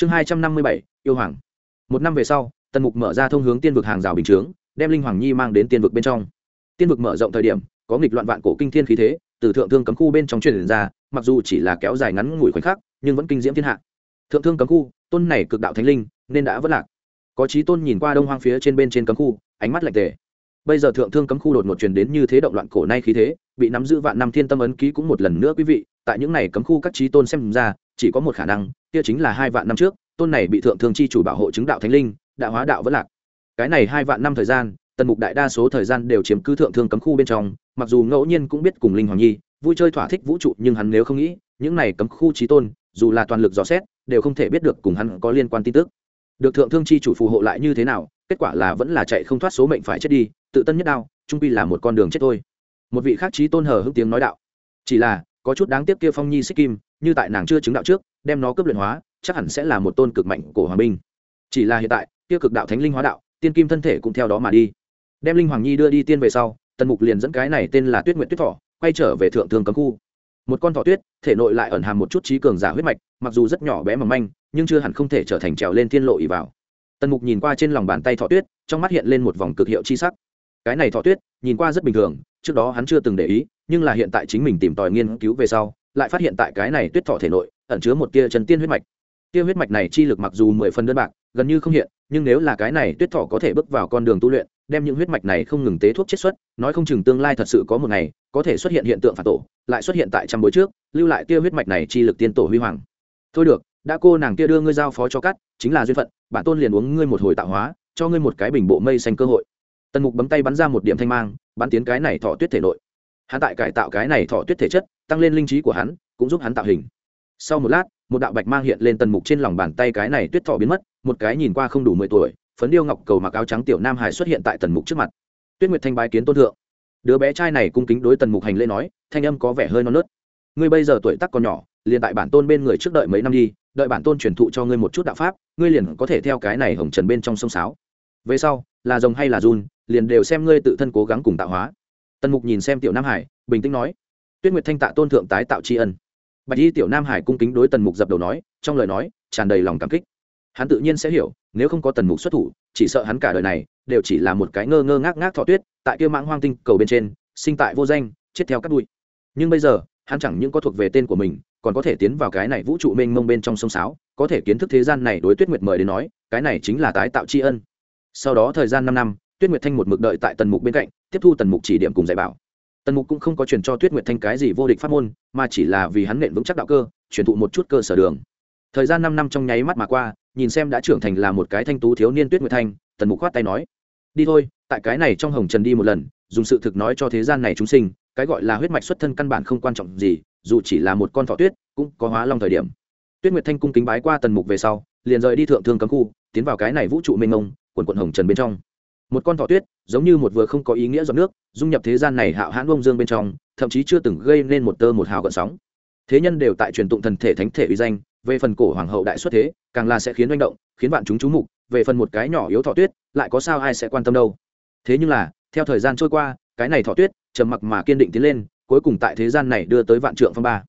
chương hai trăm năm mươi bảy, yêu hoàng. Một năm về sau, tần mục mở ra thông hướng tiên vực hàng rào bình chướng, đem linh hoàng nhi mang đến tiên vực bên trong. Tiên vực mở rộng thời điểm, có nghịch loạn vạn cổ kinh thiên khí thế, từ thượng thương cấm khu bên trong truyền ra, mặc dù chỉ là kéo dài ngắn ngủi khoảnh khắc, nhưng vẫn kinh diễm thiên hạ. Thượng thương cấm khu, tôn này cực đạo thánh linh, nên đã vất lạc. Có trí tôn nhìn qua đông hoang phía trên bên trên cấm khu, ánh mắt lạnh tề. Bây giờ thượng thương cấm khu đột ngột truyền đến như thế động loạn cổ nay khí thế, bị nắm giữ vạn năm thiên tâm ấn ký cũng một lần nữa quý vị, tại những này cấm khu các trí tôn xem ra, chỉ có một khả năng kia chính là hai vạn năm trước, tôn này bị thượng thương chi chủ bảo hộ chứng đạo thánh linh, đã hóa đạo vẫn lạc. Cái này hai vạn năm thời gian, tần mục đại đa số thời gian đều chiếm cứ thượng thương cấm khu bên trong, mặc dù ngẫu nhiên cũng biết cùng linh hoàng nhi, vui chơi thỏa thích vũ trụ, nhưng hắn nếu không nghĩ, những này cấm khu trí tôn, dù là toàn lực dò xét, đều không thể biết được cùng hắn có liên quan tin tức. Được thượng thương chi chủ phù hộ lại như thế nào, kết quả là vẫn là chạy không thoát số mệnh phải chết đi, tự tân nhất đao, trung pi là một con đường chết thôi. Một vị khác trí tôn hờ hững tiếng nói đạo. Chỉ là có chút đáng tiếc kia phong nhi xích kim, như tại nàng chưa chứng đạo trước, đem nó cướp luyện hóa, chắc hẳn sẽ là một tôn cực mạnh của hoàng binh. Chỉ là hiện tại, kia cực đạo thánh linh hóa đạo, tiên kim thân thể cũng theo đó mà đi. Đem linh hoàng nhi đưa đi tiên về sau, tần mục liền dẫn cái này tên là tuyết nguyện tuyết thỏ, quay trở về thượng thường cấm khu. Một con thỏ tuyết, thể nội lại ẩn hàm một chút trí cường giả huyết mạch, mặc dù rất nhỏ bé mầm manh, nhưng chưa hẳn không thể trở thành trèo lên tiên lộ ỉ vào. Tần mục nhìn qua trên lòng bàn tay thỏ tuyết, trong mắt hiện lên một vòng cực hiệu chi sắc. Cái này thỏ tuyết, nhìn qua rất bình thường, trước đó hắn chưa từng để ý nhưng là hiện tại chính mình tìm tòi nghiên cứu về sau, lại phát hiện tại cái này tuyết thọ thể nội ẩn chứa một tia chân tiên huyết mạch. Tia huyết mạch này chi lực mặc dù mười phần đơn bạc, gần như không hiện, nhưng nếu là cái này tuyết thọ có thể bước vào con đường tu luyện, đem những huyết mạch này không ngừng tế thuốc chiết xuất, nói không chừng tương lai thật sự có một ngày, có thể xuất hiện hiện tượng phản tổ, lại xuất hiện tại trăm bối trước, lưu lại tia huyết mạch này chi lực tiên tổ huy hoàng. Thôi được, đã cô nàng kia đưa ngươi giao phó cho cắt, chính là duyên phận, bản tôn liền uống ngươi một hồi tạo hóa, cho ngươi một cái bình bộ mây xanh cơ hội. Tần mục bấm tay bắn ra một điểm thanh mang, bắn tiến cái này thọ tuyết thể nội hắn tại cải tạo cái này thọ tuyết thể chất, tăng lên linh trí của hắn, cũng giúp hắn tạo hình. Sau một lát, một đạo bạch mang hiện lên tần mục trên lòng bàn tay cái này tuyết thọ biến mất, một cái nhìn qua không đủ mười tuổi, phấn điêu ngọc cầu mặc áo trắng tiểu nam hải xuất hiện tại tần mục trước mặt. Tuyết nguyệt thanh bái kiến tôn thượng. Đứa bé trai này cung kính đối tần mục hành lễ nói, thanh âm có vẻ hơi non nớt. Ngươi bây giờ tuổi tác còn nhỏ, liền tại bản tôn bên người trước đợi mấy năm đi, đợi bản tôn truyền thụ cho ngươi một chút đạo pháp, ngươi liền có thể theo cái này hồng trần bên trong sông sáo. Về sau, là rồng hay là run, liền đều xem ngươi tự thân cố gắng cùng tạo hóa tần mục nhìn xem tiểu nam hải, bình tĩnh nói, tuyết nguyệt thanh tạ tôn thượng tái tạo tri ân. Bạch y tiểu nam hải cung kính đối tần mục dập đầu nói, trong lời nói tràn đầy lòng cảm kích. Hắn tự nhiên sẽ hiểu, nếu không có tần mục xuất thủ, chỉ sợ hắn cả đời này đều chỉ là một cái ngơ ngơ ngác ngác thọ tuyết, tại kia mãng hoang tinh cầu bên trên, sinh tại vô danh, chết theo các bụi. Nhưng bây giờ, hắn chẳng những có thuộc về tên của mình, còn có thể tiến vào cái này vũ trụ mênh mông bên trong sông sáo, có thể kiến thức thế gian này đối tuyết nguyệt mời đến nói, cái này chính là tái tạo tri ân. Sau đó thời gian năm năm, tuyết nguyệt thanh một mực đợi tại tần mục bên cạnh tiếp thu tần mục chỉ điểm cùng dạy bảo. Tần mục cũng không có truyền cho tuyết nguyệt thanh cái gì vô địch pháp môn, mà chỉ là vì hắn nện vững chắc đạo cơ, truyền thụ một chút cơ sở đường. Thời gian năm năm trong nháy mắt mà qua, nhìn xem đã trưởng thành là một cái thanh tú thiếu niên tuyết nguyệt thanh, tần mục khoát tay nói, đi thôi, tại cái này trong hồng trần đi một lần, dùng sự thực nói cho thế gian này chúng sinh, cái gọi là huyết mạch xuất thân căn bản không quan trọng gì, dù chỉ là một con thỏ tuyết, cũng có hóa long thời điểm. Tuyết nguyệt thanh cung kính bái qua tần mục về sau, liền rời đi thượng thương cấm khu, tiến vào cái này vũ trụ mênh mông, quần quận hồng trần bên trong một con thỏ tuyết, giống như một vừa không có ý nghĩa giọt nước, dung nhập thế gian này hạo hãn bông dương bên trong, thậm chí chưa từng gây nên một tơ một hào gợn sóng. Thế nhân đều tại truyền tụng thần thể thánh thể uy danh, về phần cổ hoàng hậu đại xuất thế, càng là sẽ khiến manh động, khiến bạn chúng chú mục, về phần một cái nhỏ yếu thọ tuyết, lại có sao ai sẽ quan tâm đâu. Thế nhưng là, theo thời gian trôi qua, cái này thọ tuyết, trầm mặc mà kiên định tiến lên, cuối cùng tại thế gian này đưa tới vạn trượng phong ba.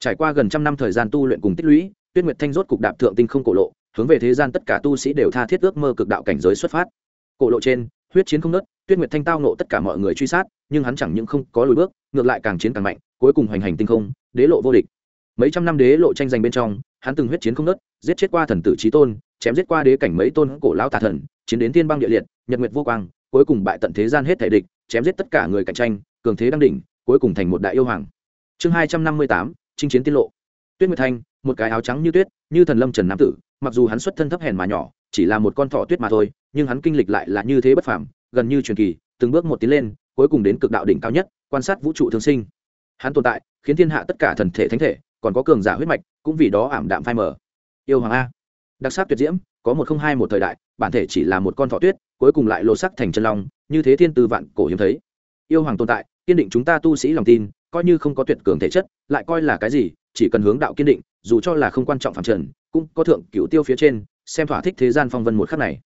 Trải qua gần trăm năm thời gian tu luyện cùng tích lũy, tuyết nguyệt thanh rốt cục đạp thượng tinh không cổ lộ, hướng về thế gian tất cả tu sĩ đều tha thiết ước mơ cực đạo cảnh giới xuất phát cổ lộ trên, huyết chiến không nớt tuyết nguyệt thanh tao nộ tất cả mọi người truy sát, nhưng hắn chẳng những không có lùi bước, ngược lại càng chiến càng mạnh, cuối cùng hoành hành tinh không, đế lộ vô địch. Mấy trăm năm đế lộ tranh giành bên trong, hắn từng huyết chiến không nớt giết chết qua thần tử trí tôn, chém giết qua đế cảnh mấy tôn cổ lão tà thần, chiến đến thiên băng địa liệt, nhật nguyệt vô quang, cuối cùng bại tận thế gian hết thể địch, chém giết tất cả người cạnh tranh, cường thế đăng đỉnh, cuối cùng thành một đại yêu hoàng. Chương hai trăm năm mươi tám, chinh chiến tiết lộ. Tuyết nguyệt thanh, một cái áo trắng như tuyết, như thần lâm trần nam tử, mặc dù hắn xuất thân thấp hèn mà nhỏ, chỉ là một con thỏ tuyết mà thôi nhưng hắn kinh lịch lại là như thế bất phàm, gần như truyền kỳ, từng bước một tiến lên, cuối cùng đến cực đạo đỉnh cao nhất, quan sát vũ trụ thương sinh. Hắn tồn tại, khiến thiên hạ tất cả thần thể thánh thể, còn có cường giả huyết mạch, cũng vì đó ảm đạm phai mờ. Yêu hoàng a. Đặc sắc tuyệt diễm, có một không hai một thời đại, bản thể chỉ là một con thỏ tuyết, cuối cùng lại lộ sắc thành chân long, như thế thiên tư vạn cổ hiếm thấy. Yêu hoàng tồn tại, kiên định chúng ta tu sĩ lòng tin, coi như không có tuyệt cường thể chất, lại coi là cái gì, chỉ cần hướng đạo kiên định, dù cho là không quan trọng phàm trần, cũng có thượng cửu tiêu phía trên, xem thỏa thích thế gian phong vân một khắc này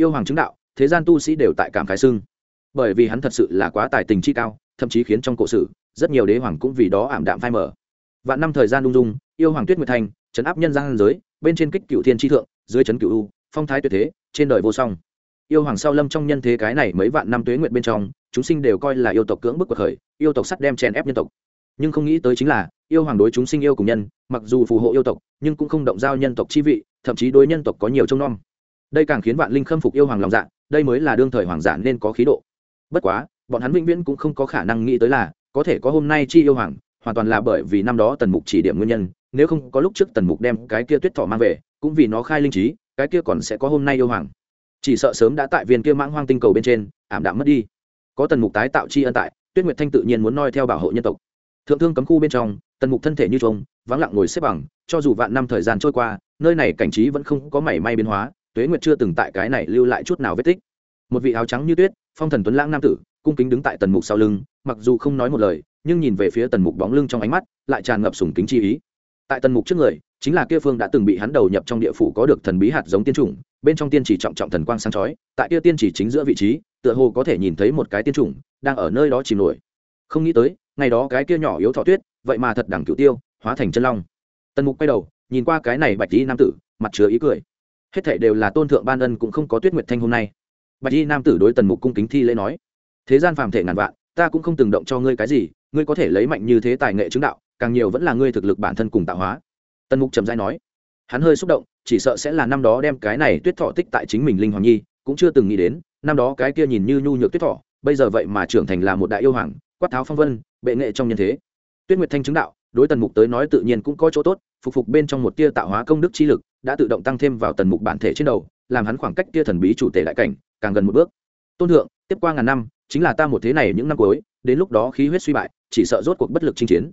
yêu hoàng chứng đạo, thế gian tu sĩ đều tại cảm khái sưng. Bởi vì hắn thật sự là quá tài tình chi cao, thậm chí khiến trong cổ sử, rất nhiều đế hoàng cũng vì đó ảm đạm phai mở vạn năm thời gian lung dung, yêu hoàng tuyết nguyệt thanh trấn áp nhân gian giới, bên trên kích cựu thiên tri thượng, dưới trấn cựu u, phong thái tuyệt thế, trên đời vô song. Yêu hoàng sau lâm trong nhân thế cái này mấy vạn năm tuế nguyện bên trong, chúng sinh đều coi là yêu tộc cưỡng bức cuộc khởi, yêu tộc sắt đem chèn ép nhân tộc. Nhưng không nghĩ tới chính là, yêu hoàng đối chúng sinh yêu cùng nhân, mặc dù phù hộ yêu tộc, nhưng cũng không động giao nhân tộc chi vị, thậm chí đối nhân tộc có nhiều trông nom đây càng khiến vạn linh khâm phục yêu hoàng lòng dạ đây mới là đương thời hoàng giả nên có khí độ. Bất quá, bọn hắn vĩnh viễn cũng không có khả năng nghĩ tới là, có thể có hôm nay chi yêu hoàng, hoàn toàn là bởi vì năm đó tần mục chỉ điểm nguyên nhân, nếu không có lúc trước tần mục đem cái kia tuyết thọ mang về, cũng vì nó khai linh trí, cái kia còn sẽ có hôm nay yêu hoàng. Chỉ sợ sớm đã tại viên kia mãng hoang tinh cầu bên trên, ảm đạm mất đi. Có tần mục tái tạo chi ân tại, tuyết nguyệt thanh tự nhiên muốn noi theo bảo hộ nhân tộc. Thượng thương cấm khu bên trong, tần mục thân thể như trông vắng lặng ngồi xếp bằng, cho dù vạn năm thời gian trôi qua, nơi này cảnh trí vẫn không có mảy may biến hóa tuế nguyệt chưa từng tại cái này lưu lại chút nào vết tích. Một vị áo trắng như tuyết, phong thần tuấn lãng nam tử, cung kính đứng tại tần mục sau lưng, mặc dù không nói một lời, nhưng nhìn về phía tần mục bóng lưng trong ánh mắt, lại tràn ngập sùng kính chi ý. Tại tần mục trước người, chính là kia phương đã từng bị hắn đầu nhập trong địa phủ có được thần bí hạt giống tiên chủng, bên trong tiên chỉ trọng trọng thần quang sáng chói, tại kia tiên chỉ chính giữa vị trí, tựa hồ có thể nhìn thấy một cái tiên chủng đang ở nơi đó chìm nổi. Không nghĩ tới, ngày đó cái kia nhỏ yếu thọ tuyết, vậy mà thật đẳng cựu tiêu, hóa thành chân long. Tần mục quay đầu, nhìn qua cái này bạch tí nam tử, mặt chứa ý cười hết thảy đều là tôn thượng ban ân cũng không có tuyết nguyệt thanh hôm nay. Bạch y nam tử đối tần mục cung kính thi lễ nói, thế gian phàm thể ngàn vạn, ta cũng không từng động cho ngươi cái gì, ngươi có thể lấy mạnh như thế tài nghệ chứng đạo, càng nhiều vẫn là ngươi thực lực bản thân cùng tạo hóa. Tần mục trầm dai nói, hắn hơi xúc động, chỉ sợ sẽ là năm đó đem cái này tuyết thọ tích tại chính mình linh hoàng nhi, cũng chưa từng nghĩ đến, năm đó cái kia nhìn như nhu nhược tuyết thọ, bây giờ vậy mà trưởng thành là một đại yêu hoàng, quát tháo phong vân, bệ nghệ trong nhân thế. Tuyết nguyệt thanh chứng đạo, đối tần mục tới nói tự nhiên cũng có chỗ tốt phục phục bên trong một tia tạo hóa công đức chi lực, đã tự động tăng thêm vào tần mục bản thể trên đầu, làm hắn khoảng cách tia thần bí chủ tể đại cảnh, càng gần một bước. Tôn thượng, tiếp qua ngàn năm, chính là ta một thế này những năm cuối, đến lúc đó khí huyết suy bại, chỉ sợ rốt cuộc bất lực chinh chiến.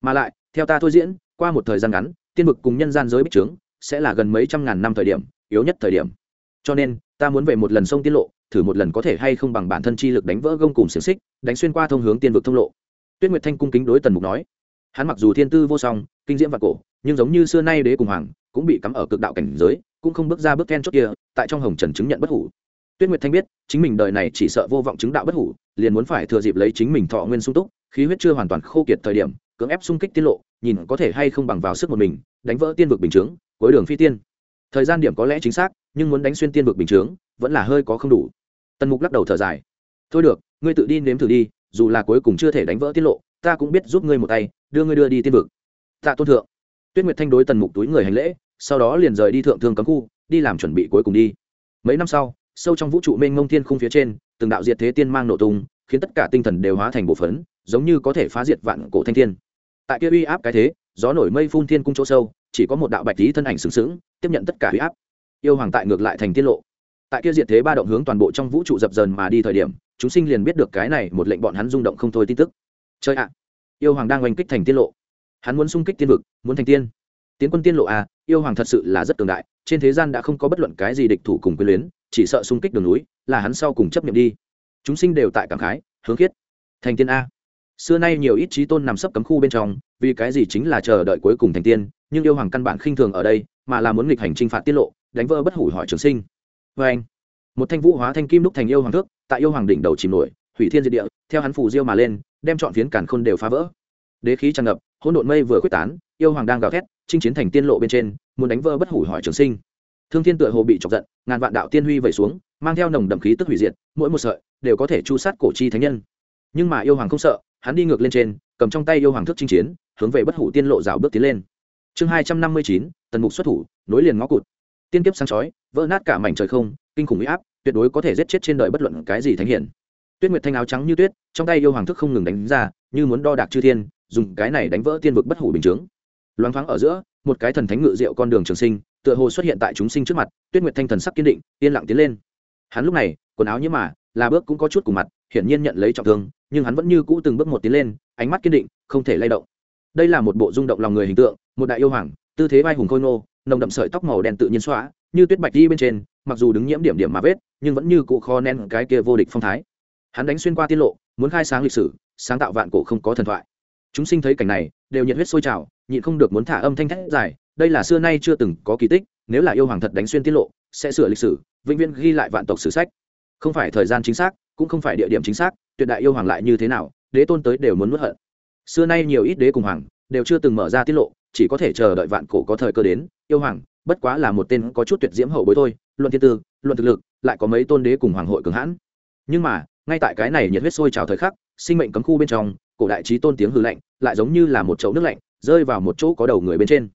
Mà lại, theo ta thôi diễn, qua một thời gian ngắn, tiên vực cùng nhân gian giới bích trướng, sẽ là gần mấy trăm ngàn năm thời điểm, yếu nhất thời điểm. Cho nên, ta muốn về một lần sông tiết lộ, thử một lần có thể hay không bằng bản thân chi lực đánh vỡ gông cùng xiềng xích, đánh xuyên qua thông hướng tiên vực thông lộ. Tuyết nguyệt thanh cung kính đối tần mục nói. Hắn mặc dù thiên tư vô song kinh diễm và cổ, nhưng giống như xưa nay đế cùng hoàng, cũng bị cắm ở cực đạo cảnh giới, cũng không bước ra bước then chốt kia, tại trong hồng trần chứng nhận bất hủ. Tuyết nguyệt thanh biết, chính mình đời này chỉ sợ vô vọng chứng đạo bất hủ, liền muốn phải thừa dịp lấy chính mình thọ nguyên sung túc, khí huyết chưa hoàn toàn khô kiệt thời điểm, cưỡng ép xung kích tiết lộ, nhìn có thể hay không bằng vào sức một mình, đánh vỡ tiên vực bình chướng, cuối đường phi tiên. Thời gian điểm có lẽ chính xác, nhưng muốn đánh xuyên tiên vực bình chướng, vẫn là hơi có không đủ. Tần mục lắc đầu thở dài. Thôi được, ngươi tự đi nếm thử đi, dù là cuối cùng chưa thể đánh vỡ tiết lộ, ta cũng biết giúp ngươi một tay, đưa ngươi đưa đi tiên vực tạ tôn thượng. Tuyết nguyệt thanh đối tần mục túi người hành lễ, sau đó liền rời đi thượng thương cấm khu, đi làm chuẩn bị cuối cùng đi. Mấy năm sau, sâu trong vũ trụ mênh mông thiên khung phía trên, từng đạo diệt thế tiên mang nổ tung, khiến tất cả tinh thần đều hóa thành bộ phấn, giống như có thể phá diệt vạn cổ thanh thiên. Tại kia uy áp cái thế, gió nổi mây phun thiên cung chỗ sâu, chỉ có một đạo bạch tí thân ảnh sừng sững, tiếp nhận tất cả uy áp. Yêu hoàng tại ngược lại thành tiết lộ. Tại kia diệt thế ba động hướng toàn bộ trong vũ trụ dập dần mà đi thời điểm, chúng sinh liền biết được cái này một lệnh bọn hắn rung động không thôi tin tức. Chơi ạ. Yêu hoàng đang oanh kích thành tiết lộ hắn muốn xung kích tiên vực, muốn thành tiên. Tiến quân tiên lộ à yêu hoàng thật sự là rất cường đại, trên thế gian đã không có bất luận cái gì địch thủ cùng quyền luyến, chỉ sợ xung kích đường núi là hắn sau cùng chấp nhận đi. Chúng sinh đều tại cảm khái, hướng khiết. Thành tiên a. Xưa nay nhiều ít trí tôn nằm sấp cấm khu bên trong, vì cái gì chính là chờ đợi cuối cùng thành tiên, nhưng yêu hoàng căn bản khinh thường ở đây, mà là muốn nghịch hành t r i n h phạt tiết lộ, đánh vỡ bất hủ hỏi trường sinh. Vê anh, một thanh vũ hóa thanh kim đúc thành yêu hoàng thước, tại yêu hoàng đỉnh đầu chìm nổi, hủy thiên diệt địa, theo hắn phủ diêu mà lên, đem chọn phiến cản khôn đều phá vỡ. Đế khí tràn ngập hỗn độn mây vừa quyết tán, yêu hoàng đang gào thét, chinh chiến thành tiên lộ bên trên, muốn đánh vỡ bất hủ hỏi trường sinh. Thương thiên tựa hồ bị chọc giận, ngàn vạn đạo tiên huy vẩy xuống, mang theo nồng đậm khí tức hủy diệt, mỗi một sợi đều có thể chu sát cổ chi thánh nhân. Nhưng mà yêu hoàng không sợ, hắn đi ngược lên trên, cầm trong tay yêu hoàng thức chinh chiến, hướng về bất hủ tiên lộ rào bước tiến lên. Chương hai trăm năm mươi chín, tần mục xuất thủ, nối liền ngõ cụt. Tiên kiếp sáng chói, vỡ nát cả mảnh trời không, kinh khủng huy áp, tuyệt đối có thể giết chết trên đời bất luận cái gì thánh hiển. Tuyết nguyệt thanh áo trắng như tuyết, trong tay yêu hoàng thức không ngừng đánh ra, như muốn đo đạc chư thiên dùng cái này đánh vỡ tiên vực bất hủ bình chướng. Loáng thoáng ở giữa, một cái thần thánh ngự diệu con đường trường sinh, tựa hồ xuất hiện tại chúng sinh trước mặt, tuyết nguyệt thanh thần sắc kiên định, yên lặng tiến lên. Hắn lúc này, quần áo như mà, là bước cũng có chút cùng mặt, hiển nhiên nhận lấy trọng thương, nhưng hắn vẫn như cũ từng bước một tiến lên, ánh mắt kiên định, không thể lay động. Đây là một bộ rung động lòng người hình tượng, một đại yêu hoàng, tư thế vai hùng khôi ngô, nồng đậm sợi tóc màu đen tự nhiên xóa, như tuyết bạch đi bên trên, mặc dù đứng nhiễm điểm điểm mà vết, nhưng vẫn như cụ kho nén cái kia vô địch phong thái. Hắn đánh xuyên qua tiết lộ, muốn khai sáng lịch sử, sáng tạo vạn cổ không có thần thoại chúng sinh thấy cảnh này, đều nhiệt huyết sôi trào, nhịn không được muốn thả âm thanh thét dài, đây là xưa nay chưa từng có kỳ tích, nếu là yêu hoàng thật đánh xuyên tiết lộ, sẽ sửa lịch sử, vĩnh viễn ghi lại vạn tộc sử sách. Không phải thời gian chính xác, cũng không phải địa điểm chính xác, tuyệt đại yêu hoàng lại như thế nào, đế tôn tới đều muốn nuốt hận. Xưa nay nhiều ít đế cùng hoàng, đều chưa từng mở ra tiết lộ, chỉ có thể chờ đợi vạn cổ có thời cơ đến, yêu hoàng, bất quá là một tên có chút tuyệt diễm hậu bối thôi, luận thiên tư, luận thực lực, lại có mấy tôn đế cùng hoàng hội cường hãn. Nhưng mà, ngay tại cái này nhiệt huyết sôi trào thời khắc, sinh mệnh cấm khu bên trong cổ đại trí tôn tiếng hư lạnh, lại giống như là một chậu nước lạnh, rơi vào một chỗ có đầu người bên trên.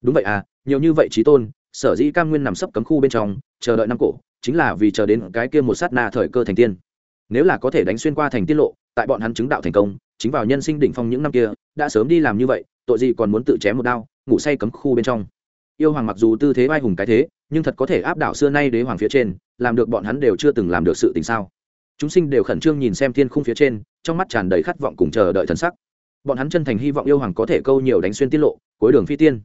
Đúng vậy à nhiều như vậy trí tôn, sở dĩ cam nguyên nằm sấp cấm khu bên trong, chờ đợi năm cổ, chính là vì chờ đến cái kia một sát na thời cơ thành tiên. Nếu là có thể đánh xuyên qua thành tiết lộ, tại bọn hắn chứng đạo thành công, chính vào nhân sinh đỉnh phong những năm kia, đã sớm đi làm như vậy, tội gì còn muốn tự chém một đao, ngủ say cấm khu bên trong. Yêu hoàng mặc dù tư thế vai hùng cái thế, nhưng thật có thể áp đảo xưa nay đế hoàng phía trên, làm được bọn hắn đều chưa từng làm được sự tình sao chúng sinh đều khẩn trương nhìn xem thiên khung phía trên, trong mắt tràn đầy khát vọng cùng chờ đợi thần sắc. Bọn hắn chân thành hy vọng yêu hoàng có thể câu nhiều đánh xuyên tiết lộ, cuối đường phi tiên.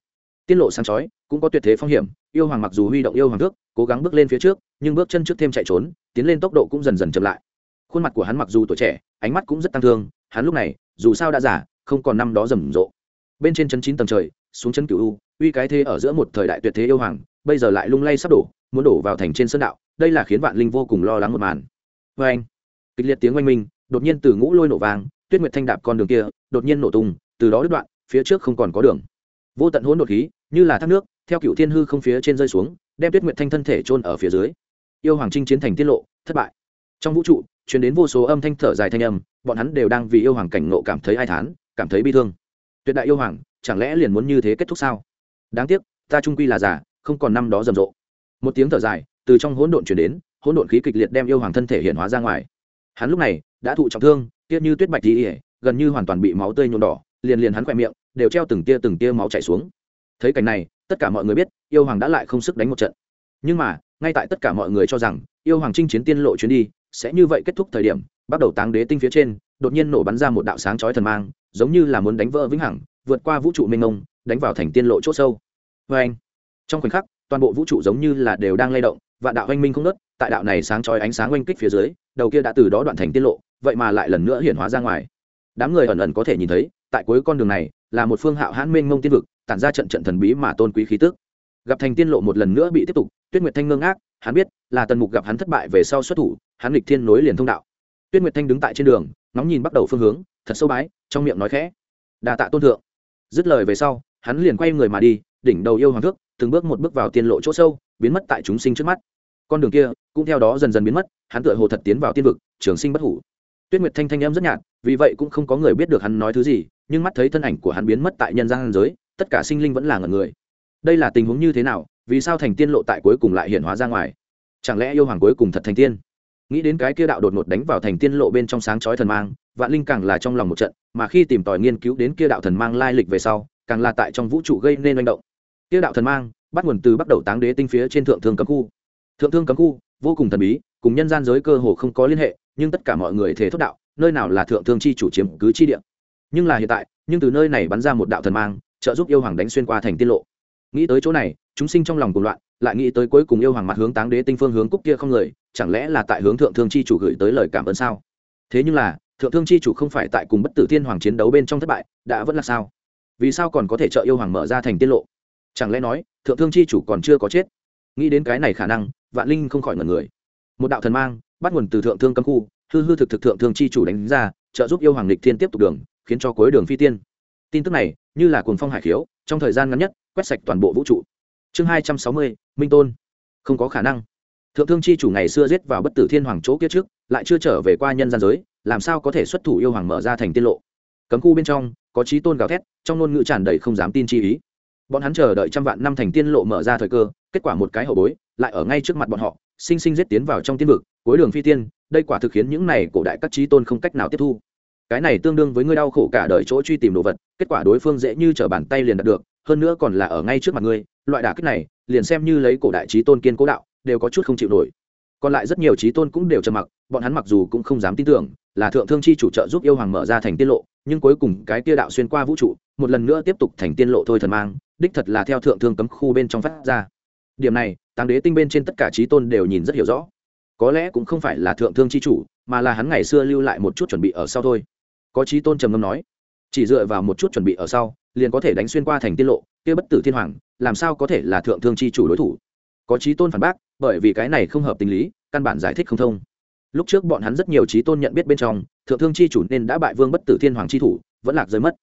Tiết lộ sáng chói, cũng có tuyệt thế phong hiểm, yêu hoàng mặc dù huy động yêu hoàng thước, cố gắng bước lên phía trước, nhưng bước chân trước thêm chạy trốn, tiến lên tốc độ cũng dần dần chậm lại. Khuôn mặt của hắn mặc dù tuổi trẻ, ánh mắt cũng rất tăng thương, hắn lúc này, dù sao đã giả không còn năm đó rầm rộ. Bên trên chân chín tầng trời, xuống chân cửu u, uy cái thế ở giữa một thời đại tuyệt thế yêu hoàng, bây giờ lại lung lay sắp đổ, muốn đổ vào thành trên sân đạo, đây là khiến vạn linh vô cùng lo lắng một màn vê anh. Kịch liệt tiếng oanh minh, đột nhiên từ ngũ lôi nổ vàng tuyết nguyệt thanh đạp con đường kia, đột nhiên nổ tung, từ đó đứt đoạn, phía trước không còn có đường. Vô tận hỗn đột khí, như là thác nước, theo cựu thiên hư không phía trên rơi xuống, đem tuyết nguyệt thanh thân thể chôn ở phía dưới. Yêu hoàng trinh chiến thành tiết lộ, thất bại. Trong vũ trụ chuyển đến vô số âm thanh thở dài thanh âm, bọn hắn đều đang vì yêu hoàng cảnh ngộ cảm thấy ai thán, cảm thấy bi thương. Tuyệt đại yêu hoàng, chẳng lẽ liền muốn như thế kết thúc sao? Đáng tiếc, ta trung quy là giả không còn năm đó rầm rộ. Một tiếng thở dài, từ trong hỗn độn chuyển đến hỗn độn khí kịch liệt đem yêu hoàng thân thể hiện hóa ra ngoài. Hắn lúc này đã thụ trọng thương tiếc như tuyết bạch tỉ ỉa gần như hoàn toàn bị máu tươi nhuộm đỏ, liền liền hắn khỏe miệng đều treo từng tia từng tia máu chảy xuống. Thấy cảnh này, tất cả mọi người biết, yêu hoàng đã lại không sức đánh một trận. Nhưng mà, ngay tại tất cả mọi người cho rằng yêu hoàng chinh chiến tiên lộ chuyến đi, sẽ như vậy kết thúc thời điểm, bắt đầu táng đế tinh phía trên, đột nhiên nổ bắn ra một đạo sáng chói thần mang, giống như là muốn đánh vỡ vĩnh hằng, vượt qua vũ trụ mênh mông, đánh vào thành tiên lộ c h ỗ sâu. Vê anh trong khoảnh khắc, toàn bộ vũ trụ giống như là đều đang lay động và đạo anh minh không nớt, tại đạo này sáng chói ánh sáng oanh kích phía dưới, đầu kia đã từ đó đoạn thành tiên lộ, vậy mà lại lần nữa hiển hóa ra ngoài. Đám người ẩn ẩn có thể nhìn thấy, tại cuối con đường này, là một phương hạo hãn minh mông tiên vực, tản ra trận trận thần bí mà tôn quý khí tức. Gặp thành tiên lộ một lần nữa bị tiếp tục, tuyết nguyệt thanh ngưng ác hắn biết, là tần mục gặp hắn thất bại về sau xuất thủ, hắn lịch thiên nối liền thông đạo. Tuyết nguyệt thanh đứng tại trên đường, ngóng nhìn bắt đầu phương hướng, thật sâu bái, trong miệng nói khẽ đà tạ tôn thượng. Dứt lời về sau, hắn liền quay người mà đi, đỉnh đầu yêu hoàng thước, từng bước một bước vào tiên lộ chỗ sâu, biến mất tại chúng sinh trước mắt con đường kia cũng theo đó dần dần biến mất, hắn tựa hồ thật tiến vào tiên vực, trường sinh bất hủ. Tuyết nguyệt thanh thanh em rất nhạt, vì vậy cũng không có người biết được hắn nói thứ gì, nhưng mắt thấy thân ảnh của hắn biến mất tại nhân gian giới, tất cả sinh linh vẫn là ngần người. Đây là tình huống như thế nào, vì sao thành tiên lộ tại cuối cùng lại hiện hóa ra ngoài? Chẳng lẽ yêu hoàng cuối cùng thật thành tiên? Nghĩ đến cái kia đạo đột ngột đánh vào thành tiên lộ bên trong sáng chói thần mang, vạn linh càng là trong lòng một trận, mà khi tìm tòi nghiên cứu đến kia đạo thần mang lai lịch về sau, càng là tại trong vũ trụ gây nên manh động. Kia đạo thần mang bắt nguồn từ bắt đầu táng đế tinh phía trên thượng thương cấm khu thượng thương cấm khu, vô cùng thần bí, cùng nhân gian giới cơ hồ không có liên hệ, nhưng tất cả mọi người thể thốt đạo, nơi nào là thượng thương chi chủ chiếm cứ chi địa. Nhưng là hiện tại, nhưng từ nơi này bắn ra một đạo thần mang, trợ giúp yêu hoàng đánh xuyên qua thành tiên lộ. Nghĩ tới chỗ này, chúng sinh trong lòng cùng loạn, lại nghĩ tới cuối cùng yêu hoàng mặt hướng táng đế tinh phương hướng cúc kia không người chẳng lẽ là tại hướng thượng thương chi chủ gửi tới lời cảm ơn sao? Thế nhưng là, thượng thương chi chủ không phải tại cùng bất tử thiên hoàng chiến đấu bên trong thất bại, đã vẫn là sao? Vì sao còn có thể trợ yêu hoàng mở ra thành tiết lộ? Chẳng lẽ nói, thượng thương chi chủ còn chưa có chết? Nghĩ đến cái này khả năng vạn linh không khỏi ngẩn người. Một đạo thần mang, bắt nguồn từ thượng thương cấm khu, hư hư thực thực thượng thương chi chủ đánh ra, trợ giúp yêu hoàng lịch thiên tiếp tục đường, khiến cho cuối đường phi tiên. Tin tức này, như là cuồng phong hải khiếu, trong thời gian ngắn nhất, quét sạch toàn bộ vũ trụ. Chương hai trăm sáu mươi, minh tôn. Không có khả năng. Thượng thương chi chủ ngày xưa giết vào bất tử thiên hoàng chỗ kia trước, lại chưa trở về qua nhân gian giới, làm sao có thể xuất thủ yêu hoàng mở ra thành tiên lộ? Cấm khu bên trong, có trí tôn gào thét, trong ngôn ngữ tràn đầy không dám tin chi ý. Bọn hắn chờ đợi trăm vạn năm thành tiên lộ mở ra thời cơ kết quả một cái hậu bối, lại ở ngay trước mặt bọn họ, sinh sinh giết tiến vào trong tiên vực, cuối đường phi tiên, đây quả thực khiến những này cổ đại các trí tôn không cách nào tiếp thu. Cái này tương đương với ngươi đau khổ cả đời chỗ truy tìm đồ vật, kết quả đối phương dễ như t r ở bàn tay liền đạt được, hơn nữa còn là ở ngay trước mặt ngươi, loại đả kích này, liền xem như lấy cổ đại trí tôn kiên cố đạo, đều có chút không chịu nổi. Còn lại rất nhiều trí tôn cũng đều trầm mặc, bọn hắn mặc dù cũng không dám tin tưởng, là thượng thương chi chủ trợ giúp yêu hoàng mở ra thành tiên lộ, nhưng cuối cùng cái tia đạo xuyên qua vũ trụ, một lần nữa tiếp tục thành tiên lộ thôi thần mang, đích thật là theo thượng thương cấm khu bên trong phát ra điểm này tàng đế tinh bên trên tất cả trí tôn đều nhìn rất hiểu rõ. Có lẽ cũng không phải là thượng thương chi chủ, mà là hắn ngày xưa lưu lại một chút chuẩn bị ở sau thôi. Có trí tôn trầm ngâm nói, chỉ dựa vào một chút chuẩn bị ở sau, liền có thể đánh xuyên qua thành tiên lộ, kia bất tử thiên hoàng, làm sao có thể là thượng thương chi chủ đối thủ? Có trí tôn phản bác, bởi vì cái này không hợp tình lý, căn bản giải thích không thông. Lúc trước bọn hắn rất nhiều trí tôn nhận biết bên trong, thượng thương chi chủ nên đã bại vương bất tử thiên hoàng chi thủ, vẫn lạc rơi mất.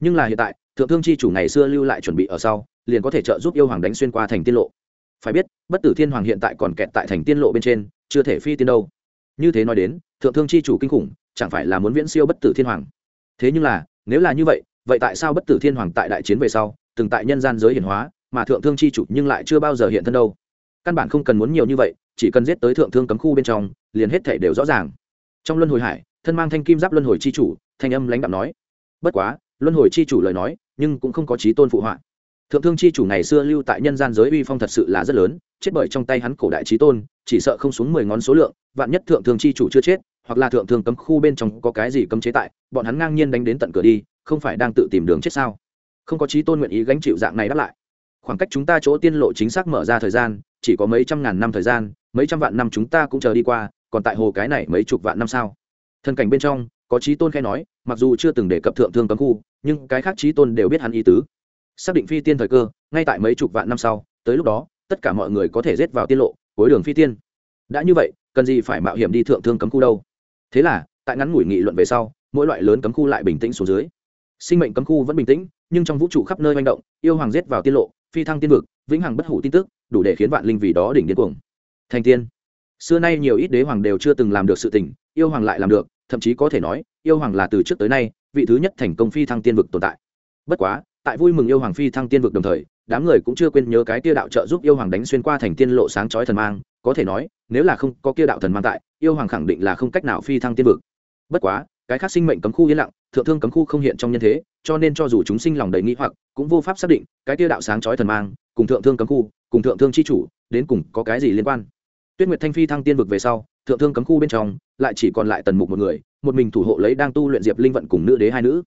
Nhưng là hiện tại, thượng thương chi chủ ngày xưa lưu lại chuẩn bị ở sau, liền có thể trợ giúp yêu hoàng đánh xuyên qua thành tiên lộ phải biết, bất tử thiên hoàng hiện tại còn kẹt tại thành tiên lộ bên trên, chưa thể phi tiên đâu. Như thế nói đến, thượng thương chi chủ kinh khủng, chẳng phải là muốn viễn siêu bất tử thiên hoàng. Thế nhưng là, nếu là như vậy vậy tại sao bất tử thiên hoàng tại đại chiến về sau, từng tại nhân gian giới hiển hóa, mà thượng thương chi chủ nhưng lại chưa bao giờ hiện thân đâu? Căn bản không cần muốn nhiều như vậy, chỉ cần giết tới thượng thương cấm khu bên trong, liền hết thể đều rõ ràng. Trong luân hồi hải, thân mang thanh kim giáp luân hồi chi chủ, thanh âm lãnh đạo nói. Bất quá, luân hồi chi chủ lời nói, nhưng cũng không có trí tôn phụ họa thượng thương chi chủ ngày xưa lưu tại nhân gian giới uy phong thật sự là rất lớn, chết bởi trong tay hắn cổ đại trí tôn, chỉ sợ không xuống mười ngón số lượng, vạn nhất thượng thương chi chủ chưa chết, hoặc là thượng thương cấm khu bên trong có cái gì cấm chế tại, bọn hắn ngang nhiên đánh đến tận cửa đi, không phải đang tự tìm đường chết sao? Không có trí tôn nguyện ý gánh chịu dạng này đáp lại. Khoảng cách chúng ta chỗ tiên lộ chính xác mở ra thời gian, chỉ có mấy trăm ngàn năm thời gian, mấy trăm vạn năm chúng ta cũng chờ đi qua, còn tại hồ cái này mấy chục vạn năm sao? Thân cảnh bên trong, có trí tôn khai nói, mặc dù chưa từng đề cập thượng thương cấm khu, nhưng cái khác trí tôn đều biết hắn ý tứ xác định phi tiên thời cơ, ngay tại mấy chục vạn năm sau, tới lúc đó, tất cả mọi người có thể rết vào tiên lộ, cuối đường phi tiên. Đã như vậy, cần gì phải mạo hiểm đi thượng thương cấm khu đâu? Thế là, tại ngắn ngủi nghị luận về sau, mỗi loại lớn cấm khu lại bình tĩnh xuống dưới. Sinh mệnh cấm khu vẫn bình tĩnh, nhưng trong vũ trụ khắp nơi manh động, yêu hoàng rết vào tiên lộ, phi thăng tiên vực, vĩnh hằng bất hủ tin tức, đủ để khiến vạn linh vì đó đỉnh điên cuồng. Thành tiên. Xưa nay nhiều ít đế hoàng đều chưa từng làm được sự tình, yêu hoàng lại làm được, thậm chí có thể nói, yêu hoàng là từ trước tới nay, vị thứ nhất thành công phi thăng tiên vực tồn tại. Bất quá tại vui mừng yêu hoàng phi thăng tiên vực đồng thời, đám người cũng chưa quên nhớ cái kia đạo trợ giúp yêu hoàng đánh xuyên qua thành tiên lộ sáng chói thần mang, có thể nói, nếu là không có kia đạo thần mang tại, yêu hoàng khẳng định là không cách nào phi thăng tiên vực. Bất quá, cái khác sinh mệnh cấm khu yên lặng, thượng thương cấm khu không hiện trong nhân thế, cho nên cho dù chúng sinh lòng đầy nghĩ hoặc, cũng vô pháp xác định, cái kia đạo sáng chói thần mang, cùng thượng thương cấm khu, cùng thượng thương chi chủ, đến cùng có cái gì liên quan. Tuyết nguyệt thanh phi thăng tiên vực về sau, thượng thương cấm khu bên trong, lại chỉ còn lại tần mục một người, một mình thủ hộ lấy đang tu luyện diệp linh vận cùng nữ đế hai nữ.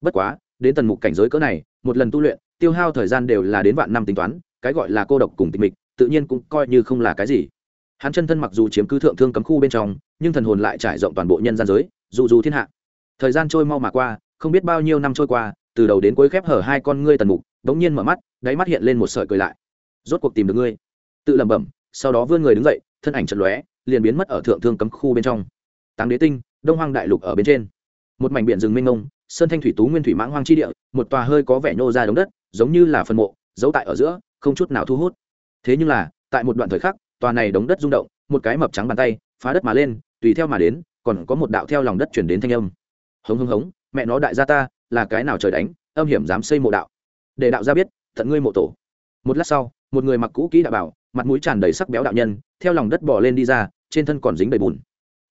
Bất quá, đến tần mục cảnh giới cỡ này một lần tu luyện, tiêu hao thời gian đều là đến vạn năm tính toán, cái gọi là cô độc cùng tịch mịch, tự nhiên cũng coi như không là cái gì. Hắn chân thân mặc dù chiếm cứ thượng thương cấm khu bên trong, nhưng thần hồn lại trải rộng toàn bộ nhân gian giới, dù dù thiên hạ. Thời gian trôi mau mà qua, không biết bao nhiêu năm trôi qua, từ đầu đến cuối khép hở hai con ngươi tần mục, bỗng nhiên mở mắt, đáy mắt hiện lên một sợi cười lại. Rốt cuộc tìm được ngươi. Tự lẩm bẩm, sau đó vươn người đứng dậy, thân ảnh chật lóe, liền biến mất ở thượng thương cấm khu bên trong. Táng đế tinh, đông hoang đại lục ở bên trên. Một mảnh biển rừng mênh mông sơn thanh thủy tú nguyên thủy mãng hoang chi địa, một tòa hơi có vẻ nhô ra đống đất, giống như là phần mộ, giấu tại ở giữa, không chút nào thu hút. Thế nhưng là, tại một đoạn thời khắc, tòa này đống đất rung động, một cái mập trắng bàn tay, phá đất mà lên, tùy theo mà đến, còn có một đạo theo lòng đất chuyển đến thanh âm. Hống hống hống, mẹ nó đại gia ta, là cái nào trời đánh, âm hiểm dám xây mộ đạo. Để đạo gia biết tận ngươi mộ tổ. Một lát sau, một người mặc cũ kỹ đạo bảo, mặt mũi tràn đầy sắc béo đạo nhân, theo lòng đất bỏ lên đi ra, trên thân còn dính đầy bùn.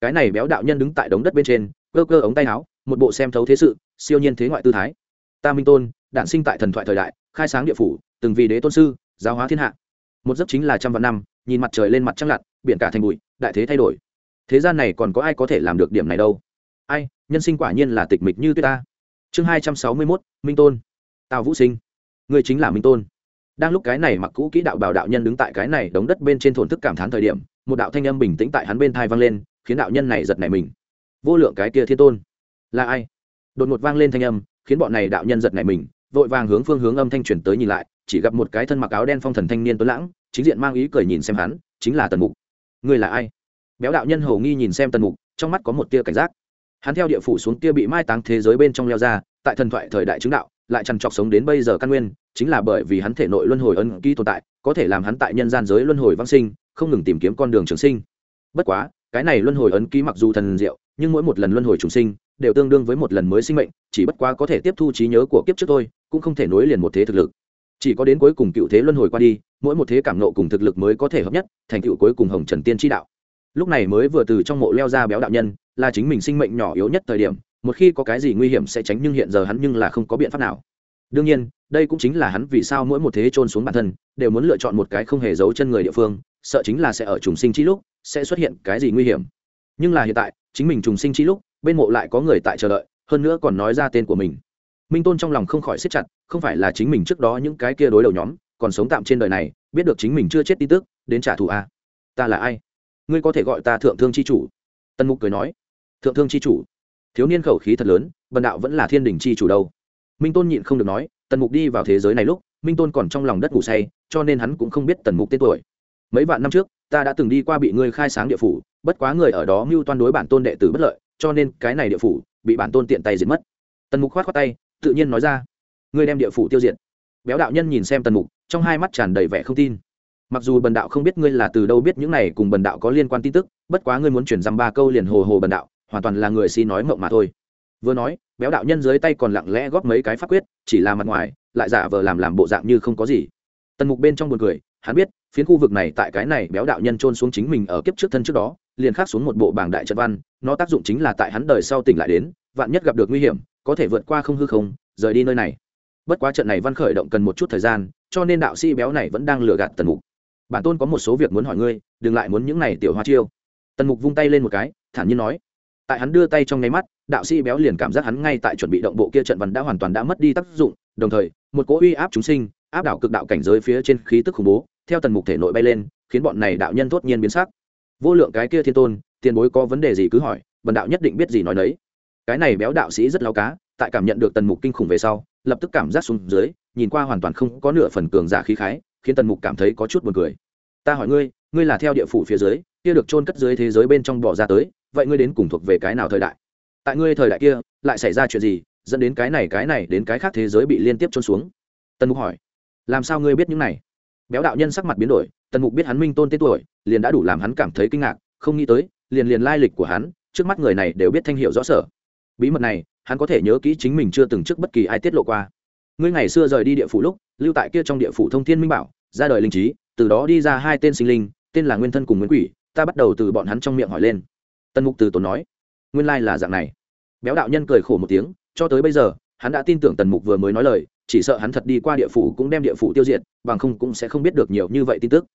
Cái này béo đạo nhân đứng tại đống đất bên trên cơ cơ ống tay áo, một bộ xem thấu thế sự, siêu nhiên thế ngoại tư thái. Ta minh tôn, đản sinh tại thần thoại thời đại, khai sáng địa phủ, từng vì đế tôn sư, giáo hóa thiên hạ. Một giấc chính là trăm vạn năm, nhìn mặt trời lên mặt trăng lặn, biển cả thành bụi, đại thế thay đổi. Thế gian này còn có ai có thể làm được điểm này đâu? Ai, nhân sinh quả nhiên là tịch mịch như tuyết ta. Chương hai trăm sáu mươi mốt, minh tôn. Tào vũ sinh. Người chính là minh tôn. Đang lúc cái này mặc cũ kỹ đạo bảo đạo nhân đứng tại cái này đống đất bên trên thổn thức cảm thán thời điểm, một đạo thanh âm bình tĩnh tại hắn bên thai vang lên, khiến đạo nhân này giật nảy mình vô lượng cái kia thiên tôn. Là ai? Đột ngột vang lên thanh âm, khiến bọn này đạo nhân giật nảy mình, vội vàng hướng phương hướng âm thanh chuyển tới nhìn lại, chỉ gặp một cái thân mặc áo đen phong thần thanh niên tuấn lãng, chính diện mang ý cười nhìn xem hắn, chính là tần mục. Người là ai? Béo đạo nhân hầu nghi nhìn xem tần mục, trong mắt có một tia cảnh giác. Hắn theo địa phủ xuống kia bị mai táng thế giới bên trong leo ra, tại thần thoại thời đại chứng đạo, lại trằn trọc sống đến bây giờ căn nguyên, chính là bởi vì hắn thể nội luân hồi ân ký tồn tại, có thể làm hắn tại nhân gian giới luân hồi vang sinh, không ngừng tìm kiếm con đường trường sinh. Bất quá cái này luân hồi ấn ký mặc dù thần diệu, nhưng mỗi một lần luân hồi trùng sinh, đều tương đương với một lần mới sinh mệnh, chỉ bất quá có thể tiếp thu trí nhớ của kiếp trước tôi cũng không thể nối liền một thế thực lực. Chỉ có đến cuối cùng cựu thế luân hồi qua đi, mỗi một thế cảm nộ cùng thực lực mới có thể hợp nhất, thành cựu cuối cùng hồng trần tiên tri đạo. Lúc này mới vừa từ trong mộ leo ra béo đạo nhân, là chính mình sinh mệnh nhỏ yếu nhất thời điểm, một khi có cái gì nguy hiểm sẽ tránh nhưng hiện giờ hắn nhưng là không có biện pháp nào. Đương nhiên, đây cũng chính là hắn vì sao mỗi một thế trôn xuống bản thân, đều muốn lựa chọn một cái không hề giấu chân người địa phương sợ chính là sẽ ở trùng sinh chi lúc, sẽ xuất hiện cái gì nguy hiểm. Nhưng là hiện tại, chính mình trùng sinh chi lúc, bên mộ lại có người tại chờ đợi, hơn nữa còn nói ra tên của mình. Minh tôn trong lòng không khỏi siết chặt, không phải là chính mình trước đó những cái kia đối đầu nhóm, còn sống tạm trên đời này, biết được chính mình chưa chết tin tức, đến trả thù a à? ta là ai? Ngươi có thể gọi ta thượng thương chi chủ. Tân mục cười nói. Thượng thương chi chủ. Thiếu niên khẩu khí thật lớn, bần đạo vẫn là thiên đình chi chủ đâu. Minh tôn nhịn không được nói, tần mục đi vào thế giới này lúc, minh tôn còn trong lòng đất ngủ say, cho nên hắn cũng không biết tần mục tên tuổi mấy vạn năm trước, ta đã từng đi qua bị ngươi khai sáng địa phủ, bất quá người ở đó mưu toan đối bản tôn đệ tử bất lợi, cho nên cái này địa phủ bị bản tôn tiện tay diệt mất. Tần mục khoát khoát tay, tự nhiên nói ra, ngươi đem địa phủ tiêu diệt. Béo đạo nhân nhìn xem tần mục, trong hai mắt tràn đầy vẻ không tin. Mặc dù bần đạo không biết ngươi là từ đâu biết những này cùng bần đạo có liên quan tin tức, bất quá ngươi muốn chuyển dăm ba câu liền hồ hồ bần đạo, hoàn toàn là người xin nói mộng mà thôi. Vừa nói, béo đạo nhân dưới tay còn lặng lẽ góp mấy cái pháp quyết, chỉ là mặt ngoài, lại giả vờ làm làm bộ dạng như không có gì. Tần mục bên trong buồn cười hắn biết, phiến khu vực này tại cái này béo đạo nhân trôn xuống chính mình ở kiếp trước thân trước đó, liền khắc xuống một bộ bảng đại trận văn, nó tác dụng chính là tại hắn đời sau tỉnh lại đến, vạn nhất gặp được nguy hiểm, có thể vượt qua không hư không, rời đi nơi này. Bất quá trận này văn khởi động cần một chút thời gian, cho nên đạo sĩ béo này vẫn đang lừa gạt tần mục. Bản tôn có một số việc muốn hỏi ngươi, đừng lại muốn những này tiểu hoa chiêu. Tần mục vung tay lên một cái, thản nhiên nói. Tại hắn đưa tay trong nháy mắt, đạo sĩ béo liền cảm giác hắn ngay tại chuẩn bị động bộ kia trận văn đã hoàn toàn đã mất đi tác dụng, đồng thời, một cỗ uy áp chúng sinh áp đảo cực đạo cảnh giới phía trên khí tức khủng bố, theo tần mục thể nội bay lên, khiến bọn này đạo nhân tốt nhiên biến sắc. Vô lượng cái kia thiên tôn, tiền bối có vấn đề gì cứ hỏi, bần đạo nhất định biết gì nói đấy cái này béo đạo sĩ rất lao cá, tại cảm nhận được tần mục kinh khủng về sau, lập tức cảm giác xuống dưới, nhìn qua hoàn toàn không có nửa phần cường giả khí khái, khiến tần mục cảm thấy có chút buồn cười. Ta hỏi ngươi ngươi là theo địa phủ phía dưới, kia được chôn cất dưới thế giới bên trong bỏ ra tới, vậy ngươi đến cùng thuộc về cái nào thời đại? Tại ngươi thời đại kia, lại xảy ra chuyện gì, dẫn đến cái này cái này đến cái khác thế giới bị liên tiếp trôn xuống? Tần mục hỏi làm sao ngươi biết những này? Béo đạo nhân sắc mặt biến đổi, tần mục biết hắn minh tôn tên tuổi, liền đã đủ làm hắn cảm thấy kinh ngạc, không nghĩ tới, liền liền lai lịch của hắn, trước mắt người này đều biết thanh hiệu rõ sở. Bí mật này, hắn có thể nhớ kỹ chính mình chưa từng trước bất kỳ ai tiết lộ qua. Ngươi ngày xưa rời đi địa phủ lúc, lưu tại kia trong địa phủ thông thiên minh bảo, ra đời linh trí, từ đó đi ra hai tên sinh linh, tên là nguyên thân cùng nguyên quỷ, ta bắt đầu từ bọn hắn trong miệng hỏi lên. Tần mục từ tốn nói, nguyên lai là dạng này. Béo đạo nhân cười khổ một tiếng, cho tới bây giờ, hắn đã tin tưởng tần mục vừa mới nói lời chỉ sợ hắn thật đi qua địa phủ cũng đem địa phủ tiêu diệt, bằng không cũng sẽ không biết được nhiều như vậy tin tức.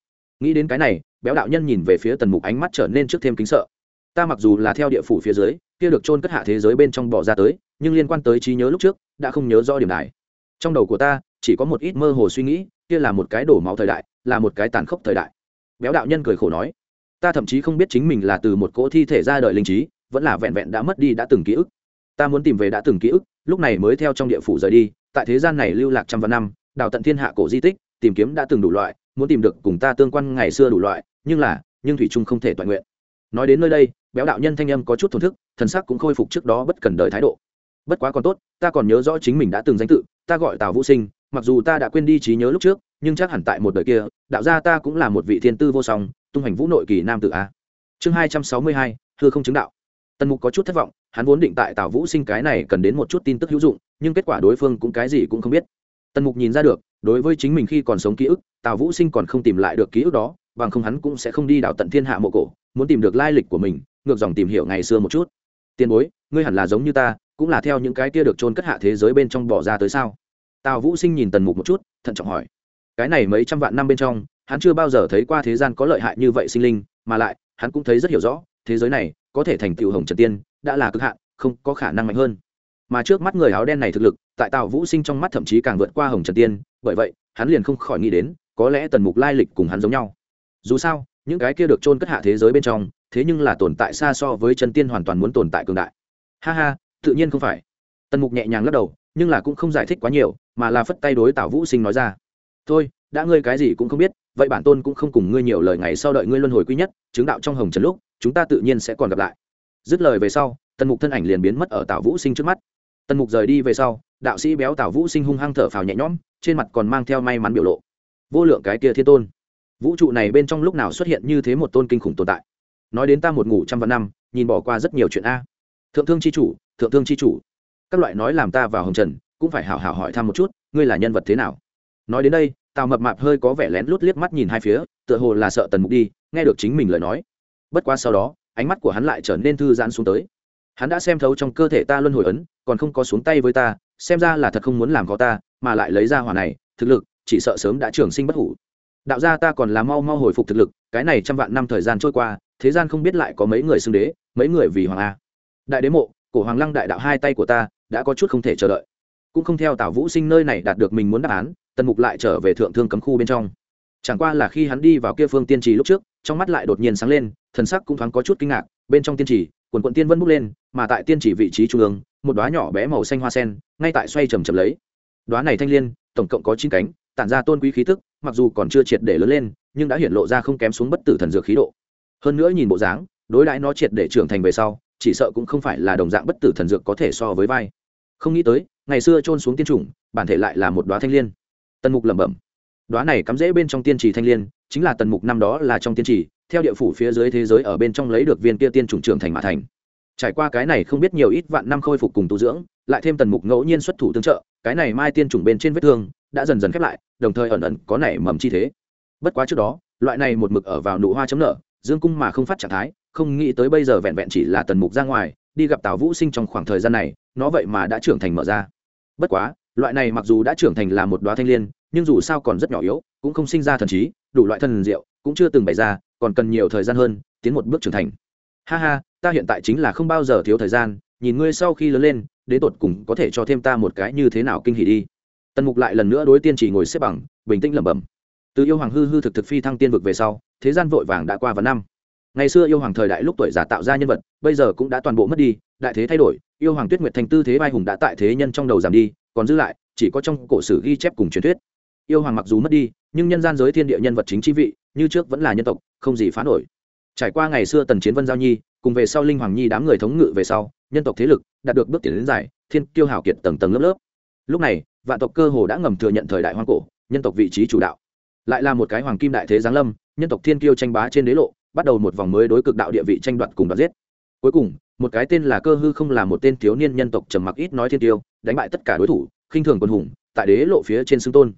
Nghĩ đến cái này, béo đạo nhân nhìn về phía tần mục ánh mắt trở nên trước thêm kính sợ. Ta mặc dù là theo địa phủ phía dưới, kia được trôn cất hạ thế giới bên trong bỏ ra tới, nhưng liên quan tới trí nhớ lúc trước, đã không nhớ rõ điểm này. Trong đầu của ta, chỉ có một ít mơ hồ suy nghĩ, kia là một cái đổ máu thời đại, là một cái tàn khốc thời đại. Béo đạo nhân cười khổ nói, ta thậm chí không biết chính mình là từ một cỗ thi thể ra đời linh trí, vẫn là vẹn vẹn đã mất đi đã từng ký ức. Ta muốn tìm về đã từng ký ức, lúc này mới theo trong địa phủ rời đi tại thế gian này lưu lạc trăm vạn năm, đào tận thiên hạ cổ di tích, tìm kiếm đã từng đủ loại, muốn tìm được cùng ta tương quan ngày xưa đủ loại, nhưng là, nhưng thủy trung không thể toàn nguyện. Nói đến nơi đây, béo đạo nhân thanh âm có chút thổn thức, thần sắc cũng khôi phục trước đó bất cần đời thái độ. Bất quá còn tốt, ta còn nhớ rõ chính mình đã từng danh tự, ta gọi tào vũ sinh, mặc dù ta đã quên đi trí nhớ lúc trước, nhưng chắc hẳn tại một đời kia, đạo gia ta cũng là một vị thiên tư vô song, tung hành vũ nội kỳ nam tự a. Chương hai trăm sáu mươi hai thưa không chứng đạo tần mục có chút thất vọng, hắn vốn định tại tào vũ sinh cái này cần đến một chút tin tức hữu dụng, nhưng kết quả đối phương cũng cái gì cũng không biết. Tần mục nhìn ra được, đối với chính mình khi còn sống ký ức, tào vũ sinh còn không tìm lại được ký ức đó, bằng không hắn cũng sẽ không đi đào tận thiên hạ mộ cổ, muốn tìm được lai lịch của mình, ngược dòng tìm hiểu ngày xưa một chút. Tiền bối, ngươi hẳn là giống như ta, cũng là theo những cái kia được trôn cất hạ thế giới bên trong bỏ ra tới sao? Tào vũ sinh nhìn tần mục một chút, thận trọng hỏi. Cái này mấy trăm vạn năm bên trong, hắn chưa bao giờ thấy qua thế gian có lợi hại như vậy sinh linh, mà lại, hắn cũng thấy rất hiểu rõ thế giới này có thể thành tựu hồng trần tiên, đã là cực hạn, không có khả năng mạnh hơn. Mà trước mắt người áo đen này thực lực, tại tào vũ sinh trong mắt thậm chí càng vượt qua hồng trần tiên, bởi vậy, hắn liền không khỏi nghĩ đến, có lẽ tần mục lai lịch cùng hắn giống nhau. Dù sao, những cái kia được chôn cất hạ thế giới bên trong, thế nhưng là tồn tại xa so với chân tiên hoàn toàn muốn tồn tại cường đại. Ha ha, tự nhiên không phải. Tần mục nhẹ nhàng lắc đầu, nhưng là cũng không giải thích quá nhiều, mà là phất tay đối tào vũ sinh nói ra. Thôi, đã ngươi cái gì cũng không biết vậy bản tôn cũng không cùng ngươi nhiều lời ngày sau đợi ngươi luân hồi quý nhất, chứng đạo trong hồng trần lúc, chúng ta tự nhiên sẽ còn gặp lại. Dứt lời về sau, tần mục thân ảnh liền biến mất ở tào vũ sinh trước mắt. Tần mục rời đi về sau, đạo sĩ béo tào vũ sinh hung hăng thở phào nhẹ nhõm, trên mặt còn mang theo may mắn biểu lộ. Vô lượng cái kia thiên tôn. Vũ trụ này bên trong lúc nào xuất hiện như thế một tôn kinh khủng tồn tại? Nói đến ta một ngủ trăm vạn năm, nhìn bỏ qua rất nhiều chuyện a. Thượng thương c h i chủ, thượng thương c h i chủ. Các loại nói làm ta vào hồng trần, cũng phải hảo hảo hỏi thăm một chút, ngươi là nhân vật thế nào? Nói đến đây tào mập mạp hơi có vẻ lén lút liếc mắt nhìn hai phía, tựa hồ là sợ tần mục đi, nghe được chính mình lời nói. Bất qua sau đó, ánh mắt của hắn lại trở nên thư giãn xuống tới. Hắn đã xem thấu trong cơ thể ta luân hồi ấn, còn không có xuống tay với ta, xem ra là thật không muốn làm khó ta, mà lại lấy ra hỏa này, thực lực, chỉ sợ sớm đã trường sinh bất hủ. Đạo gia ta còn là mau mau hồi phục thực lực, cái này trăm vạn năm thời gian trôi qua, thế gian không biết lại có mấy người xưng đế, mấy người vì hoàng a. Đại đế mộ, cổ hoàng lăng đại đạo hai tay của ta, đã có chút không thể chờ đợi. Cũng không theo tào vũ sinh nơi này đạt được mình muốn đáp án tần mục lại trở về thượng thương cấm khu bên trong. Chẳng qua là khi hắn đi vào kia phương tiên trì lúc trước, trong mắt lại đột nhiên sáng lên, thần sắc cũng thoáng có chút kinh ngạc, bên trong tiên trì, quần quận tiên vân bốc lên, mà tại tiên trì vị trí trung ương, một đoá nhỏ bé màu xanh hoa sen, ngay tại xoay trầm trầm lấy. Đoá này thanh l i ê n tổng cộng có chín cánh, tản ra tôn quý khí tức, mặc dù còn chưa triệt để lớn lên, nhưng đã hiện lộ ra không kém xuống bất tử thần dược khí độ. Hơn nữa nhìn bộ dáng, đối đãi nó triệt để trưởng thành về sau, chỉ sợ cũng không phải là đồng dạng bất tử thần dược có thể so với vai. Không nghĩ tới, ngày xưa trôn xuống tiên chủng, bản thể lại là một đoá thanh l i ê n tần mục lẩm bẩm. Đoá này cắm rễ bên trong tiên trì thanh l i ê n chính là tần mục năm đó là trong tiên trì, theo địa phủ phía dưới thế giới ở bên trong lấy được viên kia tiên chủng trưởng thành mã thành. Trải qua cái này không biết nhiều ít vạn năm khôi phục cùng tu dưỡng, lại thêm tần mục ngẫu nhiên xuất thủ tương trợ, cái này mai tiên chủng bên trên vết thương đã dần dần khép lại, đồng thời ẩn ẩn có nảy mầm chi thế. Bất quá trước đó, loại này một mực ở vào nụ hoa chấm nở, dương cung mà không phát trạng thái, không nghĩ tới bây giờ vẹn vẹn chỉ là tần mục ra ngoài, đi gặp tào vũ sinh trong khoảng thời gian này, nó vậy mà đã trưởng thành mở ra. Bất quá loại này mặc dù đã trưởng thành là một đoá thanh l i ê n nhưng dù sao còn rất nhỏ yếu, cũng không sinh ra thần trí, đủ loại thần diệu, cũng chưa từng bày ra, còn cần nhiều thời gian hơn, tiến một bước trưởng thành. Ha ha, ta hiện tại chính là không bao giờ thiếu thời gian, nhìn ngươi sau khi lớn lên, đến tột cùng có thể cho thêm ta một cái như thế nào kinh hỉ đi. Tần mục lại lần nữa đối tiên chỉ ngồi xếp bằng, bình tĩnh lẩm bẩm. Từ yêu hoàng hư hư thực thực phi thăng tiên vực về sau, thế gian vội vàng đã qua vào năm. Ngày xưa yêu hoàng thời đại lúc tuổi già tạo ra nhân vật, bây giờ cũng đã toàn bộ mất đi, đại thế thay đổi, yêu hoàng tuyết nguyệt thành tư thế vai hùng đã tại thế nhân trong đầu giảm đi còn giữ lại, chỉ có trong cổ sử ghi chép cùng truyền thuyết. Yêu hoàng mặc dù mất đi, nhưng nhân gian giới thiên địa nhân vật chính chi vị, như trước vẫn là nhân tộc, không gì phá nổi. Trải qua ngày xưa tần chiến vân giao nhi, cùng về sau linh hoàng nhi đám người thống ngự về sau, nhân tộc thế lực đạt được bước tiến đến dài, thiên kiêu hào kiệt tầng tầng lớp lớp. Lúc này, vạn tộc cơ hồ đã ngầm thừa nhận thời đại hoang cổ, nhân tộc vị trí chủ đạo. Lại là một cái hoàng kim đại thế giáng lâm, nhân tộc thiên kiêu tranh bá trên đế lộ, bắt đầu một vòng mới đối cực đạo địa vị tranh đoạt cùng đoạt giết. Cuối cùng, một cái tên là cơ hư không là một tên thiếu niên nhân tộc trầm mặc ít nói thiên tiêu đánh bại tất cả đối thủ, khinh thường quân hùng, tại đế lộ phía trên xưng tôn.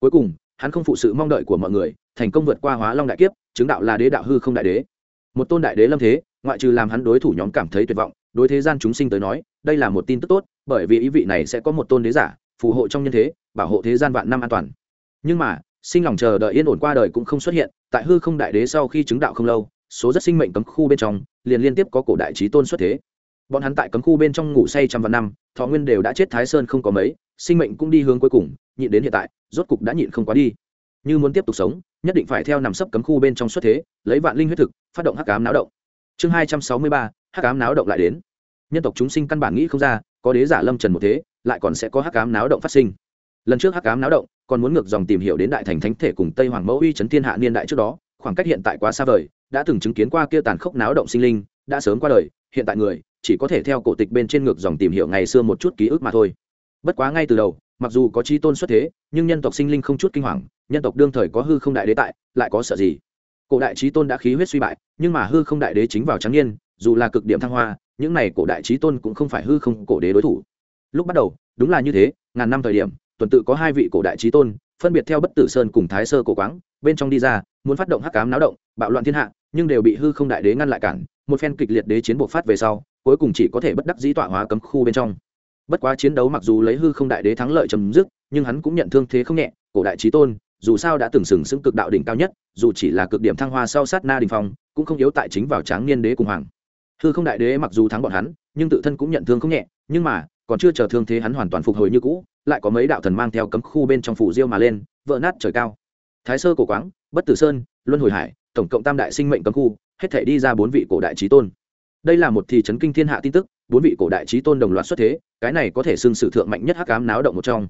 Cuối cùng, hắn không phụ sự mong đợi của mọi người, thành công vượt qua hóa long đại kiếp, chứng đạo là đế đạo hư không đại đế. Một tôn đại đế lâm thế, ngoại trừ làm hắn đối thủ nhóm cảm thấy tuyệt vọng, đối thế gian chúng sinh tới nói, đây là một tin tức tốt, bởi vì ý vị này sẽ có một tôn đế giả, phù hộ trong nhân thế, bảo hộ thế gian vạn năm an toàn. Nhưng mà, sinh lòng chờ đợi yên ổn qua đời cũng không xuất hiện, tại hư không đại đế sau khi chứng đạo không lâu, số rất sinh mệnh cấm khu bên trong, liền liên tiếp có cổ đại trí tôn xuất thế bọn hắn tại cấm khu bên trong ngủ say trăm vạn năm, thọ nguyên đều đã chết thái sơn không có mấy, sinh mệnh cũng đi hướng cuối cùng, nhịn đến hiện tại, rốt cục đã nhịn không quá đi. Như muốn tiếp tục sống, nhất định phải theo nằm sấp cấm khu bên trong xuất thế, lấy vạn linh huyết thực, phát động hắc cám náo động. Chương hai trăm sáu mươi ba, hắc cám náo động lại đến. Nhân tộc chúng sinh căn bản nghĩ không ra, có đế giả lâm trần một thế, lại còn sẽ có hắc cám náo động phát sinh. Lần trước hắc cám náo động, còn muốn ngược dòng tìm hiểu đến đại thành thánh thể cùng tây hoàng mẫu uy chấn thiên hạ niên đại trước đó, khoảng cách hiện tại quá xa vời, đã từng chứng kiến qua kia tàn khốc náo động sinh linh, đã sớm qua đời, hiện tại người chỉ có thể theo cổ tịch bên trên ngược dòng tìm hiểu ngày xưa một chút ký ức mà thôi. Bất quá ngay từ đầu, mặc dù có trí tôn xuất thế, nhưng nhân tộc sinh linh không chút kinh hoàng, nhân tộc đương thời có hư không đại đế tại, lại có sợ gì? Cổ đại trí tôn đã khí huyết suy bại, nhưng mà hư không đại đế chính vào trắng niên, dù là cực điểm thăng hoa, những này cổ đại trí tôn cũng không phải hư không cổ đế đối thủ. Lúc bắt đầu, đúng là như thế, ngàn năm thời điểm, tuần tự có hai vị cổ đại trí tôn, phân biệt theo bất tử sơn cùng thái sơ cổ quáng, bên trong đi ra, muốn phát động hắc cám náo động, bạo loạn thiên hạ, nhưng đều bị hư không đại đế ngăn lại cản, một phen kịch liệt đế chiến buộc phát về sau cuối cùng chỉ có thể bất đắc dĩ tọa hóa cấm khu bên trong. Bất quá chiến đấu mặc dù lấy hư không đại đế thắng lợi chấm dứt, nhưng hắn cũng nhận thương thế không nhẹ, cổ đại trí tôn, dù sao đã từng sừng sững cực đạo đỉnh cao nhất, dù chỉ là cực điểm thăng hoa sau sát na đình phong, cũng không yếu tại chính vào tráng niên đế cùng hoàng. Hư không đại đế mặc dù thắng bọn hắn, nhưng tự thân cũng nhận thương không nhẹ, nhưng mà, còn chưa chờ thương thế hắn hoàn toàn phục hồi như cũ, lại có mấy đạo thần mang theo cấm khu bên trong phủ diêu mà lên, vỡ nát trời cao. Thái sơ cổ quáng, bất tử sơn, luân hồi hải, tổng cộng tam đại sinh mệnh cấm khu, hết thể đi ra bốn vị cổ đại trí tôn đây là một thị trấn kinh thiên hạ tin tức, bốn vị cổ đại trí tôn đồng loạt xuất thế, cái này có thể xưng sử thượng mạnh nhất hắc cám náo động một trong.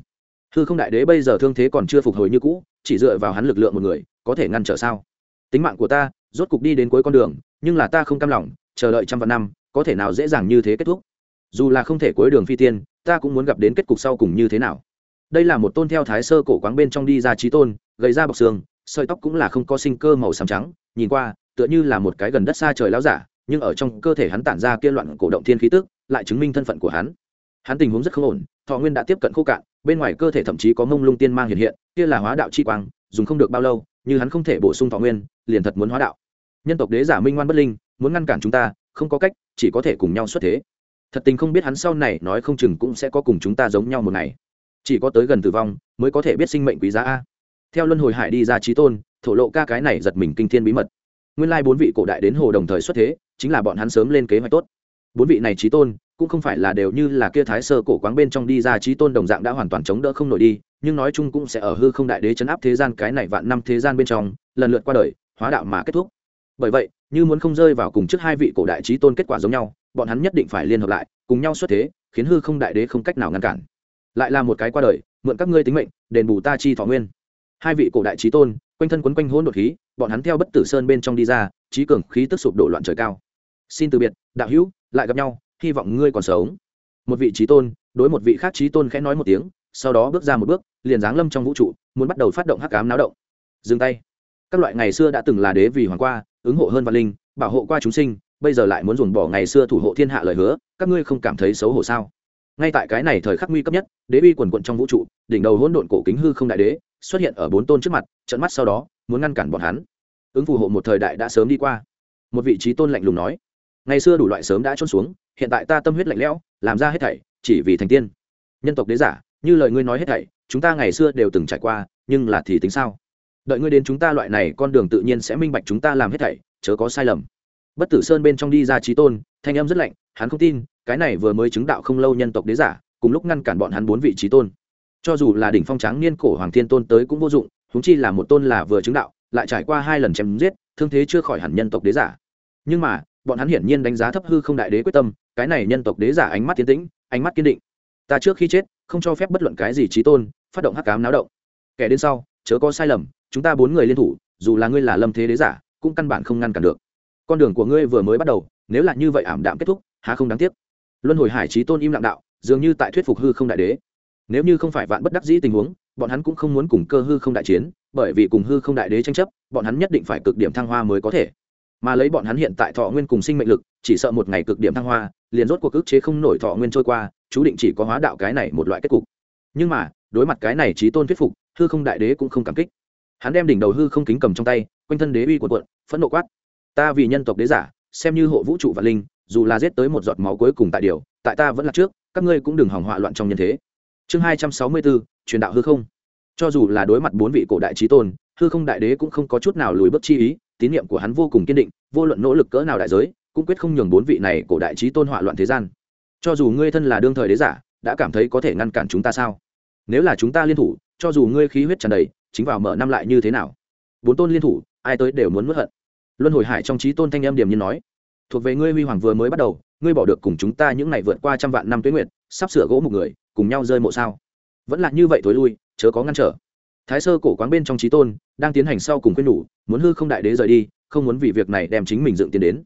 Hư không đại đế bây giờ thương thế còn chưa phục hồi như cũ, chỉ dựa vào hắn lực lượng một người, có thể ngăn trở sao? Tính mạng của ta, rốt cục đi đến cuối con đường, nhưng là ta không cam lòng, chờ đợi trăm vạn năm, có thể nào dễ dàng như thế kết thúc? Dù là không thể cuối đường phi tiên, ta cũng muốn gặp đến kết cục sau cùng như thế nào? Đây là một tôn theo thái sơ cổ quáng bên trong đi ra trí tôn, gầy ra bọc xương, sợi tóc cũng là không có sinh cơ màu xám trắng, nhìn qua, tựa như là một cái gần đất xa trời láo giả nhưng ở trong cơ thể hắn tản ra kia loạn cổ động thiên khí tức, lại chứng minh thân phận của hắn. Hắn tình huống rất không ổn, thọ nguyên đã tiếp cận khô cạn, bên ngoài cơ thể thậm chí có mông lung tiên mang hiện hiện, kia là hóa đạo chi quang, dùng không được bao lâu, như hắn không thể bổ sung thọ nguyên, liền thật muốn hóa đạo. Nhân tộc đế giả minh ngoan bất linh, muốn ngăn cản chúng ta, không có cách, chỉ có thể cùng nhau xuất thế. Thật tình không biết hắn sau này nói không chừng cũng sẽ có cùng chúng ta giống nhau một ngày. Chỉ có tới gần tử vong, mới có thể biết sinh mệnh quý giá a. Theo luân hồi hải đi ra trí tôn, thổ lộ ca cái này giật mình kinh thiên bí mật. Nguyên lai bốn vị cổ đại đến hồ đồng thời xuất thế chính là bọn hắn sớm lên kế hoạch tốt. Bốn vị này trí tôn, cũng không phải là đều như là kia thái sơ cổ quáng bên trong đi ra trí tôn đồng dạng đã hoàn toàn chống đỡ không nổi đi, nhưng nói chung cũng sẽ ở hư không đại đế chấn áp thế gian cái này vạn năm thế gian bên trong, lần lượt qua đời, hóa đạo mà kết thúc. Bởi vậy, như muốn không rơi vào cùng trước hai vị cổ đại trí tôn kết quả giống nhau, bọn hắn nhất định phải liên hợp lại, cùng nhau xuất thế, khiến hư không đại đế không cách nào ngăn cản. Lại là một cái qua đời, mượn các ngươi tính mệnh, đền bù ta chi thọ nguyên. Hai vị cổ đại trí tôn, quanh thân quấn quanh hỗn đột khí, bọn hắn theo bất tử sơn bên trong đi ra, trí cường khí tức sụp đổ loạn trời cao xin từ biệt, đạo hữu, lại gặp nhau, hy vọng ngươi còn sống. Một vị trí tôn, đối một vị khác trí tôn khẽ nói một tiếng, sau đó bước ra một bước, liền giáng lâm trong vũ trụ, muốn bắt đầu phát động hắc cám náo động. Dừng tay. Các loại ngày xưa đã từng là đế vì hoàng qua, ứng hộ hơn văn linh, bảo hộ qua chúng sinh, bây giờ lại muốn dồn bỏ ngày xưa thủ hộ thiên hạ lời hứa, các ngươi không cảm thấy xấu hổ sao? Ngay tại cái này thời khắc nguy cấp nhất, đế uy quần quận trong vũ trụ, đỉnh đầu hỗn độn cổ kính hư không đại đế, xuất hiện ở bốn tôn trước mặt, trận mắt sau đó, muốn ngăn cản bọn hắn. Ứng phù hộ một thời đại đã sớm đi qua. Một vị trí tôn lạnh lùng nói ngày xưa đủ loại sớm đã trôn xuống, hiện tại ta tâm huyết lạnh lẽo, làm ra hết thảy, chỉ vì thành tiên. Nhân tộc đế giả, như lời ngươi nói hết thảy, chúng ta ngày xưa đều từng trải qua, nhưng là thì tính sao? Đợi ngươi đến chúng ta loại này, con đường tự nhiên sẽ minh bạch chúng ta làm hết thảy, chớ có sai lầm. Bất tử sơn bên trong đi ra trí tôn, thanh âm rất lạnh, hắn không tin, cái này vừa mới chứng đạo không lâu nhân tộc đế giả, cùng lúc ngăn cản bọn hắn bốn vị trí tôn. Cho dù là đỉnh phong tráng niên cổ hoàng thiên tôn tới cũng vô dụng húng chi là một tôn là vừa chứng đạo, lại trải qua hai lần chém giết, thương thế chưa khỏi hẳn nhân tộc đế giả. Nhưng mà bọn hắn hiển nhiên đánh giá thấp hư không đại đế quyết tâm, cái này nhân tộc đế giả ánh mắt tiến tĩnh, ánh mắt kiên định. Ta trước khi chết, không cho phép bất luận cái gì trí tôn phát động hắc cám náo động. Kẻ đến sau, chớ có sai lầm, chúng ta bốn người liên thủ, dù là ngươi là lâm thế đế giả, cũng căn bản không ngăn cản được. Con đường của ngươi vừa mới bắt đầu, nếu là như vậy ảm đạm kết thúc, há không đáng tiếc. Luân hồi hải trí tôn im lặng đạo, dường như tại thuyết phục hư không đại đế. Nếu như không phải vạn bất đắc dĩ tình huống, bọn hắn cũng không muốn cùng cơ hư không đại chiến, bởi vì cùng hư không đại đế tranh chấp, bọn hắn nhất định phải cực điểm thăng hoa mới có thể mà lấy bọn hắn hiện tại thọ nguyên cùng sinh mệnh lực, chỉ sợ một ngày cực điểm thăng hoa, liền rốt cuộc ức chế không nổi thọ nguyên trôi qua, chú định chỉ có hóa đạo cái này một loại kết cục. Nhưng mà, đối mặt cái này trí tôn thuyết phục, hư không đại đế cũng không cảm kích. Hắn đem đỉnh đầu hư không kính cầm trong tay, quanh thân đế uy của quận phẫn nộ quát. Ta vì nhân tộc đế giả, xem như hộ vũ trụ và linh, dù là giết tới một giọt máu cuối cùng tại điều, tại ta vẫn là trước, các ngươi cũng đừng hỏng họa loạn trong nhân thế. Chương hai trăm sáu mươi bốn, truyền đạo hư không. Cho dù là đối mặt bốn vị cổ đại trí tôn, hư không đại đế cũng không có chút nào lùi bước chi ý tín nhiệm của hắn vô cùng kiên định, vô luận nỗ lực cỡ nào đại giới, cũng quyết không nhường bốn vị này cổ đại trí tôn họa loạn thế gian. Cho dù ngươi thân là đương thời đế giả, đã cảm thấy có thể ngăn cản chúng ta sao? Nếu là chúng ta liên thủ, cho dù ngươi khí huyết tràn đầy, chính vào mở năm lại như thế nào? Bốn tôn liên thủ, ai tới đều muốn mất hận. Luân hồi hải trong trí tôn thanh âm điểm như nói, thuộc về ngươi huy hoàng vừa mới bắt đầu, ngươi bỏ được cùng chúng ta những ngày vượt qua trăm vạn năm tuế nguyệt, sắp sửa gỗ một người, cùng nhau rơi mộ sao? Vẫn là như vậy thối lui, chớ có ngăn trở thái sơ cổ quán bên trong trí tôn, đang tiến hành sau cùng khuyên nhủ, muốn hư không đại đế rời đi, không muốn vì việc này đem chính mình dựng tiền đến.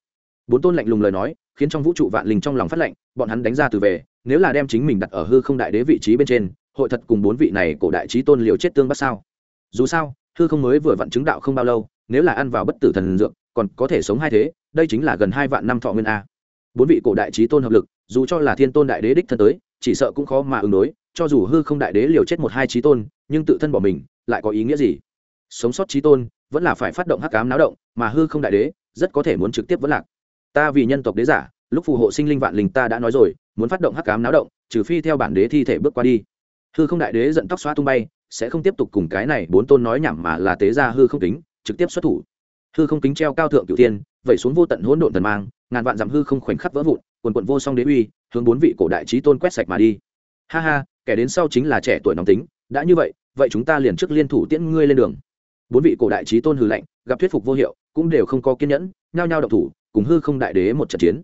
Bốn tôn lạnh lùng lời nói, khiến trong vũ trụ vạn linh trong lòng phát lệnh bọn hắn đánh ra từ về, nếu là đem chính mình đặt ở hư không đại đế vị trí bên trên, hội thật cùng bốn vị này cổ đại trí tôn liều chết tương bắt sao? Dù sao, hư không mới vừa vặn chứng đạo không bao lâu, nếu là ăn vào bất tử thần dược, còn có thể sống hai thế, đây chính là gần hai vạn năm thọ nguyên a. Bốn vị cổ đại trí tôn hợp lực, dù cho là thiên tôn đại đế đích thân tới, chỉ sợ cũng khó mà ứng đối, cho dù hư không đại đế liều chết một hai trí tôn, nhưng tự thân bỏ mình lại có ý nghĩa gì? Sống sót trí tôn, vẫn là phải phát động hắc cám náo động, mà hư không đại đế, rất có thể muốn trực tiếp vẫn lạc. Ta vì nhân tộc đế giả, lúc phù hộ sinh linh vạn linh ta đã nói rồi, muốn phát động hắc cám náo động, trừ phi theo bản đế thi thể bước qua đi. Hư không đại đế giận tóc xóa tung bay, sẽ không tiếp tục cùng cái này bốn tôn nói nhảm mà là tế ra hư không kính, trực tiếp xuất thủ. Hư không kính treo cao thượng cửu tiên vẩy xuống vô tận hỗn độn thần mang, ngàn vạn dặm hư không khoảnh khắc vỡ vụn, quần quận vô song đế uy, hướng bốn vị cổ đại trí tôn quét sạch mà đi. Ha ha, kẻ đến sau chính là trẻ tuổi nóng tính, đã như vậy vậy chúng ta liền trước liên thủ tiễn ngươi lên đường. Bốn vị cổ đại trí tôn hư lệnh gặp thuyết phục vô hiệu, cũng đều không có kiên nhẫn, nhao nhao độc thủ, cùng hư không đại đế một trận chiến.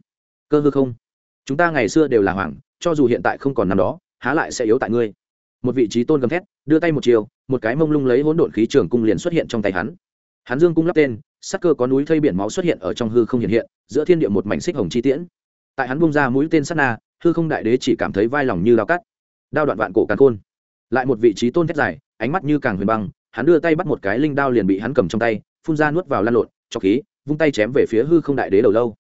Cơ hư không? Chúng ta ngày xưa đều là hoàng, cho dù hiện tại không còn năm đó, há lại sẽ yếu tại ngươi. Một vị trí tôn gầm thét, đưa tay một chiều, một cái mông lung lấy hỗn độn khí trường cung liền xuất hiện trong tay hắn. Hắn dương cung lắp tên, sắc cơ có núi thây biển máu xuất hiện ở trong hư không hiện hiện, giữa thiên địa một mảnh xích hồng chi tiễn. Tại hắn bung ra mũi tên sắt na, hư không đại đế chỉ cảm thấy vai lòng như lao cắt. Đao đoạn vạn cổ càn khôn lại một vị trí tôn thét dài, ánh mắt như càng huyền băng, hắn đưa tay bắt một cái linh đao liền bị hắn cầm trong tay, phun ra nuốt vào lan lộn, cho khí, vung tay chém về phía hư không đại đế đầu lâu.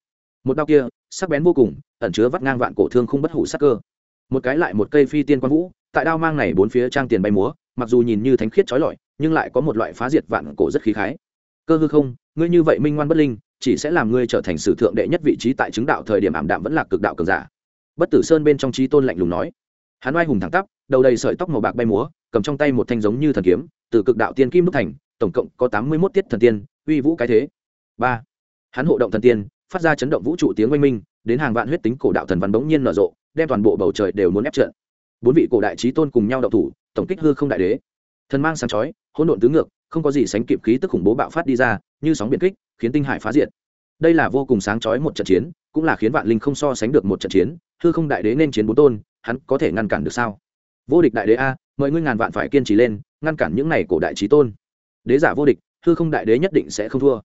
Một đao kia, sắc bén vô cùng, ẩn chứa vắt ngang vạn cổ thương không bất hủ sắc cơ. Một cái lại một cây phi tiên quang vũ, tại đao mang này bốn phía trang tiền bay múa, mặc dù nhìn như thánh khiết trói lọi, nhưng lại có một loại phá diệt vạn cổ rất khí khái. Cơ hư không, ngươi như vậy minh ngoan bất linh, chỉ sẽ làm ngươi trở thành sử thượng đệ nhất vị trí tại chứng đạo thời điểm ảm đạm vẫn là cực đạo cường giả. Bất tử sơn bên trong trí tôn lạnh lùng nói hắn oai hùng thẳng tắp, đầu đầy sợi tóc màu bạc bay múa, cầm trong tay một thanh giống như thần kiếm, từ cực đạo tiên kim đúc thành, tổng cộng có tám mươi mốt tiết thần tiên, uy vũ cái thế. Ba. Hắn hộ động thần tiên, phát ra chấn động vũ trụ tiếng oanh minh, đến hàng vạn huyết tính cổ đạo thần văn bỗng nhiên nở rộ, đem toàn bộ bầu trời đều muốn ép trận bốn vị cổ đại trí tôn cùng nhau đậu thủ, tổng kích hư không đại đế. Thần mang sáng chói, hỗn độn tứ ngược, không có gì sánh kịp khí tức khủng bố bạo phát đi ra, như sóng biển kích, khiến tinh hải phá diệt. Đây là vô cùng sáng chói một trận chiến, cũng là khiến vạn linh không so sánh được một trận chiến, hư không đại đế nên chiến bốn tôn hắn có thể ngăn cản được sao? Vô địch đại đế a, mời ngươi ngàn vạn phải kiên trì lên, ngăn cản những này cổ đại trí tôn. Đế giả vô địch, hư không đại đế nhất định sẽ không thua.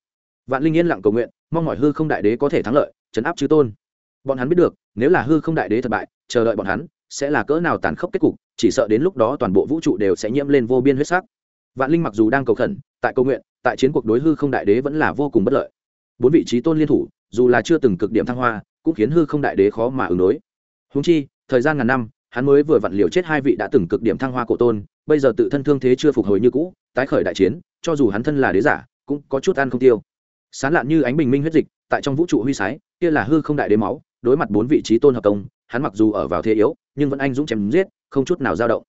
Vạn linh yên lặng cầu nguyện, mong mỏi hư không đại đế có thể thắng lợi chấn áp chư tôn. Bọn hắn biết được, nếu là hư không đại đế thất bại, chờ đợi bọn hắn, sẽ là cỡ nào tàn khốc kết cục, chỉ sợ đến lúc đó toàn bộ vũ trụ đều sẽ nhiễm lên vô biên huyết sắc. Vạn linh mặc dù đang cầu khẩn, tại cầu nguyện, tại chiến cuộc đối hư không đại đế vẫn là vô cùng bất lợi. Bốn vị trí tôn liên thủ, dù là chưa từng cực điểm thăng hoa, cũng khiến hư không đại đế khó mà ứng đối. Húng chi thời gian ngàn năm, hắn mới vừa vặn liều chết hai vị đã từng cực điểm thăng hoa cổ tôn, bây giờ tự thân thương thế chưa phục hồi như cũ, tái khởi đại chiến, cho dù hắn thân là đế giả, cũng có chút ăn không tiêu. Sán lạn như ánh bình minh huyết dịch, tại trong vũ trụ huy sái, kia là hư không đại đế máu, đối mặt bốn vị trí tôn hợp công, hắn mặc dù ở vào thế yếu, nhưng vẫn anh dũng chém giết, không chút nào dao động.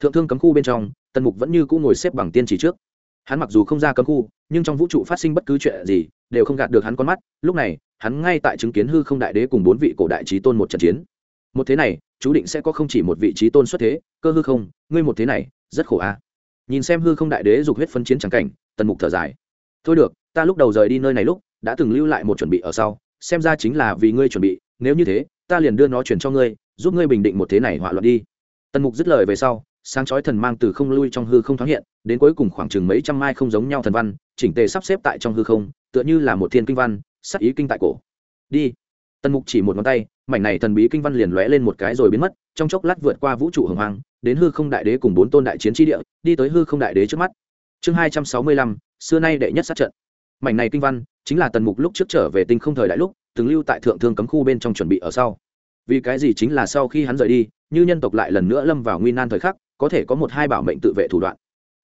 Thượng thương cấm khu bên trong, tần mục vẫn như cũ ngồi xếp bằng tiên chỉ trước. Hắn mặc dù không ra cấm khu, nhưng trong vũ trụ phát sinh bất cứ chuyện gì, đều không gạt được hắn con mắt, lúc này, hắn ngay tại chứng kiến hư không đại đế cùng bốn vị cổ đại trí tôn một trận chiến một thế này, chú định sẽ có không chỉ một vị trí tôn xuất thế, cơ hư không, ngươi một thế này, rất khổ a. Nhìn xem hư không đại đế dục huyết phân chiến trắng cảnh, tần mục thở dài. Thôi được, ta lúc đầu rời đi nơi này lúc, đã từng lưu lại một chuẩn bị ở sau, xem ra chính là vì ngươi chuẩn bị, nếu như thế, ta liền đưa nó chuyển cho ngươi, giúp ngươi bình định một thế này hỏa loạn đi. Tần mục dứt lời về sau, sáng chói thần mang từ không lui trong hư không thoáng hiện, đến cuối cùng khoảng chừng mấy trăm mai không giống nhau thần văn, chỉnh tề sắp xếp tại trong hư không, tựa như là một thiên kinh văn, sắc ý kinh tại cổ. Đi tần mục chỉ một ngón tay, mảnh này thần bí kinh văn liền lóe lên một cái rồi biến mất, trong chốc lát vượt qua vũ trụ hồng hoang, đến hư không đại đế cùng bốn tôn đại chiến tri địa, đi tới hư không đại đế trước mắt. Chương hai trăm sáu mươi lăm, xưa nay đệ nhất sát trận. Mảnh này kinh văn chính là tần mục lúc trước trở về tinh không thời đại lúc, từng lưu tại thượng thương cấm khu bên trong chuẩn bị ở sau. Vì cái gì chính là sau khi hắn rời đi, như nhân tộc lại lần nữa lâm vào nguy nan thời khắc, có thể có một hai bảo mệnh tự vệ thủ đoạn.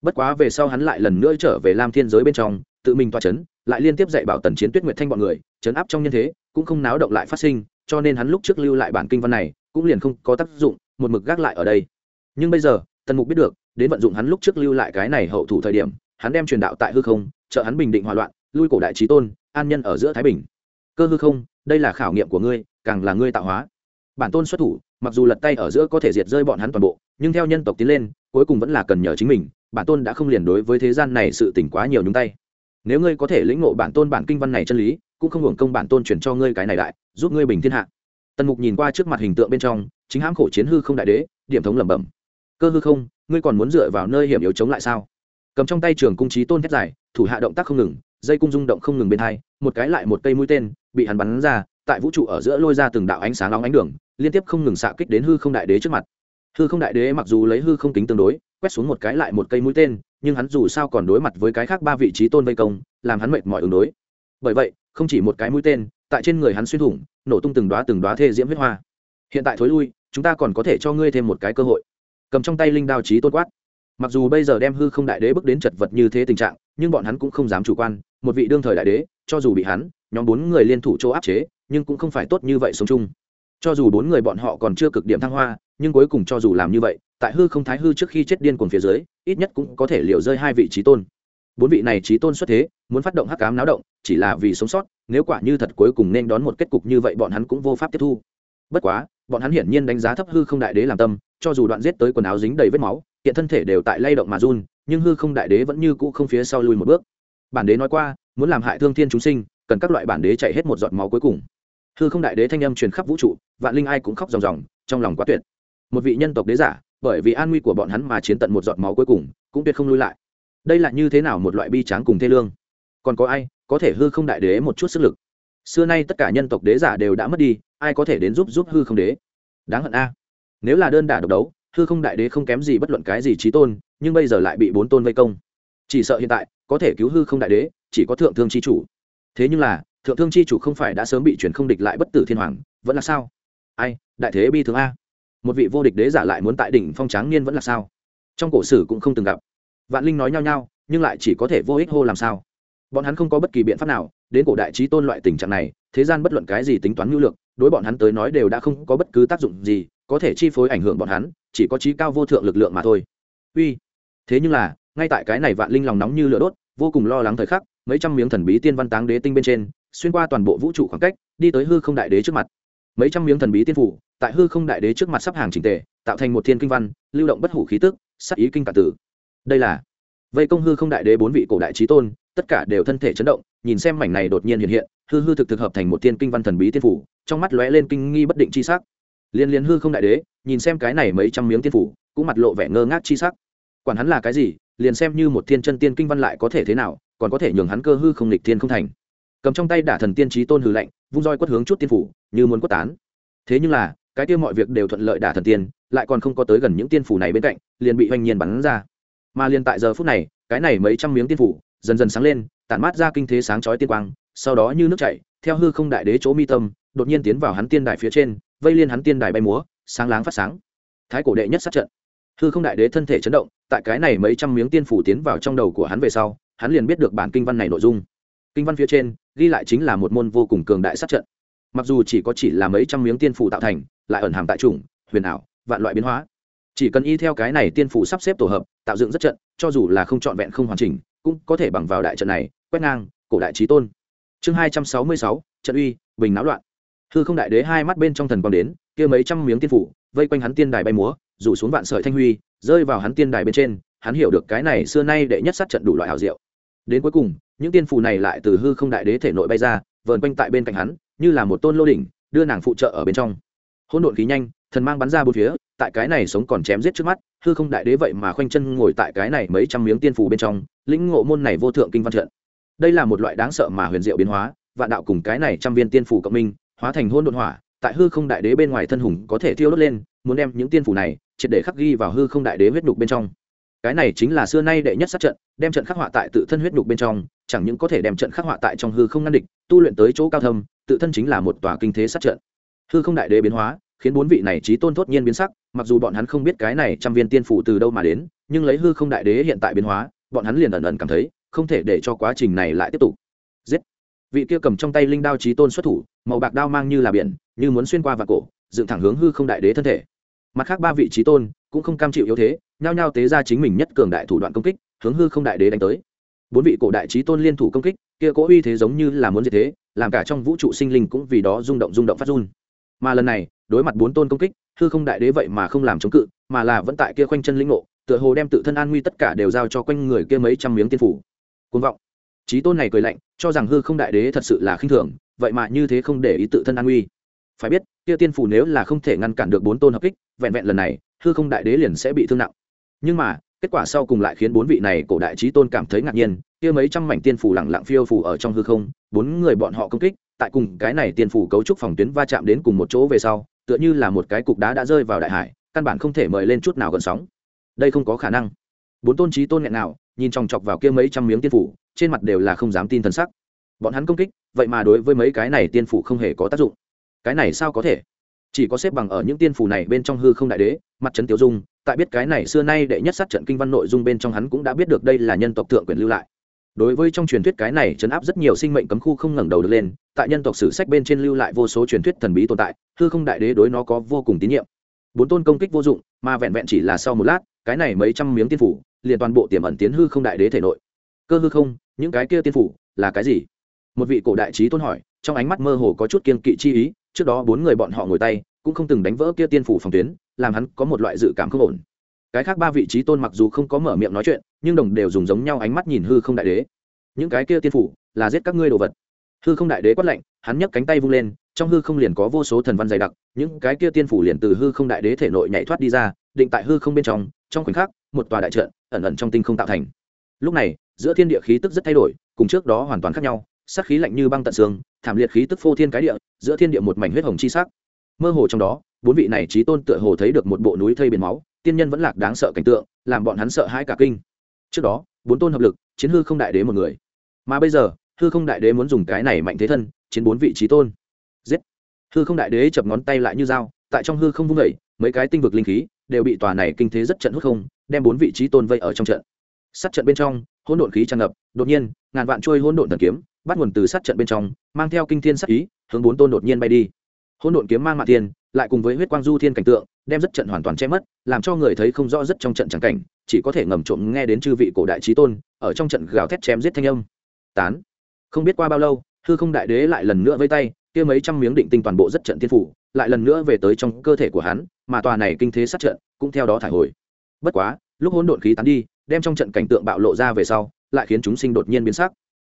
Bất quá về sau hắn lại lần nữa trở về lam thiên giới bên trong, tự mình toa c h ấ n lại liên tiếp dạy bảo tần chiến tuyết nguyệt thanh bọn người, chấn áp trong nhân thế, cũng không náo động lại phát sinh, cho nên hắn lúc trước lưu lại bản kinh văn này, cũng liền không có tác dụng, một mực gác lại ở đây. Nhưng bây giờ, tần mục biết được, đến vận dụng hắn lúc trước lưu lại cái này hậu thủ thời điểm, hắn đem truyền đạo tại hư không, trợ hắn bình định hòa loạn, lui cổ đại trí tôn, an nhân ở giữa thái bình. Cơ hư không, đây là khảo nghiệm của ngươi, càng là ngươi tạo hóa. Bản tôn xuất thủ, mặc dù lật tay ở giữa có thể diệt rơi bọn hắn toàn bộ, nhưng theo nhân tộc tiến lên, cuối cùng vẫn là cần nhờ chính mình, bản tôn đã không liền đối với thế gian này sự tỉnh quá nhiều nhúng tay nếu ngươi có thể lĩnh ngộ bản tôn bản kinh văn này chân lý, cũng không hưởng công bản tôn chuyển cho ngươi cái này đại, giúp ngươi bình thiên hạ. Tần mục nhìn qua trước mặt hình tượng bên trong, chính hãm khổ chiến hư không đại đế, điểm thống lẩm bẩm. Cơ hư không, ngươi còn muốn dựa vào nơi hiểm yếu chống lại sao? Cầm trong tay trường cung trí tôn thét dài, thủ hạ động tác không ngừng, dây cung rung động không ngừng bên hai, một cái lại một cây mũi tên, bị hắn bắn ra, tại vũ trụ ở giữa lôi ra từng đạo ánh sáng nóng ánh đường, liên tiếp không ngừng xạ kích đến hư không đại đế trước mặt hư không đại đế mặc dù lấy hư không kính tương đối, quét xuống một cái lại một cây mũi tên, nhưng hắn dù sao còn đối mặt với cái khác ba vị trí tôn vây công, làm hắn mệt mỏi ứng đối. Bởi vậy, không chỉ một cái mũi tên, tại trên người hắn xuyên thủng, nổ tung từng đoá từng đoá thê diễm huyết hoa. Hiện tại thối lui, chúng ta còn có thể cho ngươi thêm một cái cơ hội. Cầm trong tay linh đao trí tôn quát. Mặc dù bây giờ đem hư không đại đế bước đến chật vật như thế tình trạng, nhưng bọn hắn cũng không dám chủ quan, một vị đương thời đại đế, cho dù bị hắn, nhóm bốn người liên thủ chỗ áp chế, nhưng cũng không phải tốt như vậy sống chung cho dù bốn người bọn họ còn chưa cực điểm thăng hoa, nhưng cuối cùng cho dù làm như vậy, tại hư không thái hư trước khi chết điên cuồng phía dưới, ít nhất cũng có thể liều rơi hai vị trí tôn. Bốn vị này trí tôn xuất thế, muốn phát động hắc cám náo động, chỉ là vì sống sót, nếu quả như thật cuối cùng nên đón một kết cục như vậy bọn hắn cũng vô pháp tiếp thu. Bất quá, bọn hắn hiển nhiên đánh giá thấp hư không đại đế làm tâm, cho dù đoạn giết tới quần áo dính đầy vết máu, hiện thân thể đều tại lay động mà run, nhưng hư không đại đế vẫn như cũ không phía sau lui một bước. Bản đế nói qua, muốn làm hại thương thiên chúng sinh, cần các loại bản đế chạy hết một giọt máu cuối cùng hư không đại đế thanh âm truyền khắp vũ trụ, vạn linh ai cũng khóc ròng ròng, trong lòng quá tuyệt. Một vị nhân tộc đế giả, bởi vì an nguy của bọn hắn mà chiến tận một giọt máu cuối cùng, cũng tuyệt không lui lại. Đây là như thế nào một loại bi tráng cùng thê lương? Còn có ai có thể hư không đại đế một chút sức lực? Xưa nay tất cả nhân tộc đế giả đều đã mất đi, ai có thể đến giúp giúp hư không đế? Đáng hận a. Nếu là đơn đả độc đấu, hư không đại đế không kém gì bất luận cái gì trí tôn, nhưng bây giờ lại bị bốn tôn vây công. Chỉ sợ hiện tại, có thể cứu hư không đại đế, chỉ có thượng thương chi chủ. Thế nhưng là thượng thương chi chủ không phải đã sớm bị chuyển không địch lại bất tử thiên hoàng, vẫn là sao? Ai, đại thế bi thường a. Một vị vô địch đế giả lại muốn tại đỉnh phong tráng niên vẫn là sao? Trong cổ sử cũng không từng gặp. Vạn linh nói nhau nhau nhưng lại chỉ có thể vô ích hô làm sao? Bọn hắn không có bất kỳ biện pháp nào, đến cổ đại trí tôn loại tình trạng này, thế gian bất luận cái gì tính toán ngữ lược, đối bọn hắn tới nói đều đã không có bất cứ tác dụng gì, có thể chi phối ảnh hưởng bọn hắn, chỉ có trí cao vô thượng lực lượng mà thôi. Uy, thế nhưng là, ngay tại cái này vạn linh lòng nóng như lửa đốt, vô cùng lo lắng thời khắc, mấy trăm miếng thần bí tiên văn táng đế tinh bên trên xuyên qua toàn bộ vũ trụ khoảng cách, đi tới hư không đại đế trước mặt. Mấy trăm miếng thần bí tiên phủ, tại hư không đại đế trước mặt sắp hàng trình tề, tạo thành một thiên kinh văn, lưu động bất hủ khí tức sắc ý kinh cả tử. Đây là vây công hư không đại đế bốn vị cổ đại trí tôn, tất cả đều thân thể chấn động, nhìn xem mảnh này đột nhiên hiện hiện, hư hư thực thực hợp thành một thiên kinh văn thần bí tiên phủ, trong mắt lóe lên kinh nghi bất định chi sắc. Liên liên hư không đại đế, nhìn xem cái này mấy trăm miếng tiên phủ, cũng mặt lộ vẻ ngơ ngác chi sắc. Quản hắn là cái gì, liền xem như một thiên chân tiên kinh văn lại có thể thế nào, còn có thể nhường hắn cơ hư không lịch thiên không thành cầm trong tay đả thần tiên trí tôn hư lạnh vung roi quất hướng chút tiên phủ, như muốn quất tán. Thế nhưng là, cái kia mọi việc đều thuận lợi đả thần tiên, lại còn không có tới gần những tiên phủ này bên cạnh, liền bị hoành nhiên bắn ra. Mà liền tại giờ phút này, cái này mấy trăm miếng tiên phủ, dần dần sáng lên, tản mát ra kinh thế sáng chói tiên quang, sau đó như nước chảy, theo hư không đại đế chỗ mi tâm, đột nhiên tiến vào hắn tiên đài phía trên, vây liên hắn tiên đài bay múa, sáng láng phát sáng. Thái cổ đệ nhất sát trận. Hư không đại đế thân thể chấn động, tại cái này mấy trăm miếng tiên phủ tiến vào trong đầu của hắn về sau, hắn liền biết được bản kinh văn này nội dung. Kinh văn phía trên ghi lại chính là một môn vô cùng cường đại sát trận. Mặc dù chỉ có chỉ là mấy trăm miếng tiên phủ tạo thành, lại ẩn hàm tại chủng, huyền ảo, vạn loại biến hóa. Chỉ cần y theo cái này tiên phủ sắp xếp tổ hợp, tạo dựng rất trận, cho dù là không trọn vẹn không hoàn chỉnh, cũng có thể bằng vào đại trận này, quét ngang, cổ đại trí tôn. Chương hai trăm sáu mươi sáu, trận uy, bình náo loạn. Hư không đại đế hai mắt bên trong thần quang đến, kia mấy trăm miếng tiên phủ, vây quanh hắn tiên đài bay múa, rủ xuống vạn sợi thanh huy, rơi vào hắn tiên đài bên trên, hắn hiểu được cái này xưa nay đệ nhất sát trận đủ loại hảo diệu. Đến cuối cùng những tiên phù này lại từ hư không đại đế thể nội bay ra, vờn quanh tại bên cạnh hắn, như là một tôn lô đỉnh, đưa nàng phụ trợ ở bên trong. Hỗn độn khí nhanh, thần mang bắn ra bốn phía, tại cái này sống còn chém giết trước mắt, hư không đại đế vậy mà khoanh chân ngồi tại cái này mấy trăm miếng tiên phù bên trong, lĩnh ngộ môn này vô thượng kinh văn trận. Đây là một loại đáng sợ mà huyền diệu biến hóa, vạn đạo cùng cái này trăm viên tiên phù cộng minh, hóa thành hôn đột hỏa, tại hư không đại đế bên ngoài thân hùng có thể thiêu đốt lên, muốn đem những tiên phù này, triệt để khắc ghi vào hư không đại đế huyết đục bên trong cái này chính là xưa nay đệ nhất sát trận, đem trận khắc họa tại tự thân huyết đục bên trong, chẳng những có thể đem trận khắc họa tại trong hư không ngăn địch, tu luyện tới chỗ cao thâm, tự thân chính là một tòa kinh thế sát trận. Hư không đại đế biến hóa, khiến bốn vị này trí tôn thốt nhiên biến sắc, mặc dù bọn hắn không biết cái này trăm viên tiên phủ từ đâu mà đến, nhưng lấy hư không đại đế hiện tại biến hóa, bọn hắn liền ẩn ẩn cảm thấy, không thể để cho quá trình này lại tiếp tục. Giết! Vị kia cầm trong tay linh đao trí tôn xuất thủ, màu bạc đao mang như là biển, như muốn xuyên qua và cổ, dựng thẳng hướng hư không đại đế thân thể. Mặt khác ba vị trí tôn cũng không cam chịu yếu thế, nhao nhao tế ra chính mình nhất cường đại thủ đoạn công kích, hướng hư không đại đế đánh tới. Bốn vị cổ đại trí tôn liên thủ công kích, kia cố uy thế giống như là muốn gì thế, làm cả trong vũ trụ sinh linh cũng vì đó rung động rung động phát run. Mà lần này, đối mặt bốn tôn công kích, hư không đại đế vậy mà không làm chống cự, mà là vẫn tại kia khoanh chân lĩnh ngộ, tựa hồ đem tự thân an nguy tất cả đều giao cho quanh người kia mấy trăm miếng tiên phủ. Côn vọng. Trí tôn này cười lạnh, cho rằng hư không đại đế thật sự là khinh thường, vậy mà như thế không để ý tự thân an nguy. Phải biết, kia tiên phủ nếu là không thể ngăn cản được bốn tôn hợp kích, vẹn vẹn lần này hư không đại đế liền sẽ bị thương nặng. Nhưng mà, kết quả sau cùng lại khiến bốn vị này cổ đại trí tôn cảm thấy ngạc nhiên, kia mấy trăm mảnh tiên phủ lẳng lặng phiêu phủ ở trong hư không, bốn người bọn họ công kích, tại cùng cái này tiên phủ cấu trúc phòng tuyến va chạm đến cùng một chỗ về sau, tựa như là một cái cục đá đã rơi vào đại hải, căn bản không thể mời lên chút nào gần sóng. Đây không có khả năng. Bốn tôn trí tôn nghẹn nào nhìn chòng chọc vào kia mấy trăm miếng tiên phủ trên mặt đều là không dám tin t sắc. Bọn hắn công kích, vậy mà đối với mấy cái này tiên phủ không hề có tác dụng. Cái này sao có thể? Chỉ có xếp bằng ở những tiên phủ này bên trong hư không đại đế, mặt trấn tiểu dung, tại biết cái này xưa nay đệ nhất sát trận kinh văn nội dung bên trong hắn cũng đã biết được đây là nhân tộc thượng quyền lưu lại. Đối với trong truyền thuyết cái này chấn áp rất nhiều sinh mệnh cấm khu không ngẩng đầu được lên, tại nhân tộc sử sách bên trên lưu lại vô số truyền thuyết thần bí tồn tại, hư không đại đế đối nó có vô cùng tín nhiệm. Bốn tôn công kích vô dụng, mà vẹn vẹn chỉ là sau một lát, cái này mấy trăm miếng tiên phủ, liền toàn bộ tiềm ẩn tiến hư không đại đế thể nội. Cơ hư không, những cái kia tiên phủ, là cái gì? Một vị cổ đại trí tôn hỏi, trong ánh mắt mơ hồ có chút kiên kỵ chi ý trước đó bốn người bọn họ ngồi tay, cũng không từng đánh vỡ kia tiên phủ phòng tuyến, làm hắn có một loại dự cảm không ổn. Cái khác ba vị trí tôn mặc dù không có mở miệng nói chuyện, nhưng đồng đều dùng giống nhau ánh mắt nhìn hư không đại đế. Những cái kia tiên phủ là giết các ngươi đồ vật. Hư không đại đế quát lạnh, hắn nhấc cánh tay vung lên, trong hư không liền có vô số thần văn dày đặc, những cái kia tiên phủ liền từ hư không đại đế thể nội nhảy thoát đi ra, định tại hư không bên trong trong khoảnh khắc, một tòa đại trận ẩn ẩn trong tinh không tạo thành. Lúc này, giữa thiên địa khí tức rất thay đổi, cùng trước đó hoàn toàn khác nhau, sát khí lạnh như băng tận xương thảm liệt khí tức phô thiên cái địa, giữa thiên địa một mảnh huyết hồng chi sắc. Mơ hồ trong đó, bốn vị này trí tôn tựa hồ thấy được một bộ núi thây biển máu, tiên nhân vẫn lạc đáng sợ cảnh tượng, làm bọn hắn sợ hãi cả kinh. Trước đó, bốn tôn hợp lực, chiến hư không đại đế một người. Mà bây giờ, hư không đại đế muốn dùng cái này mạnh thế thân, chiến bốn vị trí tôn. Giết! Hư không đại đế chập ngón tay lại như dao, tại trong hư không vung vẩy mấy cái tinh vực linh khí đều bị tòa này kinh thế rất trận hút không, đem bốn vị trí tôn vây ở trong trận. Sát trận bên trong, hỗn độn khí tràn ngập, đột nhiên, ngàn vạn trôi hỗn độn thần kiếm bắt nguồn từ sát trận bên trong, mang theo kinh thiên sát ý, hướng bốn tôn đột nhiên bay đi. Hỗn độn kiếm mang mạ thiên, lại cùng với huyết quang du thiên cảnh tượng, đem rất trận hoàn toàn che mất, làm cho người thấy không rõ rất trong trận trắng cảnh, chỉ có thể ngầm trộm nghe đến chư vị cổ đại trí tôn, ở trong trận gào thét chém giết thanh âm. Tán. Không biết qua bao lâu, hư không đại đế lại lần nữa vây tay, kia mấy trăm miếng định tinh toàn bộ rất trận thiên phủ, lại lần nữa về tới trong cơ thể của hắn, mà tòa này kinh thế sát trận cũng theo đó thải hồi. Bất quá, lúc hỗn độn khí tán đi, đem trong trận cảnh tượng bạo lộ ra về sau, lại khiến chúng sinh đột nhiên biến sắc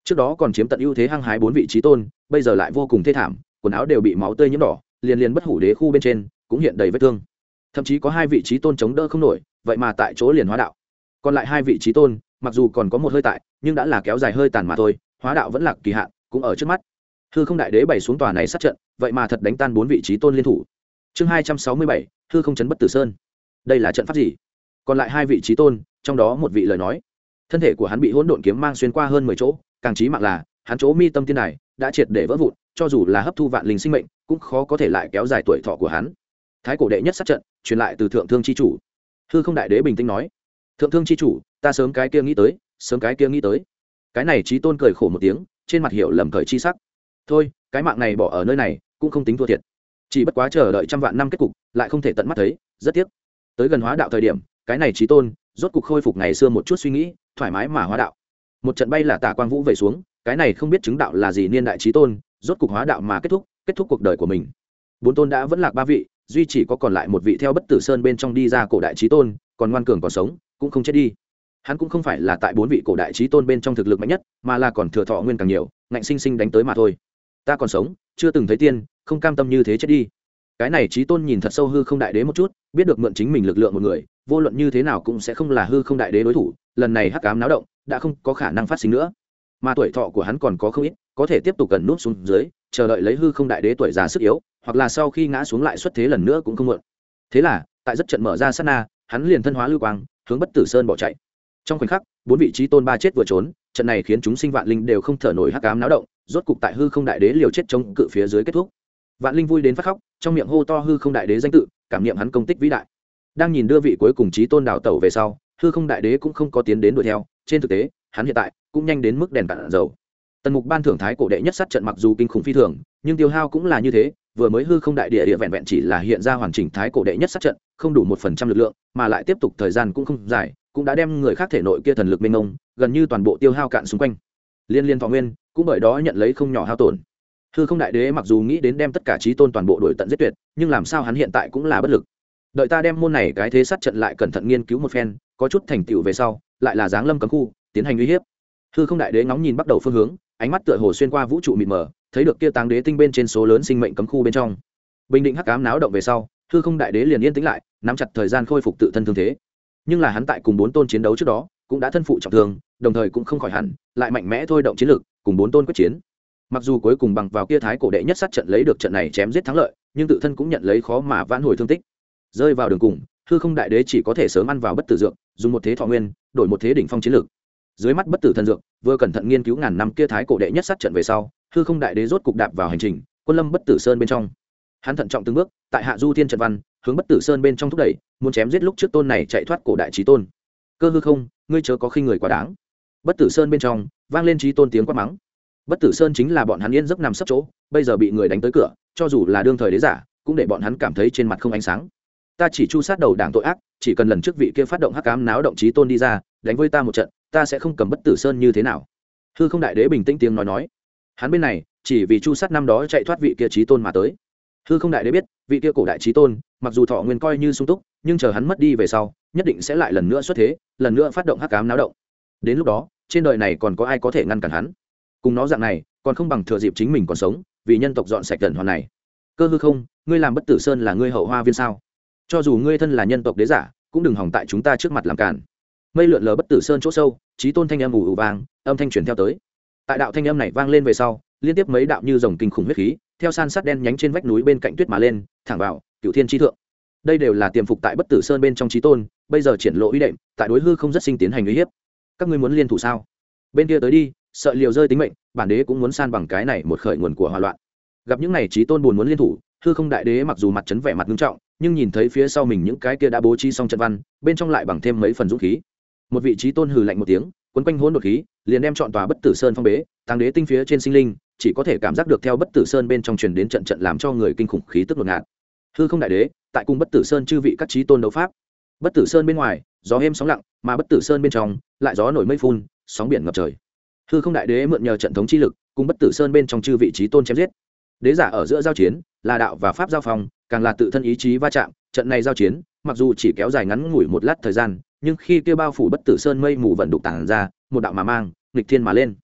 trước đó còn chiếm tận ưu thế hăng hái bốn vị trí tôn, bây giờ lại vô cùng thê thảm, quần áo đều bị máu tươi nhiễm đỏ, liền liền bất hủ đế khu bên trên, cũng hiện đầy vết thương. Thậm chí có hai vị trí tôn chống đỡ không nổi, vậy mà tại chỗ liền hóa đạo. Còn lại hai vị trí tôn, mặc dù còn có một hơi tại, nhưng đã là kéo dài hơi tàn mà thôi, hóa đạo vẫn lạc kỳ hạn, cũng ở trước mắt. Hư không đại đế bày xuống tòa này sát trận, vậy mà thật đánh tan bốn vị trí tôn liên thủ. Chương hai trăm sáu mươi bảy, hư không chấn bất tử sơn. Đây là trận pháp gì? Còn lại hai vị trí tôn, trong đó một vị lời nói. Thân thể của hắn bị hỗn độn kiếm mang xuyên qua hơn mười chỗ càng trí mạng là, hắn chỗ mi tâm tiên này đã triệt để vỡ vụn, cho dù là hấp thu vạn linh sinh mệnh, cũng khó có thể lại kéo dài tuổi thọ của hắn. Thái cổ đệ nhất sát trận, truyền lại từ thượng thương c h i chủ. Hư không đại đế bình tĩnh nói, thượng thương c h i chủ, ta sớm cái kia nghĩ tới, sớm cái kia nghĩ tới. Cái này trí tôn cười khổ một tiếng, trên mặt hiểu lầm thời chi sắc. Thôi, cái mạng này bỏ ở nơi này, cũng không tính thua thiệt. Chỉ bất quá chờ đợi trăm vạn năm kết cục, lại không thể tận mắt thấy, rất tiếc. Tới gần hóa đạo thời điểm, cái này trí tôn rốt cục khôi phục ngày xưa một chút suy nghĩ, thoải mái mà hóa đạo một trận bay là tả quang vũ về xuống, cái này không biết chứng đạo là gì niên đại trí tôn, rốt cục hóa đạo mà kết thúc kết thúc cuộc đời của mình. Bốn tôn đã vẫn lạc ba vị, duy chỉ có còn lại một vị theo bất tử sơn bên trong đi ra cổ đại trí tôn, còn ngoan cường còn sống, cũng không chết đi. Hắn cũng không phải là tại bốn vị cổ đại trí tôn bên trong thực lực mạnh nhất, mà là còn thừa thọ nguyên càng nhiều, ngạnh sinh sinh đánh tới mà thôi. Ta còn sống, chưa từng thấy tiên, không cam tâm như thế chết đi cái này trí tôn nhìn thật sâu hư không đại đế một chút, biết được mượn chính mình lực lượng một người, vô luận như thế nào cũng sẽ không là hư không đại đế đối thủ, lần này hắc cám náo động, đã không có khả năng phát sinh nữa. Mà tuổi thọ của hắn còn có không ít, có thể tiếp tục cần núp xuống dưới, chờ đợi lấy hư không đại đế tuổi già sức yếu, hoặc là sau khi ngã xuống lại xuất thế lần nữa cũng không mượn thế là, tại rất trận mở ra sát na, hắn liền thân hóa lưu quang, hướng bất tử sơn bỏ chạy. Trong khoảnh khắc, bốn vị trí tôn ba chết vừa trốn, trận này khiến chúng sinh vạn linh đều không thở nổi hắc ám náo động, rốt cục tại hư không đại đế liều chết chống cự phía dưới kết thúc vạn linh vui đến phát khóc, trong miệng hô to hư không đại đế danh tự, cảm nghiệm hắn công tích vĩ đại. Đang nhìn đưa vị cuối cùng trí tôn đào tẩu về sau, hư không đại đế cũng không có tiến đến đuổi theo, trên thực tế, hắn hiện tại cũng nhanh đến mức đèn cạn dầu. Tần mục ban thưởng thái cổ đệ nhất sát trận mặc dù kinh khủng phi thường, nhưng tiêu hao cũng là như thế, vừa mới hư không đại địa địa vẹn vẹn chỉ là hiện ra hoàn chỉnh thái cổ đệ nhất sát trận, không đủ một phần trăm lực lượng, mà lại tiếp tục thời gian cũng không dài, cũng đã đem người khác thể nội kia thần lực mênh mông, gần như toàn bộ tiêu hao cạn xung quanh. Liên liên thọ nguyên cũng bởi đó nhận lấy không nhỏ hao tổn hư không đại đế mặc dù nghĩ đến đem tất cả trí tôn toàn bộ đổi tận giết tuyệt, nhưng làm sao hắn hiện tại cũng là bất lực. Đợi ta đem môn này cái thế sát trận lại cẩn thận nghiên cứu một phen, có chút thành tựu về sau, lại là giáng lâm cấm khu, tiến hành uy hiếp. Hư không đại đế ngóng nhìn bắt đầu phương hướng, ánh mắt tựa hồ xuyên qua vũ trụ mịt mờ, thấy được kia táng đế tinh bên trên số lớn sinh mệnh cấm khu bên trong. Bình định hắc ám náo động về sau, hư không đại đế liền yên tĩnh lại, nắm chặt thời gian khôi phục tự thân thương thế. Nhưng là hắn tại cùng bốn tôn chiến đấu trước đó, cũng đã thân phụ trọng thương, đồng thời cũng không khỏi hẳn, lại mạnh mẽ thôi động chiến lược cùng bốn tôn quyết chiến mặc dù cuối cùng bằng vào kia thái cổ đệ nhất sát trận lấy được trận này chém giết thắng lợi, nhưng tự thân cũng nhận lấy khó mà vãn hồi thương tích. Rơi vào đường cùng, hư không đại đế chỉ có thể sớm ăn vào bất tử dược, dùng một thế thọ nguyên, đổi một thế đỉnh phong chiến lược. Dưới mắt bất tử thần dược, vừa cẩn thận nghiên cứu ngàn năm kia thái cổ đệ nhất sát trận về sau, hư không đại đế rốt cục đạp vào hành trình, quân lâm bất tử sơn bên trong. Hắn thận trọng từng bước, tại hạ du thiên trận văn, hướng bất tử sơn bên trong thúc đẩy, muốn chém giết lúc trước tôn này chạy thoát cổ đại trí tôn. Cơ hư không, ngươi chớ có khi người quá đáng. Bất tử sơn bên trong, vang lên trí tôn tiếng quát mắng bất tử sơn chính là bọn hắn yên giấc nằm sấp chỗ, bây giờ bị người đánh tới cửa, cho dù là đương thời đế giả, cũng để bọn hắn cảm thấy trên mặt không ánh sáng. Ta chỉ chu sát đầu đảng tội ác, chỉ cần lần trước vị kia phát động hắc cám náo động trí tôn đi ra, đánh với ta một trận, ta sẽ không cầm bất tử sơn như thế nào. Hư không đại đế bình tĩnh tiếng nói nói. Hắn bên này, chỉ vì chu sát năm đó chạy thoát vị kia trí tôn mà tới. Hư không đại đế biết, vị kia cổ đại trí tôn, mặc dù thọ nguyên coi như sung túc, nhưng chờ hắn mất đi về sau, nhất định sẽ lại lần nữa xuất thế, lần nữa phát động hắc cám náo động. Đến lúc đó, trên đời này còn có ai có thể ngăn cản hắn? Cùng nó dạng này, còn không bằng thừa dịp chính mình còn sống, vì nhân tộc dọn sạch tần hoàn này. Cơ hư không, ngươi làm bất tử sơn là ngươi hậu hoa viên sao? Cho dù ngươi thân là nhân tộc đế giả, cũng đừng hỏng tại chúng ta trước mặt làm cản mây lượn lờ bất tử sơn chỗ sâu, trí tôn thanh âm ù ù vàng âm thanh truyền theo tới. Tại đạo thanh âm này vang lên về sau, liên tiếp mấy đạo như dòng kinh khủng huyết khí, theo san sát đen nhánh trên vách núi bên cạnh tuyết mà lên, thẳng vào cựu thiên trí thượng. Đây đều là tiềm phục tại bất tử sơn bên trong trí tôn, bây giờ triển lộ uy đệm, tại đối hư không rất sinh tiến hành uy hiếp. Các ngươi muốn liên thủ sao? Bên kia tới đi sợ liều rơi tính mệnh, bản đế cũng muốn san bằng cái này một khởi nguồn của hòa loạn. Gặp những này trí tôn buồn muốn liên thủ, hư không đại đế mặc dù mặt trấn vẻ mặt nghiêm trọng, nhưng nhìn thấy phía sau mình những cái kia đã bố trí xong trận văn, bên trong lại bằng thêm mấy phần dũng khí. Một vị trí tôn hừ lạnh một tiếng, quấn quanh hỗn đột khí, liền đem chọn tòa bất tử sơn phong bế tăng đế tinh phía trên sinh linh, chỉ có thể cảm giác được theo bất tử sơn bên trong truyền đến trận trận làm cho người kinh khủng khí tức ngột ngạt. Hư không đại đế, tại cung bất tử sơn chư vị các trí tôn đấu pháp. Bất tử sơn bên ngoài, gió êm sóng lặng, mà bất tử sơn bên trong, lại gió nổi mây phun, sóng biển ngập trời hư không đại đế mượn nhờ trận thống chi lực, cùng bất tử sơn bên trong chư vị trí tôn chém giết. Đế giả ở giữa giao chiến, là đạo và pháp giao phong, càng là tự thân ý chí va chạm, trận này giao chiến, mặc dù chỉ kéo dài ngắn ngủi một lát thời gian, nhưng khi kia bao phủ bất tử sơn mây mù vận đục tàn ra, một đạo mà mang, nghịch thiên mà lên.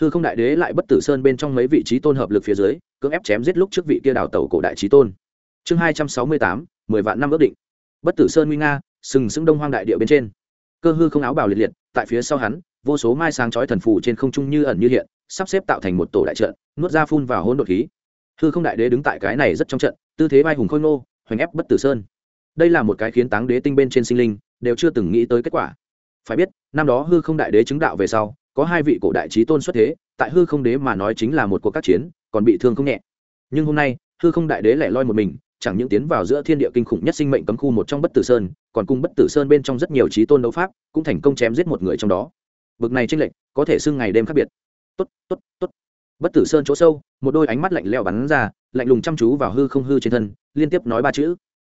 Hư không đại đế lại bất tử sơn bên trong mấy vị trí tôn hợp lực phía dưới, cưỡng ép chém giết lúc trước vị kia đào tẩu cổ đại trí tôn. Chương hai trăm sáu mươi tám, mười vạn năm ước định. Bất tử sơn nguy nga, sừng sững đông hoang đại địa bên trên. Cơ hư không áo bào liệt liệt, tại phía sau hắn vô số mai sáng chói thần phù trên không trung như ẩn như hiện, sắp xếp tạo thành một tổ đại trận, nuốt ra phun vào hỗn độn khí. Hư không đại đế đứng tại cái này rất trong trận, tư thế vai hùng khôi ngô, hoành ép bất tử sơn. Đây là một cái khiến táng đế tinh bên trên sinh linh, đều chưa từng nghĩ tới kết quả. Phải biết, năm đó hư không đại đế chứng đạo về sau, có hai vị cổ đại trí tôn xuất thế, tại hư không đế mà nói chính là một cuộc các chiến, còn bị thương không nhẹ. Nhưng hôm nay, hư không đại đế lại loi một mình, chẳng những tiến vào giữa thiên địa kinh khủng nhất sinh mệnh cấm khu một trong bất tử sơn, còn cung bất tử sơn bên trong rất nhiều trí tôn đấu pháp, cũng thành công chém giết một người trong đó bực này tranh lệch, có thể xưng ngày đêm khác biệt. Tốt tốt tốt. Bất tử sơn chỗ sâu, một đôi ánh mắt lạnh leo bắn ra, lạnh lùng chăm chú vào hư không hư trên thân, liên tiếp nói ba chữ.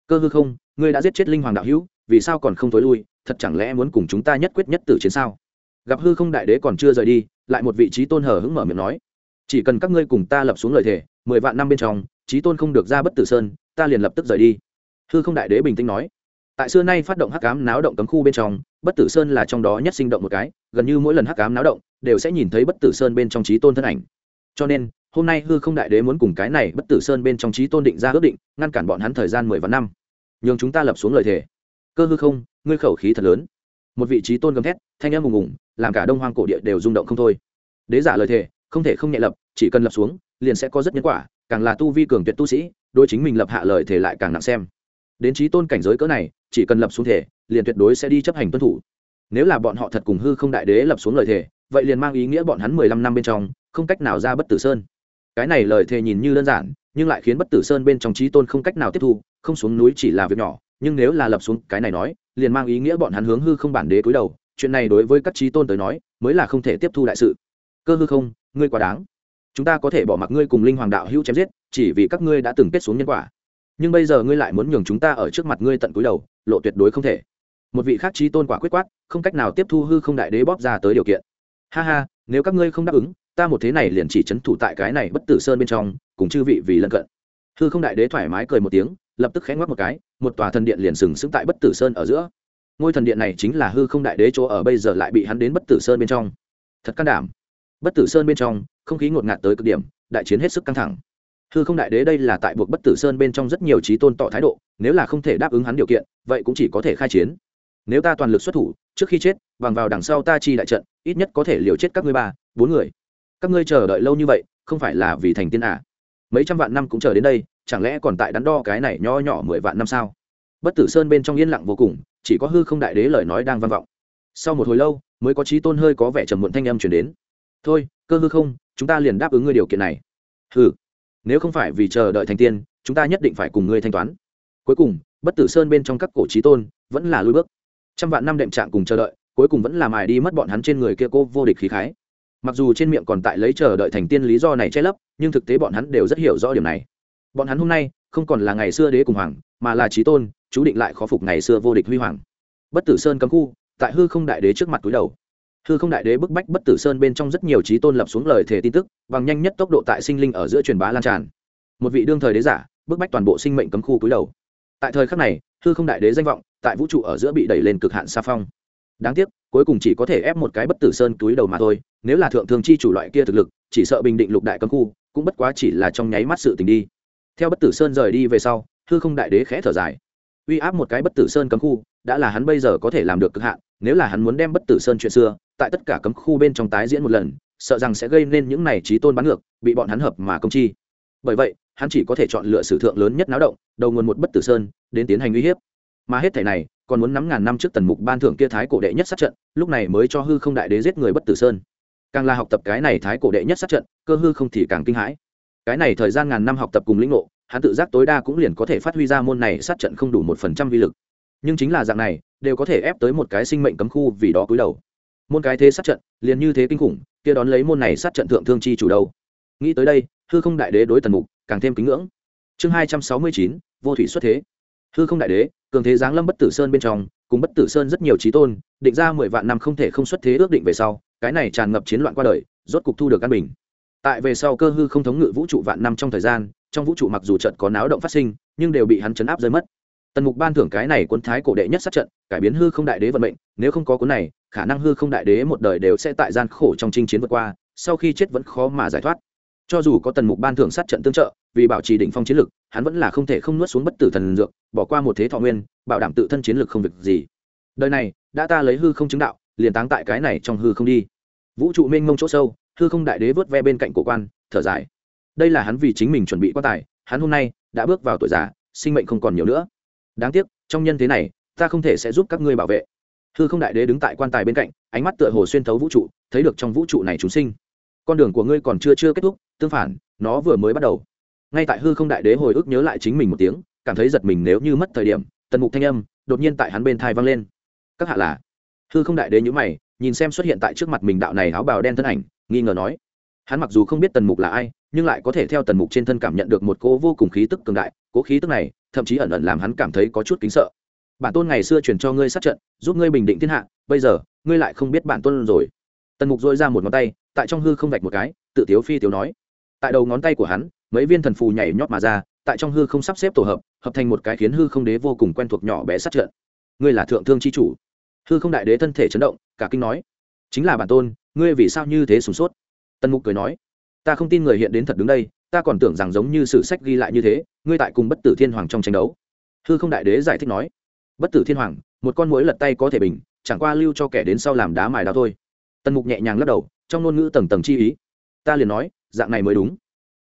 Cơ hư không, ngươi đã giết chết linh hoàng đạo hữu, vì sao còn không t lui, thật chẳng lẽ muốn cùng chúng ta nhất quyết nhất tử chiến sao? Gặp hư không đại đế còn chưa rời đi, lại một vị trí tôn hờ hững mở miệng nói. Chỉ cần các ngươi cùng ta lập xuống lời thề, mười vạn năm bên trong, trí tôn không được ra bất tử sơn, ta liền lập tức rời đi. Hư không đại đế bình tĩnh nói tại xưa nay phát động hắc cám náo động cấm khu bên trong, bất tử sơn là trong đó nhất sinh động một cái, gần như mỗi lần hắc cám náo động, đều sẽ nhìn thấy bất tử sơn bên trong trí tôn thân ảnh. Cho nên, hôm nay hư không đại đế muốn cùng cái này bất tử sơn bên trong trí tôn định ra ước định, ngăn cản bọn hắn thời gian mười vạn năm. Nhường chúng ta lập xuống lời thề. Cơ hư không, ngươi khẩu khí thật lớn. Một vị trí tôn gầm thét, thanh em ùng ùng, làm cả đông hoang cổ địa đều rung động không thôi. Đế giả lời thề, không thể không nhẹ lập, chỉ cần lập xuống, liền sẽ có rất nhân quả, càng là tu vi cường tuyệt tu sĩ đôi chính mình lập hạ lời thề lại càng nặng xem đến trí tôn cảnh giới cỡ này, chỉ cần lập xuống thể, liền tuyệt đối sẽ đi chấp hành tuân thủ. Nếu là bọn họ thật cùng hư không đại đế lập xuống lời thề, vậy liền mang ý nghĩa bọn hắn mười lăm năm bên trong, không cách nào ra bất tử sơn. Cái này lời thề nhìn như đơn giản, nhưng lại khiến bất tử sơn bên trong trí tôn không cách nào tiếp thu, không xuống núi chỉ là việc nhỏ, nhưng nếu là lập xuống cái này nói, liền mang ý nghĩa bọn hắn hướng hư không bản đế cúi đầu, chuyện này đối với các trí tôn tới nói, mới là không thể tiếp thu đại sự. Cơ hư không, ngươi quá đáng. Chúng ta có thể bỏ mặc ngươi cùng linh hoàng đạo hữu chém giết, chỉ vì các ngươi đã từng kết xuống nhân quả nhưng bây giờ ngươi lại muốn nhường chúng ta ở trước mặt ngươi tận cúi đầu, lộ tuyệt đối không thể. Một vị khác trí tôn quả quyết quát, không cách nào tiếp thu hư không đại đế bóp ra tới điều kiện. Ha ha, nếu các ngươi không đáp ứng, ta một thế này liền chỉ c h ấ n thủ tại cái này bất tử sơn bên trong, cùng chư vị vì lân cận. Hư không đại đế thoải mái cười một tiếng, lập tức khẽ ngoắc một cái, một tòa thần điện liền sừng sững tại bất tử sơn ở giữa. Ngôi thần điện này chính là hư không đại đế chỗ ở bây giờ lại bị hắn đến bất tử sơn bên trong. Thật can đảm. Bất tử sơn bên trong, không khí ngột ngạt tới cực điểm, đại chiến hết sức căng thẳng hư không đại đế đây là tại buộc bất tử sơn bên trong rất nhiều trí tôn tỏ thái độ, nếu là không thể đáp ứng hắn điều kiện, vậy cũng chỉ có thể khai chiến. Nếu ta toàn lực xuất thủ, trước khi chết, bằng vào đằng sau ta chi đại trận, ít nhất có thể liều chết các ngươi ba, bốn người. Các ngươi chờ đợi lâu như vậy, không phải là vì thành tiên à. mấy trăm vạn năm cũng chờ đến đây, chẳng lẽ còn tại đắn đo cái này nho nhỏ mười vạn năm sao? Bất tử sơn bên trong yên lặng vô cùng, chỉ có hư không đại đế lời nói đang vang vọng. Sau một hồi lâu, mới có trí tôn hơi có vẻ trầm muộn thanh âm chuyển đến. Thôi, cơ hư không, chúng ta liền đáp ứng ngươi điều kiện này. Hừ nếu không phải vì chờ đợi thành tiên, chúng ta nhất định phải cùng ngươi thanh toán. Cuối cùng, bất tử sơn bên trong các cổ trí tôn vẫn là lui bước. Trăm vạn năm đệm trạng cùng chờ đợi, cuối cùng vẫn làm ải đi mất bọn hắn trên người kia cô vô địch khí khái. Mặc dù trên miệng còn tại lấy chờ đợi thành tiên lý do này che lấp, nhưng thực tế bọn hắn đều rất hiểu rõ điểm này. Bọn hắn hôm nay không còn là ngày xưa đế cùng hoàng, mà là trí tôn, chú định lại khó phục ngày xưa vô địch huy hoàng. Bất tử sơn cấm khu, tại hư không đại đế trước mặt túi đầu hư không đại đế bức bách bất tử sơn bên trong rất nhiều trí tôn lập xuống lời thề tin tức, bằng nhanh nhất tốc độ tại sinh linh ở giữa truyền bá lan tràn. Một vị đương thời đế giả, bức bách toàn bộ sinh mệnh cấm khu cúi đầu. Tại thời khắc này, hư không đại đế danh vọng tại vũ trụ ở giữa bị đẩy lên cực hạn xa phong. Đáng tiếc, cuối cùng chỉ có thể ép một cái bất tử sơn cúi đầu mà thôi, nếu là thượng thường chi chủ loại kia thực lực, chỉ sợ bình định lục đại cấm khu, cũng bất quá chỉ là trong nháy mắt sự tình đi. Theo bất tử sơn rời đi về sau, hư không đại đế khẽ thở dài. Uy áp một cái bất tử sơn cấm khu, đã là hắn bây giờ có thể làm được cực hạn nếu là hắn muốn đem bất tử sơn chuyện xưa, tại tất cả cấm khu bên trong tái diễn một lần, sợ rằng sẽ gây nên những này trí tôn bắn ngược, bị bọn hắn hợp mà công chi. Bởi vậy, hắn chỉ có thể chọn lựa sử thượng lớn nhất náo động, đầu nguồn một bất tử sơn, đến tiến hành uy hiếp. Mà hết thể này, còn muốn nắm ngàn năm trước tần mục ban thưởng kia thái cổ đệ nhất sát trận, lúc này mới cho hư không đại đế giết người bất tử sơn. Càng là học tập cái này thái cổ đệ nhất sát trận, cơ hư không thì càng kinh hãi. Cái này thời gian ngàn năm học tập cùng lĩnh ngộ, hắn tự giác tối đa cũng liền có thể phát huy ra môn này sát trận không đủ một phần trăm vi lực nhưng chính là dạng này, đều có thể ép tới một cái sinh mệnh cấm khu vì đó cúi đầu. Môn cái thế sát trận, liền như thế kinh khủng, kia đón lấy môn này sát trận thượng thương chi chủ đầu nghĩ tới đây, hư không đại đế đối tần mục càng thêm kính ngưỡng. Chương hai trăm sáu mươi chín, vô thủy xuất thế. Hư không đại đế, cường thế giáng lâm bất tử sơn bên trong, cùng bất tử sơn rất nhiều trí tôn, định ra mười vạn năm không thể không xuất thế ước định về sau, cái này tràn ngập chiến loạn qua đời, rốt cục thu được căn bình. Tại về sau cơ hư không thống ngự vũ trụ vạn năm trong thời gian, trong vũ trụ mặc dù trận có náo động phát sinh, nhưng đều bị hắn chấn áp rơi mất tần mục ban thưởng cái này quân thái cổ đệ nhất sát trận, cải biến hư không đại đế vận mệnh, nếu không có cuốn này, khả năng hư không đại đế một đời đều sẽ tại gian khổ trong chinh chiến vượt qua, sau khi chết vẫn khó mà giải thoát. Cho dù có tần mục ban thưởng sát trận tương trợ, vì bảo trì đỉnh phong chiến lực, hắn vẫn là không thể không nuốt xuống bất tử thần dược, bỏ qua một thế thọ nguyên, bảo đảm tự thân chiến lực không việc gì. Đời này, đã ta lấy hư không chứng đạo, liền táng tại cái này trong hư không đi. Vũ trụ mênh mông chỗ sâu, hư không đại đế vớt ve bên cạnh cổ quan, thở dài. Đây là hắn vì chính mình chuẩn bị quá tài, hắn hôm nay đã bước vào tuổi già, sinh mệnh không còn nhiều nữa đáng tiếc, trong nhân thế này, ta không thể sẽ giúp các ngươi bảo vệ. Hư không đại đế đứng tại quan tài bên cạnh, ánh mắt tựa hồ xuyên thấu vũ trụ, thấy được trong vũ trụ này chúng sinh. Con đường của ngươi còn chưa chưa kết thúc, tương phản, nó vừa mới bắt đầu. Ngay tại hư không đại đế hồi ức nhớ lại chính mình một tiếng, cảm thấy giật mình nếu như mất thời điểm, tần mục thanh âm đột nhiên tại hắn bên thai vang lên. Các hạ là? Hư không đại đế nhữ mày, nhìn xem xuất hiện tại trước mặt mình đạo này áo bào đen thân ảnh, nghi ngờ nói. Hắn mặc dù không biết tần mục là ai nhưng lại có thể theo tần mục trên thân cảm nhận được một cố vô cùng khí tức cường đại cố khí tức này, thậm chí ẩn ẩn làm hắn cảm thấy có chút kính sợ. Bản tôn ngày xưa truyền cho ngươi sát trận, giúp ngươi bình định thiên hạ, bây giờ, ngươi lại không biết bản tôn rồi. Tần mục dội ra một ngón tay, tại trong hư không vạch một cái, tự tiếu phi tiếu nói. Tại đầu ngón tay của hắn, mấy viên thần phù nhảy nhót mà ra, tại trong hư không sắp xếp tổ hợp hợp thành một cái khiến hư không đế vô cùng quen thuộc nhỏ bé sát trận. Ngươi là thượng thương c h i chủ. Hư không đại đế thân thể chấn động, cả kinh nói. Chính là bản tôn, ngươi vì sao như thế sửng sốt? Tần mục cười nói ta không tin người hiện đến thật đứng đây, ta còn tưởng rằng giống như sử sách ghi lại như thế, ngươi tại cùng bất tử thiên hoàng trong tranh đấu. Hư không đại đế giải thích nói, bất tử thiên hoàng, một con mũi lật tay có thể bình, chẳng qua lưu cho kẻ đến sau làm đá mài đao thôi. Tần mục nhẹ nhàng lắc đầu, trong ngôn ngữ tầng tầng chi ý. Ta liền nói, dạng này mới đúng.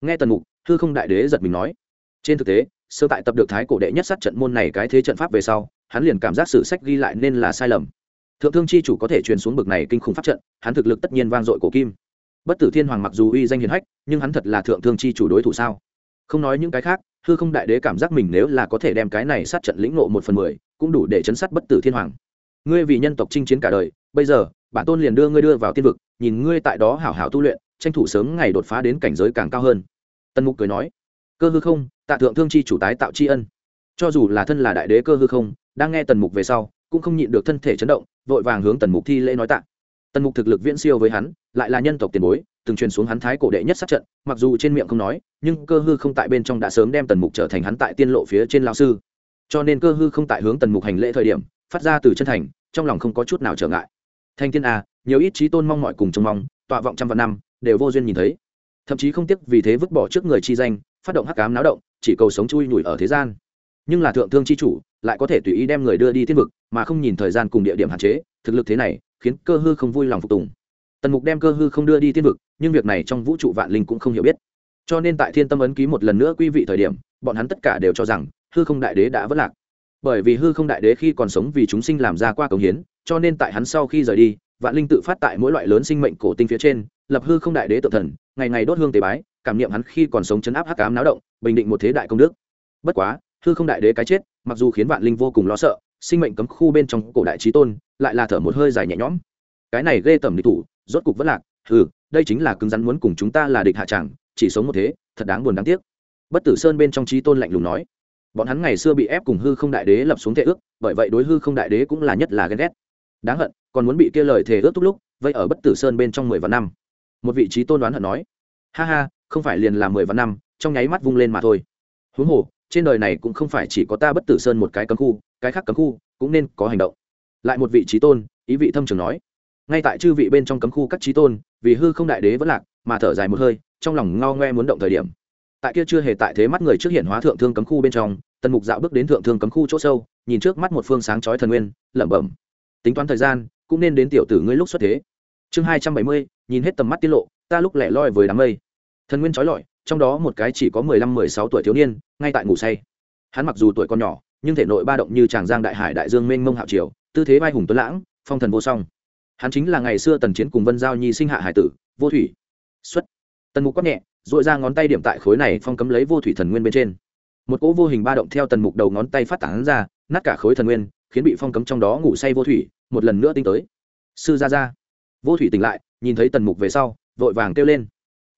Nghe tần mục, hư không đại đế giật mình nói. Trên thực tế, sơ tại tập được thái cổ đệ nhất sát trận môn này cái thế trận pháp về sau, hắn liền cảm giác sử sách ghi lại nên là sai lầm. Thượng thương chi chủ có thể truyền xuống bực này kinh khủng pháp trận, hắn thực lực tất nhiên vang dội cổ kim bất tử thiên hoàng mặc dù uy danh hiền hách, nhưng hắn thật là thượng thương chi chủ đối thủ sao? Không nói những cái khác, hư không đại đế cảm giác mình nếu là có thể đem cái này sát trận lĩnh nộ một phần mười, cũng đủ để chấn sát bất tử thiên hoàng. Ngươi vì nhân tộc chinh chiến cả đời, bây giờ, bản tôn liền đưa ngươi đưa vào tiên vực, nhìn ngươi tại đó hảo hảo tu luyện, tranh thủ sớm ngày đột phá đến cảnh giới càng cao hơn. Tân mục cười nói. Cơ hư không, tạ thượng thương chi chủ tái tạo tri ân. Cho dù là thân là đại đế cơ hư không, đang nghe tần mục về sau, cũng không nhịn được thân thể chấn động, vội vàng hướng tần mục thi lễ nói tạ tần mục thực lực viễn siêu với hắn lại là nhân tộc tiền bối từng truyền xuống hắn thái cổ đệ nhất sát trận mặc dù trên miệng không nói nhưng cơ hư không tại bên trong đã sớm đem tần mục trở thành hắn tại tiên lộ phía trên lao sư. Cho nên cơ hư không tại hướng tần mục hành lễ thời điểm phát ra từ chân thành trong lòng không có chút nào trở ngại. Thanh thiên a à, nhiều ít trí tôn mong mọi cùng trông mong tọa vọng trăm vạn năm đều vô duyên nhìn thấy. Thậm chí không tiếc vì thế vứt bỏ trước người chi danh phát động hắc cám náo động chỉ cầu sống chui nhủi ở thế gian nhưng là thượng thương chi chủ lại có thể tùy ý đem người đưa đi thiên vực, mà không nhìn thời gian cùng địa điểm hạn chế, thực lực thế này khiến cơ hư không vui lòng phục tùng. Tần mục đem cơ hư không đưa đi thiên vực, nhưng việc này trong vũ trụ vạn linh cũng không hiểu biết. Cho nên tại thiên tâm ấn ký một lần nữa quý vị thời điểm, bọn hắn tất cả đều cho rằng hư không đại đế đã vất lạc. Bởi vì hư không đại đế khi còn sống vì chúng sinh làm ra qua công hiến, cho nên tại hắn sau khi rời đi, vạn linh tự phát tại mỗi loại lớn sinh mệnh cổ tinh phía trên, lập hư không đại đế tự thần, ngày ngày đốt hương tế bái, cảm niệm hắn khi còn sống chấn áp hắc ám náo động, bình định một thế đại công đức. Bất quá hư không đại đế cái chết, mặc dù khiến vạn linh vô cùng lo sợ, sinh mệnh cấm khu bên trong cổ đại trí tôn lại là thở một hơi dài nhẹ nhõm. Cái này ghê tởm địch thủ, rốt cục vất lạc ừ đây chính là cứng rắn muốn cùng chúng ta là địch hạ chẳng, chỉ sống một thế, thật đáng buồn đáng tiếc. Bất tử sơn bên trong trí tôn lạnh lùng nói, bọn hắn ngày xưa bị ép cùng hư không đại đế lập xuống thể ước, bởi vậy đối hư không đại đế cũng là nhất là ghen ghét. Đáng hận, còn muốn bị kia lời thề ước thúc lúc, vậy ở bất tử sơn bên trong mười vạn năm. Một vị trí tôn đoán hận nói, ha ha, không phải liền là mười vạn năm, trong nháy mắt vung lên mà thôi. Huống hồ trên đời này cũng không phải chỉ có ta bất tử sơn một cái cấm khu, cái khác cấm khu cũng nên có hành động. Lại một vị trí tôn, ý vị thâm trường nói. Ngay tại chư vị bên trong cấm khu các trí tôn, vì hư không đại đế vẫn lạc, mà thở dài một hơi, trong lòng ngao ngoe muốn động thời điểm. Tại kia chưa hề tại thế mắt người trước hiện hóa thượng thương cấm khu bên trong, tần mục dạo bước đến thượng thương cấm khu chỗ sâu, nhìn trước mắt một phương sáng chói thần nguyên, lẩm bẩm. Tính toán thời gian, cũng nên đến tiểu tử ngươi lúc xuất thế. Chương hai trăm bảy mươi, nhìn hết tầm mắt tiết lộ, ta lúc lẻ loi với đám mây. Thần nguyên trói lọi trong đó một cái chỉ có mười lăm, mười sáu tuổi thiếu niên, ngay tại ngủ say. Hắn mặc dù tuổi còn nhỏ, nhưng thể nội ba động như tràng giang đại hải đại dương mênh mông hạo triều, tư thế vai hùng tuấn lãng, phong thần vô song. Hắn chính là ngày xưa tần chiến cùng vân giao nhi sinh hạ hải tử, vô thủy. Xuất. Tần mục quát nhẹ dội ra ngón tay điểm tại khối này phong cấm lấy vô thủy thần nguyên bên trên. Một cỗ vô hình ba động theo tần mục đầu ngón tay phát tán ra, nát cả khối thần nguyên, khiến bị phong cấm trong đó ngủ say vô thủy một lần nữa tinh tới. Sư gia gia. Vô thủy tỉnh lại, nhìn thấy tần mục về sau, vội vàng kêu lên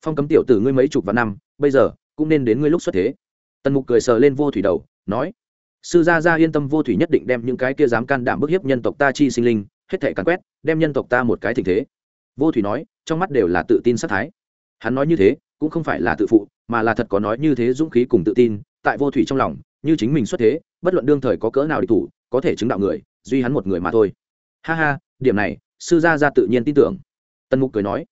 phong cấm tiểu tử ngươi mấy chục vạn năm, bây giờ, cũng nên đến ngươi lúc xuất thế. Tần mục cười sờ lên vô thủy đầu, nói, sư gia gia yên tâm, vô thủy nhất định đem những cái kia dám can đảm bức hiếp nhân tộc ta chi sinh linh, hết thể càn quét, đem nhân tộc ta một cái tình thế. Vô thủy nói, trong mắt đều là tự tin sát thái. Hắn nói như thế, cũng không phải là tự phụ, mà là thật có nói như thế dũng khí cùng tự tin, tại vô thủy trong lòng, như chính mình xuất thế, bất luận đương thời có cỡ nào địch thủ, có thể chứng đạo người, duy hắn một người mà thôi. Ha ha, điểm này, sư gia gia tự nhiên tin tưởng. Tần mục cười nói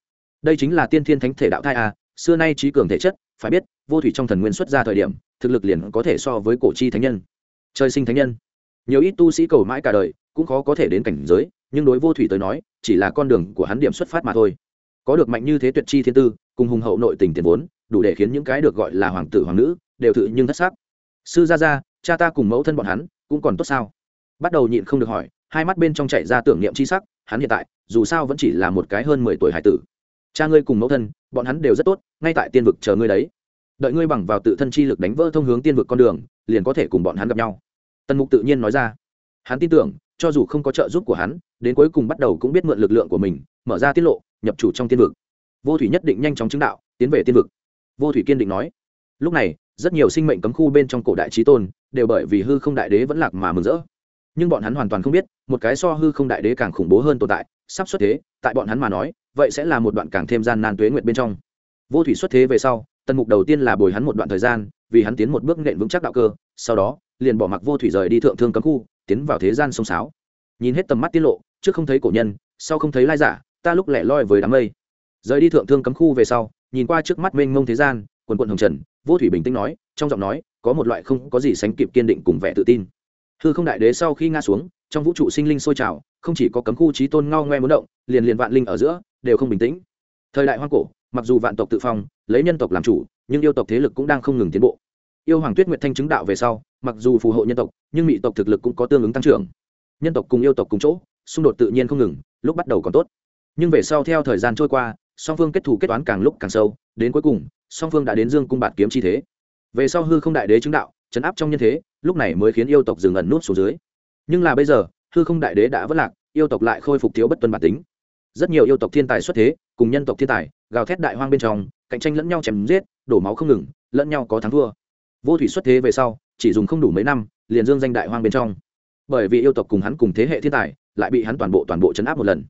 đây chính là tiên thiên thánh thể đạo thai a, xưa nay trí cường thể chất, phải biết, vô thủy trong thần nguyên xuất ra thời điểm, thực lực liền có thể so với cổ chi thánh nhân. Trời sinh thánh nhân. Nhiều ít tu sĩ cầu mãi cả đời, cũng khó có thể đến cảnh giới, nhưng đối vô thủy tới nói, chỉ là con đường của hắn điểm xuất phát mà thôi. Có được mạnh như thế tuyệt chi thiên tư, cùng hùng hậu nội tình tiền vốn, đủ để khiến những cái được gọi là hoàng tử, hoàng nữ, đều thự nhưng thất sắc. Sư gia gia, cha ta cùng mẫu thân bọn hắn, cũng còn tốt sao? Bắt đầu nhịn không được hỏi, hai mắt bên trong chạy ra tưởng niệm c h i sắc, hắn hiện tại, dù sao vẫn chỉ là một cái hơn mười tuổi hải tử cha ngươi cùng mẫu thân, bọn hắn đều rất tốt, ngay tại tiên vực chờ ngươi đấy. Đợi ngươi bằng vào tự thân chi lực đánh vỡ thông hướng tiên vực con đường, liền có thể cùng bọn hắn gặp nhau. Tần mục tự nhiên nói ra. Hắn tin tưởng, cho dù không có trợ giúp của hắn, đến cuối cùng bắt đầu cũng biết mượn lực lượng của mình, mở ra tiết lộ, nhập chủ trong tiên vực. Vô thủy nhất định nhanh chóng chứng đạo, tiến về tiên vực. Vô thủy kiên định nói. Lúc này, rất nhiều sinh mệnh cấm khu bên trong cổ đại trí tôn, đều bởi vì hư không đại đế vẫn lạc mà mừng rỡ nhưng bọn hắn hoàn toàn không biết, một cái so hư không đại đế càng khủng bố hơn tồn tại, sắp xuất thế, tại bọn hắn mà nói, vậy sẽ là một đoạn càng thêm gian nan tuế nguyện bên trong. Vô thủy xuất thế về sau, tần mục đầu tiên là bồi hắn một đoạn thời gian, vì hắn tiến một bước nện vững chắc đạo cơ, sau đó, liền bỏ mặc vô thủy rời đi thượng thương cấm khu, tiến vào thế gian sông sáo. Nhìn hết tầm mắt tiết lộ, trước không thấy cổ nhân, sau không thấy lai giả, ta lúc lẻ loi với đám mây. Rời đi thượng thương cấm khu về sau, nhìn qua trước mắt mênh mông thế gian, quần quận hồng trần, vô thủy bình tĩnh nói, trong giọng nói, có một loại không có gì sánh kịp kiên định cùng vẻ tự tin hư không đại đế sau khi ngã xuống, trong vũ trụ sinh linh sôi trào, không chỉ có cấm khu trí tôn ngao ngoe muốn động, liền liền vạn linh ở giữa, đều không bình tĩnh. Thời đại hoang cổ, mặc dù vạn tộc tự phong, lấy nhân tộc làm chủ, nhưng yêu tộc thế lực cũng đang không ngừng tiến bộ. Yêu hoàng tuyết nguyệt thanh chứng đạo về sau, mặc dù phù hộ nhân tộc, nhưng mỹ tộc thực lực cũng có tương ứng tăng trưởng. Nhân tộc cùng yêu tộc cùng chỗ, xung đột tự nhiên không ngừng, lúc bắt đầu còn tốt. Nhưng về sau theo thời gian trôi qua, song phương kết thù kết toán càng lúc càng sâu, đến cuối cùng, song phương đã đến dương cung bạt kiếm chi thế. Về sau hư không đại đế chứng đạo chấn áp trong nhân thế, lúc này mới khiến yêu tộc dừng ẩn nút xuống dưới. Nhưng là bây giờ, hư không đại đế đã vất lạc, yêu tộc lại khôi phục thiếu bất tuân bản tính. Rất nhiều yêu tộc thiên tài xuất thế, cùng nhân tộc thiên tài, gào thét đại hoang bên trong, cạnh tranh lẫn nhau chém giết, đổ máu không ngừng, lẫn nhau có thắng thua. Vô thủy xuất thế về sau, chỉ dùng không đủ mấy năm, liền dương danh đại hoang bên trong. Bởi vì yêu tộc cùng hắn cùng thế hệ thiên tài, lại bị hắn toàn bộ toàn bộ chấn áp một lần.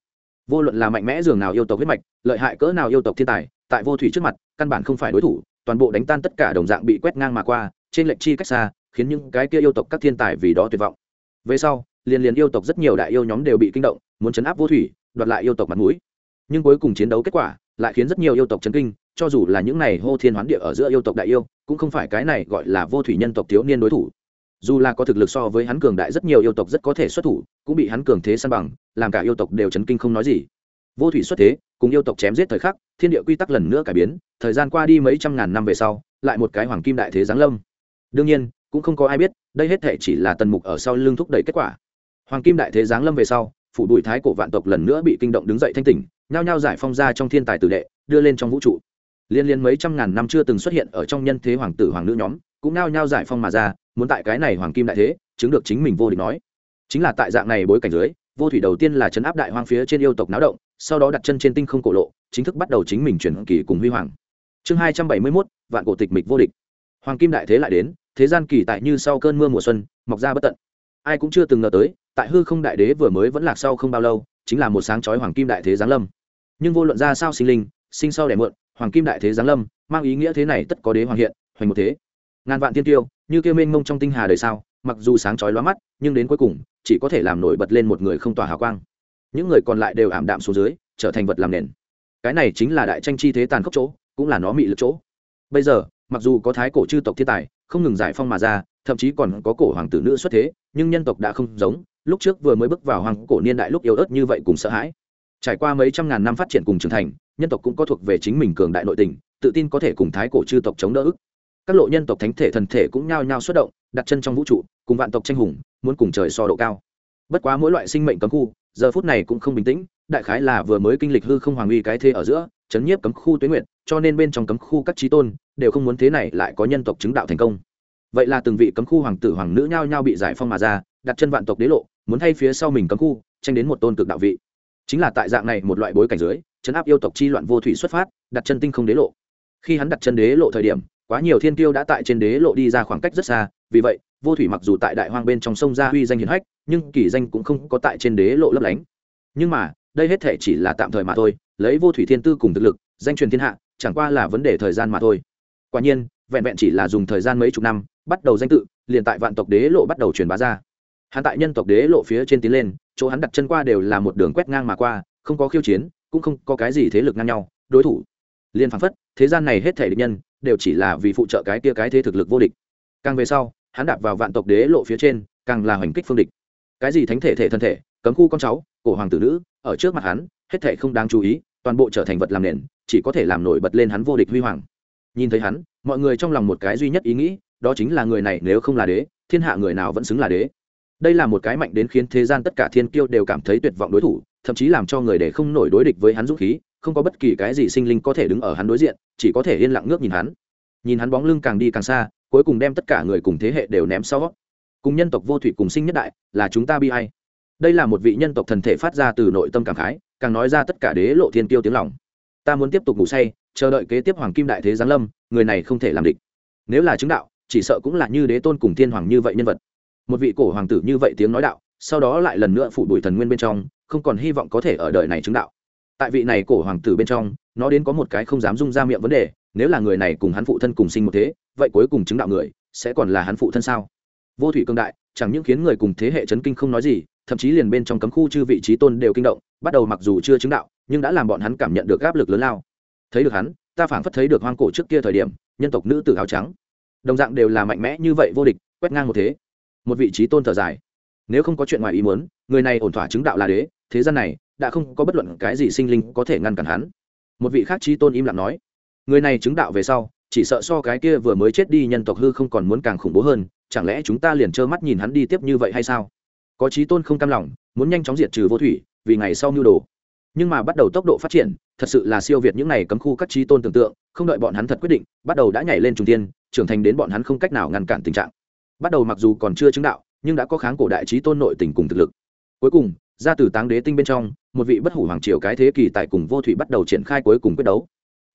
Vô luận là mạnh mẽ dường nào yêu tộc huyết mạch, lợi hại cỡ nào yêu tộc thiên tài, tại vô thủy trước mặt, căn bản không phải đối thủ, toàn bộ đánh tan tất cả đồng dạng bị quét ngang mà qua trên lệnh chi cách xa, khiến những cái kia yêu tộc các thiên tài vì đó tuyệt vọng. Về sau, liền liền yêu tộc rất nhiều đại yêu nhóm đều bị kinh động, muốn chấn áp vô thủy, đoạt lại yêu tộc mặt mũi. Nhưng cuối cùng chiến đấu kết quả lại khiến rất nhiều yêu tộc chấn kinh, cho dù là những này hô thiên hoán địa ở giữa yêu tộc đại yêu, cũng không phải cái này gọi là vô thủy nhân tộc thiếu niên đối thủ. Dù là có thực lực so với hắn cường đại rất nhiều yêu tộc rất có thể xuất thủ, cũng bị hắn cường thế săn bằng, làm cả yêu tộc đều chấn kinh không nói gì. Vô thủy xuất thế, cùng yêu tộc chém giết thời khắc, thiên địa quy tắc lần nữa cải biến, thời gian qua đi mấy trăm ngàn năm về sau, lại một cái hoàng kim đại thế giáng lâm đương nhiên, cũng không có ai biết, đây hết thể chỉ là tần mục ở sau lưng thúc đẩy kết quả. Hoàng kim đại thế giáng lâm về sau, phủ bụi thái cổ vạn tộc lần nữa bị kinh động đứng dậy thanh tỉnh, nhao nhao giải phong ra trong thiên tài tử đệ, đưa lên trong vũ trụ. Liên liên mấy trăm ngàn năm chưa từng xuất hiện ở trong nhân thế hoàng tử hoàng nữ nhóm, cũng nhao nhao giải phong mà ra, muốn tại cái này hoàng kim đại thế, chứng được chính mình vô địch nói. Chính là tại dạng này bối cảnh dưới, vô thủy đầu tiên là chấn áp đại hoang phía trên yêu tộc náo động, sau đó đặt chân trên tinh không cổ lộ, chính thức bắt đầu chính mình chuyển kỳ cùng huy hoàng. Chương hai trăm bảy mươi mốt, vạn cổ tịch mịch vô địch. Hoàng kim đại thế lại đến thế gian kỳ tại như sau cơn mưa mùa xuân, mọc ra bất tận. Ai cũng chưa từng ngờ tới, tại hư không đại đế vừa mới vẫn lạc sau không bao lâu, chính là một sáng chói hoàng kim đại thế giáng lâm. Nhưng vô luận ra sao sinh linh, sinh sau đẻ mượn hoàng kim đại thế giáng lâm, mang ý nghĩa thế này tất có đế hoàng hiện, hoành một thế. Ngàn vạn tiên tiêu, như kêu mênh mông trong tinh hà đời sao mặc dù sáng chói lóa mắt, nhưng đến cuối cùng, chỉ có thể làm nổi bật lên một người không tỏa hào quang. Những người còn lại đều ảm đạm xuống dưới, trở thành vật làm nền. Cái này chính là đại tranh chi thế tàn khốc chỗ, cũng là nó mị lực chỗ. Bây giờ, mặc dù có thái cổ chư tộc thiên tài không ngừng giải phong mà ra, thậm chí còn có cổ hoàng tử nữ xuất thế, nhưng nhân tộc đã không giống, lúc trước vừa mới bước vào hoàng cổ niên đại lúc yếu ớt như vậy cùng sợ hãi. Trải qua mấy trăm ngàn năm phát triển cùng trưởng thành, nhân tộc cũng có thuộc về chính mình cường đại nội tình, tự tin có thể cùng thái cổ chư tộc chống đỡ ức. Các lộ nhân tộc thánh thể thần thể cũng nhao nhao xuất động, đặt chân trong vũ trụ, cùng vạn tộc tranh hùng, muốn cùng trời so độ cao. Bất quá mỗi loại sinh mệnh cấm khu, giờ phút này cũng không bình tĩnh, đại khái là vừa mới kinh lịch hư không hoàng uy cái thế ở giữa chấn nhiếp cấm khu tuyến nguyện, cho nên bên trong cấm khu các trí tôn đều không muốn thế này lại có nhân tộc chứng đạo thành công. Vậy là từng vị cấm khu hoàng tử hoàng nữ nhao nhao bị giải phong mà ra, đặt chân vạn tộc đế lộ, muốn thay phía sau mình cấm khu, tranh đến một tôn cực đạo vị. Chính là tại dạng này một loại bối cảnh dưới, chấn áp yêu tộc chi loạn vô thủy xuất phát, đặt chân tinh không đế lộ. Khi hắn đặt chân đế lộ thời điểm, quá nhiều thiên tiêu đã tại trên đế lộ đi ra khoảng cách rất xa, vì vậy, vô thủy mặc dù tại đại hoang bên trong sông gia huy danh hiển hách, nhưng kỳ danh cũng không có tại trên đế lộ lấp lánh. Nhưng mà đây hết thể chỉ là tạm thời mà thôi, lấy vô thủy thiên tư cùng thực lực, danh truyền thiên hạ, chẳng qua là vấn đề thời gian mà thôi. Quả nhiên, vẹn vẹn chỉ là dùng thời gian mấy chục năm, bắt đầu danh tự, liền tại vạn tộc đế lộ bắt đầu truyền bá ra. Hắn tại nhân tộc đế lộ phía trên tiến lên, chỗ hắn đặt chân qua đều là một đường quét ngang mà qua, không có khiêu chiến, cũng không có cái gì thế lực ngang nhau, đối thủ. Liên phán phất, thế gian này hết thể địch nhân, đều chỉ là vì phụ trợ cái kia cái thế thực lực vô địch. Càng về sau, hắn đạp vào vạn tộc đế lộ phía trên, càng là hoành kích phương địch. Cái gì thánh thể thể thân thể, cấm khu con cháu, cổ hoàng tử nữ ở trước mặt hắn, hết thảy không đáng chú ý, toàn bộ trở thành vật làm nền, chỉ có thể làm nổi bật lên hắn vô địch huy hoàng. Nhìn thấy hắn, mọi người trong lòng một cái duy nhất ý nghĩ, đó chính là người này nếu không là đế, thiên hạ người nào vẫn xứng là đế. Đây là một cái mạnh đến khiến thế gian tất cả thiên kiêu đều cảm thấy tuyệt vọng đối thủ, thậm chí làm cho người để không nổi đối địch với hắn dũng khí, không có bất kỳ cái gì sinh linh có thể đứng ở hắn đối diện, chỉ có thể yên lặng ngước nhìn hắn. Nhìn hắn bóng lưng càng đi càng xa, cuối cùng đem tất cả người cùng thế hệ đều ném sau. Cùng nhân tộc vô thủy cùng sinh nhất đại, là chúng ta bi hay đây là một vị nhân tộc thần thể phát ra từ nội tâm cảm khái, càng nói ra tất cả đế lộ thiên tiêu tiếng lòng. Ta muốn tiếp tục ngủ say, chờ đợi kế tiếp hoàng kim đại thế giáng lâm, người này không thể làm địch. Nếu là chứng đạo, chỉ sợ cũng là như đế tôn cùng thiên hoàng như vậy nhân vật. Một vị cổ hoàng tử như vậy tiếng nói đạo, sau đó lại lần nữa phụ đuổi thần nguyên bên trong, không còn hy vọng có thể ở đời này chứng đạo. Tại vị này cổ hoàng tử bên trong, nó đến có một cái không dám dung ra miệng vấn đề, nếu là người này cùng hắn phụ thân cùng sinh một thế, vậy cuối cùng chứng đạo người, sẽ còn là hắn phụ thân sao? Vô thủy cương đại, chẳng những khiến người cùng thế hệ chấn kinh không nói gì thậm chí liền bên trong cấm khu chư vị trí tôn đều kinh động, bắt đầu mặc dù chưa chứng đạo, nhưng đã làm bọn hắn cảm nhận được áp lực lớn lao. Thấy được hắn, ta phảng phất thấy được hoang cổ trước kia thời điểm, nhân tộc nữ tử áo trắng. Đồng dạng đều là mạnh mẽ như vậy vô địch, quét ngang một thế. Một vị trí tôn thở dài. Nếu không có chuyện ngoài ý muốn, người này ổn thỏa chứng đạo là đế, thế gian này đã không có bất luận cái gì sinh linh có thể ngăn cản hắn. Một vị khác trí tôn im lặng nói, người này chứng đạo về sau, chỉ sợ so cái kia vừa mới chết đi nhân tộc hư không còn muốn càng khủng bố hơn, chẳng lẽ chúng ta liền trơ mắt nhìn hắn đi tiếp như vậy hay sao? Có trí tôn không cam lòng, muốn nhanh chóng diệt trừ vô thủy, vì ngày sau mưu đồ. Nhưng mà bắt đầu tốc độ phát triển, thật sự là siêu việt những n à y cấm khu các trí tôn tưởng tượng, không đợi bọn hắn thật quyết định, bắt đầu đã nhảy lên trung tiên trưởng thành đến bọn hắn không cách nào ngăn cản tình trạng. Bắt đầu mặc dù còn chưa chứng đạo, nhưng đã có kháng cổ đại trí tôn nội tình cùng thực lực. Cuối cùng, ra từ táng đế tinh bên trong, một vị bất hủ hoàng triều cái thế kỳ tài cùng vô thủy bắt đầu triển khai cuối cùng quyết đấu.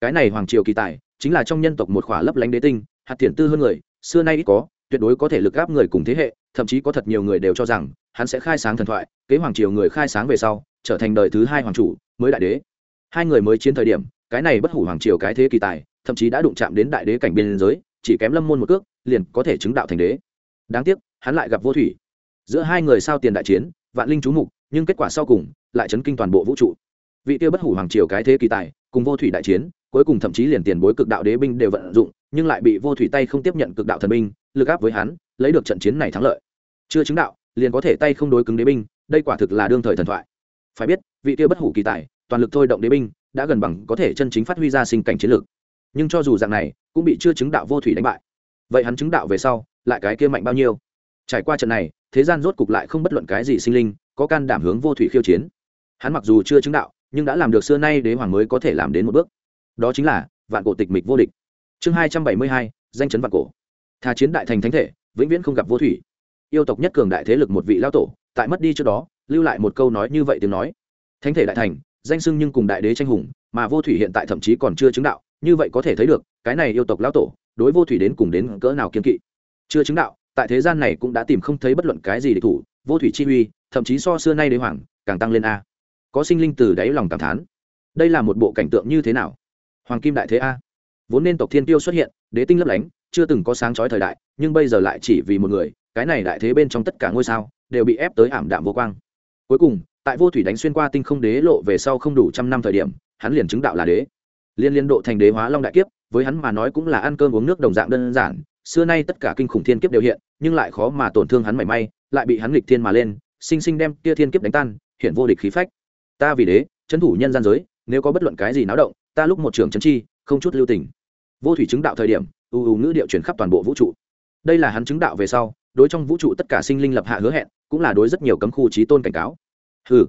Cái này hoàng triều kỳ tài, chính là trong nhân tộc một khỏa lấp lánh đế tinh, hạt thiền tư hơn người, xưa nay ít có, tuyệt đối có thể lực gáp người cùng thế hệ, thậm chí có thật nhiều người đều cho rằng hắn sẽ khai sáng thần thoại, kế hoàng triều người khai sáng về sau, trở thành đời thứ hai hoàng chủ, mới đại đế. Hai người mới chiến thời điểm, cái này bất hủ hoàng triều cái thế kỳ tài, thậm chí đã đụng chạm đến đại đế cảnh biên giới, chỉ kém lâm môn một cước, liền có thể chứng đạo thành đế. Đáng tiếc, hắn lại gặp vô thủy. Giữa hai người sao tiền đại chiến, vạn linh chú mục, nhưng kết quả sau cùng, lại chấn kinh toàn bộ vũ trụ. Vị tiêu bất hủ hoàng triều cái thế kỳ tài, cùng vô thủy đại chiến, cuối cùng thậm chí liền tiền bối cực đạo đế binh đều vận dụng, nhưng lại bị vô thủy tay không tiếp nhận cực đạo thần binh, lực áp với hắn, lấy được trận chiến này thắng lợi. Chưa chứng đạo liền có thể tay không đối cứng đế binh, đây quả thực là đương thời thần thoại. Phải biết, vị kia bất hủ kỳ tài, toàn lực thôi động đế binh, đã gần bằng có thể chân chính phát huy ra sinh cảnh chiến lược nhưng cho dù dạng này, cũng bị chưa chứng đạo vô thủy đánh bại. Vậy hắn chứng đạo về sau, lại cái kia mạnh bao nhiêu? Trải qua trận này, thế gian rốt cục lại không bất luận cái gì sinh linh, có can đảm hướng vô thủy khiêu chiến. Hắn mặc dù chưa chứng đạo, nhưng đã làm được xưa nay đế hoàng mới có thể làm đến một bước. Đó chính là, vạn cổ tịch mịch vô địch. Chương hai trăm bảy mươi hai, danh chấn vạn cổ. Thà chiến đại thành thánh thể, vĩnh viễn không gặp vô thủy yêu tộc nhất cường đại thế lực một vị lao tổ, tại mất đi trước đó, lưu lại một câu nói như vậy tiếng nói. Thánh thể đại thành, danh sưng nhưng cùng đại đế tranh hùng, mà vô thủy hiện tại thậm chí còn chưa chứng đạo, như vậy có thể thấy được, cái này yêu tộc lao tổ, đối vô thủy đến cùng đến cỡ nào kiên kỵ. Chưa chứng đạo, tại thế gian này cũng đã tìm không thấy bất luận cái gì để thủ, vô thủy chi uy, thậm chí so xưa nay đế hoàng, càng tăng lên a. Có sinh linh từ đáy lòng cảm thán. Đây là một bộ cảnh tượng như thế nào? Hoàng kim đại thế a. Vốn nên tộc thiên tiêu xuất hiện, đế tinh lấp lánh, chưa từng có sáng chói thời đại, nhưng bây giờ lại chỉ vì một người cái này đại thế bên trong tất cả ngôi sao đều bị ép tới ảm đạm vô quang. Cuối cùng, tại vô thủy đánh xuyên qua tinh không đế lộ về sau không đủ trăm năm thời điểm, hắn liền chứng đạo là đế. Liên liên độ thành đế hóa long đại kiếp, với hắn mà nói cũng là ăn cơm uống nước đồng dạng đơn giản, xưa nay tất cả kinh khủng thiên kiếp đều hiện, nhưng lại khó mà tổn thương hắn mảy may, lại bị hắn nghịch thiên mà lên, sinh sinh đem kia thiên kiếp đánh tan, hiện vô địch khí phách. Ta vì đế trấn thủ nhân gian giới, nếu có bất luận cái gì náo động, ta lúc một trường trấn chi, không chút lưu tình. Vô thủy chứng đạo thời điểm ưu ưu ngữ điệu chuyển khắp toàn bộ vũ trụ. Đây là hắn chứng đạo về sau đối trong vũ trụ tất cả sinh linh lập hạ hứa hẹn, cũng là đối rất nhiều cấm khu trí tôn cảnh cáo. Hừ,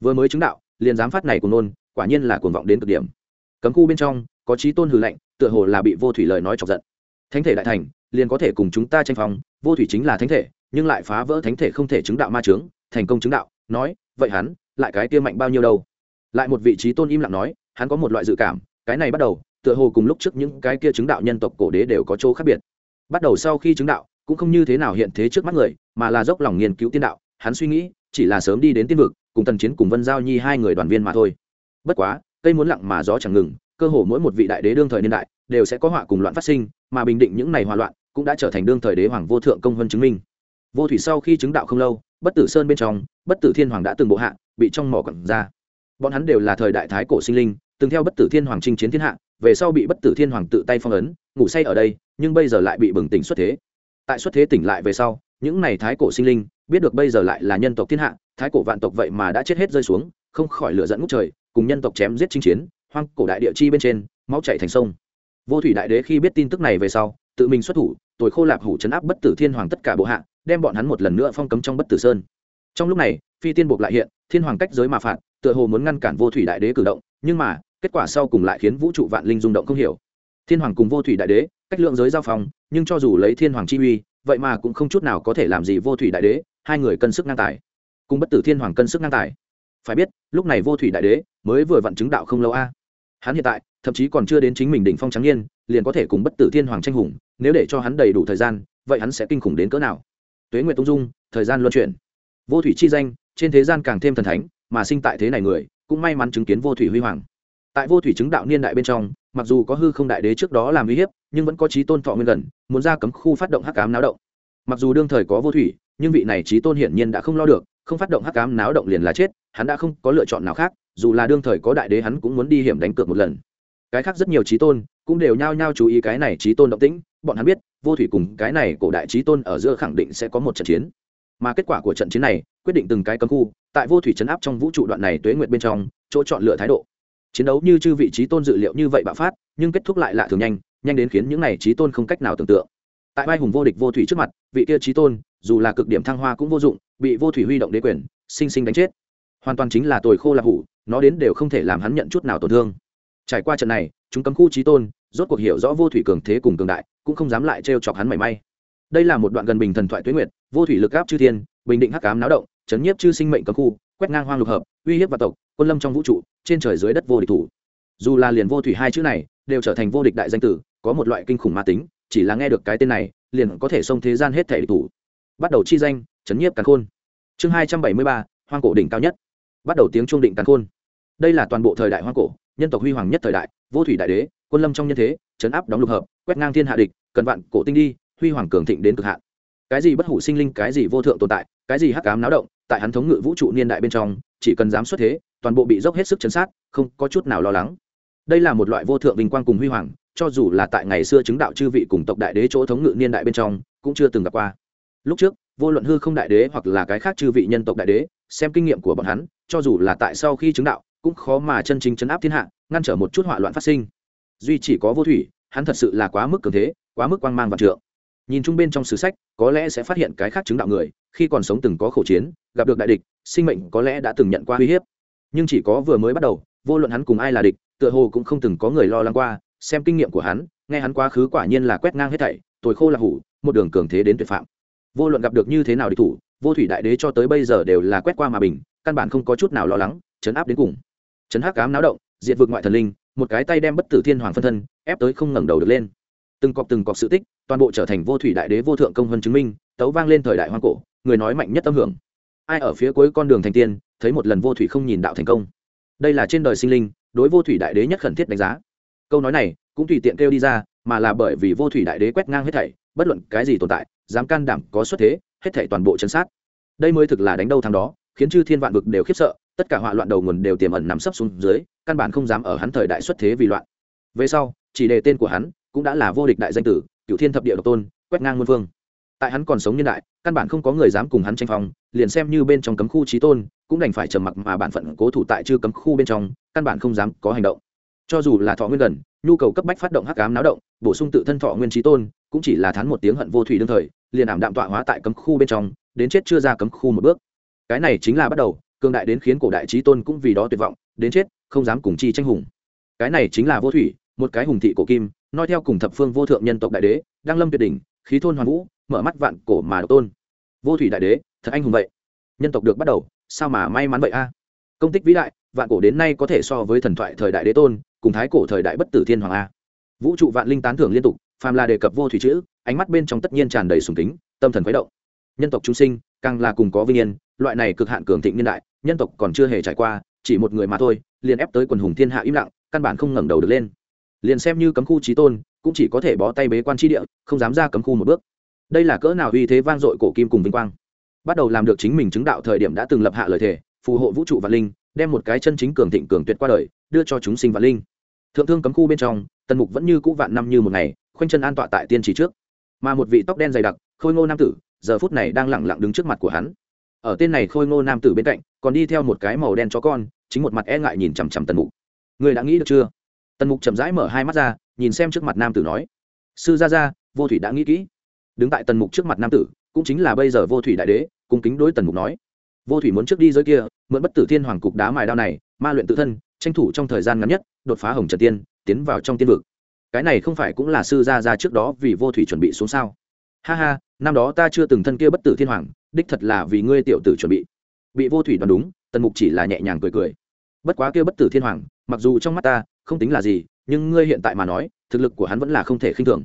vừa mới chứng đạo, liền giám phát này của nôn, quả nhiên là cuồng vọng đến cực điểm. Cấm khu bên trong, có trí tôn hừ lạnh, tựa hồ là bị vô thủy lời nói chọc giận. Thánh thể đại thành, liền có thể cùng chúng ta tranh phòng vô thủy chính là thánh thể, nhưng lại phá vỡ thánh thể không thể chứng đạo ma trướng thành công chứng đạo, nói, vậy hắn, lại cái kia mạnh bao nhiêu đâu? Lại một vị trí tôn im lặng nói, hắn có một loại dự cảm, cái này bắt đầu, tựa hồ cùng lúc trước những cái kia chứng đạo nhân tộc cổ đế đều có chỗ khác biệt. Bắt đầu sau khi chứng đạo cũng không như thế nào hiện thế trước mắt người, mà là dốc lòng nghiên cứu tiên đạo. Hắn suy nghĩ, chỉ là sớm đi đến tiên vực, cùng tần chiến cùng vân giao nhi hai người đoàn viên mà thôi. Bất quá, cây muốn lặng mà gió chẳng ngừng, cơ hồ mỗi một vị đại đế đương thời niên đại, đều sẽ có họa cùng loạn phát sinh, mà bình định những này hòa loạn, cũng đã trở thành đương thời đế hoàng vô thượng công vân chứng minh. Vô thủy sau khi chứng đạo không lâu, bất tử sơn bên trong, bất tử thiên hoàng đã từng bộ hạ, bị trong mỏ quẳng ra. Bọn hắn đều là thời đại thái cổ sinh linh, từng theo bất tử thiên hoàng chinh chiến thiên hạ, về sau bị bất tử thiên hoàng tự tay phong ấn, ngủ say ở đây, nhưng bây giờ lại bị bừng tỉnh xuất thế tại xuất thế tỉnh lại về sau, những này thái cổ sinh linh, biết được bây giờ lại là nhân tộc thiên hạ, thái cổ vạn tộc vậy mà đã chết hết rơi xuống, không khỏi lửa dẫn ngút trời, cùng nhân tộc chém giết chinh chiến, hoang cổ đại địa chi bên trên, máu chảy thành sông. Vô thủy đại đế khi biết tin tức này về sau, tự mình xuất thủ tuổi khô lạp hủ chấn áp bất tử thiên hoàng tất cả bộ hạ, đem bọn hắn một lần nữa phong cấm trong bất tử sơn. Trong lúc này, phi tiên buộc lại hiện, thiên hoàng cách giới mà phạt, tựa hồ muốn ngăn cản vô thủy đại đế cử động, nhưng mà, kết quả sau cùng lại khiến vũ trụ vạn linh rung động không hiểu. Thiên hoàng cùng vô thủy đại đế, cách lượng giới giao phòng nhưng cho dù lấy thiên hoàng chi uy, vậy mà cũng không chút nào có thể làm gì vô thủy đại đế, hai người cân sức ngang tài. Cùng bất tử thiên hoàng cân sức ngang tài. Phải biết, lúc này vô thủy đại đế mới vừa vặn chứng đạo không lâu a. Hắn hiện tại, thậm chí còn chưa đến chính mình đỉnh phong trắng niên, liền có thể cùng bất tử thiên hoàng tranh hùng, nếu để cho hắn đầy đủ thời gian, vậy hắn sẽ kinh khủng đến cỡ nào? Tuế nguyệt tung dung, thời gian luân chuyển. Vô thủy chi danh, trên thế gian càng thêm thần thánh, mà sinh tại thế này người, cũng may mắn chứng kiến vô thủy huy hoàng. Tại vô thủy chứng đạo niên đại bên trong mặc dù có hư không đại đế trước đó làm uy hiếp, nhưng vẫn có trí tôn thọ nguyên gần, muốn ra cấm khu phát động hắc ám náo động. Mặc dù đương thời có vô thủy, nhưng vị này trí tôn hiển nhiên đã không lo được, không phát động hắc ám náo động liền là chết, hắn đã không có lựa chọn nào khác, dù là đương thời có đại đế hắn cũng muốn đi hiểm đánh cược một lần. Cái khác rất nhiều trí tôn cũng đều nhao nhao chú ý cái này trí tôn động tĩnh, bọn hắn biết, vô thủy cùng cái này cổ đại trí tôn ở giữa khẳng định sẽ có một trận chiến. Mà kết quả của trận chiến này, quyết định từng cái cấm khu, tại vô thủy chấn áp trong vũ trụ đoạn này tuế nguyệt bên trong, chỗ chọn lựa thái độ chiến đấu như chư vị trí tôn dự liệu như vậy bạo phát, nhưng kết thúc lại lạ thường nhanh nhanh đến khiến những này trí tôn không cách nào tưởng tượng. Tại vai hùng vô địch vô thủy trước mặt, vị kia trí tôn, dù là cực điểm thăng hoa cũng vô dụng, bị vô thủy huy động đế quyền, sinh sinh đánh chết. Hoàn toàn chính là tồi khô là hủ, nó đến đều không thể làm hắn nhận chút nào tổn thương. Trải qua trận này, chúng cấm khu trí tôn, rốt cuộc hiểu rõ vô thủy cường thế cùng cường đại, cũng không dám lại trêu chọc hắn mảy may. Đây là một đoạn gần bình thần thoại tuyến nguyệt, vô thủy lực áp chư thiên, bình định hắc cám náo động, chấn nhiếp chư sinh mệnh cấm khu, quét ngang hoang lục hợp uy hiếp và tộc, quân lâm trong vũ trụ, trên trời dưới đất vô địch thủ. Dù là liền vô thủy hai chữ này, đều trở thành vô địch đại danh tử, có một loại kinh khủng ma tính, chỉ là nghe được cái tên này, liền có thể xông thế gian hết thể địch thủ. Bắt đầu chi danh, chấn nhiếp càn khôn. Chương hai trăm bảy mươi ba, hoang cổ đỉnh cao nhất. Bắt đầu tiếng trung định càn khôn. Đây là toàn bộ thời đại hoang cổ, nhân tộc huy hoàng nhất thời đại, vô thủy đại đế, quân lâm trong nhân thế chấn áp đóng lục hợp, quét ngang thiên hạ địch, cần vạn cổ tinh đi, huy hoàng cường thịnh đến cực hạn. Cái gì bất hủ sinh linh, cái gì vô thượng tồn tại, cái gì hắc ám náo động, tại hắn thống ngự vũ trụ niên đại bên trong chỉ cần dám xuất thế, toàn bộ bị dốc hết sức chấn sát, không có chút nào lo lắng. Đây là một loại vô thượng vinh quang cùng huy hoàng, cho dù là tại ngày xưa chứng đạo chư vị cùng tộc đại đế chỗ thống ngự niên đại bên trong, cũng chưa từng gặp qua. Lúc trước, vô luận hư không đại đế hoặc là cái khác chư vị nhân tộc đại đế, xem kinh nghiệm của bọn hắn, cho dù là tại sau khi chứng đạo, cũng khó mà chân chính chấn áp thiên hạ, ngăn trở một chút hỏa loạn phát sinh. Duy chỉ có vô thủy, hắn thật sự là quá mức cường thế, quá mức quang mang và trượng nhìn chung bên trong sử sách, có lẽ sẽ phát hiện cái khác chứng đạo người, khi còn sống từng có khổ chiến, gặp được đại địch, sinh mệnh có lẽ đã từng nhận qua uy hiếp. Nhưng chỉ có vừa mới bắt đầu, vô luận hắn cùng ai là địch, tựa hồ cũng không từng có người lo lắng qua, xem kinh nghiệm của hắn, nghe hắn quá khứ quả nhiên là quét ngang hết thảy, tồi khô là hủ, một đường cường thế đến tuyệt phạm. Vô luận gặp được như thế nào địch thủ, vô thủy đại đế cho tới bây giờ đều là quét qua mà bình, căn bản không có chút nào lo lắng, chấn áp đến cùng. Chấn hắc ám náo động, diệt vực ngoại thần linh, một cái tay đem bất tử thiên hoàng phân thân, ép tới không ngẩng đầu được lên. Từng cọc từng cọc sự tích toàn bộ trở thành vô thủy đại đế vô thượng công hơn chứng minh, tấu vang lên thời đại hoang cổ, người nói mạnh nhất tâm hưởng. Ai ở phía cuối con đường thành tiên, thấy một lần vô thủy không nhìn đạo thành công. Đây là trên đời sinh linh, đối vô thủy đại đế nhất khẩn thiết đánh giá. Câu nói này cũng tùy tiện kêu đi ra, mà là bởi vì vô thủy đại đế quét ngang hết thảy, bất luận cái gì tồn tại, dám can đảm có xuất thế, hết thảy toàn bộ chân sát. Đây mới thực là đánh đâu thằng đó, khiến chư thiên vạn vực đều khiếp sợ, tất cả họa loạn đầu nguồn đều tiềm ẩn nằm sấp xuống dưới, căn bản không dám ở hắn thời đại xuất thế vì loạn. Về sau, chỉ đề tên của hắn cũng đã là vô địch đại danh tử cựu thiên thập địa độc tôn, quét ngang muôn phương. Tại hắn còn sống nhân đại, căn bản không có người dám cùng hắn tranh phong, liền xem như bên trong cấm khu trí tôn, cũng đành phải trầm mặc mà bản phận cố thủ tại chư cấm khu bên trong, căn bản không dám có hành động. Cho dù là thọ nguyên gần, nhu cầu cấp bách phát động hắc ám náo động, bổ sung tự thân thọ nguyên trí tôn, cũng chỉ là thán một tiếng hận vô thủy đương thời, liền ảm đạm tọa hóa tại cấm khu bên trong, đến chết chưa ra cấm khu một bước. Cái này chính là bắt đầu cương đại đến khiến cổ đại trí tôn cũng vì đó tuyệt vọng, đến chết, không dám cùng chi tranh hùng. Cái này chính là vô thủy một cái hùng thị cổ kim nói theo cùng thập phương vô thượng nhân tộc đại đế đang lâm tuyệt đỉnh, khí thôn hoàn vũ, mở mắt vạn cổ mà độc tôn. Vô thủy đại đế, thật anh hùng vậy. Nhân tộc được bắt đầu, sao mà may mắn vậy a? Công tích vĩ đại, vạn cổ đến nay có thể so với thần thoại thời đại đế tôn, cùng thái cổ thời đại bất tử thiên hoàng a. Vũ trụ vạn linh tán thưởng liên tục, phàm là đề cập vô thủy chữ, ánh mắt bên trong tất nhiên tràn đầy sùng kính, tâm thần khuấy động. Nhân tộc chúng sinh, càng là cùng có vinh yên, loại này cực hạn cường thịnh niên đại, nhân tộc còn chưa hề trải qua, chỉ một người mà thôi, liền ép tới quần hùng thiên hạ im lặng, căn bản không ngẩng đầu được lên liền xem như cấm khu trí tôn, cũng chỉ có thể bó tay bế quan tri địa, không dám ra cấm khu một bước. Đây là cỡ nào uy thế vang dội cổ kim cùng vinh quang. Bắt đầu làm được chính mình chứng đạo thời điểm đã từng lập hạ lời thề, phù hộ vũ trụ và linh, đem một cái chân chính cường thịnh cường tuyệt qua đời, đưa cho chúng sinh và linh. Thượng thương cấm khu bên trong, tần mục vẫn như cũ vạn năm như một ngày, khoanh chân an tọa tại tiên trì trước. Mà một vị tóc đen dày đặc, khôi ngô nam tử, giờ phút này đang lẳng lặng đứng trước mặt của hắn. Ở tên này khôi ngô nam tử bên cạnh, còn đi theo một cái màu đen chó con, chính một mặt e ngại nhìn chằm chằm tần mục. Người đã nghĩ được chưa? Tần mục chậm rãi mở hai mắt ra, nhìn xem trước mặt nam tử nói, sư gia gia, vô thủy đã nghĩ kỹ. Đứng tại tần mục trước mặt nam tử, cũng chính là bây giờ vô thủy đại đế, cung kính đối tần mục nói, vô thủy muốn trước đi giới kia, mượn bất tử thiên hoàng cục đá mài đao này, ma luyện tự thân, tranh thủ trong thời gian ngắn nhất, đột phá hồng trần tiên, tiến vào trong tiên vực. Cái này không phải cũng là sư gia gia trước đó vì vô thủy chuẩn bị xuống sao? Ha ha, năm đó ta chưa từng thân kia bất tử thiên hoàng, đích thật là vì ngươi tiểu tử chuẩn bị. Bị vô thủy đoán đúng, tần mục chỉ là nhẹ nhàng cười cười. Bất quá kia bất tử thiên hoàng, mặc dù trong mắt ta không tính là gì, nhưng ngươi hiện tại mà nói, thực lực của hắn vẫn là không thể khinh thường.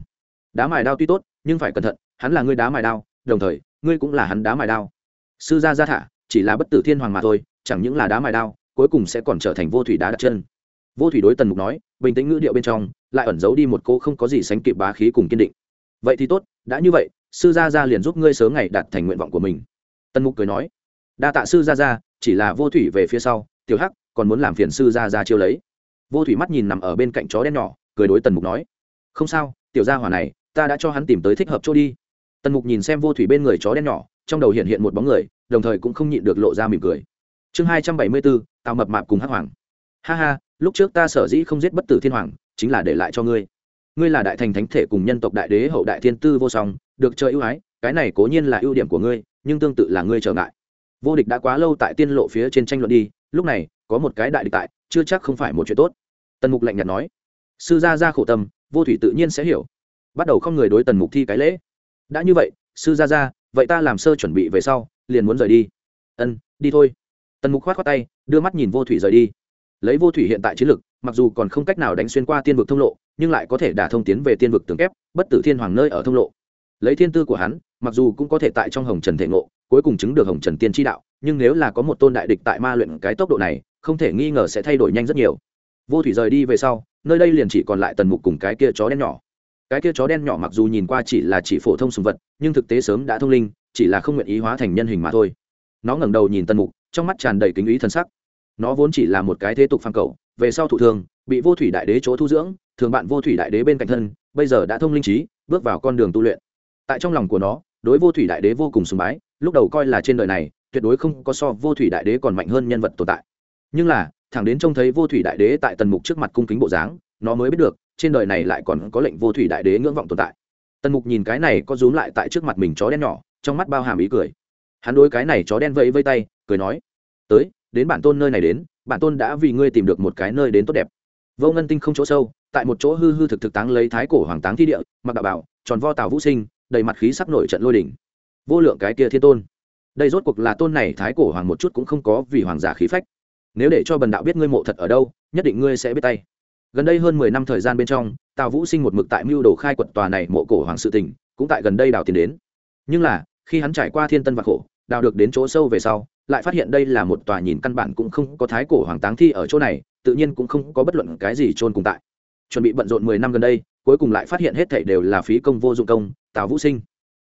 Đá mài đao tuy tốt, nhưng phải cẩn thận, hắn là ngươi đá mài đao, đồng thời, ngươi cũng là hắn đá mài đao. Sư gia gia thả, chỉ là bất tử thiên hoàng mà thôi, chẳng những là đá mài đao, cuối cùng sẽ còn trở thành vô thủy đá đặt chân. Vô thủy đối tần mục nói, bình tĩnh ngữ điệu bên trong, lại ẩn giấu đi một cô không có gì sánh kịp bá khí cùng kiên định. Vậy thì tốt, đã như vậy, sư gia gia liền giúp ngươi sớm ngày đạt thành nguyện vọng của mình. Tần mục cười nói, đa tạ sư gia gia, chỉ là vô thủy về phía sau, tiểu hắc, còn muốn làm phiền sư gia gia chiêu lấy vô thủy mắt nhìn nằm ở bên cạnh chó đen nhỏ, cười đối tần mục nói, không sao, tiểu gia hỏa này, ta đã cho hắn tìm tới thích hợp chỗ đi. Tần mục nhìn xem vô thủy bên người chó đen nhỏ, trong đầu hiện hiện một bóng người, đồng thời cũng không nhịn được lộ ra mỉm cười. Chương hai trăm bảy mươi bốn, tào mập mạp cùng hắc hoàng. Ha ha, lúc trước ta sở dĩ không giết bất tử thiên hoàng, chính là để lại cho ngươi. Ngươi là đại thành thánh thể cùng nhân tộc đại đế hậu đại thiên tư vô song, được chơi ưu ái, cái này cố nhiên là ưu điểm của ngươi, nhưng tương tự là ngươi trở ngại. Vô địch đã quá lâu tại tiên lộ phía trên tranh luận đi, lúc này, có một cái đại địch tại chưa chắc không phải một chuyện tốt. Tần mục lạnh nhạt nói. Sư gia gia khổ tâm, vô thủy tự nhiên sẽ hiểu. Bắt đầu không người đối tần mục thi cái lễ. Đã như vậy, sư gia gia, vậy ta làm sơ chuẩn bị về sau, liền muốn rời đi. Ân, đi thôi. Tần mục khoát khoát tay, đưa mắt nhìn vô thủy rời đi. Lấy vô thủy hiện tại chiến lực, mặc dù còn không cách nào đánh xuyên qua tiên vực thông lộ, nhưng lại có thể đả thông tiến về tiên vực tường kép, bất tử thiên hoàng nơi ở thông lộ. Lấy thiên tư của hắn, mặc dù cũng có thể tại trong hồng trần thể ngộ, cuối cùng chứng được hồng trần tiên tri đạo, nhưng nếu là có một tôn đại địch tại ma luyện cái tốc độ này không thể nghi ngờ sẽ thay đổi nhanh rất nhiều. Vô thủy rời đi về sau, nơi đây liền chỉ còn lại tần mục cùng cái kia chó đen nhỏ. Cái kia chó đen nhỏ mặc dù nhìn qua chỉ là chỉ phổ thông sùng vật, nhưng thực tế sớm đã thông linh, chỉ là không nguyện ý hóa thành nhân hình mà thôi. Nó ngẩng đầu nhìn tần mục, trong mắt tràn đầy kính ý thân sắc. Nó vốn chỉ là một cái thế tục phàm cầu, về sau thụ thường, bị vô thủy đại đế chỗ thu dưỡng, thường bạn vô thủy đại đế bên cạnh thân, bây giờ đã thông linh trí, bước vào con đường tu luyện. Tại trong lòng của nó, đối vô thủy đại đế vô cùng sùng bái, lúc đầu coi là trên đời này, tuyệt đối không có so vô thủy đại đế còn mạnh hơn nhân vật tồn tại nhưng là, thẳng đến trông thấy vô thủy đại đế tại tần mục trước mặt cung kính bộ dáng, nó mới biết được, trên đời này lại còn có lệnh vô thủy đại đế ngưỡng vọng tồn tại. Tần mục nhìn cái này có rúm lại tại trước mặt mình chó đen nhỏ, trong mắt bao hàm ý cười. Hắn đối cái này chó đen vẫy vây tay, cười nói, tới, đến bản tôn nơi này đến, bản tôn đã vì ngươi tìm được một cái nơi đến tốt đẹp. Vô ngân tinh không chỗ sâu, tại một chỗ hư hư thực thực táng lấy thái cổ hoàng táng thi địa, mặc đạo bảo, tròn vo tào vũ sinh, đầy mặt khí sắc nổi trận lôi đỉnh vô lượng cái kia thiên tôn. Đây rốt cuộc là tôn này thái cổ hoàng một chút cũng không có vì hoàng giả khí phách nếu để cho bần đạo biết ngươi mộ thật ở đâu, nhất định ngươi sẽ biết tay. Gần đây hơn mười năm thời gian bên trong, tào vũ sinh một mực tại mưu đồ khai quật tòa này mộ cổ hoàng sự tình, cũng tại gần đây đào tiền đến. Nhưng là, khi hắn trải qua thiên tân và khổ, đào được đến chỗ sâu về sau, lại phát hiện đây là một tòa nhìn căn bản cũng không có thái cổ hoàng táng thi ở chỗ này, tự nhiên cũng không có bất luận cái gì trôn cùng tại. Chuẩn bị bận rộn mười năm gần đây, cuối cùng lại phát hiện hết thảy đều là phí công vô dụng công, tào vũ sinh.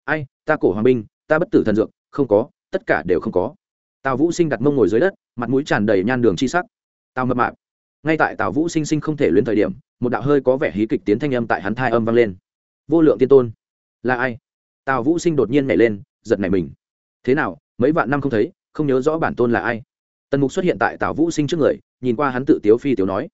Ai, ta cổ hoàng binh, ta bất tử thần dược, không có, tất cả đều không có. Tào vũ sinh đặt mông ngồi dưới đất mặt mũi tràn đầy nhan đường chi sắc. Tào mập mạp. Ngay tại tào vũ sinh sinh không thể luyến thời điểm, một đạo hơi có vẻ hí kịch tiến thanh âm tại hắn thai âm vang lên. Vô lượng tiên tôn, là ai? Tào vũ sinh đột nhiên nhảy lên, giật nảy mình. Thế nào, mấy vạn năm không thấy, không nhớ rõ bản tôn là ai? Tần mục xuất hiện tại tào vũ sinh trước người, nhìn qua hắn tự tiếu phi tiếu nói.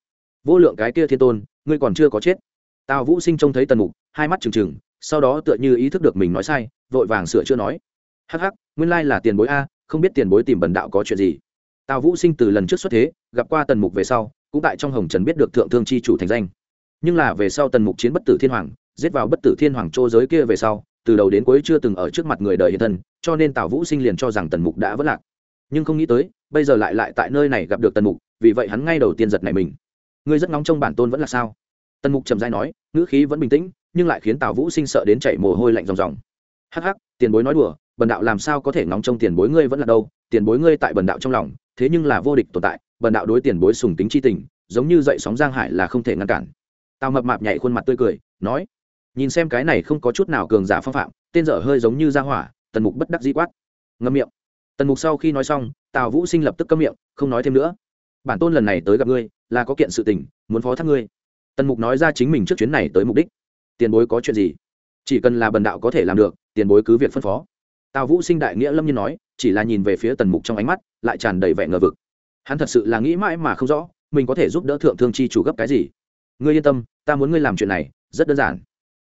Vô lượng cái kia thiên tôn, ngươi còn chưa có chết. Tào vũ sinh trông thấy tần mục, hai mắt trừng trừng, sau đó tựa như ý thức được mình nói sai, vội vàng sửa chưa nói. Hắc hắc, nguyên lai là tiền bối a, không biết tiền bối tìm bần đạo có chuyện gì tào vũ sinh từ lần trước xuất thế, gặp qua tần mục về sau, cũng tại trong hồng trần biết được thượng thương chi chủ thành danh. Nhưng là về sau tần mục chiến bất tử thiên hoàng, giết vào bất tử thiên hoàng châu giới kia về sau, từ đầu đến cuối chưa từng ở trước mặt người đời hiện thân, cho nên tào vũ sinh liền cho rằng tần mục đã vất lạc. Nhưng không nghĩ tới, bây giờ lại lại tại nơi này gặp được tần mục, vì vậy hắn ngay đầu tiên giật này mình. Ngươi rất nóng trong bản tôn vẫn là sao? Tần mục trầm dai nói, ngữ khí vẫn bình tĩnh, nhưng lại khiến tào vũ sinh sợ đến chảy mồ hôi lạnh ròng ròng. Hắc hắc, tiền bối nói đùa, bần đạo làm sao có thể ngóng trong tiền bối ngươi vẫn là đâu, tiền bối ngươi tại bần đạo trong lòng thế nhưng là vô địch tồn tại, bần đạo đối tiền bối sùng tính chi tình, giống như dậy sóng giang hải là không thể ngăn cản. Tào mập mạp nhảy khuôn mặt tươi cười, nói, nhìn xem cái này không có chút nào cường giả phong phạm, tên dở hơi giống như ra hỏa, tần mục bất đắc dĩ quát. Ngâm miệng. Tần mục sau khi nói xong, tào vũ sinh lập tức câm miệng, không nói thêm nữa. Bản tôn lần này tới gặp ngươi, là có kiện sự tình, muốn phó thác ngươi. Tần mục nói ra chính mình trước chuyến này tới mục đích. Tiền bối có chuyện gì? Chỉ cần là bần đạo có thể làm được, tiền bối cứ việc phân phó. Tào vũ sinh đại nghĩa lâm nhiên nói, chỉ là nhìn về phía tần mục trong ánh mắt lại tràn đầy vẻ ngờ vực. Hắn thật sự là nghĩ mãi mà không rõ, mình có thể giúp đỡ thượng thương chi chủ gấp cái gì. Ngươi yên tâm, ta muốn ngươi làm chuyện này, rất đơn giản.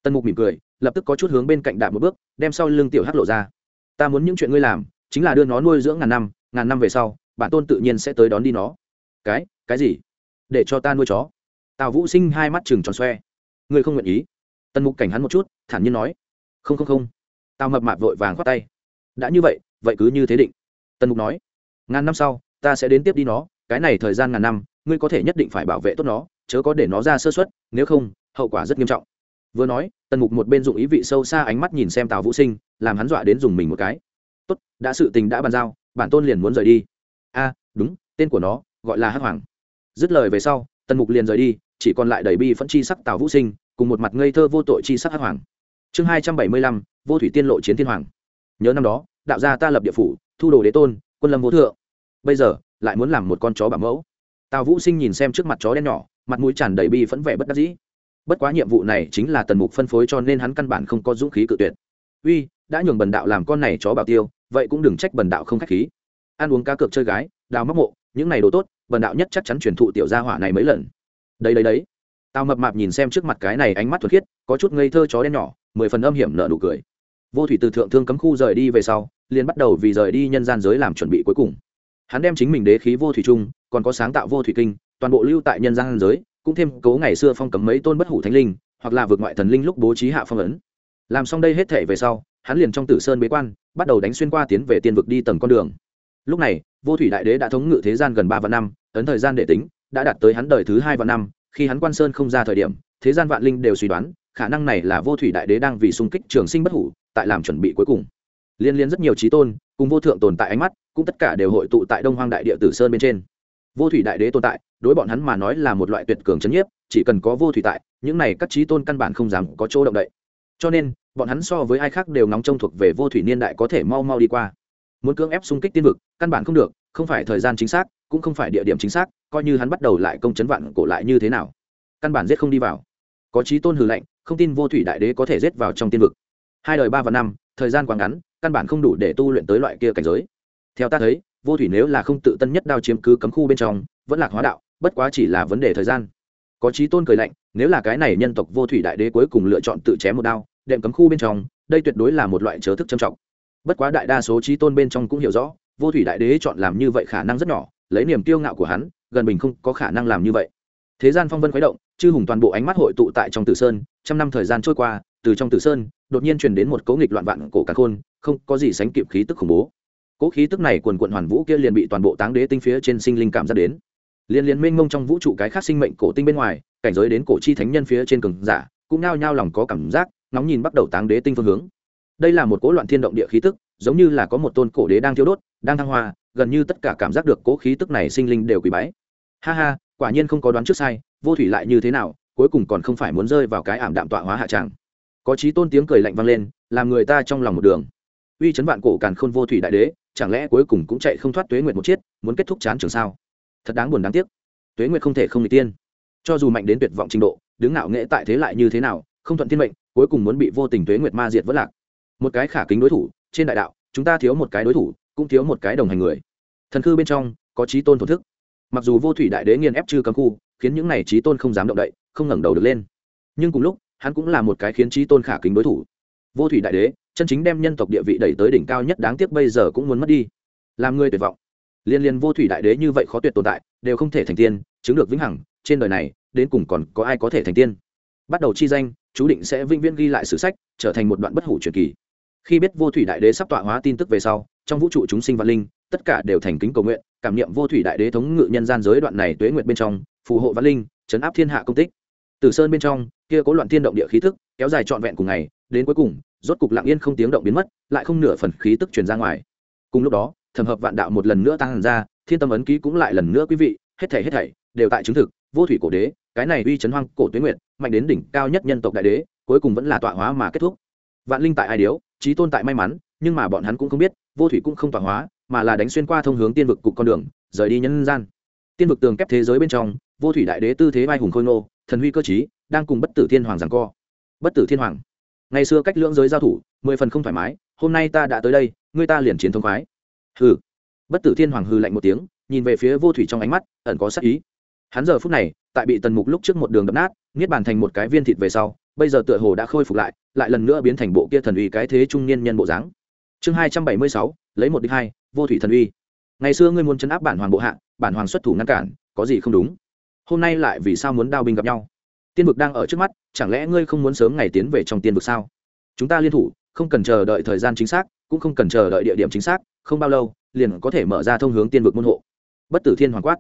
Tần mục mỉm cười, lập tức có chút hướng bên cạnh đạp một bước, đem sau lưng tiểu hắc lộ ra. Ta muốn những chuyện ngươi làm, chính là đưa nó nuôi dưỡng ngàn năm ngàn năm về sau, bản tôn tự nhiên sẽ tới đón đi nó. Cái cái gì? Để cho ta nuôi chó. Tào vũ sinh hai mắt chừng tròn xoe. Ngươi không nguyện ý. Tần mục cảnh hắn một chút, thản nhiên nói. Không không không. Tào mập mạp vội vàng khoát tay. Đã như vậy vậy cứ như thế định. Tần mục nói ngàn năm sau, ta sẽ đến tiếp đi nó, cái này thời gian ngàn năm, ngươi có thể nhất định phải bảo vệ tốt nó, chớ có để nó ra sơ xuất nếu không, hậu quả rất nghiêm trọng. Vừa nói, tần mục một bên dụng ý vị sâu xa ánh mắt nhìn xem tào vũ sinh, làm hắn dọa đến dùng mình một cái. Tốt, đã sự tình đã bàn giao, bản tôn liền muốn rời đi. A, đúng, tên của nó gọi là hắc hoàng. Dứt lời về sau, tần mục liền rời đi, chỉ còn lại đầy bi phẫn chi sắc tào vũ sinh, cùng một mặt ngây thơ vô tội chi sắc hắc hoàng. Chương hai trăm bảy mươi lăm, vô thủy tiên lộ chiến thiên hoàng. Nhớ năm đó, đạo gia ta lập địa phủ, thu đồ đế tôn, quân lâm vô thượng bây giờ lại muốn làm một con chó bảo mẫu. Tào vũ sinh nhìn xem trước mặt chó đen nhỏ, mặt mũi tràn đầy bi phẫn vẻ bất đắc dĩ. Bất quá nhiệm vụ này chính là tần mục phân phối cho nên hắn căn bản không có dũng khí cự tuyệt. Uy, đã nhường bần đạo làm con này chó bảo tiêu, vậy cũng đừng trách bần đạo không k h á c h khí. Ăn uống cá cược chơi gái, đào móc mộ, những này đồ tốt, bần đạo nhất chắc chắn truyền thụ tiểu gia hỏa này mấy lần. Đấy đấy đấy. Tào mập mạp nhìn xem trước mặt cái này ánh mắt thuật khiết, có chút ngây thơ chó đen nhỏ, mười phần âm hiểm nợ nụ cười. Vô thủy từ thượng thương cấm khu rời đi về sau, liền bắt đầu vì rời đi nhân gian giới làm chuẩn bị cuối cùng hắn đem chính mình đế khí vô thủy trung còn có sáng tạo vô thủy kinh, toàn bộ lưu tại nhân gian giới, cũng thêm cố ngày xưa phong cấm mấy tôn bất hủ thánh linh, hoặc là vượt ngoại thần linh lúc bố trí hạ phong ấn. Làm xong đây hết thể về sau, hắn liền trong tử sơn bế quan, bắt đầu đánh xuyên qua tiến về tiên vực đi tầng con đường. Lúc này, vô thủy đại đế đã thống ngự thế gian gần ba vạn năm ấn thời gian để tính, đã đạt tới hắn đời thứ hai vạn năm, khi hắn quan sơn không ra thời điểm, thế gian vạn linh đều suy đoán, khả năng này là vô thủy đại đế đang vì xung kích trường sinh bất hủ, tại làm chuẩn bị cuối cùng. Liên liên rất nhiều trí tôn, cùng vô thượng tồn tại ánh mắt cũng tất cả đều hội tụ tại đông hoang đại địa tử sơn bên trên. Vô thủy đại đế tồn tại, đối bọn hắn mà nói là một loại tuyệt cường c h ấ n nhiếp, chỉ cần có vô thủy tại, những này các trí tôn căn bản không dám có chỗ động đậy. Cho nên, bọn hắn so với ai khác đều nóng trông thuộc về vô thủy niên đại có thể mau mau đi qua. Muốn cưỡng ép xung kích tiên vực, căn bản không được, không phải thời gian chính xác, cũng không phải địa điểm chính xác, coi như hắn bắt đầu lại công chấn vạn cổ lại như thế nào. Căn bản giết không đi vào. Có trí tôn hừ lạnh, không tin vô thủy đại đế có thể giết vào trong tiên vực. Hai đời ba và năm, thời gian quá ngắn, căn bản không đủ để tu luyện tới loại kia cảnh giới theo ta thấy, vô thủy nếu là không tự tân nhất đao chiếm cứ cấm khu bên trong, vẫn lạc hóa đạo, bất quá chỉ là vấn đề thời gian. Có trí tôn cười lạnh, nếu là cái này nhân tộc vô thủy đại đế cuối cùng lựa chọn tự chém một đao, đệm cấm khu bên trong, đây tuyệt đối là một loại chớ thức trầm trọng. Bất quá đại đa số trí tôn bên trong cũng hiểu rõ, vô thủy đại đế chọn làm như vậy khả năng rất nhỏ, lấy niềm tiêu ngạo của hắn, gần bình không có khả năng làm như vậy. Thế gian phong vân khuấy động, chư hùng toàn bộ ánh mắt hội tụ tại trong tử sơn, trăm năm thời gian trôi qua, từ trong tử sơn, đột nhiên truyền đến một cấu nghịch loạn vạn cổ cả khôn, không có gì sánh kịp khí tức khủng bố cỗ khí tức này quần quận hoàn vũ kia liền bị toàn bộ táng đế tinh phía trên sinh linh cảm giác đến. Liên liên mênh mông trong vũ trụ cái khác sinh mệnh cổ tinh bên ngoài, cảnh giới đến cổ chi thánh nhân phía trên cường giả, cũng nao nhao lòng có cảm giác nóng nhìn bắt đầu táng đế tinh phương hướng. Đây là một cỗ loạn thiên động địa khí tức, giống như là có một tôn cổ đế đang thiêu đốt, đang thăng hoa, gần như tất cả cảm giác được cỗ khí tức này sinh linh đều quỳ bái. Ha ha, quả nhiên không có đoán trước sai, vô thủy lại như thế nào, cuối cùng còn không phải muốn rơi vào cái ảm đạm tọa hóa hạ tràng có trí tôn tiếng cười lạnh vang lên, làm người ta trong lòng một đường. Uy chấn vạn cổ càn khôn vô thủy đại đế chẳng lẽ cuối cùng cũng chạy không thoát tuế nguyệt một chiết, muốn kết thúc chán trường sao? Thật đáng buồn đáng tiếc. Tuế nguyệt không thể không n tiên. Cho dù mạnh đến tuyệt vọng trình độ, đứng ngạo nghệ tại thế lại như thế nào, không thuận thiên mệnh, cuối cùng muốn bị vô tình tuế nguyệt ma diệt vất lạc. Một cái khả kính đối thủ, trên đại đạo, chúng ta thiếu một cái đối thủ, cũng thiếu một cái đồng hành người. Thần khư bên trong, có trí tôn thổ thức. Mặc dù vô thủy đại đế nghiền ép chư cấm khu, khiến những này trí tôn không dám động đậy, không ngẩng đầu được lên. Nhưng cùng lúc, hắn cũng là một cái khiến trí tôn khả kính đối thủ. Vô thủy đại đế chân chính đem nhân tộc địa vị đẩy tới đỉnh cao nhất đáng tiếc bây giờ cũng muốn mất đi. Làm người tuyệt vọng. Liên liên vô thủy đại đế như vậy khó tuyệt tồn tại, đều không thể thành tiên, chứng được vĩnh hằng, trên đời này, đến cùng còn có ai có thể thành tiên? Bắt đầu chi danh, chú định sẽ vĩnh viễn ghi lại sử sách, trở thành một đoạn bất hủ truyền kỳ. Khi biết vô thủy đại đế sắp tọa hóa tin tức về sau, trong vũ trụ chúng sinh văn linh, tất cả đều thành kính cầu nguyện, cảm niệm vô thủy đại đế thống ngự nhân gian giới đoạn này tuế nguyệt bên trong, phù hộ văn linh, chấn áp thiên hạ công tích. Từ sơn bên trong, kia có loạn thiên động địa khí thức, kéo dài trọn vẹn cùng ngày, đến cuối cùng rốt cục lặng yên không tiếng động biến mất, lại không nửa phần khí tức truyền ra ngoài. Cùng lúc đó, thẩm hợp vạn đạo một lần nữa tăng ra, thiên tâm ấn ký cũng lại lần nữa quý vị, hết thảy hết thảy đều tại chứng thực, vô thủy cổ đế, cái này uy chấn hoang cổ tuyết nguyệt, mạnh đến đỉnh cao nhất nhân tộc đại đế, cuối cùng vẫn là tọa hóa mà kết thúc. Vạn linh tại ai điếu trí tôn tại may mắn, nhưng mà bọn hắn cũng không biết, vô thủy cũng không tọa hóa, mà là đánh xuyên qua thông hướng tiên vực cục con đường, rời đi nhân gian. Tiên vực tường kép thế giới bên trong, vô thủy đại đế tư thế vai hùng khôi ngô, thần huy cơ chí đang cùng bất tử thiên hoàng giằng co. Bất tử thiên hoàng ngày xưa cách lưỡng giới giao thủ, mười phần không thoải mái, hôm nay ta đã tới đây, ngươi ta liền chiến thông khoái. Hừ. Bất tử thiên hoàng hư lạnh một tiếng, nhìn về phía vô thủy trong ánh mắt, ẩn có sắc ý. Hắn giờ phút này, tại bị tần mục lúc trước một đường đập nát, niết bàn thành một cái viên thịt về sau, bây giờ tựa hồ đã khôi phục lại lại lần nữa biến thành bộ kia thần uy cái thế trung niên nhân bộ dáng. Chương hai trăm bảy mươi sáu, lấy một đích hai, vô thủy thần uy. Ngày xưa ngươi muốn chấn áp bản hoàng bộ hạ, bản hoàng xuất thủ ngăn cản, có gì không đúng? Hôm nay lại vì sao muốn đao binh gặp nhau? Tiên vực đang ở trước mắt, chẳng lẽ ngươi không muốn sớm ngày tiến về trong tiên vực sao? Chúng ta liên thủ, không cần chờ đợi thời gian chính xác, cũng không cần chờ đợi địa điểm chính xác, không bao lâu, liền có thể mở ra thông hướng tiên vực môn hộ. Bất tử thiên hoàng quát.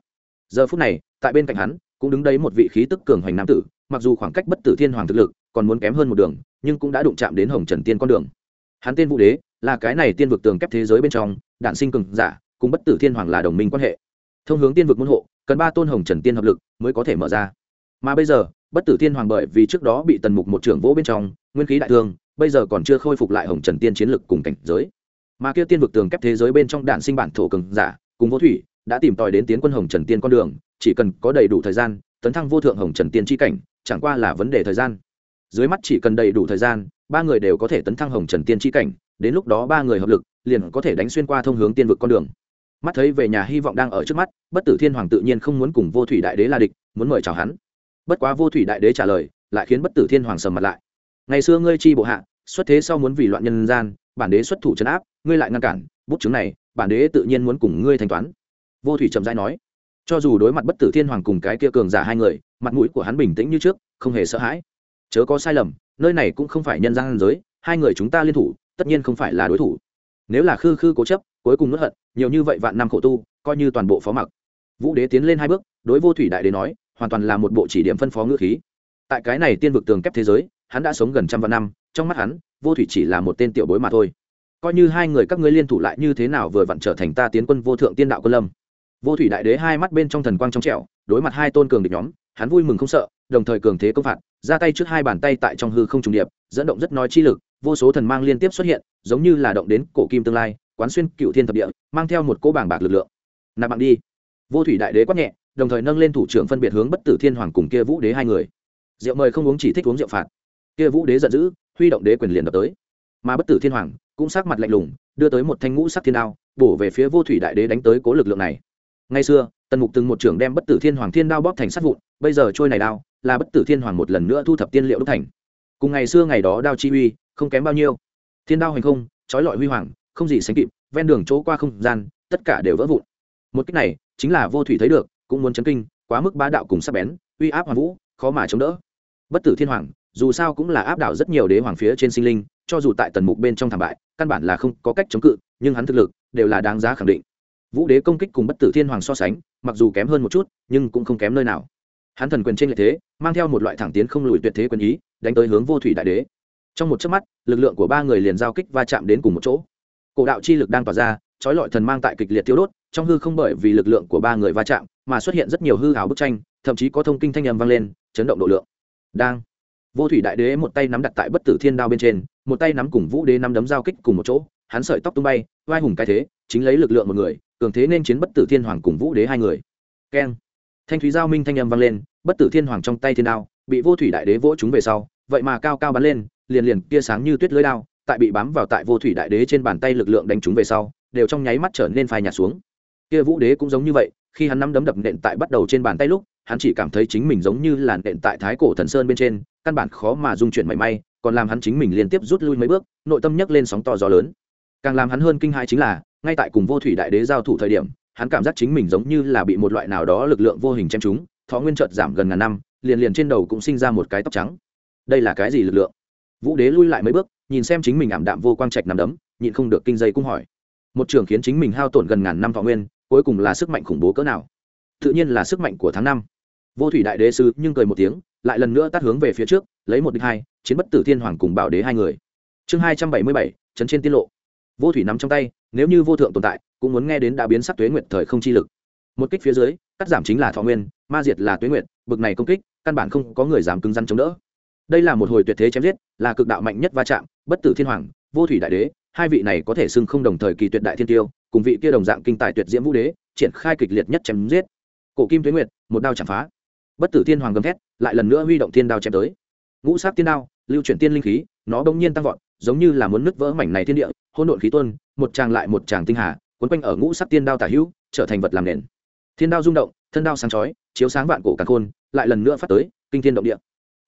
Giờ phút này, tại bên cạnh hắn, cũng đứng đấy một vị khí tức cường hoành nam tử, mặc dù khoảng cách bất tử thiên hoàng thực lực còn muốn kém hơn một đường, nhưng cũng đã đụng chạm đến hồng trần tiên con đường. Hắn tên vũ đế, là cái này tiên vực tường kép thế giới bên trong đạn sinh cường giả, cùng bất tử thiên hoàng là đồng minh quan hệ. Thông hướng tiên vực môn hộ, cần ba tôn hồng trần tiên hợp lực mới có thể mở ra. Mà bây giờ bất tử thiên hoàng bởi vì trước đó bị tần mục một trưởng vỗ bên trong, nguyên khí đại thương, bây giờ còn chưa khôi phục lại hồng trần tiên chiến lực cùng cảnh giới. Mà kia tiên vực tường kép thế giới bên trong đạn sinh bản thổ cường giả, cùng vô thủy, đã tìm tòi đến tiến quân hồng trần tiên con đường, chỉ cần có đầy đủ thời gian, tấn thăng vô thượng hồng trần tiên tri cảnh, chẳng qua là vấn đề thời gian. Dưới mắt chỉ cần đầy đủ thời gian, ba người đều có thể tấn thăng hồng trần tiên tri cảnh, đến lúc đó ba người hợp lực, liền có thể đánh xuyên qua thông hướng tiên vực con đường. Mắt thấy về nhà hy vọng đang ở trước mắt, bất tử thiên hoàng tự nhiên không muốn cùng vô thủy đại đế la địch, muốn mời chào hắn bất quá vô thủy đại đế trả lời, lại khiến bất tử thiên hoàng sầm mặt lại. Ngày xưa ngươi chi bộ hạ, xuất thế sau muốn vì loạn nhân gian, bản đế xuất thủ trấn áp, ngươi lại ngăn cản, bút chứng này, bản đế tự nhiên muốn cùng ngươi thanh toán. Vô thủy trầm dai nói, cho dù đối mặt bất tử thiên hoàng cùng cái kia cường giả hai người, mặt mũi của hắn bình tĩnh như trước, không hề sợ hãi. Chớ có sai lầm, nơi này cũng không phải nhân gian giới, hai người chúng ta liên thủ, tất nhiên không phải là đối thủ. Nếu là khư khư cố chấp, cuối cùng nuốt hận, nhiều như vậy vạn năm khổ tu, coi như toàn bộ phó mặc. Vũ đế tiến lên hai bước, đối vô thủy đại đế nói hoàn toàn là một bộ chỉ điểm phân phó ngữ khí. Tại cái này tiên vực tường kép thế giới, hắn đã sống gần trăm vạn năm, trong mắt hắn, vô thủy chỉ là một tên tiểu bối mà thôi. Coi như hai người các ngươi liên thủ lại như thế nào vừa vặn trở thành ta tiến quân vô thượng tiên đạo quân lâm. Vô thủy đại đế hai mắt bên trong thần quang trong trẻo, đối mặt hai tôn cường địch nhóm, hắn vui mừng không sợ, đồng thời cường thế công phạt, ra tay trước hai bàn tay tại trong hư không trùng điệp, dẫn động rất nói chi lực, vô số thần mang liên tiếp xuất hiện, giống như là động đến cổ kim tương lai, quán xuyên cựu thiên thập địa, mang theo một cỗ bảng bạc lực lượng. Nạp mạng đi. Vô thủy đại đế quát nhẹ đồng thời nâng lên thủ trưởng phân biệt hướng bất tử thiên hoàng cùng kia vũ đế hai người. Rượu mời không uống chỉ thích uống rượu phạt. Kia vũ đế giận dữ, huy động đế quyền liền đập tới. Mà bất tử thiên hoàng cũng sắc mặt lạnh lùng, đưa tới một thanh ngũ sắc thiên đao, bổ về phía vô thủy đại đế đánh tới cố lực lượng này. Ngay xưa, tần mục từng một trưởng đem bất tử thiên hoàng thiên đao bóp thành sắt vụn, bây giờ trôi này đao, là bất tử thiên hoàng một lần nữa thu thập tiên liệu đúc thành. Cùng ngày xưa ngày đó đao chi uy, không kém bao nhiêu. Thiên đao hành không, trói lọi huy hoàng, không gì sánh kịp, ven đường chỗ qua không gian, tất cả đều vỡ vụn. Một cách này, chính là vô thủy thấy được cũng muốn chấn kinh, quá mức bá đạo cùng sắc bén, uy áp hoàng vũ, khó mà chống đỡ. Bất tử thiên hoàng, dù sao cũng là áp đảo rất nhiều đế hoàng phía trên sinh linh, cho dù tại tần mục bên trong thảm bại, căn bản là không có cách chống cự, nhưng hắn thực lực đều là đáng giá khẳng định. Vũ đế công kích cùng bất tử thiên hoàng so sánh, mặc dù kém hơn một chút, nhưng cũng không kém nơi nào. Hắn thần quyền trên lệ thế, mang theo một loại thẳng tiến không lùi tuyệt thế quyền ý, đánh tới hướng vô thủy đại đế. Trong một chớp mắt, lực lượng của ba người liền giao kích va chạm đến cùng một chỗ. Cổ đạo chi lực đang tỏa ra, trói lọi thần mang tại kịch liệt tiêu đốt, trong hư không bởi vì lực lượng của ba người va chạm mà xuất hiện rất nhiều hư hào bức tranh, thậm chí có thông kinh thanh âm vang lên, chấn động độ lượng. Đang. Vô thủy đại đế một tay nắm đặt tại bất tử thiên đao bên trên, một tay nắm cùng vũ đế nắm đấm giao kích cùng một chỗ, hắn sợi tóc tung bay, vai hùng cái thế, chính lấy lực lượng một người, cường thế nên chiến bất tử thiên hoàng cùng vũ đế hai người. Keng. Thanh thúy giao minh thanh âm vang lên, bất tử thiên hoàng trong tay thiên đao, bị vô thủy đại đế vỗ chúng về sau, vậy mà cao cao bắn lên, liền liền kia sáng như tuyết lưới đao, tại bị bám vào tại vô thủy đại đế trên bàn tay lực lượng đánh chúng về sau, đều trong nháy mắt trở nên phai nhạt xuống. Kia vũ đế cũng giống như vậy khi hắn nắm đấm đập nện tại bắt đầu trên bàn tay lúc, hắn chỉ cảm thấy chính mình giống như là nện tại thái cổ thần sơn bên trên, căn bản khó mà dung chuyển mảy may, còn làm hắn chính mình liên tiếp rút lui mấy bước, nội tâm nhấc lên sóng to gió lớn. Càng làm hắn hơn kinh hãi chính là, ngay tại cùng vô thủy đại đế giao thủ thời điểm, hắn cảm giác chính mình giống như là bị một loại nào đó lực lượng vô hình chém chúng thọ nguyên trợt giảm gần ngàn năm, liền liền trên đầu cũng sinh ra một cái tóc trắng. Đây là cái gì lực lượng? Vũ đế lui lại mấy bước, nhìn xem chính mình ảm đạm vô quang trạch nằm đấm, nhịn không được kinh dây cung hỏi. Một trường khiến chính mình hao tổn gần ngàn năm thọ nguyên cuối cùng là sức mạnh khủng bố cỡ nào. Tự nhiên là sức mạnh của tháng năm. Vô thủy đại đế sư nhưng cười một tiếng, lại lần nữa tắt hướng về phía trước, lấy một đích hai, chiến bất tử thiên hoàng cùng bảo đế hai người. Chương hai trăm bảy mươi bảy trấn trên tiết lộ. Vô thủy nắm trong tay, nếu như vô thượng tồn tại, cũng muốn nghe đến đã biến sắc tuế nguyệt thời không chi lực. Một kích phía dưới, cắt giảm chính là thọ nguyên, ma diệt là tuế nguyệt, bực này công kích, căn bản không có người dám cứng rắn chống đỡ. Đây là một hồi tuyệt thế chém giết, là cực đạo mạnh nhất va chạm, bất tử thiên hoàng, vô thủy đại đế hai vị này có thể xưng không đồng thời kỳ tuyệt đại thiên tiêu, cùng vị kia đồng dạng kinh tài tuyệt diễm vũ đế, triển khai kịch liệt nhất chém giết. Cổ kim tuế nguyệt, một đao chạm phá. Bất tử thiên hoàng gầm thét, lại lần nữa huy động thiên đao chém tới. Ngũ sát tiên đao, lưu chuyển tiên linh khí, nó bỗng nhiên tăng vọt, giống như là muốn nứt vỡ mảnh này thiên địa hôn độn khí tuôn, một tràng lại một tràng tinh hà quấn quanh ở ngũ sắc tiên đao tả hữu, trở thành vật làm nền. Thiên đao rung động, thân đao sáng chói, chiếu sáng vạn cổ càng khôn, lại lần nữa phát tới, kinh thiên động địa.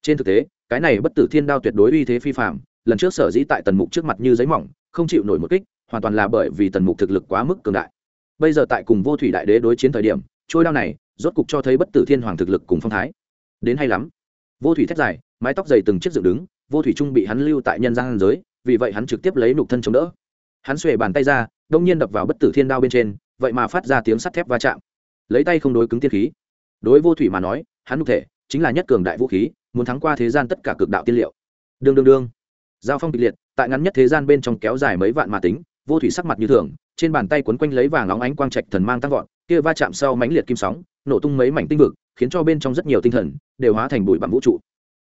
Trên thực tế, cái này bất tử thiên đao tuyệt đối uy thế phi phạm lần trước sở dĩ tại tần mục trước mặt như giấy mỏng không chịu nổi một kích, hoàn toàn là bởi vì tần mục thực lực quá mức cường đại. Bây giờ tại cùng vô thủy đại đế đối chiến thời điểm, trôi đao này rốt cục cho thấy bất tử thiên hoàng thực lực cùng phong thái. Đến hay lắm. Vô thủy thét dài, mái tóc dày từng chiếc dựng đứng, vô thủy trung bị hắn lưu tại nhân gian giới, vì vậy hắn trực tiếp lấy nục thân chống đỡ. Hắn xuề bàn tay ra, đông nhiên đập vào bất tử thiên đao bên trên, vậy mà phát ra tiếng sắt thép va chạm. Lấy tay không đối cứng tiên khí. Đối vô thủy mà nói, hắn nục thể chính là nhất cường đại vũ khí, muốn thắng qua thế gian tất cả cực đạo tiên liệu. Đương đương đương. Giao phong kịch liệt tại ngắn nhất thế gian bên trong kéo dài mấy vạn mà tính, vô thủy sắc mặt như thường, trên bàn tay quấn quanh lấy vàng óng ánh quang trạch thần mang tăng vọt, kia va chạm sau mãnh liệt kim sóng, nổ tung mấy mảnh tinh vực, khiến cho bên trong rất nhiều tinh thần đều hóa thành bụi bặm vũ trụ.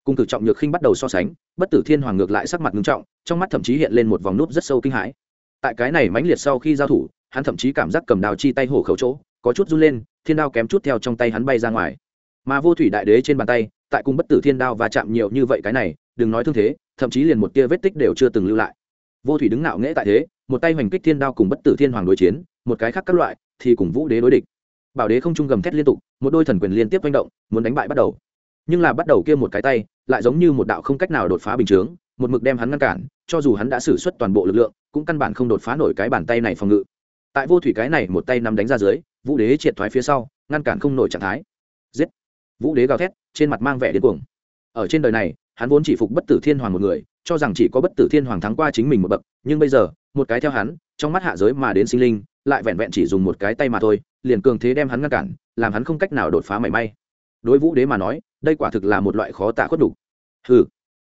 Cùng tử trọng nhược khinh bắt đầu so sánh, bất tử thiên hoàng ngược lại sắc mặt ngưng trọng, trong mắt thậm chí hiện lên một vòng nút rất sâu kinh hãi. Tại cái này mãnh liệt sau khi giao thủ, hắn thậm chí cảm giác cầm đào chi tay hổ khẩu chỗ, có chút run lên, thiên đao kém chút theo trong tay hắn bay ra ngoài. Mà vô thủy đại đế trên bàn tay, tại cung bất tử thiên đao và chạm nhiều như vậy cái này đừng nói thương thế, thậm chí liền một tia vết tích đều chưa từng lưu lại. Vô thủy đứng nạo nghễ tại thế, một tay hoành kích thiên đao cùng bất tử thiên hoàng đối chiến, một cái khác các loại thì cùng vũ đế đối địch. Bảo đế không trung gầm thét liên tục, một đôi thần quyền liên tiếp manh động, muốn đánh bại bắt đầu. Nhưng là bắt đầu kia một cái tay, lại giống như một đạo không cách nào đột phá bình chướng, một mực đem hắn ngăn cản, cho dù hắn đã xử suất toàn bộ lực lượng, cũng căn bản không đột phá nổi cái bàn tay này phòng ngự. Tại vô thủy cái này một tay nắm đánh ra dưới, vũ đế triệt thoái phía sau, ngăn cản không nổi trạng thái. Giết! Vũ đế gào thét, trên mặt mang vẻ điên cuồng. Ở trên đời này hắn vốn chỉ phục bất tử thiên hoàng một người, cho rằng chỉ có bất tử thiên hoàng thắng qua chính mình một bậc, nhưng bây giờ, một cái theo hắn, trong mắt hạ giới mà đến sinh linh, lại vẹn vẹn chỉ dùng một cái tay mà thôi, liền cường thế đem hắn ngăn cản, làm hắn không cách nào đột phá mảy may. Đối vũ đế mà nói, đây quả thực là một loại khó tạ khuất đủ. ừ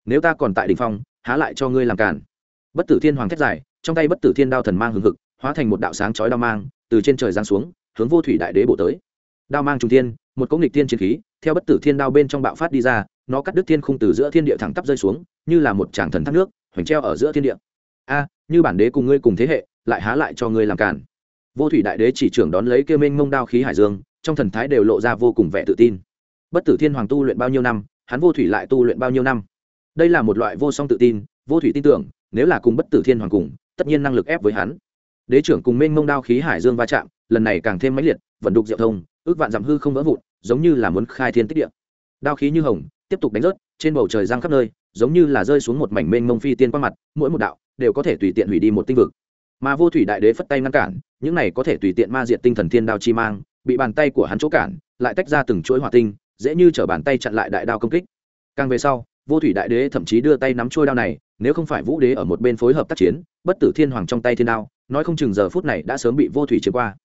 nếu ta còn tại đ ỉ n h phong, há lại cho ngươi làm cản. Bất tử thiên hoàng thét dài, trong tay bất tử thiên đao thần mang hừng hực, hóa thành một đạo sáng chói đao mang, từ trên trời giáng xuống, hướng vô thủy đại đế bộ tới. Đao mang trung thiên, một cỗ nghịch thiên chiến khí, theo bất tử thiên đao bên trong bạo phát đi ra nó cắt đứt thiên khung từ giữa thiên địa thẳng tắp rơi xuống, như là một tràng thần thác nước, hoành treo ở giữa thiên địa. A, như bản đế cùng ngươi cùng thế hệ, lại há lại cho ngươi làm cản vô thủy đại đế chỉ trưởng đón lấy kêu minh mông đao khí hải dương, trong thần thái đều lộ ra vô cùng vẻ tự tin. Bất tử thiên hoàng tu luyện bao nhiêu năm, hắn vô thủy lại tu luyện bao nhiêu năm? Đây là một loại vô song tự tin, vô thủy tin tưởng, nếu là cùng bất tử thiên hoàng cùng, tất nhiên năng lực ép với hắn. Đế trưởng cùng minh mông đao khí hải dương va chạm, lần này càng thêm mãnh liệt, vận đục diệu thông, ước vạn dặm hư không vỡ vụn, giống như là muốn khai thiên tích địa. Đao khí như hồng tiếp tục đánh rớt, trên bầu trời giang khắp nơi, giống như là rơi xuống một mảnh mênh mông phi tiên qua mặt, mỗi một đạo đều có thể tùy tiện hủy đi một tinh vực. Mà vô thủy đại đế phất tay ngăn cản, những này có thể tùy tiện ma diệt tinh thần thiên đao chi mang, bị bàn tay của hắn chỗ cản, lại tách ra từng chuỗi hỏa tinh, dễ như chở bàn tay chặn lại đại đao công kích. Càng về sau, vô thủy đại đế thậm chí đưa tay nắm trôi đao này, nếu không phải vũ đế ở một bên phối hợp tác chiến, bất tử thiên hoàng trong tay thiên đao, nói không chừng giờ phút này đã sớm bị vô thủy chiến qua.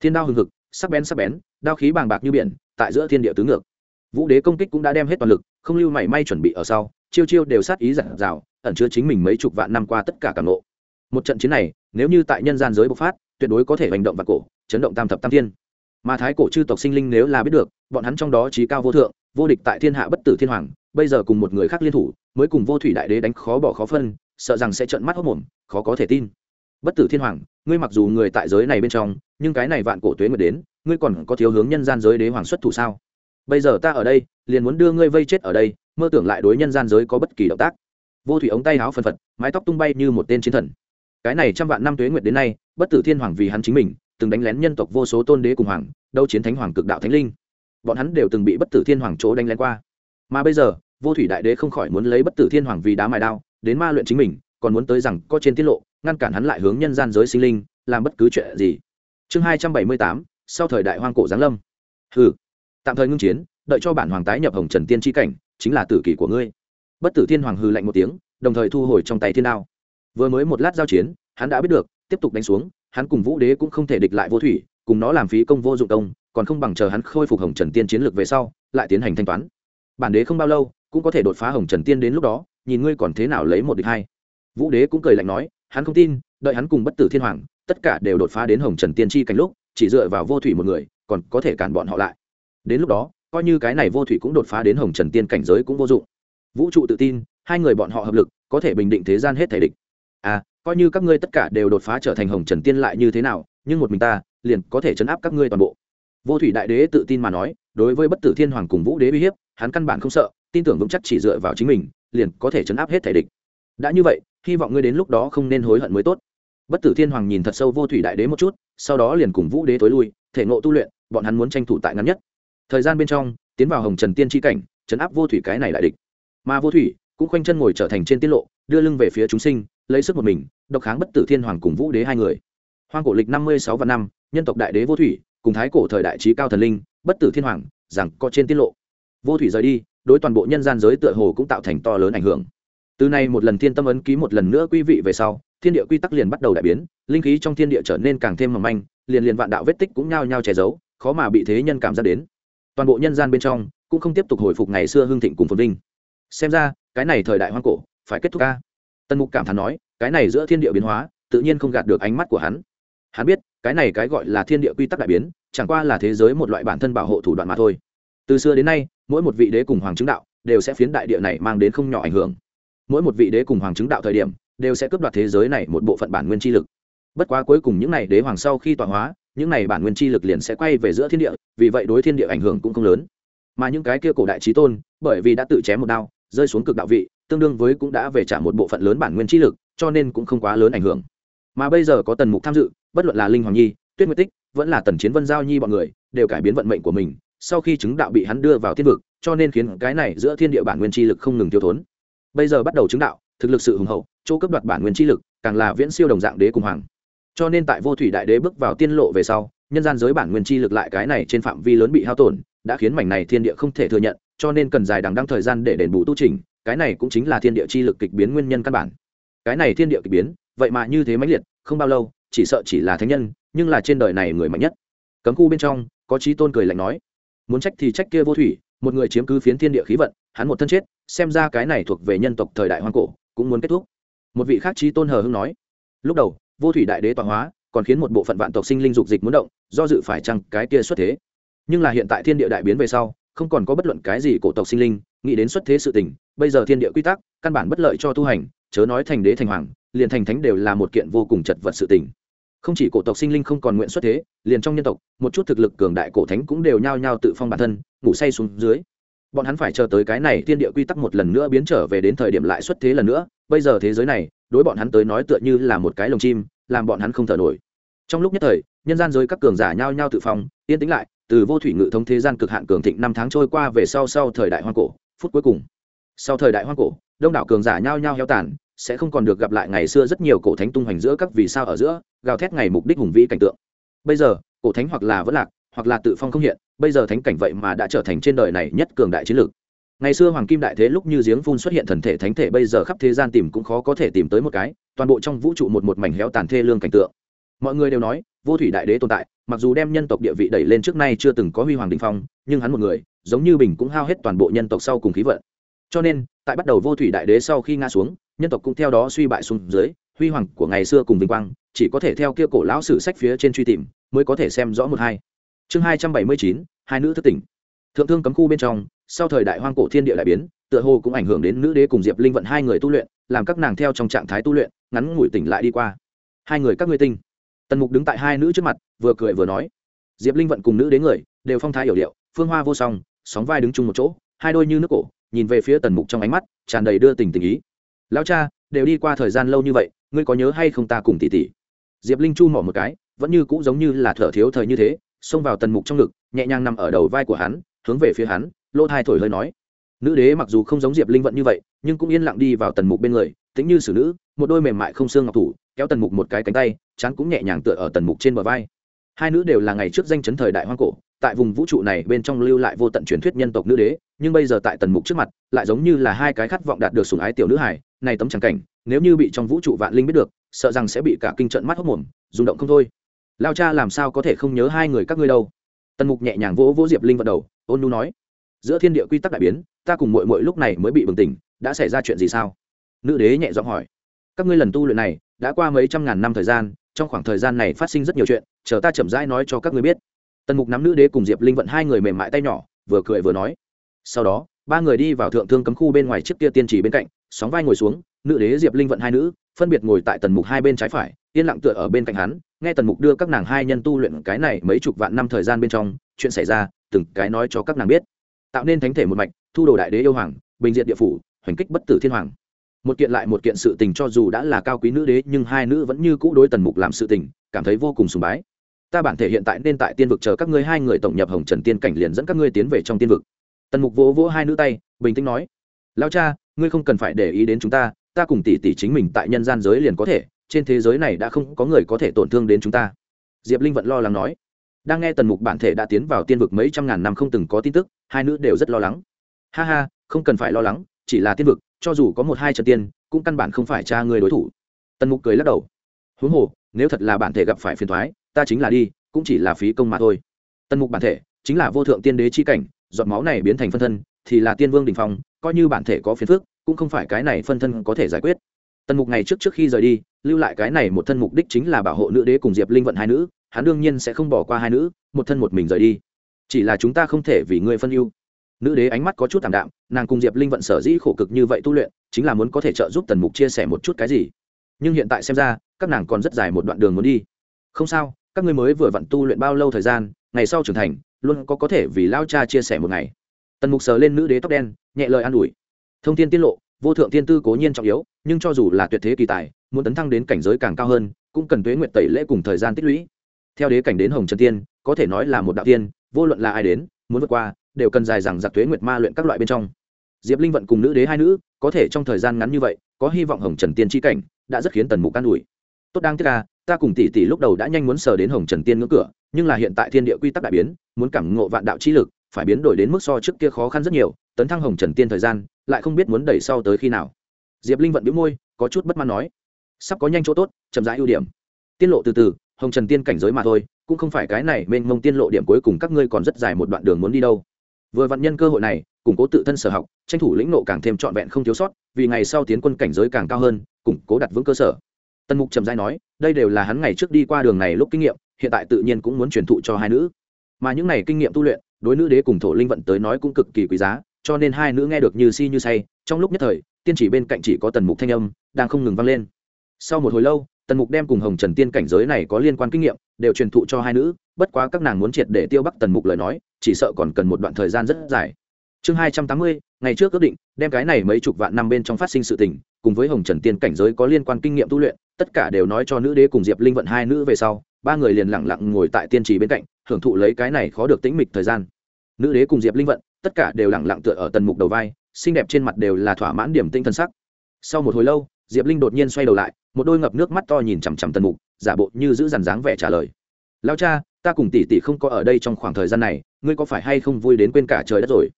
Thiên đao hừng hực, sắc bén sắc bén, đao khí bàng bạc như biển, tại giữa thiên địa tứ ngược vũ đế công kích cũng đã đem hết toàn lực, không lưu mảy may chuẩn bị ở sau, chiêu chiêu đều sát ý giản rào ẩn chứa chính mình mấy chục vạn năm qua tất cả cảm nộ một trận chiến này, nếu như tại nhân gian giới bộc phát, tuyệt đối có thể hành động và cổ, chấn động tam thập tam thiên. Mà thái cổ chư tộc sinh linh nếu là biết được, bọn hắn trong đó trí cao vô thượng, vô địch tại thiên hạ bất tử thiên hoàng, bây giờ cùng một người khác liên thủ, mới cùng vô thủy đại đế đánh khó bỏ khó phân, sợ rằng sẽ trợn mắt hốc mồm, khó có thể tin. Bất tử thiên hoàng, ngươi mặc dù người tại giới này bên trong, nhưng cái này vạn cổ tuế nguyệt đến, ngươi còn có thiếu hướng nhân gian giới đế hoàng xuất thủ sao? Bây giờ ta ở đây, liền muốn đưa ngươi vây chết ở đây, mơ tưởng lại đối nhân gian giới có bất kỳ động tác. Vô thủy ống tay áo phân phật, mái tóc tung bay như một tên chiến thần. Cái này trăm vạn năm tuế nguyệt đến nay, bất tử thiên hoàng vì hắn chính mình, từng đánh lén nhân tộc vô số tôn đế cùng hoàng đâu chiến thánh hoàng cực đạo thánh linh. Bọn hắn đều từng bị bất tử thiên hoàng chỗ đánh lén qua. Mà bây giờ, vô thủy đại đế không khỏi muốn lấy bất tử thiên hoàng vì đá mài đao, đến ma luyện chính mình, còn muốn tới rằng có trên tiết lộ, ngăn cản hắn lại hướng nhân gian giới sinh linh, làm bất cứ chuyện gì. Chương hai trăm bảy mươi tám, sau thời đại hoang cổ giáng lâm. Hừ tạm thời ngưng chiến, đợi cho bản hoàng tái nhập hồng trần tiên tri cảnh, chính là tử kỷ của ngươi. Bất tử thiên hoàng hư lạnh một tiếng, đồng thời thu hồi trong tay thiên đao. Vừa mới một lát giao chiến, hắn đã biết được, tiếp tục đánh xuống, hắn cùng vũ đế cũng không thể địch lại vô thủy, cùng nó làm phí công vô dụng công, còn không bằng chờ hắn khôi phục hồng trần tiên chiến lược về sau, lại tiến hành thanh toán. Bản đế không bao lâu, cũng có thể đột phá hồng trần tiên đến lúc đó, nhìn ngươi còn thế nào lấy một địch hai. Vũ đế cũng cười lạnh nói, hắn không tin, đợi hắn cùng bất tử thiên hoàng, tất cả đều đột phá đến hồng trần tiên tri cảnh lúc, chỉ dựa vào vô thủy một người, còn có thể cản bọn họ lại đến lúc đó, coi như cái này vô thủy cũng đột phá đến hồng trần tiên cảnh giới cũng vô dụng. Vũ trụ tự tin, hai người bọn họ hợp lực, có thể bình định thế gian hết thể địch. À coi như các ngươi tất cả đều đột phá trở thành hồng trần tiên lại như thế nào, nhưng một mình ta, liền có thể chấn áp các ngươi toàn bộ. Vô thủy đại đế tự tin mà nói, đối với bất tử thiên hoàng cùng vũ đế uy hiếp, hắn căn bản không sợ, tin tưởng vững chắc chỉ dựa vào chính mình, liền có thể chấn áp hết thể địch. Đã như vậy, hy vọng ngươi đến lúc đó không nên hối hận mới tốt. Bất tử thiên hoàng nhìn thật sâu vô thủy đại đế một chút, sau đó liền cùng vũ đế tối lui, thể ngộ tu luyện, bọn hắn muốn tranh thủ tại ngắn nhất thời gian bên trong, tiến vào hồng trần tiên tri cảnh chấn áp vô thủy cái này đại địch. Mà vô thủy cũng khoanh chân ngồi trở thành trên tiết lộ, đưa lưng về phía chúng sinh, lấy sức một mình, độc kháng bất tử thiên hoàng cùng vũ đế hai người. Hoang cổ lịch năm mươi sáu và năm, nhân tộc đại đế vô thủy, cùng thái cổ thời đại trí cao thần linh, bất tử thiên hoàng, rằng có trên tiết lộ. Vô thủy rời đi, đối toàn bộ nhân gian giới tựa hồ cũng tạo thành to lớn ảnh hưởng. Từ nay một lần thiên tâm ấn ký một lần nữa quý vị về sau, thiên địa quy tắc liền bắt đầu đại biến, linh khí trong thiên địa trở nên càng thêm mầm manh, liền liền vạn đạo vết tích cũng nhao nhao che giấu, khó mà bị thế nhân cảm giác đến toàn bộ nhân gian bên trong cũng không tiếp tục hồi phục ngày xưa hương thịnh cùng phồn vinh. Xem ra, cái này thời đại hoang cổ phải kết thúc ca tân mục cảm thán nói, cái này giữa thiên địa biến hóa, tự nhiên không gạt được ánh mắt của hắn. Hắn biết, cái này cái gọi là thiên địa quy tắc đại biến, chẳng qua là thế giới một loại bản thân bảo hộ thủ đoạn mà thôi. Từ xưa đến nay, mỗi một vị đế cùng hoàng chứng đạo đều sẽ phiến đại địa này mang đến không nhỏ ảnh hưởng. Mỗi một vị đế cùng hoàng chứng đạo thời điểm, đều sẽ cướp đoạt thế giới này một bộ phận bản nguyên chi lực bất quá cuối cùng những n à y đế hoàng sau khi tọa hóa, những n à y bản nguyên chi lực liền sẽ quay về giữa thiên địa, vì vậy đối thiên địa ảnh hưởng cũng không lớn. Mà những cái kia cổ đại trí tôn, bởi vì đã tự chém một đao, rơi xuống cực đạo vị, tương đương với cũng đã về trả một bộ phận lớn bản nguyên chi lực, cho nên cũng không quá lớn ảnh hưởng. Mà bây giờ có tần mục tham dự, bất luận là linh hoàng nhi, tuyết nguyệt tích, vẫn là tần chiến vân giao nhi bọn người, đều cải biến vận mệnh của mình, sau khi chứng đạo bị hắn đưa vào thiên vực, cho nên khiến cái này giữa thiên địa bản nguyên chi lực không ngừng tiêu thốn. Bây giờ bắt đầu chứng đạo, thực lực sự hùng hậu, chỗ cấp đoạt bản nguyên chi lực, càng là viễn siêu đồng dạng đế cùng hoàng cho nên tại vô thủy đại đế bước vào tiên lộ về sau, nhân gian giới bản nguyên chi lực lại cái này trên phạm vi lớn bị hao tổn, đã khiến mảnh này thiên địa không thể thừa nhận, cho nên cần dài đằng đăng thời gian để đền bù tu trình, cái này cũng chính là thiên địa chi lực kịch biến nguyên nhân căn bản. Cái này thiên địa kịch biến, vậy mà như thế mãnh liệt, không bao lâu, chỉ sợ chỉ là thánh nhân, nhưng là trên đời này người mạnh nhất. Cấm khu bên trong, có trí tôn cười lạnh nói, muốn trách thì trách kia vô thủy, một người chiếm cứ phiến thiên địa khí vận, hắn một thân chết, xem ra cái này thuộc về nhân tộc thời đại hoang cổ, cũng muốn kết thúc. Một vị khác trí tôn hờ hưng nói, lúc đầu vô thủy đại đế tọa hóa, còn khiến một bộ phận vạn tộc sinh linh dục dịch muốn động, do dự phải chăng cái kia xuất thế? Nhưng là hiện tại thiên địa đại biến về sau, không còn có bất luận cái gì cổ tộc sinh linh, nghĩ đến xuất thế sự tình, bây giờ thiên địa quy tắc, căn bản bất lợi cho tu hành, chớ nói thành đế thành hoàng, liền thành thánh đều là một kiện vô cùng chật vật sự tình. Không chỉ cổ tộc sinh linh không còn nguyện xuất thế, liền trong nhân tộc, một chút thực lực cường đại cổ thánh cũng đều nhao nhao tự phong bản thân, ngủ say xuống dưới. Bọn hắn phải chờ tới cái này thiên địa quy tắc một lần nữa biến trở về đến thời điểm lại xuất thế lần nữa bây giờ thế giới này, đối bọn hắn tới nói tựa như là một cái lồng chim, làm bọn hắn không thở nổi. Trong lúc nhất thời, nhân gian giới các cường giả nhao nhao tự phong, yên tĩnh lại, từ vô thủy ngự thống thế gian cực hạn cường thịnh năm tháng trôi qua về sau sau thời đại hoang cổ, phút cuối cùng. Sau thời đại hoang cổ, đông đảo cường giả nhao nhao heo tàn, sẽ không còn được gặp lại ngày xưa rất nhiều cổ thánh tung hoành giữa các vì sao ở giữa, gào thét ngày mục đích hùng vĩ cảnh tượng. Bây giờ, cổ thánh hoặc là vẫn lạc, hoặc là tự phong không hiện, bây giờ thánh cảnh vậy mà đã trở thành trên đời này nhất cường đại chiến lược ngày xưa hoàng kim đại thế lúc như giếng phun xuất hiện thần thể thánh thể, bây giờ khắp thế gian tìm cũng khó có thể tìm tới một cái, toàn bộ trong vũ trụ một một mảnh héo tàn thê lương cảnh tượng. Mọi người đều nói, vô thủy đại đế tồn tại, mặc dù đem nhân tộc địa vị đẩy lên trước nay chưa từng có huy hoàng đình phong, nhưng hắn một người, giống như bình cũng hao hết toàn bộ nhân tộc sau cùng khí vận. Cho nên, tại bắt đầu vô thủy đại đế sau khi ngã xuống, nhân tộc cũng theo đó suy bại xuống dưới, huy hoàng của ngày xưa cùng vinh quang, chỉ có thể theo kia cổ lão sử sách phía trên truy tìm, mới có thể xem rõ một hai. Chương hai trăm bảy mươi chín, hai nữ thất tỉnh. Thượng thương cấm khu bên trong sau thời đại hoang cổ thiên địa đại biến, tựa hồ cũng ảnh hưởng đến nữ đế cùng diệp linh vận hai người tu luyện, làm các nàng theo trong trạng thái tu luyện, ngắn ngủi tỉnh lại đi qua. Hai người các ngươi tinh. Tần mục đứng tại hai nữ trước mặt, vừa cười vừa nói. Diệp linh vận cùng nữ đế người, đều phong thái hiểu điệu, phương hoa vô song, sóng vai đứng chung một chỗ, hai đôi như nước cổ, nhìn về phía tần mục trong ánh mắt, tràn đầy đưa tình tình ý. Lão cha, đều đi qua thời gian lâu như vậy, ngươi có nhớ hay không ta cùng tỷ tỷ? Diệp linh chu mỏ một cái, vẫn như cũ giống như là thở thiếu thời như thế, xông vào tần mục trong ngực, nhẹ nhàng nằm ở đầu vai của hắn, hướng về phía hắn lỗ thai thổi hơi nói. Nữ đế mặc dù không giống diệp linh vận như vậy, nhưng cũng yên lặng đi vào tần mục bên người, tính như xử nữ, một đôi mềm mại không xương ngọc thủ, kéo tần mục một cái cánh tay, chán cũng nhẹ nhàng tựa ở tần mục trên bờ vai. Hai nữ đều là ngày trước danh chấn thời đại hoang cổ, tại vùng vũ trụ này bên trong lưu lại vô tận truyền thuyết nhân tộc nữ đế, nhưng bây giờ tại tần mục trước mặt, lại giống như là hai cái khát vọng đạt được sủng ái tiểu nữ hải này tấm tràng cảnh, nếu như bị trong vũ trụ vạn linh biết được, sợ rằng sẽ bị cả kinh trận mắt hốc mồm, rung động không thôi. Lao cha làm sao có thể không nhớ hai người các ngươi đâu? Tần mục nhẹ nhàng vỗ vỗ diệp linh vận đầu, ôn nu nói giữa thiên địa quy tắc đại biến, ta cùng mội mội lúc này mới bị bừng tỉnh, đã xảy ra chuyện gì sao? Nữ đế nhẹ giọng hỏi. Các ngươi lần tu luyện này, đã qua mấy trăm ngàn năm thời gian, trong khoảng thời gian này phát sinh rất nhiều chuyện, chờ ta chậm rãi nói cho các ngươi biết. Tần mục nắm nữ đế cùng diệp linh vận hai người mềm mại tay nhỏ, vừa cười vừa nói. Sau đó, ba người đi vào thượng thương cấm khu bên ngoài chiếc kia tiên trì bên cạnh, sóng vai ngồi xuống, nữ đế diệp linh vận hai nữ, phân biệt ngồi tại tần mục hai bên trái phải, yên lặng tựa ở bên cạnh hắn, nghe tần mục đưa các nàng hai nhân tu luyện cái này mấy chục vạn năm thời gian bên trong, chuyện xảy ra, từng cái nói cho các nàng biết tạo nên thánh thể một mạch, thu đồ đại đế yêu hoàng, bình diện địa phủ, hoành kích bất tử thiên hoàng. Một kiện lại một kiện sự tình cho dù đã là cao quý nữ đế, nhưng hai nữ vẫn như cũ đối tần mục làm sự tình, cảm thấy vô cùng sùng bái. Ta bản thể hiện tại nên tại tiên vực chờ các ngươi hai người tổng nhập hồng trần tiên cảnh liền dẫn các ngươi tiến về trong tiên vực. Tần mục vỗ vỗ hai nữ tay, bình tĩnh nói lao cha, ngươi không cần phải để ý đến chúng ta ta cùng tỷ tỷ chính mình tại nhân gian giới liền có thể, trên thế giới này đã không có người có thể tổn thương đến chúng ta. Diệp linh vẫn lo lắng nói đang nghe tần mục bản thể đã tiến vào tiên vực mấy trăm ngàn năm không từng có tin tức, hai nữ đều rất lo lắng. Ha ha, không cần phải lo lắng, chỉ là tiên vực, cho dù có một hai trận tiên, cũng căn bản không phải cha người đối thủ. Tần mục cười lắc đầu. Huống hồ, nếu thật là bản thể gặp phải phiền thoái ta chính là đi, cũng chỉ là phí công mà thôi. Tần mục bản thể, chính là vô thượng tiên đế chi cảnh, giọt máu này biến thành phân thân, thì là tiên vương đình phong, coi như bản thể có phiền phức, cũng không phải cái này phân thân có thể giải quyết. Tần mục ngày trước trước khi rời đi, lưu lại cái này một thân mục đích chính là bảo hộ nữ đế cùng diệp linh vận hai nữ hắn đương nhiên sẽ không bỏ qua hai nữ, một thân một mình rời đi. Chỉ là chúng ta không thể vì ngươi phân ưu. Nữ đế ánh mắt có chút t ạ m đạm, nàng cùng diệp linh vận sở dĩ khổ cực như vậy tu luyện, chính là muốn có thể trợ giúp tần mục chia sẻ một chút cái gì. Nhưng hiện tại xem ra, các nàng còn rất dài một đoạn đường muốn đi. Không sao, các ngươi mới vừa vặn tu luyện bao lâu thời gian, ngày sau trưởng thành, luôn có có thể vì lao cha chia sẻ một ngày. Tần mục sờ lên nữ đế tóc đen, nhẹ lời an ủi. Thông tin tiết lộ, vô thượng tiên tư cố nhiên trọng yếu, nhưng cho dù là tuyệt thế kỳ tài, muốn tấn thăng đến cảnh giới càng cao hơn, cũng cần tuế nguyện tẩy lễ cùng thời gian tích lũy theo đế cảnh đến hồng trần tiên, có thể nói là một đạo tiên, vô luận là ai đến, muốn vượt qua, đều cần dài rằng giặc tuế nguyệt ma luyện các loại bên trong. Diệp linh vận cùng nữ đế hai nữ, có thể trong thời gian ngắn như vậy, có hy vọng hồng trần tiên tri cảnh, đã rất khiến tần mục can ủi. Tốt đang tiếc là ta cùng tỷ tỷ lúc đầu đã nhanh muốn sờ đến hồng trần tiên ngưỡng cửa, nhưng là hiện tại thiên địa quy tắc đại biến, muốn cảm ngộ vạn đạo chi lực, phải biến đổi đến mức so trước kia khó khăn rất nhiều, tấn thăng hồng trần tiên thời gian, lại không biết muốn đẩy sau tới khi nào. Diệp linh vận biếu môi, có chút bất mãn nói. Sắp có nhanh chỗ tốt, chậm rãi ưu điểm. Tiết lộ từ từ hồng trần tiên cảnh giới mà thôi, cũng không phải cái này mênh mông tiên lộ điểm cuối cùng các ngươi còn rất dài một đoạn đường muốn đi đâu. Vừa vặn nhân cơ hội này, củng cố tự thân sở học, tranh thủ lĩnh nộ càng thêm trọn vẹn không thiếu sót, vì ngày sau tiến quân cảnh giới càng cao hơn, củng cố đặt vững cơ sở. Tân mục trầm giai nói, đây đều là hắn ngày trước đi qua đường này lúc kinh nghiệm, hiện tại tự nhiên cũng muốn truyền thụ cho hai nữ. Mà những này kinh nghiệm tu luyện, đối nữ đế cùng thổ linh vận tới nói cũng cực kỳ quý giá, cho nên hai nữ nghe được như si như say, trong lúc nhất thời, tiên chỉ bên cạnh chỉ có tần mục thanh âm đang không ngừng vang lên. Sau một hồi lâu tần mục đem cùng hồng trần tiên cảnh giới này có liên quan kinh nghiệm, đều truyền thụ cho hai nữ, bất quá các nàng muốn triệt để tiêu bắc tần mục lời nói, chỉ sợ còn cần một đoạn thời gian rất dài. Chương hai trăm tám mươi, ngày trước ước định, đem cái này mấy chục vạn năm bên trong phát sinh sự tình, cùng với hồng trần tiên cảnh giới có liên quan kinh nghiệm tu luyện, tất cả đều nói cho nữ đế cùng diệp linh vận hai nữ về sau, ba người liền lẳng lặng ngồi tại tiên trì bên cạnh, hưởng thụ lấy cái này khó được tĩnh mịch thời gian. Nữ đế cùng diệp linh vận, tất cả đều lẳng lặng tựa ở tần mục đầu vai, xinh đẹp trên mặt đều là thỏa mãn điểm tinh thần sắc. Sau một hồi lâu, diệp linh đột nhiên xoay đầu lại một đôi ngập nước mắt to nhìn chằm chằm tần mục, giả bộ như giữ dằn dáng vẻ trả lời. Lao cha, ta cùng tỷ tỷ không có ở đây trong khoảng thời gian này, ngươi có phải hay không vui đến quên cả trời đất rồi?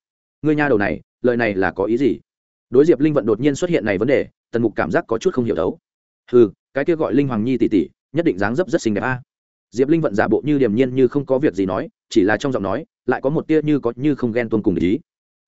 Ngươi nha đầu này, lời này là có ý gì? Đối diệp linh vận đột nhiên xuất hiện này vấn đề, tần mục cảm giác có chút không hiểu đấu. Ừ cái kia gọi linh hoàng nhi tỷ tỷ, nhất định dáng dấp rất xinh đẹp a. Diệp linh vận giả bộ như điềm nhiên như không có việc gì nói, chỉ là trong giọng nói, lại có một tia như có như không ghen tuông cùng ý.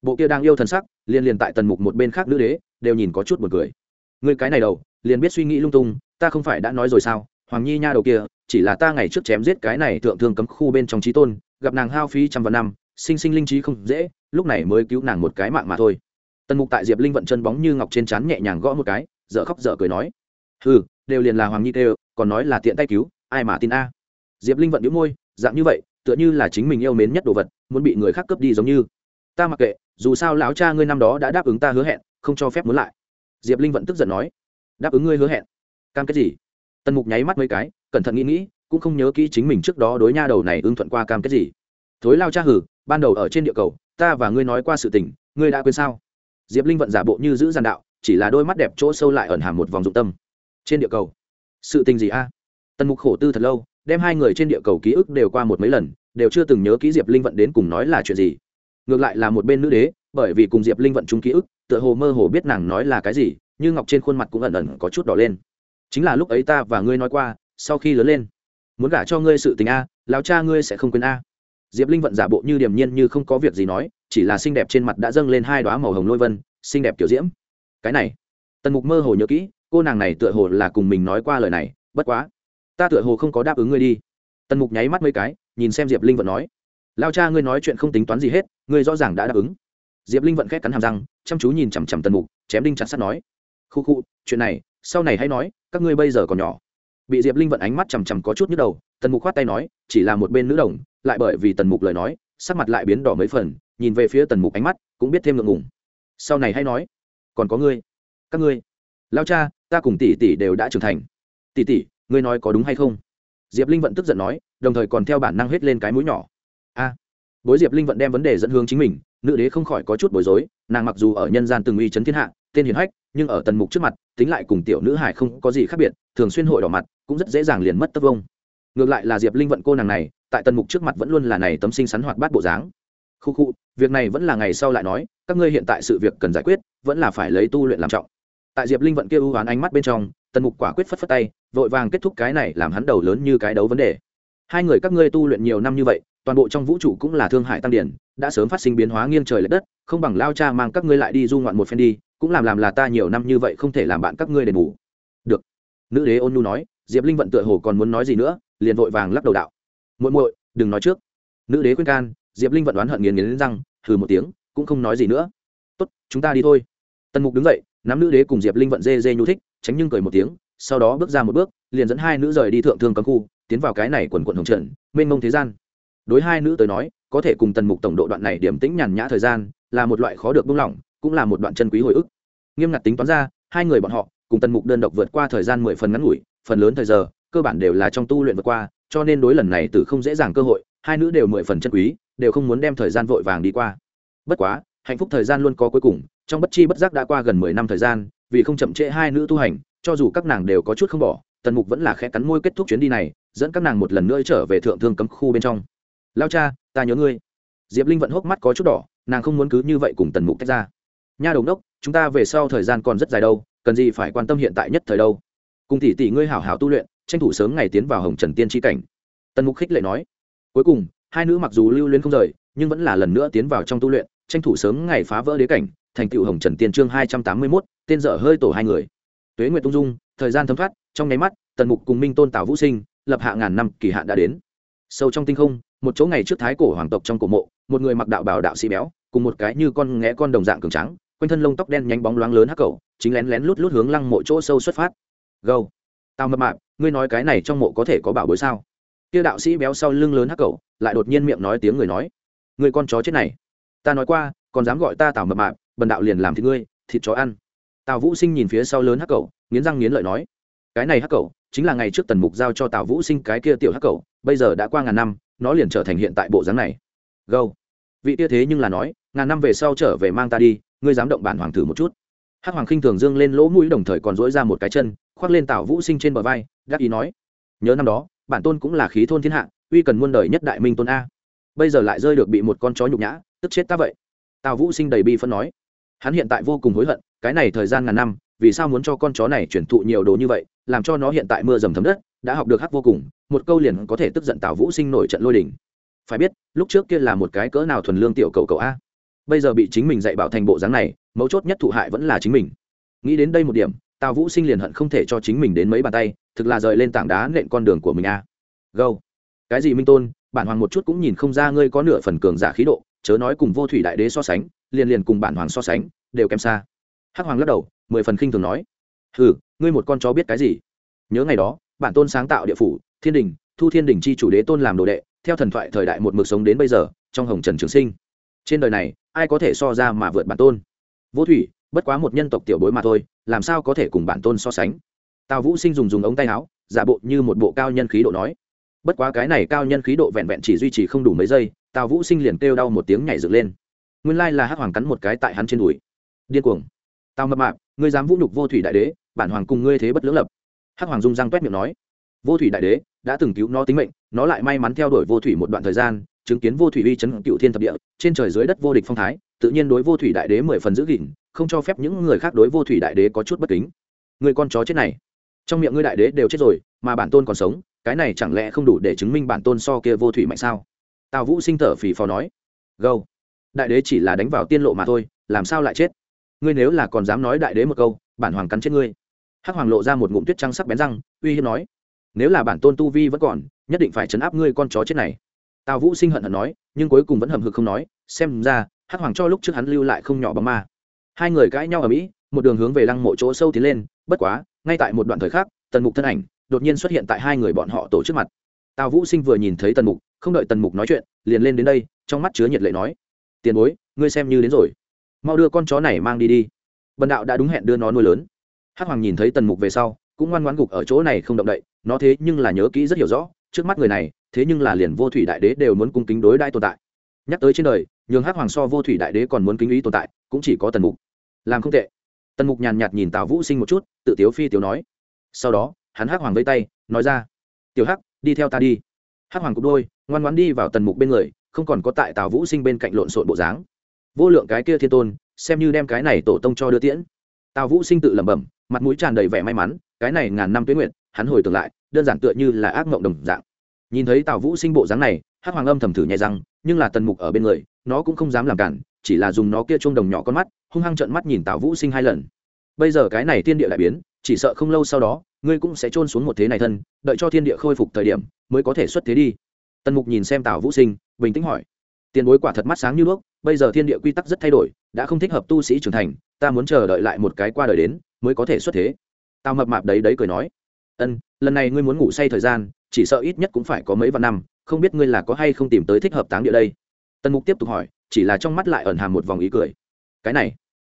Bộ kia đang yêu thân sắc liên liền tại tần mục một bên khác nữ đế, đều nhìn có chút một cười người cái này đầu, liền biết suy nghĩ lung tung, ta không phải đã nói rồi sao? Hoàng nhi nha đầu kia, chỉ là ta ngày trước chém giết cái này thượng thương cấm khu bên trong trí tôn, gặp nàng hao phí trăm vạn năm, sinh sinh linh trí không dễ, lúc này mới cứu nàng một cái mạng mà thôi. Tần mục tại diệp linh vận chân bóng như ngọc trên trán nhẹ nhàng gõ một cái, dở khóc dở cười nói ừ đều liền là hoàng nhi tê còn nói là tiện tay cứu, ai mà tin a? Diệp linh vận đĩu môi, dạng như vậy, tựa như là chính mình yêu mến nhất đồ vật, muốn bị người khác cướp đi giống như. Ta mặc kệ, dù sao lão cha ngươi năm đó đã đáp ứng ta hứa hẹn, không cho phép muốn lại diệp linh vẫn tức giận nói, đáp ứng ngươi hứa hẹn. Cam kết gì? Tần mục nháy mắt mấy cái, cẩn thận nghĩ nghĩ, cũng không nhớ kỹ chính mình trước đó đối nha đầu này ưng thuận qua cam kết gì. Thối lao cha hử, ban đầu ở trên địa cầu, ta và ngươi nói qua sự tình, ngươi đã quên sao? Diệp linh vận giả bộ như giữ giàn đạo, chỉ là đôi mắt đẹp chỗ sâu lại ẩn hàm một vòng dụng tâm. Trên địa cầu? Sự tình gì a? Tần mục khổ tư thật lâu, đem hai người trên địa cầu ký ức đều qua một mấy lần, đều chưa từng nhớ ký diệp linh vận đến cùng nói là chuyện gì. Ngược lại là một bên nữ đế, bởi vì cùng diệp linh vận chung ký ức tựa hồ mơ hồ biết nàng nói là cái gì như ngọc trên khuôn mặt cũng ẩn ẩn có chút đỏ lên. Chính là lúc ấy ta và ngươi nói qua, sau khi lớn lên, muốn gả cho ngươi sự tình a, lão cha ngươi sẽ không quên a. Diệp linh vận giả bộ như điềm nhiên như không có việc gì nói, chỉ là xinh đẹp trên mặt đã dâng lên hai đoá màu hồng lôi vân, xinh đẹp kiểu diễm. Cái này, tần mục mơ hồ nhớ kỹ, cô nàng này tựa hồ là cùng mình nói qua lời này, bất quá, ta tựa hồ không có đáp ứng ngươi đi. Tần mục nháy mắt mấy cái, nhìn xem diệp linh vận nói lao cha ngươi nói chuyện không tính toán gì hết, ngươi rõ ràng đã đáp ứng diệp linh vận khét cắn hàm răng, chăm chú nhìn chằm chằm tần mục, chém đinh chặt sắt nói, khu khu, chuyện này, sau này hãy nói, các ngươi bây giờ còn nhỏ. Bị diệp linh vận ánh mắt chằm chằm có chút nhức đầu, tần mục khoát tay nói, chỉ là một bên nữ đồng, lại bởi vì tần mục lời nói, sắc mặt lại biến đỏ mấy phần, nhìn về phía tần mục ánh mắt, cũng biết thêm ngượng ngùng. Sau này hãy nói, còn có ngươi, các ngươi, lao cha, ta cùng tỷ tỷ đều đã trưởng thành. Tỷ tỷ, ngươi nói có đúng hay không? Diệp linh vận tức giận nói, đồng thời còn theo bản năng hết lên cái mũi nhỏ. A. Bối diệp linh vận đem vấn đề dẫn hướng chính mình nữ đế không khỏi có chút bối rối, nàng mặc dù ở nhân gian từng uy chấn thiên hạ, tên hiền hách, nhưng ở tần mục trước mặt, tính lại cùng tiểu nữ hải không có gì khác biệt, thường xuyên hội đỏ mặt, cũng rất dễ dàng liền mất tất vông. Ngược lại là diệp linh vận cô nàng này, tại tần mục trước mặt vẫn luôn là này tấm sinh sắn hoạt bát bộ dáng. Khu khu, việc này vẫn là ngày sau lại nói, các ngươi hiện tại sự việc cần giải quyết, vẫn là phải lấy tu luyện làm trọng. Tại diệp linh vận kia ưu hoán ánh mắt bên trong, tần mục quả quyết phất phất tay, vội vàng kết thúc cái này làm hắn đầu lớn như cái đấu vấn đề. Hai người các ngươi tu luyện nhiều năm như vậy toàn bộ trong vũ trụ cũng là thương hại tăng điển, đã sớm phát sinh biến hóa nghiêng trời l ệ đất, không bằng lao cha mang các ngươi lại đi du ngoạn một phen đi, cũng làm làm là ta nhiều năm như vậy không thể làm bạn các ngươi đền bù. Được. Nữ đế ôn nhu nói, diệp linh vận tựa hồ còn muốn nói gì nữa, liền vội vàng lắc đầu đạo. Muội muội, đừng nói trước. Nữ đế khuyên can, diệp linh vận đoán hận nghiền nghiến răng, hừ một tiếng, cũng không nói gì nữa. Tốt, chúng ta đi thôi. Tần mục đứng dậy, nắm nữ đế cùng diệp linh vận dê dê nhu thích, tránh nhưng cười một tiếng, sau đó bước ra một bước, liền dẫn hai nữ rời đi thượng thương cấm khu, tiến vào cái này quần quận hồng trần mênh mông thế gian đối hai nữ tới nói, có thể cùng tần mục tổng độ đoạn này điểm tĩnh nhàn nhã thời gian, là một loại khó được buông lỏng, cũng là một đoạn chân quý hồi ức. Nghiêm ngặt tính toán ra, hai người bọn họ, cùng tần mục đơn độc vượt qua thời gian mười phần ngắn ngủi, phần lớn thời giờ, cơ bản đều là trong tu luyện vượt qua, cho nên đối lần này từ không dễ dàng cơ hội, hai nữ đều mười phần chân quý, đều không muốn đem thời gian vội vàng đi qua. Bất quá, hạnh phúc thời gian luôn có cuối cùng, trong bất chi bất giác đã qua gần mười năm thời gian, vì không chậm trễ hai nữ tu hành, cho dù các nàng đều có chút không bỏ, tần mục vẫn là khẽ cắn môi kết thúc chuyến đi này, dẫn các nàng một lần nữa trở về thượng thương cấm khu bên trong lao cha, ta nhớ ngươi. Diệp linh vẫn hốc mắt có chút đỏ, nàng không muốn cứ như vậy cùng tần mục tách ra. Nha đồng đốc chúng ta về sau thời gian còn rất dài đâu, cần gì phải quan tâm hiện tại nhất thời đâu. Cùng tỷ tỷ ngươi hảo hảo tu luyện, tranh thủ sớm ngày tiến vào hồng trần tiên tri cảnh. Tần mục khích lệ nói. Cuối cùng, hai nữ mặc dù lưu luyến không rời, nhưng vẫn là lần nữa tiến vào trong tu luyện, tranh thủ sớm ngày phá vỡ đế cảnh, thành tựu hồng trần tiên chương hai trăm tám mươi mốt, tên dở hơi tổ hai người. Tuế nguyệt tung dung, thời gian thấm thoát, trong nháy mắt, tần mục cùng minh tôn tào vũ sinh, lập hạ ngàn năm kỳ hạn đã đến. Sâu trong tinh không một chỗ ngày trước thái cổ hoàng tộc trong cổ mộ, một người mặc đạo bảo đạo sĩ béo, cùng một cái như con nghé con đồng dạng cường trắng quanh thân lông tóc đen nhánh bóng loáng lớn hắc cầu chính lén lén lút lút hướng lăng mộ chỗ sâu xuất phát. Gâu tào mập mạp, ngươi nói cái này trong mộ có thể có bảo bối sao? Kia đạo sĩ béo sau lưng lớn hắc cầu lại đột nhiên miệng nói tiếng người nói, người con chó chết này, ta nói qua, còn dám gọi ta tào mập mạp, bần đạo liền làm thịt ngươi, thịt chó ăn. Tào vũ sinh nhìn phía sau lớn hắc cầu nghiến răng nghiến lợi nói, cái này hắc cầu chính là ngày trước tần mục giao cho tào vũ sinh cái kia tiểu hắc cầu bây giờ đã qua ngàn năm nó liền trở thành hiện tại bộ dáng này. Gâu vị tia thế nhưng là nói, ngàn năm về sau trở về mang ta đi, ngươi dám động bản hoàng thử một chút. Hắc hoàng khinh thường dương lên lỗ mũi đồng thời còn dỗi ra một cái chân, khoác lên tào vũ sinh trên bờ vai, gác ý nói, nhớ năm đó, bản tôn cũng là khí thôn thiên hạ, uy cần muôn đời nhất đại minh tôn a. Bây giờ lại rơi được bị một con chó nhục nhã, tức chết ta vậy. Tào vũ sinh đầy bi phân nói. Hắn hiện tại vô cùng hối hận, cái này thời gian ngàn năm, vì sao muốn cho con chó này chuyển thụ nhiều đồ như vậy, làm cho nó hiện tại mưa dầm thấm đất, đã học được hát vô cùng một câu liền có thể tức giận tào vũ sinh nổi trận lôi đình. Phải biết, lúc trước kia là một cái cỡ nào thuần lương tiểu cầu cầu a. Bây giờ bị chính mình dạy bảo thành bộ dáng này, mấu chốt nhất thụ hại vẫn là chính mình. Nghĩ đến đây một điểm, tào vũ sinh liền hận không thể cho chính mình đến mấy bàn tay, thực là rời lên tảng đá nện con đường của mình a. Gâu. Cái gì minh tôn, bản hoàng một chút cũng nhìn không ra ngươi có nửa phần cường giả khí độ, chớ nói cùng vô thủy đại đế so sánh, liền liền cùng bản hoàng so sánh, đều kém xa. Hắc hoàng lắc đầu, mười phần khinh thường nói. Hừ, ngươi một con chó biết cái gì? Nhớ ngày đó bản tôn sáng tạo địa phủ, thiên đình, thu thiên đình chi chủ đế tôn làm đồ đệ, theo thần thoại thời đại một mực sống đến bây giờ, trong hồng trần trường sinh. Trên đời này, ai có thể so ra mà vượt bản tôn? Vô thủy, bất quá một nhân tộc tiểu bối mà thôi, làm sao có thể cùng bản tôn so sánh? Tào vũ sinh dùng dùng ống tay áo, giả bộ như một bộ cao nhân khí độ nói. Bất quá cái này cao nhân khí độ vẹn vẹn chỉ duy trì không đủ mấy giây, tào vũ sinh liền kêu đau một tiếng nhảy dựng lên. Nguyên lai là hắc hoàng cắn một cái tại hắn trên đùi. Điên cuồng. Tào mập mạp, ngươi dám vũ nhục vô thủy đại đế, bản hoàng cùng ngươi thế bất lưỡng lập hắc hoàng dung răng toét miệng nói, vô thủy đại đế, đã từng cứu nó tính mệnh, nó lại may mắn theo đuổi vô thủy một đoạn thời gian, chứng kiến vô thủy uy chấn cựu thiên thập địa, trên trời dưới đất vô địch phong thái, tự nhiên đối vô thủy đại đế mười phần giữ gìn, không cho phép những người khác đối vô thủy đại đế có chút bất kính. Người con chó chết này, trong miệng ngươi đại đế đều chết rồi, mà bản tôn còn sống, cái này chẳng lẽ không đủ để chứng minh bản tôn so kia vô thủy mạnh sao? Tào vũ sinh thở phì phò nói, gâu, đại đế chỉ là đánh vào tiên lộ mà thôi, làm sao lại chết? Ngươi nếu là còn dám nói đại đế một câu, bản hoàng cắn chết ngươi hắc hoàng lộ ra một ngụm tuyết trắng sắc bén răng, uy hiếp nói, nếu là bản tôn tu vi vẫn còn, nhất định phải chấn áp ngươi con chó chết này. Tào vũ sinh hận hận nói, nhưng cuối cùng vẫn hầm hực không nói, xem ra, hắc hoàng cho lúc trước hắn lưu lại không nhỏ bóng ma. Hai người cãi nhau ở mỹ, một đường hướng về lăng mộ chỗ sâu tiến lên, bất quá, ngay tại một đoạn thời khắc, tần mục thân ảnh đột nhiên xuất hiện tại hai người bọn họ tổ trước mặt. Tào vũ sinh vừa nhìn thấy tần mục, không đợi tần mục nói chuyện, liền lên đến đây, trong mắt chứa nhiệt lệ nói, tiền bối, ngươi xem như đến rồi. Mau đưa con chó này mang đi đi. Bần đạo đã đúng hẹn đưa nó nuôi lớn hắc hoàng nhìn thấy tần mục về sau, cũng ngoan ngoãn gục ở chỗ này không động đậy, nó thế nhưng là nhớ kỹ rất hiểu rõ, trước mắt người này, thế nhưng là liền vô thủy đại đế đều muốn cung kính đối đãi tồn tại. Nhắc tới trên đời, nhường hắc hoàng so vô thủy đại đế còn muốn kính ý tồn tại, cũng chỉ có tần mục. Làm không tệ. Tần mục nhàn nhạt nhìn tào vũ sinh một chút, tự tiếu phi tiếu nói. Sau đó, hắn hắc hoàng vây tay, nói ra. Tiểu hắc, đi theo ta đi. Hắc hoàng cục đôi, ngoan ngoan đi vào tần mục bên người, không còn có tại tào vũ sinh bên cạnh lộn xộn bộ dáng. Vô lượng cái kia thiên tôn, xem như đem cái này tổ tông cho đưa tiễn tào vũ sinh tự lẩm bẩm mặt mũi tràn đầy vẻ may mắn cái này ngàn năm tuyến nguyện hắn hồi tưởng lại đơn giản tựa như là ác mộng đồng dạng. Nhìn thấy tào vũ sinh bộ dáng này hắc hoàng âm thầm thử nhẹ rằng, nhưng là tần mục ở bên người nó cũng không dám làm cản chỉ là dùng nó kia chuông đồng nhỏ con mắt hung hăng trợn mắt nhìn tào vũ sinh hai lần. Bây giờ cái này thiên địa lại biến chỉ sợ không lâu sau đó ngươi cũng sẽ trôn xuống một thế này thân đợi cho thiên địa khôi phục thời điểm mới có thể xuất thế đi. Tần mục nhìn xem tào vũ sinh bình tĩnh hỏi tiền bối quả thật mắt sáng như đuốc, bây giờ thiên địa quy tắc rất thay đổi, đã không thích hợp tu sĩ trưởng thành, ta muốn chờ đợi lại một cái qua đời đến, mới có thể xuất thế. Tao mập mạp đấy đấy cười nói, ân, lần này ngươi muốn ngủ say thời gian, chỉ sợ ít nhất cũng phải có mấy vạn năm, không biết ngươi là có hay không tìm tới thích hợp táng địa đây. Tần mục tiếp tục hỏi, chỉ là trong mắt lại ẩn hàm một vòng ý cười. Cái này,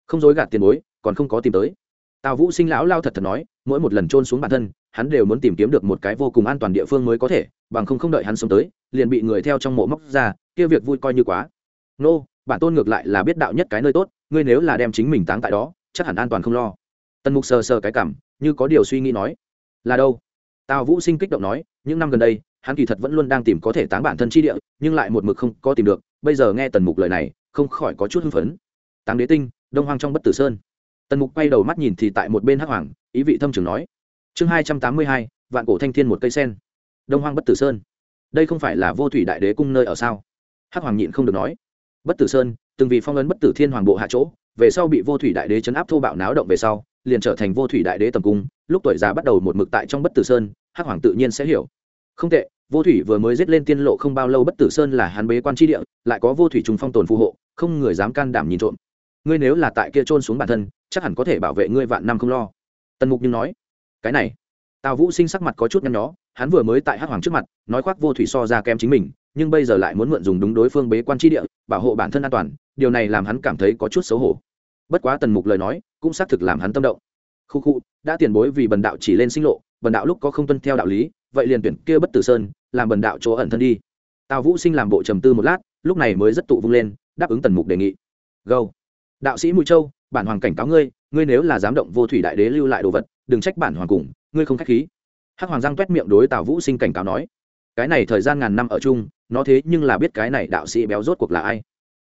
không dối gạt tiền bối, còn không có tìm tới. Tào vũ sinh lão lao thật thật nói, mỗi một lần trôn xuống bản thân, hắn đều muốn tìm kiếm được một cái vô cùng an toàn địa phương mới có thể, bằng không không đợi hắn sống tới, liền bị người theo trong mộ móc ra kia việc vui coi như quá. Nô, bản tôn ngược lại là biết đạo nhất cái nơi tốt, ngươi nếu là đem chính mình táng tại đó, chắc hẳn an toàn không lo. Tần mục sờ sờ cái cảm, như có điều suy nghĩ nói. Là đâu? Tào vũ sinh kích động nói, những năm gần đây, hắn kỳ thật vẫn luôn đang tìm có thể táng bản thân chi địa, nhưng lại một mực không có tìm được. Bây giờ nghe tần mục lời này, không khỏi có chút hưng phấn. Táng đế tinh, đông hoang trong bất tử sơn. Tần mục quay đầu mắt nhìn thì tại một bên hắc hoàng, ý vị thâm trường nói. Chương hai trăm tám mươi hai, vạn cổ thanh thiên một cây sen. Đông hoang bất tử sơn. Đây không phải là vô thủy đại đế cung nơi ở sao? Hắc hoàng nhịn không được nói, bất tử sơn, từng vì phong ấn bất tử thiên hoàng bộ hạ chỗ, về sau bị vô thủy đại đế chấn áp thô bạo náo động về sau, liền trở thành vô thủy đại đế tầm cung, lúc tuổi già bắt đầu một mực tại trong bất tử sơn, hắc hoàng tự nhiên sẽ hiểu. Không tệ, vô thủy vừa mới giết lên tiên lộ không bao lâu bất tử sơn là hắn bế quan tri địa, lại có vô thủy trùng phong tồn phù hộ, không người dám can đảm nhìn trộm. Ngươi nếu là tại kia trôn xuống bản thân, chắc hẳn có thể bảo vệ ngươi vạn năm không lo. Tần mục nhưng nói, cái này. Tào vũ sinh sắc mặt có chút nhăn nhó, hắn vừa mới tại hắc hoàng trước mặt, nói khoác vô thủy so ra kém chính mình nhưng bây giờ lại muốn mượn dùng đúng đối phương bế quan tri địa, bảo hộ bản thân an toàn, điều này làm hắn cảm thấy có chút xấu hổ. Bất quá tần mục lời nói, cũng xác thực làm hắn tâm động. Khu khu, đã tiền bối vì bần đạo chỉ lên sinh lộ, bần đạo lúc có không tuân theo đạo lý, vậy liền tuyển kia bất tử sơn, làm bần đạo chỗ ẩn thân đi. Tào vũ sinh làm bộ trầm tư một lát, lúc này mới rất tụ vung lên, đáp ứng tần mục đề nghị. Gâu đạo sĩ mũi châu, bản hoàng cảnh cáo ngươi ngươi nếu là dám động vô thủy đại đế lưu lại đồ vật, đừng trách bản hoàng cùng, ngươi không k h á c h khí. Hắc hoàng giang t u é t miệng đối tào vũ sinh cảnh cáo nói. Cái này thời gian ngàn năm ở chung nó thế nhưng là biết cái này đạo sĩ béo rốt cuộc là ai.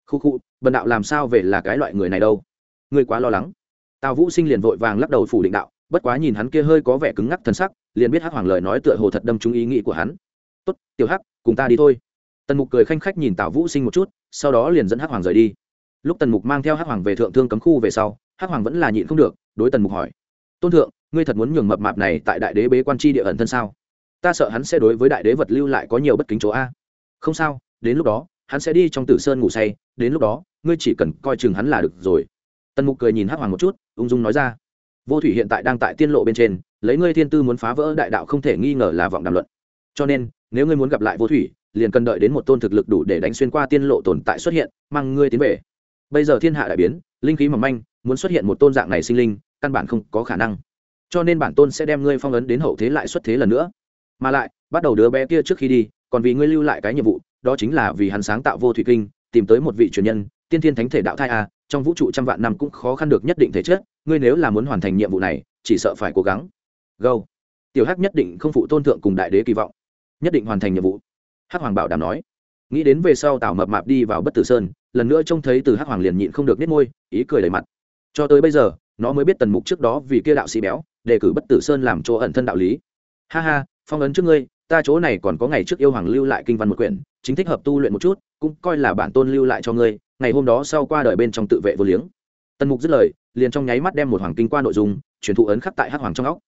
Khu khu, bần đạo làm sao về là cái loại người này đâu? Ngươi quá lo lắng. Tào vũ sinh liền vội vàng lắc đầu phủ định đạo, bất quá nhìn hắn kia hơi có vẻ cứng ngắc thân sắc, liền biết hắc hoàng lời nói tựa hồ thật đâm trúng ý nghĩ của hắn. Tốt, tiểu hắc, cùng ta đi thôi. Tần mục cười khanh khách nhìn tào vũ sinh một chút, sau đó liền dẫn hắc hoàng rời đi. Lúc tần mục mang theo hắc hoàng về thượng thương cấm khu về sau, hắc hoàng vẫn là nhịn không được, đối tần mục hỏi, tôn thượng, ngươi thật muốn nhường mập mạp này tại đại đế bế quan tri địa ẩn thân sao? Ta sợ hắn sẽ đối với đại đế vật lưu lại có nhiều bất kính chỗ a không sao, đến lúc đó, hắn sẽ đi trong tử sơn ngủ say, đến lúc đó, ngươi chỉ cần coi chừng hắn là được rồi. Tần mục cười nhìn hắc hoàng một chút, ung dung nói ra. Vô thủy hiện tại đang tại tiên lộ bên trên, lấy ngươi thiên tư muốn phá vỡ đại đạo không thể nghi ngờ là vọng đàm luận. Cho nên, nếu ngươi muốn gặp lại vô thủy, liền cần đợi đến một tôn thực lực đủ để đánh xuyên qua tiên lộ tồn tại xuất hiện, mang ngươi tiến về. Bây giờ thiên hạ đại biến, linh khí mỏng manh, muốn xuất hiện một tôn dạng này sinh linh, căn bản không có khả năng. Cho nên bản tôn sẽ đem ngươi phong ấn đến hậu thế lại xuất thế lần nữa. Mà lại, bắt đầu đứa bé kia trước khi đi còn vì ngươi lưu lại cái nhiệm vụ, đó chính là vì hắn sáng tạo vô thủy kinh, tìm tới một vị truyền nhân, tiên thiên thánh thể đạo thai a, trong vũ trụ trăm vạn năm cũng khó khăn được nhất định thể chất, ngươi nếu là muốn hoàn thành nhiệm vụ này, chỉ sợ phải cố gắng. Gâu tiểu hắc nhất định không phụ tôn thượng cùng đại đế kỳ vọng. Nhất định hoàn thành nhiệm vụ. Hắc hoàng bảo đảm nói. Nghĩ đến về sau tào mập mạp đi vào bất tử sơn, lần nữa trông thấy từ hắc hoàng liền nhịn không được nết môi, ý cười đầy mặt. Cho tới bây giờ, nó mới biết tần mục trước đó vì kia đạo sĩ béo, đề cử bất tử sơn làm chỗ ẩn thân đạo lý. Ha ha, phong ấn trước ngươi ta chỗ này còn có ngày trước yêu hoàng lưu lại kinh văn một quyển, chính thích hợp tu luyện một chút, cũng coi là bản tôn lưu lại cho ngươi, ngày hôm đó sau qua đời bên trong tự vệ vô liếng. Tần mục dứt lời, liền trong nháy mắt đem một hoàng kinh qua nội dung, truyền thụ ấn khắc tại hắc hoàng trong óc.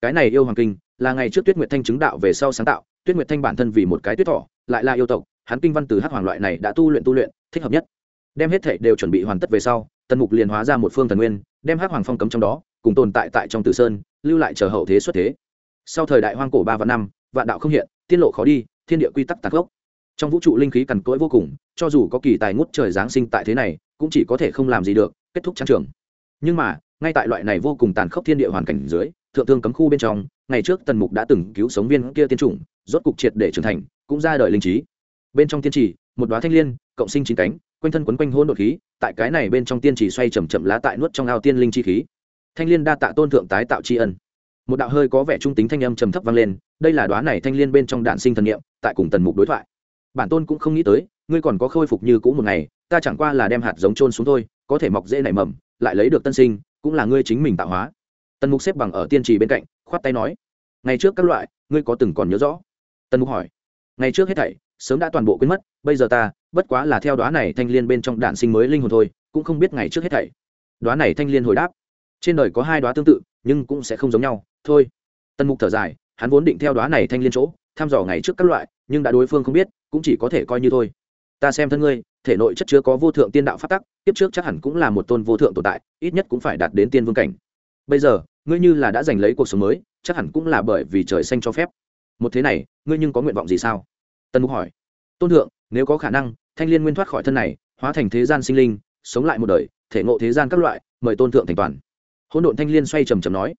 Cái này yêu hoàng kinh là ngày trước tuyết nguyệt thanh chứng đạo về sau sáng tạo, tuyết nguyệt thanh bản thân vì một cái tuyết thỏ lại là yêu tộc, hắn kinh văn từ hắc hoàng loại này đã tu luyện tu luyện, thích hợp nhất. Đem hết thệ đều chuẩn bị hoàn tất về sau, tần mục liền hóa ra một phương thần nguyên, đem hắc hoàng phong cấm trong đó, cùng tồn tại tại trong tử sơn, lưu lại chờ hậu thế xuất thế. Sau thời đại hoang cổ ba vạn năm vạn đạo không hiện tiên lộ khó đi, thiên địa quy tắc tạc gốc trong vũ trụ linh khí cằn cỗi vô cùng, cho dù có kỳ tài ngút trời giáng sinh tại thế này, cũng chỉ có thể không làm gì được, kết thúc trang trường. Nhưng mà, ngay tại loại này vô cùng tàn khốc thiên địa hoàn cảnh dưới, thượng thương cấm khu bên trong, ngày trước tần mục đã từng cứu sống viên kia tiên chủng, rốt cục triệt để trưởng thành, cũng ra đời linh trí. Bên trong tiên trì, một đoá thanh liên, cộng sinh chín cánh, quanh thân quấn quanh hôn đột khí, tại cái này bên trong tiên chỉ xoay chầm chậm lá tại nuốt trong ao tiên linh chi khí. Thanh liên đa tạ tôn thượng tái tạo tri ân một đạo hơi có vẻ trung tính thanh âm trầm thấp vang lên đây là đoá này thanh liên bên trong đạn sinh thần nghiệm, tại cùng tần mục đối thoại. Bản tôn cũng không nghĩ tới ngươi còn có khôi phục như cũ một ngày ta chẳng qua là đem hạt giống trôn xuống thôi có thể mọc dễ nảy mầm lại lấy được tân sinh cũng là ngươi chính mình tạo hóa. Tần mục xếp bằng ở tiên trì bên cạnh khoát tay nói ngày trước các loại ngươi có từng còn nhớ rõ? Tần mục hỏi ngày trước hết thảy sớm đã toàn bộ quên mất bây giờ ta bất quá là theo đoá này thanh liên bên trong đạn sinh mới linh hồn thôi cũng không biết ngày trước hết thảy. Đoá này thanh liên hồi đáp trên đời có hai đoá tương tự nhưng cũng sẽ không giống nhau thôi. Tần mục thở dài, hắn vốn định theo đoá này thanh liên chỗ, thăm dò ngày trước các loại, nhưng đã đối phương không biết, cũng chỉ có thể coi như thôi. Ta xem thân ngươi, thể nội chất chứa có vô thượng tiên đạo phát tắc tiếp trước chắc hẳn cũng là một tôn vô thượng tồn tại, ít nhất cũng phải đạt đến tiên vương cảnh. Bây giờ, ngươi như là đã giành lấy cuộc sống mới, chắc hẳn cũng là bởi vì trời xanh cho phép. Một thế này, ngươi nhưng có nguyện vọng gì sao? Tần mục hỏi. Tôn thượng, nếu có khả năng, thanh liên nguyên thoát khỏi thân này, hóa thành thế gian sinh linh, sống lại một đời, thể ngộ thế gian các loại, mời tôn thượng thành toàn. Hỗn độn thanh liên xoay trầm trầm nói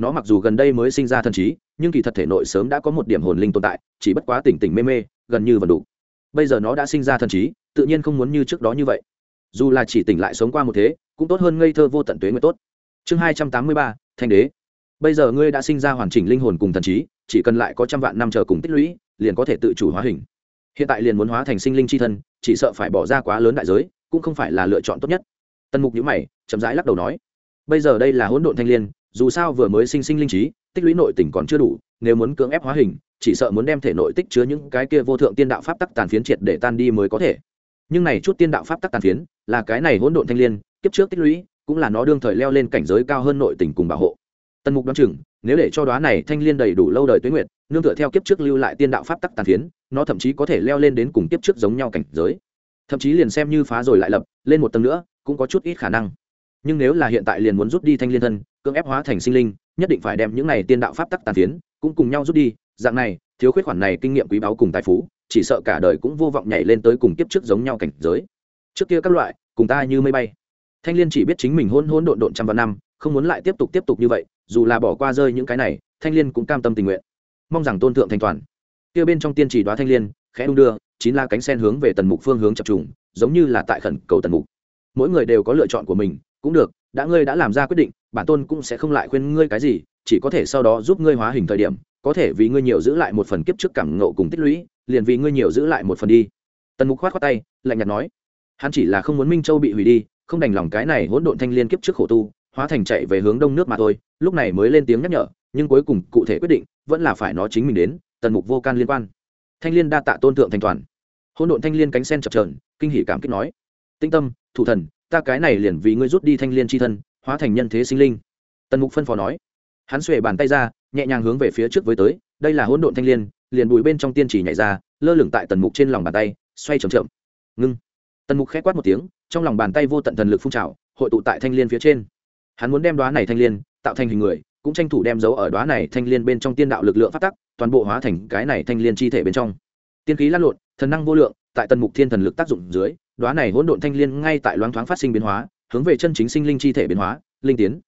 nó mặc dù gần đây mới sinh ra thần trí, nhưng kỳ thật thể nội sớm đã có một điểm hồn linh tồn tại, chỉ bất quá tỉnh tỉnh mê mê, gần như vẫn đủ. Bây giờ nó đã sinh ra thần trí, tự nhiên không muốn như trước đó như vậy. Dù là chỉ tỉnh lại sống qua một thế, cũng tốt hơn ngây thơ vô tận tuế nguyện tốt. Chương hai trăm tám mươi ba, thanh đế. Bây giờ ngươi đã sinh ra hoàn chỉnh linh hồn cùng thần trí, chỉ cần lại có trăm vạn năm chờ cùng tích lũy, liền có thể tự chủ hóa hình. Hiện tại liền muốn hóa thành sinh linh c h i thân, chỉ sợ phải bỏ ra quá lớn đại giới, cũng không phải là lựa chọn tốt nhất. Tần mục nhữ mày, chậm rãi lắc đầu nói bây giờ đây là hỗn độn thanh l i ê n dù sao vừa mới sinh sinh linh trí, tích lũy nội tỉnh còn chưa đủ, nếu muốn cưỡng ép hóa hình, chỉ sợ muốn đem thể nội tích chứa những cái kia vô thượng tiên đạo pháp tắc tàn phiến triệt để tan đi mới có thể. Nhưng này chút tiên đạo pháp tắc tàn phiến, là cái này hỗn độn thanh l i ê n kiếp trước tích lũy, cũng là nó đương thời leo lên cảnh giới cao hơn nội tình cùng bảo hộ. Tần mục đoán chừng, nếu để cho đoá này thanh l i ê n đầy đủ lâu đời tuế nguyệt, nương tựa theo kiếp trước lưu lại tiên đạo pháp tắc tàn phiến, nó thậm chí có thể leo lên đến cùng kiếp trước giống nhau cảnh giới. Thậm chí liền xem như phá rồi lại lập, lên một tầng nữa, cũng có chút ít khả năng nhưng nếu là hiện tại liền muốn rút đi thanh liên thân, cưỡng ép hóa thành sinh linh, nhất định phải đem những này tiên đạo pháp tắc tàn tiến cũng cùng nhau rút đi. Dạng này, thiếu khuyết khoản này kinh nghiệm quý báu cùng tài phú, chỉ sợ cả đời cũng vô vọng nhảy lên tới cùng kiếp trước giống nhau cảnh giới. Trước kia các loại, cùng ta như mây bay. Thanh liên chỉ biết chính mình hôn hôn độn độn trăm vạn năm, không muốn lại tiếp tục tiếp tục như vậy, dù là bỏ qua rơi những cái này, thanh liên cũng cam tâm tình nguyện. Mong rằng tôn thượng thành toàn. Kia bên trong tiên chỉ đoá thanh liên, khẽ đung đưa, chín la cánh sen hướng về tần mục phương hướng chập trùng, giống như là tại khẩn cầu tần mục. Mỗi người đều có lựa chọn của mình cũng được, đã ngươi đã làm ra quyết định, bản tôn cũng sẽ không lại khuyên ngươi cái gì, chỉ có thể sau đó giúp ngươi hóa hình thời điểm, có thể vì ngươi nhiều giữ lại một phần kiếp trước cảm ngộ cùng tích lũy, liền vì ngươi nhiều giữ lại một phần đi. Tần mục khoát khoát tay, lạnh nhạt nói. Hắn chỉ là không muốn minh châu bị hủy đi, không đành lòng cái này hỗn độn thanh liên kiếp trước khổ tu, hóa thành chạy về hướng đông nước mà thôi, lúc này mới lên tiếng nhắc nhở, nhưng cuối cùng cụ thể quyết định vẫn là phải nó chính mình đến, tần mục vô can liên quan. Thanh liên đa tạ tôn thượng thành toàn. Hỗn độn thanh liên cánh sen chập trờn kinh hỉ cảm kích nói. Tĩnh tâm, thủ thần ta cái này liền vì ngươi rút đi thanh liên c h i thân, hóa thành nhân thế sinh linh. Tần mục phân phó nói. Hắn xuề bàn tay ra, nhẹ nhàng hướng về phía trước với tới, đây là hỗn độn thanh liên. Liền bùi bên trong tiên chỉ nhảy ra, lơ lửng tại tần mục trên lòng bàn tay, xoay chậm chậm. Ngưng. Tần mục khẽ quát một tiếng, trong lòng bàn tay vô tận thần lực phun trào, hội tụ tại thanh liên phía trên. Hắn muốn đem đoá này thanh liên tạo thành hình người, cũng tranh thủ đem dấu ở đoá này thanh liên bên trong tiên đạo lực lượng phát tắc, toàn bộ hóa thành cái này thanh liên chi thể bên trong. Tiên khí lăn lộn, thần năng vô lượng, tại tần mục thiên thần lực tác dụng dưới đoá này hỗn độn thanh liên ngay tại loáng thoáng phát sinh biến hóa, hướng về chân chính sinh linh chi thể biến hóa, linh tiến.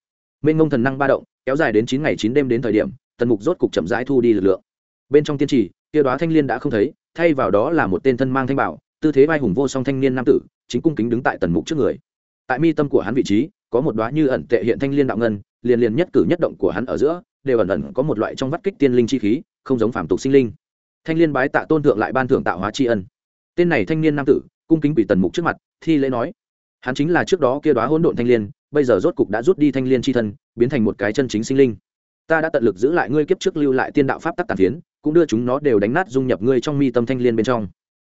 Mênh ngông thần năng ba động, kéo dài đến chín ngày chín đêm đến thời điểm, tần mục rốt cục chậm rãi thu đi lực lượng. Bên trong tiên trì, kia đoá thanh liên đã không thấy, thay vào đó là một tên thân mang thanh bảo, tư thế vai hùng vô song thanh niên nam tử, chính cung kính đứng tại tần mục trước người. Tại mi tâm của hắn vị trí, có một đoá như ẩn tệ hiện thanh liên đạo ngân, liền liền nhất cử nhất động của hắn ở giữa, đều ẩn ẩn có một loại trong vắt kích tiên linh chi khí, không giống phàm tục sinh linh. Thanh liên bái tạ tôn thượng lại ban thưởng tạo hóa tri ân. Tên này thanh niên nam tử cung kính bị tần mục trước mặt, thi lễ nói, hắn chính là trước đó kia đoá hỗn độn thanh liên, bây giờ rốt cục đã rút đi thanh liên chi thân, biến thành một cái chân chính sinh linh. Ta đã tận lực giữ lại ngươi kiếp trước lưu lại tiên đạo pháp tắc tàn phiến, cũng đưa chúng nó đều đánh nát dung nhập ngươi trong mi tâm thanh liên bên trong.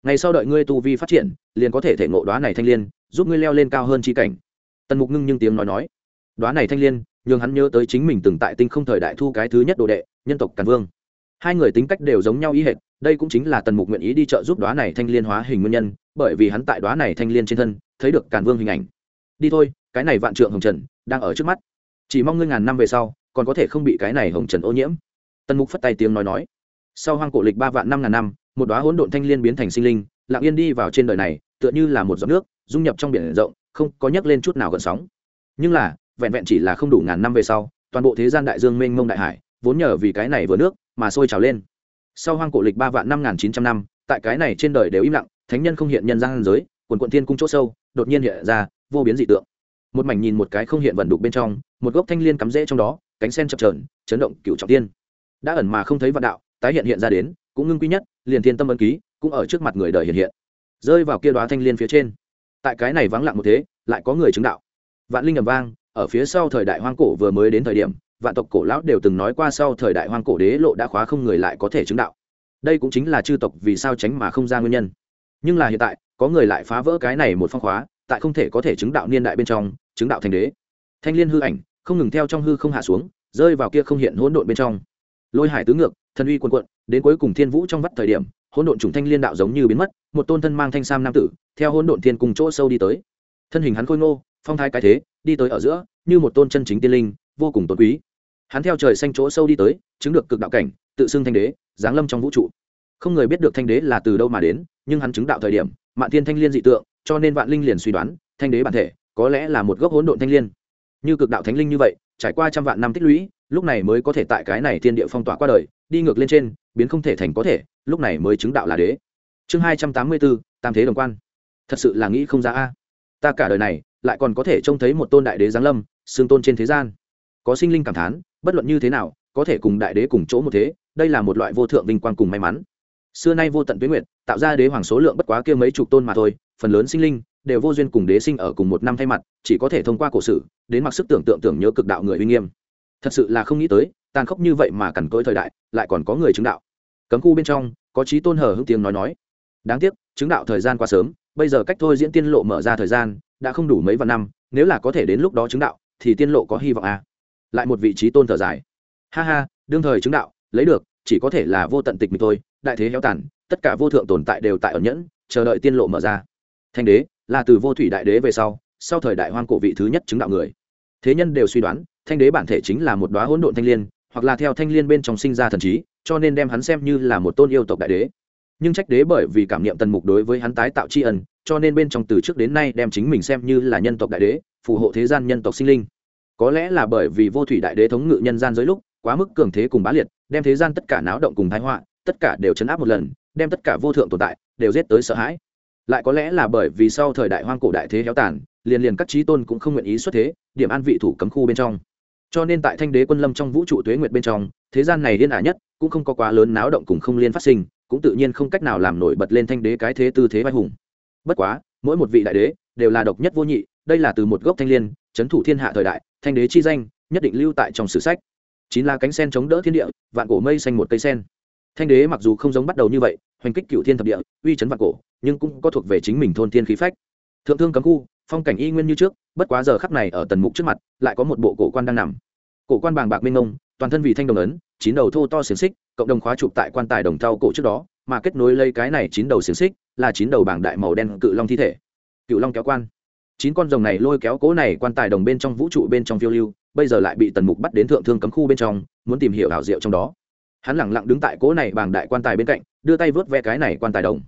Ngày sau đợi ngươi tu vi phát triển, liền có thể thể ngộ đoá này thanh liên, giúp ngươi leo lên cao hơn chi cảnh. Tần mục ngưng nhưng tiếng nói nói đoá này thanh liên, nhường hắn nhớ tới chính mình từng tại tinh không thời đại thu cái thứ nhất đồ đệ, nhân tộc càn vương. Hai người tính cách đều giống nhau ý hệt đây cũng chính là tần mục nguyện ý đi chợ giúp đoá này thanh liên hóa hình nguyên nhân, bởi vì hắn tại đoá này thanh liên trên thân, thấy được càn vương hình ảnh. Đi thôi, cái này vạn trượng hồng trần, đang ở trước mắt. Chỉ mong ngươi ngàn năm về sau, còn có thể không bị cái này hồng trần ô nhiễm. Tần mục phất tay tiếng nói nói. Sau hoang cổ lịch ba vạn năm ngàn năm, một đoá hỗn độn thanh liên biến thành sinh linh, lặng yên đi vào trên đời này, tựa như là một giọt nước, dung nhập trong biển rộng, không có nhấc lên chút nào gần sóng. Nhưng là, vẹn vẹn chỉ là không đủ ngàn năm về sau, toàn bộ thế gian đại dương mênh mông đại hải, vốn nhờ vì cái này vừa nước, mà sôi trào lên sau hoang cổ lịch ba vạn năm ngàn chín trăm năm, tại cái này trên đời đều im lặng, thánh nhân không hiện nhân gian giới, quần quận thiên cung chỗ sâu, đột nhiên hiện ra, vô biến dị tượng. Một mảnh nhìn một cái không hiện vận đục bên trong, một gốc thanh liên cắm rễ trong đó, cánh sen chập trờn chấn động cựu trọng tiên. Đã ẩn mà không thấy vạn đạo, tái hiện hiện ra đến, cũng ngưng quý nhất, liền thiên tâm ân ký, cũng ở trước mặt người đời hiện hiện. Rơi vào kia đoá thanh liên phía trên. Tại cái này vắng lặng một thế, lại có người chứng đạo. Vạn linh ầm vang, ở phía sau thời đại hoang cổ vừa mới đến thời điểm vạn tộc cổ lão đều từng nói qua sau thời đại hoang cổ đế lộ đã khóa không người lại có thể chứng đạo. Đây cũng chính là chư tộc vì sao tránh mà không ra nguyên nhân. Nhưng là hiện tại, có người lại phá vỡ cái này một phong khóa, tại không thể có thể chứng đạo niên đại bên trong, chứng đạo thành đế. Thanh liên hư ảnh, không ngừng theo trong hư không hạ xuống, rơi vào kia không hiện hỗn độn bên trong. Lôi hải tứ ngược, thần uy quần quận đến cuối cùng thiên vũ trong vắt thời điểm, hỗn độn trùng thanh liên đạo giống như biến mất, một tôn thân mang thanh sam nam tử, theo hỗn độn thiên cùng chỗ sâu đi tới. Thân hình hắn khôi ngô, phong thái cái thế, đi tới ở giữa, như một tôn chân chính tiên linh, vô cùng tôn quý hắn theo trời xanh chỗ sâu đi tới, chứng được cực đạo cảnh, tự xưng thanh đế, giáng lâm trong vũ trụ. Không người biết được thanh đế là từ đâu mà đến, nhưng hắn chứng đạo thời điểm mạng thiên thanh liên dị tượng, cho nên vạn linh liền suy đoán, thanh đế bản thể, có lẽ là một gốc hỗn độn thanh liên. Như cực đạo thánh linh như vậy, trải qua trăm vạn năm tích lũy, lúc này mới có thể tại cái này thiên địa phong tỏa qua đời, đi ngược lên trên, biến không thể thành có thể, lúc này mới chứng đạo là đế. Chương hai trăm tám mươi bốn, tam thế đồng quan. Thật sự là nghĩ không ra a. Ta cả đời này, lại còn có thể trông thấy một tôn đại đế giáng lâm, xương tôn trên thế gian có sinh linh cảm thán, bất luận như thế nào, có thể cùng đại đế cùng chỗ một thế, đây là một loại vô thượng vinh quang cùng may mắn. Xưa nay vô tận tuyến nguyện tạo ra đế hoàng số lượng bất quá kia mấy chục tôn mà thôi, phần lớn sinh linh đều vô duyên cùng đế sinh ở cùng một năm thay mặt, chỉ có thể thông qua cổ sử đến mặc sức tưởng tượng tưởng nhớ cực đạo người uy nghiêm. Thật sự là không nghĩ tới, tàn khốc như vậy mà cằn cỗi thời đại, lại còn có người chứng đạo. Cấm khu bên trong, có trí tôn hờ hững tiếng nói nói. Đáng tiếc, chứng đạo thời gian quá sớm, bây giờ cách thôi diễn tiên lộ mở ra thời gian, đã không đủ mấy vạn năm, nếu là có thể đến lúc đó chứng đạo, thì tiên lộ có hy vọng à lại một vị trí tôn thở dài. Ha ha, đương thời chứng đạo, lấy được, chỉ có thể là vô tận tịch mình thôi, đại thế héo tàn, tất cả vô thượng tồn tại đều tại ẩn nhẫn, chờ đợi tiên lộ mở ra. Thanh đế, là từ vô thủy đại đế về sau sau thời đại hoang cổ vị thứ nhất chứng đạo người. Thế nhân đều suy đoán, thanh đế bản thể chính là một đoá hỗn độn thanh liên, hoặc là theo thanh liên bên trong sinh ra thần trí, cho nên đem hắn xem như là một tôn yêu tộc đại đế. Nhưng trách đế bởi vì cảm niệm tần mục đối với hắn tái tạo tri ân, cho nên bên trong từ trước đến nay đem chính mình xem như là nhân tộc đại đế, phù hộ thế gian nhân tộc sinh linh có lẽ là bởi vì vô thủy đại đế thống ngự nhân gian dưới lúc, quá mức cường thế cùng bá liệt, đem thế gian tất cả náo động cùng thái họa, tất cả đều chấn áp một lần, đem tất cả vô thượng tồn tại, đều giết tới sợ hãi. Lại có lẽ là bởi vì sau thời đại hoang cổ đại thế héo tàn, liền liền các trí tôn cũng không nguyện ý xuất thế, điểm an vị thủ cấm khu bên trong. Cho nên tại thanh đế quân lâm trong vũ trụ tuế nguyệt bên trong, thế gian này điên ả nhất, cũng không có quá lớn náo động cùng không liên phát sinh, cũng tự nhiên không cách nào làm nổi bật lên thanh đế cái thế tư thế vai hùng. Bất quá, mỗi một vị đại đế, đều là độc nhất vô nhị, đây là từ một gốc thanh liên n thủ thiên hạ thời đại thanh đế chi danh, nhất định lưu tại trong sử sách. Chín là cánh sen chống đỡ thiên địa, vạn cổ mây xanh một cây sen. Thanh đế mặc dù không giống bắt đầu như vậy, hoành kích cựu thiên thập địa, uy chấn vạn cổ, nhưng cũng có thuộc về chính mình thôn thiên khí phách. Thượng thương cấm khu, phong cảnh y nguyên như trước, bất quá giờ khắc này ở tần mục trước mặt, lại có một bộ cổ quan đang nằm. Cổ quan bàng bạc minh ngông toàn thân vì thanh đồng ấn, chín đầu thô to xiềng xích, cộng đồng khóa chụp tại quan tài đồng thau cổ trước đó, mà kết nối lấy cái này chín đầu xiềng xích là chín đầu bảng đại màu đen cự long thi thể. Cự long kéo quan chín con rồng này lôi kéo cố này quan tài đồng bên trong vũ trụ bên trong phiêu lưu, bây giờ lại bị tần mục bắt đến thượng thương cấm khu bên trong, muốn tìm hiểu hảo diệu trong đó. Hắn lẳng lặng đứng tại cố này bằng đại quan tài bên cạnh, đưa tay vớt ve cái này quan tài đồng.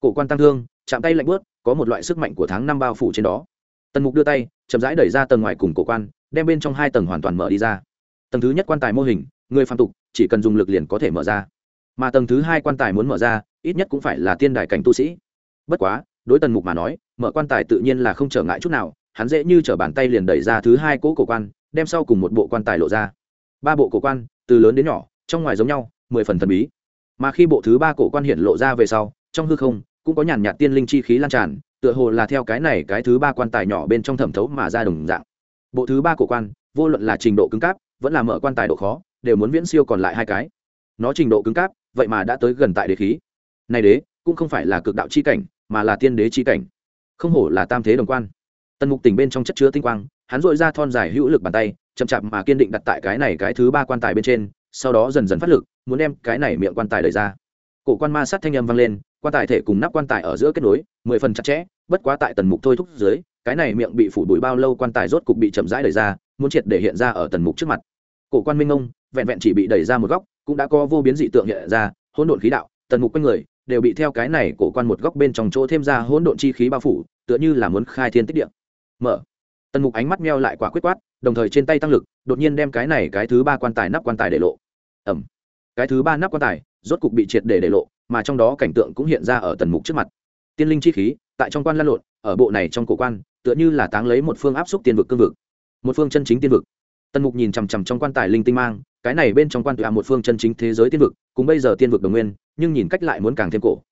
Cổ quan tăng thương, chạm tay lạnh bớt, có một loại sức mạnh của tháng năm bao phủ trên đó. Tần mục đưa tay, chậm rãi đẩy ra tầng ngoài cùng cổ quan, đem bên trong hai tầng hoàn toàn mở đi ra. Tầng thứ nhất quan tài mô hình, người phạm tục, chỉ cần dùng lực liền có thể mở ra. Mà tầng thứ hai quan tài muốn mở ra, ít nhất cũng phải là tiên đại cảnh tu sĩ. Bất quá, đối tần mục mà nói mở quan tài tự nhiên là không trở ngại chút nào, hắn dễ như t bàn tay liền đẩy ra thứ hai cỗ cổ quan, đem sau cùng một bộ quan tài lộ ra. Ba bộ cổ quan, từ lớn đến nhỏ, trong ngoài giống nhau, mười phần thần bí. Mà khi bộ thứ ba cổ quan hiện lộ ra về sau, trong hư không, cũng có nhàn nhạt tiên linh chi khí lan tràn, tựa hồ là theo cái này cái thứ ba quan tài nhỏ bên trong thẩm thấu mà ra đồng dạng. Bộ thứ ba cổ quan, vô luận là trình độ cứng cáp, vẫn là mở quan tài độ khó, đều muốn viễn siêu còn lại hai cái. Nó trình độ cứng cáp, vậy mà đã tới gần tại đế khí. Này đế, cũng không phải là cực đạo chi cảnh, mà là tiên đế chi cảnh không hổ là tam thế đồng quan. Tần mục tỉnh bên trong chất chứa tinh quang, hắn dội ra thon dài hữu lực bàn tay, chậm chạp mà kiên định đặt tại cái này cái thứ ba quan tài bên trên, sau đó dần dần phát lực, muốn đem cái này miệng quan tài đẩy ra. Cổ quan ma sát thanh âm vang lên, quan tài thể cùng nắp quan tài ở giữa kết nối, mười phần chặt chẽ, bất quá tại tần mục thôi thúc dưới, cái này miệng bị phủ bụi bao lâu quan tài rốt cục bị chậm rãi đẩy ra, muốn triệt để hiện ra ở tần mục trước mặt. Cổ quan minh ông vẹn vẹn chỉ bị đẩy ra một góc, cũng đã có vô biến dị tượng hiện ra, hỗn độn khí đạo, tần mục quanh người đều bị theo cái này cổ quan một góc bên trong chỗ thêm ra hỗn độn chi khí bao phủ, tựa như là muốn khai thiên tích địa. Mở. Tần mục ánh mắt meo lại quả quyết quát, đồng thời trên tay tăng lực, đột nhiên đem cái này cái thứ ba quan tài nắp quan tài để lộ. Ẩm cái thứ ba nắp quan tài, rốt cục bị triệt để để lộ, mà trong đó cảnh tượng cũng hiện ra ở tần mục trước mặt. Tiên linh chi khí, tại trong quan lan lộn, ở bộ này trong cổ quan, tựa như là táng lấy một phương áp xúc tiên vực cương vực. Một phương chân chính tiên vực. Tần mục nhìn chằm chằm trong quan tài linh tinh mang cái này bên trong quan tòa một phương chân chính thế giới tiên vực, cùng bây giờ tiên vực đồng nguyên, nhưng nhìn cách lại muốn càng thêm cổ.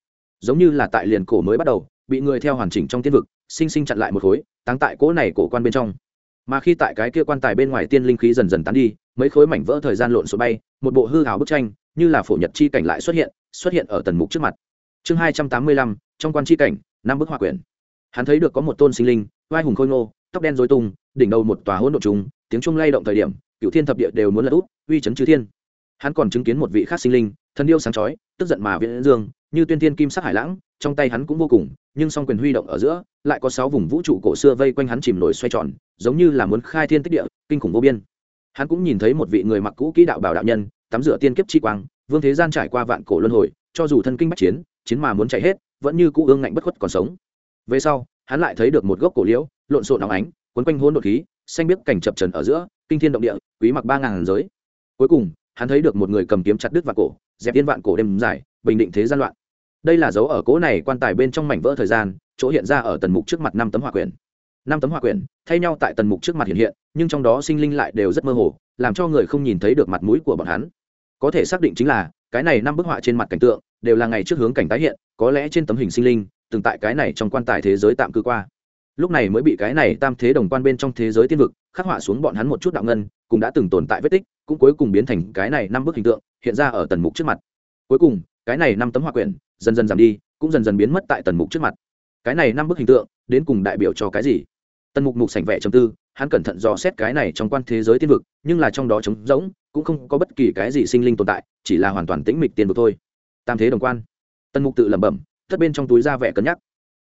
Giống như là tại liền cổ mới bắt đầu, bị người theo hoàn chỉnh trong tiên vực, sinh sinh chặn lại một khối, táng tại cỗ này cổ quan bên trong. Mà khi tại cái kia quan tài bên ngoài tiên linh khí dần dần tán đi, mấy khối mảnh vỡ thời gian lộn xộn bay, một bộ hư hào bức tranh, như là phổ nhật chi cảnh lại xuất hiện xuất hiện ở tần mục trước mặt. Chương hai trăm tám mươi lăm, trong quan chi cảnh, năm bức họa quyển. Hắn thấy được có một tôn sinh linh vai hùng khôi ngô, tóc đen dối tung, đỉnh đầu một tòa hỗn độ trùng, tiếng trung lay động thời điểm cựu thiên thập địa đều muốn lật út uy chấn chư thiên. Hắn còn chứng kiến một vị khác sinh linh thân yêu sáng chói, tức giận mà viễn dương, như tuyên thiên kim sắc hải lãng, trong tay hắn cũng vô cùng, nhưng song quyền huy động ở giữa, lại có sáu vùng vũ trụ cổ xưa vây quanh hắn chìm nổi xoay tròn, giống như là muốn khai thiên tích địa, kinh khủng vô biên. Hắn cũng nhìn thấy một vị người mặc cũ kỹ đạo bảo đạo nhân, tắm rửa tiên kiếp chi quang, vương thế gian trải qua vạn cổ luân hồi, cho dù thân kinh bách chiến chiến mà muốn chạy hết, vẫn như cũ ương ngạnh bất khuất còn sống. Về sau, hắn lại thấy được một gốc cổ liễu, lộn xộn óng ánh quấn quanh hôn đột khí xanh biếc cảnh chập trần ở giữa, kinh thiên động địa, quý mặc ba ngàn giới. Cuối cùng, hắn thấy được một người cầm kiếm chặt đứt vạn cổ, dẹp yên vạn cổ đêm dài, bình định thế gian loạn. Đây là dấu ở cố này quan tài bên trong mảnh vỡ thời gian, chỗ hiện ra ở tần mục trước mặt năm tấm hỏa quyển. Năm tấm hỏa quyển, thay nhau tại tần mục trước mặt hiện hiện, nhưng trong đó sinh linh lại đều rất mơ hồ, làm cho người không nhìn thấy được mặt mũi của bọn hắn. Có thể xác định chính là, cái này năm bức họa trên mặt cảnh tượng, đều là ngày trước hướng cảnh tái hiện, có lẽ trên tấm hình sinh linh, từng tại cái này trong quan tài thế giới tạm cư qua lúc này mới bị cái này tam thế đồng quan bên trong thế giới tiên vực khắc họa xuống bọn hắn một chút đạo ngân cũng đã từng tồn tại vết tích, cũng cuối cùng biến thành cái này năm bức hình tượng, hiện ra ở tần mục trước mặt. Cuối cùng, cái này năm tấm hòa quyển dần dần giảm đi, cũng dần dần biến mất tại tần mục trước mặt. Cái này năm bức hình tượng, đến cùng đại biểu cho cái gì? Tần mục mục sảnh vẽ chấm tư, hắn cẩn thận dò xét cái này trong quan thế giới tiên vực, nhưng là trong đó trống rỗng, cũng không có bất kỳ cái gì sinh linh tồn tại, chỉ là hoàn toàn tĩnh mịch tiên vực thôi. Tam thế đồng quan. Tần mục tự lẩm bẩm, thất bên trong túi ra vẻ cân nhắc.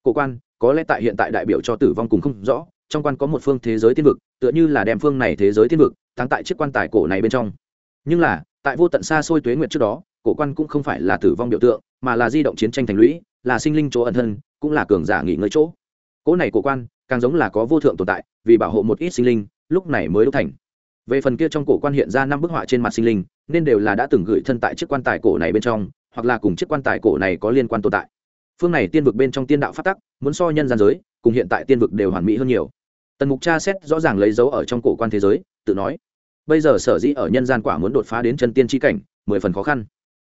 Cổ quan có lẽ tại hiện tại đại biểu cho tử vong cùng không rõ, trong quan có một phương thế giới tiên vực, tựa như là đem phương này thế giới tiên vực thắng tại chiếc quan tài cổ này bên trong. Nhưng là, tại vô tận xa xôi tuế nguyệt trước đó, cổ quan cũng không phải là tử vong biểu tượng, mà là di động chiến tranh thành lũy, là sinh linh chỗ ẩn thân, cũng là cường giả nghỉ ngơi chỗ. Cỗ này cổ quan, càng giống là có vô thượng tồn tại, vì bảo hộ một ít sinh linh, lúc này mới đúc thành. Về phần kia trong cổ quan hiện ra năm bức họa trên mặt sinh linh, nên đều là đã từng gửi thân tại chiếc quan tài cổ này bên trong, hoặc là cùng chiếc quan tài cổ này có liên quan tồn tại phương này tiên vực bên trong tiên đạo phát tắc, muốn so nhân gian giới, cùng hiện tại tiên vực đều hoàn mỹ hơn nhiều. Tần mục cha xét rõ ràng lấy dấu ở trong cổ quan thế giới, tự nói, bây giờ sở dĩ ở nhân gian quả muốn đột phá đến chân tiên tri cảnh, mười phần khó khăn.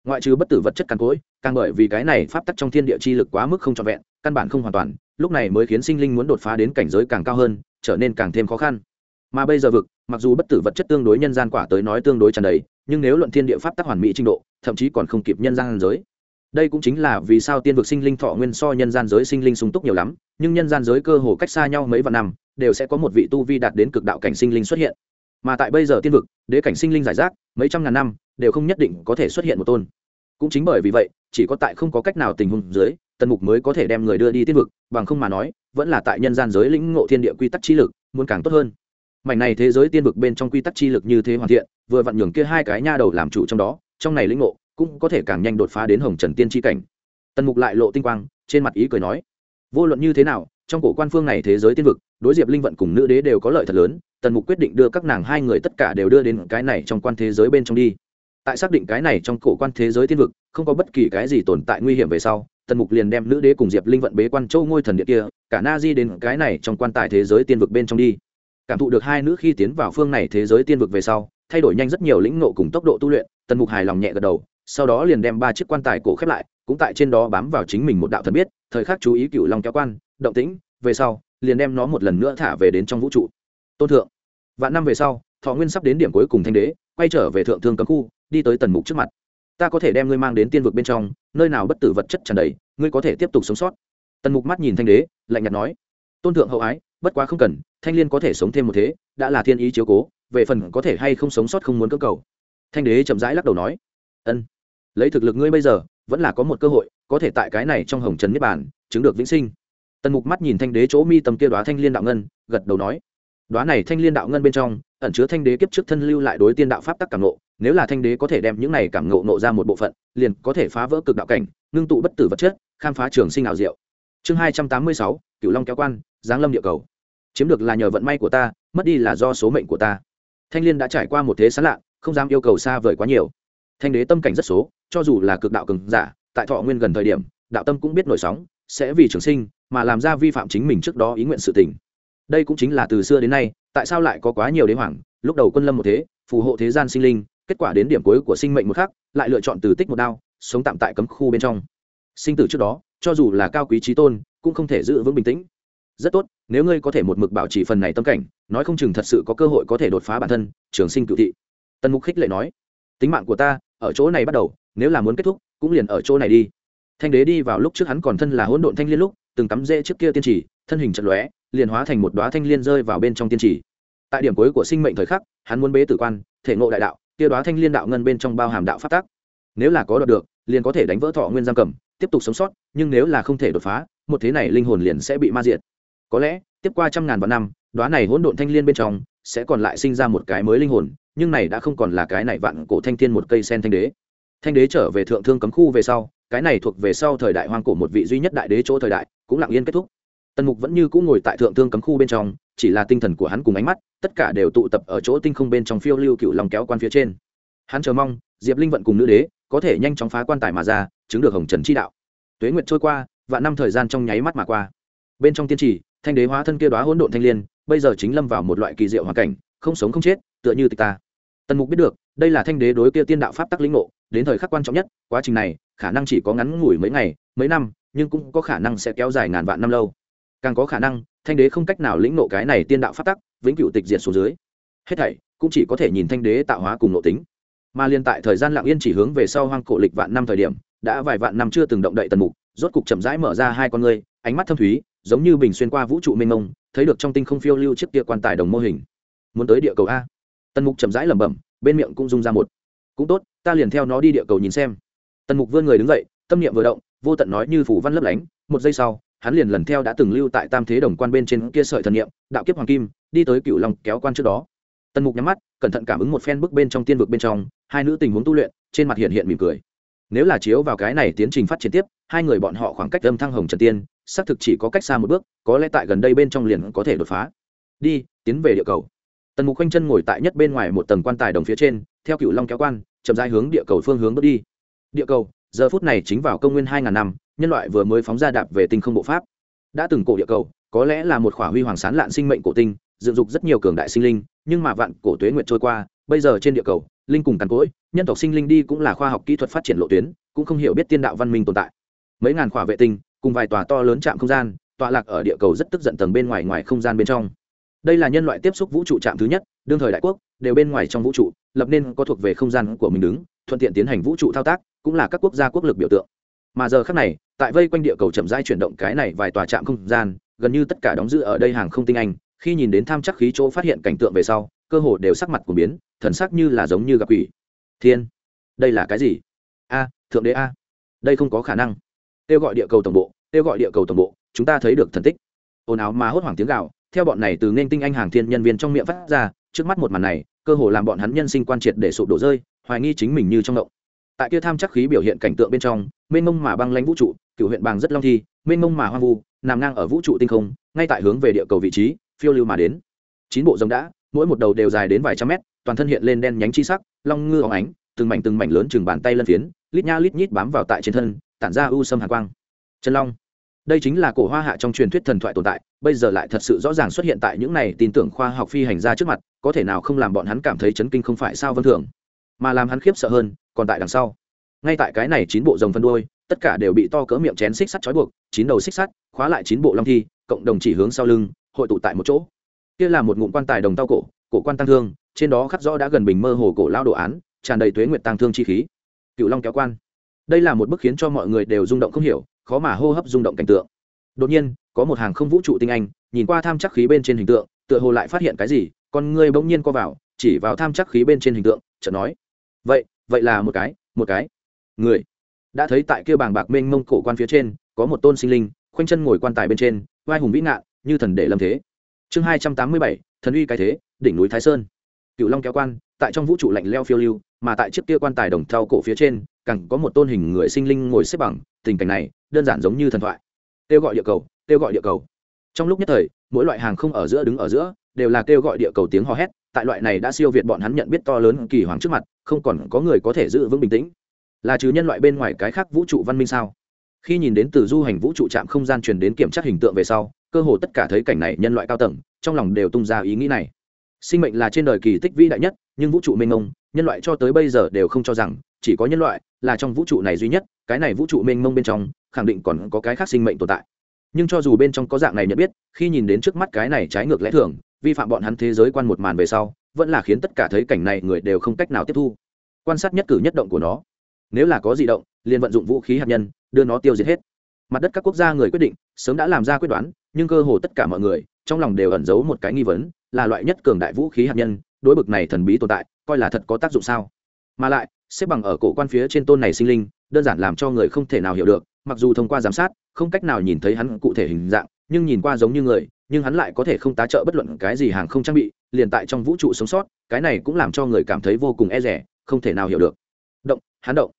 Ngoại trừ bất tử vật chất căn cối, càng bởi vì cái này pháp tắc trong thiên địa chi lực quá mức không trọn vẹn, căn bản không hoàn toàn, lúc này mới khiến sinh linh muốn đột phá đến cảnh giới càng cao hơn, trở nên càng thêm khó khăn. Mà bây giờ vực, mặc dù bất tử vật chất tương đối nhân gian quả tới nói tương đối tràn đầy, nhưng nếu luận thiên địa pháp tắc hoàn mỹ trình độ, thậm chí còn không kịp nhân gian giới đây cũng chính là vì sao tiên vực sinh linh thọ nguyên so nhân gian giới sinh linh sung túc nhiều lắm, nhưng nhân gian giới cơ hồ cách xa nhau mấy vạn năm, đều sẽ có một vị tu vi đạt đến cực đạo cảnh sinh linh xuất hiện. Mà tại bây giờ tiên vực, đế cảnh sinh linh giải rác, mấy trăm ngàn năm, đều không nhất định có thể xuất hiện một tôn. Cũng chính bởi vì vậy, chỉ có tại không có cách nào tình huống dưới, tần mục mới có thể đem người đưa đi tiên vực, bằng không mà nói, vẫn là tại nhân gian giới lĩnh ngộ thiên địa quy tắc chi lực, muốn càng tốt hơn. Mảnh này thế giới tiên vực bên trong quy tắc chi lực như thế hoàn thiện, vừa vặn nhường kia hai cái nha đầu làm chủ trong đó, trong này lĩnh ngộ cũng có thể càng nhanh đột phá đến hồng trần tiên tri cảnh. Tần mục lại lộ tinh quang, trên mặt ý cười nói, vô luận như thế nào, trong cổ quan phương này thế giới tiên vực, đối diệp linh vận cùng nữ đế đều có lợi thật lớn, tần mục quyết định đưa các nàng hai người tất cả đều đưa đến cái này trong quan thế giới bên trong đi. Tại xác định cái này trong cổ quan thế giới tiên vực, không có bất kỳ cái gì tồn tại nguy hiểm về sau, tần mục liền đem nữ đế cùng diệp linh vận bế quan châu ngôi thần địa kia, cả na di đến cái này trong quan tài thế giới tiên vực bên trong đi. Cảm thụ được hai nữ khi tiến vào phương này thế giới tiên vực về sau, thay đổi nhanh rất nhiều lĩnh nộ cùng tốc độ tu luyện, tần mục hài lòng nhẹ gật đầu sau đó liền đem ba chiếc quan tài cổ khép lại, cũng tại trên đó bám vào chính mình một đạo thần biết, thời khắc chú ý cựu long kéo quan, động tĩnh, về sau, liền đem nó một lần nữa thả về đến trong vũ trụ. Tôn thượng, vạn năm về sau, thọ nguyên sắp đến điểm cuối cùng thanh đế, quay trở về thượng thương cấm khu, đi tới tần mục trước mặt. Ta có thể đem ngươi mang đến tiên vực bên trong, nơi nào bất tử vật chất tràn đầy, ngươi có thể tiếp tục sống sót. Tần mục mắt nhìn thanh đế, lạnh nhạt nói. Tôn thượng hậu ái, bất quá không cần, thanh liên có thể sống thêm một thế, đã là thiên ý chiếu cố, về phần có thể hay không sống sót không muốn cơ cầu. Thanh đế chậm rãi lắc đầu nói ân. Lấy thực lực ngươi bây giờ, vẫn là có một cơ hội, có thể tại cái này trong hồng trần niết bản chứng được vĩnh sinh. Tần mục mắt nhìn thanh đế chỗ mi tầm kia đoá thanh liên đạo ngân, gật đầu nói đoá này thanh liên đạo ngân bên trong, ẩn chứa thanh đế kiếp trước thân lưu lại đối tiên đạo pháp tắc cảm nộ nếu là thanh đế có thể đem những này cảm nộ nộ ra một bộ phận, liền có thể phá vỡ cực đạo cảnh, ngưng tụ bất tử vật chất, khám phá trường sinh ảo diệu. Chương hai trăm tám mươi sáu, cửu long kéo quan, giáng lâm địa cầu. Chiếm được là nhờ vận may của ta, mất đi là do số mệnh của ta. Thanh liên đã trải qua một thế sán lạ, không dám yêu cầu xa vời quá nhiều thanh đế tâm cảnh rất số, cho dù là cực đạo cường giả, tại thọ nguyên gần thời điểm, đạo tâm cũng biết nổi sóng, sẽ vì trường sinh mà làm ra vi phạm chính mình trước đó ý nguyện sự tình. Đây cũng chính là từ xưa đến nay, tại sao lại có quá nhiều đế hoàng, lúc đầu quân lâm một thế, phù hộ thế gian sinh linh, kết quả đến điểm cuối của sinh mệnh một khắc, lại lựa chọn từ tích một đao, sống tạm tại cấm khu bên trong. Sinh tử trước đó, cho dù là cao quý trí tôn, cũng không thể giữ vững bình tĩnh. Rất tốt, nếu ngươi có thể một mực bảo trì phần này tâm cảnh, nói không chừng thật sự có cơ hội có thể đột phá bản thân, trường sinh cựu thị. Tần mục khích lệ nói tính mạng của ta, ở chỗ này bắt đầu, nếu là muốn kết thúc, cũng liền ở chỗ này đi. Thanh đế đi vào lúc trước hắn còn thân là hỗn độn thanh liên lúc, từng cắm rễ trước kia tiên trì thân hình chật lóe, liền hóa thành một đoá thanh liên rơi vào bên trong tiên trì tại điểm cuối của sinh mệnh thời khắc, hắn muốn bế tử quan, thể ngộ đại đạo, kia đoá thanh liên đạo ngân bên trong bao hàm đạo phát tác. Nếu là có đọc được, liền có thể đánh vỡ thọ nguyên giam cầm, tiếp tục sống sót, nhưng nếu là không thể đột phá, một thế này linh hồn liền sẽ bị ma diệt. Có lẽ, tiếp qua trăm ngàn vạn năm đoá này hỗn độn thanh liên bên trong sẽ còn lại sinh ra một cái mới linh hồn, nhưng này đã không còn là cái này vạn cổ thanh thiên một cây sen thanh đế. Thanh đế trở về thượng thương cấm khu về sau, cái này thuộc về sau thời đại hoang cổ một vị duy nhất đại đế chỗ thời đại, cũng lặng yên kết thúc. Tần mục vẫn như cũng ngồi tại thượng thương cấm khu bên trong, chỉ là tinh thần của hắn cùng ánh mắt, tất cả đều tụ tập ở chỗ tinh không bên trong phiêu lưu cựu lòng kéo quan phía trên. Hắn chờ mong, diệp linh vận cùng nữ đế, có thể nhanh chóng phá quan tài mà ra, chứng được hồng trần chi đạo. Tuế nguyệt trôi qua và năm thời gian trong nháy mắt mà qua. Bên trong tiên trì, thanh đế hóa thân kia đoá hỗn độn thanh liên bây giờ chính lâm vào một loại kỳ diệu hoàn cảnh, không sống không chết, tựa như tịch ta. Tần mục biết được, đây là thanh đế đối kia tiên đạo pháp tắc lĩnh ngộ, đến thời khắc quan trọng nhất, quá trình này, khả năng chỉ có ngắn ngủi mấy ngày, mấy năm, nhưng cũng có khả năng sẽ kéo dài ngàn vạn năm lâu. Càng có khả năng, thanh đế không cách nào lĩnh ngộ cái này tiên đạo pháp tắc, vĩnh cửu tịch diệt xuống dưới. Hết thảy, cũng chỉ có thể nhìn thanh đế tạo hóa cùng nội tính. Mà liên tại thời gian lặng yên chỉ hướng về sau hoang cổ lịch vạn năm thời điểm, đã vài vạn năm chưa từng động đậy tần mục, rốt cục chậm rãi mở ra hai con ngươi, ánh mắt thâm thúy giống như bình xuyên qua vũ trụ mênh mông, thấy được trong tinh không phiêu lưu chiếc kia quan tài đồng mô hình. Muốn tới địa cầu a. Tần mục chậm rãi lẩm bẩm, bên miệng cũng rung ra một. Cũng tốt, ta liền theo nó đi địa cầu nhìn xem. Tần mục vươn người đứng dậy, tâm niệm vừa động, vô tận nói như phủ văn lấp lánh, một giây sau, hắn liền lần theo đã từng lưu tại tam thế đồng quan bên trên kia sợi thần niệm, đạo kiếp hoàng kim, đi tới cựu long kéo quan trước đó. Tần mục nhắm mắt, cẩn thận cảm ứng một phen bước bên trong tiên vực bên trong, hai nữ tình huống tu luyện, trên mặt hiện hiện mỉm cười nếu là chiếu vào cái này tiến trình phát triển tiếp, hai người bọn họ khoảng cách âm thăng hồng trần tiên, xác thực chỉ có cách xa một bước, có lẽ tại gần đây bên trong liền có thể đột phá. Đi, tiến về địa cầu. Tần mục khoanh chân ngồi tại nhất bên ngoài một tầng quan tài đồng phía trên, theo cựu long kéo quan, chậm rãi hướng địa cầu phương hướng bước đi. Địa cầu, giờ phút này chính vào công nguyên hai ngàn năm, nhân loại vừa mới phóng ra đạp về tinh không bộ pháp. Đã từng cổ địa cầu, có lẽ là một khỏa huy hoàng sán lạn sinh mệnh cổ tinh, dựng dục rất nhiều cường đại sinh linh, nhưng mà vạn cổ tuế nguyện trôi qua, bây giờ trên địa cầu, linh cùng càn cỗi nhân tộc sinh linh đi cũng là khoa học kỹ thuật phát triển lộ tuyến, cũng không hiểu biết tiên đạo văn minh tồn tại. Mấy ngàn khỏa vệ tinh, cùng vài tòa to lớn trạm không gian, tọa lạc ở địa cầu rất tức giận tầng bên ngoài ngoài không gian bên trong. Đây là nhân loại tiếp xúc vũ trụ trạm thứ nhất, đương thời đại quốc, đều bên ngoài trong vũ trụ, lập nên có thuộc về không gian của mình đứng, thuận tiện tiến hành vũ trụ thao tác, cũng là các quốc gia quốc lực biểu tượng. Mà giờ khác này, tại vây quanh địa cầu chậm rãi chuyển động cái này vài tòa trạm không gian, gần như tất cả đóng giữ ở đây hàng không tinh anh, khi nhìn đến tham chắc khí chỗ phát hiện cảnh tượng về sau, cơ hồ đều sắc mặt của biến, thần sắc như là giống như gặp quỷ thiên, đây là cái gì? A, thượng đế a. Đây không có khả năng. Kêu gọi địa cầu tổng bộ, kêu gọi địa cầu tổng bộ, chúng ta thấy được thần tích. Ồn áo mà hốt hoảng tiếng gạo theo bọn này từ nên tinh anh hàng thiên nhân viên trong miệng phát ra, trước mắt một màn này, cơ hồ làm bọn hắn nhân sinh quan triệt để sụp đổ rơi, hoài nghi chính mình như trong động. Tại kia tham chắc khí biểu hiện cảnh tượng bên trong, mênh mông mà băng lãnh vũ trụ cựu huyện bàng rất long thi, mênh mông mà hoang vu, nằm ngang ở vũ trụ tinh không, ngay tại hướng về địa cầu vị trí, phiêu lưu mà đến. Chín bộ rồng đã, mỗi một đầu đều dài đến vài trăm mét toàn thân hiện lên đen nhánh chi sắc, long ngư óng ánh, từng mảnh từng mảnh lớn chừng bàn tay lân phiến, lít nha lít nhít bám vào tại trên thân, tản ra u sâm hàn quang. Chân long. Đây chính là cổ hoa hạ trong truyền thuyết thần thoại tồn tại, bây giờ lại thật sự rõ ràng xuất hiện tại những này tin tưởng khoa học phi hành ra trước mặt, có thể nào không làm bọn hắn cảm thấy chấn kinh không phải sao vân thường. Mà làm hắn khiếp sợ hơn, còn tại đằng sau. Ngay tại cái này chín bộ rồng phân đôi tất cả đều bị to cỡ miệng chén xích sắt trói buộc, chín đầu xích sắt, khóa lại chín bộ long thi, cộng đồng chỉ hướng sau lưng, hội tụ tại một chỗ. Kia là một ngụm quan tài đồng tao cổ cổ quan tăng thương trên đó khắc rõ đã gần bình mơ hồ cổ lao đồ án, tràn đầy tuế nguyệt tăng thương chi khí. Cựu long kéo quan. Đây là một bức khiến cho mọi người đều rung động không hiểu, khó mà hô hấp rung động cảnh tượng. Đột nhiên, có một hàng không vũ trụ tinh anh, nhìn qua tham chắc khí bên trên hình tượng, tựa hồ lại phát hiện cái gì, con người bỗng nhiên co vào, chỉ vào tham chắc khí bên trên hình tượng, chợt nói, vậy vậy là một cái một cái. Người đã thấy tại kia bàng bạc mênh mông cổ quan phía trên, có một tôn sinh linh, khoanh chân ngồi quan tài bên trên, vai hùng vĩ ngạn như thần để lâm thế. Chương hai trăm tám mươi bảy, thần uy cái thế, đỉnh núi thái sơn cựu long kéo quan, tại trong vũ trụ lạnh leo phiêu lưu, mà tại chiếc kia quan tài đồng thau cổ phía trên, càng có một tôn hình người sinh linh ngồi xếp bằng, tình cảnh này, đơn giản giống như thần thoại. Kêu gọi địa cầu, kêu gọi địa cầu. Trong lúc nhất thời, mỗi loại hàng không ở giữa đứng ở giữa, đều là kêu gọi địa cầu tiếng hò hét, tại loại này đã siêu việt bọn hắn nhận biết to lớn kỳ hoàng trước mặt, không còn có người có thể giữ vững bình tĩnh. Là trừ nhân loại bên ngoài cái khác vũ trụ văn minh sao? Khi nhìn đến từ du hành vũ trụ trạm không gian truyền đến kiểm tra hình tượng về sau, cơ hồ tất cả thấy cảnh này nhân loại cao tầng, trong lòng đều tung ra ý nghĩ này sinh mệnh là trên đời kỳ tích vĩ đại nhất, nhưng vũ trụ mênh mông, nhân loại cho tới bây giờ đều không cho rằng, chỉ có nhân loại là trong vũ trụ này duy nhất, cái này vũ trụ mênh mông bên trong, khẳng định còn có cái khác sinh mệnh tồn tại. Nhưng cho dù bên trong có dạng này nhận biết, khi nhìn đến trước mắt cái này trái ngược lẽ thường, vi phạm bọn hắn thế giới quan một màn về sau, vẫn là khiến tất cả thấy cảnh này người đều không cách nào tiếp thu. Quan sát nhất cử nhất động của nó. Nếu là có di động, liền vận dụng vũ khí hạt nhân, đưa nó tiêu diệt hết. Mặt đất các quốc gia người quyết định, sớm đã làm ra quyết đoán, nhưng cơ hồ tất cả mọi người, trong lòng đều ẩn giấu một cái nghi vấn là loại nhất cường đại vũ khí hạt nhân, đối bực này thần bí tồn tại, coi là thật có tác dụng sao? Mà lại, xếp bằng ở cổ quan phía trên tôn này sinh linh, đơn giản làm cho người không thể nào hiểu được, mặc dù thông qua giám sát, không cách nào nhìn thấy hắn cụ thể hình dạng, nhưng nhìn qua giống như người, nhưng hắn lại có thể không tá trợ bất luận cái gì hàng không trang bị, liền tại trong vũ trụ sống sót, cái này cũng làm cho người cảm thấy vô cùng e rẻ không thể nào hiểu được. Động, hắn động.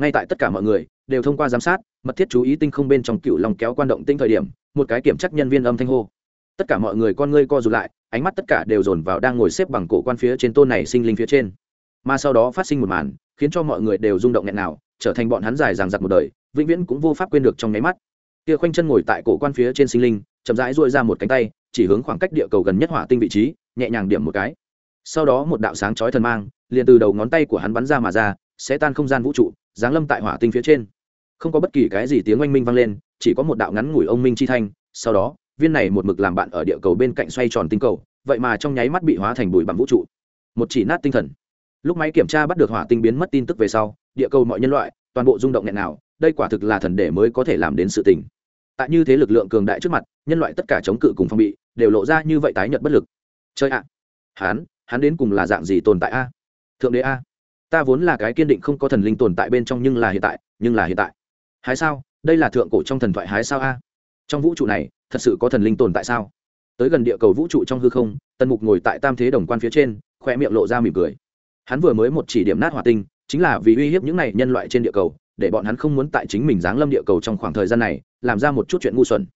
Ngay tại tất cả mọi người đều thông qua giám sát, mật thiết chú ý tinh không bên trong cựu lòng kéo quan động tinh thời điểm, một cái kiểm tra nhân viên âm thanh hô. Tất cả mọi người con ngươi co rụt lại ánh mắt tất cả đều dồn vào đang ngồi xếp bằng cổ quan phía trên tôn này sinh linh phía trên. Mà sau đó phát sinh một màn, khiến cho mọi người đều rung động nghẹn nào, trở thành bọn hắn dài ràng giặc một đời, vĩnh viễn cũng vô pháp quên được trong nháy mắt. Kia khoanh chân ngồi tại cổ quan phía trên sinh linh, chậm rãi duỗi ra một cánh tay, chỉ hướng khoảng cách địa cầu gần nhất hỏa tinh vị trí, nhẹ nhàng điểm một cái. Sau đó một đạo sáng chói thần mang, liền từ đầu ngón tay của hắn bắn ra mà ra, sẽ tan không gian vũ trụ, giáng lâm tại hỏa tinh phía trên. Không có bất kỳ cái gì tiếng oanh minh vang lên, chỉ có một đạo ngắn ngủi ông minh chi thanh, sau đó viên này một mực làm bạn ở địa cầu bên cạnh xoay tròn tinh cầu, vậy mà trong nháy mắt bị hóa thành bụi bằng vũ trụ. Một chỉ nát tinh thần. Lúc máy kiểm tra bắt được hỏa tinh biến mất tin tức về sau, địa cầu mọi nhân loại, toàn bộ rung động nghẹn nào, đây quả thực là thần để mới có thể làm đến sự tình. Tại như thế lực lượng cường đại trước mặt, nhân loại tất cả chống cự cùng phong bị, đều lộ ra như vậy tái nhật bất lực. Chơi ạ. À. hắn hắn đến cùng là dạng gì tồn tại a? Thượng đế a. Ta vốn là cái kiên định không có thần linh tồn tại bên trong nhưng là hiện tại, nhưng là hiện tại. Hái sao? Đây là thượng cổ trong thần thoại hái sao a? Trong vũ trụ này thật sự có thần linh tồn tại sao? Tới gần địa cầu vũ trụ trong hư không, tần mục ngồi tại tam thế đồng quan phía trên khoe miệng lộ ra mỉm cười. Hắn vừa mới một chỉ điểm nát hỏa tinh, chính là vì uy hiếp những này nhân loại trên địa cầu, để bọn hắn không muốn tại chính mình giáng lâm địa cầu trong khoảng thời gian này, làm ra một chút chuyện ngu xuẩn.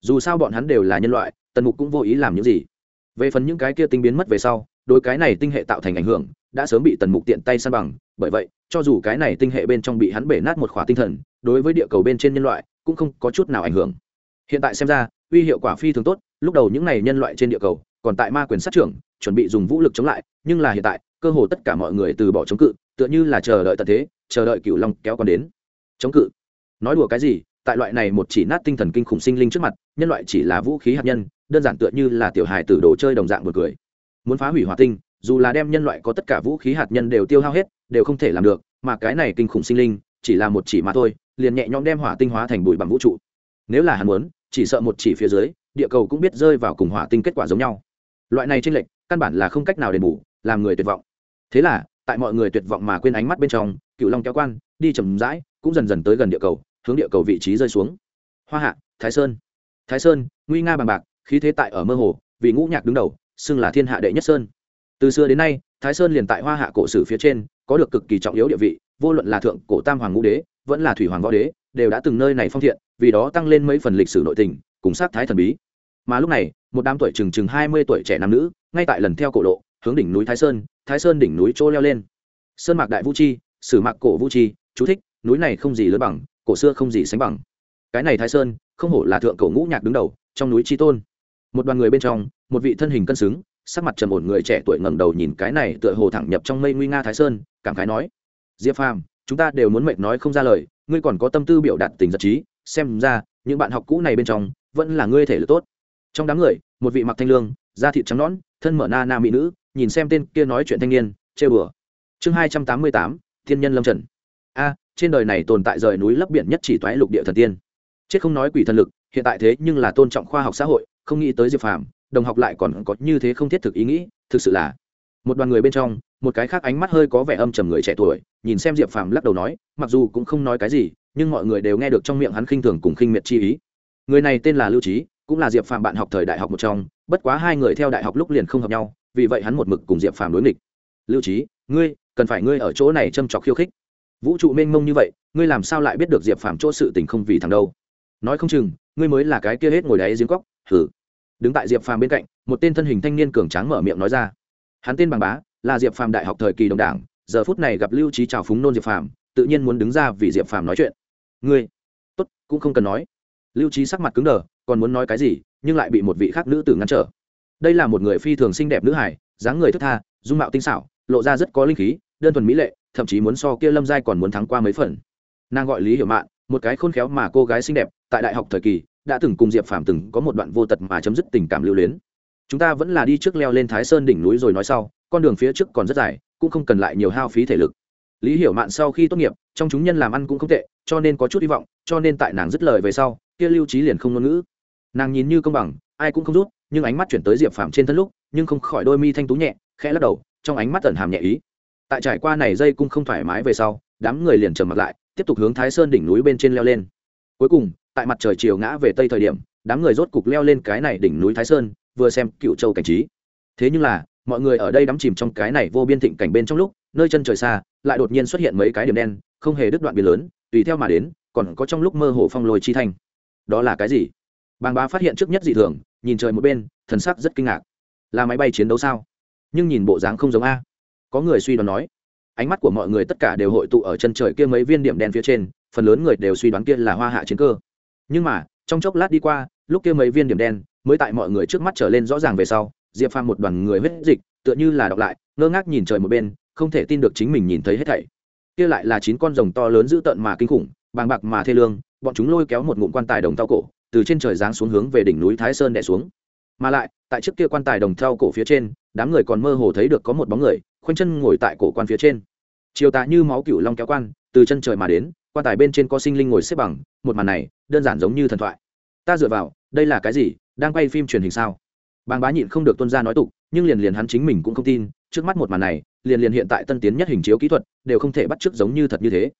Dù sao bọn hắn đều là nhân loại, tần mục cũng vô ý làm những gì. Về phần những cái kia tinh biến mất về sau đôi cái này tinh hệ tạo thành ảnh hưởng, đã sớm bị tần mục tiện tay san bằng, bởi vậy, cho dù cái này tinh hệ bên trong bị hắn bể nát một khỏa tinh thần, đối với địa cầu bên trên nhân loại, cũng không có chút nào ảnh hưởng. Hiện tại xem ra uy hiệu quả phi thường tốt, lúc đầu những n à y nhân loại trên địa cầu, còn tại ma quyền sát trưởng, chuẩn bị dùng vũ lực chống lại, nhưng là hiện tại, cơ hồ tất cả mọi người từ bỏ chống cự, tựa như là chờ đợi tận thế, chờ đợi cựu long kéo còn đến. Chống cự. Nói đùa cái gì, tại loại này một chỉ nát tinh thần kinh khủng sinh linh trước mặt, nhân loại chỉ là vũ khí hạt nhân, đơn giản tựa như là tiểu hài tử đồ chơi đồng dạng một cười. Muốn phá hủy hỏa tinh, dù là đem nhân loại có tất cả vũ khí hạt nhân đều tiêu hao hết, đều không thể làm được, mà cái này kinh khủng sinh linh, chỉ là một chỉ mà thôi, liền nhẹ nhõm đem hỏa tinh hóa thành bụi bằng vũ trụ. Nếu là hắn muốn chỉ sợ một chỉ phía dưới, địa cầu cũng biết rơi vào cùng hỏa tinh kết quả giống nhau. Loại này tranh lệch, căn bản là không cách nào đền bù, làm người tuyệt vọng. Thế là, tại mọi người tuyệt vọng mà quên ánh mắt bên trong, cựu long kéo quan, đi chầm rãi, cũng dần dần tới gần địa cầu, hướng địa cầu vị trí rơi xuống. Hoa hạ, thái sơn. Thái sơn, nguy nga bằng bạc, khí thế tại ở mơ hồ, vì ngũ nhạc đứng đầu, xưng là thiên hạ đệ nhất sơn. Từ xưa đến nay, thái sơn liền tại hoa hạ cổ sử phía trên, có được cực kỳ trọng yếu địa vị, vô luận là thượng cổ tam hoàng ngũ đế vẫn là thủy hoàng võ đế, đều đã từng nơi này phong thiện, vì đó tăng lên mấy phần lịch sử nội tình, cùng sát thái thần bí. Mà lúc này, một đám tuổi chừng chừng hai mươi tuổi trẻ nam nữ, ngay tại lần theo cổ lộ, hướng đỉnh núi thái sơn thái sơn đỉnh núi chỗ leo lên. Sơn mạc đại vũ chi, sử mạc cổ vũ chi, chú thích, núi này không gì lớn bằng, cổ xưa không gì sánh bằng. Cái này thái sơn, không hổ là thượng cổ ngũ nhạc đứng đầu, trong núi chi tôn. Một đoàn người bên trong, một vị thân hình cân xứng, sắc mặt trầm ổn người trẻ tuổi ngẩng đầu nhìn cái này tựa hồ thẳng nhập trong mây nguy nga thái sơn, cảm khái nói, diệp phàm chúng ta đều muốn mệt nói không ra lời, ngươi còn có tâm tư biểu đạt tình giật trí, xem ra, những bạn học cũ này bên trong, vẫn là ngươi thể lực tốt. Trong đám người, một vị mặc thanh lương, da thịt trắng nõn, thân mở na na mỹ nữ, nhìn xem tên kia nói chuyện thanh niên chê bừa chương hai trăm tám mươi tám, thiên nhân lâm trần. A, trên đời này tồn tại rời núi lấp biển nhất chỉ toái lục địa thần tiên. Chết không nói quỷ thần lực, hiện tại thế nhưng là tôn trọng khoa học xã hội, không nghĩ tới diệp phàm, đồng học lại còn có như thế không thiết thực ý nghĩ, thực sự là. Một đoàn người bên trong một cái khác ánh mắt hơi có vẻ âm trầm người trẻ tuổi, nhìn xem diệp phàm lắc đầu nói, mặc dù cũng không nói cái gì, nhưng mọi người đều nghe được trong miệng hắn khinh thường cùng khinh miệt chi ý. Người này tên là lưu trí cũng là diệp phàm bạn học thời đại học một trong, bất quá hai người theo đại học lúc liền không hợp nhau, vì vậy hắn một mực cùng diệp phàm đối nghịch. Lưu trí ngươi, cần phải ngươi ở chỗ này châm trọc khiêu khích. Vũ trụ mênh mông như vậy, ngươi làm sao lại biết được diệp phàm chỗ sự tình không vì thằng đâu? Nói không chừng, ngươi mới là cái kia hết ngồi đáy giếng cóc hử đứng tại diệp phàm bên cạnh, một tên thân hình thanh niên cường tráng mở miệng nói ra. Hắn tên bằng bá là diệp phàm đại học thời kỳ đồng đảng, giờ phút này gặp lưu trí trào phúng nôn diệp phàm, tự nhiên muốn đứng ra vì diệp phàm nói chuyện. Ngươi, tốt, cũng không cần nói. Lưu trí sắc mặt cứng đờ, còn muốn nói cái gì, nhưng lại bị một vị khác nữ tử ngăn trở. Đây là một người phi thường xinh đẹp nữ hải dáng người thức tha, dung mạo tinh xảo, lộ ra rất có linh khí, đơn thuần mỹ lệ, thậm chí muốn so kia lâm giai còn muốn thắng qua mấy phần. Nàng gọi lý hiểu mạn, một cái khôn khéo mà cô gái xinh đẹp, tại đại học thời kỳ, đã từng cùng diệp phàm từng có một đoạn vô tật mà chấm dứt tình cảm lưu luyến. Chúng ta vẫn là đi trước leo lên thái sơn đỉnh núi rồi nói sau con đường phía trước còn rất dài, cũng không cần lại nhiều hao phí thể lực. Lý hiểu mạn sau khi tốt nghiệp, trong chúng nhân làm ăn cũng không tệ, cho nên có chút hy vọng, cho nên tại nàng dứt lời về sau, kia lưu trí liền không ngôn ngữ. Nàng nhìn như công bằng, ai cũng không rút, nhưng ánh mắt chuyển tới diệp phàm trên thân lúc, nhưng không khỏi đôi mi thanh tú nhẹ, khẽ lắc đầu, trong ánh mắt tẩn hàm nhẹ ý. Tại trải qua này dây cung không thoải mái về sau, đám người liền trầm mặt lại, tiếp tục hướng thái sơn đỉnh núi bên trên leo lên. Cuối cùng, tại mặt trời chiều ngã về tây thời điểm, đám người rốt cục leo lên cái này đỉnh núi thái sơn, vừa xem cựu châu cảnh trí. Thế nhưng là mọi người ở đây đắm chìm trong cái này vô biên thịnh cảnh bên trong lúc, nơi chân trời xa, lại đột nhiên xuất hiện mấy cái điểm đen, không hề đứt đoạn biển lớn, tùy theo mà đến, còn có trong lúc mơ hồ phong lôi chi thành đó là cái gì? Bàng bá phát hiện trước nhất dị thường, nhìn trời một bên, thần sắc rất kinh ngạc. Là máy bay chiến đấu sao? Nhưng nhìn bộ dáng không giống a. Có người suy đoán nói. Ánh mắt của mọi người tất cả đều hội tụ ở chân trời kia mấy viên điểm đen phía trên, phần lớn người đều suy đoán kia là hoa hạ chiến cơ. Nhưng mà, trong chốc lát đi qua, lúc kia mấy viên điểm đen mới tại mọi người trước mắt trở lên rõ ràng về sau diệp phàm một đoàn người huyết dịch, tựa như là đọc lại, ngơ ngác nhìn trời một bên, không thể tin được chính mình nhìn thấy hết thảy. Kia lại là chín con rồng to lớn dữ tợn mà kinh khủng, bàng bạc mà thê lương, bọn chúng lôi kéo một ngụm quan tài đồng thau cổ, từ trên trời giáng xuống hướng về đỉnh núi thái sơn đè xuống. Mà lại, tại trước kia quan tài đồng thau cổ phía trên, đám người còn mơ hồ thấy được có một bóng người, khoanh chân ngồi tại cổ quan phía trên. Chiều tạ như máu cựu long kéo quan, từ chân trời mà đến, quan tài bên trên có sinh linh ngồi xếp bằng, một màn này, đơn giản giống như thần thoại. Ta dựa vào, đây là cái gì, đang quay phim truyền hình sao? Bàng bá nhịn không được tuân ra nói tục, nhưng liền liền hắn chính mình cũng không tin, trước mắt một màn này, liền liền hiện tại tân tiến nhất hình chiếu kỹ thuật, đều không thể bắt chước giống như thật như thế.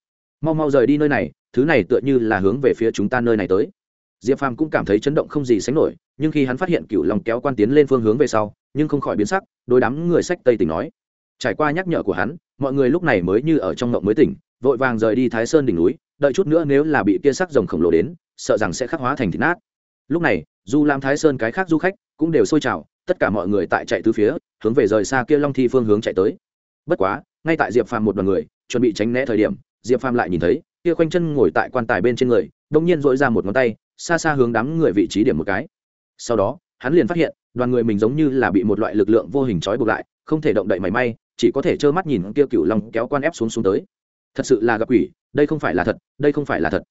Mau mau rời đi nơi này, thứ này tựa như là hướng về phía chúng ta nơi này tới. Diệp phàm cũng cảm thấy chấn động không gì sánh nổi, nhưng khi hắn phát hiện cựu lòng kéo quan tiến lên phương hướng về sau, nhưng không khỏi biến sắc đôi đám người sách tây tỉnh nói. Trải qua nhắc nhở của hắn, mọi người lúc này mới như ở trong ngộng mới tỉnh, vội vàng rời đi thái sơn đỉnh núi, đợi chút nữa nếu là bị kia sắc rồng khổng lồ đến, sợ rằng sẽ khắc hóa thành thịt nát lúc này, du lam thái sơn cái khác du khách cũng đều sôi trào, tất cả mọi người tại chạy từ phía, hướng về rời xa kia long thi phương hướng chạy tới. Bất quá, ngay tại diệp phàm một đoàn người, chuẩn bị tránh né thời điểm, diệp phàm lại nhìn thấy, kia khoanh chân ngồi tại quan tài bên trên người đông nhiên dội ra một ngón tay, xa xa hướng đám người vị trí điểm một cái. Sau đó, hắn liền phát hiện, đoàn người mình giống như là bị một loại lực lượng vô hình trói buộc lại, không thể động đậy mảy may, chỉ có thể trơ mắt nhìn kia cựu long kéo quan ép xuống xuống tới. Thật sự là gặp quỷ, đây không phải là thật, đây không phải là thật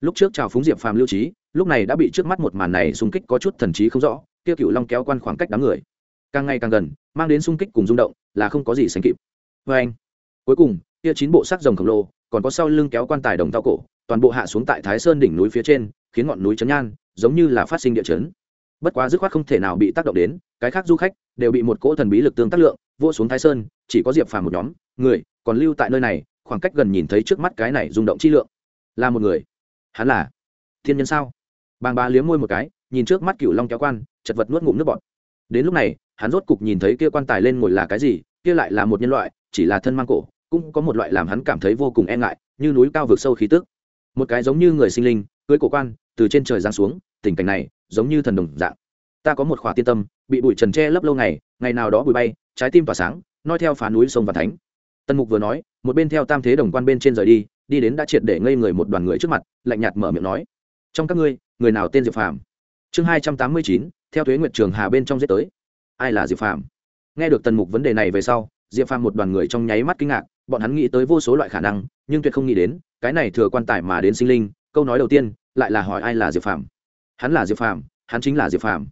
lúc trước chào phúng diệp phàm lưu trí, lúc này đã bị trước mắt một màn này xung kích có chút thần trí không rõ, kia cựu long kéo quan khoảng cách đám người. Càng ngày càng gần, mang đến xung kích cùng rung động, là không có gì sánh kịp. Vê anh, cuối cùng, kia chín bộ sắc rồng khổng lồ, còn có sau lưng kéo quan tài đồng tao cổ, toàn bộ hạ xuống tại thái sơn đỉnh núi phía trên, khiến ngọn núi chấn nhan, giống như là phát sinh địa chấn. Bất quá dứt khoát không thể nào bị tác động đến, cái khác du khách đều bị một cỗ thần bí lực tương tác lượng vô xuống thái sơn, chỉ có diệp phàm một nhóm, người còn lưu tại nơi này, khoảng cách gần nhìn thấy trước mắt cái này rung động chi lượng. Là một người hắn là thiên nhân sao? Bàng bá liếm môi một cái, nhìn trước mắt cựu long kéo quan, chật vật nuốt ngụm nước bọt. Đến lúc này, hắn rốt cục nhìn thấy kia quan tài lên ngồi là cái gì, kia lại là một nhân loại, chỉ là thân mang cổ, cũng có một loại làm hắn cảm thấy vô cùng e ngại, như núi cao vực sâu khí tức. Một cái giống như người sinh linh, cưới cổ quan, từ trên trời giáng xuống, tình cảnh này giống như thần đồng dạng. Ta có một khỏa tiên tâm, bị bụi trần tre lấp lâu ngày ngày nào đó bụi bay, trái tim tỏa sáng, noi theo phá núi sông và thánh. Tân mục vừa nói, một bên theo tam thế đồng quan bên trên rời đi đi đến đã triệt để ngây người một đoàn người trước mặt, lạnh nhạt mở miệng nói, trong các ngươi, người nào tên diệp phàm? Chương hai trăm tám mươi chín, theo thuế nguyệt trường hà bên trong giết tới. Ai là diệp phàm? Nghe được tần mục vấn đề này về sau, diệp phàm một đoàn người trong nháy mắt kinh ngạc, bọn hắn nghĩ tới vô số loại khả năng, nhưng tuyệt không nghĩ đến, cái này thừa quan tài mà đến sinh linh, câu nói đầu tiên, lại là hỏi ai là diệp phàm. Hắn là diệp phàm, hắn chính là diệp phàm.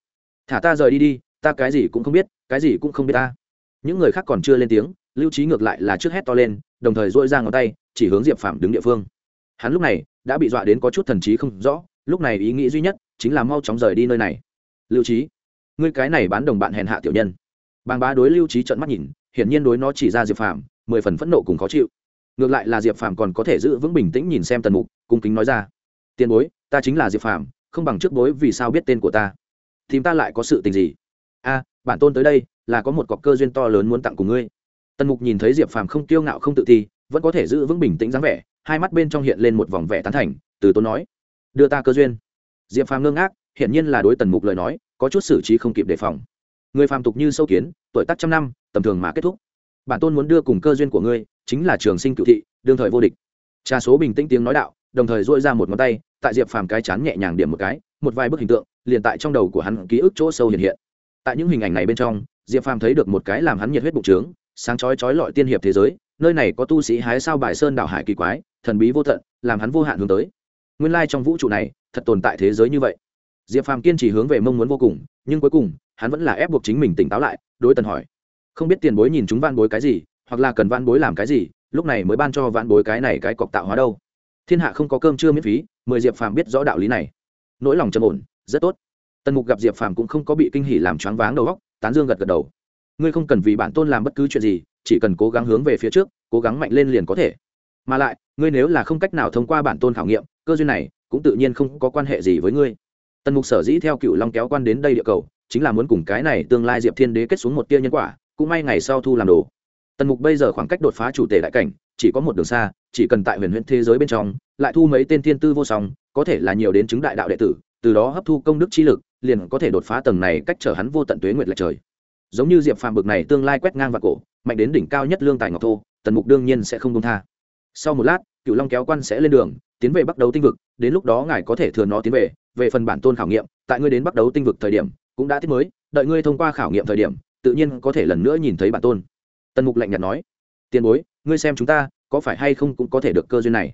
Thả ta rời đi đi, ta cái gì cũng không biết, cái gì cũng không biết ta. Những người khác còn chưa lên tiếng, lưu trí ngược lại là trước hét to lên đồng thời dỗi ra ngón tay, chỉ hướng diệp phàm đứng địa phương. Hắn lúc này đã bị dọa đến có chút thần trí không rõ, lúc này ý nghĩ duy nhất chính là mau chóng rời đi nơi này. Lưu trí ngươi cái này bán đồng bạn hèn hạ tiểu nhân. Bàng bá đối lưu trí trợn mắt nhìn, hiển nhiên đối nó chỉ ra diệp phàm, mười phần phẫn nộ cùng khó chịu. Ngược lại là diệp phàm còn có thể giữ vững bình tĩnh nhìn xem tần mục, cung kính nói ra. Tiền bối, ta chính là diệp phàm, không bằng trước bối vì sao biết tên của ta? Thì ta lại có sự tình gì? A, bản tôn tới đây là có một cọc cơ duyên to lớn muốn tặng cùng ngươi tần mục nhìn thấy diệp phàm không kiêu ngạo không tự ti, vẫn có thể giữ vững bình tĩnh dáng vẻ, hai mắt bên trong hiện lên một vòng vẻ tán thành, từ tôn nói, đưa ta cơ duyên. Diệp phàm ngưng ác hiển nhiên là đối tần mục lời nói, có chút xử trí không kịp đề phòng. Người phàm tục như sâu kiến, tuổi tác trăm năm, tầm thường mà kết thúc. Bản tôn muốn đưa cùng cơ duyên của ngươi, chính là trường sinh cựu thị, đương thời vô địch. Trà số bình tĩnh tiếng nói đạo, đồng thời dội ra một ngón tay, tại diệp phàm cái chán nhẹ nhàng điểm một cái, một vài bức hình tượng, liền tại trong đầu của hắn ký ức chỗ sâu hiện hiện. Tại những hình ảnh này bên trong, diệp phàm thấy được một cái làm hắn nhiệt huyết bụng trướng sáng chói chói lọi tiên hiệp thế giới, nơi này có tu sĩ hái sao bài sơn đảo hải kỳ quái, thần bí vô tận, làm hắn vô hạn hướng tới. Nguyên lai trong vũ trụ này, thật tồn tại thế giới như vậy. Diệp phàm kiên trì hướng về mong muốn vô cùng, nhưng cuối cùng, hắn vẫn là ép buộc chính mình tỉnh táo lại, đối tần hỏi. Không biết tiền bối nhìn chúng van bối cái gì, hoặc là cần van bối làm cái gì, lúc này mới ban cho van bối cái này cái cọc tạo hóa đâu. Thiên hạ không có cơm chưa miễn phí mười diệp phàm biết rõ đạo lý này. Nỗi lòng trầm ổn, rất tốt. Tần mục gặp diệp phàm cũng không có bị kinh hỉ làm choáng váng đầu góc tán dương gật gật đầu ngươi không cần vì bản tôn làm bất cứ chuyện gì, chỉ cần cố gắng hướng về phía trước, cố gắng mạnh lên liền có thể. Mà lại, ngươi nếu là không cách nào thông qua bản tôn khảo nghiệm, cơ duyên này cũng tự nhiên không có quan hệ gì với ngươi. Tần mục sở dĩ theo cựu long kéo quan đến đây địa cầu, chính là muốn cùng cái này tương lai diệp thiên đế kết xuống một tia nhân quả, cũng may ngày sau thu làm đồ. Tần mục bây giờ khoảng cách đột phá chủ tể đại cảnh, chỉ có một đường xa, chỉ cần tại huyền huyện thế giới bên trong, lại thu mấy tên thiên tư vô song, có thể là nhiều đến chứng đại đạo đệ tử, từ đó hấp thu công đức chi lực, liền có thể đột phá tầng này cách trở hắn vô tận tuế nguyệt lệch trời giống như diệp phàm bực này tương lai quét ngang vào cổ, mạnh đến đỉnh cao nhất lương tài ngọc thô, tần mục đương nhiên sẽ không công tha. Sau một lát cựu long kéo quan sẽ lên đường, tiến về bắt đầu tinh vực, đến lúc đó ngài có thể thừa nó tiến về về phần bản tôn khảo nghiệm, tại ngươi đến bắt đầu tinh vực thời điểm, cũng đã thiết mới, đợi ngươi thông qua khảo nghiệm thời điểm, tự nhiên có thể lần nữa nhìn thấy bản tôn. Tần mục lạnh nhạt nói. Tiền bối, ngươi xem chúng ta, có phải hay không cũng có thể được cơ duyên này?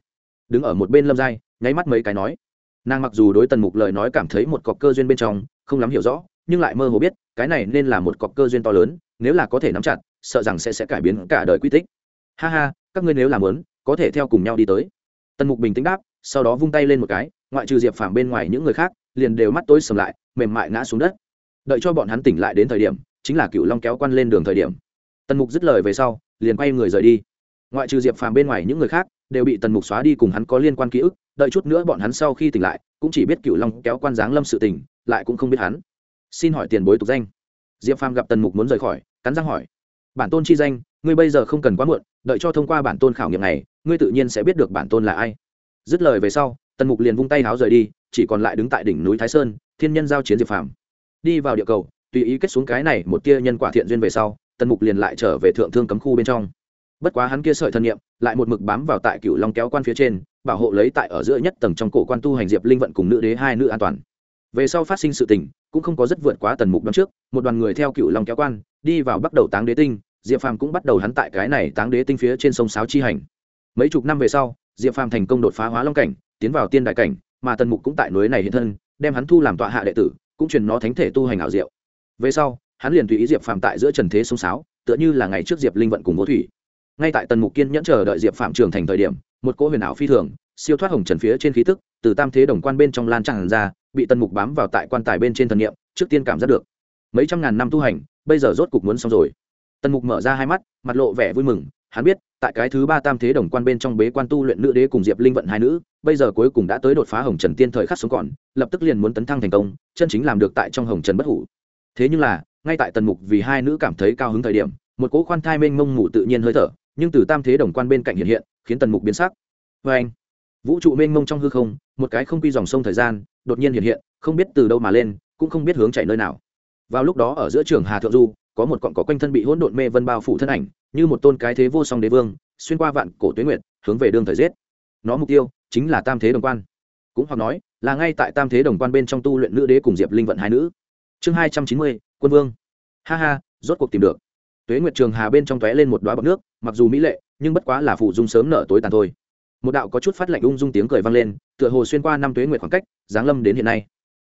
Đứng ở một bên lâm giai, nháy mắt mấy cái nói. Nàng mặc dù đối tần mục lời nói cảm thấy một cọc cơ duyên bên trong, không lắm hiểu rõ nhưng lại mơ hồ biết, cái này nên là một cọc cơ duyên to lớn, nếu là có thể nắm chặt, sợ rằng sẽ sẽ cải biến cả đời quy tích. Ha ha, các ngươi nếu làm lớn có thể theo cùng nhau đi tới. Tần mục bình tĩnh đáp, sau đó vung tay lên một cái, ngoại trừ diệp phàm bên ngoài những người khác, liền đều mắt tối sầm lại, mềm mại ngã xuống đất. Đợi cho bọn hắn tỉnh lại đến thời điểm, chính là cựu long kéo quan lên đường thời điểm. Tần mục dứt lời về sau, liền quay người rời đi. Ngoại trừ diệp phàm bên ngoài những người khác, đều bị tần mục xóa đi cùng hắn có liên quan ký ức, đợi chút nữa bọn hắn sau khi tỉnh lại, cũng chỉ biết cựu long kéo quan giáng lâm sự tỉnh lại cũng không biết hắn xin hỏi tiền bối tục danh. Diệp phàm gặp tần mục muốn rời khỏi, cắn răng hỏi. Bản tôn chi danh, ngươi bây giờ không cần quá muộn, đợi cho thông qua bản tôn khảo nghiệm này, ngươi tự nhiên sẽ biết được bản tôn là ai. Dứt lời về sau, tần mục liền vung tay háo rời đi, chỉ còn lại đứng tại đỉnh núi thái sơn, thiên nhân giao chiến diệp phàm. Đi vào địa cầu, tùy ý kết xuống cái này một tia nhân quả thiện duyên về sau, tần mục liền lại trở về thượng thương cấm khu bên trong. Bất quá hắn kia sợi thân nhiệm lại một mực bám vào tại cựu long kéo quan phía trên, bảo hộ lấy tại ở giữa nhất tầng trong cổ quan tu hành diệp linh vận cùng nữ đế hai nữ an toàn về sau phát sinh sự tình, cũng không có rất vượt quá tần mục đón trước, một đoàn người theo cựu long kéo quan, đi vào bắt đầu táng đế tinh, diệp phàm cũng bắt đầu hắn tại cái này táng đế tinh phía trên sông sáo chi hành. Mấy chục năm về sau, diệp phàm thành công đột phá hóa long cảnh, tiến vào tiên đại cảnh, mà tần mục cũng tại núi này hiện thân, đem hắn thu làm tọa hạ đệ tử, cũng truyền nó thánh thể tu hành ảo diệu. Về sau, hắn liền tùy ý diệp phàm tại giữa trần thế sông sáo, tựa như là ngày trước diệp linh vận cùng vô thủy. Ngay tại tần mục kiên nhẫn chờ đợi diệp phạm trường thành thời điểm, một cỗ huyền ảo phi thường siêu thoát hồng trần phía trên khí tức, từ tam thế đồng quan bên trong lan tràn ra, bị tần mục bám vào tại quan tài bên trên thần niệm, trước tiên cảm giác được. Mấy trăm ngàn năm tu hành, bây giờ rốt cục muốn xong rồi. Tần mục mở ra hai mắt, mặt lộ vẻ vui mừng, hắn biết, tại cái thứ ba tam thế đồng quan bên trong bế quan tu luyện nữ đế cùng diệp linh vận hai nữ, bây giờ cuối cùng đã tới đột phá hồng trần tiên thời khắc sống còn, lập tức liền muốn tấn thăng thành công, chân chính làm được tại trong hồng trần bất hủ. Thế nhưng là, ngay tại tần mục vì hai nữ cảm thấy cao hứng thời điểm, một cỗ khoan thai mênh mông mù tự nhiên hơi thở, nhưng từ tam thế đồng quan bên cạnh hiện hiện, khiến tần mục biến sắc. Vê anh vũ trụ mênh mông trong hư không, một cái không quy dòng sông thời gian, đột nhiên hiện hiện, không biết từ đâu mà lên, cũng không biết hướng chạy nơi nào. Vào lúc đó ở giữa trường hà thượng du, có một cọn cỏ quanh thân bị hỗn độn mê vân bao phủ thân ảnh, như một tôn cái thế vô song đế vương, xuyên qua vạn cổ tuyến nguyệt, hướng về đương thời giết. Nó mục tiêu, chính là tam thế đồng quan. Cũng hoặc nói, là ngay tại tam thế đồng quan bên trong tu luyện nữ đế cùng diệp linh vận hai nữ. Chương hai trăm chín mươi, quân vương. Ha ha, rốt cuộc tìm được. Tuế nguyệt trường hà bên trong tóe lên một đoá bọc nước, mặc dù mỹ lệ, nhưng bất quá là phụ dung sớm nở tối tàn thôi một đạo có chút phát lạnh ung dung tiếng cười vang lên, tựa hồ xuyên qua năm tuế nguyệt khoảng cách, giáng lâm đến hiện nay.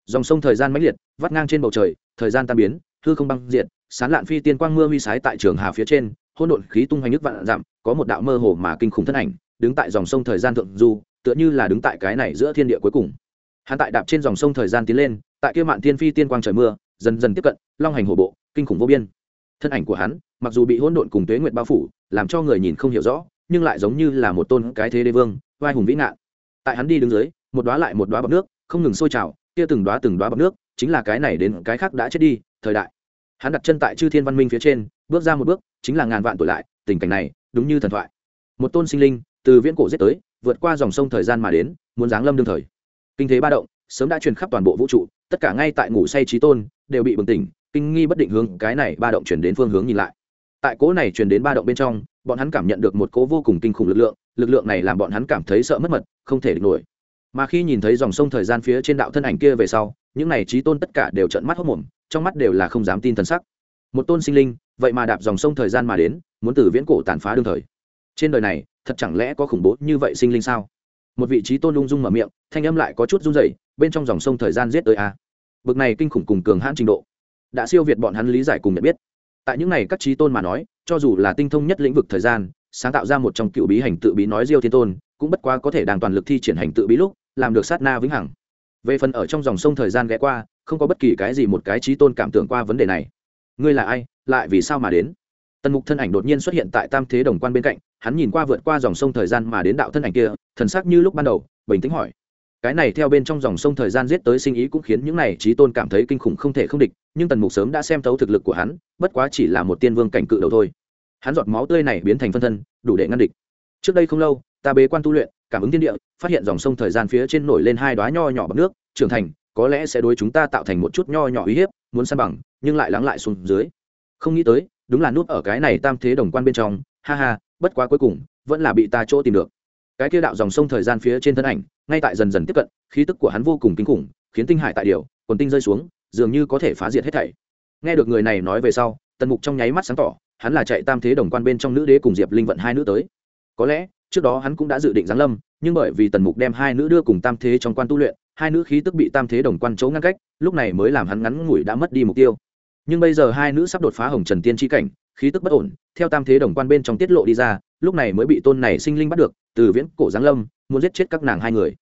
Dòng sông thời gian mãnh liệt, vắt ngang trên bầu trời, thời gian tan biến, hư không băng diện sán lạn phi tiên quang mưa huy sái tại trường hà phía trên hôn độn khí tung hoành nước vạn dặm, có một đạo mơ hồ mà kinh khủng thân ảnh, đứng tại dòng sông thời gian thượng du, tựa như là đứng tại cái này giữa thiên địa cuối cùng. Hắn tại đạp trên dòng sông thời gian tiến lên, tại kia mạn tiên phi tiên quang trời mưa, dần dần tiếp cận, long hành hổ bộ, kinh khủng vô biên. Thân ảnh của hắn, mặc dù bị hỗn độn cùng tuế nguyệt bao phủ, làm cho người nhìn không hiểu rõ nhưng lại giống như là một tôn cái thế đế vương, vai hùng vĩ ngạn. Tại hắn đi đứng dưới, một đoá lại một đoá bọc nước, không ngừng sôi trào, kia từng đoá từng đoá bọc nước, chính là cái này đến cái khác đã chết đi, thời đại. Hắn đặt chân tại chư thiên văn minh phía trên, bước ra một bước, chính là ngàn vạn tuổi lại, tình cảnh này, đúng như thần thoại. Một tôn sinh linh, từ viễn cổ giết tới, vượt qua dòng sông thời gian mà đến, muốn giáng lâm đương thời. Kinh thế ba động, sớm đã truyền khắp toàn bộ vũ trụ, tất cả ngay tại ngủ say trí tôn, đều bị bừng tỉnh, kinh nghi bất định hướng cái này ba động chuyển đến phương hướng nhìn lại tại cố này truyền đến ba động bên trong, bọn hắn cảm nhận được một cố vô cùng kinh khủng lực lượng lực lượng này làm bọn hắn cảm thấy sợ mất mật, không thể địch nổi. Mà khi nhìn thấy dòng sông thời gian phía trên đạo thân ảnh kia về sau, những này trí tôn tất cả đều trợn mắt hốc mồm, trong mắt đều là không dám tin thần sắc. Một tôn sinh linh, vậy mà đạp dòng sông thời gian mà đến, muốn từ viễn cổ tàn phá đương thời. Trên đời này, thật chẳng lẽ có khủng bố như vậy sinh linh sao? Một vị trí tôn lung dung mở miệng, thanh âm lại có chút run rẩy, bên trong dòng sông thời gian giết tới a. Bực này kinh khủng cùng cường hãn trình độ. Đã siêu việt bọn hắn lý giải cùng nhận biết tại những này các trí tôn mà nói, cho dù là tinh thông nhất lĩnh vực thời gian, sáng tạo ra một trong cựu bí hành tự bí nói diêu thiên tôn, cũng bất quá có thể đang toàn lực thi triển hành tự bí lúc, làm được sát na vĩnh hằng. Về phần ở trong dòng sông thời gian ghé qua, không có bất kỳ cái gì một cái trí tôn cảm tưởng qua vấn đề này. Ngươi là ai, lại vì sao mà đến? Tần mục thân ảnh đột nhiên xuất hiện tại tam thế đồng quan bên cạnh, hắn nhìn qua vượt qua dòng sông thời gian mà đến đạo thân ảnh kia, thần sắc như lúc ban đầu, bình tĩnh hỏi cái này theo bên trong dòng sông thời gian giết tới sinh ý cũng khiến những này trí tôn cảm thấy kinh khủng không thể không địch, nhưng tần mục sớm đã xem thấu thực lực của hắn, bất quá chỉ là một tiên vương cảnh cự đầu thôi. Hắn giọt máu tươi này biến thành phân thân, đủ để ngăn địch. Trước đây không lâu, ta bế quan tu luyện, cảm ứng thiên địa, phát hiện dòng sông thời gian phía trên nổi lên hai đoá nho nhỏ bằng nước, trưởng thành, có lẽ sẽ đối chúng ta tạo thành một chút nho nhỏ uy hiếp, muốn san bằng, nhưng lại lắng lại xuống dưới. Không nghĩ tới, đúng là nút ở cái này tam thế đồng quan bên trong, ha ha, bất quá cuối cùng, vẫn là bị ta chỗ tìm được. Cái kia đạo dòng sông thời gian phía trên thân ảnh ngay tại dần dần tiếp cận, khí tức của hắn vô cùng kinh khủng, khiến tinh hải tại điều, quần tinh rơi xuống, dường như có thể phá diệt hết thảy. Nghe được người này nói về sau, tần mục trong nháy mắt sáng tỏ, hắn là chạy tam thế đồng quan bên trong nữ đế cùng diệp linh vận hai nữ tới. Có lẽ, trước đó hắn cũng đã dự định giáng lâm, nhưng bởi vì tần mục đem hai nữ đưa cùng tam thế trong quan tu luyện, hai nữ khí tức bị tam thế đồng quan chỗ ngăn cách, lúc này mới làm hắn ngắn ngủi đã mất đi mục tiêu. Nhưng bây giờ hai nữ sắp đột phá hồng trần tiên tri cảnh, khí tức bất ổn, theo tam thế đồng quan bên trong tiết lộ đi ra, lúc này mới bị tôn này sinh linh bắt được, từ viễn cổ giáng lâm muốn giết chết các nàng hai người.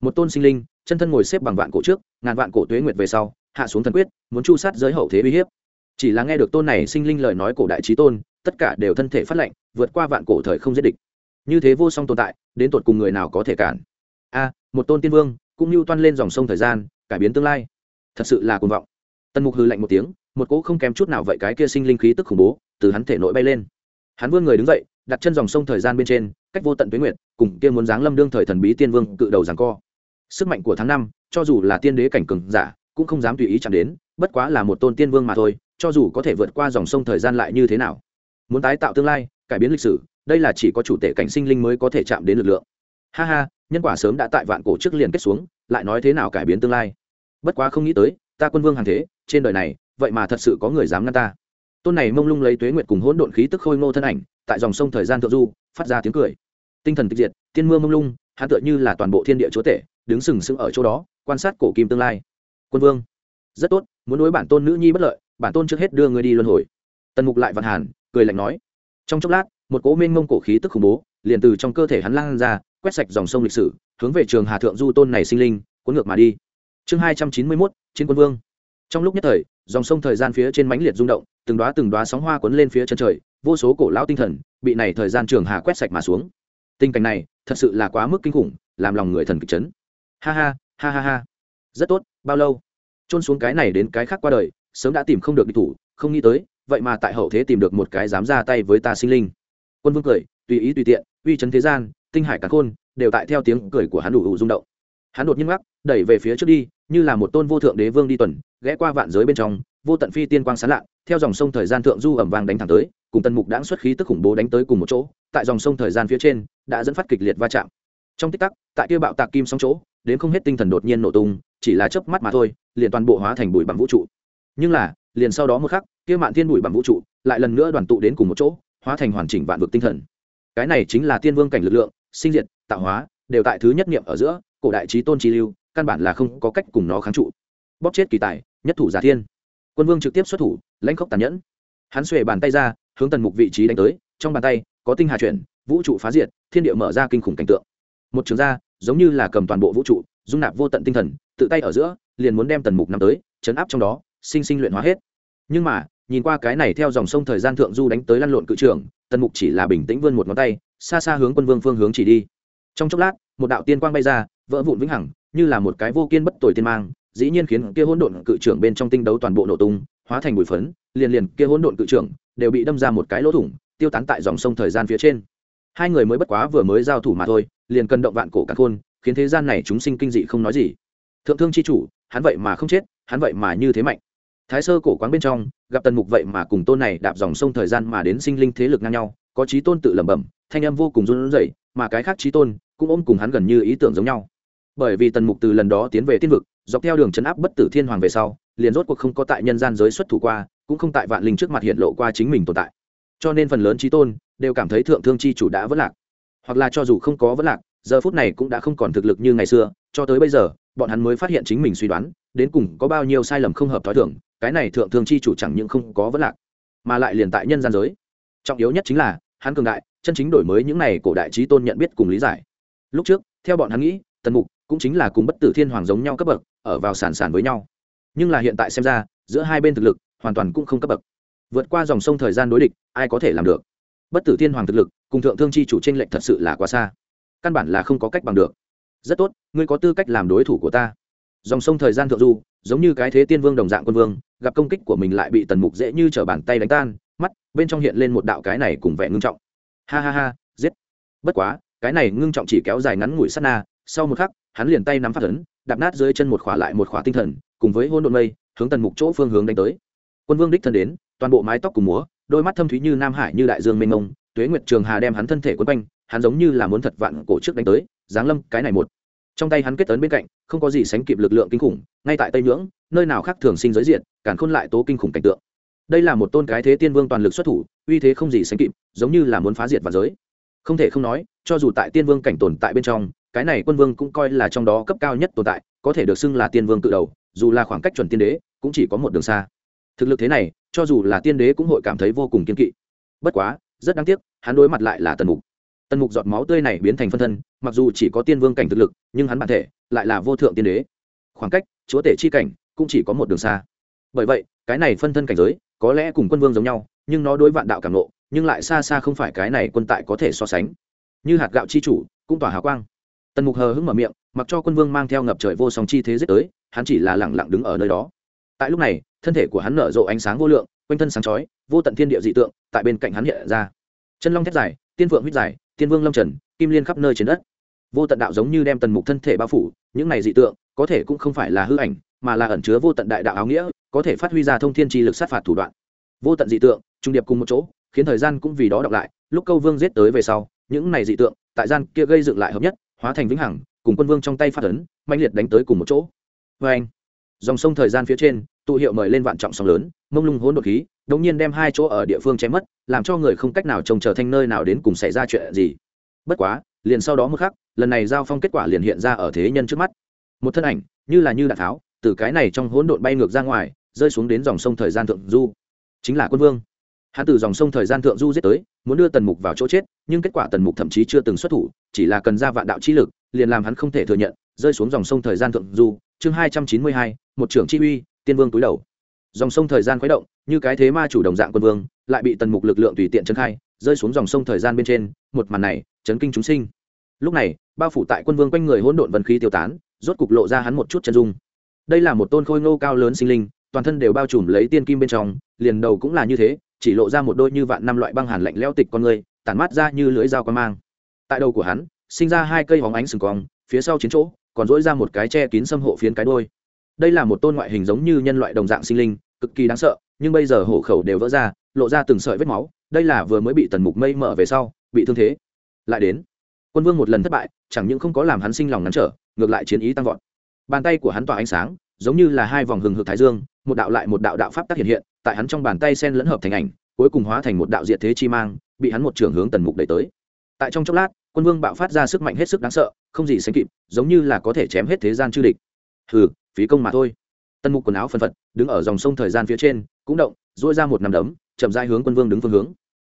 Một tôn sinh linh, chân thân ngồi xếp bằng vạn cổ trước, ngàn vạn cổ tuế nguyệt về sau, hạ xuống thần quyết, muốn chu sát giới hậu thế uy hiếp. Chỉ là nghe được tôn này sinh linh lời nói cổ đại trí tôn, tất cả đều thân thể phát lệnh vượt qua vạn cổ thời không giết địch. Như thế vô song tồn tại, đến tột cùng người nào có thể cản? A, một tôn tiên vương, cũng như toan lên dòng sông thời gian, cải biến tương lai. Thật sự là cuồng vọng. Tần mục hư lạnh một tiếng, một cỗ không kém chút nào vậy cái kia sinh linh khí tức khủng bố, từ hắn thể nội bay lên. Hắn vươn người đứng dậy, đặt chân dòng sông thời gian bên trên cách vô tận tuyến nguyệt, cùng kia muốn giáng lâm đương thời thần bí tiên vương cự đầu giáng co. Sức mạnh của tháng năm, cho dù là tiên đế cảnh cường giả, cũng không dám tùy ý chạm đến, bất quá là một tôn tiên vương mà thôi, cho dù có thể vượt qua dòng sông thời gian lại như thế nào. Muốn tái tạo tương lai, cải biến lịch sử, đây là chỉ có chủ tể cảnh sinh linh mới có thể chạm đến lực lượng. Ha ha, nhân quả sớm đã tại vạn cổ trước liền kết xuống, lại nói thế nào cải biến tương lai? Bất quá không nghĩ tới, ta quân vương hàng thế, trên đời này, vậy mà thật sự có người dám ngăn ta. Tôn này mông lung lấy tuế nguyệt cùng hỗn độn khí tức khôi ngô thân ảnh, tại dòng sông thời gian thượng du phát ra tiếng cười. Tinh thần tịch diệt, tiên mưa mông lung, hắn tựa như là toàn bộ thiên địa chúa tể, đứng sừng sững ở chỗ đó, quan sát cổ kim tương lai. Quân vương, rất tốt, muốn đối bản tôn nữ nhi bất lợi, bản tôn trước hết đưa người đi luân hồi. Tần mục lại vạn hàn, cười lạnh nói. Trong chốc lát, một cỗ minh mông cổ khí tức khủng bố, liền từ trong cơ thể hắn lan ra, quét sạch dòng sông lịch sử, hướng về trường hà thượng du tôn này sinh linh, cuốn ngược mà đi. Chương hai trăm chín mươi mốt, chiến quân vương. Trong lúc nhất thời, dòng sông thời gian phía trên mãnh liệt rung động, từng đoá từng đoá sóng hoa cuốn lên phía chân trời vô số cổ lão tinh thần bị này thời gian trường hà quét sạch mà xuống. Tình cảnh này thật sự là quá mức kinh khủng, làm lòng người thần kịch chấn. Ha ha ha ha ha. Rất tốt, bao lâu? Trôn xuống cái này đến cái khác qua đời, sớm đã tìm không được địch thủ, không nghĩ tới, vậy mà tại hậu thế tìm được một cái dám ra tay với ta sinh linh. Quân vương cười, tùy ý tùy tiện, uy chấn thế gian, tinh hải cắn khôn, đều tại theo tiếng cười của hắn đủ ủ rung động. Hắn đột nhiên ngắc đẩy về phía trước đi, như là một tôn vô thượng đế vương đi tuần, ghé qua vạn giới bên trong, vô tận phi tiên quang sán lạ, theo dòng sông thời gian thượng du ẩm vàng đánh thẳng tới cùng tần mục đãng xuất khí tức khủng bố đánh tới cùng một chỗ, tại dòng sông thời gian phía trên, đã dẫn phát kịch liệt va chạm. Trong tích tắc, tại kia bạo tạc kim sóng chỗ, đến không hết tinh thần đột nhiên nổ tung, chỉ là chớp mắt mà thôi, liền toàn bộ hóa thành bụi bằng vũ trụ. Nhưng là, liền sau đó một khắc, kia mạn thiên bụi bằng vũ trụ lại lần nữa đoàn tụ đến cùng một chỗ, hóa thành hoàn chỉnh vạn vực tinh thần. Cái này chính là tiên vương cảnh lực lượng, sinh diệt, tạo hóa, đều tại thứ nhất niệm ở giữa, cổ đại trí tôn trí lưu, căn bản là không có cách cùng nó kháng trụ. Bóp chết kỳ tài, nhất thủ giả thiên. Quân vương trực tiếp xuất thủ, lãnh khốc tàn nhẫn. Hắn xuề bàn tay ra hướng tần mục vị trí đánh tới, trong bàn tay, có tinh hà chuyển, vũ trụ phá diệt, thiên địa mở ra kinh khủng cảnh tượng. Một trường gia giống như là cầm toàn bộ vũ trụ, dung nạp vô tận tinh thần, tự tay ở giữa, liền muốn đem tần mục nằm tới, chấn áp trong đó, sinh sinh luyện hóa hết. Nhưng mà, nhìn qua cái này theo dòng sông thời gian thượng du đánh tới lăn lộn cự trường, tần mục chỉ là bình tĩnh vươn một ngón tay, xa xa hướng quân vương phương hướng chỉ đi. Trong chốc lát, một đạo tiên quang bay ra, vỡ vụn vĩnh hằng, như là một cái vô kiên bất tồi tiên mang, dĩ nhiên khiến kia hỗn độn cự trưởng bên trong tinh đấu toàn bộ nổ tung, hóa thành bụi phấn, liền liền kia hỗn độn cự trưởng đều bị đâm ra một cái lỗ thủng, tiêu tán tại dòng sông thời gian phía trên. Hai người mới bất quá vừa mới giao thủ mà thôi, liền cần động vạn cổ cả khôn, khiến thế gian này chúng sinh kinh dị không nói gì. Thượng thương chi chủ, hắn vậy mà không chết, hắn vậy mà như thế mạnh. Thái sơ cổ quán bên trong, gặp tần mục vậy mà cùng tôn này đạp dòng sông thời gian mà đến sinh linh thế lực ngang nhau, có trí tôn tự lẩm bẩm, thanh âm vô cùng run rẩy, mà cái khác trí tôn cũng ôm cùng hắn gần như ý tưởng giống nhau. Bởi vì tần mục từ lần đó tiến về tiên vực, dọc theo đường chấn áp bất tử thiên hoàng về sau, liền rốt cuộc không có tại nhân gian giới xuất thủ qua cũng không tại vạn linh trước mặt hiện lộ qua chính mình tồn tại. Cho nên phần lớn trí tôn đều cảm thấy thượng thương chi chủ đã vất lạc. Hoặc là cho dù không có vất lạc, giờ phút này cũng đã không còn thực lực như ngày xưa, cho tới bây giờ, bọn hắn mới phát hiện chính mình suy đoán, đến cùng có bao nhiêu sai lầm không hợp t h ó i thưởng cái này thượng thương chi chủ chẳng những không có vất lạc, mà lại liền tại nhân gian giới. Trọng yếu nhất chính là, hắn cường đại, chân chính đổi mới những này cổ đại trí tôn nhận biết cùng lý giải. Lúc trước, theo bọn hắn nghĩ, tần mục cũng chính là cùng bất tử thiên hoàng giống nhau cấp bậc, ở vào sản sản với nhau. Nhưng là hiện tại xem ra, giữa hai bên thực lực hoàn toàn cũng không cấp bậc. Vượt qua dòng sông thời gian đối địch, ai có thể làm được? Bất tử thiên hoàng thực lực, cùng thượng thương chi chủ tranh lệch thật sự là quá xa. Căn bản là không có cách bằng được. Rất tốt, ngươi có tư cách làm đối thủ của ta. Dòng sông thời gian thượng du, giống như cái thế tiên vương đồng dạng quân vương, gặp công kích của mình lại bị tần mục dễ như t bàn tay đánh tan, mắt, bên trong hiện lên một đạo cái này cùng vẻ ngưng trọng. Ha ha ha, giết. Bất quá, cái này ngưng trọng chỉ kéo dài ngắn ngủi sát na, sau một khắc, hắn liền tay nắm phát ấn, đạp nát dưới chân một khỏa lại một khỏa tinh thần, cùng với hôn độn mây, hướng tần mục chỗ phương hướng đánh tới quân vương đích thân đến, toàn bộ mái tóc cùng múa, đôi mắt thâm thúy như nam hải như đại dương mênh mông, tuế nguyệt trường hà đem hắn thân thể quấn quanh, hắn giống như là muốn thật vạn cổ trước đánh tới, giáng lâm, cái này một. Trong tay hắn kết tấn bên cạnh, không có gì sánh kịp lực lượng kinh khủng, ngay tại tây nhưỡng, nơi nào khác thường sinh giới diện, càn khôn lại tố kinh khủng cảnh tượng. Đây là một tôn cái thế tiên vương toàn lực xuất thủ, uy thế không gì sánh kịp, giống như là muốn phá diệt và giới. Không thể không nói, cho dù tại tiên vương cảnh tồn tại bên trong, cái này quân vương cũng coi là trong đó cấp cao nhất tồn tại, có thể được xưng là tiên vương tự đầu, dù là khoảng cách chuẩn tiên đế, cũng chỉ có một đường xa thực lực thế này, cho dù là tiên đế cũng hội cảm thấy vô cùng kiên kỵ. Bất quá, rất đáng tiếc, hắn đối mặt lại là tần mục. Tần mục giọt máu tươi này biến thành phân thân, mặc dù chỉ có tiên vương cảnh thực lực, nhưng hắn bản thể lại là vô thượng tiên đế. Khoảng cách, chúa tể chi cảnh cũng chỉ có một đường xa. Bởi vậy, cái này phân thân cảnh giới có lẽ cùng quân vương giống nhau, nhưng nó đối vạn đạo cảm lộ nhưng lại xa xa không phải cái này quân tại có thể so sánh. Như hạt gạo chi chủ, cũng tỏa hào quang. Tần mục hờ hững mở miệng, mặc cho quân vương mang theo ngập trời vô song chi thế giết tới, hắn chỉ là lẳng lặng đứng ở nơi đó tại lúc này, thân thể của hắn nở rộ ánh sáng vô lượng, quanh thân sáng chói, vô tận thiên địa dị tượng tại bên cạnh hắn hiện ra. Chân long thét dài, tiên vượng huyết dài, tiên vương lâm trần, kim liên khắp nơi trên đất. Vô tận đạo giống như đem tần mục thân thể bao phủ, những này dị tượng có thể cũng không phải là hư ảnh, mà là ẩn chứa vô tận đại đạo áo nghĩa, có thể phát huy ra thông thiên tri lực sát phạt thủ đoạn. Vô tận dị tượng, trung điệp cùng một chỗ, khiến thời gian cũng vì đó đọc lại, lúc câu vương giết tới về sau, những này dị tượng tại gian kia gây dựng lại hợp nhất, hóa thành vĩnh hằng, cùng quân vương trong tay phát ấn mạnh liệt đánh tới cùng một chỗ. Vê anh dòng sông thời gian phía trên, tụ hiệu mời lên vạn trọng sóng lớn, mông lung hỗn đột khí, đống nhiên đem hai chỗ ở địa phương chém mất, làm cho người không cách nào trông chờ thanh nơi nào đến cùng xảy ra chuyện gì. Bất quá, liền sau đó một khắc, lần này giao phong kết quả liền hiện ra ở thế nhân trước mắt. Một thân ảnh, như là như đạn tháo, từ cái này trong hỗn độn bay ngược ra ngoài, rơi xuống đến dòng sông thời gian thượng du. Chính là quân vương. Hắn từ dòng sông thời gian thượng du giết tới, muốn đưa tần mục vào chỗ chết, nhưng kết quả tần mục thậm chí chưa từng xuất thủ, chỉ là cần ra vạn đạo chi lực, liền làm hắn không thể thừa nhận, rơi xuống dòng sông thời gian thượng du chương hai trăm chín mươi hai, một trưởng chi uy, tiên vương túi đầu. Dòng sông thời gian khuấy động, như cái thế ma chủ đồng dạng quân vương, lại bị tần mục lực lượng tùy tiện trấn khai, rơi xuống dòng sông thời gian bên trên, một màn này, chấn kinh chúng sinh. Lúc này, bao phủ tại quân vương quanh người hỗn độn vân khí tiêu tán, rốt cục lộ ra hắn một chút chân dung. Đây là một tôn khôi ngô cao lớn sinh linh, toàn thân đều bao trùm lấy tiên kim bên trong, liền đầu cũng là như thế, chỉ lộ ra một đôi như vạn năm loại băng hàn lạnh lẽo tịch con người, tản mát ra như lưỡi dao quan mang. Tại đầu của hắn, sinh ra hai cây hóng ánh sừng cong, phía sau chiến chỗ còn dỗi ra một cái che kín xâm hộ phiến cái đôi. Đây là một tôn ngoại hình giống như nhân loại đồng dạng sinh linh, cực kỳ đáng sợ, nhưng bây giờ hổ khẩu đều vỡ ra, lộ ra từng sợi vết máu, đây là vừa mới bị tần mục mây mở về sau, bị thương thế. Lại đến, quân vương một lần thất bại, chẳng những không có làm hắn sinh lòng ngắn trở, ngược lại chiến ý tăng vọt. Bàn tay của hắn tỏa ánh sáng, giống như là hai vòng hừng hực thái dương, một đạo lại một đạo đạo pháp tác hiện hiện, tại hắn trong bàn tay sen lẫn hợp thành ảnh, cuối cùng hóa thành một đạo diệt thế chi mang, bị hắn một trường hướng tần mục đẩy tới. Tại trong chốc lát, quân vương bạo phát ra sức mạnh hết sức đáng sợ không gì sánh kịp, giống như là có thể chém hết thế gian chư địch. Hừ, phí công mà thôi. Tần mục quần áo phân phật, đứng ở dòng sông thời gian phía trên, cũng động dỗi ra một nằm đấm, chậm dai hướng quân vương đứng phương hướng.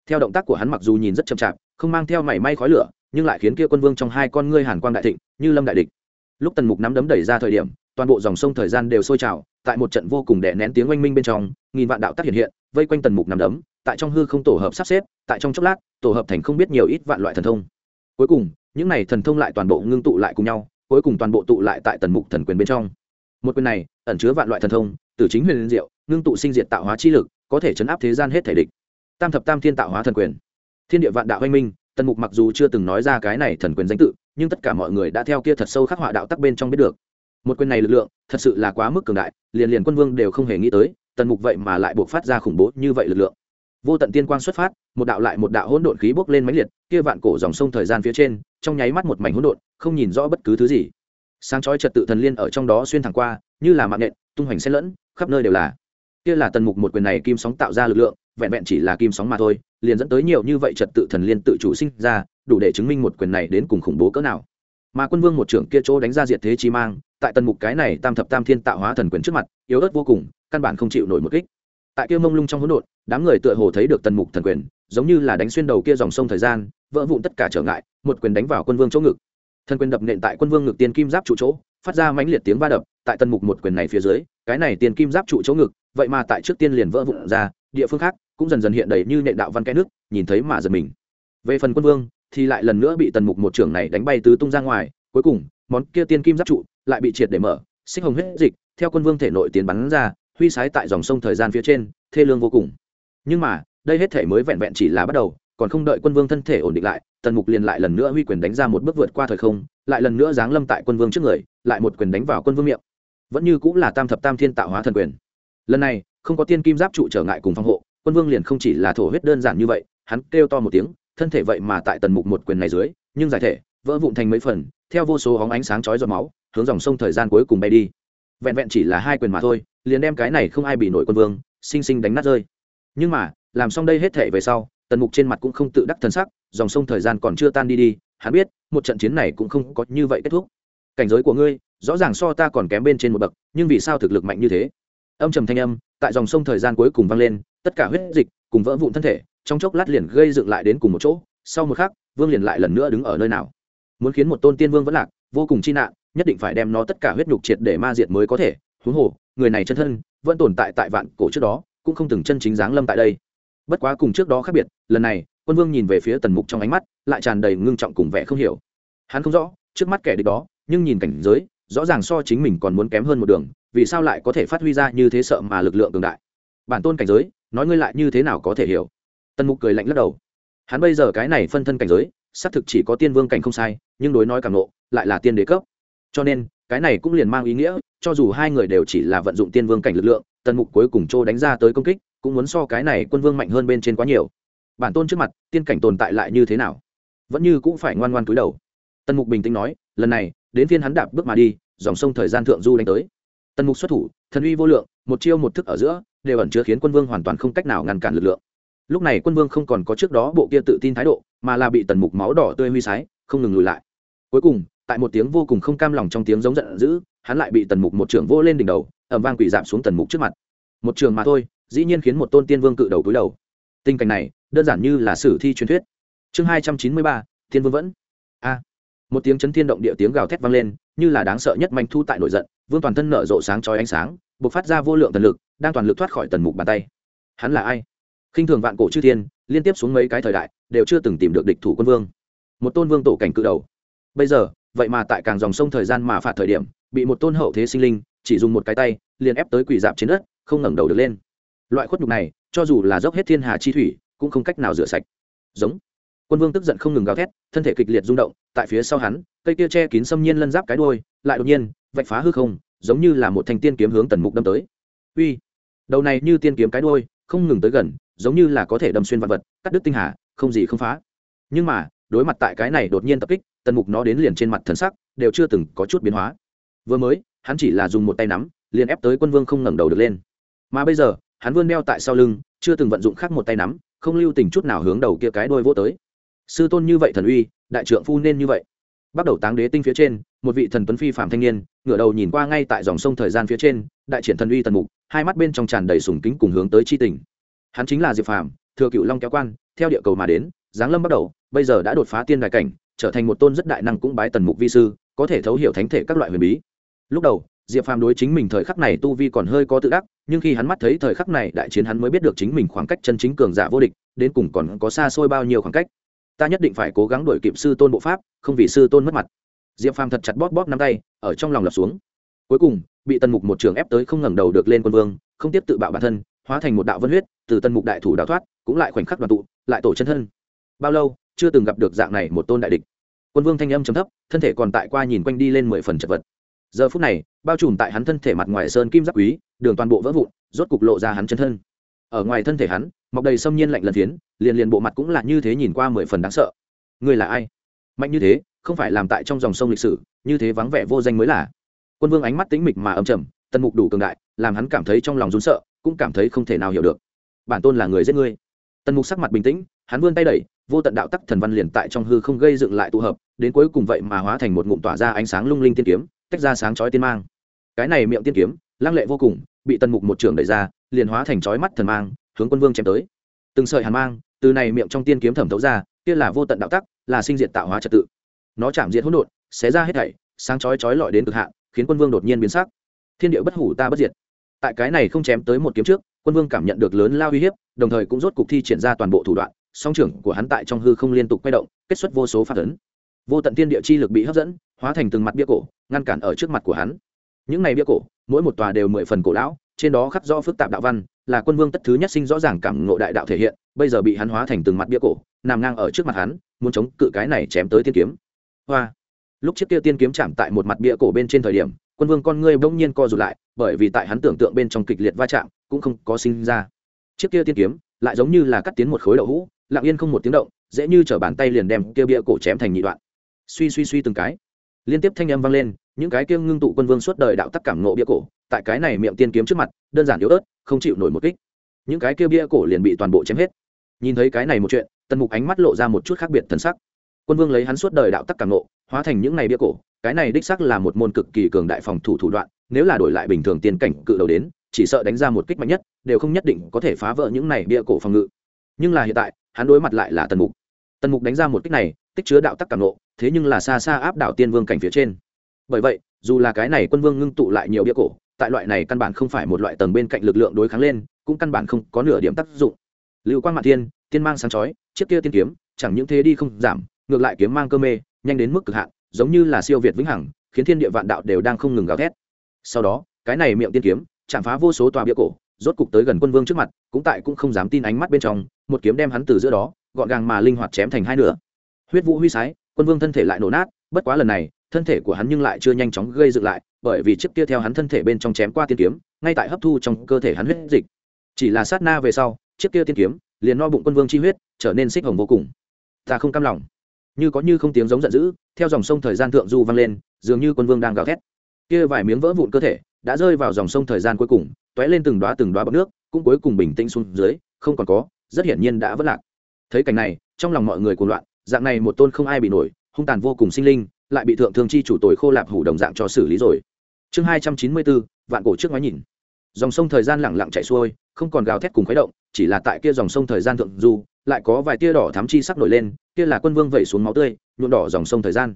Theo động tác của hắn mặc dù nhìn rất chậm chạp, không mang theo mảy may khói lửa, nhưng lại khiến kia quân vương trong hai con ngươi hàn quang đại thịnh, như lâm đại địch. Lúc tần mục nắm đấm đẩy ra thời điểm, toàn bộ dòng sông thời gian đều sôi trào, tại một trận vô cùng đè nén tiếng oanh minh bên trong, nghìn vạn đạo tác hiện hiện, vây quanh tần mục nắm đấm, tại trong hư không tổ hợp sắp xếp, tại trong chốc lát, tổ hợp thành không biết nhiều ít vạn loại thần thông. Cuối cùng những này thần thông lại toàn bộ ngưng tụ lại cùng nhau, cuối cùng toàn bộ tụ lại tại tần mục thần quyền bên trong. Một quyền này, ẩn chứa vạn loại thần thông, từ chính huyền liên diệu, ngưng tụ sinh diệt tạo hóa chi lực, có thể chấn áp thế gian hết thể địch. Tam thập tam thiên tạo hóa thần quyền. Thiên địa vạn đạo hoanh minh, tần mục mặc dù chưa từng nói ra cái này thần quyền danh tự, nhưng tất cả mọi người đã theo kia thật sâu khắc họa đạo tắc bên trong biết được. Một quyền này lực lượng, thật sự là quá mức cường đại, liền liền quân vương đều không hề nghĩ tới, tần mục vậy mà lại buộc phát ra khủng bố như vậy lực lượng vô tận tiên quang xuất phát, một đạo lại một đạo hỗn độn khí bốc lên mãnh liệt, kia vạn cổ dòng sông thời gian phía trên, trong nháy mắt một mảnh hỗn độn, không nhìn rõ bất cứ thứ gì. Sáng chói trật tự thần liên ở trong đó xuyên thẳng qua, như là mạng nện tung hoành xen lẫn, khắp nơi đều là. Kia là tần mục một quyền này kim sóng tạo ra lực lượng, vẹn vẹn chỉ là kim sóng mà thôi, liền dẫn tới nhiều như vậy trật tự thần liên tự chủ sinh ra, đủ để chứng minh một quyền này đến cùng khủng bố cỡ nào. Mà quân vương một trưởng kia chỗ đánh ra diệt thế chi mang, tại tần mục cái này tam thập tam thiên tạo hóa thần quyền trước mặt, yếu ớt vô cùng, căn bản không chịu nổi một kích tại kia mông lung trong hỗn độn, đám người tựa hồ thấy được tần mục thần quyền, giống như là đánh xuyên đầu kia dòng sông thời gian, vỡ vụn tất cả trở ngại, một quyền đánh vào quân vương chỗ ngực. Thần quyền đập nện tại quân vương ngực tiên kim giáp trụ chỗ, phát ra mãnh liệt tiếng va đập, tại tần mục một quyền này phía dưới, cái này tiền kim giáp trụ chỗ ngực, vậy mà tại trước tiên liền vỡ vụn ra, địa phương khác cũng dần dần hiện đầy như nện đạo văn cái nước, nhìn thấy mà giật mình. Về phần quân vương, thì lại lần nữa bị tần mục một trưởng này đánh bay tứ tung ra ngoài, cuối cùng, món kia tiên kim giáp trụ lại bị triệt để mở, xích hồng huyết dịch, theo quân vương thể nội tiến bắn ra huy sái tại dòng sông thời gian phía trên, thê lương vô cùng. Nhưng mà, đây hết thể mới vẹn vẹn chỉ là bắt đầu, còn không đợi quân vương thân thể ổn định lại, tần mục liền lại lần nữa huy quyền đánh ra một bước vượt qua thời không, lại lần nữa giáng lâm tại quân vương trước người, lại một quyền đánh vào quân vương miệng. Vẫn như cũng là tam thập tam thiên tạo hóa thần quyền. Lần này, không có tiên kim giáp trụ trở ngại cùng phòng hộ, quân vương liền không chỉ là thổ huyết đơn giản như vậy, hắn kêu to một tiếng, thân thể vậy mà tại tần mục một quyền này dưới, nhưng giải thể, vỡ vụn thành mấy phần, theo vô số hóng ánh sáng chói giọt máu, hướng dòng sông thời gian cuối cùng bay đi. Vẹn vẹn chỉ là hai quyền mà thôi liền đem cái này không ai bị nổi quân vương, sinh sinh đánh nát rơi. Nhưng mà, làm xong đây hết thể về sau, tần mục trên mặt cũng không tự đắc thân sắc, dòng sông thời gian còn chưa tan đi đi, hắn biết, một trận chiến này cũng không có như vậy kết thúc. Cảnh giới của ngươi, rõ ràng so ta còn kém bên trên một bậc, nhưng vì sao thực lực mạnh như thế? Âm trầm thanh âm, tại dòng sông thời gian cuối cùng vang lên, tất cả huyết dịch cùng vỡ vụn thân thể, trong chốc lát liền gây dựng lại đến cùng một chỗ, sau một khắc, vương liền lại lần nữa đứng ở nơi nào. Muốn khiến một tôn tiên vương vẫn lạc, vô cùng chi nạn, nhất định phải đem nó tất cả huyết nhục triệt để ma diệt mới có thể, huống hồ người này chân thân, vẫn tồn tại tại vạn cổ trước đó, cũng không từng chân chính giáng lâm tại đây. Bất quá cùng trước đó khác biệt, lần này, quân vương nhìn về phía tần mục trong ánh mắt, lại tràn đầy ngưng trọng cùng vẻ không hiểu. Hắn không rõ, trước mắt kẻ địch đó, nhưng nhìn cảnh giới, rõ ràng so chính mình còn muốn kém hơn một đường, vì sao lại có thể phát huy ra như thế sợ mà lực lượng cường đại. Bản tôn cảnh giới, nói ngươi lại như thế nào có thể hiểu? Tần mục cười lạnh lắc đầu. Hắn bây giờ cái này phân thân cảnh giới, xác thực chỉ có tiên vương cảnh không sai, nhưng đối nói càng nộ lại là tiên đế cấp. Cho nên cái này cũng liền mang ý nghĩa, cho dù hai người đều chỉ là vận dụng tiên vương cảnh lực lượng, tần mục cuối cùng trô đánh ra tới công kích, cũng muốn so cái này quân vương mạnh hơn bên trên quá nhiều. Bản tôn trước mặt, tiên cảnh tồn tại lại như thế nào? Vẫn như cũng phải ngoan ngoan túi đầu. Tần mục bình tĩnh nói, lần này, đến phiên hắn đạp bước mà đi, dòng sông thời gian thượng du đánh tới. Tần mục xuất thủ, thần uy vô lượng, một chiêu một thức ở giữa, đều ẩn chứa khiến quân vương hoàn toàn không cách nào ngăn cản lực lượng. Lúc này quân vương không còn có trước đó bộ kia tự tin thái độ, mà là bị tần mục máu đỏ tươi huy sái, không ngừng lùi lại. Cuối cùng tại một tiếng vô cùng không cam lòng trong tiếng giống giận dữ, hắn lại bị tần mục một trưởng vô lên đỉnh đầu ẩm vang quỷ giảm xuống tần mục trước mặt. Một trường mà thôi, dĩ nhiên khiến một tôn tiên vương cự đầu cúi đầu. Tình cảnh này, đơn giản như là sử thi truyền thuyết. Chương hai trăm chín mươi ba, thiên vương vẫn. A. Một tiếng chấn thiên động địa tiếng gào thét vang lên, như là đáng sợ nhất manh thu tại nổi giận, vương toàn thân nở rộ sáng chói ánh sáng b ộ c phát ra vô lượng tần lực, đang toàn lực thoát khỏi tần mục bàn tay. Hắn là ai? Khinh thường vạn cổ chư thiên, liên tiếp xuống mấy cái thời đại, đều chưa từng tìm được địch thủ quân vương. Một tôn vương tổ cảnh cự đầu. Bây giờ vậy mà tại càng dòng sông thời gian mà phạt thời điểm, bị một tôn hậu thế sinh linh chỉ dùng một cái tay, liền ép tới quỷ dạp trên đất, không ngẩng đầu được lên. Loại khuất nhục này, cho dù là dốc hết thiên hà chi thủy, cũng không cách nào rửa sạch. Giống. Quân vương tức giận không ngừng gào thét, thân thể kịch liệt rung động, tại phía sau hắn, cây kia che kín xâm nhiên lân giáp cái đôi lại đột nhiên, vạch phá hư không, giống như là một thanh tiên kiếm hướng tần mục đâm tới. Uy. Đầu này như tiên kiếm cái đôi không ngừng tới gần, giống như là có thể đâm xuyên vật vật, cắt đứt tinh hà, không gì không phá. Nhưng mà, đối mặt tại cái này đột nhiên tập kích tần mục nó đến liền trên mặt thần sắc đều chưa từng có chút biến hóa. Vừa mới, hắn chỉ là dùng một tay nắm, liền ép tới quân vương không ngẩng đầu được lên. Mà bây giờ, hắn vươn đeo tại sau lưng, chưa từng vận dụng khác một tay nắm, không lưu tình chút nào hướng đầu kia cái đôi vô tới. Sư tôn như vậy thần uy, đại trượng phu nên như vậy. Bắt đầu táng đế tinh phía trên, một vị thần tuấn phi phạm thanh niên, ngửa đầu nhìn qua ngay tại dòng sông thời gian phía trên, đại triển thần uy tần mục, hai mắt bên trong tràn đầy sùng kính cùng hướng tới chi tình. Hắn chính là diệp phàm, thừa cựu long kéo quan, theo địa cầu mà đến, giáng lâm bắt đầu, bây giờ đã đột phá tiên đại cảnh trở thành một tôn rất đại năng cũng bái tần mục vi sư, có thể thấu hiểu thánh thể các loại huyền bí. Lúc đầu, diệp phàm đối chính mình thời khắc này tu vi còn hơi có tự đắc, nhưng khi hắn mắt thấy thời khắc này đại chiến hắn mới biết được chính mình khoảng cách chân chính cường giả vô địch, đến cùng còn có xa xôi bao nhiêu khoảng cách. Ta nhất định phải cố gắng đổi kịp sư tôn bộ pháp, không vì sư tôn mất mặt. Diệp phàm thật chặt bóp bóp năm tay, ở trong lòng lập xuống. Cuối cùng, bị tần mục một trường ép tới không ngẩng đầu được lên quân vương, không tiếp tự bạo bản thân, hóa thành một đạo vân huyết, từ tần mục đại thủ đào thoát, cũng lại khoảnh khắc đoàn tụ, lại tổ chân thân. Bao lâu chưa từng gặp được dạng này một tôn đại địch. Quân vương thanh âm chấm thấp, thân thể còn tại qua nhìn quanh đi lên mười phần chật vật. Giờ phút này, bao trùm tại hắn thân thể mặt ngoài sơn kim giáp quý, đường toàn bộ vỡ vụn, rốt cục lộ ra hắn chân thân. Ở ngoài thân thể hắn, mọc đầy xâm nhiên lạnh lần phiến, liền liền bộ mặt cũng là như thế nhìn qua mười phần đáng sợ. Ngươi là ai? Mạnh như thế, không phải làm tại trong dòng sông lịch sử, như thế vắng vẻ vô danh mới là. Quân vương ánh mắt tĩnh mịch mà âm trầm, tần mục đủ cường đại, làm hắn cảm thấy trong lòng rún sợ, cũng cảm thấy không thể nào hiểu được. Bản tôn là người giết ngươi. Tần mục sắc mặt bình tĩnh hắn vươn tay đẩy, vô tận đạo tắc thần văn liền tại trong hư không gây dựng lại tụ hợp, đến cuối cùng vậy mà hóa thành một ngụm tỏa ra ánh sáng lung linh tiên kiếm, tách ra sáng chói tiên mang. Cái này miệng tiên kiếm, lăng lệ vô cùng, bị tần mục một trường đẩy ra, liền hóa thành chói mắt thần mang, hướng quân vương chém tới. Từng sợi hàn mang, từ này miệng trong tiên kiếm thẩm thấu ra, kia là vô tận đạo tắc, là sinh diện tạo hóa trật tự. Nó chạm diện hỗn độn, xé ra hết thảy, sáng chói chói lọi đến cực hạn, khiến quân vương đột nhiên biến sắc. Thiên địa bất hủ ta bất diệt. Tại cái này không chém tới một kiếm trước, quân vương cảm nhận được lớn lao uy hiếp, đồng thời cũng rốt cục thi triển ra toàn bộ thủ đoạn song trưởng của hắn tại trong hư không liên tục quay động, kết xuất vô số phát ấn. Vô tận thiên địa chi lực bị hấp dẫn, hóa thành từng mặt bia cổ, ngăn cản ở trước mặt của hắn. Những này bia cổ, mỗi một tòa đều mười phần cổ lão, trên đó khắc rõ phức tạp đạo văn, là quân vương tất thứ nhất sinh rõ ràng cảm ngộ đại đạo thể hiện, bây giờ bị hắn hóa thành từng mặt bia cổ, nằm ngang ở trước mặt hắn, muốn chống cự cái này chém tới tiên kiếm. Hoa! Lúc chiếc kia tiên kiếm chạm tại một mặt bia cổ bên trên thời điểm, quân vương con ngươi bỗng nhiên co rụt lại, bởi vì tại hắn tưởng tượng bên trong kịch liệt va chạm, cũng không có sinh ra. Chiếc kia tiên kiếm, lại giống như là cắt tiến một khối đậu hũ lặng yên không một tiếng động, dễ như chở bàn tay liền đem kia bia cổ chém thành nhị đoạn. Suy suy suy từng cái, liên tiếp thanh âm vang lên, những cái kia ngưng tụ quân vương suốt đời đạo tắc cảm nộ bia cổ, tại cái này miệng tiên kiếm trước mặt, đơn giản yếu ớt, không chịu nổi một kích. Những cái kia bia cổ liền bị toàn bộ chém hết. Nhìn thấy cái này một chuyện, tần mục ánh mắt lộ ra một chút khác biệt thần sắc. Quân vương lấy hắn suốt đời đạo tắc cảm nộ hóa thành những này bia cổ, cái này đích sắc là một môn cực kỳ cường đại phòng thủ thủ đoạn, nếu là đổi lại bình thường tiên cảnh cự đầu đến, chỉ sợ đánh ra một kích mạnh nhất, đều không nhất định có thể phá vỡ những này bia cổ phòng ngự. Nhưng là hiện tại hắn đối mặt lại là tần mục. Tần mục đánh ra một kích này, tích chứa đạo tắc cảm nộ, thế nhưng là xa xa áp đảo tiên vương cảnh phía trên. Bởi vậy, dù là cái này quân vương ngưng tụ lại nhiều bia cổ, tại loại này căn bản không phải một loại tầng bên cạnh lực lượng đối kháng lên, cũng căn bản không có nửa điểm tác dụng. Lưu quang mạn thiên, tiên mang sáng chói, chiếc kia tiên kiếm, chẳng những thế đi không giảm, ngược lại kiếm mang cơ mê, nhanh đến mức cực hạn, giống như là siêu việt vĩnh hằng, khiến thiên địa vạn đạo đều đang không ngừng gào thét. Sau đó, cái này miệng tiên kiếm, chạm phá vô số tòa bia cổ, rốt cục tới gần quân vương trước mặt, cũng tại cũng không dám tin ánh mắt bên trong một kiếm đem hắn từ giữa đó, gọn gàng mà linh hoạt chém thành hai nửa. Huyết vũ huy sái, quân vương thân thể lại nổ nát, bất quá lần này, thân thể của hắn nhưng lại chưa nhanh chóng gây dựng lại, bởi vì chiếc kia theo hắn thân thể bên trong chém qua tiên kiếm, ngay tại hấp thu trong cơ thể hắn huyết dịch. Chỉ là sát na về sau, chiếc kia tiên kiếm liền no bụng quân vương chi huyết, trở nên xích hồng vô cùng. Ta không cam lòng. Như có như không tiếng giống giận dữ, theo dòng sông thời gian thượng du vang lên, dường như quân vương đang gào thét. Kia vài miếng vỡ vụn cơ thể đã rơi vào dòng sông thời gian cuối cùng t ó é lên từng đoá từng đoá bọc nước, cũng cuối cùng bình tĩnh xuống dưới, không còn có rất hiển nhiên đã vất lạc. Thấy cảnh này, trong lòng mọi người cuồng loạn, dạng này một tôn không ai bị nổi, hung tàn vô cùng sinh linh, lại bị thượng thương chi chủ tội khô lạp hủ đồng dạng cho xử lý rồi. Chương hai trăm chín mươi bốn, vạn cổ trước ngoái nhìn. Dòng sông thời gian lẳng lặng chạy xuôi, không còn gào thét cùng khuấy động, chỉ là tại kia dòng sông thời gian thượng du, lại có vài tia đỏ thám chi sắc nổi lên, kia là quân vương vẩy xuống máu tươi, nhuộm đỏ dòng sông thời gian.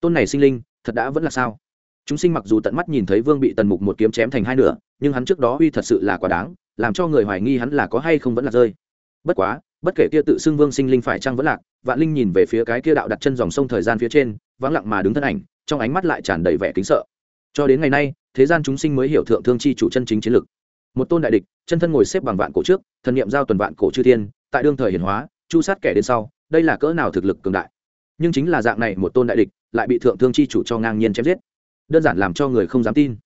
Tôn này sinh linh, thật đã vẫn là sao? Chúng sinh mặc dù tận mắt nhìn thấy vương bị tần mục một kiếm chém thành hai nửa, nhưng hắn trước đó uy thật sự là quá đáng, làm cho người hoài nghi hắn là có hay không vẫn là rơi bất quá, bất kể kia tự xưng vương sinh linh phải chăng vẫn lạc, vạn linh nhìn về phía cái kia đạo đặt chân dòng sông thời gian phía trên, vắng lặng mà đứng thân ảnh, trong ánh mắt lại tràn đầy vẻ kính sợ. Cho đến ngày nay, thế gian chúng sinh mới hiểu thượng thương chi chủ chân chính chiến lực. Một tôn đại địch, chân thân ngồi xếp bằng vạn cổ trước, thần niệm giao tuần vạn cổ chư thiên, tại đương thời hiển hóa, chu sát kẻ đến sau, đây là cỡ nào thực lực cường đại. Nhưng chính là dạng này một tôn đại địch, lại bị thượng thương chi chủ cho ngang nhiên chém giết. Đơn giản làm cho người không dám tin.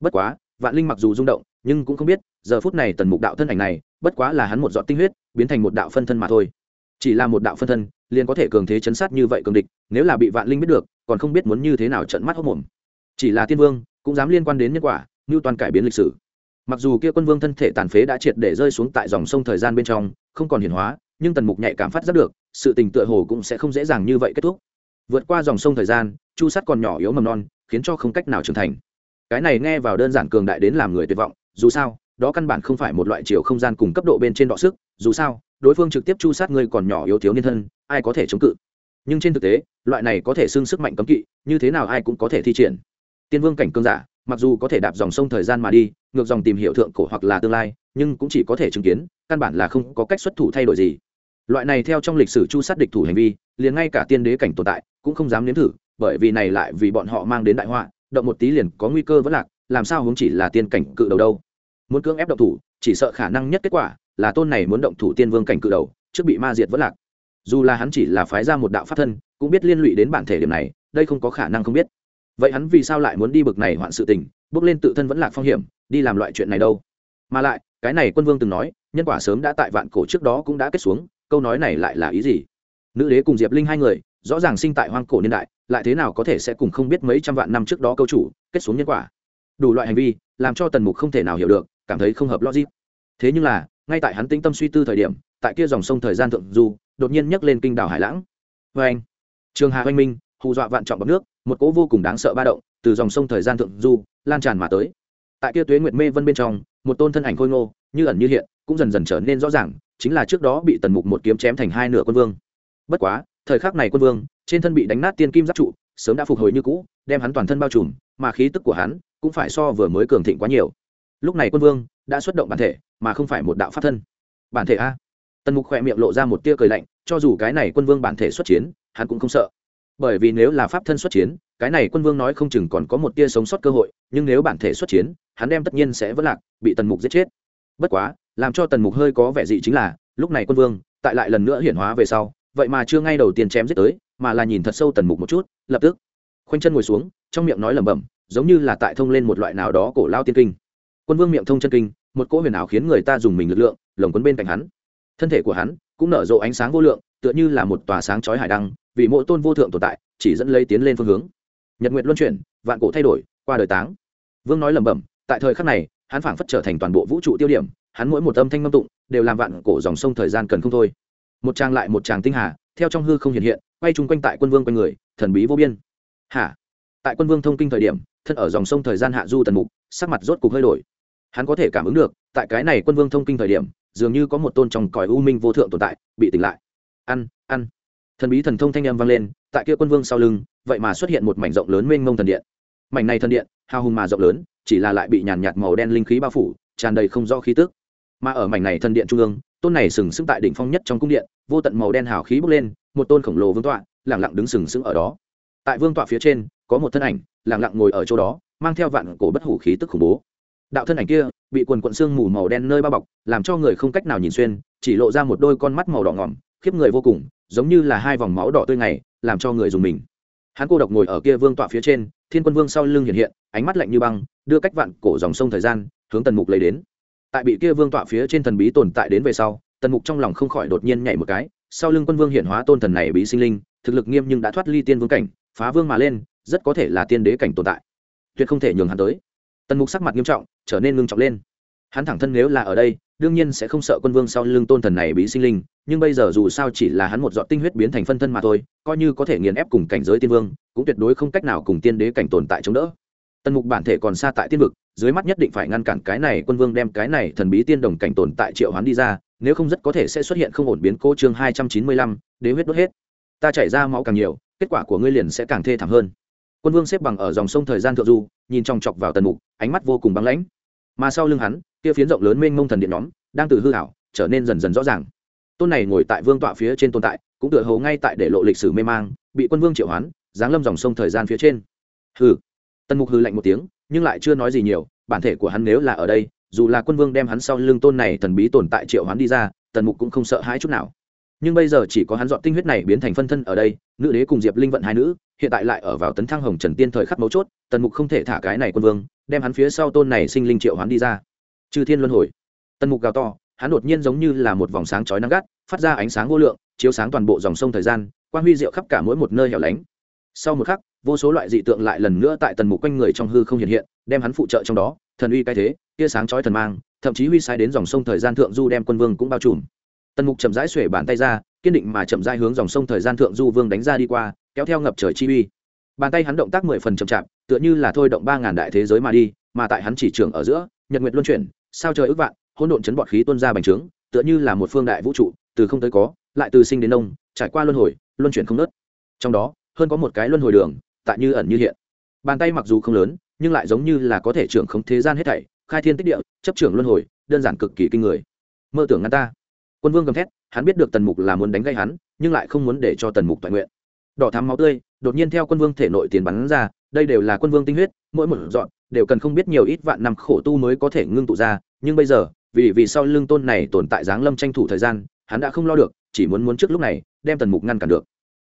Bất quá, vạn linh mặc dù rung động, nhưng cũng không biết, giờ phút này tần mục đạo thân ảnh này, bất quá là hắn một giọt tinh huyết biến thành một đạo phân thân mà thôi. Chỉ là một đạo phân thân, liền có thể cường thế chấn sát như vậy cường địch, nếu là bị vạn linh biết được, còn không biết muốn như thế nào trận mắt hốc mồm chỉ là tiên vương, cũng dám liên quan đến nhân quả, như toàn cải biến lịch sử. Mặc dù kia quân vương thân thể tàn phế đã triệt để rơi xuống tại dòng sông thời gian bên trong, không còn hiển hóa, nhưng tần mục nhạy cảm phát rất được, sự tình tựa hồ cũng sẽ không dễ dàng như vậy kết thúc. Vượt qua dòng sông thời gian, chu sắt còn nhỏ yếu mầm non, khiến cho không cách nào trưởng thành. Cái này nghe vào đơn giản cường đại đến làm người tuyệt vọng, dù sao, đó căn bản không phải một loại chiều không gian cùng cấp độ bên trên đọ sức dù sao, đối phương trực tiếp chu sát người còn nhỏ yếu thiếu niên thân, ai có thể chống cự? Nhưng trên thực tế, loại này có thể xưng sức mạnh cấm kỵ, như thế nào ai cũng có thể thi triển. Tiên vương cảnh cương giả, mặc dù có thể đạp dòng sông thời gian mà đi, ngược dòng tìm hiểu thượng cổ hoặc là tương lai, nhưng cũng chỉ có thể chứng kiến, căn bản là không có cách xuất thủ thay đổi gì. Loại này theo trong lịch sử chu sát địch thủ hành vi, liền ngay cả tiên đế cảnh tồn tại, cũng không dám nếm thử, bởi vì này lại vì bọn họ mang đến đại họa, động một tí liền có nguy cơ vẫn lạc, làm sao hướng chỉ là tiên cảnh cự đầu đâu. Muốn cưỡng ép động thủ, chỉ sợ khả năng nhất kết quả là tôn này muốn động thủ tiên vương cảnh cự đầu, trước bị ma diệt vẫn lạc. Dù là hắn chỉ là phái ra một đạo pháp thân, cũng biết liên lụy đến bản thể điểm này, đây không có khả năng không biết. Vậy hắn vì sao lại muốn đi bực này hoạn sự tình, bước lên tự thân vẫn lạc phong hiểm, đi làm loại chuyện này đâu? Mà lại, cái này quân vương từng nói, nhân quả sớm đã tại vạn cổ trước đó cũng đã kết xuống, câu nói này lại là ý gì? Nữ đế cùng diệp linh hai người, rõ ràng sinh tại hoang cổ niên đại, lại thế nào có thể sẽ cùng không biết mấy trăm vạn năm trước đó câu chủ, kết xuống nhân quả? Đủ loại hành vi, làm cho tần mục không thể nào hiểu được, cảm thấy không hợp logic. Thế nhưng là ngay tại hắn tĩnh tâm suy tư thời điểm, tại kia dòng sông thời gian thượng du, đột nhiên nhấc lên kinh đảo hải lãng. Vê anh, trường hà oanh minh, hù dọa vạn trọng bọc nước, một cỗ vô cùng đáng sợ ba động, từ dòng sông thời gian thượng du, lan tràn mà tới. Tại kia tuế nguyệt mê vân bên trong, một tôn thân ảnh khôi ngô, như ẩn như hiện, cũng dần dần trở nên rõ ràng, chính là trước đó bị tần mục một kiếm chém thành hai nửa quân vương. Bất quá, thời khắc này quân vương, trên thân bị đánh nát tiên kim giáp trụ, sớm đã phục hồi như cũ, đem hắn toàn thân bao trùm, mà khí tức của hắn cũng phải so vừa mới cường thịnh quá nhiều lúc này quân vương đã xuất động bản thể, mà không phải một đạo pháp thân. Bản thể a. Tần mục khỏe miệng lộ ra một tia cười lạnh, cho dù cái này quân vương bản thể xuất chiến, hắn cũng không sợ. Bởi vì nếu là pháp thân xuất chiến, cái này quân vương nói không chừng còn có một tia sống sót cơ hội, nhưng nếu bản thể xuất chiến, hắn đem tất nhiên sẽ vất lạc, bị tần mục giết chết. Bất quá, làm cho tần mục hơi có vẻ dị chính là, lúc này quân vương, tại lại lần nữa hiển hóa về sau, vậy mà chưa ngay đầu tiên chém giết tới, mà là nhìn thật sâu tần mục một chút, lập tức, khoanh chân ngồi xuống, trong miệng nói lẩm bẩm, giống như là tại thông lên một loại nào đó cổ lao tiên kinh quân vương miệng thông chân kinh, một cỗ huyền ảo khiến người ta dùng mình lực lượng, lồng quấn bên cạnh hắn. Thân thể của hắn cũng nở rộ ánh sáng vô lượng, tựa như là một tòa sáng chói hải đăng, vì mỗi tôn vô thượng tồn tại, chỉ dẫn lấy tiến lên phương hướng. Nhật nguyện luân chuyển, vạn cổ thay đổi, qua đời táng. Vương nói lẩm bẩm, tại thời khắc này, hắn phảng phất trở thành toàn bộ vũ trụ tiêu điểm, hắn mỗi một âm thanh ngâm tụng, đều làm vạn cổ dòng sông thời gian cần không thôi. Một trang lại một tràng tinh hà, theo trong hư không hiện hiện, quay chung quanh tại quân vương quanh người, thần bí vô biên. Hả? Tại quân vương thông kinh thời điểm, thân ở dòng sông thời gian hạ du tần mục, sắc mặt rốt cục hơi đổi hắn có thể cảm ứng được, tại cái này quân vương thông kinh thời điểm, dường như có một tôn trong còi u minh vô thượng tồn tại, bị tỉnh lại. Ăn ăn. Thần bí thần thông thanh âm vang lên, tại kia quân vương sau lưng, vậy mà xuất hiện một mảnh rộng lớn mênh mông thần điện. Mảnh này thần điện, hào hùng mà rộng lớn, chỉ là lại bị nhàn nhạt màu đen linh khí bao phủ, tràn đầy không rõ khí tức. Mà ở mảnh này thần điện trung ương, tôn này sừng sững tại đỉnh phong nhất trong cung điện, vô tận màu đen hào khí bốc lên, một tôn khổng lồ vương tọa lẳng lặng đứng sừng sững ở đó. Tại vương tọa phía trên, có một thân ảnh lẳng lặng ngồi ở chỗ đó, mang theo vạn cổ bất hủ khí tức khủng bố đạo thân ảnh kia, bị quần quận xương mù màu đen nơi bao bọc, làm cho người không cách nào nhìn xuyên, chỉ lộ ra một đôi con mắt màu đỏ ngỏm, khiếp người vô cùng, giống như là hai vòng máu đỏ tươi ngày, làm cho người dùng mình. Hắn cô độc ngồi ở kia vương tọa phía trên, thiên quân vương sau lưng hiện hiện, ánh mắt lạnh như băng, đưa cách vạn cổ dòng sông thời gian, hướng tần mục lấy đến. Tại bị kia vương tọa phía trên thần bí tồn tại đến về sau, tần mục trong lòng không khỏi đột nhiên nhảy một cái, sau lưng quân vương hiện hóa tôn thần này bí sinh linh, thực lực nghiêm nhưng đã thoát ly tiên vương cảnh, phá vương mà lên, rất có thể là tiên đế cảnh tồn tại. Tuyệt không thể nhường hắn tới tần mục sắc mặt nghiêm trọng, trở nên ngưng trọng lên. Hắn thẳng thân nếu là ở đây, đương nhiên sẽ không sợ quân vương sau lưng tôn thần này bị sinh linh, nhưng bây giờ dù sao chỉ là hắn một giọt tinh huyết biến thành phân thân mà thôi, coi như có thể nghiền ép cùng cảnh giới tiên vương, cũng tuyệt đối không cách nào cùng tiên đế cảnh tồn tại chống đỡ. Tần mục bản thể còn xa tại tiên vực, dưới mắt nhất định phải ngăn cản cái này quân vương đem cái này thần bí tiên đồng cảnh tồn tại triệu hoán đi ra, nếu không rất có thể sẽ xuất hiện không ổn biến cô chương hai trăm chín mươi lăm, đế huyết đốt hết. Ta chảy ra máu càng nhiều, kết quả của ngươi liền sẽ càng thê thảm hơn quân vương xếp bằng ở dòng sông thời gian thượng du, nhìn trong chọc vào tần mục, ánh mắt vô cùng băng lãnh. Mà sau lưng hắn, kia phiến rộng lớn mênh mông thần điện nhóm, đang từ hư hảo trở nên dần dần rõ ràng. Tôn này ngồi tại vương tọa phía trên tồn tại, cũng tựa hồ ngay tại để lộ lịch sử mê mang, bị quân vương triệu hoán, giáng lâm dòng sông thời gian phía trên. Hư tần mục hư lạnh một tiếng, nhưng lại chưa nói gì nhiều, bản thể của hắn nếu là ở đây, dù là quân vương đem hắn sau lưng tôn này thần bí tồn tại triệu hoán đi ra, tần mục cũng không sợ hãi chút nào nhưng bây giờ chỉ có hắn dọn tinh huyết này biến thành phân thân ở đây, nữ đế cùng diệp linh vận hai nữ, hiện tại lại ở vào tấn thăng hồng trần tiên thời khắc mấu chốt, tần mục không thể thả cái này quân vương, đem hắn phía sau tôn này sinh linh triệu hoán đi ra. Chư thiên luân hồi. Tần mục gào to, hắn đột nhiên giống như là một vòng sáng chói nắng gắt, phát ra ánh sáng vô lượng, chiếu sáng toàn bộ dòng sông thời gian, quang huy diệu khắp cả mỗi một nơi hẻo lánh. Sau một khắc, vô số loại dị tượng lại lần nữa tại tần mục quanh người trong hư không hiện hiện, đem hắn phụ trợ trong đó, thần uy cái thế kia sáng chói thần mang, thậm chí huy sai đến dòng sông thời gian thượng du đem quân vương cũng bao trùm tần mục chậm rãi xuể bàn tay ra, kiên định mà chậm rãi hướng dòng sông thời gian thượng du vương đánh ra đi qua, kéo theo ngập trời chi uy. Bàn tay hắn động tác mười phần chậm chạp, tựa như là thôi động ba ngàn đại thế giới mà đi, mà tại hắn chỉ trường ở giữa, nhật nguyệt luân chuyển, sao trời ước vạn, hỗn độn chấn bọt khí tuôn ra bành trướng, tựa như là một phương đại vũ trụ, từ không tới có, lại từ sinh đến nông, trải qua luân hồi, luân chuyển không nớt trong đó, hơn có một cái luân hồi đường, tại như ẩn như hiện. Bàn tay mặc dù không lớn, nhưng lại giống như là có thể trưởng không thế gian hết thảy, khai thiên tích địa, chấp trưởng luân hồi, đơn giản cực kỳ kinh người. Mơ tưởng ngăn ta quân vương gầm thét, hắn biết được tần mục là muốn đánh gây hắn, nhưng lại không muốn để cho tần mục toàn nguyện. Đỏ thắm máu tươi, đột nhiên theo quân vương thể nội tiền bắn ra, đây đều là quân vương tinh huyết, mỗi một dọn, đều cần không biết nhiều ít vạn năm khổ tu mới có thể ngưng tụ ra, nhưng bây giờ, vì vì sau lưng tôn này tồn tại giáng lâm tranh thủ thời gian, hắn đã không lo được, chỉ muốn muốn trước lúc này, đem tần mục ngăn cản được.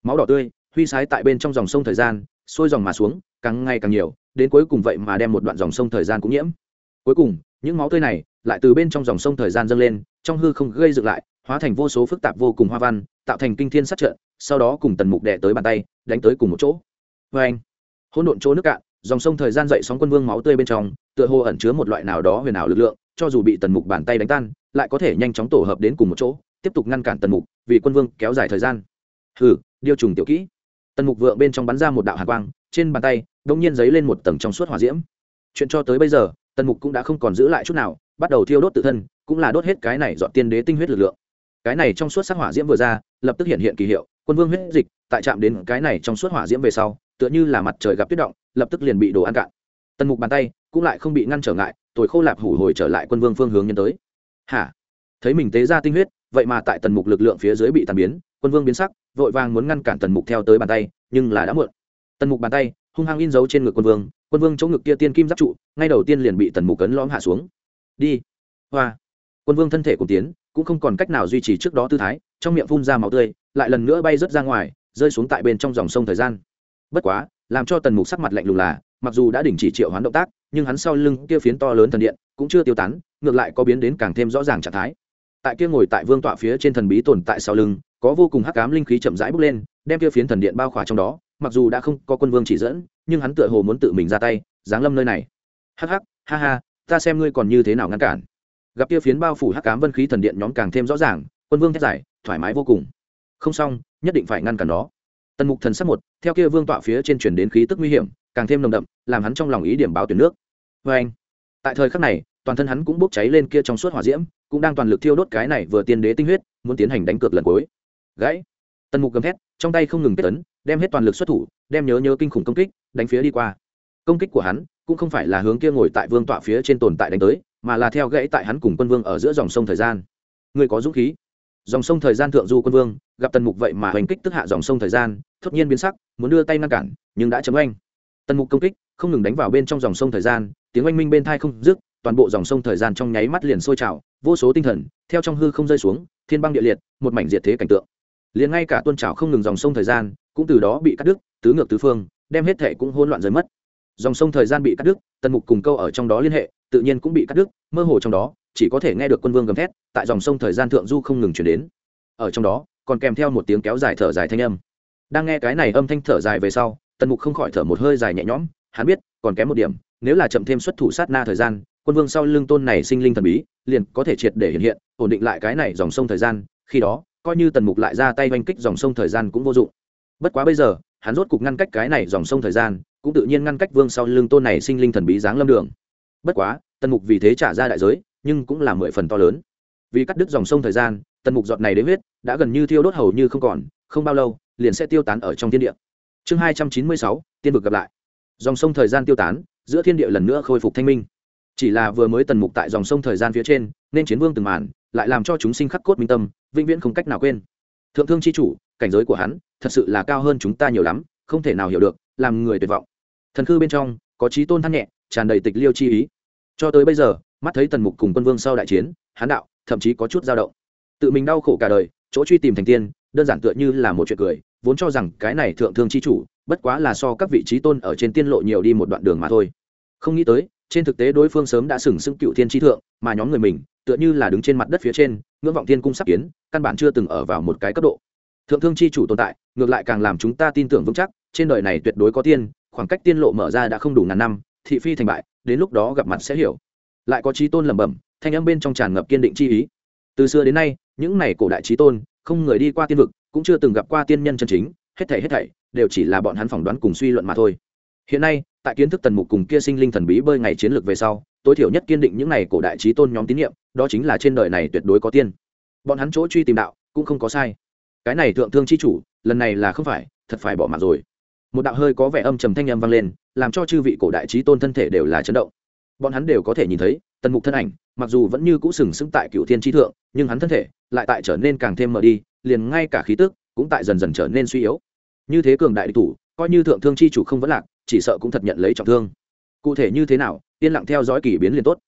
Máu đỏ tươi, huy sái tại bên trong dòng sông thời gian sôi dòng mà xuống, càng ngày càng nhiều, đến cuối cùng vậy mà đem một đoạn dòng sông thời gian cũng nhiễm. Cuối cùng, những máu tươi này lại từ bên trong dòng sông thời gian dâng lên, trong hư không gây dựng lại, hóa thành vô số phức tạp vô cùng hoa văn, tạo thành kinh thiên sát trận, sau đó cùng tần mục đẻ tới bàn tay, đánh tới cùng một chỗ. Vê anh, hỗn độn chỗ nước cạn, dòng sông thời gian dậy sóng quân vương máu tươi bên trong, tựa hồ ẩn chứa một loại nào đó huyền ảo lực lượng, cho dù bị tần mục bàn tay đánh tan, lại có thể nhanh chóng tổ hợp đến cùng một chỗ, tiếp tục ngăn cản tần mục, vì quân vương kéo dài thời gian. Hừ, điêu trùng tiểu kỹ. Tần mục vượng bên trong bắn ra một đạo hạ quang, trên bàn tay đông nhiên dấy lên một tầng trong suốt hỏa diễm. Chuyện cho tới bây giờ tần mục cũng đã không còn giữ lại chút nào, bắt đầu thiêu đốt tự thân, cũng là đốt hết cái này dọn tiên đế tinh huyết lực lượng. Cái này trong suốt sắc hỏa diễm vừa ra, lập tức hiện hiện kỳ hiệu, quân vương huyết dịch, tại chạm đến cái này trong suốt hỏa diễm về sau, tựa như là mặt trời gặp tuyết động, lập tức liền bị đổ ăn cạn. Tần mục bàn tay cũng lại không bị ngăn trở ngại, tồi khô lạp hủ hồi trở lại quân vương phương hướng nhân tới. Hả? Thấy mình tế ra tinh huyết, vậy mà tại tần mục lực lượng phía dưới bị tàn biến, quân vương biến sắc, vội vàng muốn ngăn cản tần mục theo tới bàn tay, nhưng là đã muộn. Tần mục bàn tay, hung hăng in dấu trên ngực quân vương quân vương chỗ ngực kia tiên kim giáp trụ, ngay đầu tiên liền bị tần mục cấn lõm hạ xuống. Đi. Hoa. Quân vương thân thể cùng tiến, cũng không còn cách nào duy trì trước đó tư thái, trong miệng phun ra máu tươi, lại lần nữa bay rớt ra ngoài, rơi xuống tại bên trong dòng sông thời gian. Bất quá, làm cho tần mục sắc mặt lạnh lùng là, mặc dù đã đình chỉ triệu hoán động tác, nhưng hắn sau lưng kia phiến to lớn thần điện, cũng chưa tiêu tán, ngược lại có biến đến càng thêm rõ ràng trạng thái. Tại kia ngồi tại vương tọa phía trên thần bí tồn tại sau lưng, có vô cùng hắc ám linh khí chậm rãi bốc lên, đem kia phiến thần điện bao khỏa trong đó mặc dù đã không có quân vương chỉ dẫn, nhưng hắn tựa hồ muốn tự mình ra tay, giáng lâm nơi này. Hắc hắc, ha ha, ta xem ngươi còn như thế nào ngăn cản. Gặp kia phiến bao phủ hắc cám vân khí thần điện nhóm càng thêm rõ ràng, quân vương thét giải thoải mái vô cùng. Không xong, nhất định phải ngăn cản nó. Tần mục thần sắc một, theo kia vương tọa phía trên chuyển đến khí tức nguy hiểm, càng thêm nồng đậm, làm hắn trong lòng ý điểm báo tuyển nước. Vê anh, tại thời khắc này, toàn thân hắn cũng bốc cháy lên kia trong suốt hỏa diễm, cũng đang toàn lực thiêu đốt cái này vừa tiên đế tinh huyết, muốn tiến hành đánh cược lần cuối. Gãy tần mục gầm thét, trong tay không ngừng kết tấn đem hết toàn lực xuất thủ, đem nhớ nhớ kinh khủng công kích đánh phía đi qua. Công kích của hắn cũng không phải là hướng kia ngồi tại vương tọa phía trên tồn tại đánh tới, mà là theo gãy tại hắn cùng quân vương ở giữa dòng sông thời gian. Người có dũng khí. Dòng sông thời gian thượng du quân vương, gặp tần mục vậy mà hành kích tức hạ dòng sông thời gian, thốt nhiên biến sắc, muốn đưa tay ngăn cản, nhưng đã chấm oanh. Tần mục công kích không ngừng đánh vào bên trong dòng sông thời gian, tiếng oanh minh bên thai không dứt, toàn bộ dòng sông thời gian trong nháy mắt liền sôi trào, vô số tinh thần theo trong hư không rơi xuống, thiên băng địa liệt, một mảnh diệt thế cảnh tượng liền ngay cả tuôn trào không ngừng dòng sông thời gian, cũng từ đó bị cắt đứt, tứ ngược tứ phương, đem hết thệ cũng hỗn loạn rơi mất. Dòng sông thời gian bị cắt đứt, tần mục cùng câu ở trong đó liên hệ, tự nhiên cũng bị cắt đứt, mơ hồ trong đó, chỉ có thể nghe được quân vương gầm thét, tại dòng sông thời gian thượng du không ngừng chuyển đến. Ở trong đó, còn kèm theo một tiếng kéo dài thở dài thanh âm. Đang nghe cái này âm thanh thở dài về sau, tần mục không khỏi thở một hơi dài nhẹ nhõm, hắn biết, còn kém một điểm, nếu là chậm thêm xuất thủ sát na thời gian, quân vương sau lưng tôn này sinh linh thần bí, liền có thể triệt để hiện hiện, ổn định lại cái này dòng sông thời gian, khi đó coi như tần mục lại ra tay oanh kích dòng sông thời gian cũng vô dụng. Bất quá bây giờ, hắn rốt cục ngăn cách cái này dòng sông thời gian, cũng tự nhiên ngăn cách vương sau lưng tôn này sinh linh thần bí dáng lâm đường. Bất quá, tần mục vì thế trả ra đại giới, nhưng cũng là mười phần to lớn. Vì cắt đứt dòng sông thời gian, tần mục giọt này đến huyết đã gần như thiêu đốt hầu như không còn, không bao lâu, liền sẽ tiêu tán ở trong thiên địa. Chương hai trăm chín mươi sáu, tiên vực gặp lại. Dòng sông thời gian tiêu tán, giữa thiên địa lần nữa khôi phục thanh minh chỉ là vừa mới tần mục tại dòng sông thời gian phía trên, nên chiến vương từng màn, lại làm cho chúng sinh khắc cốt minh tâm, vĩnh viễn không cách nào quên. Thượng thương c h i chủ, cảnh giới của hắn, thật sự là cao hơn chúng ta nhiều lắm, không thể nào hiểu được, làm người tuyệt vọng. Thần khư bên trong, có trí tôn thắt nhẹ, tràn đầy tịch liêu chi ý. Cho tới bây giờ, mắt thấy tần mục cùng quân vương sau đại chiến hán đạo, thậm chí có chút dao động. Tự mình đau khổ cả đời, chỗ truy tìm thành tiên, đơn giản tựa như là một chuyện cười, vốn cho rằng cái này thượng thương chi chủ, bất quá là so các vị trí tôn ở trên tiên lộ nhiều đi một đoạn đường mà thôi. Không nghĩ tới trên thực tế đối phương sớm đã sừng sững cựu thiên tri thượng, mà nhóm người mình, tựa như là đứng trên mặt đất phía trên, ngưỡng vọng thiên cung sắp kiến, căn bản chưa từng ở vào một cái cấp độ. Thượng thương chi chủ tồn tại, ngược lại càng làm chúng ta tin tưởng vững chắc, trên đời này tuyệt đối có tiên, khoảng cách tiên lộ mở ra đã không đủ ngàn năm, thị phi thành bại, đến lúc đó gặp mặt sẽ hiểu. Lại có trí tôn lẩm bẩm, thanh âm bên trong tràn ngập kiên định chi ý. Từ xưa đến nay, những này cổ đại trí tôn, không người đi qua tiên vực, cũng chưa từng gặp qua tiên nhân chân chính, hết thảy hết thảy, đều chỉ là bọn hắn phỏng đoán cùng suy luận mà thôi. Hiện nay tại kiến thức tần mục cùng kia sinh linh thần bí bơi ngày chiến lược về sau, tối thiểu nhất kiên định những này cổ đại trí tôn nhóm tín nhiệm đó chính là trên đời này tuyệt đối có tiên. Bọn hắn chỗ truy tìm đạo, cũng không có sai. Cái này thượng thương chi chủ, lần này là không phải, thật phải bỏ mặt rồi. Một đạo hơi có vẻ âm trầm thanh âm vang lên, làm cho chư vị cổ đại trí tôn thân thể đều là chấn động. Bọn hắn đều có thể nhìn thấy, tần mục thân ảnh, mặc dù vẫn như cũ sừng sững tại cựu thiên tri thượng, nhưng hắn thân thể lại tại trở nên càng thêm mở đi, liền ngay cả khí tức cũng tại dần dần trở nên suy yếu. Như thế cường đại địch thủ, coi như thượng thương chi chủ không vẫn lạc chỉ sợ cũng thật nhận lấy trọng thương. Cụ thể như thế nào, yên lặng theo dõi kỳ biến liền tốt.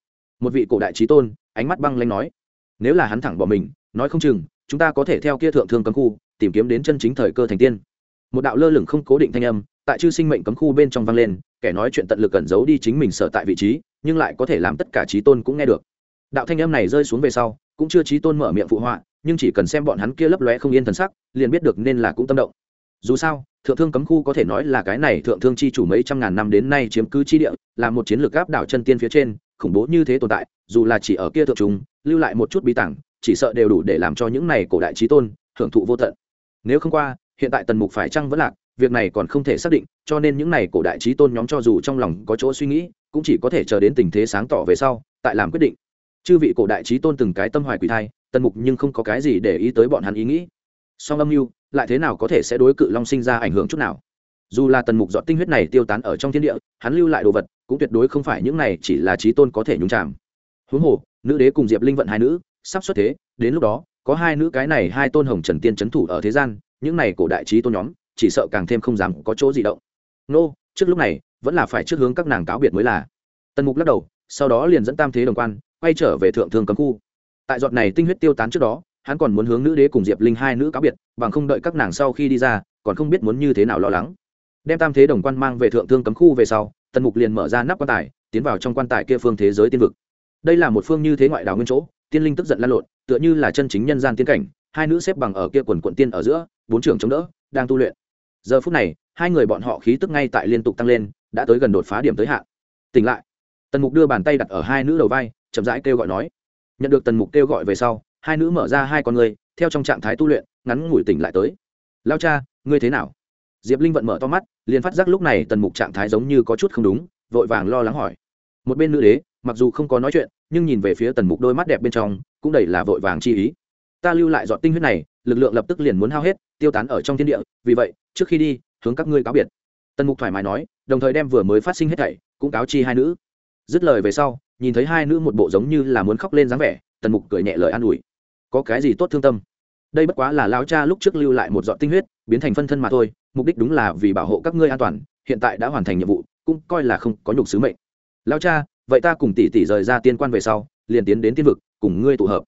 Một vị cổ đại trí tôn, ánh mắt băng lanh nói, nếu là hắn thẳng bỏ mình, nói không chừng, chúng ta có thể theo kia thượng thương cấm khu, tìm kiếm đến chân chính thời cơ thành tiên. Một đạo lơ lửng không cố định thanh âm, tại chư sinh mệnh cấm khu bên trong vang lên, kẻ nói chuyện tận lực cẩn giấu đi chính mình sở tại vị trí, nhưng lại có thể làm tất cả trí tôn cũng nghe được. Đạo thanh âm này rơi xuống về sau, cũng chưa trí tôn mở miệng phụ họa, nhưng chỉ cần xem bọn hắn kia lấp lóe không yên thần sắc, liền biết được nên là cũng tâm động dù sao, thượng thương cấm khu có thể nói là cái này thượng thương chi chủ mấy trăm ngàn năm đến nay chiếm cứ chi địa, là một chiến lược áp đảo chân tiên phía trên, khủng bố như thế tồn tại, dù là chỉ ở kia thượng trung, lưu lại một chút bí tảng, chỉ sợ đều đủ để làm cho những này cổ đại trí tôn hưởng thụ vô tận. Nếu không qua, hiện tại tần mục phải chăng vẫn lạc, việc này còn không thể xác định, cho nên những này cổ đại trí tôn nhóm cho dù trong lòng có chỗ suy nghĩ, cũng chỉ có thể chờ đến tình thế sáng tỏ về sau, tại làm quyết định. Chư vị cổ đại trí tôn từng cái tâm hoài quỷ thai, tần mục nhưng không có cái gì để ý tới bọn hắn ý nghĩ. Song âm mưu lại thế nào có thể sẽ đối cự long sinh ra ảnh hưởng chút nào? Dù là tần mục dọn tinh huyết này tiêu tán ở trong thiên địa, hắn lưu lại đồ vật, cũng tuyệt đối không phải những này chỉ là trí tôn có thể nhúng chạm huống hồ, nữ đế cùng diệp linh vận hai nữ, sắp xuất thế, đến lúc đó, có hai nữ cái này hai tôn hồng trần tiên c thủ ở thế gian, những này cổ đại trí tôn nhóm, chỉ sợ càng thêm không dám có chỗ gì động. Nô, trước lúc này, vẫn là phải trước hướng các nàng cáo biệt mới là. Tần mục lắc đầu, sau đó liền dẫn tam thế đồng quan, quay trở về thượng thương cấm khu. Tại giọt này tinh huyết tiêu tán trước đó hắn còn muốn hướng nữ đế cùng diệp linh hai nữ cáo biệt, bằng không đợi các nàng sau khi đi ra, còn không biết muốn như thế nào lo lắng. Đem tam thế đồng quan mang về thượng thương cấm khu về sau, tần mục liền mở ra nắp quan tài, tiến vào trong quan tài kia phương thế giới tiên vực. Đây là một phương như thế ngoại đảo nguyên chỗ, tiên linh tức giận lan lộn, tựa như là chân chính nhân gian tiên cảnh, hai nữ xếp bằng ở kia quần quận tiên ở giữa, bốn trường chống đỡ, đang tu luyện. Giờ phút này, hai người bọn họ khí tức ngay tại liên tục tăng lên, đã tới gần đột phá điểm tới hạn. Tỉnh lại. Tần mục đưa bàn tay đặt ở hai nữ đầu vai, chậm rãi kêu gọi nói. Nhận được tần mục kêu gọi về sau hai nữ mở ra hai con người theo trong trạng thái tu luyện, ngắn ngủi tỉnh lại tới. Lao cha, ngươi thế nào? Diệp linh vận mở to mắt, liền phát giác lúc này tần mục trạng thái giống như có chút không đúng, vội vàng lo lắng hỏi. Một bên nữ đế, mặc dù không có nói chuyện, nhưng nhìn về phía tần mục đôi mắt đẹp bên trong, cũng đầy là vội vàng chi ý. Ta lưu lại dọn tinh huyết này, lực lượng lập tức liền muốn hao hết, tiêu tán ở trong thiên địa, vì vậy, trước khi đi, hướng các ngươi cáo biệt. Tần mục thoải mái nói, đồng thời đem vừa mới phát sinh hết thảy, cũng cáo chi hai nữ. Dứt lời về sau, nhìn thấy hai nữ một bộ giống như là muốn khóc lên dáng vẻ, tần mục cười nhẹ lời an ủi có cái gì tốt thương tâm. Đây bất quá là lao cha lúc trước lưu lại một dọn tinh huyết, biến thành phân thân mà thôi, mục đích đúng là vì bảo hộ các ngươi an toàn, hiện tại đã hoàn thành nhiệm vụ, cũng coi là không có nhục sứ mệnh. Lao cha, vậy ta cùng tỷ tỷ rời ra tiên quan về sau, liền tiến đến tiên vực, cùng ngươi tụ hợp.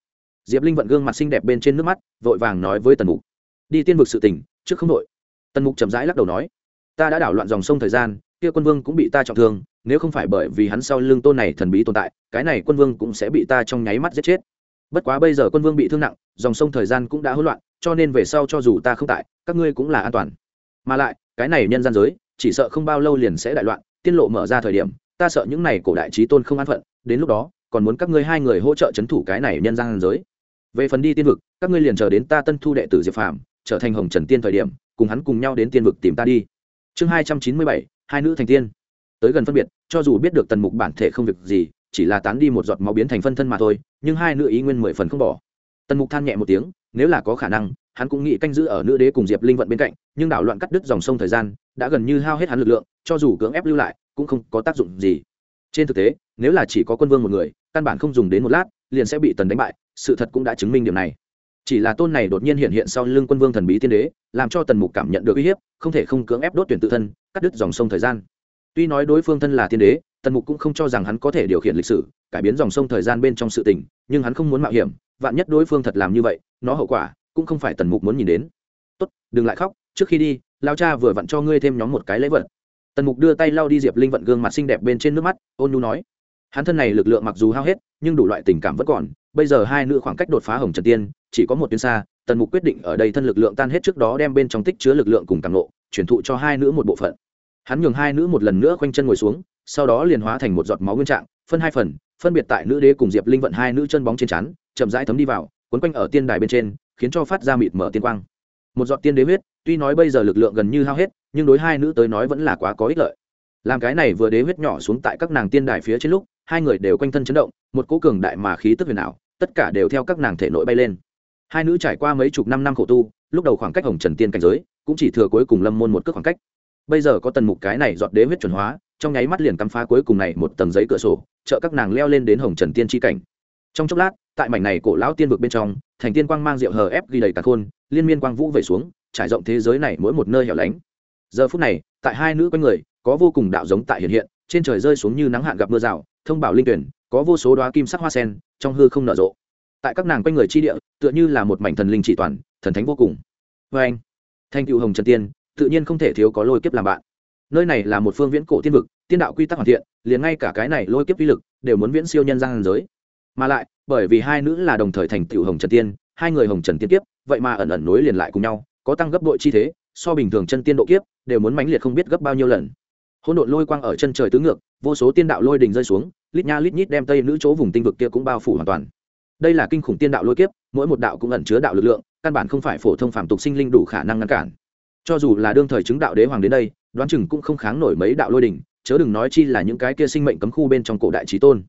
Diệp linh vận gương mặt xinh đẹp bên trên nước mắt, vội vàng nói với tần mục. Đi tiên vực sự tình, trước không đội tần mục chậm rãi lắc đầu nói. Ta đã đảo loạn dòng sông thời gian, kia quân vương cũng bị ta trọng thương, nếu không phải bởi vì hắn sau lưng tôn này thần bí tồn tại, cái này quân vương cũng sẽ bị ta trong nháy mắt giết chết bất quá bây giờ quân vương bị thương nặng, dòng sông thời gian cũng đã hỗn loạn, cho nên về sau cho dù ta không tại, các ngươi cũng là an toàn. Mà lại, cái này nhân gian giới, chỉ sợ không bao lâu liền sẽ đại loạn, tiên lộ mở ra thời điểm, ta sợ những này cổ đại trí tôn không an phận, đến lúc đó, còn muốn các ngươi hai người hỗ trợ c h ấ n thủ cái này nhân gian giới. Về phần đi tiên vực, các ngươi liền chờ đến ta tân thu đệ tử diệp phàm, trở thành hồng trần tiên thời điểm, cùng hắn cùng nhau đến tiên vực tìm ta đi. Chương hai trăm chín mươi bảy, hai nữ thành tiên. Tới gần phân biệt, cho dù biết được tần mục bản thể không việc gì chỉ là tán đi một giọt máu biến thành phân thân mà thôi, nhưng hai nữ ý nguyên mười phần không bỏ. Tần mục than nhẹ một tiếng, nếu là có khả năng, hắn cũng nghĩ canh giữ ở nữ đế cùng diệp linh vận bên cạnh, nhưng đảo loạn cắt đứt dòng sông thời gian, đã gần như hao hết hắn lực lượng, cho dù cưỡng ép lưu lại, cũng không có tác dụng gì. Trên thực tế, nếu là chỉ có quân vương một người, căn bản không dùng đến một lát, liền sẽ bị tần đánh bại, sự thật cũng đã chứng minh điểm này. Chỉ là tôn này đột nhiên hiện hiện sau lưng quân vương thần bí tiên đế, làm cho tần mục cảm nhận được uy hiếp, không thể không cưỡng ép đốt tuyển tự thân, cắt đứt dòng sông thời gian. Tuy nói đối phương thân là tiên đế tần mục cũng không cho rằng hắn có thể điều khiển lịch sử, cải biến dòng sông thời gian bên trong sự tình, nhưng hắn không muốn mạo hiểm, vạn nhất đối phương thật làm như vậy, nó hậu quả cũng không phải tần mục muốn nhìn đến. Tốt, đừng lại khóc, trước khi đi, lao cha vừa vặn cho ngươi thêm nhóm một cái lễ vật. Tần mục đưa tay lao đi diệp linh vận gương mặt xinh đẹp bên trên nước mắt, ôn nhu nói. Hắn thân này lực lượng mặc dù hao hết, nhưng đủ loại tình cảm vẫn còn, bây giờ hai nữ khoảng cách đột phá hồng trần tiên, chỉ có một tuyến xa, tần mục quyết định ở đây thân lực lượng tan hết trước đó đem bên trong tích chứa lực lượng cùng càng lộ chuyển thụ cho hai nữ một bộ phận. Hắn nhường hai nữ một lần nữa khoanh chân ngồi xuống sau đó liền hóa thành một giọt máu nguyên trạng, phân hai phần, phân biệt tại nữ đế cùng diệp linh vận hai nữ chân bóng trên chắn chậm rãi thấm đi vào, quấn quanh ở tiên đài bên trên, khiến cho phát ra mịt mở tiên quang. Một giọt tiên đế huyết, tuy nói bây giờ lực lượng gần như hao hết, nhưng đối hai nữ tới nói vẫn là quá có ích lợi. Làm cái này vừa đế huyết nhỏ xuống tại các nàng tiên đài phía trên lúc, hai người đều quanh thân chấn động, một cỗ cường đại mà khí tức huyền ảo, tất cả đều theo các nàng thể nội bay lên. Hai nữ trải qua mấy chục năm năm khổ tu, lúc đầu khoảng cách hồng trần tiên cảnh giới, cũng chỉ thừa cuối cùng lâm môn một cước khoảng cách. Bây giờ có tần mục cái này dọn đế huyết chuẩn hóa trong nháy mắt liền cắm phá cuối cùng này một tầng giấy cửa sổ, trợ các nàng leo lên đến hồng trần tiên tri cảnh. Trong chốc lát, tại mảnh này cổ lão tiên vực bên trong, thành tiên quang mang rượu hờ ép ghi đầy tạc khôn, liên miên quang vũ về xuống, trải rộng thế giới này mỗi một nơi hẻo lánh. Giờ phút này, tại hai nữ quanh người, có vô cùng đạo giống tại hiện hiện, trên trời rơi xuống như nắng hạn gặp mưa rào, thông bảo linh tuyển, có vô số đoá kim sắc hoa sen, trong hư không nở rộ. Tại các nàng quanh người chi địa, tựa như là một mảnh thần linh chỉ toàn, thần thánh vô cùng. Vê anh, thanh cựu hồng trần tiên, tự nhiên không thể thiếu có lôi kiếp làm bạn nơi này là một phương viễn cổ tiên vực, tiên đạo quy tắc hoàn thiện, liền ngay cả cái này lôi kiếp vi lực đều muốn viễn siêu nhân gian giới. Mà lại, bởi vì hai nữ là đồng thời thành tiểu hồng trần tiên, hai người hồng trần tiên kiếp, vậy mà ẩn ẩn nối liền lại cùng nhau, có tăng gấp đội chi thế, so bình thường chân tiên độ kiếp đều muốn mãnh liệt không biết gấp bao nhiêu lần. Hỗn độn lôi quang ở chân trời tứ ngược, vô số tiên đạo lôi đình rơi xuống, lít nha lít nhít đem tây nữ chỗ vùng tinh vực kia cũng bao phủ hoàn toàn. Đây là kinh khủng tiên đạo lôi kiếp, mỗi một đạo cũng ẩn chứa đạo lực lượng, căn bản không phải phổ thông phàm tục sinh linh đủ khả năng ngăn cản. Cho dù là đương thời chứng đạo đế hoàng đến đây đoán chừng cũng không kháng nổi mấy đạo lôi đình, chớ đừng nói chi là những cái kia sinh mệnh cấm khu bên trong cổ đại trí tôn.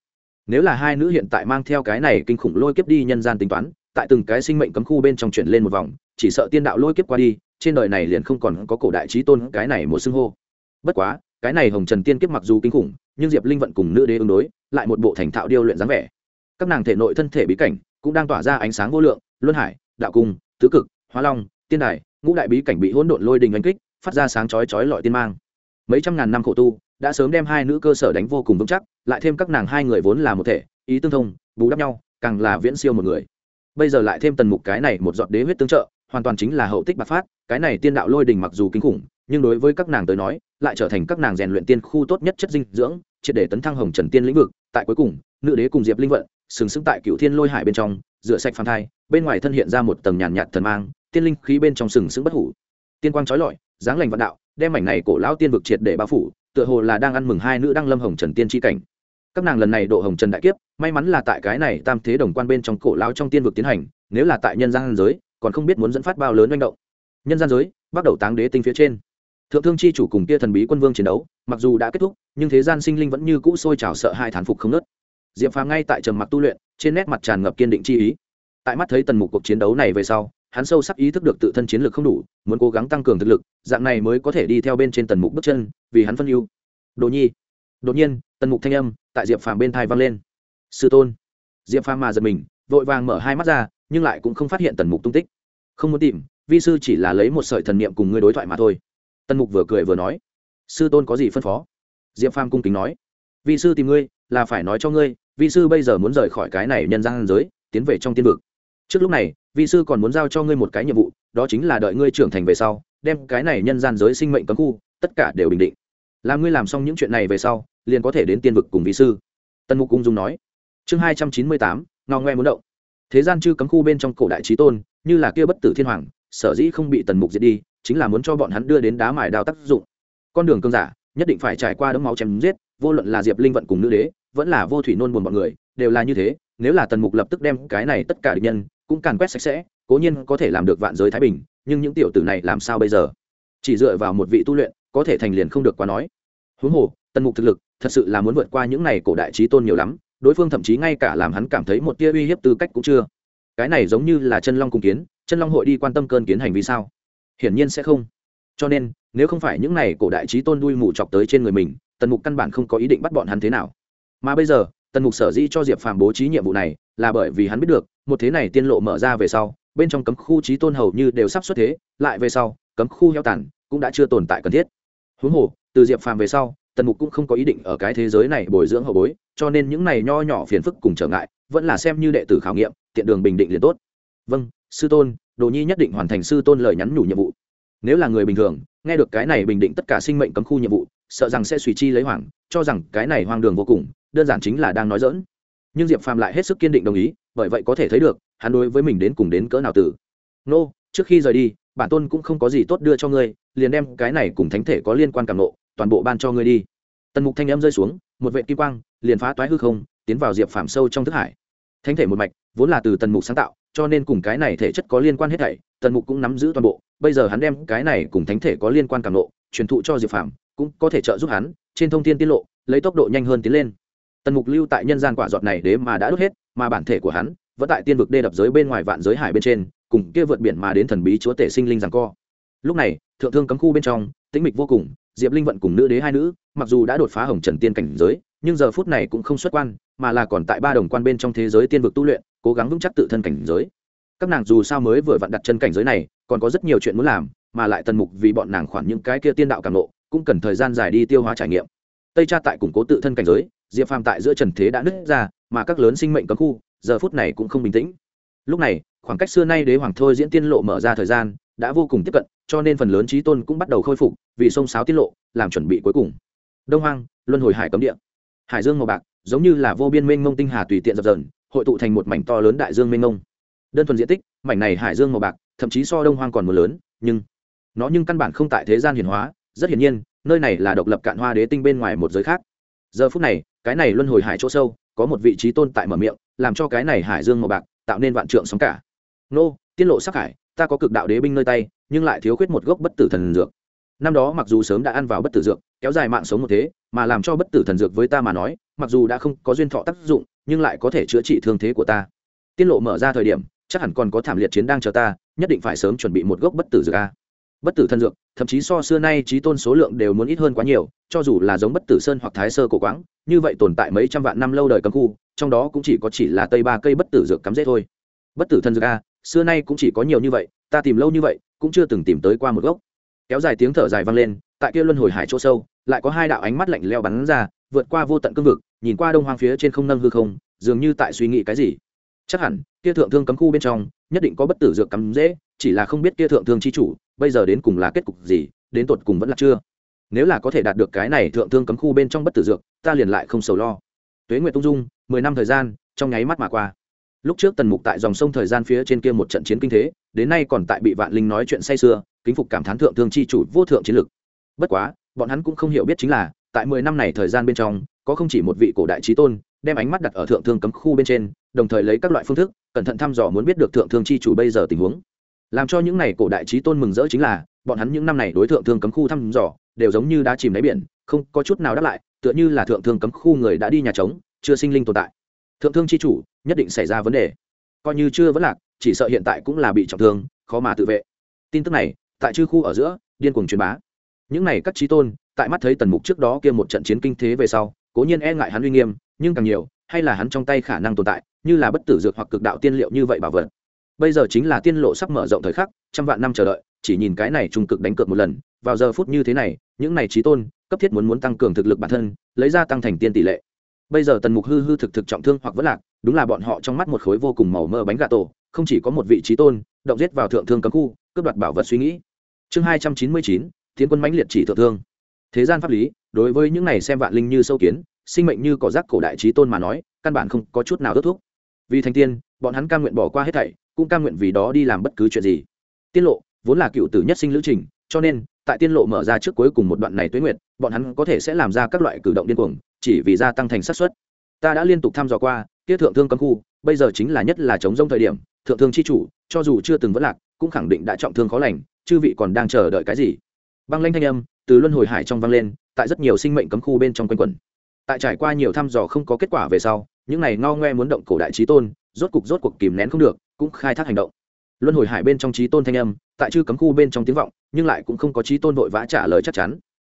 Nếu là hai nữ hiện tại mang theo cái này kinh khủng lôi kiếp đi nhân gian tính toán, tại từng cái sinh mệnh cấm khu bên trong chuyển lên một vòng, chỉ sợ tiên đạo lôi kiếp qua đi, trên đời này liền không còn có cổ đại trí tôn cái này một xưng hô. Bất quá, cái này hồng trần tiên kiếp mặc dù kinh khủng, nhưng diệp linh vận cùng nữ đế ứng đối, lại một bộ thành thạo điêu luyện dáng vẻ. Các nàng thể nội thân thể bí cảnh cũng đang tỏa ra ánh sáng vô lượng, luân hải, đạo cung, tứ cực, hóa long, tiên đài, ngũ đại bí cảnh bị hỗn độn lôi đình đánh kích phát ra sáng chói chói lọi tiên mang. Mấy trăm ngàn năm khổ tu, đã sớm đem hai nữ cơ sở đánh vô cùng vững chắc, lại thêm các nàng hai người vốn là một thể, ý tương thông, bù đắp nhau, càng là viễn siêu một người. Bây giờ lại thêm tần mục cái này một giọt đế huyết tương trợ, hoàn toàn chính là hậu tích bạc phát, cái này tiên đạo lôi đình mặc dù kinh khủng, nhưng đối với các nàng tới nói, lại trở thành các nàng rèn luyện tiên khu tốt nhất chất dinh dưỡng, triệt để tấn thăng hồng trần tiên lĩnh vực, tại cuối cùng, nữ đế cùng diệp linh vận, sừng sững tại cựu thiên lôi hải bên trong, rửa sạch phàm thai, bên ngoài thân hiện ra một tầng nhàn nhạt thần mang, tiên linh khí bên trong sừng sững bất hủ. Tiên quang trói lọi dáng lành vạn đạo, đem mảnh này cổ lão tiên vực triệt để bao phủ, tựa hồ là đang ăn mừng hai nữ đăng lâm hồng trần tiên tri cảnh. Các nàng lần này độ hồng trần đại kiếp, may mắn là tại cái này tam thế đồng quan bên trong cổ lão trong tiên vực tiến hành, nếu là tại nhân gian giới, còn không biết muốn dẫn phát bao lớn manh động. Nhân gian giới, bắt đầu táng đế tinh phía trên. Thượng thương chi chủ cùng kia thần bí quân vương chiến đấu, mặc dù đã kết thúc, nhưng thế gian sinh linh vẫn như cũ sôi trào sợ hai thán phục không nớt. Diệp phàm ngay tại trầm mặc tu luyện, trên nét mặt tràn ngập kiên định chi ý. Tại mắt thấy tần mục cuộc chiến đấu này về sau hắn sâu sắc ý thức được tự thân chiến lược không đủ, muốn cố gắng tăng cường thực lực, dạng này mới có thể đi theo bên trên tần mục bước chân, vì hắn phân ưu. Đồ nhi. Đột nhiên, tần mục thanh âm tại diệp phàm bên thai vang lên. Sư tôn. Diệp phàm mà giật mình, vội vàng mở hai mắt ra, nhưng lại cũng không phát hiện tần mục tung tích. Không muốn tìm, vi sư chỉ là lấy một sợi thần niệm cùng ngươi đối thoại mà thôi. Tần mục vừa cười vừa nói. Sư tôn có gì phân phó? Diệp phàm cung kính nói. Vi sư tìm ngươi, là phải nói cho ngươi, vi sư bây giờ muốn rời khỏi cái này nhân gian giới, tiến về trong tiên vực. Trước lúc này Vị sư còn muốn giao cho ngươi một cái nhiệm vụ, đó chính là đợi ngươi trưởng thành về sau, đem cái này nhân gian giới sinh mệnh cấm khu, tất cả đều bình định. Làm ngươi làm xong những chuyện này về sau, liền có thể đến tiên vực cùng vị sư. Tân mục cung dung nói. Chương hai trăm chín mươi tám, ngao ngoe muốn động. Thế gian chư cấm khu bên trong cổ đại trí tôn, như là kia bất tử thiên hoàng, sở dĩ không bị tần mục diệt đi, chính là muốn cho bọn hắn đưa đến đá mài đao tác dụng. Con đường cơn giả, nhất định phải trải qua đấm máu chém giết, vô luận là diệp linh vận cùng nữ đế, vẫn là vô thủy nôn buồn bọn người, đều là như thế, nếu là tần mục lập tức đem cái này tất cả địch nhân cũng càn quét sạch sẽ, cố nhiên có thể làm được vạn giới thái bình, nhưng những tiểu tử này làm sao bây giờ? Chỉ dựa vào một vị tu luyện, có thể thành liền không được quá nói. Huống hồ, tần mục thực lực, thật sự là muốn vượt qua những này cổ đại trí tôn nhiều lắm, đối phương thậm chí ngay cả làm hắn cảm thấy một tia uy hiếp tư cách cũng chưa. Cái này giống như là chân long cùng kiến, chân long hội đi quan tâm cơn kiến hành vi sao? Hiển nhiên sẽ không. Cho nên, nếu không phải những này cổ đại trí tôn đuôi mù chọc tới trên người mình, tần mục căn bản không có ý định bắt bọn hắn thế nào. Mà bây giờ, tần mục sở dĩ cho diệp phàm bố trí nhiệm vụ này, là bởi vì hắn biết được một thế này tiên lộ mở ra về sau, bên trong cấm khu trí tôn hầu như đều sắp xuất thế, lại về sau, cấm khu heo tàn cũng đã chưa tồn tại cần thiết. Huống hồ, từ diệp phàm về sau, tần mục cũng không có ý định ở cái thế giới này bồi dưỡng hậu bối, cho nên những này nho nhỏ phiền phức cùng trở ngại, vẫn là xem như đệ tử khảo nghiệm, tiện đường bình định liền tốt. Vâng sư tôn, đồ nhi nhất định hoàn thành sư tôn lời nhắn nhủ nhiệm vụ. Nếu là người bình thường, nghe được cái này bình định tất cả sinh mệnh cấm khu nhiệm vụ, sợ rằng sẽ suy chi lấy hoàng cho rằng cái này hoang đường vô cùng, đơn giản chính là đang nói dỡn nhưng diệp phàm lại hết sức kiên định đồng ý bởi vậy có thể thấy được, hắn đối với mình đến cùng đến cỡ nào tử nô, trước khi rời đi, bản tôn cũng không có gì tốt đưa cho ngươi, liền đem cái này cùng thánh thể có liên quan cảm nộ, toàn bộ ban cho ngươi đi. Tần mục thanh âm rơi xuống, một vệ kim quang, liền phá toái hư không, tiến vào diệp phàm sâu trong thức hải. Thánh thể một mạch, vốn là từ tần mục sáng tạo, cho nên cùng cái này thể chất có liên quan hết thảy, tần mục cũng nắm giữ toàn bộ, bây giờ hắn đem cái này cùng thánh thể có liên quan cảm nộ, truyền thụ cho diệp phàm, cũng có thể trợ giúp hắn, trên thông tin tiết lộ, lấy tốc độ nhanh hơn tiến lên. Tần mục lưu tại nhân gian quả giọt này đế mà đã đốt hết mà bản thể của hắn vẫn tại tiên vực đê đập giới bên ngoài vạn giới hải bên trên, cùng kia vượt biển mà đến thần bí chúa tể sinh linh rằng co. Lúc này, thượng thương cấm khu bên trong, tĩnh mịch vô cùng, diệp linh vận cùng nữ đế hai nữ, mặc dù đã đột phá hồng trần tiên cảnh giới, nhưng giờ phút này cũng không xuất quan, mà là còn tại ba đồng quan bên trong thế giới tiên vực tu luyện, cố gắng vững chắc tự thân cảnh giới. Các nàng dù sao mới vừa vặn đặt chân cảnh giới này, còn có rất nhiều chuyện muốn làm, mà lại tần mục vì bọn nàng khoản những cái kia tiên đạo càng lộ, cũng cần thời gian dài đi tiêu hóa trải nghiệm. Tây cha tại củng cố tự thân cảnh giới diệp phàm tại giữa trần thế đã nứt ra, mà các lớn sinh mệnh cấm khu, giờ phút này cũng không bình tĩnh. Lúc này, khoảng cách xưa nay đế hoàng thôi diễn tiên lộ mở ra thời gian, đã vô cùng tiếp cận, cho nên phần lớn trí tôn cũng bắt đầu khôi phục, vì sông sáo tiết lộ, làm chuẩn bị cuối cùng. Đông hoang, luân hồi hải cấm địa. Hải dương màu bạc, giống như là vô biên mênh mông tinh hà tùy tiện dập dờn, hội tụ thành một mảnh to lớn đại dương mênh mông. Đơn thuần diện tích, mảnh này hải dương màu bạc, thậm chí so đông hoang còn một lớn, nhưng nó nhưng căn bản không tại thế gian hiển hóa. Rất hiển nhiên, nơi này là độc lập cạn hoa đế tinh bên ngoài một giới khác giờ phút này, cái này luân hồi hải chỗ sâu, có một vị trí tôn tại mở miệng, làm cho cái này hải dương màu bạc tạo nên vạn trượng sóng cả. Nô tiết lộ sắc hải, ta có cực đạo đế binh nơi tay, nhưng lại thiếu khuyết một gốc bất tử thần dược. Năm đó mặc dù sớm đã ăn vào bất tử dược, kéo dài mạng sống một thế, mà làm cho bất tử thần dược với ta mà nói, mặc dù đã không có duyên thọ tác dụng, nhưng lại có thể chữa trị thương thế của ta. Tiết lộ mở ra thời điểm, chắc hẳn còn có thảm liệt chiến đang chờ ta, nhất định phải sớm chuẩn bị một gốc bất tử dược a. Bất tử thần dược thậm chí so xưa nay trí tôn số lượng đều muốn ít hơn quá nhiều, cho dù là giống bất tử sơn hoặc thái sơ cổ quáng như vậy tồn tại mấy trăm vạn năm lâu đời cấm khu, trong đó cũng chỉ có chỉ là tây ba cây bất tử dược cắm rễ thôi. Bất tử thần dược a, xưa nay cũng chỉ có nhiều như vậy, ta tìm lâu như vậy, cũng chưa từng tìm tới qua một gốc. Kéo dài tiếng thở dài vang lên, tại kia luân hồi hải chỗ sâu, lại có hai đạo ánh mắt lạnh leo bắn ra, vượt qua vô tận cương vực, nhìn qua đông hoang phía trên không nâng hư không, dường như tại suy nghĩ cái gì. Chắc hẳn, kia thượng thương cấm khu bên trong, nhất định có bất tử dược cắm dễ chỉ là không biết kia thượng thương chi chủ, bây giờ đến cùng là kết cục gì, đến tột cùng vẫn là chưa. Nếu là có thể đạt được cái này thượng thương cấm khu bên trong bất tử dược, ta liền lại không sầu lo. Tuế nguyệt tung dung, mười năm thời gian, trong nháy mắt mà qua. Lúc trước tần mục tại dòng sông thời gian phía trên kia một trận chiến kinh thế, đến nay còn tại bị vạn linh nói chuyện say sưa, kính phục cảm thán thượng thương chi chủ vô thượng chiến lực. Bất quá, bọn hắn cũng không hiểu biết chính là, tại mười năm này thời gian bên trong, có không chỉ một vị cổ đại trí tôn, đem ánh mắt đặt ở thượng thương cấm khu bên trên, đồng thời lấy các loại phương thức, cẩn thận thăm dò muốn biết được thượng thương chi chủ bây giờ tình huống làm cho những này cổ đại trí tôn mừng rỡ chính là, bọn hắn những năm này đối thượng thương cấm khu thăm dò, đều giống như đã chìm đáy biển, không có chút nào đáp lại, tựa như là thượng thương cấm khu người đã đi nhà trống, chưa sinh linh tồn tại. Thượng thương chi chủ, nhất định xảy ra vấn đề. Coi như chưa vẫn lạc, chỉ sợ hiện tại cũng là bị trọng thương, khó mà tự vệ. Tin tức này, tại chư khu ở giữa, điên cuồng truyền bá. Những này các trí tôn, tại mắt thấy tần mục trước đó kia một trận chiến kinh thế về sau, cố nhiên e ngại hắn uy nghiêm, nhưng càng nhiều, hay là hắn trong tay khả năng tồn tại, như là bất tử dược hoặc cực đạo tiên liệu như vậy bảo vật bây giờ chính là tiên lộ sắp mở rộng thời khắc, trăm vạn năm chờ đợi, chỉ nhìn cái này trung cực đánh cược một lần, vào giờ phút như thế này, những này trí tôn, cấp thiết muốn muốn tăng cường thực lực bản thân, lấy ra tăng thành tiên tỷ lệ. Bây giờ tần mục hư hư thực thực trọng thương hoặc vất lạc, đúng là bọn họ trong mắt một khối vô cùng màu mơ bánh gà tổ, không chỉ có một vị trí tôn, động giết vào thượng thương cấm khu, cướp đoạt bảo vật suy nghĩ. Chương hai trăm chín mươi chín tiến quân mãnh liệt chỉ thượng thương. Thế gian pháp lý, đối với những này xem vạn linh như sâu kiến, sinh mệnh như cỏ rác cổ đại trí tôn mà nói, căn bản không có chút nào ước thúc. Vì thành tiên, bọn hắn ca nguyện bỏ qua hết thảy cũng cam nguyện vì đó đi làm bất cứ chuyện gì. Tiên lộ, vốn là cựu tử nhất sinh lữ trình, cho nên, tại tiên lộ mở ra trước cuối cùng một đoạn này tuế nguyệt, bọn hắn có thể sẽ làm ra các loại cử động điên cuồng, chỉ vì gia tăng thành sát suất. Ta đã liên tục thăm dò qua tiết thượng thương cấm khu, bây giờ chính là nhất là chống rông thời điểm, thượng thương chi chủ, cho dù chưa từng vẫn lạc, cũng khẳng định đã trọng thương khó lành, chư vị còn đang chờ đợi cái gì? Băng lanh thanh âm, từ luân hồi hải trong vang lên, tại rất nhiều sinh mệnh cấm khu bên trong quanh quẩn. Tại trải qua nhiều thăm dò không có kết quả về sau, những này ngao ngoe muốn động cổ đại trí tôn, rốt cục rốt cuộc kìm nén không được cũng khai thác hành động. Luân hồi hải bên trong trí tôn thanh âm, tại chư cấm khu bên trong tiếng vọng, nhưng lại cũng không có trí tôn vội vã trả lời chắc chắn.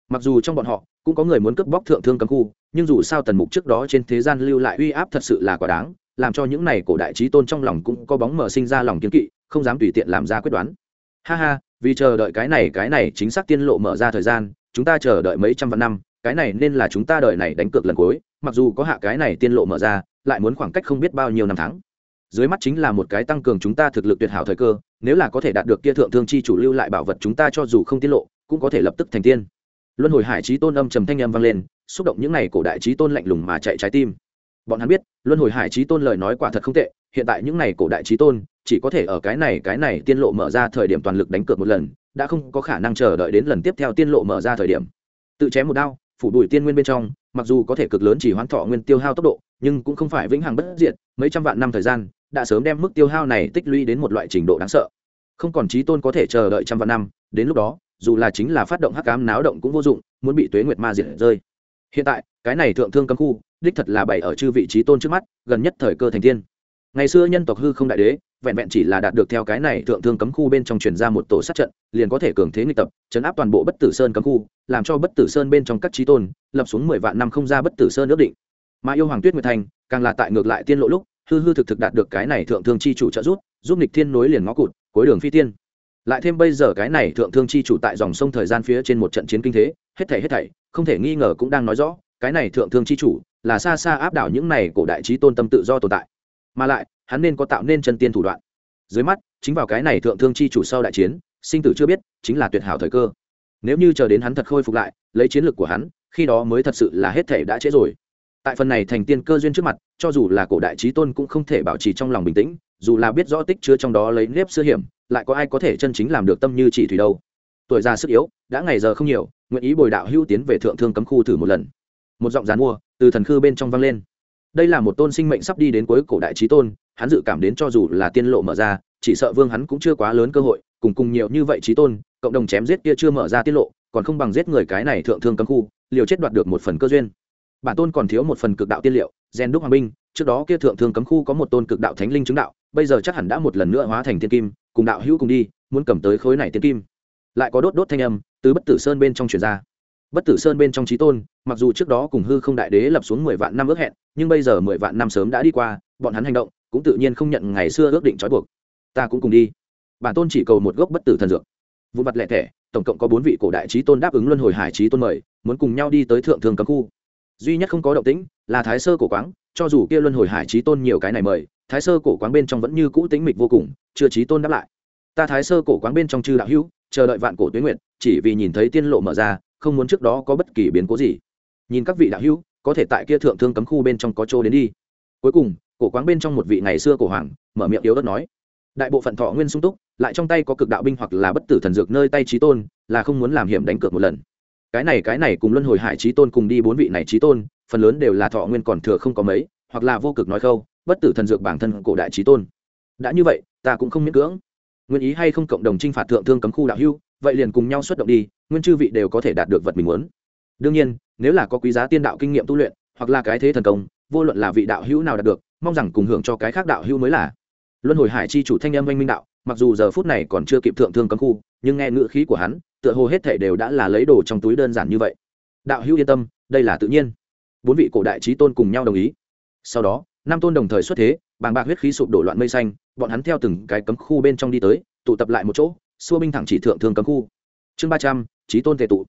Mặc dù trong bọn họ, cũng có người muốn cướp bóc thượng thương cấm khu, nhưng dù sao tần mục trước đó trên thế gian lưu lại uy áp thật sự là quá đáng, làm cho những này cổ đại trí tôn trong lòng cũng có bóng mở sinh ra lòng kiến kỵ, không dám tùy tiện làm ra quyết đoán. Ha ha, vì chờ đợi cái này cái này chính xác tiên lộ mở ra thời gian, chúng ta chờ đợi mấy trăm vạn năm, cái này nên là chúng ta đợi này đánh cược lần cuối, mặc dù có hạ cái này tiên lộ mở ra, lại muốn khoảng cách không biết bao nhiêu năm tháng dưới mắt chính là một cái tăng cường chúng ta thực lực tuyệt hảo thời cơ, nếu là có thể đạt được kia thượng thương chi chủ lưu lại bảo vật chúng ta cho dù không tiết lộ, cũng có thể lập tức thành tiên. Luân hồi hải trí tôn âm trầm thanh âm vang lên, xúc động những n à y cổ đại trí tôn lạnh lùng mà chạy trái tim. Bọn hắn biết, luân hồi hải trí tôn lời nói quả thật không tệ, hiện tại những n à y cổ đại trí tôn, chỉ có thể ở cái này cái này tiên lộ mở ra thời điểm toàn lực đánh cược một lần, đã không có khả năng chờ đợi đến lần tiếp theo tiên lộ mở ra thời điểm. Tự chém một đao, phủ đuổi tiên nguyên bên trong, mặc dù có thể cực lớn chỉ hoán thọ nguyên tiêu hao tốc độ, nhưng cũng không phải vĩnh hằng bất diệt, mấy trăm vạn năm thời gian đã sớm đem mức tiêu hao này tích lũy đến một loại trình độ đáng sợ. Không còn trí tôn có thể chờ đợi trăm vạn năm, đến lúc đó, dù là chính là phát động hắc cám náo động cũng vô dụng, muốn bị tuế nguyệt ma diệt rơi. Hiện tại, cái này thượng thương cấm khu, đích thật là bày ở chư vị trí tôn trước mắt, gần nhất thời cơ thành tiên. Ngày xưa nhân tộc hư không đại đế, vẹn vẹn chỉ là đạt được theo cái này thượng thương cấm khu bên trong truyền ra một tổ sát trận, liền có thể cường thế nghịch tập, chấn áp toàn bộ bất tử sơn cấm khu, làm cho bất tử sơn bên trong các trí tôn, lập xuống mười vạn năm không ra bất tử sơn ước định. Mà yêu hoàng tuyết nguyệt thành, càng là tại ngược lại tiên lộ lúc hư hư thực thực đạt được cái này thượng thương chi chủ trợ giúp giúp nghịch thiên nối liền ngõ cụt, cuối đường phi tiên. Lại thêm bây giờ cái này thượng thương chi chủ tại dòng sông thời gian phía trên một trận chiến kinh thế, hết thảy hết thảy, không thể nghi ngờ cũng đang nói rõ, cái này thượng thương chi chủ là xa xa áp đảo những này cổ đại trí tôn tâm tự do tồn tại. Mà lại, hắn nên có tạo nên chân tiên thủ đoạn. Dưới mắt, chính vào cái này thượng thương chi chủ sau đại chiến, sinh tử chưa biết, chính là tuyệt hảo thời cơ. Nếu như chờ đến hắn thật khôi phục lại, lấy chiến lược của hắn, khi đó mới thật sự là hết thể đã trễ rồi tại phần này thành tiên cơ duyên trước mặt, cho dù là cổ đại trí tôn cũng không thể bảo trì trong lòng bình tĩnh, dù là biết rõ tích chứa trong đó lấy nếp xưa hiểm, lại có ai có thể chân chính làm được tâm như chỉ thủy đâu. Tuổi già sức yếu, đã ngày giờ không nhiều, nguyện ý bồi đạo hữu tiến về thượng thương cấm khu thử một lần. Một giọng dàn mua, từ thần khư bên trong vang lên. Đây là một tôn sinh mệnh sắp đi đến cuối cổ đại trí tôn, hắn dự cảm đến cho dù là tiên lộ mở ra, chỉ sợ vương hắn cũng chưa quá lớn cơ hội, cùng cùng nhiều như vậy trí tôn, cộng đồng chém giết kia chưa mở ra tiết lộ, còn không bằng giết người cái này thượng thương cấm khu, liều chết đoạt được một phần cơ duyên bản tôn còn thiếu một phần cực đạo tiên liệu, gen đúc hoàng binh, trước đó kia thượng thường cấm khu có một tôn cực đạo thánh linh chứng đạo, bây giờ chắc hẳn đã một lần nữa hóa thành tiên kim, cùng đạo hữu cùng đi, muốn cầm tới khối này tiên kim. Lại có đốt đốt thanh âm từ bất tử sơn bên trong truyền ra. Bất tử sơn bên trong trí tôn, mặc dù trước đó cùng hư không đại đế lập xuống mười vạn năm ước hẹn, nhưng bây giờ mười vạn năm sớm đã đi qua, bọn hắn hành động cũng tự nhiên không nhận ngày xưa ước định trói buộc. Ta cũng cùng đi. Bản tôn chỉ cầu một gốc bất tử thần dược. Vụ mặt lẻ thẻ, tổng cộng có bốn vị cổ đại trí tôn đáp ứng luân hồi hải trí tôn mời, muốn cùng nhau đi tới thượng thường cấm khu duy nhất không có động tĩnh là thái sơ cổ quáng, cho dù kia luân hồi hải trí tôn nhiều cái này mời, thái sơ cổ quáng bên trong vẫn như cũ tính mịch vô cùng, chưa trí tôn đáp lại. Ta thái sơ cổ quáng bên trong chư đạo hữu, chờ đợi vạn cổ tuyến nguyện chỉ vì nhìn thấy tiên lộ mở ra, không muốn trước đó có bất kỳ biến cố gì. Nhìn các vị đạo hữu, có thể tại kia thượng thương cấm khu bên trong có chỗ đến đi. Cuối cùng, cổ quáng bên trong một vị ngày xưa cổ hoàng, mở miệng yếu đất nói, đại bộ phận thọ nguyên sung túc, lại trong tay có cực đạo binh hoặc là bất tử thần dược nơi tay trí tôn, là không muốn làm hiểm đánh cược một lần cái này cái này cùng luân hồi hải trí tôn cùng đi bốn vị này trí tôn, phần lớn đều là thọ nguyên còn thừa không có mấy, hoặc là vô cực nói khâu, bất tử thần dược bản thân cổ đại trí tôn. Đã như vậy, ta cũng không miễn cưỡng. Nguyên ý hay không cộng đồng t r i n h phạt thượng thương cấm khu đạo hưu, vậy liền cùng nhau xuất động đi, nguyên chư vị đều có thể đạt được vật mình muốn. Đương nhiên, nếu là có quý giá tiên đạo kinh nghiệm tu luyện, hoặc là cái thế thần công, vô luận là vị đạo hữu nào đạt được, mong rằng cùng hưởng cho cái khác đạo hữu mới là. Luân hồi hải chi chủ thanh âm oanh minh đạo, mặc dù giờ phút này còn chưa kịp thượng thương cấm khu, nhưng nghe ngữ khí của hắn tựa hồ hết thể đều đã là lấy đồ trong túi đơn giản như vậy. Đạo hữu yên tâm, đây là tự nhiên. Bốn vị cổ đại trí tôn cùng nhau đồng ý. Sau đó, năm tôn đồng thời xuất thế, bàng bạc huyết khí sụp đổ loạn mây xanh, bọn hắn theo từng cái cấm khu bên trong đi tới, tụ tập lại một chỗ, xua binh thẳng chỉ thượng thương cấm khu. Chương ba trăm trí tôn thể tụ.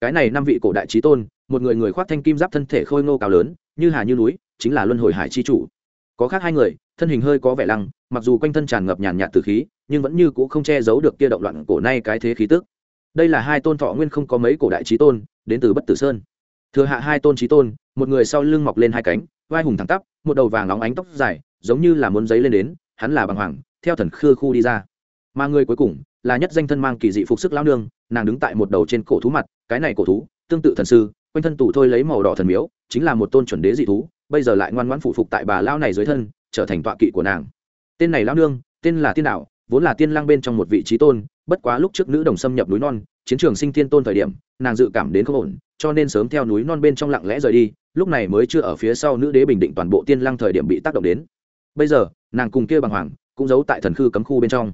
Cái này năm vị cổ đại trí tôn, một người người khoác thanh kim giáp thân thể khôi ngô cao lớn, như hà như núi, chính là luân hồi hải chi chủ. Có khác hai người, thân hình hơi có vẻ lăng, mặc dù quanh thân tràn ngập nhàn nhạt từ khí, nhưng vẫn như c ũ không che giấu được kia động loạn cổ nay cái thế khí tức đây là hai tôn thọ nguyên không có mấy cổ đại trí tôn, đến từ bất tử sơn. Thừa hạ hai tôn trí tôn, một người sau lưng mọc lên hai cánh, vai hùng thẳng tắp, một đầu vàng óng ánh tóc dài, giống như là muốn giấy lên đến, hắn là bằng hoàng, theo thần khư khu đi ra. Mà người cuối cùng là nhất danh thân mang kỳ dị phục sức lao nương, nàng đứng tại một đầu trên cổ thú mặt, cái này cổ thú, tương tự thần sư, quanh thân tủ thôi lấy màu đỏ thần miếu, chính là một tôn chuẩn đế dị thú, bây giờ lại ngoan ngoãn phụ phục tại bà lao này dưới thân, trở thành tọa kỵ của nàng. Tên này lao nương, tên là tiên đạo, vốn là tiên lang bên trong một vị trí tôn bất quá lúc trước nữ đồng xâm nhập núi non chiến trường sinh thiên tôn thời điểm nàng dự cảm đến không ổn cho nên sớm theo núi non bên trong lặng lẽ rời đi lúc này mới chưa ở phía sau nữ đế bình định toàn bộ tiên lăng thời điểm bị tác động đến. Bây giờ nàng cùng kia bằng hoàng cũng giấu tại thần khư cấm khu bên trong.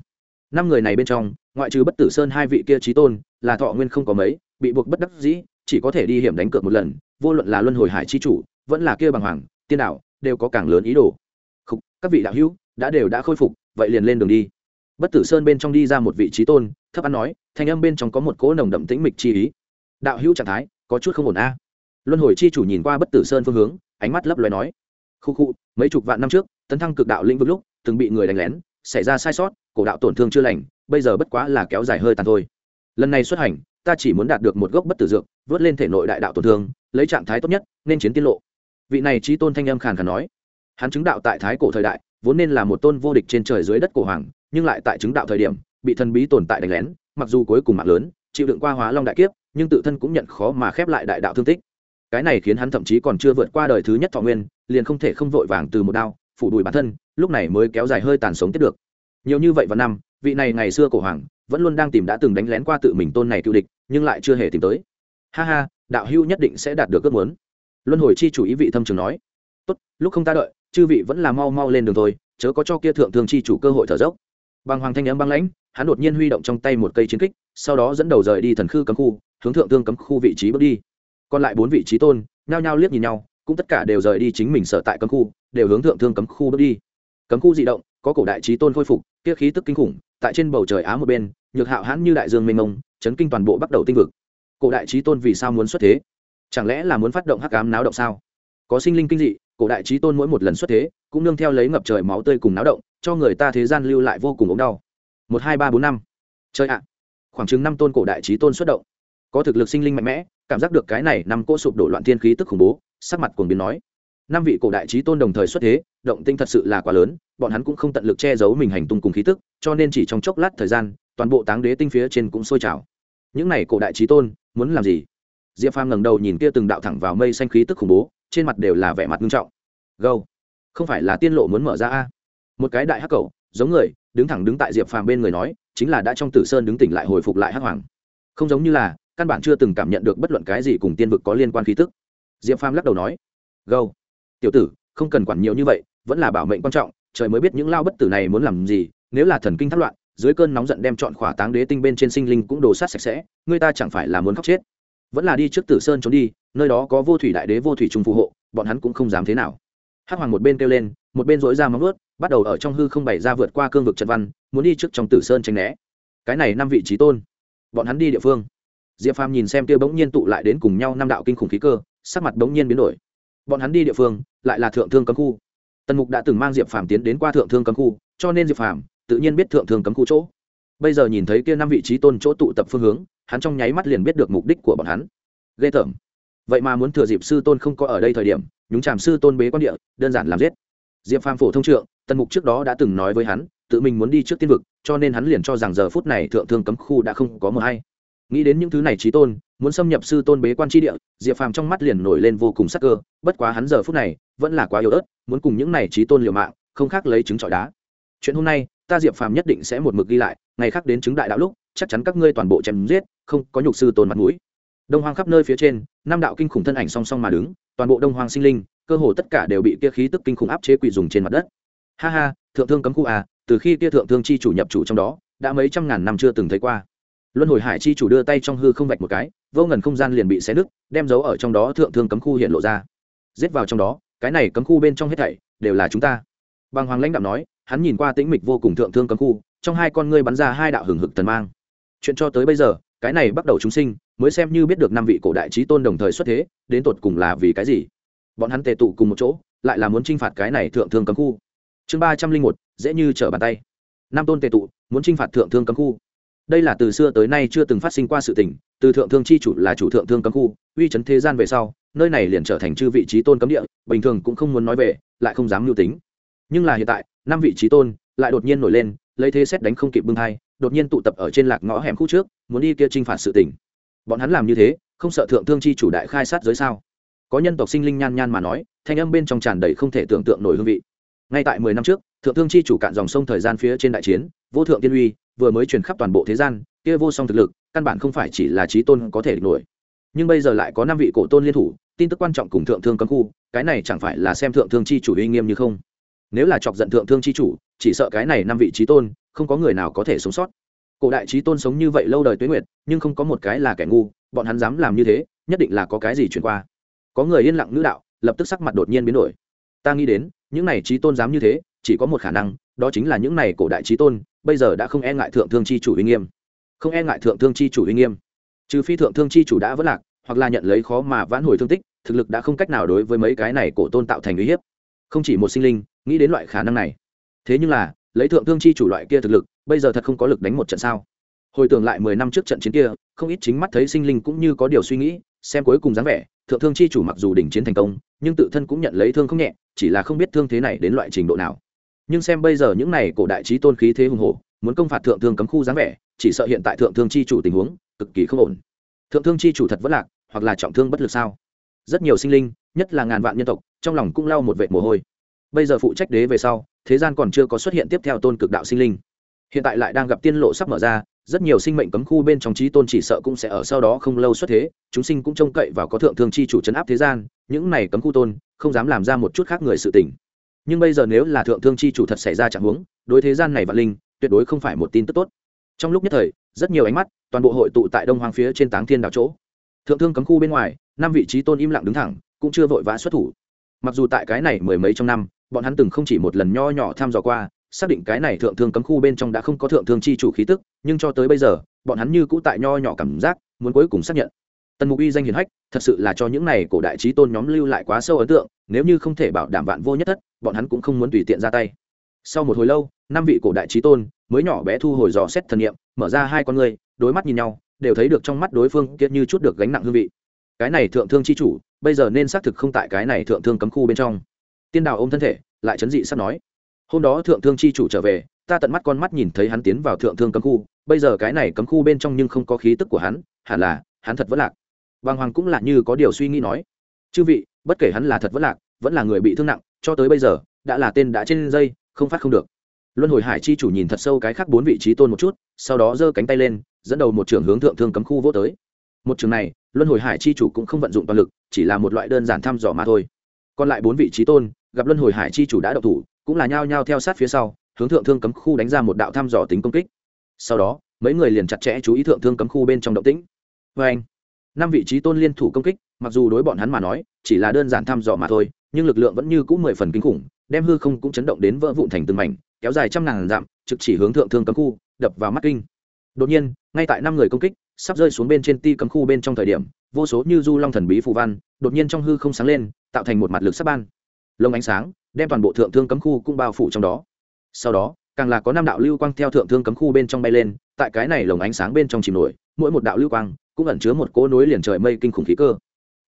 Năm người này bên trong ngoại trừ bất tử sơn hai vị kia trí tôn là thọ nguyên không có mấy bị buộc bất đắc dĩ chỉ có thể đi hiểm đánh cược một lần vô luận là luân hồi hải chi chủ vẫn là kia bằng hoàng tiên đạo đều có càng lớn ý đồ. Khúc, các vị đạo hữu đã đều đã khôi phục vậy liền lên đường đi bất tử sơn bên trong đi ra một vị trí tôn, thấp ăn nói, thanh âm bên trong có một cỗ nồng đậm tĩnh mịch chi ý. Đạo hữu trạng thái, có chút không ổn a. Luân hồi chi chủ nhìn qua bất tử sơn phương hướng, ánh mắt lấp loài nói, khu khu, mấy chục vạn năm trước, tấn thăng cực đạo lĩnh vực lúc, từng bị người đánh lén, xảy ra sai sót, cổ đạo tổn thương chưa lành, bây giờ bất quá là kéo dài hơi tàn thôi. Lần này xuất hành, ta chỉ muốn đạt được một gốc bất tử dược, vớt lên thể nội đại đạo tổn thương, lấy trạng thái tốt nhất, nên chiến tiết lộ. Vị này trí tôn thanh âm khàn khàn nói. Hắn chứng đạo tại thái cổ thời đại, vốn nên là một tôn vô địch trên trời dưới đất cổ hoàng nhưng lại tại chứng đạo thời điểm, bị thần bí tồn tại đánh lén, mặc dù cuối cùng mạng lớn, chịu đựng qua hóa long đại kiếp, nhưng tự thân cũng nhận khó mà khép lại đại đạo thương tích. Cái này khiến hắn thậm chí còn chưa vượt qua đời thứ nhất thọ nguyên, liền không thể không vội vàng từ một đao, phủ đùi bản thân, lúc này mới kéo dài hơi tàn sống tiếp được. Nhiều như vậy vào năm, vị này ngày xưa cổ hoàng, vẫn luôn đang tìm đã từng đánh lén qua tự mình tôn này cựu địch, nhưng lại chưa hề tìm tới. Ha ha, đạo hưu nhất định sẽ đạt được ước muốn. Luân hồi chi chủ ý vị thâm trường nói. Tốt, lúc không ta đợi, chư vị vẫn là mau mau lên đường thôi, chớ có cho kia thượng thương chi chủ cơ hội thở dốc bằng hoàng thanh n băng lãnh, hắn đột nhiên huy động trong tay một cây chiến kích, sau đó dẫn đầu rời đi thần khư cấm khu, hướng thượng thương cấm khu vị trí bước đi. Còn lại bốn vị trí tôn, nhao nhao liếc nhìn nhau, cũng tất cả đều rời đi chính mình sở tại cấm khu, đều hướng thượng thương cấm khu bước đi. Cấm khu di động, có cổ đại trí tôn khôi phục, kia khí tức kinh khủng, tại trên bầu trời á một bên, nhược hạo hãn như đại dương mênh mông, chấn kinh toàn bộ bắt đầu tinh vực. Cổ đại trí tôn vì sao muốn xuất thế? Chẳng lẽ là muốn phát động hắc ám náo động sao? Có sinh linh kinh dị, cổ đại trí tôn mỗi một lần xuất thế, cũng nương theo lấy ngập trời máu tươi cùng náo động cho người ta thế gian lưu lại vô cùng ống đau. Một, hai, ba, bốn, năm. Chơi ạ. Khoảng chừng năm tôn cổ đại trí tôn xuất động. Có thực lực sinh linh mạnh mẽ, cảm giác được cái này nằm cỗ sụp đổ loạn thiên khí tức khủng bố, sắc mặt cuồng biến nói. Năm vị cổ đại trí tôn đồng thời xuất thế, động tinh thật sự là quá lớn, bọn hắn cũng không tận lực che giấu mình hành tung cùng khí tức, cho nên chỉ trong chốc lát thời gian, toàn bộ táng đế tinh phía trên cũng sôi trào. Những này cổ đại trí tôn, muốn làm gì? Diệp phàm ngẩng đầu nhìn kia từng đạo thẳng vào mây xanh khí tức khủng bố, trên mặt đều là vẻ mặt nghiêm trọng. Gâu, không phải là tiên lộ muốn mở ra a? Một cái đại hắc cầu, giống người, đứng thẳng đứng tại diệp phàm bên người nói, chính là đã trong tử sơn đứng tỉnh lại hồi phục lại hắc hoàng. Không giống như là, căn bản chưa từng cảm nhận được bất luận cái gì cùng tiên vực có liên quan khí tức. Diệp phàm lắc đầu nói, gâu, tiểu tử, không cần quản nhiều như vậy, vẫn là bảo mệnh quan trọng, trời mới biết những lao bất tử này muốn làm gì, nếu là thần kinh thất loạn, dưới cơn nóng giận đem chọn khỏa táng đế tinh bên trên sinh linh cũng đồ sát sạch sẽ, người ta chẳng phải là muốn khóc chết. Vẫn là đi trước tử sơn trốn đi, nơi đó có vô thủy đại đế vô thủy trung phù hộ, bọn hắn cũng không dám thế nào. Hắc hoàng một bên kêu lên, một bên dỗi ra móng ướt bắt đầu ở trong hư không bày ra vượt qua cương vực trận văn, muốn đi trước trong tử sơn tranh né. Cái này năm vị trí tôn, bọn hắn đi địa phương. Diệp phàm nhìn xem kia bỗng nhiên tụ lại đến cùng nhau năm đạo kinh khủng khí cơ, sắc mặt bỗng nhiên biến đổi. Bọn hắn đi địa phương, lại là thượng thương cấm khu. Tần mục đã từng mang diệp phàm tiến đến qua thượng thương cấm khu, cho nên diệp phàm tự nhiên biết thượng thương cấm khu chỗ. Bây giờ nhìn thấy kia năm vị trí tôn chỗ tụ tập phương hướng, hắn trong nháy mắt liền biết được mục đích của bọn hắn. Ghê tởm. Vậy mà muốn thừa dịp sư tôn không có ở đây thời điểm, nhúng chàm sư tôn bế quan địa, đơn giản làm giết. Diệp phàm phổ thông trượng tần mục trước đó đã từng nói với hắn, tự mình muốn đi trước tiên vực, cho nên hắn liền cho rằng giờ phút này thượng thương cấm khu đã không có mờ hay. Nghĩ đến những thứ này trí tôn, muốn xâm nhập sư tôn bế quan tri địa, diệp phàm trong mắt liền nổi lên vô cùng sắc cơ, bất quá hắn giờ phút này vẫn là quá yếu ớt, muốn cùng những này trí tôn liều mạng, không khác lấy trứng trọi đá. Chuyện hôm nay, ta diệp phàm nhất định sẽ một mực ghi lại, ngày khác đến chứng đại đạo lúc, chắc chắn các ngươi toàn bộ chém giết, không có nhục sư tôn mặt mũi. Đông hoang khắp nơi phía trên, năm đạo kinh khủng thân ảnh song song mà đứng, toàn bộ đông hoang sinh linh, cơ hồ tất cả đều bị kia khí tức kinh khủng áp chế quỷ dùng trên mặt đất ha ha, thượng thương cấm khu à từ khi kia thượng thương chi chủ nhập chủ trong đó, đã mấy trăm ngàn năm chưa từng thấy qua. Luân hồi hải chi chủ đưa tay trong hư không vạch một cái, vô ngần không gian liền bị xé nứt, đem dấu ở trong đó thượng thương cấm khu hiện lộ ra. Giết vào trong đó, cái này cấm khu bên trong hết thảy đều là chúng ta. Bằng hoàng lãnh đạo nói, hắn nhìn qua tĩnh mịch vô cùng thượng thương cấm khu, trong hai con ngươi bắn ra hai đạo hừng hực tần mang. Chuyện cho tới bây giờ, cái này bắt đầu chúng sinh, mới xem như biết được năm vị cổ đại trí tôn đồng thời xuất thế, đến tột cùng là vì cái gì? Bọn hắn tề tụ cùng một chỗ, lại là muốn chinh phạt cái này thượng thương cấm khu chương ba trăm linh một, dễ như trở bàn tay. Nam tôn tề tụ, muốn t r i n h phạt thượng thương cấm khu. Đây là từ xưa tới nay chưa từng phát sinh qua sự tình, từ thượng thương chi chủ là chủ thượng thương cấm khu, uy chấn thế gian về sau, nơi này liền trở thành chư vị trí tôn cấm địa, bình thường cũng không muốn nói về, lại không dám mưu tính. Nhưng là hiện tại, năm vị trí tôn lại đột nhiên nổi lên, lấy thế xét đánh không kịp bưng hai đột nhiên tụ tập ở trên lạc ngõ hẻm khu trước, muốn đi kia t r i n h phạt sự tình. Bọn hắn làm như thế, không sợ thượng thương chi chủ đại khai sát giới sao? Có nhân tộc sinh linh nhan nhan mà nói, thanh âm bên trong tràn đầy không thể tưởng tượng nổi hương vị ngay tại mười năm trước, thượng thương chi chủ cạn dòng sông thời gian phía trên đại chiến, vô thượng tiên uy vừa mới truyền khắp toàn bộ thế gian, kia vô song thực lực, căn bản không phải chỉ là trí tôn có thể nổi. Nhưng bây giờ lại có năm vị cổ tôn liên thủ, tin tức quan trọng cùng thượng thương cấm khu, cái này chẳng phải là xem thượng thương chi chủ uy nghiêm như không? Nếu là chọc giận thượng thương chi chủ, chỉ sợ cái này năm vị trí tôn, không có người nào có thể sống sót. Cổ đại trí tôn sống như vậy lâu đời tuế nguyệt, nhưng không có một cái là kẻ ngu, bọn hắn dám làm như thế, nhất định là có cái gì chuyển qua. Có người yên lặng nữ đạo, lập tức sắc mặt đột nhiên biến đổi. Ta nghĩ đến những này trí tôn dám như thế, chỉ có một khả năng, đó chính là những này cổ đại trí tôn, bây giờ đã không e ngại thượng thương chi chủ uy nghiêm. Không e ngại thượng thương chi chủ uy nghiêm. Trừ phi thượng thương chi chủ đã vất lạc, hoặc là nhận lấy khó mà vãn hồi thương tích, thực lực đã không cách nào đối với mấy cái này cổ tôn tạo thành uy hiếp. Không chỉ một sinh linh, nghĩ đến loại khả năng này. Thế nhưng là, lấy thượng thương chi chủ loại kia thực lực, bây giờ thật không có lực đánh một trận sao? Hồi tưởng lại mười năm trước trận chiến kia, không ít chính mắt thấy sinh linh cũng như có điều suy nghĩ, xem cuối cùng dáng vẻ thượng thương chi chủ mặc dù đỉnh chiến thành công, nhưng tự thân cũng nhận lấy thương không nhẹ, chỉ là không biết thương thế này đến loại trình độ nào. Nhưng xem bây giờ những này cổ đại trí tôn khí thế hùng hổ, muốn công phạt thượng thương cấm khu dáng vẻ, chỉ sợ hiện tại thượng thương chi chủ tình huống, cực kỳ không ổn. Thượng thương chi chủ thật vất lạc, hoặc là trọng thương bất lực sao? Rất nhiều sinh linh, nhất là ngàn vạn nhân tộc, trong lòng cũng lau một vệt mồ hôi. Bây giờ phụ trách đế về sau, thế gian còn chưa có xuất hiện tiếp theo tôn cực đạo sinh linh. Hiện tại lại đang gặp tiên lộ sắp mở ra rất nhiều sinh mệnh cấm khu bên trong trí tôn chỉ sợ cũng sẽ ở sau đó không lâu xuất thế, chúng sinh cũng trông cậy vào có thượng thương chi chủ chấn áp thế gian, những này cấm khu tôn, không dám làm ra một chút khác người sự tình. Nhưng bây giờ nếu là thượng thương chi chủ thật xảy ra trạng huống, đối thế gian này vạn linh, tuyệt đối không phải một tin tức tốt. Trong lúc nhất thời, rất nhiều ánh mắt, toàn bộ hội tụ tại đông hoàng phía trên táng thiên đảo chỗ. Thượng thương cấm khu bên ngoài, năm vị trí tôn im lặng đứng thẳng, cũng chưa vội vã xuất thủ. Mặc dù tại cái này mười mấy trong năm, bọn hắn từng không chỉ một lần nho nhỏ tham dò qua xác định cái này thượng thương cấm khu bên trong đã không có thượng thương chi chủ khí tức, nhưng cho tới bây giờ, bọn hắn như cũ tại nho nhỏ cảm giác, muốn cuối cùng xác nhận. Tần mục uy danh hiền hách, thật sự là cho những này cổ đại trí tôn nhóm lưu lại quá sâu ấn tượng, nếu như không thể bảo đảm vạn vô nhất thất, bọn hắn cũng không muốn tùy tiện ra tay. Sau một hồi lâu, năm vị cổ đại trí tôn, mới nhỏ bé thu hồi dò xét thần nghiệm mở ra hai con người đối mắt nhìn nhau, đều thấy được trong mắt đối phương kiệt như chút được gánh nặng hương vị. Cái này thượng thương chi chủ, bây giờ nên xác thực không tại cái này thượng thương cấm khu bên trong. Tiên đào ôm thân thể, lại chấn dị sắp nói hôm đó thượng thương chi chủ trở về, ta tận mắt con mắt nhìn thấy hắn tiến vào thượng thương cấm khu. Bây giờ cái này cấm khu bên trong nhưng không có khí tức của hắn, hẳn là, hắn thật vẫn lạc. Bàng hoàng cũng là như có điều suy nghĩ nói. Chư vị, bất kể hắn là thật vẫn lạc, vẫn là người bị thương nặng, cho tới bây giờ, đã là tên đã trên dây, không phát không được. Luân hồi hải chi chủ nhìn thật sâu cái khác bốn vị trí tôn một chút, sau đó giơ cánh tay lên, dẫn đầu một trường hướng thượng thương cấm khu vô tới. Một trường này, luân hồi hải chi chủ cũng không vận dụng toàn lực, chỉ là một loại đơn giản thăm dò mà thôi. Còn lại bốn vị trí tôn, gặp luân hồi hải chi chủ đã độc thủ cũng là nhao nhao theo sát phía sau, hướng thượng thương cấm khu đánh ra một đạo thăm dò tính công kích. Sau đó, mấy người liền chặt chẽ chú ý thượng thương cấm khu bên trong động tĩnh. Vê anh, năm vị trí tôn liên thủ công kích, mặc dù đối bọn hắn mà nói, chỉ là đơn giản thăm dò mà thôi, nhưng lực lượng vẫn như cũng mười phần kinh khủng, đem hư không cũng chấn động đến vỡ vụn thành từng mảnh, kéo dài trăm ngàn dặm, trực chỉ hướng thượng thương cấm khu, đập vào mắt kinh. Đột nhiên, ngay tại năm người công kích, sắp rơi xuống bên trên ti cấm khu bên trong thời điểm, vô số như du long thần bí phù văn, đột nhiên trong hư không sáng lên, tạo thành một mặt lực sắp ban lông ánh sáng, đem toàn bộ thượng thương cấm khu cũng bao phủ trong đó. Sau đó, càng là có năm đạo lưu quang theo thượng thương cấm khu bên trong bay lên, tại cái này lồng ánh sáng bên trong chìm nổi, mỗi một đạo lưu quang cũng ẩn chứa một cỗ nối liền trời mây kinh khủng khí cơ.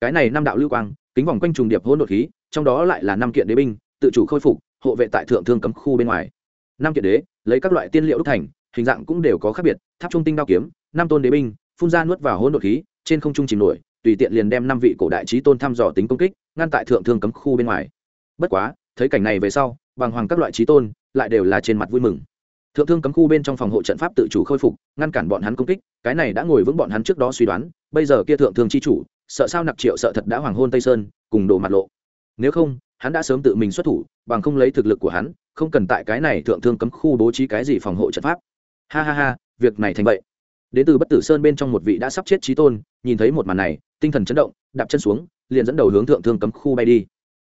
Cái này năm đạo lưu quang, kính vòng quanh trùng điệp hỗn độn khí, trong đó lại là năm kiện đế binh, tự chủ khôi phục, hộ vệ tại thượng thương cấm khu bên ngoài. Năm kiện đế, lấy các loại tiên liệu đúc thành, hình dạng cũng đều có khác biệt, tháp trung tinh đao kiếm, năm tôn đế binh, phun ra nuốt vào hỗn độn khí, trên không trung chìm nổi, tùy tiện liền đem năm vị cổ đại trí tôn thăm dò tính công kích, ngăn tại thượng thương cấm khu bên ngoài bất quá, thấy cảnh này về sau bằng hoàng các loại trí tôn lại đều là trên mặt vui mừng. Thượng thương cấm khu bên trong phòng hộ trận pháp tự chủ khôi phục, ngăn cản bọn hắn công kích, cái này đã ngồi vững bọn hắn trước đó suy đoán, bây giờ kia thượng thương chi chủ, sợ sao nặc triệu sợ thật đã hoàng hôn tây sơn, cùng đổ mặt lộ. Nếu không, hắn đã sớm tự mình xuất thủ, bằng không lấy thực lực của hắn, không cần tại cái này thượng thương cấm khu bố trí cái gì phòng hộ trận pháp. Ha ha ha, việc này thành vậy. Đến từ bất tử sơn bên trong một vị đã sắp chết trí tôn, nhìn thấy một màn này, tinh thần chấn động, đạp chân xuống, liền dẫn đầu hướng thượng thương cấm khu bay đi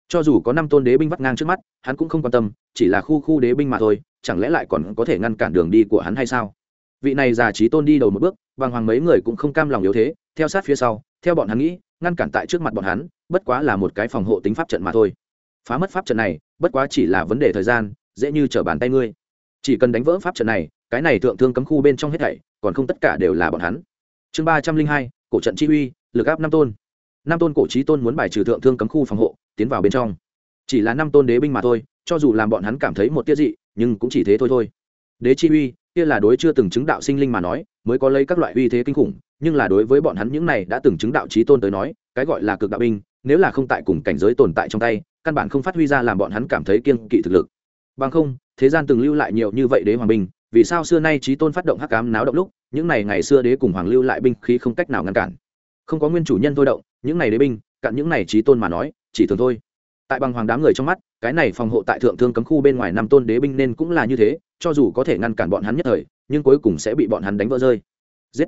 cho dù có năm tôn đế binh vắt ngang trước mắt, hắn cũng không quan tâm, chỉ là khu khu đế binh mà thôi, chẳng lẽ lại còn có thể ngăn cản đường đi của hắn hay sao? Vị này già trí tôn đi đầu một bước vàng hoàng mấy người cũng không cam lòng yếu thế, theo sát phía sau, theo bọn hắn nghĩ, ngăn cản tại trước mặt bọn hắn, bất quá là một cái phòng hộ tính pháp trận mà thôi. Phá mất pháp trận này, bất quá chỉ là vấn đề thời gian, dễ như trở bàn tay ngươi. Chỉ cần đánh vỡ pháp trận này, cái này thượng thương cấm khu bên trong hết thảy, còn không tất cả đều là bọn hắn. Chương ba trăm linh hai, cổ trận chi uy, lực áp năm tôn năm tôn cổ trí tôn muốn bài trừ thượng thương cấm khu phòng hộ, tiến vào bên trong. Chỉ là năm tôn đế binh mà thôi, cho dù làm bọn hắn cảm thấy một tiết dị, nhưng cũng chỉ thế thôi thôi. Đế chi uy, kia là đối chưa từng chứng đạo sinh linh mà nói, mới có lấy các loại uy thế kinh khủng, nhưng là đối với bọn hắn những này đã từng chứng đạo trí tôn tới nói, cái gọi là cực đạo binh, nếu là không tại cùng cảnh giới tồn tại trong tay, căn bản không phát huy ra làm bọn hắn cảm thấy kiên kỵ thực lực. Bằng không, thế gian từng lưu lại nhiều như vậy đế hoàng binh, vì sao xưa nay trí tôn phát động hắc cám náo động lúc, những này ngày xưa đế cùng hoàng lưu lại binh khí không cách nào ngăn cản? Không có nguyên chủ nhân thôi động những này đế binh, cạn những này trí tôn mà nói, chỉ thường thôi. Tại bằng hoàng đám người trong mắt, cái này phòng hộ tại thượng thương cấm khu bên ngoài năm tôn đế binh nên cũng là như thế, cho dù có thể ngăn cản bọn hắn nhất thời, nhưng cuối cùng sẽ bị bọn hắn đánh vỡ rơi. Giết!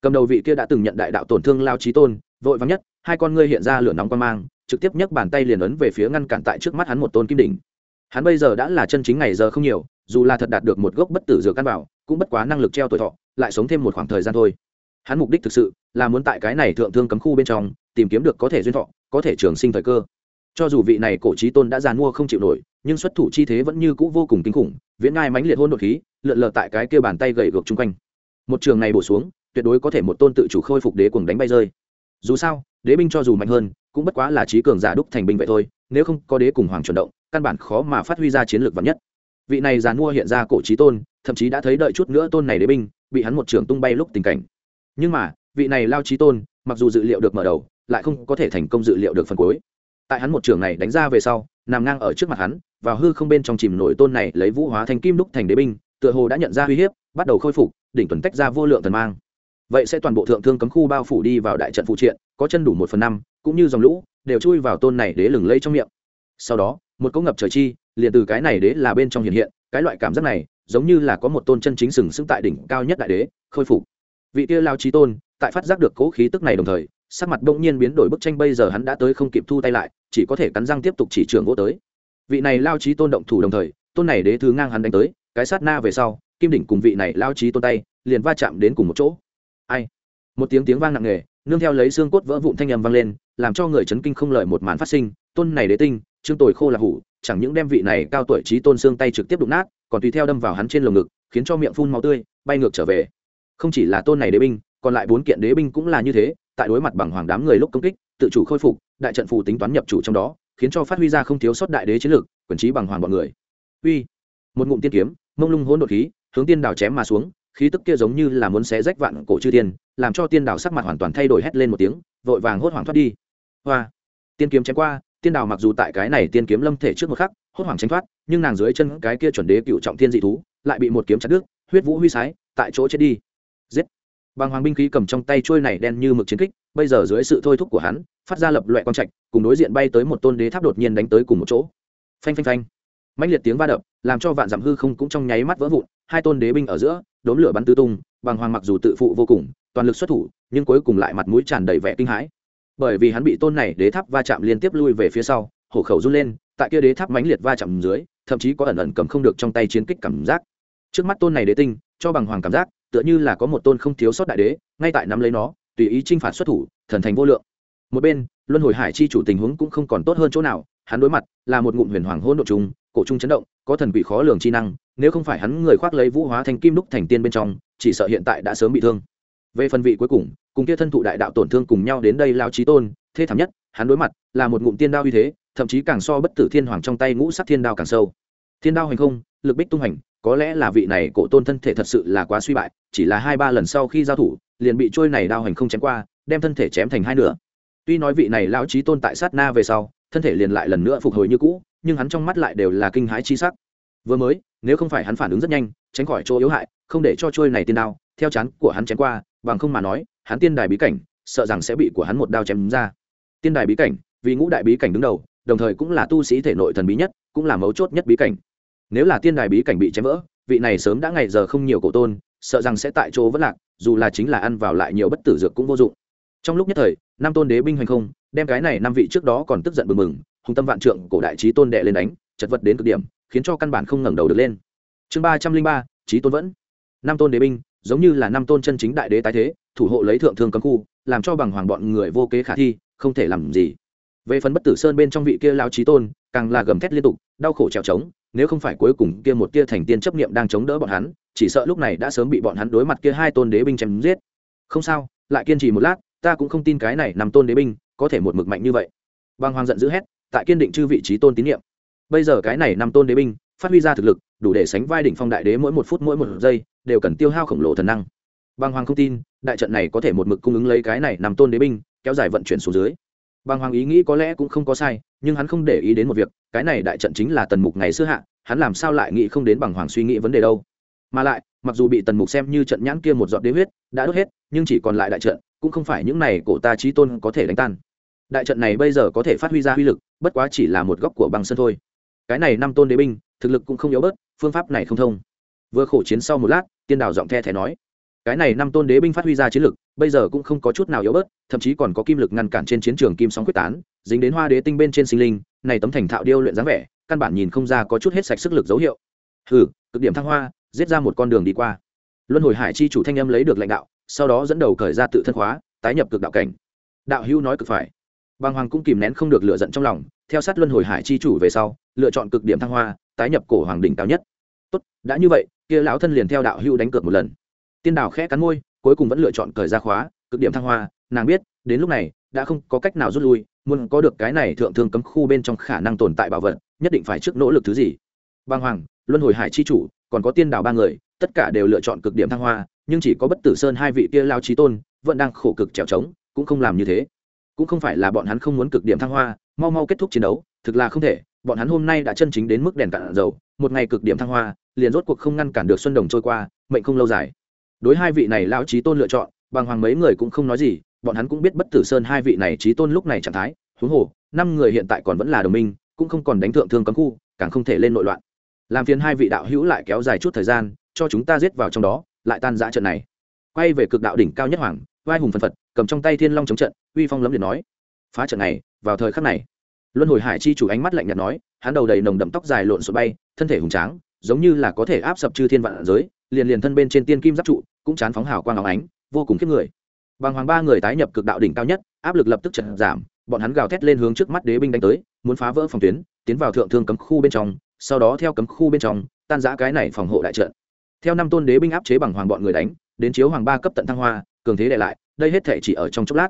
Cầm đầu vị kia đã từng nhận đại đạo tổn thương lao trí tôn, vội vắng nhất, hai con ngươi hiện ra lửa nóng quan mang, trực tiếp nhấc bàn tay liền ấn về phía ngăn cản tại trước mắt hắn một tôn kim đỉnh. Hắn bây giờ đã là chân chính ngày giờ không nhiều, dù là thật đạt được một gốc bất tử dược căn bảo, cũng bất quá năng lực treo tuổi thọ, lại sống thêm một khoảng thời gian thôi. Hắn mục đích thực sự là muốn tại cái này thượng thương cấm khu bên trong tìm kiếm được có thể duyên thọ, có thể trường sinh thời cơ. Cho dù vị này cổ trí tôn đã giàn mua không chịu nổi, nhưng xuất thủ chi thế vẫn như cũ vô cùng kinh khủng, viễn ngai mãnh liệt hôn đột khí, lượn lờ tại cái kia bàn tay gậy gược chung quanh. Một trường này bổ xuống, tuyệt đối có thể một tôn tự chủ khôi phục đế cuồng đánh bay rơi. Dù sao, đế binh cho dù mạnh hơn, cũng bất quá là trí cường giả đúc thành binh vậy thôi, nếu không có đế cùng hoàng chuẩn động, căn bản khó mà phát huy ra chiến lược vắn nhất. Vị này giàn mua hiện ra cổ trí tôn, thậm chí đã thấy đợi chút nữa tôn này đế binh, bị hắn một trường tung bay lúc tình cảnh. Nhưng mà, vị này lao trí tôn, mặc dù dự liệu được mở đầu lại không có thể thành công dự liệu được phần cuối. Tại hắn một trường này đánh ra về sau, nằm ngang ở trước mặt hắn, vào hư không bên trong chìm nổi tôn này lấy vũ hóa thành kim đúc thành đế binh, tựa hồ đã nhận ra uy hiếp, bắt đầu khôi phục, đỉnh tuần tách ra vô lượng thần mang. Vậy sẽ toàn bộ thượng thương cấm khu bao phủ đi vào đại trận phụ triện, có chân đủ một phần năm, cũng như dòng lũ, đều chui vào tôn này đế lừng lây trong miệng. Sau đó, một cỗ ngập trời chi, liền từ cái này đế là bên trong hiện hiện, cái loại cảm giác này, giống như là có một tôn chân chính sừng sững tại đỉnh cao nhất đại đế, khôi phục. Vị kia lao trí tôn, tại phát giác được cố khí tức này đồng thời sắc mặt bỗng nhiên biến đổi bức tranh bây giờ hắn đã tới không kịp thu tay lại, chỉ có thể cắn răng tiếp tục chỉ trường gỗ tới. Vị này lao trí tôn động thủ đồng thời, tôn này đế thứ ngang hắn đánh tới, cái sát na về sau, kim đỉnh cùng vị này lao trí tôn tay, liền va chạm đến cùng một chỗ. Ai? Một tiếng tiếng vang nặng nề, nương theo lấy xương cốt vỡ vụn thanh âm vang lên, làm cho người chấn kinh không lời một màn phát sinh, tôn này đế tinh, trương tồi khô là hủ, chẳng những đem vị này cao tuổi trí tôn xương tay trực tiếp đụng nát, còn tùy theo đâm vào hắn trên lồng ngực, khiến cho miệng phun máu tươi, bay ngược trở về. Không chỉ là tôn này đế binh còn lại bốn kiện đế binh cũng là như thế, tại đối mặt bằng hoàng đám người lúc công kích, tự chủ khôi phục, đại trận phù tính toán nhập chủ trong đó, khiến cho phát huy ra không thiếu sót đại đế chiến lược quyền trí bằng hoàng bọn người. Uy, một ngụm tiên kiếm, mông lung hỗn độn khí, hướng tiên đào chém mà xuống, khí tức kia giống như là muốn xé rách vạn cổ chư tiên làm cho tiên đào sắc mặt hoàn toàn thay đổi hét lên một tiếng, vội vàng hốt hoảng thoát đi. Hoa, tiên kiếm chém qua, tiên đào mặc dù tại cái này tiên kiếm lâm thể trước một khắc, hốt hoảng tránh thoát, nhưng nàng dưới chân cái kia chuẩn đế cựu trọng thiên dị thú, lại bị một kiếm chặt đứt, huyết vũ huy sái, tại chỗ chết đi. Giết bằng hoàng binh khí cầm trong tay trôi này đen như mực chiến kích, bây giờ dưới sự thôi thúc của hắn, phát ra lập loại quang trạch, cùng đối diện bay tới một tôn đế tháp đột nhiên đánh tới cùng một chỗ. Phanh phanh phanh. Mạnh liệt tiếng va đập, làm cho vạn dặm hư không cũng trong nháy mắt vỡ vụn, hai tôn đế binh ở giữa, đốm lửa bắn tứ tung bằng hoàng mặc dù tự phụ vô cùng, toàn lực xuất thủ, nhưng cuối cùng lại mặt mũi tràn đầy vẻ kinh hãi. Bởi vì hắn bị tôn này đế tháp va chạm liên tiếp lui về phía sau, hổ khẩu run lên, tại kia đế tháp mãnh liệt va chạm dưới, thậm chí có ẩn ẩn cầm không được trong tay chiến kích cảm giác. Trước mắt tôn này đế tinh, cho bằng hoàng cảm giác tựa như là có một tôn không thiếu sót đại đế, ngay tại nắm lấy nó, tùy ý chinh phạt xuất thủ, thần thành vô lượng. Một bên, luân hồi hải chi chủ tình huống cũng không còn tốt hơn chỗ nào, hắn đối mặt là một ngụm huyền hoàng hôn độ trùng, cổ trung chấn động, có thần quỷ khó lường chi năng, nếu không phải hắn người khoác lấy vũ hóa thành kim đúc thành tiên bên trong, chỉ sợ hiện tại đã sớm bị thương. Về phần vị cuối cùng cùng kia thân thụ đại đạo tổn thương cùng nhau đến đây lao trí tôn thế thảm nhất, hắn đối mặt là một ngụm tiên đao uy thế, thậm chí càng so bất tử thiên hoàng trong tay ngũ sắc thiên đao càng sâu. Thiên đao hành không, lực bích tung hành có lẽ là vị này cổ tôn thân thể thật sự là quá suy bại, chỉ là hai ba lần sau khi giao thủ, liền bị trôi này đao hành không chém qua, đem thân thể chém thành hai nửa. Tuy nói vị này lão trí tôn tại sát na về sau, thân thể liền lại lần nữa phục hồi như cũ, nhưng hắn trong mắt lại đều là kinh hãi chi sắc. Vừa mới, nếu không phải hắn phản ứng rất nhanh, tránh khỏi chỗ yếu hại, không để cho trôi này tiên đao, theo chán của hắn chém qua, bằng không mà nói, hắn tiên đài bí cảnh, sợ rằng sẽ bị của hắn một đao chém ra. Tiên đài bí cảnh, vì ngũ đại bí cảnh đứng đầu, đồng thời cũng là tu sĩ thể nội thần bí nhất, cũng là mấu chốt nhất bí cảnh nếu là tiên đài bí cảnh bị chém vỡ, vị này sớm đã ngày giờ không nhiều cổ tôn, sợ rằng sẽ tại chỗ vẫn lạc, dù là chính là ăn vào lại nhiều bất tử dược cũng vô dụng. Trong lúc nhất thời, năm tôn đế binh hành không, đem cái này năm vị trước đó còn tức giận bừng mừng hùng tâm vạn trượng, cổ đại trí tôn đệ lên đánh, chật vật đến cực điểm, khiến cho căn bản không ngẩng đầu được lên. Chương ba trăm linh ba, trí tôn vẫn. Năm tôn đế binh, giống như là năm tôn chân chính đại đế tái thế, thủ hộ lấy thượng thương cấm khu, làm cho bằng hoàng bọn người vô kế khả thi, không thể làm gì. Về phần bất tử sơn bên trong vị kia lao trí tôn, càng là gầm thét liên tục đau khổ trèo trống, nếu không phải cuối cùng kia một tia thành tiên chấp niệm đang chống đỡ bọn hắn, chỉ sợ lúc này đã sớm bị bọn hắn đối mặt kia hai tôn đế binh chém giết. Không sao, lại kiên trì một lát, ta cũng không tin cái này nằm tôn đế binh có thể một mực mạnh như vậy. Bàng hoàng giận dữ hét, tại kiên định chư vị trí tôn tín nhiệm bây giờ cái này nằm tôn đế binh, phát huy ra thực lực, đủ để sánh vai đỉnh phong đại đế mỗi một phút mỗi một giây, đều cần tiêu hao khổng lồ thần năng. Bàng hoàng không tin, đại trận này có thể một mực cung ứng lấy cái này nằm tôn đế binh, kéo dài vận chuyển xuống dưới băng hoàng ý nghĩ có lẽ cũng không có sai, nhưng hắn không để ý đến một việc, cái này đại trận chính là tần mục ngày xưa hạ, hắn làm sao lại nghĩ không đến Bàng hoàng suy nghĩ vấn đề đâu. Mà lại, mặc dù bị tần mục xem như trận nhãn kia một giọt đế huyết, đã đốt hết, nhưng chỉ còn lại đại trận, cũng không phải những này cổ ta chí tôn có thể đánh tan. Đại trận này bây giờ có thể phát huy ra uy lực, bất quá chỉ là một góc của băng sơn thôi. Cái này năm tôn đế binh, thực lực cũng không yếu bớt, phương pháp này không thông. Vừa khổ chiến sau một lát, tiên đào giọng the thé nói cái này năm tôn đế binh phát huy ra chiến lực, bây giờ cũng không có chút nào yếu bớt, thậm chí còn có kim lực ngăn cản trên chiến trường kim sóng quyết tán, dính đến hoa đế tinh bên trên sinh linh, này tấm thành thạo điêu luyện dáng vẻ, căn bản nhìn không ra có chút hết sạch sức lực dấu hiệu. Hừ, cực điểm thăng hoa, giết ra một con đường đi qua. Luân hồi hải chi chủ thanh âm lấy được lãnh đạo, sau đó dẫn đầu khởi ra tự thân khóa, tái nhập cực đạo cảnh. Đạo hữu nói cực phải. Bàng hoàng cũng kìm nén không được lựa giận trong lòng, theo sát luân hồi hải chi chủ về sau, lựa chọn cực điểm thăng hoa, tái nhập cổ hoàng đỉnh cao nhất. Tốt, đã như vậy, kia lão thân liền theo đạo hữu đánh cược một lần tiên đào khẽ cắn môi, cuối cùng vẫn lựa chọn cởi ra khóa, cực điểm thăng hoa, nàng biết, đến lúc này, đã không có cách nào rút lui, muốn có được cái này thượng thương cấm khu bên trong khả năng tồn tại bảo vật, nhất định phải trước nỗ lực thứ gì. Bàng hoàng, luân hồi hải chi chủ, còn có tiên đào ba người, tất cả đều lựa chọn cực điểm thăng hoa, nhưng chỉ có bất tử sơn hai vị kia lao trí tôn, vẫn đang khổ cực trèo trống, cũng không làm như thế. Cũng không phải là bọn hắn không muốn cực điểm thăng hoa, mau mau kết thúc chiến đấu, thực là không thể, bọn hắn hôm nay đã chân chính đến mức đèn cạn dầu, một ngày cực điểm thăng hoa, liền rốt cuộc không ngăn cản được xuân đồng trôi qua, mệnh không lâu dài đối hai vị này lão trí tôn lựa chọn, bằng hoàng mấy người cũng không nói gì, bọn hắn cũng biết bất tử sơn hai vị này trí tôn lúc này trạng thái, huống hồ, năm người hiện tại còn vẫn là đồng minh, cũng không còn đánh thượng thương cấm khu, càng không thể lên nội loạn. Làm phiền hai vị đạo hữu lại kéo dài chút thời gian, cho chúng ta giết vào trong đó, lại tan giã trận này. Quay về cực đạo đỉnh cao nhất hoàng, vai hùng phân phật, cầm trong tay thiên long chống trận, uy phong lấm liệt nói, phá trận này, vào thời khắc này. Luân hồi hải chi chủ ánh mắt lạnh nhạt nói, hắn đầu đầy nồng đậm tóc dài lộn xộn bay, thân thể hùng tráng, giống như là có thể áp sập chư thiên vạn giới liền liền thân bên trên tiên kim giáp trụ, cũng chán phóng hào quang áo ánh, vô cùng khiếp người. Bằng hoàng ba người tái nhập cực đạo đỉnh cao nhất, áp lực lập tức trận giảm, bọn hắn gào thét lên hướng trước mắt đế binh đánh tới, muốn phá vỡ phòng tuyến, tiến vào thượng thương cấm khu bên trong, sau đó theo cấm khu bên trong, tan giã cái này phòng hộ đại trận. Theo năm tôn đế binh áp chế bằng hoàng bọn người đánh, đến chiếu hoàng ba cấp tận thăng hoa, cường thế đại lại, đây hết thể chỉ ở trong chốc lát.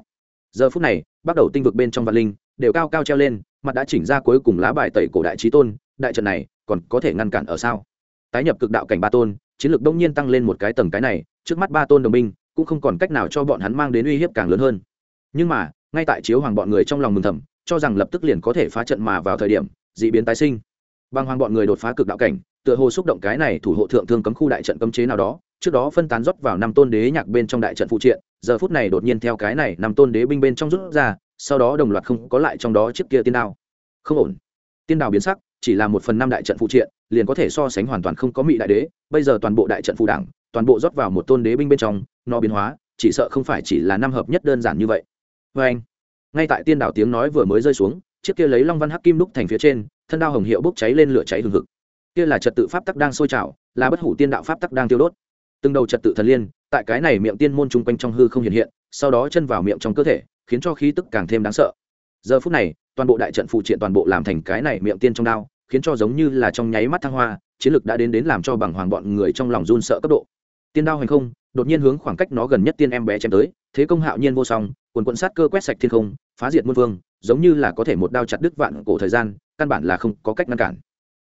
Giờ phút này, bắt đầu tinh vực bên trong vạn linh, đều cao cao treo lên, mặt đã chỉnh ra cuối cùng lá bài tẩy cổ đại trí tôn, đại trận này còn có thể ngăn cản ở sao? Tái nhập cực đạo cảnh ba tôn chiến lược đông nhiên tăng lên một cái tầng cái này, trước mắt ba tôn đồng minh cũng không còn cách nào cho bọn hắn mang đến uy hiếp càng lớn hơn. Nhưng mà, ngay tại chiếu hoàng bọn người trong lòng mừng thầm, cho rằng lập tức liền có thể phá trận mà vào thời điểm d ị biến tái sinh. Băng hoàng bọn người đột phá cực đạo cảnh, tựa hồ xúc động cái này thủ hộ thượng thương cấm khu đại trận cấm chế nào đó, trước đó phân tán rót vào năm tôn đế nhạc bên trong đại trận phụ triện, giờ phút này đột nhiên theo cái này năm tôn đế binh bên trong rút ra, sau đó đồng loạt không có lại trong đó chiếc kia tiên đao. Không ổn. Tiên đào biến sắc chỉ là một phần năm đại trận phụ triện, liền có thể so sánh hoàn toàn không có mỹ đại đế, bây giờ toàn bộ đại trận phụ đảng toàn bộ rót vào một tôn đế binh bên trong, nó biến hóa, chỉ sợ không phải chỉ là năm hợp nhất đơn giản như vậy. Vê anh, ngay tại tiên đảo tiếng nói vừa mới rơi xuống, chiếc kia lấy long văn hắc kim đúc thành phía trên, thân đao hồng hiệu bốc cháy lên lửa cháy hừng hực. Kia là trật tự pháp tắc đang sôi trào, là bất hủ tiên đạo pháp tắc đang tiêu đốt. Từng đầu trật tự thần liên, tại cái này miệng tiên môn chung quanh trong hư không hiện hiện, sau đó chân vào miệng trong cơ thể, khiến cho khí tức càng thêm đáng sợ. Giờ phút này, toàn bộ đại trận phụ triện toàn bộ làm thành cái này miệng tiên trong đao khiến cho giống như là trong nháy mắt thăng hoa, chiến lực đã đến đến làm cho bằng hoàng bọn người trong lòng run sợ cấp độ. Tiên đao hành không, đột nhiên hướng khoảng cách nó gần nhất tiên em bé chém tới, thế công hạo nhiên vô song, quần quận sát cơ quét sạch thiên không, phá diệt muôn vương, giống như là có thể một đao chặt đứt vạn cổ thời gian, căn bản là không có cách ngăn cản.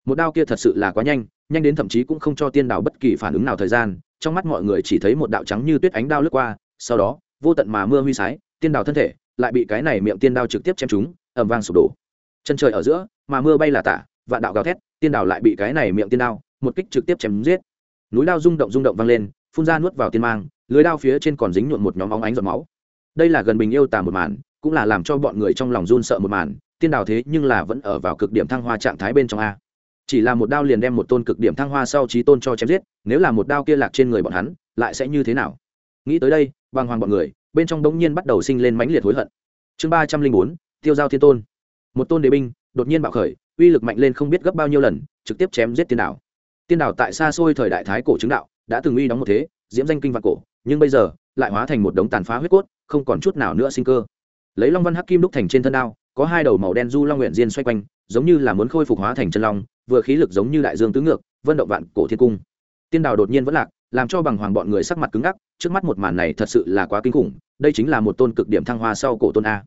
Một đao kia thật sự là quá nhanh nhanh đến thậm chí cũng không cho tiên đào bất kỳ phản ứng nào thời gian, trong mắt mọi người chỉ thấy một đạo trắng như tuyết ánh đao lướt qua, sau đó, vô tận mà mưa huy sái, tiên đào thân thể lại bị cái này miệng tiên đao trực tiếp chém trúng ẩm vang sụp đổ. Chân trời ở giữa, mà mưa bay là tả vạn đạo gào thét, tiên đào lại bị cái này miệng tiên đao, một kích trực tiếp chém giết. Núi đao rung động rung động vang lên, phun ra nuốt vào tiên mang, lưới đao phía trên còn dính nhuộn một nhóm óng ánh giọt máu. Đây là gần bình yêu tà một màn, cũng là làm cho bọn người trong lòng run sợ một màn, tiên đào thế nhưng là vẫn ở vào cực điểm thăng hoa trạng thái bên trong a. Chỉ là một đao liền đem một tôn cực điểm thăng hoa sau trí tôn cho chém giết, nếu là một đao kia lạc trên người bọn hắn, lại sẽ như thế nào? Nghĩ tới đây, bàng hoàng bọn người, bên trong đống nhiên bắt đầu sinh lên mãnh liệt hối hận. Chương ba trăm linh bốn, tiêu giao thiên tôn. Một tôn đế binh, đột nhiên bạo khởi uy lực mạnh lên không biết gấp bao nhiêu lần, trực tiếp chém giết tiên đảo. Tiên đảo tại xa xôi thời đại thái cổ chứng đạo, đã từng uy đóng một thế, diễm danh kinh vạn cổ, nhưng bây giờ, lại hóa thành một đống tàn phá huyết cốt, không còn chút nào nữa sinh cơ. Lấy long văn hắc kim đúc thành trên thân đao, có hai đầu màu đen du long nguyện diên xoay quanh, giống như là muốn khôi phục hóa thành chân long, vừa khí lực giống như đại dương tứ ngược, vân động vạn cổ thiên cung. Tiên đào đột nhiên vẫn lạc, làm cho bằng hoàng bọn người sắc mặt cứng ngắc, trước mắt một màn này thật sự là quá kinh khủng, đây chính là một tôn cực điểm thăng hoa sau cổ tôn a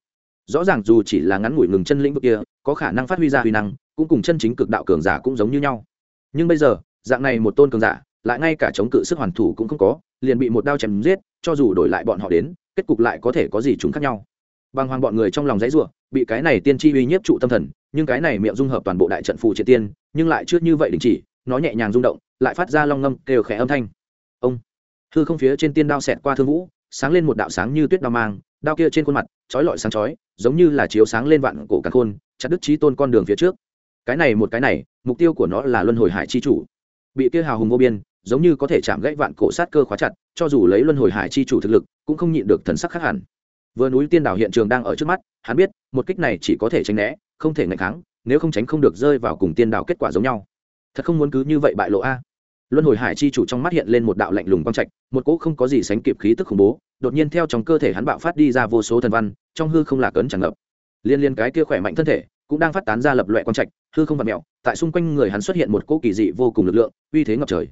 rõ ràng dù chỉ là ngắn ngủi ngừng chân lĩnh vực kia, có khả năng phát huy ra huy năng, cũng cùng chân chính cực đạo cường giả cũng giống như nhau. Nhưng bây giờ, dạng này một tôn cường giả, lại ngay cả chống cự sức hoàn thủ cũng không có, liền bị một đao chém giết, cho dù đổi lại bọn họ đến, kết cục lại có thể có gì chúng khác nhau. Bằng hoàng bọn người trong lòng dãy ruộng bị cái này tiên tri uy nhiếp trụ tâm thần, nhưng cái này miệng dung hợp toàn bộ đại trận phù triệt tiên, nhưng lại chưa như vậy đình chỉ, nó nhẹ nhàng rung động, lại phát ra long ngâm, kêu khẽ âm thanh. Ông, hư không phía trên tiên đao xẹt qua thương vũ, sáng lên một đạo sáng như tuyết đao mang đao kia trên khuôn mặt, chói lọi sáng chói, giống như là chiếu sáng lên vạn cổ càn khôn, chặt đứt trí tôn con đường phía trước. Cái này một cái này, mục tiêu của nó là luân hồi hải chi chủ. Bị kia hào hùng vô biên, giống như có thể chạm gãy vạn cổ sát cơ khóa chặt, cho dù lấy luân hồi hải chi chủ thực lực, cũng không nhịn được thần sắc khác hẳn. Vừa núi tiên đảo hiện trường đang ở trước mắt, hắn biết, một kích này chỉ có thể tránh né, không thể ngạch kháng, nếu không tránh không được rơi vào cùng tiên đảo kết quả giống nhau. Thật không muốn cứ như vậy bại lộ a luân hồi hải chi chủ trong mắt hiện lên một đạo lạnh lùng quang trạch, một cỗ không có gì sánh kịp khí tức khủng bố, đột nhiên theo trong cơ thể hắn bạo phát đi ra vô số thần văn, trong hư không lạc ấn tràn ngập. Liên liên cái kia khỏe mạnh thân thể cũng đang phát tán ra lập loại quang trạch, hư không vật mẹo tại xung quanh người hắn xuất hiện một cỗ kỳ dị vô cùng lực lượng, uy thế ngập trời.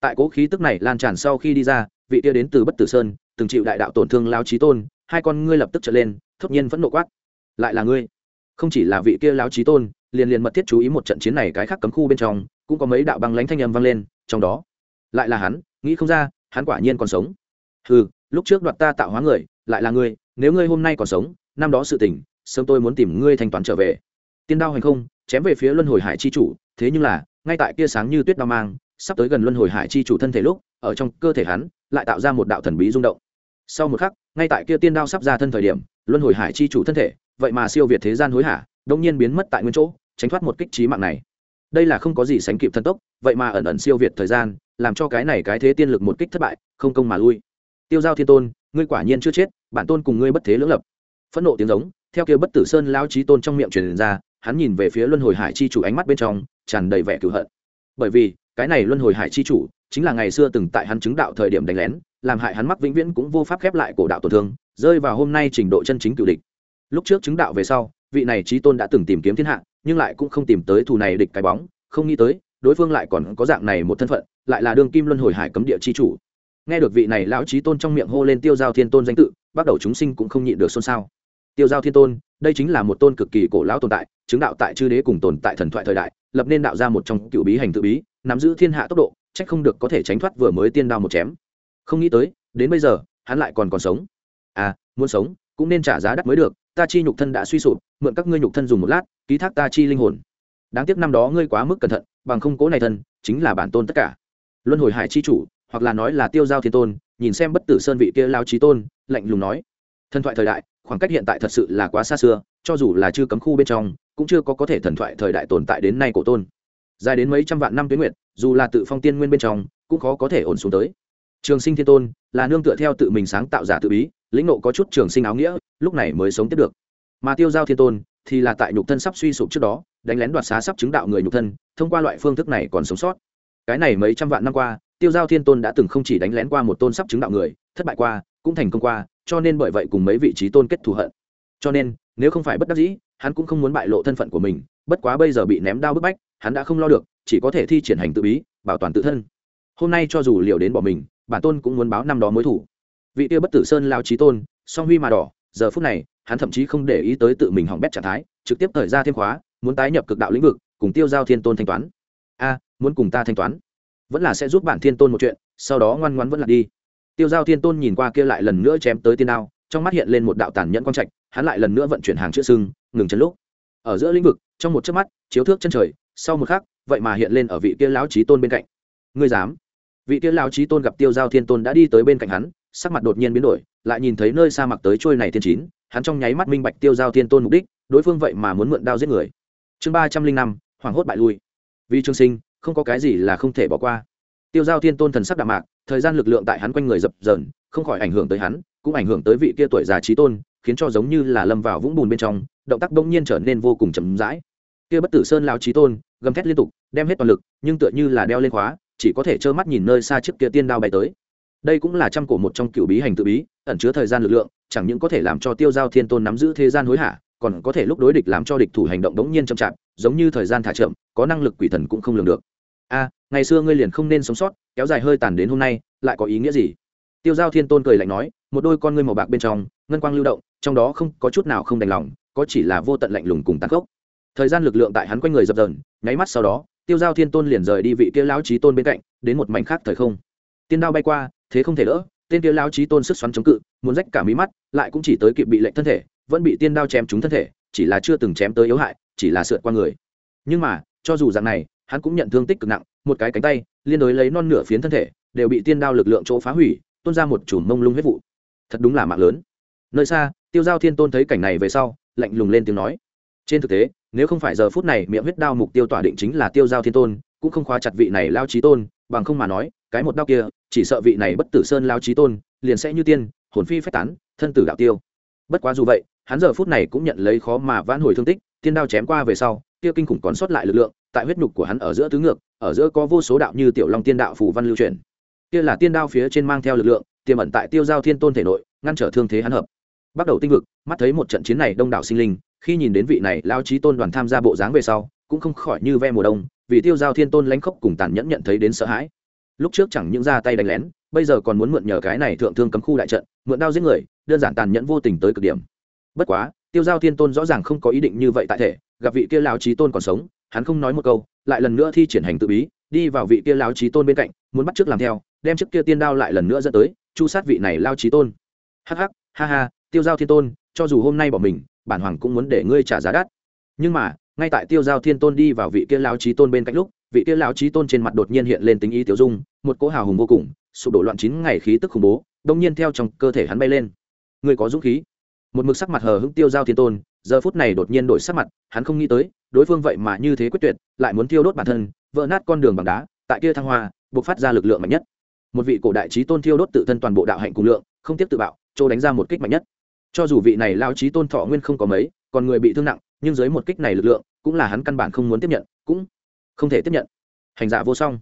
Tại cỗ khí tức này lan tràn sau khi đi ra, vị kia đến từ bất tử sơn, từng chịu đại đạo tổn thương lao trí tôn, hai con ngươi lập tức trở lên, thốt nhiên vẫn nộ quát. Lại là ngươi? Không chỉ là vị kia lão trí tôn liền liền mật thiết chú ý một trận chiến này cái khác cấm khu bên trong, cũng có mấy đạo băng lánh thanh âm vang lên trong đó. Lại là hắn, nghĩ không ra, hắn quả nhiên còn sống. Ừ lúc trước đoạt ta tạo hóa người, lại là ngươi, nếu ngươi hôm nay còn sống, năm đó sự tình, sớm tôi muốn tìm ngươi thanh toán trở về. Tiên đao hành không, chém về phía luân hồi hải chi chủ, thế nhưng là, ngay tại kia sáng như tuyết đao mang, sắp tới gần luân hồi hải chi chủ thân thể lúc, ở trong cơ thể hắn, lại tạo ra một đạo thần bí rung động. Sau một khắc, ngay tại kia tiên đao sắp ra thân thời điểm, luân hồi hải chi chủ thân thể, vậy mà siêu việt thế gian hối hả đông nhiên biến mất tại nguyên chỗ, tránh thoát một kích trí mạng này đây là không có gì sánh kịp thân tốc, vậy mà ẩn ẩn siêu việt thời gian, làm cho cái này cái thế tiên lực một kích thất bại, không công mà lui. Tiêu giao thiên tôn, ngươi quả nhiên chưa chết, bản tôn cùng ngươi bất thế lưỡng lập. Phẫn nộ tiếng giống, theo kia bất tử sơn lao trí tôn trong miệng truyền ra, hắn nhìn về phía luân hồi hải chi chủ ánh mắt bên trong, tràn đầy vẻ cựu hận. Bởi vì, cái này luân hồi hải chi chủ, chính là ngày xưa từng tại hắn chứng đạo thời điểm đánh lén, làm hại hắn mắc vĩnh viễn cũng vô pháp khép lại cổ đạo tổn thương, rơi vào hôm nay trình độ chân chính cựu địch. Lúc trước chứng đạo về sau, vị này trí tôn đã từng tìm kiếm thiên hạ nhưng lại cũng không tìm tới thù này địch cái bóng, không nghĩ tới, đối phương lại còn có dạng này một thân phận, lại là đương kim luân hồi hải cấm địa chi chủ. Nghe được vị này lão trí tôn trong miệng hô lên tiêu giao thiên tôn danh tự, bắt đầu chúng sinh cũng không nhịn được xôn xao. Tiêu giao thiên tôn, đây chính là một tôn cực kỳ cổ lão tồn tại, chứng đạo tại chư đế cùng tồn tại thần thoại thời đại, lập nên đạo ra một trong cựu bí hành tự bí, nắm giữ thiên hạ tốc độ trách không được có thể tránh thoát vừa mới tiên đao một chém. Không nghĩ tới, đến bây giờ, hắn lại còn còn sống. À muốn sống, cũng nên trả giá đắt mới được, ta chi nhục thân đã suy sụp, mượn các ngươi nhục thân dùng một lát ký thác ta chi linh hồn. Đáng tiếc năm đó ngươi quá mức cẩn thận, bằng không cố này thân, chính là bản tôn tất cả. Luân hồi hải chi chủ, hoặc là nói là tiêu giao thiên tôn, nhìn xem bất tử sơn vị kia lao trí tôn, lạnh lùng nói. Thần thoại thời đại, khoảng cách hiện tại thật sự là quá xa xưa, cho dù là chưa cấm khu bên trong, cũng chưa có có thể thần thoại thời đại tồn tại đến nay cổ tôn. Dài đến mấy trăm vạn năm tuyến nguyện dù là tự phong tiên nguyên bên trong, cũng khó có thể ổn xuống tới. Trường sinh thiên tôn, là nương tựa theo tự mình sáng tạo giả tự bí, lĩnh nộ có chút trường sinh áo nghĩa, lúc này mới sống tiếp được. Mà tiêu giao thiên tôn thì là tại nhục thân sắp suy sụp trước đó, đánh lén đoạt xá sắp chứng đạo người nhục thân, thông qua loại phương thức này còn sống sót. Cái này mấy trăm vạn năm qua, tiêu giao thiên tôn đã từng không chỉ đánh lén qua một tôn sắp chứng đạo người, thất bại qua, cũng thành công qua, cho nên bởi vậy cùng mấy vị trí tôn kết thù hận. Cho nên, nếu không phải bất đắc dĩ, hắn cũng không muốn bại lộ thân phận của mình, bất quá bây giờ bị ném đao bức bách, hắn đã không lo được, chỉ có thể thi triển hành tự bí, bảo toàn tự thân. Hôm nay cho dù liều đến bỏ mình, bản tôn cũng muốn báo năm đó mối thủ vị tiêu bất tử sơn lao trí tôn, song huy mà đỏ, giờ phút này hắn thậm chí không để ý tới tự mình hỏng bét trạng thái, trực tiếp thời ra thêm khóa, muốn tái nhập cực đạo lĩnh vực, cùng tiêu giao thiên tôn thanh toán. A, muốn cùng ta thanh toán? Vẫn là sẽ giúp bản thiên tôn một chuyện, sau đó ngoan ngoãn vẫn là đi. Tiêu giao thiên tôn nhìn qua kia lại lần nữa chém tới tiên đao, trong mắt hiện lên một đạo tàn nhẫn quang trạch, hắn lại lần nữa vận chuyển hàng chữa sưng ngừng chân lúc. Ở giữa lĩnh vực, trong một chớp mắt, chiếu thước chân trời, sau một khắc, vậy mà hiện lên ở vị kia lão trí tôn bên cạnh. Ngươi dám? Vị kia lão trí tôn gặp tiêu giao thiên tôn đã đi tới bên cạnh hắn sắc mặt đột nhiên biến đổi, lại nhìn thấy nơi xa mặc tới trôi này thiên chín, hắn trong nháy mắt minh bạch tiêu giao thiên tôn mục đích, đối phương vậy mà muốn mượn đao giết người. Chương ba trăm linh năm, hoảng hốt bại lui. Vì trương sinh, không có cái gì là không thể bỏ qua. Tiêu giao thiên tôn thần sắc đạm mạc, thời gian lực lượng tại hắn quanh người dập dờn, không khỏi ảnh hưởng tới hắn, cũng ảnh hưởng tới vị kia tuổi già trí tôn, khiến cho giống như là lâm vào vũng bùn bên trong, động tác bỗng nhiên trở nên vô cùng chậm rãi. Kia bất tử sơn lao trí tôn, gầm thét liên tục, đem hết toàn lực, nhưng tựa như là đeo lên khóa, chỉ có thể trơ mắt nhìn nơi xa trước kia tiên đao bay tới đây cũng là trăm cổ một trong cựu bí hành tự bí, ẩn chứa thời gian lực lượng, chẳng những có thể làm cho tiêu giao thiên tôn nắm giữ thế gian hối hả, còn có thể lúc đối địch làm cho địch thủ hành động đống nhiên chậm chạp, giống như thời gian thả chậm, có năng lực quỷ thần cũng không lường được. A, ngày xưa ngươi liền không nên sống sót, kéo dài hơi tàn đến hôm nay, lại có ý nghĩa gì? Tiêu giao thiên tôn cười lạnh nói, một đôi con ngươi màu bạc bên trong, ngân quang lưu động, trong đó không, có chút nào không đành lòng, có chỉ là vô tận lạnh lùng cùng tàn khốc. Thời gian lực lượng tại hắn quanh người dập dờn, nháy mắt sau đó, tiêu giao thiên tôn liền rời đi vị kia lão trí tôn bên cạnh, đến một mảnh khác thời không tiên đao bay qua, thế không thể đỡ, tên kia lao trí tôn sức xoắn chống cự, muốn rách cả mí mắt, lại cũng chỉ tới kịp bị lệnh thân thể, vẫn bị tiên đao chém trúng thân thể, chỉ là chưa từng chém tới yếu hại, chỉ là sượt qua người. Nhưng mà, cho dù dạng này, hắn cũng nhận thương tích cực nặng, một cái cánh tay, liên đối lấy non nửa phiến thân thể, đều bị tiên đao lực lượng chỗ phá hủy tôn ra một chùm mông lung huyết vụ. Thật đúng là mạng lớn. Nơi xa, tiêu giao thiên tôn thấy cảnh này về sau, lạnh lùng lên tiếng nói. Trên thực tế, nếu không phải giờ phút này miệng huyết đao mục tiêu tỏa định chính là tiêu giao thiên tôn, cũng không khóa chặt vị này lao trí tôn bằng không mà nói, cái một đao kia, chỉ sợ vị này bất tử sơn lao trí tôn, liền sẽ như tiên, hồn phi phách tán, thân tử đạo tiêu. Bất quá dù vậy, hắn giờ phút này cũng nhận lấy khó mà vãn hồi thương tích, tiên đao chém qua về sau, kia kinh khủng còn sót lại lực lượng, tại huyết nhục của hắn ở giữa tứ ngược, ở giữa có vô số đạo như tiểu long tiên đạo phù văn lưu truyền. Kia là tiên đao phía trên mang theo lực lượng, tiềm ẩn tại tiêu giao thiên tôn thể nội, ngăn trở thương thế hắn hợp. Bắt đầu tinh vực, mắt thấy một trận chiến này đông đảo sinh linh, khi nhìn đến vị này lao trí tôn đoàn tham gia bộ dáng về sau, cũng không khỏi như ve mùa đông vì tiêu giao thiên tôn lãnh khốc cùng tàn nhẫn nhận thấy đến sợ hãi. Lúc trước chẳng những ra tay đánh lén, bây giờ còn muốn mượn nhờ cái này thượng thương cấm khu đại trận, mượn đao giết người, đơn giản tàn nhẫn vô tình tới cực điểm. Bất quá, tiêu giao thiên tôn rõ ràng không có ý định như vậy tại thể, gặp vị kia lao trí tôn còn sống, hắn không nói một câu, lại lần nữa thi triển hành tự bí, đi vào vị kia lao trí tôn bên cạnh, muốn bắt t làm theo, đem trước kia tiên đao lại lần nữa dẫn tới, chu sát vị này lao trí tôn. Hắc hắc, ha ha, tiêu giao thiên tôn, cho dù hôm nay bỏ mình, bản hoàng cũng muốn để ngươi trả giá đắt. Nhưng mà ngay tại tiêu giao thiên tôn đi vào vị kia lao trí tôn bên cạnh lúc, vị kia lao trí tôn trên mặt đột nhiên hiện lên tính ý tiểu dung, một cỗ hào hùng vô cùng, sụp đổ loạn chín ngày khí tức khủng bố, đông nhiên theo trong cơ thể hắn bay lên. Người có dũng khí. Một mực sắc mặt hờ hững tiêu giao thiên tôn, giờ phút này đột nhiên đổi sắc mặt, hắn không nghĩ tới, đối phương vậy mà như thế quyết tuyệt, lại muốn thiêu đốt bản thân, vỡ nát con đường bằng đá, tại kia thăng hoa buộc phát ra lực lượng mạnh nhất. Một vị cổ đại trí tôn thiêu đốt tự thân toàn bộ đạo hạnh cùng lượng, không tiếp tự bạo, chỗ đánh ra một kích mạnh nhất. Cho dù vị này lao trí tôn thọ nguyên không có mấy, còn người bị thương nặng, nhưng dưới một kích này lực lượng cũng là hắn căn bản không muốn tiếp nhận, cũng không thể tiếp nhận. Hành giả vô song.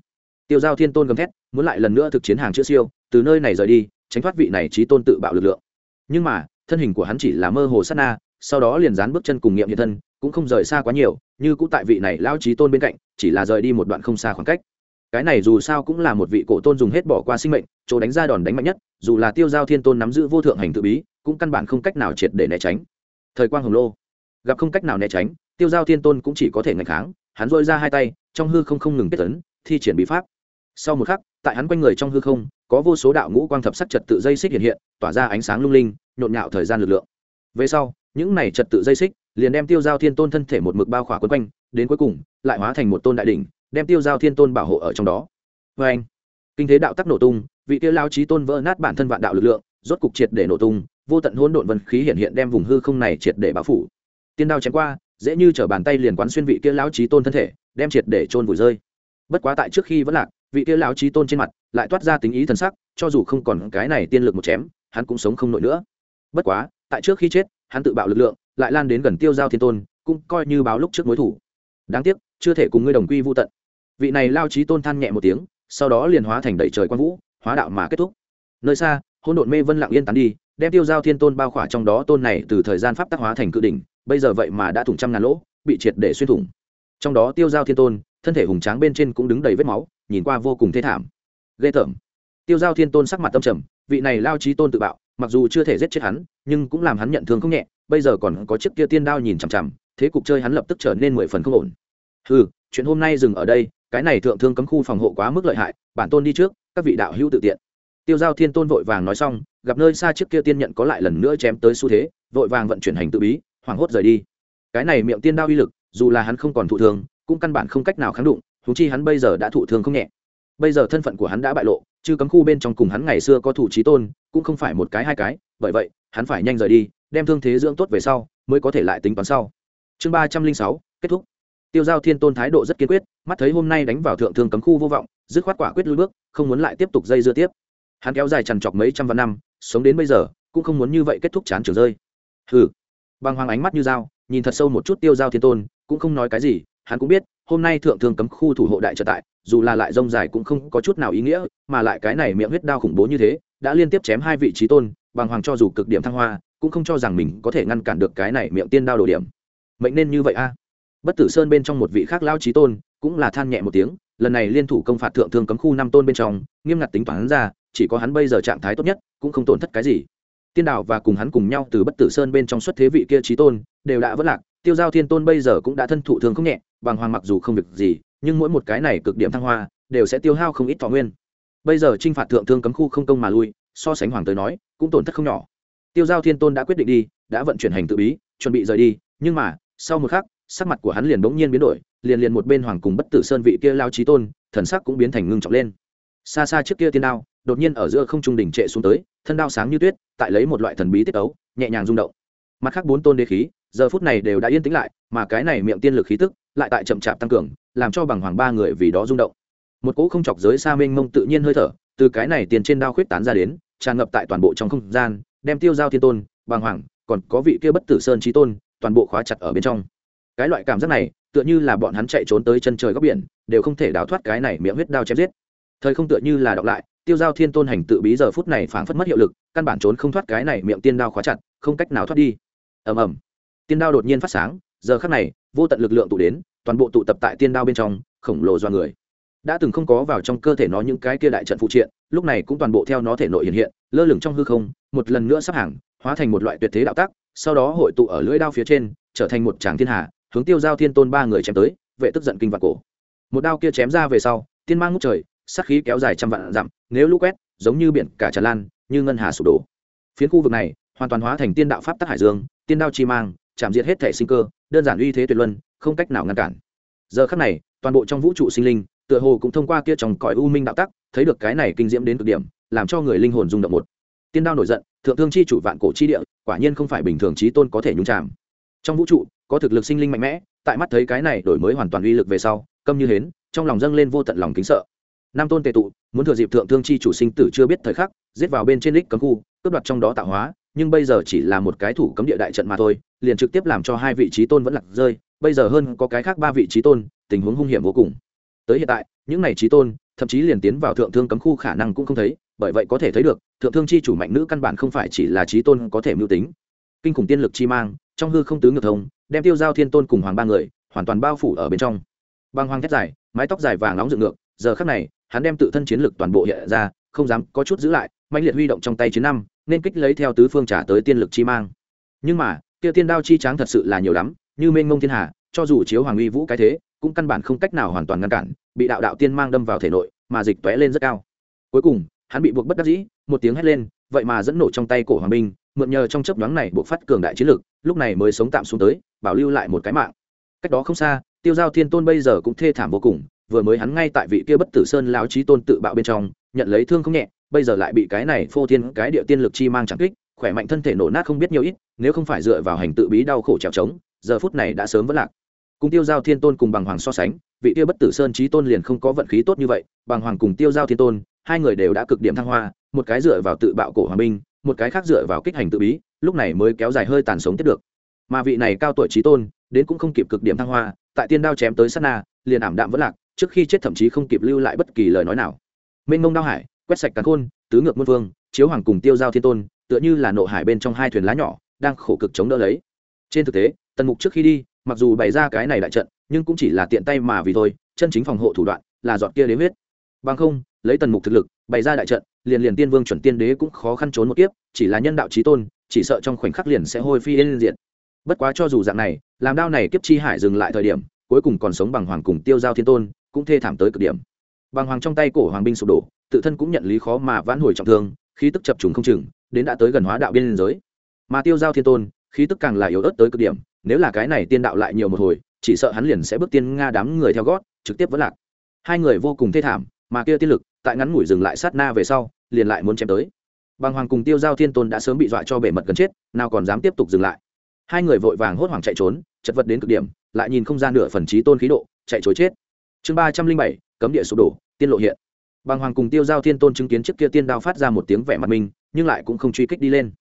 Tiêu giao thiên tôn gầm thét, muốn lại lần nữa thực chiến hàng chữ siêu, từ nơi này rời đi, tránh thoát vị này trí tôn tự bạo lực lượng. Nhưng mà, thân hình của hắn chỉ là mơ hồ sát na, sau đó liền dán bước chân cùng nghiệm hiện thân, cũng không rời xa quá nhiều, như cũng tại vị này lao trí tôn bên cạnh, chỉ là rời đi một đoạn không xa khoảng cách. Cái này dù sao cũng là một vị cổ tôn dùng hết bỏ qua sinh mệnh, chỗ đánh ra đòn đánh mạnh nhất, dù là tiêu giao thiên tôn nắm giữ vô thượng hành tự bí, cũng căn bản không cách nào triệt để né tránh. Thời quang hồng lô. Gặp không cách nào né tránh tiêu giao thiên tôn cũng chỉ có thể ngạch kháng, hắn dội ra hai tay, trong hư không không ngừng kết tấn thi triển bí pháp. Sau một khắc, tại hắn quanh người trong hư không, có vô số đạo ngũ quang thập sắc trật tự dây xích hiện hiện, tỏa ra ánh sáng lung linh, nhộn nhạo thời gian lực lượng. Về sau, những này trật tự dây xích liền đem tiêu giao thiên tôn thân thể một mực bao khỏa quấn quanh, đến cuối cùng, lại hóa thành một tôn đại đỉnh, đem tiêu giao thiên tôn bảo hộ ở trong đó. Vê anh kinh thế đạo tắc nổ tung, vị tiêu lao trí tôn vỡ nát bản thân vạn đạo lực lượng, rốt cục triệt để nổ tung, vô tận hỗn độn vân khí hiện hiện đem vùng hư không này triệt để bao phủ. Tiên đao chém qua dễ như t bàn tay liền quán xuyên vị kia lão trí tôn thân thể, đem triệt để trôn vùi rơi. Bất quá tại trước khi vẫn lạc, vị kia lão trí tôn trên mặt lại toát ra tính ý thần sắc, cho dù không còn cái này tiên lực một chém, hắn cũng sống không nổi nữa. Bất quá, tại trước khi chết, hắn tự bạo lực lượng, lại lan đến gần tiêu giao thiên tôn, cũng coi như báo lúc trước mối thủ. Đáng tiếc, chưa thể cùng ngươi đồng quy vô tận. Vị này lao trí tôn than nhẹ một tiếng, sau đó liền hóa thành đầy trời quan vũ, hóa đạo mà kết thúc. Nơi xa hôn độn mê vân lặng yên tán đi, đem tiêu giao thiên tôn bao khỏa trong đó tôn này từ thời gian pháp tác hóa thành cự đỉnh bây giờ vậy mà đã thủng trăm ngàn lỗ, bị triệt để xuyên thủng. Trong đó tiêu giao thiên tôn, thân thể hùng tráng bên trên cũng đứng đầy vết máu, nhìn qua vô cùng thê thảm. Ghê tởm. Tiêu giao thiên tôn sắc mặt tâm trầm, vị này lao trí tôn tự bạo, mặc dù chưa thể giết chết hắn, nhưng cũng làm hắn nhận thương không nhẹ, bây giờ còn có chiếc kia tiên đao nhìn chằm chằm, thế cục chơi hắn lập tức trở nên mười phần không ổn. Ừ chuyện hôm nay dừng ở đây, cái này thượng thương cấm khu phòng hộ quá mức lợi hại, bản tôn đi trước, các vị đạo hữu tự tiện. Tiêu giao thiên tôn vội vàng nói xong, gặp nơi xa chiếc kia tiên nhận có lại lần nữa chém tới xu thế, vội vàng vận chuyển hành tự bí hoảng hốt rời đi. Cái này miệng tiên đao uy lực, dù là hắn không còn thụ thương, cũng căn bản không cách nào kháng đụng thú chi hắn bây giờ đã thụ thương không nhẹ. Bây giờ thân phận của hắn đã bại lộ, chứ cấm khu bên trong cùng hắn ngày xưa có thủ trí tôn, cũng không phải một cái hai cái, bởi vậy, hắn phải nhanh rời đi, đem thương thế dưỡng tốt về sau, mới có thể lại tính toán sau. Chương ba trăm linh sáu, kết thúc. Tiêu giao thiên tôn thái độ rất kiên quyết, mắt thấy hôm nay đánh vào thượng thương cấm khu vô vọng, dứt khoát quả quyết lui bước, không muốn lại tiếp tục dây dưa tiếp. Hắn kéo dài trằn trọc mấy trăm vạn năm, sống đến bây giờ, cũng không muốn như vậy kết thúc chán trường rơi. Hừ. Bàng hoàng ánh mắt như dao, nhìn thật sâu một chút tiêu giao thiên tôn, cũng không nói cái gì, hắn cũng biết, hôm nay thượng thương cấm khu thủ hộ đại Trở tại, dù là lại rông dài cũng không có chút nào ý nghĩa, mà lại cái này miệng huyết đao khủng bố như thế, đã liên tiếp chém hai vị trí tôn bàng hoàng cho dù cực điểm thăng hoa, cũng không cho rằng mình có thể ngăn cản được cái này miệng tiên đao đồ điểm. Mệnh nên như vậy a? Bất tử sơn bên trong một vị khác lao trí tôn, cũng là than nhẹ một tiếng, lần này liên thủ công phạt thượng thương cấm khu năm tôn bên trong, nghiêm ngặt tính toán ra, chỉ có hắn bây giờ trạng thái tốt nhất, cũng không tổn thất cái gì tiên Đào và cùng hắn cùng nhau từ bất tử sơn bên trong xuất thế vị kia trí tôn, đều đã vất lạc. Tiêu giao thiên tôn bây giờ cũng đã thân thụ thương không nhẹ bằng hoàng mặc dù không việc gì, nhưng mỗi một cái này cực điểm thăng hoa, đều sẽ tiêu hao không ít thọ nguyên. Bây giờ t r i n h phạt thượng thương cấm khu không công mà lui, so sánh hoàng tới nói, cũng tổn thất không nhỏ. Tiêu giao thiên tôn đã quyết định đi, đã vận chuyển hành tự bí, chuẩn bị rời đi, nhưng mà, sau một khắc, sắc mặt của hắn liền bỗng nhiên biến đổi, liền liền một bên hoàng cùng bất tử sơn vị kia lao trí tôn, thần sắc cũng biến thành ngưng trọng lên. Xa xa trước kia tiên đao đột nhiên ở giữa không trung đỉnh trệ xuống tới, thân đao sáng như tuyết, tại lấy một loại thần bí tiết ấu nhẹ nhàng rung động. Mặt khác bốn tôn đế khí, giờ phút này đều đã yên tĩnh lại, mà cái này miệng tiên lực khí tức lại tại chậm chạp tăng cường, làm cho bằng hoàng ba người vì đó rung động. Một cỗ không chọc giới xa mênh mông tự nhiên hơi thở, từ cái này tiền trên đao khuyết tán ra đến, tràn ngập tại toàn bộ trong không gian, đem tiêu giao thiên tôn bằng hoàng, còn có vị kia bất tử sơn trí tôn, toàn bộ khóa chặt ở bên trong. Cái loại cảm giác này, tựa như là bọn hắn chạy trốn tới chân trời góc biển, đều không thể đào thoát cái này miệng huyết đao chém giết thời không tựa như là đọc lại, tiêu giao thiên tôn hành tự bí giờ phút này phảng phất mất hiệu lực, căn bản trốn không thoát cái này miệng tiên đao khóa chặt, không cách nào thoát đi. Ầm ầm. Tiên đao đột nhiên phát sáng, giờ khắc này, vô tận lực lượng tụ đến, toàn bộ tụ tập tại tiên đao bên trong, khổng lồ do người. Đã từng không có vào trong cơ thể nó những cái kia đại trận phụ triện, lúc này cũng toàn bộ theo nó thể nội hiện hiện, lơ lửng trong hư không, một lần nữa sắp hàng, hóa thành một loại tuyệt thế đạo tác sau đó hội tụ ở lưỡi đao phía trên, trở thành một tràng thiên hà, hướng tiêu giao thiên tôn ba người chém tới, vệ tức giận kinh vạn cổ. Một đao kia chém ra về sau, tiên mang ngút trời sát khí kéo dài trăm vạn dặm, nếu lũ quét, giống như biển cả tràn lan, như ngân hà sụp đổ. Phiến khu vực này hoàn toàn hóa thành tiên đạo pháp tắc hải dương, tiên đao chi mang, chạm diệt hết thể sinh cơ, đơn giản uy thế tuyệt luân, không cách nào ngăn cản. Giờ khắc này, toàn bộ trong vũ trụ sinh linh, tựa hồ cũng thông qua kia trong cõi u minh đạo tắc, thấy được cái này kinh diễm đến cực điểm, làm cho người linh hồn rung động một. Tiên đao nổi giận, thượng thương chi chủ vạn cổ chi địa, quả nhiên không phải bình thường trí tôn có thể nhúng chạm trong vũ trụ, có thực lực sinh linh mạnh mẽ, tại mắt thấy cái này đổi mới hoàn toàn uy lực về sau, câm như hến, trong lòng dâng lên vô tận lòng kính sợ nam tôn tề tụ, muốn thừa dịp thượng thương chi chủ sinh tử chưa biết thời khắc, giết vào bên trên đích cấm khu, cướp đoạt trong đó tạo hóa, nhưng bây giờ chỉ là một cái thủ cấm địa đại trận mà thôi, liền trực tiếp làm cho hai vị trí tôn vẫn lạc rơi, bây giờ hơn có cái khác ba vị trí tôn, tình huống hung hiểm vô cùng. Tới hiện tại, những này trí tôn, thậm chí liền tiến vào thượng thương cấm khu khả năng cũng không thấy, bởi vậy có thể thấy được, thượng thương chi chủ mạnh nữ căn bản không phải chỉ là trí tôn có thể mưu tính. Kinh khủng tiên lực chi mang, trong hư không tứ ngược thông, đem tiêu giao thiên tôn cùng hoàng ba người, hoàn toàn bao phủ ở bên trong. Băng hoang thét dài, mái tóc dài vàng nóng dựng ngược, giờ khắc này hắn đem tự thân chiến lực toàn bộ hiện ra, không dám có chút giữ lại mạnh liệt huy động trong tay chiến năm, nên kích lấy theo tứ phương trả tới tiên lực chi mang. Nhưng mà, kia tiên đao chi tráng thật sự là nhiều lắm, như mênh mông thiên hà, cho dù chiếu hoàng uy vũ cái thế, cũng căn bản không cách nào hoàn toàn ngăn cản, bị đạo đạo tiên mang đâm vào thể nội, mà dịch tóe lên rất cao. Cuối cùng, hắn bị buộc bất đắc dĩ, một tiếng hét lên, vậy mà dẫn nổ trong tay cổ hoàng binh, mượn nhờ trong chớp nhoáng này buộc phát cường đại chiến lực, lúc này mới sống tạm xuống tới, bảo lưu lại một cái mạng. Cách đó không xa, tiêu giao thiên tôn bây giờ cũng thê thảm vô cùng vừa mới hắn ngay tại vị kia bất tử sơn lão trí tôn tự bạo bên trong, nhận lấy thương không nhẹ, bây giờ lại bị cái này phô thiên cái địa tiên lực chi mang chẳng kích, khỏe mạnh thân thể nổ nát không biết nhiều ít, nếu không phải dựa vào hành tự bí đau khổ trèo trống, giờ phút này đã sớm vất lạc. Cùng tiêu giao thiên tôn cùng bằng hoàng so sánh, vị tiêu bất tử sơn trí tôn liền không có vận khí tốt như vậy bằng hoàng cùng tiêu giao thiên tôn, hai người đều đã cực điểm thăng hoa, một cái dựa vào tự bạo cổ hòa minh, một cái khác dựa vào kích hành tự bí, lúc này mới kéo dài hơi tàn sống tiếp được. Mà vị này cao tuổi trí tôn, đến cũng không kịp cực điểm thăng hoa, tại tiên đao chém tới sát na, liền ảm đạm vẫn lạc trước khi chết thậm chí không kịp lưu lại bất kỳ lời nói nào. Mênh mông đao hải, quét sạch cắn khôn, tứ ngược muôn vương, chiếu hoàng cùng tiêu giao thiên tôn, tựa như là nộ hải bên trong hai thuyền lá nhỏ, đang khổ cực chống đỡ lấy. Trên thực tế, tần mục trước khi đi, mặc dù bày ra cái này đại trận, nhưng cũng chỉ là tiện tay mà vì thôi, chân chính phòng hộ thủ đoạn là dọn kia đế huyết. Bằng không, lấy tần mục thực lực, bày ra đại trận, liền liền tiên vương chuẩn tiên đế cũng khó khăn trốn một kiếp, chỉ là nhân đạo trí tôn, chỉ sợ trong khoảnh khắc liền sẽ hôi phi lên diện bất quá cho dù dạng này, làm đao này kiếp chi hải dừng lại thời điểm, cuối cùng còn sống bằng hoàng cùng tiêu giao thiên tôn cũng thê thảm tới cực điểm. Bàng hoàng trong tay cổ hoàng binh sụp đổ, tự thân cũng nhận lý khó mà vãn hồi trọng thương, khí tức chập trùng không chừng, đến đã tới gần hóa đạo biên giới. Mà tiêu giao thiên tôn, khí tức càng là yếu ớt tới cực điểm, nếu là cái này tiên đạo lại nhiều một hồi, chỉ sợ hắn liền sẽ bước tiên nga đám người theo gót, trực tiếp vẫn lạc. Hai người vô cùng thê thảm, mà kia tiên lực, tại ngắn ngủi dừng lại sát na về sau, liền lại muốn chém tới. Bàng hoàng cùng tiêu giao thiên tôn đã sớm bị dọa cho bể mật gần chết, nào còn dám tiếp tục dừng lại. Hai người vội vàng hốt hoảng chạy trốn, chật vật đến cực điểm, lại nhìn không gian nửa phần trí tôn khí độ, chạy chối chết chương ba trăm linh bảy, cấm địa sụp đổ, tiên lộ hiện. Bàng hoàng cùng tiêu giao thiên tôn chứng kiến trước kia tiên đao phát ra một tiếng vẻ mặt mình, nhưng lại cũng không truy kích đi lên.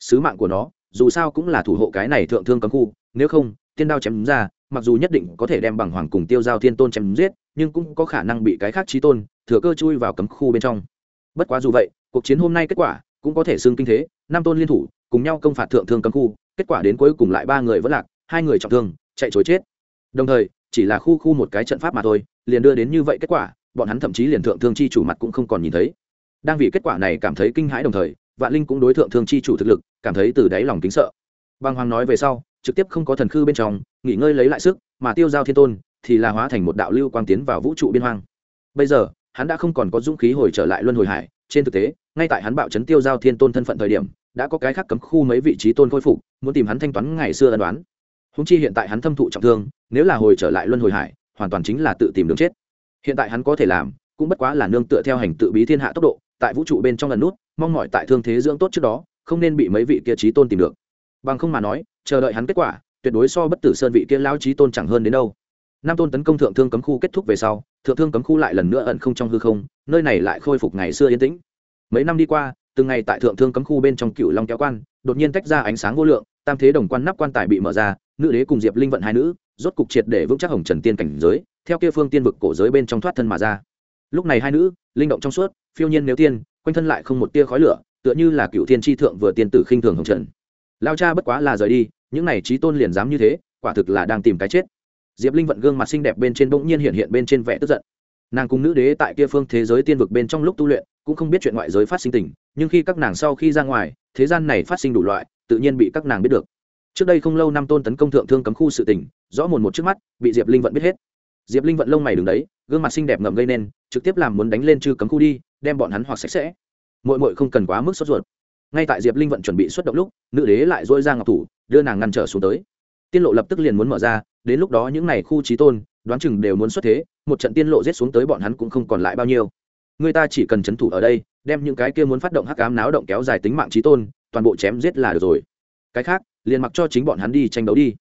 Sứ mạng của nó, dù sao cũng là thủ hộ cái này thượng thương cấm khu, nếu không, tiên đao chém ra, mặc dù nhất định có thể đem bằng hoàng cùng tiêu giao thiên tôn chém giết, nhưng cũng có khả năng bị cái khác trí tôn, thừa cơ chui vào cấm khu bên trong. Bất quá dù vậy, cuộc chiến hôm nay kết quả cũng có thể xưng kinh thế, năm tôn liên thủ, cùng nhau công phạt thượng thương cấm khu, kết quả đến cuối cùng lại ba người vẫn lạc, hai người trọng thương, chạy chối chết. Đồng thời chỉ là khu khu một cái trận pháp mà thôi, liền đưa đến như vậy kết quả, bọn hắn thậm chí liền thượng thương chi chủ mặt cũng không còn nhìn thấy. Đang vì kết quả này cảm thấy kinh hãi đồng thời, vạn linh cũng đối thượng thương chi chủ thực lực, cảm thấy từ đáy lòng kính sợ. Băng hoàng nói về sau, trực tiếp không có thần khư bên trong, nghỉ ngơi lấy lại sức, mà tiêu giao thiên tôn thì là hóa thành một đạo lưu quang tiến vào vũ trụ biên hoang. Bây giờ, hắn đã không còn có dũng khí hồi trở lại luân hồi hải, trên thực tế, ngay tại hắn bạo chấn tiêu giao thiên tôn thân phận thời điểm, đã có cái khác cấm khu mấy vị trí tôn khôi phục, muốn tìm hắn thanh toán ngày xưa ân đoán húng chi hiện tại hắn thâm thụ trọng thương, nếu là hồi trở lại luân hồi hải, hoàn toàn chính là tự tìm đường chết. Hiện tại hắn có thể làm, cũng bất quá là nương tựa theo hành tự bí thiên hạ tốc độ, tại vũ trụ bên trong lần nút, mong mỏi tại thương thế dưỡng tốt trước đó, không nên bị mấy vị kia trí tôn tìm được. Bằng không mà nói, chờ đợi hắn kết quả, tuyệt đối so bất tử sơn vị kia lao trí tôn chẳng hơn đến đâu. Năm tôn tấn công thượng thương cấm khu kết thúc về sau, thượng thương cấm khu lại lần nữa ẩn không trong hư không, nơi này lại khôi phục ngày xưa yên tĩnh. Mấy năm đi qua, từng ngày tại thượng thương cấm khu bên trong cựu long kéo quan, đột nhiên tách ra ánh sáng vô lượng, tam thế đồng quan nắp quan tài bị mở ra nữ đế cùng diệp linh vận hai nữ, rốt cục triệt để vững chắc hồng trần tiên cảnh giới, theo kia phương tiên vực cổ giới bên trong thoát thân mà ra. Lúc này hai nữ, linh động trong suốt, phiêu nhiên nếu tiên, quanh thân lại không một tia khói lửa, tựa như là cựu tiên tri thượng vừa tiên tử khinh thường hồng trần. Lao cha bất quá là rời đi, những này trí tôn liền dám như thế, quả thực là đang tìm cái chết. Diệp linh vận gương mặt xinh đẹp bên trên bỗng nhiên hiện hiện bên trên vẻ tức giận. Nàng cùng nữ đế tại kia phương thế giới tiên vực bên trong lúc tu luyện, cũng không biết chuyện ngoại giới phát sinh tình, nhưng khi các nàng sau khi ra ngoài, thế gian này phát sinh đủ loại, tự nhiên bị các nàng biết được trước đây không lâu năm tôn tấn công thượng thương cấm khu sự tình, rõ mồn một trước mắt, bị diệp linh vận biết hết. Diệp linh vận lông mày đứng đấy, gương mặt xinh đẹp ngậm gây nên, trực tiếp làm muốn đánh lên chư cấm khu đi, đem bọn hắn hoặc sạch sẽ. Mội mội không cần quá mức sốt ruột. Ngay tại diệp linh vận chuẩn bị xuất động lúc, nữ đế lại dôi ra ngọc thủ, đưa nàng ngăn trở xuống tới. Tiên lộ lập tức liền muốn mở ra, đến lúc đó những n à y khu trí tôn, đoán chừng đều muốn xuất thế, một trận tiên lộ giết xuống tới bọn hắn cũng không còn lại bao nhiêu. Người ta chỉ cần c h ấ n thủ ở đây, đem những cái kia muốn phát động hắc cám náo động kéo dài tính mạng trí tôn, toàn bộ chém giết là được rồi. Cái khác liền mặc cho chính bọn hắn đi tranh đấu đi.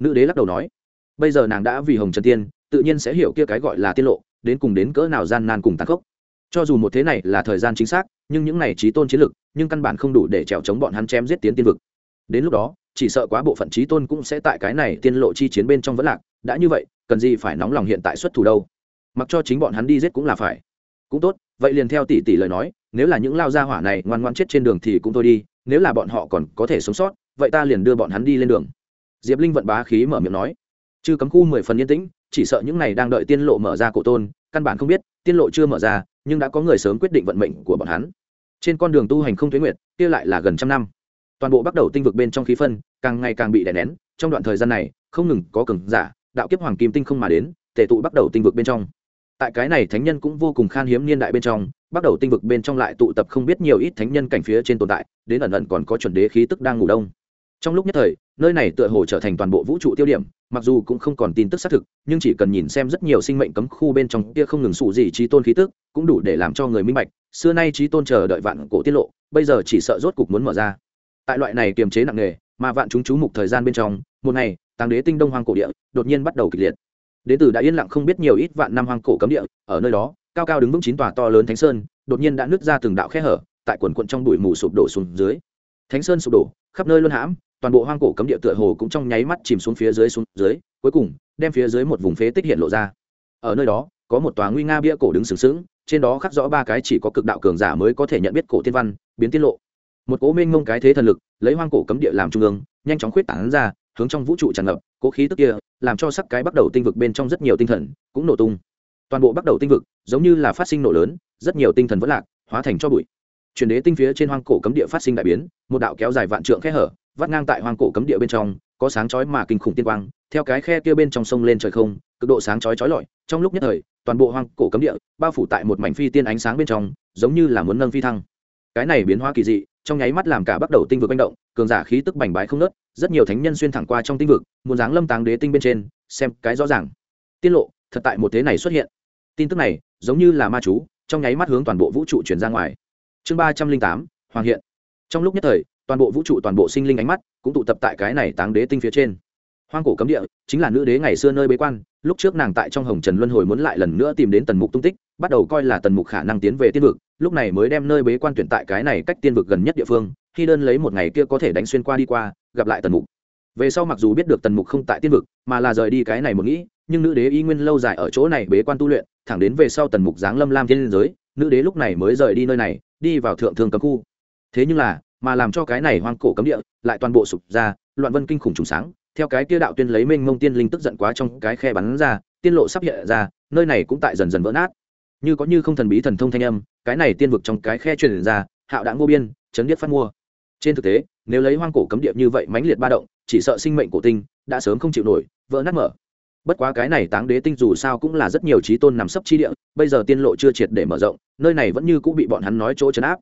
Nữ đế lắc đầu nói, bây giờ nàng đã vì hồng trần tiên, tự nhiên sẽ hiểu kia cái gọi là tiết lộ, đến cùng đến cỡ nào gian nan cùng tàn khốc. Cho dù một thế này là thời gian chính xác, nhưng những này trí tôn chiến lực, nhưng căn bản không đủ để trèo chống bọn hắn chém giết tiến tiên vực. Đến lúc đó, chỉ sợ quá bộ phận trí tôn cũng sẽ tại cái này tiên lộ chi chiến bên trong vẫn lạc. Đã như vậy, cần gì phải nóng lòng hiện tại xuất thủ đâu? Mặc cho chính bọn hắn đi giết cũng là phải. Cũng tốt, vậy liền theo tỷ tỷ lời nói, nếu là những lao gia hỏa này ngoan ngoan chết trên đường thì cũng thôi đi, nếu là bọn họ còn có thể sống sót vậy ta liền đưa bọn hắn đi lên đường. Diệp linh vận bá khí mở miệng nói. Chư cấm khu mười phần yên tĩnh, chỉ sợ những này đang đợi tiên lộ mở ra cổ tôn, căn bản không biết, tiên lộ chưa mở ra, nhưng đã có người sớm quyết định vận mệnh của bọn hắn. Trên con đường tu hành không thuế nguyệt, kia lại là gần trăm năm. Toàn bộ bắt đầu tinh vực bên trong khí phân, càng ngày càng bị đè nén, trong đoạn thời gian này, không ngừng có cường giả, đạo kiếp hoàng kim tinh không mà đến, tề tụ bắt đầu tinh vực bên trong. Tại cái này thánh nhân cũng vô cùng khan hiếm niên đại bên trong, bắt đầu tinh vực bên trong lại tụ tập không biết nhiều ít thánh nhân cảnh phía trên tồn tại, đến ẩn ẩn còn có chuẩn đế khí tức đang ngủ đông trong lúc nhất thời, nơi này tựa hồ trở thành toàn bộ vũ trụ tiêu điểm, mặc dù cũng không còn tin tức xác thực, nhưng chỉ cần nhìn xem rất nhiều sinh mệnh cấm khu bên trong kia không ngừng sụ gì trí tôn khí tức, cũng đủ để làm cho người minh bạch, xưa nay trí tôn chờ đợi vạn cổ tiết lộ, bây giờ chỉ sợ rốt cục muốn mở ra. Tại loại này kiềm chế nặng nề, mà vạn chúng chú mục thời gian bên trong, một ngày, tàng đế tinh đông hoang cổ địa đột nhiên bắt đầu kịch liệt. Đế tử đã yên lặng không biết nhiều ít vạn năm hoang cổ cấm địa, ở nơi đó, cao cao đứng vững chín tòa to lớn thánh sơn, đột nhiên đã nứt ra từng đạo khe hở, tại quần quận trong bụi mù sụp đổ xuống dưới. Thánh sơn sụp đổ, khắp nơi luân hãm toàn bộ hoang cổ cấm địa tựa hồ cũng trong nháy mắt chìm xuống phía dưới xuống dưới, cuối cùng, đem phía dưới một vùng phế tích hiện lộ ra. Ở nơi đó, có một tòa nguy nga bia cổ đứng sừng sững, trên đó khắc rõ ba cái chỉ có cực đạo cường giả mới có thể nhận biết cổ tiên văn, biến tiết lộ. Một cố minh ngông cái thế thần lực, lấy hoang cổ cấm địa làm trung ương, nhanh chóng khuyết tảng ra, hướng trong vũ trụ tràn ngập, cố khí tức kia, làm cho sắc cái bắt đầu tinh vực bên trong rất nhiều tinh thần cũng nổ tung. Toàn bộ bắt đầu tinh vực, giống như là phát sinh nổ lớn, rất nhiều tinh thần vẫn lạc, hóa thành cho bụi. Truyền đế tinh phía trên hoang cổ cấm địa phát sinh đại biến, một đạo kéo dài vạn trượng khe hở vắt ngang tại hoang cổ cấm địa bên trong, có sáng chói mà kinh khủng tiên quang, theo cái khe kia bên trong sông lên trời không, cực độ sáng chói chói lọi. Trong lúc nhất thời, toàn bộ hoang cổ cấm địa bao phủ tại một mảnh phi tiên ánh sáng bên trong, giống như là muốn nâng phi thăng. Cái này biến hóa kỳ dị, trong nháy mắt làm cả bắt đầu tinh vực manh động, cường giả khí tức bành bái không nớt rất nhiều thánh nhân xuyên thẳng qua trong tinh vực, muốn dáng lâm táng đế tinh bên trên, xem cái rõ ràng. Tiết lộ, thật tại một thế này xuất hiện. Tin tức này, giống như là ma chú, trong nháy mắt hướng toàn bộ vũ trụ chuyển ra ngoài. Chương ba trăm linh tám, hoàng hiện. Trong lúc nhất thời toàn bộ vũ trụ, toàn bộ sinh linh ánh mắt cũng tụ tập tại cái này táng đế tinh phía trên. Hoang cổ cấm địa chính là nữ đế ngày xưa nơi bế quan, lúc trước nàng tại trong hồng trần luân hồi muốn lại lần nữa tìm đến tần mục tung tích, bắt đầu coi là tần mục khả năng tiến về tiên vực, lúc này mới đem nơi bế quan tuyển tại cái này cách tiên vực gần nhất địa phương, khi đơn lấy một ngày kia có thể đánh xuyên qua đi qua, gặp lại tần mục. Về sau mặc dù biết được tần mục không tại tiên vực, mà là rời đi cái này một nghĩ, nhưng nữ đế y nguyên lâu dài ở chỗ này bế quan tu luyện, thẳng đến về sau tần mục giáng lâm lam thiên giới, nữ đế lúc này mới rời đi nơi này, đi vào thượng thương cấm khu. Thế nhưng là mà làm cho cái này hoang cổ cấm địa lại toàn bộ sụp ra, loạn vân kinh khủng trùng sáng, theo cái kia đạo tuyên lấy mênh mông tiên linh tức giận quá trong cái khe bắn ra, tiên lộ sắp hiện ra, nơi này cũng tại dần dần vỡ nát. Như có như không thần bí thần thông thanh âm, cái này tiên vực trong cái khe truyền ra, hạo đã ngô biên, chấn điếc phát mua. Trên thực tế, nếu lấy hoang cổ cấm địa như vậy mãnh liệt ba động, chỉ sợ sinh mệnh cổ tinh đã sớm không chịu nổi, vỡ nát mở. Bất quá cái này táng đế tinh dù sao cũng là rất nhiều trí tôn nằm sấp chi địa, bây giờ tiên lộ chưa triệt để mở rộng, nơi này vẫn như cũng bị bọn hắn nói chỗ chấn áp.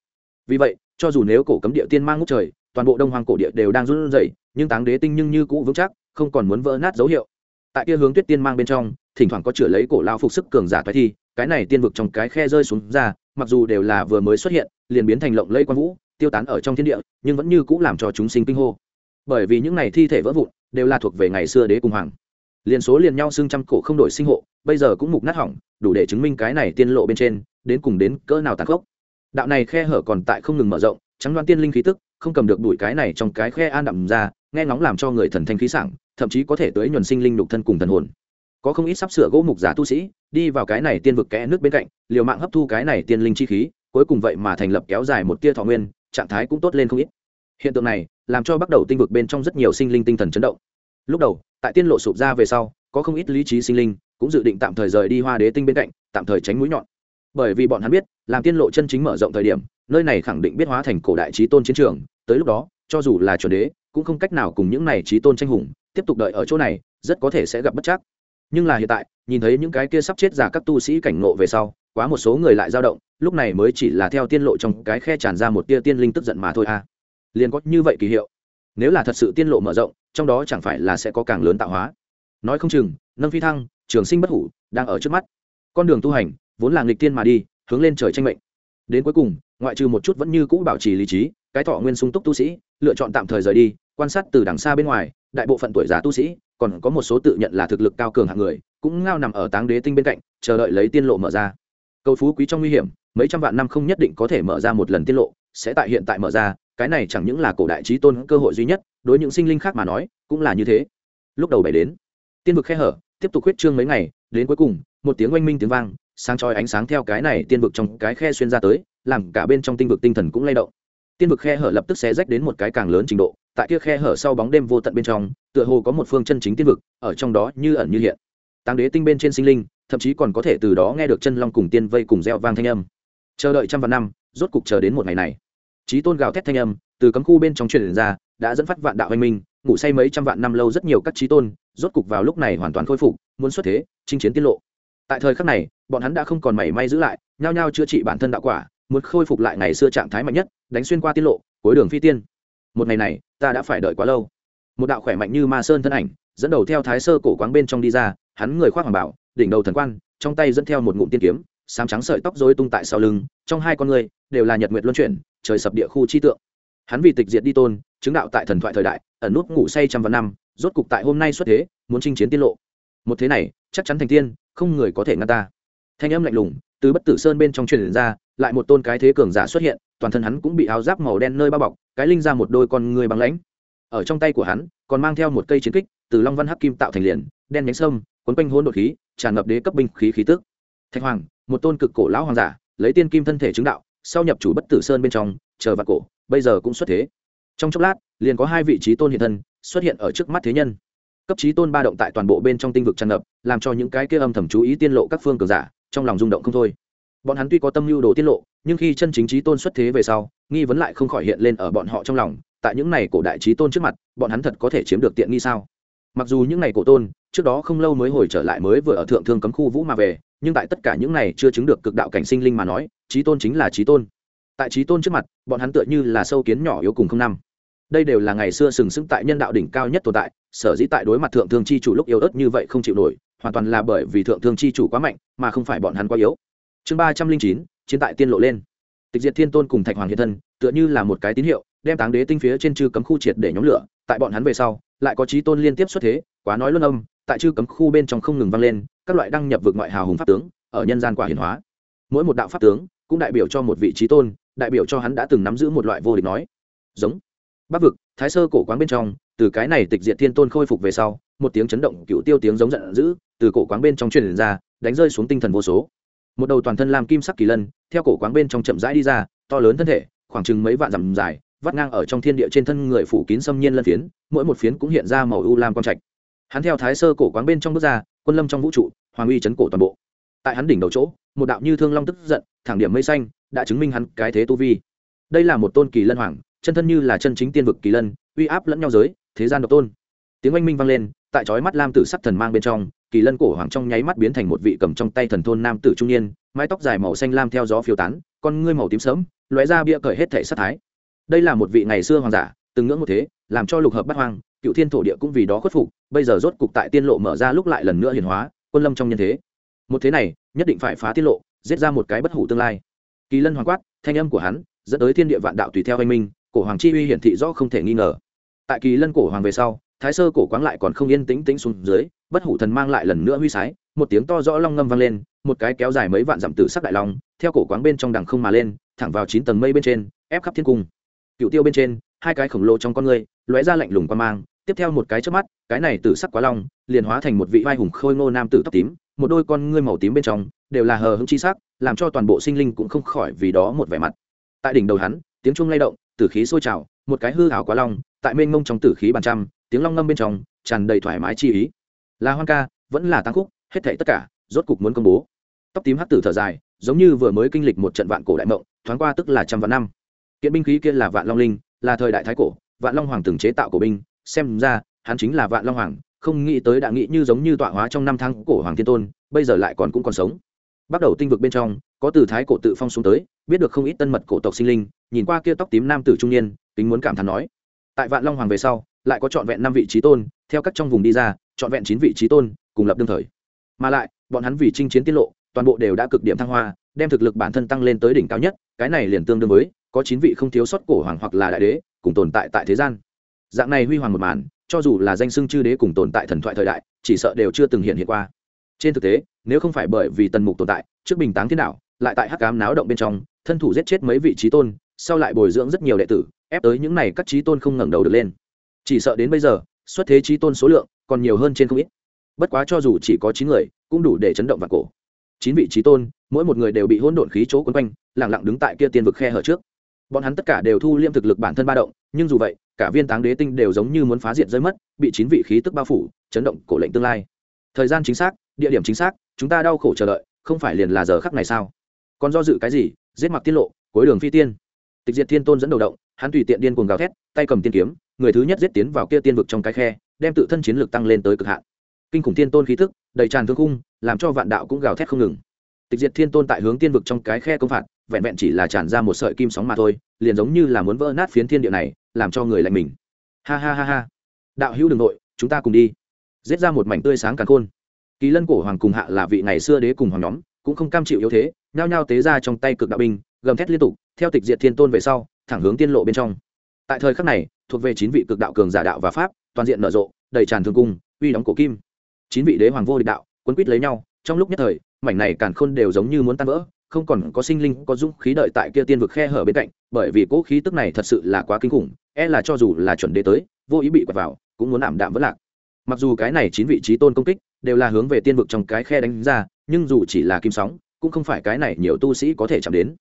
Vì vậy cho dù nếu cổ cấm địa tiên mang ngút trời, toàn bộ đông hoàng cổ địa đều đang run rẩy, nhưng táng đế tinh nhưng như cũ vững chắc, không còn muốn vỡ nát dấu hiệu. Tại kia hướng tuyết tiên mang bên trong, thỉnh thoảng có chửa lấy cổ lao phục sức cường giả thoái thi, cái này tiên vực trong cái khe rơi xuống ra, mặc dù đều là vừa mới xuất hiện, liền biến thành lộng lây quan vũ, tiêu tán ở trong thiên địa, nhưng vẫn như cũ làm cho chúng sinh kinh hô. Bởi vì những này thi thể vỡ vụn, đều là thuộc về ngày xưa đế cùng hoàng. Liền số liền nhau xương trăm cổ không đổi sinh hộ, bây giờ cũng mục nát hỏng, đủ để chứng minh cái này tiên lộ bên trên, đến cùng đến cỡ nào tàn khốc đạo này khe hở còn tại không ngừng mở rộng, trắng đoan tiên linh khí tức, không cầm được đuổi cái này trong cái khe an đậm ra, nghe ngóng làm cho người thần thanh khí sảng, thậm chí có thể tới nhuần sinh linh nhục thân cùng thần hồn. Có không ít sắp sửa gỗ mục giả tu sĩ, đi vào cái này tiên vực kẽ nước bên cạnh, liều mạng hấp thu cái này tiên linh chi khí, cuối cùng vậy mà thành lập kéo dài một tia thọ nguyên, trạng thái cũng tốt lên không ít. Hiện tượng này, làm cho bắt đầu tinh vực bên trong rất nhiều sinh linh tinh thần chấn động. Lúc đầu, tại tiên lộ sụp ra về sau, có không ít lý trí sinh linh, cũng dự định tạm thời rời đi hoa đế tinh bên cạnh, tạm thời tránh mũi nhọn bởi vì bọn hắn biết, làm tiên lộ chân chính mở rộng thời điểm, nơi này khẳng định biết hóa thành cổ đại trí tôn chiến trường. Tới lúc đó, cho dù là chuẩn đế, cũng không cách nào cùng những này trí tôn tranh hùng, tiếp tục đợi ở chỗ này, rất có thể sẽ gặp bất chắc. Nhưng là hiện tại, nhìn thấy những cái kia sắp chết giả các tu sĩ cảnh ngộ về sau, quá một số người lại dao động, lúc này mới chỉ là theo tiên lộ trong cái khe tràn ra một tia tiên linh tức giận mà thôi à. Liền có như vậy kỳ hiệu. Nếu là thật sự tiên lộ mở rộng, trong đó chẳng phải là sẽ có càng lớn tạo hóa. Nói không chừng, nâng phi thăng, trường sinh bất hủ, đang ở trước mắt. Con đường tu hành vốn là nghịch tiên mà đi, hướng lên trời tranh mệnh. Đến cuối cùng, ngoại trừ một chút vẫn như cũ bảo trì lý trí, cái thọ nguyên sung túc tu sĩ, lựa chọn tạm thời rời đi, quan sát từ đằng xa bên ngoài, đại bộ phận tuổi già tu sĩ, còn có một số tự nhận là thực lực cao cường hạng người, cũng ngao nằm ở táng đế tinh bên cạnh, chờ đợi lấy tiên lộ mở ra. Cầu phú quý trong nguy hiểm, mấy trăm vạn năm không nhất định có thể mở ra một lần tiên lộ, sẽ tại hiện tại mở ra, cái này chẳng những là cổ đại trí tôn cơ hội duy nhất, đối những sinh linh khác mà nói, cũng là như thế. Lúc đầu bảy đến, tiên vực khe hở, tiếp tục huyết trương mấy ngày, đến cuối cùng, một tiếng oanh minh tiếng vang sáng chói ánh sáng theo cái này tiên vực trong cái khe xuyên ra tới, làm cả bên trong tinh vực tinh thần cũng lay động. Tiên vực khe hở lập tức xé rách đến một cái càng lớn trình độ, tại kia khe hở sau bóng đêm vô tận bên trong, tựa hồ có một phương chân chính tiên vực, ở trong đó như ẩn như hiện. Tăng đế tinh bên trên sinh linh, thậm chí còn có thể từ đó nghe được chân long cùng tiên vây cùng reo vang thanh âm. Chờ đợi trăm vạn năm, rốt cục chờ đến một ngày này. Trí tôn gào thét thanh âm, từ cấm khu bên trong truyền ra, đã dẫn phát vạn đạo anh minh, ngủ say mấy trăm vạn năm lâu rất nhiều các trí tôn, rốt cục vào lúc này hoàn toàn khôi phục, muốn xuất thế, chinh chiến tiết lộ tại thời khắc này, bọn hắn đã không còn mảy may giữ lại, nhao nhao chữa trị bản thân đạo quả, muốn khôi phục lại ngày xưa trạng thái mạnh nhất, đánh xuyên qua tiết lộ, cuối đường phi tiên. Một ngày này, ta đã phải đợi quá lâu. Một đạo khỏe mạnh như ma sơn thân ảnh, dẫn đầu theo thái sơ cổ quáng bên trong đi ra, hắn người khoác hoàng bảo, đỉnh đầu thần quan, trong tay dẫn theo một ngụm tiên kiếm, sám trắng sợi tóc rối tung tại sau lưng, trong hai con người đều là nhật nguyệt luân chuyển, trời sập địa khu chi tượng. Hắn vì tịch diệt đi tôn, chứng đạo tại thần thoại thời đại, ẩn nút ngủ say trăm vạn năm, rốt cục tại hôm nay xuất thế, muốn chinh chiến tiết lộ. Một thế này, chắc chắn thành tiên không người có thể ngăn ta. Thanh âm lạnh lùng từ bất tử sơn bên trong truyền ra, lại một tôn cái thế cường giả xuất hiện, toàn thân hắn cũng bị áo giáp màu đen nơi bao bọc, cái linh ra một đôi con người bằng lãnh. Ở trong tay của hắn, còn mang theo một cây chiến kích, từ long văn hắc kim tạo thành liền, đen nhánh sâm quấn quanh hôn đột khí, tràn ngập đế cấp binh khí khí tức. Thạch hoàng, một tôn cực cổ lão hoàng giả, lấy tiên kim thân thể chứng đạo, sau nhập chủ bất tử sơn bên trong, chờ vạn cổ, bây giờ cũng xuất thế. Trong chốc lát, liền có hai vị trí tôn hiện thân, xuất hiện ở trước mắt thế nhân. Cấp trí tôn ba động tại toàn bộ bên trong tinh vực tràn ngập làm cho những cái kia âm thầm chú ý tiên lộ các phương cường giả, trong lòng rung động không thôi. Bọn hắn tuy có tâm lưu đồ tiết lộ, nhưng khi chân chính trí tôn xuất thế về sau, nghi vấn lại không khỏi hiện lên ở bọn họ trong lòng. Tại những này cổ đại trí tôn trước mặt, bọn hắn thật có thể chiếm được tiện nghi sao? Mặc dù những này cổ tôn, trước đó không lâu mới hồi trở lại mới vừa ở thượng thương cấm khu vũ mà về, nhưng tại tất cả những này chưa chứng được cực đạo cảnh sinh linh mà nói, trí tôn chính là trí tôn. Tại trí tôn trước mặt, bọn hắn tựa như là sâu kiến nhỏ yếu cùng không năm. Đây đều là ngày xưa sừng sững tại nhân đạo đỉnh cao nhất tồn tại, sở dĩ tại đối mặt thượng thương chi chủ lúc yếu ớt như vậy không chịu nổi hoàn toàn là bởi vì thượng thương chi chủ quá mạnh, mà không phải bọn hắn quá yếu. Chương ba trăm linh chín, chiến tại tiên lộ lên. Tịch diệt thiên tôn cùng thạch hoàng hiện thân, tựa như là một cái tín hiệu, đem táng đế tinh phía trên chư cấm khu triệt để nhóm lửa, tại bọn hắn về sau, lại có trí tôn liên tiếp xuất thế, quá nói luân âm, tại chư cấm khu bên trong không ngừng vang lên, các loại đăng nhập vực ngoại hào hùng pháp tướng, ở nhân gian quả hiển hóa. Mỗi một đạo pháp tướng cũng đại biểu cho một vị trí tôn, đại biểu cho hắn đã từng nắm giữ một loại vô địch nói. Giống. Bắc vực, thái sơ cổ quán bên trong, từ cái này tịch diệt thiên tôn khôi phục về sau một tiếng chấn động cựu tiêu tiếng giống giận dữ từ cổ quán bên trong truyền ra, đánh rơi xuống tinh thần vô số. Một đầu toàn thân làm kim sắc kỳ lân, theo cổ quán bên trong chậm rãi đi ra, to lớn thân thể, khoảng chừng mấy vạn dặm dài, vắt ngang ở trong thiên địa trên thân người phủ kín xâm nhiên lân phiến, mỗi một phiến cũng hiện ra màu u lam quang trạch. Hắn theo thái sơ cổ quán bên trong bước ra, quân lâm trong vũ trụ, hoàng uy chấn cổ toàn bộ. Tại hắn đỉnh đầu chỗ, một đạo như thương long tức giận, thẳng điểm mây xanh, đã chứng minh hắn cái thế tu vi. Đây là một tôn kỳ lân hoàng, chân thân như là chân chính tiên vực kỳ lân, uy áp lẫn nhau giới, thế gian độc tôn. Tiếng oanh minh vang lên tại chói mắt lam tử sắc thần mang bên trong, kỳ lân cổ hoàng trong nháy mắt biến thành một vị cầm trong tay thần thôn nam tử trung niên, mái tóc dài màu xanh lam theo gió phiêu tán, con ngươi màu tím sớm lóe ra bia cởi hết thể sát thái. Đây là một vị ngày xưa hoàng giả, từng ngưỡng một thế, làm cho lục hợp bắt hoang, cựu thiên thổ địa cũng vì đó khuất phục, bây giờ rốt cục tại tiên lộ mở ra lúc lại lần nữa hiền hóa, quân lâm trong nhân thế. Một thế này, nhất định phải phá tiết lộ, giết ra một cái bất hủ tương lai. Kỳ lân hoàng quát, thanh âm của hắn dẫn tới thiên địa vạn đạo tùy theo anh minh, cổ hoàng chi uy hiển thị rõ không thể nghi ngờ. Tại kỳ lân cổ hoàng về sau thái sơ cổ quáng lại còn không yên tĩnh tĩnh xuống dưới, bất hủ thần mang lại lần nữa huy sái, một tiếng to rõ long ngâm vang lên, một cái kéo dài mấy vạn dặm tử sắc đại long, theo cổ quáng bên trong đằng không mà lên, thẳng vào chín tầng mây bên trên, ép khắp thiên cung. Cựu tiêu bên trên, hai cái khổng lồ trong con người, lóe ra lạnh lùng qua mang, tiếp theo một cái trước mắt, cái này tử sắc quá long, liền hóa thành một vị vai hùng khôi ngô nam tử tóc tím, một đôi con ngươi màu tím bên trong, đều là hờ hững chi sắc, làm cho toàn bộ sinh linh cũng không khỏi vì đó một vẻ mặt. Tại đỉnh đầu hắn, tiếng chuông lay động, tử khí sôi trào, một cái hư hảo quá long, tại mênh mông trong tử khí bàn trăm tiếng long ngâm bên trong tràn đầy thoải mái chi ý. Là hoan ca vẫn là tăng khúc, hết thảy tất cả, rốt cục muốn công bố. Tóc tím hắc tử thở dài, giống như vừa mới kinh lịch một trận vạn cổ đại mộng, thoáng qua tức là trăm vạn năm. Kiện binh khí kia là vạn long linh, là thời đại thái cổ, vạn long hoàng từng chế tạo cổ binh, xem ra, hắn chính là vạn long hoàng, không nghĩ tới đã nghĩ như giống như tọa hóa trong năm tháng cổ hoàng thiên tôn, bây giờ lại còn cũng còn sống. Bắt đầu tinh vực bên trong, có từ thái cổ tự phong xuống tới, biết được không ít tân mật cổ tộc sinh linh, nhìn qua kia tóc tím nam tử trung niên tính muốn cảm thán nói. Tại vạn long hoàng về sau lại có trọn vẹn năm vị trí tôn, theo các trong vùng đi ra, trọn vẹn chín vị trí tôn, cùng lập đương thời. Mà lại, bọn hắn vì chinh chiến tiết lộ, toàn bộ đều đã cực điểm thăng hoa, đem thực lực bản thân tăng lên tới đỉnh cao nhất, cái này liền tương đương với, có chín vị không thiếu sót cổ hoàng hoặc là đại đế, cùng tồn tại tại thế gian. Dạng này huy hoàng một màn, cho dù là danh xưng chư đế cùng tồn tại thần thoại thời đại, chỉ sợ đều chưa từng hiện hiện qua. Trên thực tế, nếu không phải bởi vì tần mục tồn tại, trước bình táng thế nào lại tại hắc cám náo động bên trong, thân thủ giết chết mấy vị trí tôn, sau lại bồi dưỡng rất nhiều đệ tử, ép tới những này các trí tôn không ngẩng đầu được lên chỉ sợ đến bây giờ, xuất thế trí tôn số lượng còn nhiều hơn trên không ít. Bất quá cho dù chỉ có chín người, cũng đủ để chấn động vạn cổ. Chín vị trí tôn, mỗi một người đều bị hỗn độn khí chỗ quấn quanh lẳng lặng đứng tại kia tiên vực khe hở trước. Bọn hắn tất cả đều thu liêm thực lực bản thân ba động, nhưng dù vậy, cả viên táng đế tinh đều giống như muốn phá diệt rơi mất, bị chín vị khí tức bao phủ, chấn động cổ lệnh tương lai. Thời gian chính xác, địa điểm chính xác, chúng ta đau khổ chờ đợi, không phải liền là giờ khắc này sao? Còn do dự cái gì? Giết mặc tiết lộ, cuối đường phi tiên. Tịch diệt thiên tôn dẫn đầu động, hắn tùy tiện điên cuồng gào thét, tay cầm tiên kiếm người thứ nhất giết tiến vào kia tiên vực trong cái khe, đem tự thân chiến lực tăng lên tới cực hạn. Kinh khủng tiên tôn khí thức, đầy tràn thương cung làm cho vạn đạo cũng gào thét không ngừng. Tịch diệt thiên tôn tại hướng tiên vực trong cái khe công phạt, vẹn vẹn chỉ là tràn ra một sợi kim sóng mà thôi, liền giống như là muốn vỡ nát phiến thiên địa này, làm cho người lạnh mình. Ha ha ha ha. Đạo hữu đường nội, chúng ta cùng đi. Giết ra một mảnh tươi sáng càng khôn. Kỳ lân cổ hoàng cùng hạ là vị ngày xưa đế cùng hoàng nhóm, cũng không cam chịu yếu thế, nhao nhao tế ra trong tay cực đạo binh, gầm thét liên tục, theo tịch diệt thiên tôn về sau, thẳng hướng tiên lộ bên trong tại thời khắc này, thuộc về chín vị cực đạo cường giả đạo và pháp, toàn diện nở rộ, đầy tràn thương cung, uy đóng cổ kim. Chín vị đế hoàng vô địch đạo, quấn quýt lấy nhau, trong lúc nhất thời, mảnh này càn khôn đều giống như muốn tan vỡ, không còn có sinh linh, có dũng khí đợi tại kia tiên vực khe hở bên cạnh, bởi vì cỗ khí tức này thật sự là quá kinh khủng e là cho dù là chuẩn đế tới, vô ý bị quật vào, cũng muốn ảm đạm vỡ lạc. Mặc dù cái này chín vị trí tôn công kích, đều là hướng về tiên vực trong cái khe đánh ra, nhưng dù chỉ là kim sóng, cũng không phải cái này nhiều tu sĩ có thể chạm đến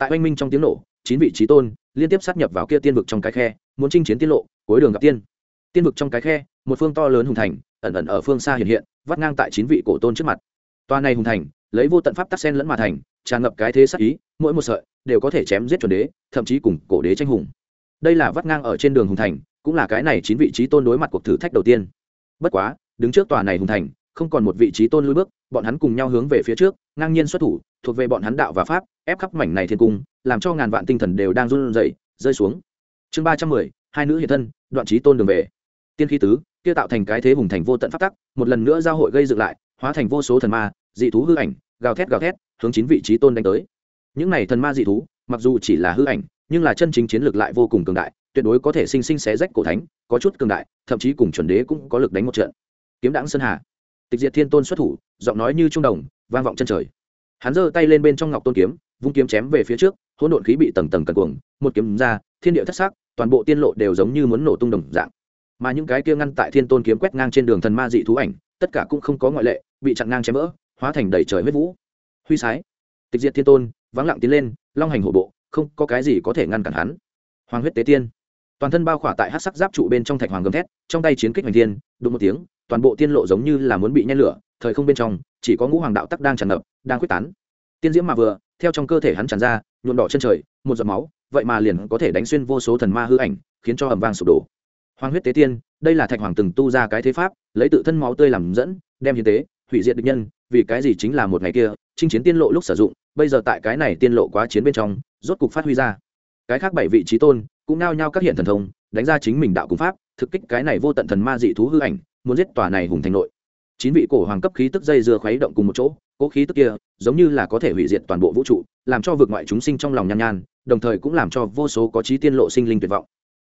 tại oanh minh trong tiếng nổ, chín vị trí tôn liên tiếp sát nhập vào kia tiên vực trong cái khe, muốn chinh chiến tiết lộ, cuối đường gặp tiên. Tiên vực trong cái khe, một phương to lớn hùng thành, ẩn ẩn ở phương xa hiện hiện, vắt ngang tại chín vị cổ tôn trước mặt. Toa này hùng thành, lấy vô tận pháp tắc sen lẫn mà thành, tràn ngập cái thế sắc ý, mỗi một sợi đều có thể chém giết chuẩn đế, thậm chí cùng cổ đế tranh hùng. Đây là vắt ngang ở trên đường hùng thành, cũng là cái này chín vị trí tôn đối mặt cuộc thử thách đầu tiên. Bất quá, đứng trước tòa này hùng thành, không còn một vị trí tôn lui bước bọn hắn cùng nhau hướng về phía trước, ngang nhiên xuất thủ, thuộc về bọn hắn đạo và pháp, ép khắp mảnh này thiên cung, làm cho ngàn vạn tinh thần đều đang run rẩy, rơi xuống. Chương ba trăm mười, hai nữ hiện thân, đoạn trí tôn đường về. Tiên khí tứ, kia tạo thành cái thế hùng thành vô tận pháp tắc, một lần nữa giao hội gây dựng lại, hóa thành vô số thần ma, dị thú hư ảnh, gào thét gào thét, hướng chín vị trí tôn đánh tới. Những này thần ma dị thú, mặc dù chỉ là hư ảnh, nhưng là chân chính chiến lược lại vô cùng cường đại, tuyệt đối có thể sinh sinh xé rách cổ thánh, có chút cường đại, thậm chí cùng chuẩn đế cũng có lực đánh một trận. Kiếm đãng sơn hà. Tịch diệt thiên tôn xuất thủ giọng nói như trung đồng, vang vọng chân trời. Hắn giơ tay lên bên trong ngọc tôn kiếm, vung kiếm chém về phía trước, hỗn độn khí bị tầng tầng cần cuồng, một kiếm ra, thiên địa thất sắc, toàn bộ tiên lộ đều giống như muốn nổ tung đồng dạng. Mà những cái kia ngăn tại thiên tôn kiếm quét ngang trên đường thần ma dị thú ảnh, tất cả cũng không có ngoại lệ, bị chặn ngang chém vỡ, hóa thành đầy trời huyết vũ. Huy sái. Tịch diệt thiên tôn, vắng lặng tiến lên, long hành hổ bộ, không có cái gì có thể ngăn cản hắn. Hoàng huyết tế tiên. Toàn thân bao khỏa tại hát sắc giáp trụ bên trong thạch hoàng gầm thét, trong tay chiến kích hoành thiên, đụng một tiếng, toàn bộ tiên lộ giống như là muốn bị nhen lửa thời không bên trong, chỉ có ngũ hoàng đạo tắc đang tràn ngập, đang quyết tán. Tiên diễm mà vừa, theo trong cơ thể hắn tràn ra, nhuộm đỏ chân trời, một giọt máu, vậy mà liền có thể đánh xuyên vô số thần ma hư ảnh, khiến cho ẩm vang sụp đổ. Hoàng huyết tế tiên, đây là thạch hoàng từng tu ra cái thế pháp, lấy tự thân máu tươi làm dẫn, đem hiến tế, hủy diệt địch nhân, vì cái gì chính là một ngày kia, chinh chiến tiên lộ lúc sử dụng, bây giờ tại cái này tiên lộ quá chiến bên trong, rốt cục phát huy ra. Cái khác bảy vị trí tôn, cũng nao nhao các hiện thần thông, đánh ra chính mình đạo cung pháp, thực kích cái này vô tận thần ma dị thú hư ảnh, muốn giết tòa này hùng thành nội chín vị cổ hoàng cấp khí tức dây dưa khuấy động cùng một chỗ cỗ khí tức kia giống như là có thể hủy diệt toàn bộ vũ trụ, làm cho vực ngoại chúng sinh trong lòng nhan nhan đồng thời cũng làm cho vô số có trí tiên lộ sinh linh tuyệt vọng.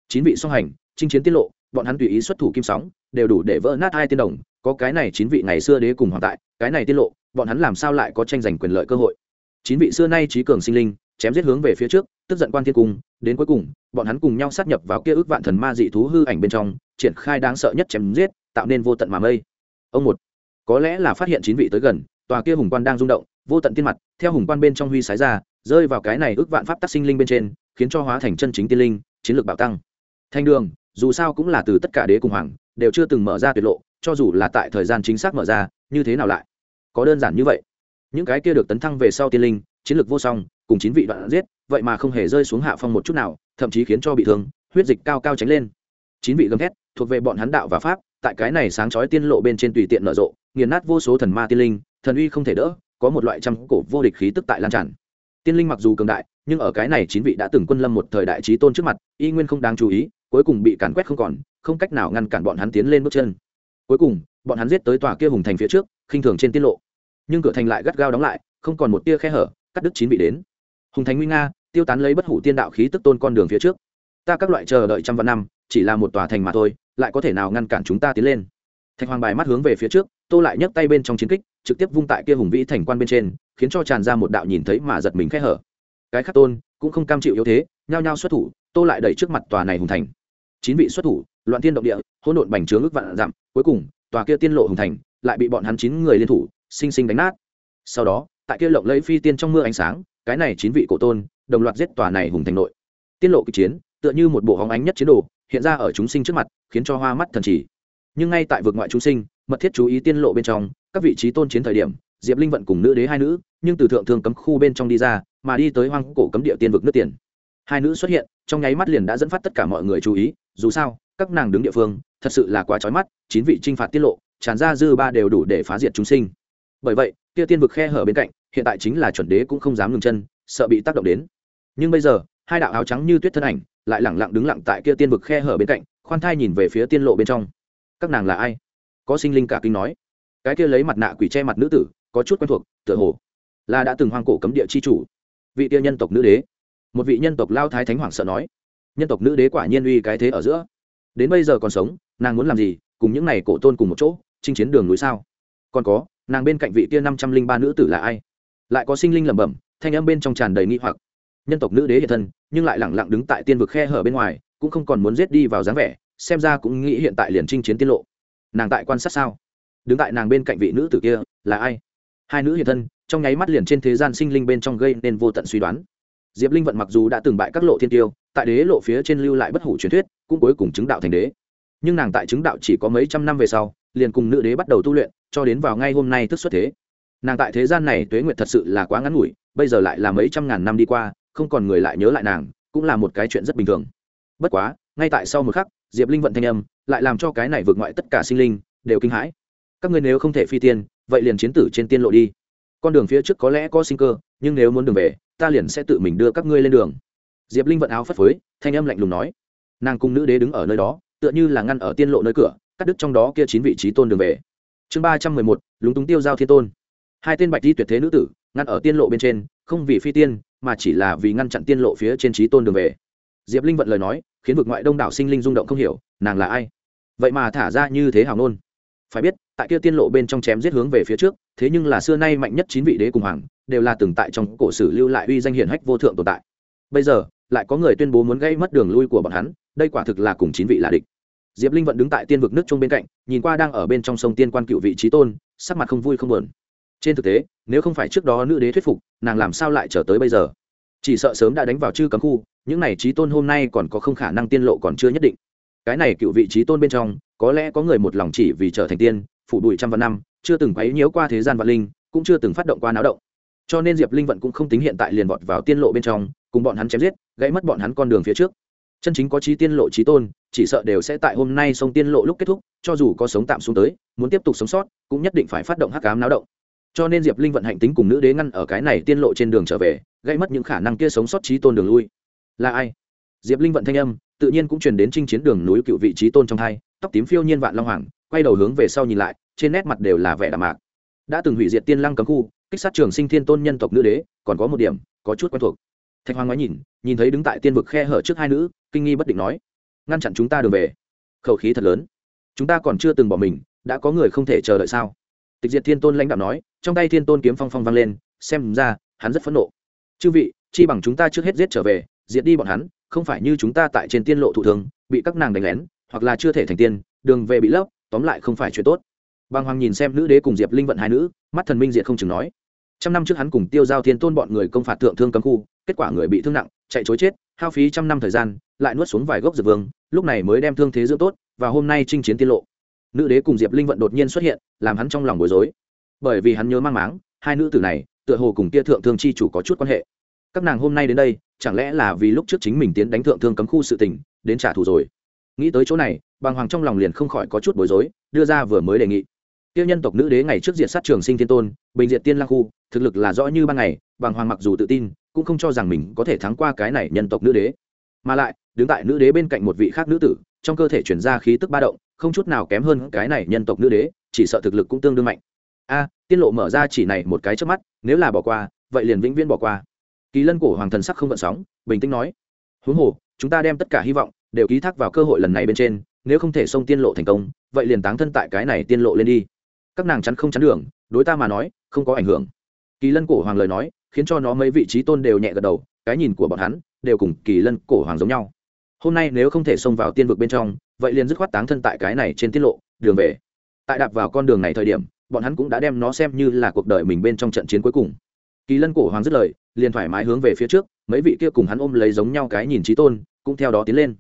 Chín vị song hành, chinh chiến tiết lộ, bọn hắn tùy ý xuất thủ kim sóng, đều đủ để vỡ nát hai tiên đồng, có cái này chín vị ngày xưa đế cùng hoàng tại, cái này tiết lộ, bọn hắn làm sao lại có tranh giành quyền lợi cơ hội? Chín vị xưa nay trí cường sinh linh, chém giết hướng về phía trước, tức giận quan thiên cung, đến cuối cùng, bọn hắn cùng nhau sát nhập vào kia ước vạn thần ma dị thú hư ảnh bên trong, triển khai đáng sợ nhất chém giết, tạo nên vô tận mà mây ông một, có lẽ là phát hiện chín vị tới gần, tòa kia hùng quan đang rung động, vô tận tiên mặt, theo hùng quan bên trong huy sái ra, rơi vào cái này ước vạn pháp tác sinh linh bên trên, khiến cho hóa thành chân chính tiên linh, chiến lược bạo tăng. Thanh đường, dù sao cũng là từ tất cả đế cùng hoàng, đều chưa từng mở ra tuyệt lộ, cho dù là tại thời gian chính xác mở ra, như thế nào lại? Có đơn giản như vậy. Những cái kia được tấn thăng về sau tiên linh, chiến lược vô song, cùng chín vị đoạn giết, vậy mà không hề rơi xuống hạ phong một chút nào, thậm chí khiến cho bị thương, huyết dịch cao cao tránh lên. Chín vị gầm thét, thuộc về bọn hắn đạo và pháp tại cái này sáng chói tiên lộ bên trên tùy tiện nở rộ, nghiền nát vô số thần ma tiên linh, thần uy không thể đỡ, có một loại trăm cổ vô địch khí tức tại lan tràn. Tiên linh mặc dù cường đại, nhưng ở cái này chín vị đã từng quân lâm một thời đại trí tôn trước mặt, y nguyên không đáng chú ý, cuối cùng bị càn quét không còn, không cách nào ngăn cản bọn hắn tiến lên bước chân. Cuối cùng, bọn hắn giết tới tòa kia hùng thành phía trước, khinh thường trên tiết lộ. Nhưng cửa thành lại gắt gao đóng lại, không còn một tia khe hở, cắt đứt chín vị đến. Hùng thành nguy nga, tiêu tán lấy bất hủ tiên đạo khí tức tôn con đường phía trước. Ta các loại chờ đợi trăm vạn năm, chỉ là một tòa thành mà thôi lại có thể nào ngăn cản chúng ta tiến lên. Thạch hoàng bài mắt hướng về phía trước, tô lại nhấc tay bên trong chiến kích, trực tiếp vung tại kia hùng vĩ thành quan bên trên, khiến cho tràn ra một đạo nhìn thấy mà giật mình khẽ hở. Cái khắc tôn, cũng không cam chịu yếu thế, nhao nhao xuất thủ, tô lại đẩy trước mặt tòa này hùng thành. Chín vị xuất thủ, loạn tiên động địa, hỗn độn bành trướng ước vạn dặm, cuối cùng, tòa kia tiên lộ hùng thành lại bị bọn hắn chín người liên thủ, sinh sinh đánh nát. Sau đó, tại kia lộng lấy phi tiên trong mưa ánh sáng, cái này chín vị cổ tôn, đồng loạt giết tòa này hùng thành nội. Tiên lộ kịch chiến, tựa như một bộ hóng ánh nhất chiến đồ hiện ra ở chúng sinh trước mặt, khiến cho hoa mắt thần chỉ nhưng ngay tại vực ngoại chúng sinh, mật thiết chú ý tiên lộ bên trong, các vị trí tôn chiến thời điểm, diệp linh vận cùng nữ đế hai nữ, nhưng từ thượng thường cấm khu bên trong đi ra, mà đi tới hoang cổ cấm địa tiên vực nước tiền. Hai nữ xuất hiện, trong nháy mắt liền đã dẫn phát tất cả mọi người chú ý, dù sao, các nàng đứng địa phương, thật sự là quá trói mắt, chín vị t r i n h phạt tiết lộ, tràn ra dư ba đều đủ để phá diệt chúng sinh. Bởi vậy, kia tiên vực khe hở bên cạnh, hiện tại chính là chuẩn đế cũng không dám ngừng chân, sợ bị tác động đến. Nhưng bây giờ hai đạo áo trắng như tuyết thân ảnh lại lẳng lặng đứng lặng tại kia tiên vực khe hở bên cạnh, khoan thai nhìn về phía tiên lộ bên trong. Các nàng là ai? Có sinh linh cả kinh nói. Cái kia lấy mặt nạ quỷ che mặt nữ tử, có chút quen thuộc, tựa hồ là đã từng hoang cổ cấm địa chi chủ, vị tia nhân tộc nữ đế. Một vị nhân tộc lao thái thánh hoàng sợ nói, nhân tộc nữ đế quả nhiên uy cái thế ở giữa. Đến bây giờ còn sống, nàng muốn làm gì, cùng những n à y cổ tôn cùng một chỗ, chinh chiến đường núi sao? Còn có, nàng bên cạnh vị tia năm trăm linh ba nữ tử là ai? Lại có sinh linh lẩm bẩm, thanh âm bên trong tràn đầy nghi hoặc nhân tộc nữ đế hiện thân, nhưng lại lẳng lặng đứng tại tiên vực khe hở bên ngoài, cũng không còn muốn giết đi vào dáng vẻ, xem ra cũng nghĩ hiện tại liền chinh chiến tiết lộ. Nàng tại quan sát sao? Đứng tại nàng bên cạnh vị nữ tử kia, là ai? Hai nữ hiện thân, trong nháy mắt liền trên thế gian sinh linh bên trong gây nên vô tận suy đoán. Diệp linh vận mặc dù đã từng bại các lộ thiên tiêu, tại đế lộ phía trên lưu lại bất hủ truyền thuyết, cũng cuối cùng chứng đạo thành đế. Nhưng nàng tại chứng đạo chỉ có mấy trăm năm về sau, liền cùng nữ đế bắt đầu tu luyện, cho đến vào ngay hôm nay thức xuất thế. Nàng tại thế gian này tuế nguyệt thật sự là quá ngắn ngủi, bây giờ lại là mấy trăm ngàn năm đi qua không còn người lại nhớ lại nàng, cũng là một cái chuyện rất bình thường. Bất quá, ngay tại sau một khắc, diệp linh vận thanh âm lại làm cho cái này vượt ngoại tất cả sinh linh đều kinh hãi. Các ngươi nếu không thể phi tiên, vậy liền chiến tử trên tiên lộ đi. Con đường phía trước có lẽ có sinh cơ, nhưng nếu muốn đường về, ta liền sẽ tự mình đưa các ngươi lên đường. Diệp linh vận áo phất phới, thanh âm lạnh lùng nói. Nàng cùng nữ đế đứng ở nơi đó, tựa như là ngăn ở tiên lộ nơi cửa, cắt đứt trong đó kia chín vị trí tôn đường về. Chương ba trăm mười một, lúng túng tiêu giao thiên tôn. Hai tên bạch di tuyệt thế nữ tử, ngăn ở tiên lộ bên trên không vì phi tiên, mà chỉ là vì ngăn chặn tiên lộ phía trên trí tôn đường về. Diệp linh vận lời nói, khiến vực ngoại đông đảo sinh linh rung động không hiểu, nàng là ai? Vậy mà thả ra như thế hào nôn phải biết, tại kia tiên lộ bên trong chém giết hướng về phía trước, thế nhưng là xưa nay mạnh nhất chín vị đế cùng hoàng, đều là từng tại trong cổ sử lưu lại uy danh hiển hách vô thượng tồn tại. Bây giờ, lại có người tuyên bố muốn gây mất đường lui của bọn hắn, đây quả thực là cùng chín vị là địch. Diệp linh vẫn đứng tại tiên vực nước chung bên cạnh, nhìn qua đang ở bên trong sông tiên quan cựu vị trí tôn, sắc mặt không vui không buồn. Trên thực tế nếu không phải trước đó nữ đế thuyết phục, nàng làm sao lại trở tới bây giờ? Chỉ sợ sớm đã đánh vào chư cấm khu, những này trí tôn hôm nay còn có không khả năng tiên lộ còn chưa nhất định. Cái này cựu vị trí tôn bên trong, có lẽ có người một lòng chỉ vì trở thành tiên, phủ đùi trăm vạn năm, chưa từng quấy nhiễu qua thế gian vạn linh, cũng chưa từng phát động qua náo động. Cho nên diệp linh vận cũng không tính hiện tại liền vọt vào tiên lộ bên trong, cùng bọn hắn chém giết, gãy mất bọn hắn con đường phía trước. Chân chính có trí tiên lộ trí tôn, chỉ sợ đều sẽ tại hôm nay sông tiên lộ lúc kết thúc, cho dù có sống tạm xuống tới, muốn tiếp tục sống sót, cũng nhất định phải phát động hắc cám náo động cho nên diệp linh vận hạnh tính cùng nữ đế ngăn ở cái này tiên lộ trên đường trở về, gây mất những khả năng kia sống sót trí tôn đường lui. Là ai? Diệp linh vận thanh âm, tự nhiên cũng truyền đến Trinh chiến đường núi cựu vị trí tôn trong hai, tóc tím phiêu nhiên vạn long hoàng, quay đầu hướng về sau nhìn lại, trên nét mặt đều là vẻ đạm mạc. Đã từng hủy diệt tiên lăng cấm khu, kích sát trường sinh thiên tôn nhân tộc nữ đế, còn có một điểm, có chút quen thuộc. Thạch hoàng ngoái nhìn nhìn thấy đứng tại tiên vực khe hở trước hai nữ, kinh nghi bất định nói, ngăn chặn chúng ta đường về. Khẩu khí thật lớn. Chúng ta còn chưa từng bỏ mình, đã có người không thể chờ đợi sao? Tịch diệt thiên tôn lãnh đạo nói, trong tay thiên tôn kiếm phong phong vang lên, xem ra, hắn rất phẫn nộ. Chư vị, chi bằng chúng ta trước hết giết trở về, diệt đi bọn hắn, không phải như chúng ta tại trên tiên lộ thụ thường bị các nàng đánh lén, hoặc là chưa thể thành tiên, đường về bị lấp, tóm lại không phải chuyện tốt. Bàng hoàng nhìn xem nữ đế cùng diệp linh vận hai nữ, mắt thần minh diệt không chừng nói. Trăm năm trước hắn cùng tiêu giao thiên tôn bọn người công phạt thượng thương cấm khu, kết quả người bị thương nặng, chạy chối chết, hao phí trăm năm thời gian, lại nuốt xuống vài gốc dược vương, lúc này mới đem thương thế dưỡng tốt, và hôm nay chinh chiến tiên lộ nữ đế cùng diệp linh vận đột nhiên xuất hiện, làm hắn trong lòng bối rối. Bởi vì hắn nhớ mang máng, hai nữ tử này, tựa hồ cùng kia thượng thương chi chủ có chút quan hệ. Các nàng hôm nay đến đây, chẳng lẽ là vì lúc trước chính mình tiến đánh thượng thương cấm khu sự tình, đến trả thù rồi? Nghĩ tới chỗ này, bàng hoàng trong lòng liền không khỏi có chút bối rối, đưa ra vừa mới đề nghị. Tiêu nhân tộc nữ đế ngày trước diệt sát trường sinh thiên tôn, bình diệt tiên lang khu, thực lực là rõ như ban ngày, bàng hoàng mặc dù tự tin, cũng không cho rằng mình có thể thắng qua cái này nhân tộc nữ đế. Mà lại, đứng tại nữ đế bên cạnh một vị khác nữ tử trong cơ thể chuyển ra khí tức ba động, không chút nào kém hơn cái này nhân tộc nữ đế, chỉ sợ thực lực cũng tương đương mạnh. A, tiên lộ mở ra chỉ này một cái trước mắt, nếu là bỏ qua, vậy liền vĩnh viễn bỏ qua. Kỳ lân cổ hoàng thần sắc không gợn sóng, bình tĩnh nói, huống hồ, chúng ta đem tất cả hy vọng đều ký thác vào cơ hội lần này bên trên, nếu không thể xông tiên lộ thành công, vậy liền táng thân tại cái này tiên lộ lên đi. Các nàng chắn không chắn đường, đối ta mà nói, không có ảnh hưởng. Kỳ lân cổ hoàng lời nói, khiến cho nó mấy vị trí tôn đều nhẹ gật đầu, cái nhìn của bọn hắn đều cùng kỳ lân cổ hoàng giống nhau hôm nay nếu không thể xông vào tiên vực bên trong, vậy liền dứt khoát táng thân tại cái này trên tiết lộ, đường về. Tại đạp vào con đường này thời điểm, bọn hắn cũng đã đem nó xem như là cuộc đời mình bên trong trận chiến cuối cùng. Kỳ lân cổ hoàng dứt lời, liền thoải mái hướng về phía trước, mấy vị kia cùng hắn ôm lấy giống nhau cái nhìn trí tôn, cũng theo đó tiến lên.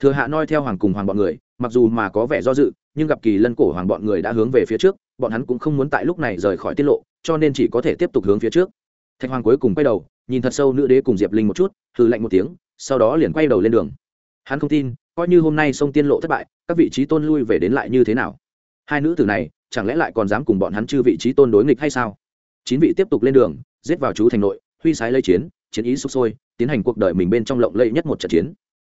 Thừa hạ noi theo hoàng cùng hoàng bọn người, mặc dù mà có vẻ do dự, nhưng gặp kỳ lân cổ hoàng bọn người đã hướng về phía trước, bọn hắn cũng không muốn tại lúc này rời khỏi tiết lộ, cho nên chỉ có thể tiếp tục hướng phía trước. Thạch hoàng cuối cùng quay đầu, nhìn thật sâu nữ đế cùng diệp linh một chút hư lạnh một tiếng, sau đó liền quay đầu lên đường hắn không tin, coi như hôm nay sông tiên lộ thất bại, các vị trí tôn lui về đến lại như thế nào? Hai nữ tử này, chẳng lẽ lại còn dám cùng bọn hắn chư vị trí tôn đối nghịch hay sao? Chín vị tiếp tục lên đường, giết vào chú thành nội, huy sái lấy chiến chiến ý sục sôi, tiến hành cuộc đời mình bên trong lộng lẫy nhất một trận chiến.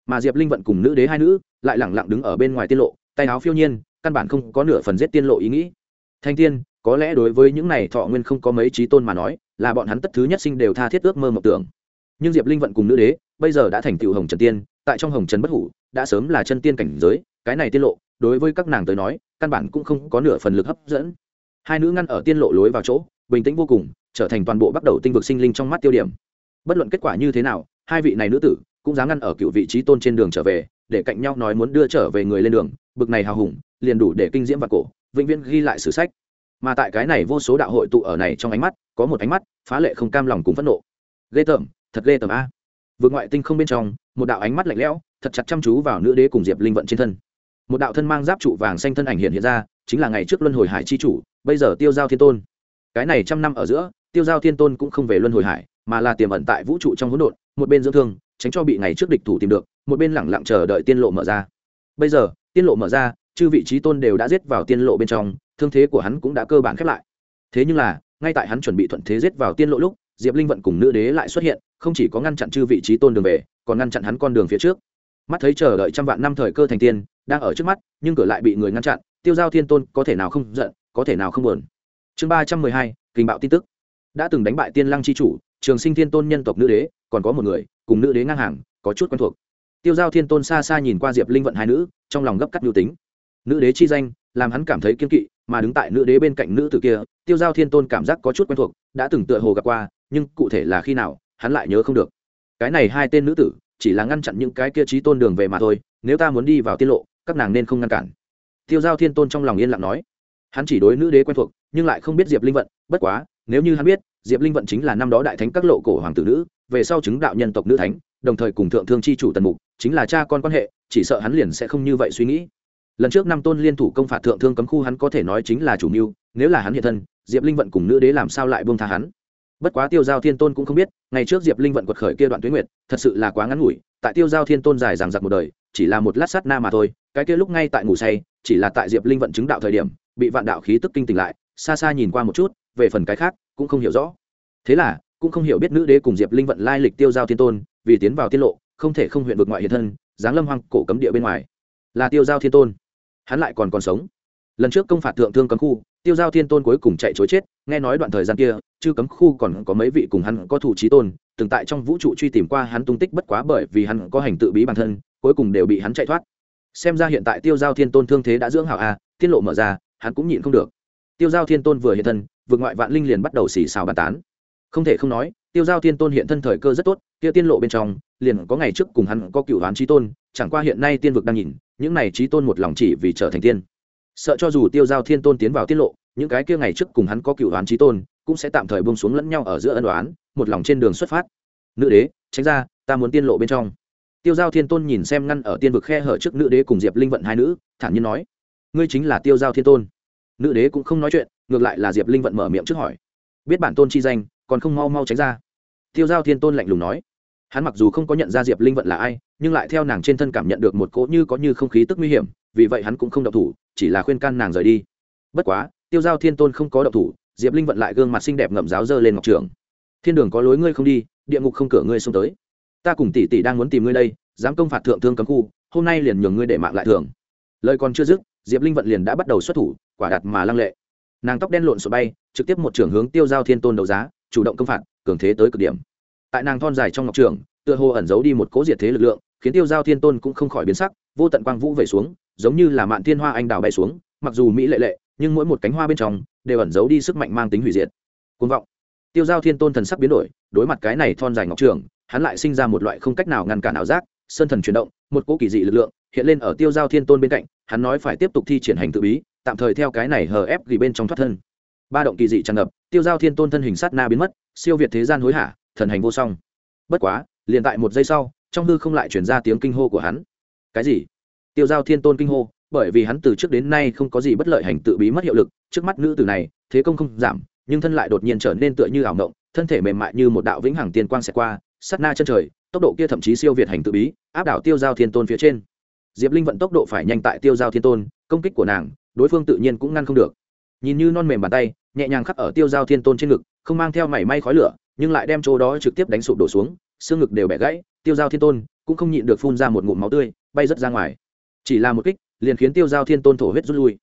Mà diệp linh vận cùng nữ đế hai nữ, lại lẳng lặng đứng ở bên ngoài tiên lộ, tay áo phiêu nhiên, căn bản không có nửa phần giết tiên lộ ý nghĩ. Thanh tiên, có lẽ đối với những này thọ nguyên không có mấy trí tôn mà nói, là bọn hắn tất thứ nhất sinh đều tha thiết ước mơ mộng tưởng. Nhưng diệp linh vận cùng nữ đế, bây giờ đã thành tựu hồng trần tiên tại trong hồng trần bất hủ, đã sớm là chân tiên cảnh giới, cái này tiên lộ, đối với các nàng tới nói, căn bản cũng không có nửa phần lực hấp dẫn. Hai nữ ngăn ở tiên lộ lối vào chỗ, bình tĩnh vô cùng, trở thành toàn bộ bắt đầu tinh vực sinh linh trong mắt tiêu điểm. Bất luận kết quả như thế nào, hai vị này nữ tử cũng dám ngăn ở cựu vị trí tôn trên đường trở về, để cạnh nhau nói muốn đưa trở về người lên đường, bực này hào hùng, liền đủ để kinh diễm và cổ, vĩnh viễn ghi lại sử sách. Mà tại cái này vô số đạo hội tụ ở này trong ánh mắt, có một ánh mắt phá lệ không cam lòng cùng phẫn nộ. Ghê tởm, thật ghê tởm a. Vượt ngoại tinh không bên trong một đạo ánh mắt lạnh lẽo, thật chặt chăm chú vào nữ đế cùng diệp linh vận trên thân. Một đạo thân mang giáp trụ vàng xanh thân ảnh hiện hiện ra, chính là ngày trước luân hồi hải chi chủ, bây giờ tiêu giao thiên tôn. Cái này trăm năm ở giữa, tiêu giao thiên tôn cũng không về luân hồi hải, mà là tiềm ẩn tại vũ trụ trong hỗn độn, một bên dưỡng thương, tránh cho bị ngày trước địch thủ tìm được, một bên lẳng lặng chờ đợi tiên lộ mở ra. Bây giờ, tiên lộ mở ra, chư vị trí tôn đều đã giết vào tiên lộ bên trong, thương thế của hắn cũng đã cơ bản khép lại. Thế nhưng là, ngay tại hắn chuẩn bị thuận thế giết vào tiên lộ lúc, diệp linh vận cùng nữ đế lại xuất hiện không chỉ có ngăn chặn chư vị trí tôn đường về, còn ngăn chặn hắn con đường phía trước. Mắt thấy chờ đợi trăm vạn năm thời cơ thành tiên, đang ở trước mắt, nhưng cửa lại bị người ngăn chặn, tiêu giao thiên tôn có thể nào không giận, có thể nào không buồn. Chương ba trăm mười hai, kinh bạo tin tức. Đã từng đánh bại tiên lăng c h i chủ, trường sinh thiên tôn nhân tộc nữ đế, còn có một người, cùng nữ đế ngang hàng, có chút quen thuộc. Tiêu giao thiên tôn xa xa nhìn qua diệp linh vận hai nữ, trong lòng gấp cắt mưu tính. Nữ đế chi danh, làm hắn cảm thấy kiên kỵ, mà đứng tại nữ đế bên cạnh nữ tử kia, tiêu giao thiên tôn cảm giác có chút quen thuộc, đã từng tựa hồ gặp qua, nhưng cụ thể là khi nào hắn lại nhớ không được. Cái này hai tên nữ tử, chỉ là ngăn chặn những cái kia trí tôn đường về mà thôi, nếu ta muốn đi vào tiết lộ, các nàng nên không ngăn cản. Tiêu giao thiên tôn trong lòng yên lặng nói. Hắn chỉ đối nữ đế quen thuộc, nhưng lại không biết diệp linh vận, bất quá, nếu như hắn biết, diệp linh vận chính là năm đó đại thánh các lộ cổ hoàng tử nữ, về sau chứng đạo nhân tộc nữ thánh, đồng thời cùng thượng thương chi chủ tần mục, chính là cha con quan hệ, chỉ sợ hắn liền sẽ không như vậy suy nghĩ. Lần trước năm tôn liên thủ công phạt thượng thương cấm khu hắn có thể nói chính là chủ mưu, nếu là hắn hiện thân, diệp linh vận cùng nữ đế làm sao lại buông tha hắn? Bất quá tiêu giao thiên tôn cũng không biết, ngày trước diệp linh vận quật khởi kia đoạn tuyến nguyệt, thật sự là quá ngắn ngủi, tại tiêu giao thiên tôn dài rằng giặc một đời, chỉ là một lát sát na mà thôi, cái kia lúc ngay tại ngủ say, chỉ là tại diệp linh vận chứng đạo thời điểm, bị vạn đạo khí tức kinh tỉnh lại, xa xa nhìn qua một chút, về phần cái khác, cũng không hiểu rõ. Thế là, cũng không hiểu biết nữ đế cùng diệp linh vận lai lịch tiêu giao thiên tôn, vì tiến vào tiết lộ, không thể không huyện vực ngoại hiện thân, giáng lâm hoang cổ cấm địa bên ngoài. Là tiêu giao thiên tôn. Hắn lại còn còn sống. Lần trước công phạt thượng thương cấm khu tiêu giao thiên tôn cuối cùng chạy chối chết, nghe nói đoạn thời gian kia, chư cấm khu còn có mấy vị cùng hắn có thủ trí tôn, từng tại trong vũ trụ truy tìm qua hắn tung tích bất quá bởi vì hắn có hành tự bí bản thân, cuối cùng đều bị hắn chạy thoát. Xem ra hiện tại tiêu giao thiên tôn thương thế đã dưỡng hảo a, tiết lộ mở ra, hắn cũng nhịn không được. Tiêu giao thiên tôn vừa hiện thân vượt ngoại vạn linh liền bắt đầu xì xào bàn tán. Không thể không nói, tiêu giao thiên tôn hiện thân thời cơ rất tốt Tiêu tiên lộ bên trong, liền có ngày trước cùng hắn có cựu hoán trí tôn, chẳng qua hiện nay tiên vực đang nhìn, những này trí tôn một lòng chỉ vì trở thành tiên sợ cho dù tiêu giao thiên tôn tiến vào tiết lộ, những cái kia ngày trước cùng hắn có cựu đoán trí tôn, cũng sẽ tạm thời bông xuống lẫn nhau ở giữa ân đoán, một lòng trên đường xuất phát. Nữ đế, tránh ra, ta muốn tiên lộ bên trong. Tiêu giao thiên tôn nhìn xem ngăn ở tiên vực khe hở trước nữ đế cùng diệp linh vận hai nữ, thản nhiên nói, ngươi chính là tiêu giao thiên tôn. Nữ đế cũng không nói chuyện, ngược lại là diệp linh vận mở miệng trước hỏi, biết bản tôn chi danh, còn không mau mau tránh ra? Tiêu giao thiên tôn lạnh lùng nói hắn mặc dù không có nhận ra diệp linh vận là ai, nhưng lại theo nàng trên thân cảm nhận được một cỗ như có như không khí tức nguy hiểm, vì vậy hắn cũng không độc thủ, chỉ là khuyên can nàng rời đi. Bất quá, tiêu giao thiên tôn không có độc thủ, diệp linh vận lại gương mặt xinh đẹp ngậm giáo dơ lên ngọc trường thiên đường có lối ngươi không đi, địa ngục không cửa ngươi xông tới. Ta cùng tỷ tỷ đang muốn tìm ngươi đây, dám công phạt thượng thương cấm khu, hôm nay liền nhường ngươi để mạng lại thường. Lời còn chưa dứt, diệp linh vận liền đã bắt đầu xuất thủ, quả đặt mà lăng lệ. Nàng tóc đen lộn sổ bay, trực tiếp một trưởng hướng tiêu giao thiên tôn đấu giá, chủ động công phạt, cường thế tới cực điểm tại nàng thon dài trong ngọc trường, tựa hồ ẩn giấu đi một cố diệt thế lực lượng, khiến tiêu giao thiên tôn cũng không khỏi biến sắc, vô tận quang vũ về xuống, giống như là mạn thiên hoa anh đào bay xuống, mặc dù mỹ lệ lệ, nhưng mỗi một cánh hoa bên trong đều ẩn giấu đi sức mạnh mang tính hủy diệt. Côn vọng. Tiêu giao thiên tôn thần sắc biến đổi, đối mặt cái này thon dài ngọc trường, hắn lại sinh ra một loại không cách nào ngăn cản ảo giác, sơn thần chuyển động, một cỗ kỳ dị lực lượng hiện lên ở tiêu giao thiên tôn bên cạnh, hắn nói phải tiếp tục thi triển hành tự bí, tạm thời theo cái này hờ ép gỉ bên trong thoát thân. Ba động kỳ dị tràn ngập, tiêu giao thiên tôn thân hình sát na biến mất, siêu việt thế gian hối hả thần hành vô song. Bất quá, liền tại một giây sau, trong hư không lại chuyển ra tiếng kinh hô của hắn. Cái gì? Tiêu giao thiên tôn kinh hô, bởi vì hắn từ trước đến nay không có gì bất lợi hành tự bí mất hiệu lực, trước mắt nữ tử này, thế công không giảm, nhưng thân lại đột nhiên trở nên tựa như ảo ngộng thân thể mềm mại như một đạo vĩnh hằng tiên quang xẹt qua, sát na chân trời, tốc độ kia thậm chí siêu việt hành tự bí, áp đảo tiêu giao thiên tôn phía trên. Diệp linh vận tốc độ phải nhanh tại tiêu giao thiên tôn, công kích của nàng, đối phương tự nhiên cũng ngăn không được. Nhìn như non mềm bàn tay, nhẹ nhàng khắc ở tiêu giao thiên tôn trên ngực, không mang theo mảy may khói lửa nhưng lại đem chỗ đó trực tiếp đánh sụp đổ xuống, xương ngực đều bẻ gãy, tiêu giao thiên tôn cũng không nhịn được phun ra một ngụm máu tươi, bay rớt ra ngoài. Chỉ là một kích, liền khiến tiêu giao thiên tôn thổ huyết rút lui.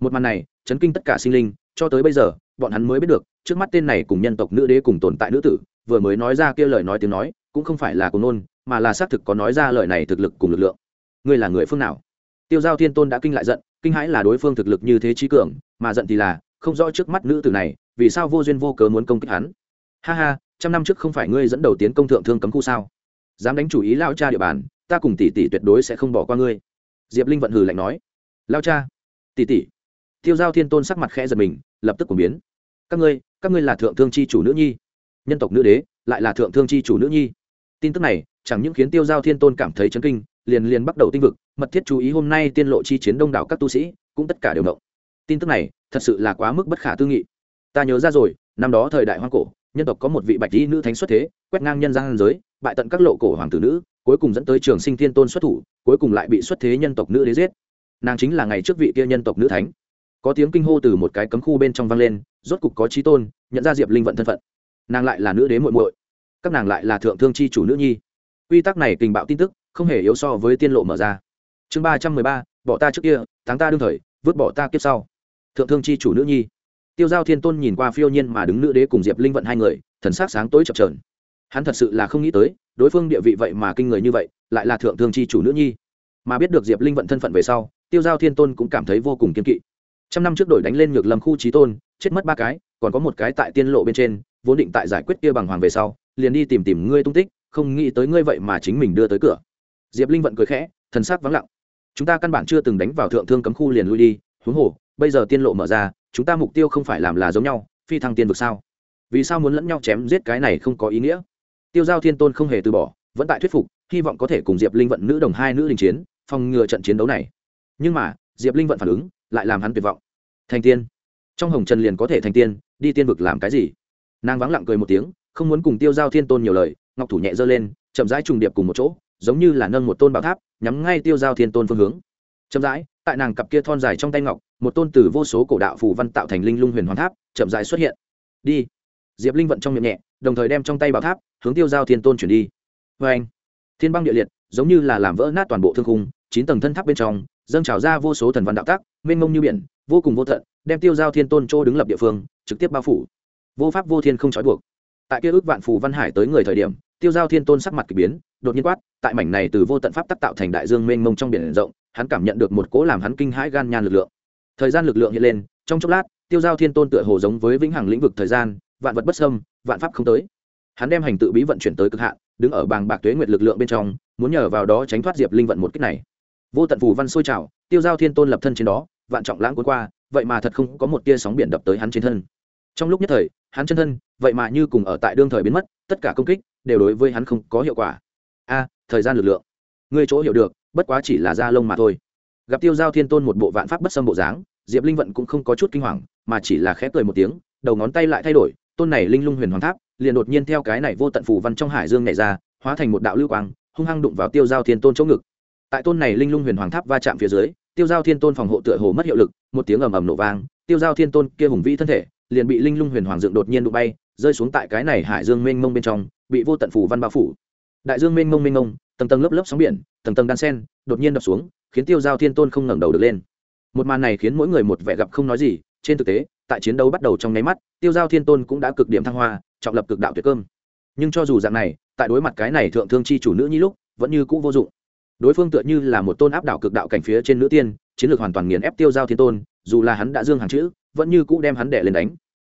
Một màn này, chấn kinh tất cả sinh linh, cho tới bây giờ, bọn hắn mới biết được, trước mắt tên này cùng nhân tộc nữ đế cùng tồn tại nữ tử, vừa mới nói ra kia lời nói tiếng nói, cũng không phải là cùng nôn, mà là xác thực có nói ra lời này thực lực cùng lực lượng. Ngươi là người phương nào? Tiêu giao thiên tôn đã kinh lại giận, kinh hãi là đối phương thực lực như thế trí cường, mà giận thì là, không rõ trước mắt nữ tử này, vì sao vô duyên vô cớ muốn công kích hắn ha ha, trăm năm trước không phải ngươi dẫn đầu tiến công thượng thương cấm khu sao? Dám đánh chủ ý lao cha địa bàn, ta cùng tỷ tỷ tuyệt đối sẽ không bỏ qua ngươi. Diệp linh vận hừ lạnh nói. Lao cha, tỷ tỷ. Tiêu giao thiên tôn sắc mặt khẽ giật mình, lập tức cùng biến. Các ngươi các ngươi là thượng thương c h i chủ nữ nhi. Nhân tộc nữ đế, lại là thượng thương c h i chủ nữ nhi. Tin tức này, chẳng những khiến tiêu giao thiên tôn cảm thấy chấn kinh, liền liền bắt đầu tinh vực, mật thiết chú ý hôm nay tiên lộ chi chiến đông đảo các tu sĩ, cũng tất cả đều động. Tin tức này, thật sự là quá mức bất khả tư nghị. Ta nhớ ra rồi, năm đó thời đại hoang cổ nhân tộc có một vị bạch y nữ thánh xuất thế, quét ngang nhân gian giới, bại tận các lộ cổ hoàng tử nữ, cuối cùng dẫn tới trường sinh thiên tôn xuất thủ, cuối cùng lại bị xuất thế nhân tộc nữ đế giết. Nàng chính là ngày trước vị kia nhân tộc nữ thánh. Có tiếng kinh hô từ một cái cấm khu bên trong vang lên, rốt cục có trí tôn, nhận ra diệp linh vận thân phận. Nàng lại là nữ đế muội muội. Các nàng lại là thượng thương chi chủ nữ nhi. Quy tắc này tình bạo tin tức, không hề yếu so với tiên lộ mở ra. Chương ba trăm mười ba, bỏ ta trước kia, thắng ta đương thời, vứt bỏ ta kiếp sau. Thượng thương chi chủ nữ nhi tiêu giao thiên tôn nhìn qua phiêu nhiên mà đứng nữ đế cùng diệp linh vận hai người, thần sắc sáng tối chập trờn hắn thật sự là không nghĩ tới, đối phương địa vị vậy mà kinh người như vậy, lại là thượng thương chi chủ nữ nhi. Mà biết được diệp linh vận thân phận về sau, tiêu giao thiên tôn cũng cảm thấy vô cùng kiên kỵ. Trăm năm trước đổi đánh lên ngược lầm khu trí tôn, chết mất ba cái, còn có một cái tại tiên lộ bên trên, vốn định tại giải quyết kia bằng hoàng về sau, liền đi tìm tìm ngươi tung tích, không nghĩ tới ngươi vậy mà chính mình đưa tới cửa. Diệp linh vận cười khẽ, thần sắc vắng lặng. Chúng ta căn bản chưa từng đánh vào thượng thương cấm khu liền lui đi, huống hồ, bây giờ tiên lộ mở ra chúng ta mục tiêu không phải làm là giống nhau, phi thăng tiên vực sao? Vì sao muốn lẫn nhau chém giết cái này không có ý nghĩa? Tiêu giao thiên tôn không hề từ bỏ, vẫn tại thuyết phục, hy vọng có thể cùng diệp linh vận nữ đồng hai nữ đình chiến, phòng ngừa trận chiến đấu này. Nhưng mà, diệp linh vận phản ứng lại làm hắn tuyệt vọng. Thành tiên. Trong hồng trần liền có thể thành tiên, đi tiên vực làm cái gì? Nàng vắng lặng cười một tiếng, không muốn cùng tiêu giao thiên tôn nhiều lời, ngọc thủ nhẹ giơ lên, chậm rãi trùng điệp cùng một chỗ, giống như là nâng một tôn bảo tháp, nhắm ngay tiêu giao thiên tôn phương hướng. Chậm rãi, tại nàng cặp kia thon dài trong tay ngọc một tôn từ vô số cổ đạo phù văn tạo thành linh lung huyền hoàn tháp, chậm rãi xuất hiện. Đi. Diệp linh vận trong miệng nhẹ, đồng thời đem trong tay bảo tháp, hướng tiêu giao thiên tôn chuyển đi. Vê anh, thiên băng địa liệt, giống như là làm vỡ nát toàn bộ thương khung, chín tầng thân tháp bên trong, dâng trào ra vô số thần văn đạo tác, mênh mông như biển, vô cùng vô tận, đem tiêu giao thiên tôn chỗ đứng lập địa phương, trực tiếp bao phủ. Vô pháp vô thiên không trói buộc. Tại kia ước vạn phù văn hải tới người thời điểm, tiêu giao thiên tôn sắc mặt k ỳ biến, đột nhiên quát, tại mảnh này từ vô tận pháp tác tạo thành đại dương mênh mông trong biển rộng, hắn cảm nhận được một cố làm hắn kinh hãi gan nhan lực lượng thời gian lực lượng hiện lên, trong chốc lát, tiêu giao thiên tôn tựa hồ giống với vĩnh hằng lĩnh vực thời gian, vạn vật bất xâm, vạn pháp không tới. Hắn đem hành tự bí vận chuyển tới cực hạn, đứng ở bàng bạc tuế nguyệt lực lượng bên trong, muốn nhờ vào đó tránh thoát diệp linh vận một cách này. Vô tận phù văn sôi trào, tiêu giao thiên tôn lập thân trên đó, vạn trọng lãng cuốn qua, vậy mà thật không có một tia sóng biển đập tới hắn trên thân. Trong lúc nhất thời, hắn chân thân, vậy mà như cùng ở tại đương thời biến mất, tất cả công kích đều đối với hắn không có hiệu quả. A, thời gian lực lượng. Ngươi chỗ hiểu được, bất quá chỉ là da lông mà thôi gặp tiêu giao thiên tôn một bộ vạn pháp bất xâm bộ dáng, diệp linh vận cũng không có chút kinh hoàng, mà chỉ là khẽ cười một tiếng, đầu ngón tay lại thay đổi, tôn này linh lung huyền hoàng tháp, liền đột nhiên theo cái này vô tận phù văn trong hải dương này ra, hóa thành một đạo lưu quang, hung hăng đụng vào tiêu giao thiên tôn chỗ ngực. Tại tôn này linh lung huyền hoàng tháp va chạm phía dưới, tiêu giao thiên tôn phòng hộ tựa hồ mất hiệu lực, một tiếng ầm ầm nổ vang, tiêu giao thiên tôn kia hùng vĩ thân thể, liền bị linh lung huyền hoàng dựng đột nhiên đụng bay, rơi xuống tại cái này hải dương mênh mông bên trong, bị vô tận phủ văn bao phủ. Đại dương mênh mông mênh mông tầng tầng lớp lớp sóng biển, tầng tầng đan sen, đột nhiên đập xuống, khiến tiêu giao thiên tôn không ngẩng đầu được lên. Một màn này khiến mỗi người một vẻ gặp không nói gì, trên thực tế, tại chiến đấu bắt đầu trong nháy mắt, tiêu giao thiên tôn cũng đã cực điểm thăng hoa, trọng lập cực đạo tuyệt cơm. Nhưng cho dù dạng này, tại đối mặt cái này thượng thương chi chủ nữ nhi lúc, vẫn như cũ vô dụng. Đối phương tựa như là một tôn áp đảo cực đạo cảnh phía trên nữ tiên, chiến lược hoàn toàn nghiền ép tiêu giao thiên tôn, dù là hắn đã dương hàng chữ, vẫn như cũ đem hắn đẻ lên đánh.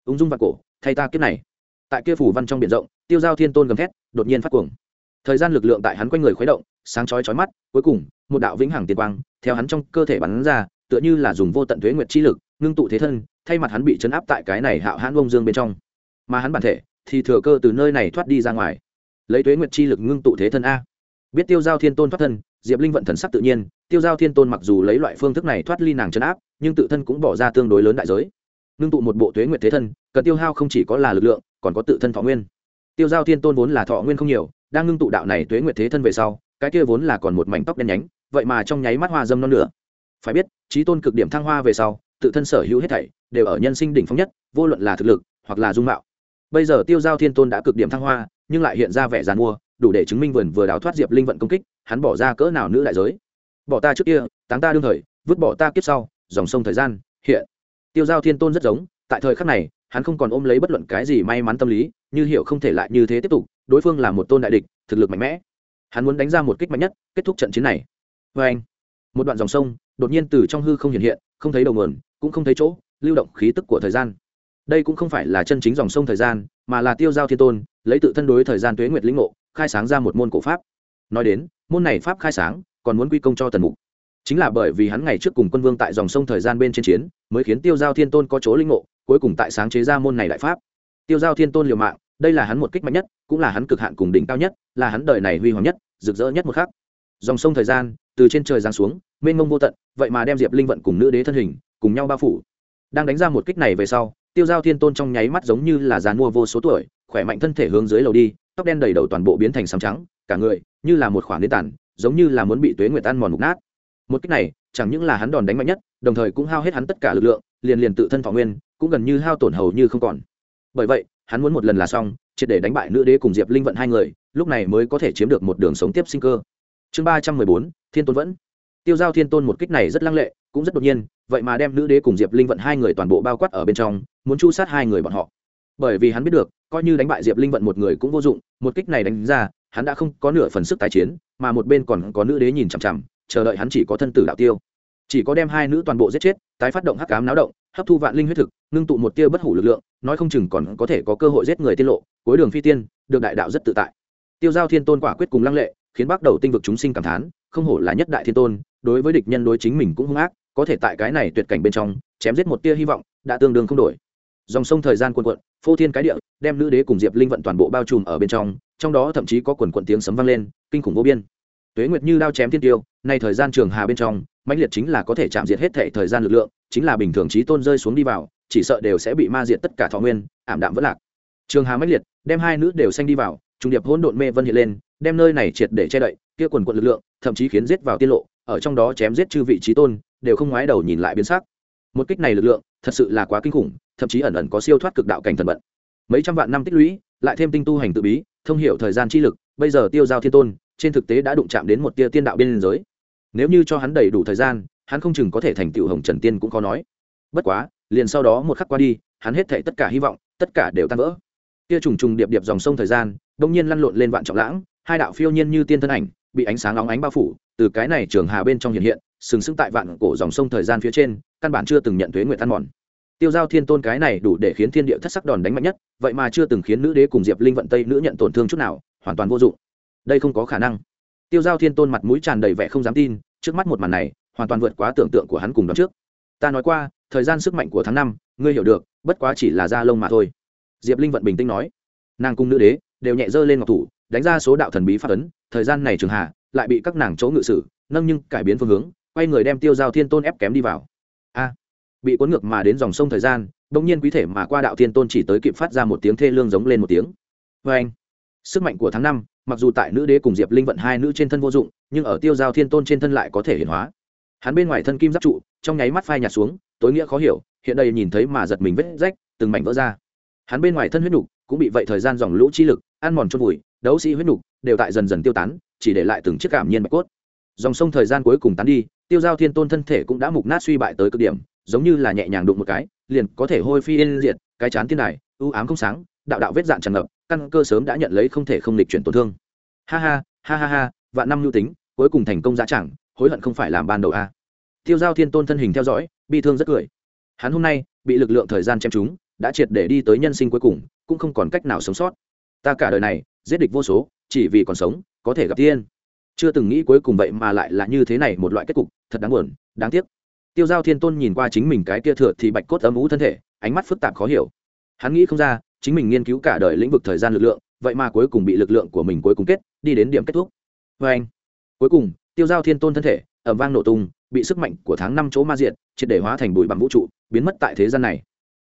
Ung dung và cổ, thay ta kiếp này. Tại kia phủ văn trong biển rộng, tiêu giao thiên tôn gầm thét, đột nhiên phát cuồng thời gian lực lượng tại hắn quanh người khuấy động, sáng chói chói mắt, cuối cùng, một đạo vĩnh hằng tiền quang, theo hắn trong cơ thể bắn ra, tựa như là dùng vô tận thuế nguyệt chi lực, ngưng tụ thế thân, thay mặt hắn bị chấn áp tại cái này hạo hãn bông dương bên trong. Mà hắn bản thể, thì thừa cơ từ nơi này thoát đi ra ngoài. Lấy thuế nguyệt chi lực ngưng tụ thế thân a. Biết tiêu giao thiên tôn thoát thân, diệp linh vận thần sắc tự nhiên, tiêu giao thiên tôn mặc dù lấy loại phương thức này thoát ly nàng chấn áp, nhưng tự thân cũng bỏ ra tương đối lớn đại giới. Ngưng tụ một bộ thuế nguyệt thế thân, cần tiêu hao không chỉ có là lực lượng, còn có tự thân thọ nguyên tiêu giao thiên tôn vốn là thọ nguyên không nhiều, đang ngưng tụ đạo này tuế nguyệt thế thân về sau, cái kia vốn là còn một mảnh tóc đen nhánh, vậy mà trong nháy mắt hoa dâm non nữa phải biết, trí tôn cực điểm thăng hoa về sau, tự thân sở hữu hết thảy đều ở nhân sinh đỉnh phong nhất, vô luận là thực lực hoặc là dung mạo. Bây giờ tiêu giao thiên tôn đã cực điểm thăng hoa, nhưng lại hiện ra vẻ giàn mua, đủ để chứng minh vườn vừa đào thoát diệp linh vận công kích, hắn bỏ ra cỡ nào nữ đại giới. Bỏ ta trước kia, táng ta đương thời, vứt bỏ ta kiếp sau, dòng sông thời gian, hiện. Tiêu giao thiên tôn rất giống, tại thời khắc này, hắn không còn ôm lấy bất luận cái gì may mắn tâm lý như hiểu không thể lại như thế tiếp tục, đối phương là một tôn đại địch, thực lực mạnh mẽ. Hắn muốn đánh ra một kích mạnh nhất, kết thúc trận chiến này. Vê anh, một đoạn dòng sông, đột nhiên từ trong hư không hiện hiện, không thấy đầu nguồn, cũng không thấy chỗ, lưu động khí tức của thời gian. Đây cũng không phải là chân chính dòng sông thời gian, mà là tiêu giao thiên tôn, lấy tự thân đối thời gian tuế nguyệt lĩnh ngộ, khai sáng ra một môn cổ pháp. Nói đến, môn này pháp khai sáng, còn muốn quy công cho tần mục. Chính là bởi vì hắn ngày trước cùng quân vương tại dòng sông thời gian bên trên chiến, mới khiến tiêu giao thiên tôn có chỗ linh ngộ, cuối cùng tại sáng chế ra môn này đại pháp. Tiêu giao thiên tôn liều mạng đây là hắn một kích mạnh nhất, cũng là hắn cực hạn cùng đỉnh cao nhất, là hắn đời này huy hoàng nhất, rực rỡ nhất một khắc. Dòng sông thời gian, từ trên trời giáng xuống, mênh mông vô tận, vậy mà đem diệp linh vận cùng nữ đế thân hình, cùng nhau bao phủ. Đang đánh ra một kích này về sau, tiêu giao thiên tôn trong nháy mắt giống như là già mua vô số tuổi, khỏe mạnh thân thể hướng dưới lầu đi, tóc đen đầy đầu toàn bộ biến thành sám trắng, cả người như là một khoảng nến tản giống như là muốn bị tuế nguyệt ăn mòn mục nát. Một cách này, chẳng những là hắn đòn đánh mạnh nhất, đồng thời cũng hao hết hắn tất cả lực lượng, liền liền tự thân thọ nguyên, cũng gần như hao tổn hầu như không còn. Bởi vậy hắn muốn một lần là xong, triệt để đánh bại nữ đế cùng diệp linh vận hai người, lúc này mới có thể chiếm được một đường sống tiếp sinh cơ. Chương ba trăm mười bốn, thiên tôn vẫn. Tiêu giao thiên tôn một kích này rất lăng lệ, cũng rất đột nhiên, vậy mà đem nữ đế cùng diệp linh vận hai người toàn bộ bao quát ở bên trong, muốn chu sát hai người bọn họ. Bởi vì hắn biết được, coi như đánh bại diệp linh vận một người cũng vô dụng, một kích này đánh ra, hắn đã không có nửa phần sức tái chiến, mà một bên còn có nữ đế nhìn chằm chằm, chờ đợi hắn chỉ có thân tử đạo tiêu. Chỉ có đem hai nữ toàn bộ giết chết, tái phát động hắc cám náo động, hấp thu vạn linh huyết thực, ngưng tụ một tia bất hủ lực lượng nói không chừng còn có thể có cơ hội giết người tiết lộ, cuối đường phi tiên, được đại đạo rất tự tại. Tiêu giao thiên tôn quả quyết cùng lăng lệ, khiến bắt đầu tinh vực chúng sinh cảm thán, không hổ là nhất đại thiên tôn, đối với địch nhân đối chính mình cũng hung ác, có thể tại cái này tuyệt cảnh bên trong, chém giết một tia hy vọng, đã tương đương không đổi. Dòng sông thời gian quần quận phô thiên cái địa, đem nữ đế cùng diệp linh vận toàn bộ bao trùm ở bên trong trong đó thậm chí có quần quận tiếng sấm vang lên, kinh khủng vô biên. Tuế nguyệt như đao chém thiên tiêu, nay thời gian trường hà bên trong, mãnh liệt chính là có thể chạm diệt hết thể thời gian lực lượng, chính là bình thường trí tôn rơi xuống đi vào chỉ sợ đều sẽ bị ma diệt tất cả thọ nguyên, ảm đạm vất lạc. Trường hà mãnh liệt, đem hai nữ đều xanh đi vào, trung điệp hỗn độn mê vân hiện lên, đem nơi này triệt để che đậy, kia quần quận lực lượng, thậm chí khiến giết vào tiên lộ, ở trong đó chém giết chư vị trí tôn, đều không ngoái đầu nhìn lại biến sắc. Một kích này lực lượng, thật sự là quá kinh khủng, thậm chí ẩn ẩn có siêu thoát cực đạo cảnh thần bận mấy trăm vạn năm tích lũy, lại thêm tinh tu hành tự bí, thông hiểu thời gian chi lực, bây giờ tiêu giao thiên tôn, trên thực tế đã đụng chạm đến một tia tiên đạo biên giới nếu như cho hắn đầy đủ thời gian, hắn không chừng có thể thành tựu hồng trần tiên cũng có nói. Bất quá liền sau đó một khắc qua đi, hắn hết thệ tất cả hy vọng, tất cả đều tan vỡ. Kia trùng trùng điệp điệp dòng sông thời gian đông nhiên lăn lộn lên vạn trọng lãng, hai đạo phiêu nhiên như tiên thân ảnh, bị ánh sáng óng ánh bao phủ, từ cái này trường hà bên trong hiện hiện, sừng sững tại vạn cổ dòng sông thời gian phía trên, căn bản chưa từng nhận thuế nguyện tan mòn. Tiêu giao thiên tôn cái này đủ để khiến thiên địa thất sắc đòn đánh mạnh nhất, vậy mà chưa từng khiến nữ đế cùng diệp linh vận tây nữ nhận tổn thương chút nào, hoàn toàn vô dụng. Đây không có khả năng. Tiêu giao thiên tôn mặt mũi tràn đầy vẻ không dám tin, trước mắt một màn này, hoàn toàn vượt quá tưởng tượng của hắn cùng đón trước. Ta nói qua thời gian sức mạnh của tháng năm, ngươi hiểu được, bất quá chỉ là da lông mà thôi. Diệp linh vận bình tĩnh nói. Nàng cung nữ đế đều nhẹ dơ lên ngọc thủ, đánh ra số đạo thần bí phát ấn, thời gian này trường hạ, lại bị các nàng chỗ ngự sử, nâng nhưng cải biến phương hướng, quay người đem tiêu giao thiên tôn ép kém đi vào. A, bị cuốn ngược mà đến dòng sông thời gian, bỗng nhiên quý thể mà qua đạo thiên tôn chỉ tới kịp phát ra một tiếng thê lương giống lên một tiếng. Vê anh, sức mạnh của tháng năm, mặc dù tại nữ đế cùng diệp linh vận hai nữ trên thân vô dụng, nhưng ở tiêu giao thiên tôn trên thân lại có thể hiển hóa. Hắn bên ngoài thân kim giáp trụ, trong nháy mắt phai nhạt xuống tối nghĩa khó hiểu, hiện đây nhìn thấy mà giật mình vết rách, từng mảnh vỡ ra. Hắn bên ngoài thân huyết nục cũng bị vậy thời gian dòng lũ chi lực, ăn mòn chôn vùi, đấu sĩ huyết nục đều tại dần dần tiêu tán, chỉ để lại từng chiếc cảm nhiên bạch cốt. Dòng sông thời gian cuối cùng tán đi, tiêu giao thiên tôn thân thể cũng đã mục nát suy bại tới cực điểm, giống như là nhẹ nhàng đụng một cái, liền có thể hôi phi yên diệt, cái chán thiên đài ưu ám không sáng, đạo đạo vết dạn tràn ngập, căn cơ sớm đã nhận lấy không thể không lịch chuyển tổn thương. Ha ha ha ha ha, vạn năm lưu tính, cuối cùng thành công giá chẳng, hối hận không phải làm ban đầu a. Tiêu giao thiên tôn thân hình theo dõi bi thương rất cười. Hắn hôm nay bị lực lượng thời gian chém chúng đã triệt để đi tới nhân sinh cuối cùng, cũng không còn cách nào sống sót. Ta cả đời này, giết địch vô số, chỉ vì còn sống, có thể gặp tiên. Chưa từng nghĩ cuối cùng vậy mà lại là như thế này một loại kết cục, thật đáng buồn, đáng tiếc. Tiêu giao thiên tôn nhìn qua chính mình cái kia thừa thì bạch cốt âm ú thân thể, ánh mắt phức tạp khó hiểu. Hắn nghĩ không ra, chính mình nghiên cứu cả đời lĩnh vực thời gian lực lượng, vậy mà cuối cùng bị lực lượng của mình cuối cùng kết, đi đến điểm kết thúc. Vê anh cuối cùng, tiêu giao thiên tôn thân thể ẩm vang nổ tung, bị sức mạnh của tháng năm chỗ ma diện triệt để hóa thành bụi bằng vũ trụ, biến mất tại thế gian này.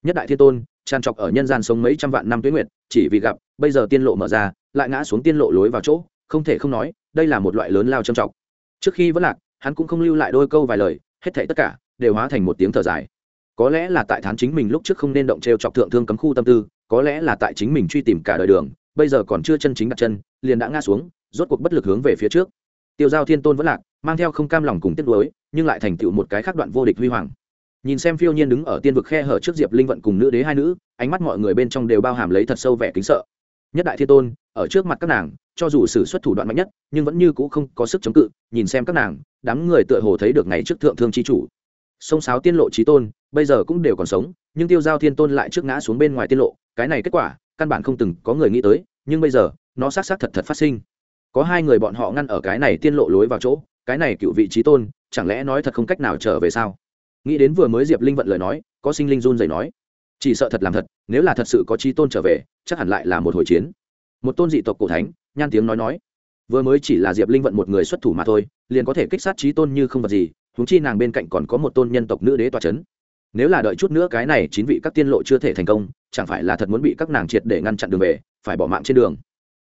Nhất đại thiên tôn, tràn trọc ở nhân gian sống mấy trăm vạn năm tuế nguyệt, chỉ vì gặp, bây giờ tiên lộ mở ra, lại ngã xuống tiên lộ lối vào chỗ, không thể không nói, đây là một loại lớn lao trầm trọng. Trước khi vẫn lạc, hắn cũng không lưu lại đôi câu vài lời, hết thảy tất cả đều hóa thành một tiếng thở dài. Có lẽ là tại thán chính mình lúc trước không nên động trêu chọc thượng thương cấm khu tâm tư, có lẽ là tại chính mình truy tìm cả đời đường, bây giờ còn chưa chân chính đặt chân, liền đã ngã xuống, rốt cuộc bất lực hướng về phía trước. Tiêu giao thiên tôn vẫn lạc mang theo không cam lòng cùng tiếc nuối, nhưng lại thành tựu một cái khác đoạn vô địch huy hoàng. Nhìn xem phiêu nhiên đứng ở tiên vực khe hở trước diệp linh vận cùng nữ đế hai nữ, ánh mắt mọi người bên trong đều bao hàm lấy thật sâu vẻ kính sợ. Nhất đại thiên tôn, ở trước mặt các nàng, cho dù sử xuất thủ đoạn mạnh nhất, nhưng vẫn như c ũ không có sức chống cự, nhìn xem các nàng, đám người tựa hồ thấy được ngày trước thượng thương c h i chủ. Sông sáo tiên lộ trí tôn, bây giờ cũng đều còn sống, nhưng tiêu giao thiên tôn lại trước ngã xuống bên ngoài tiên lộ, cái này kết quả, căn bản không từng có người nghĩ tới, nhưng bây giờ, nó xác xác thật thật phát sinh. Có hai người bọn họ ngăn ở cái này tiên lộ lối vào chỗ cái này cựu vị trí tôn, chẳng lẽ nói thật không cách nào trở về sao? Nghĩ đến vừa mới diệp linh vận lời nói, có sinh linh run dày nói, chỉ sợ thật làm thật, nếu là thật sự có trí tôn trở về, chắc hẳn lại là một hồi chiến. Một tôn dị tộc cổ thánh, nhan tiếng nói nói, vừa mới chỉ là diệp linh vận một người xuất thủ mà thôi, liền có thể kích sát trí tôn như không vật gì húng chi nàng bên cạnh còn có một tôn nhân tộc nữ đế tòa c h ấ n nếu là đợi chút nữa cái này chín vị các tiên lộ chưa thể thành công, chẳng phải là thật muốn bị các nàng triệt để ngăn chặn đường về, phải bỏ mạng trên đường.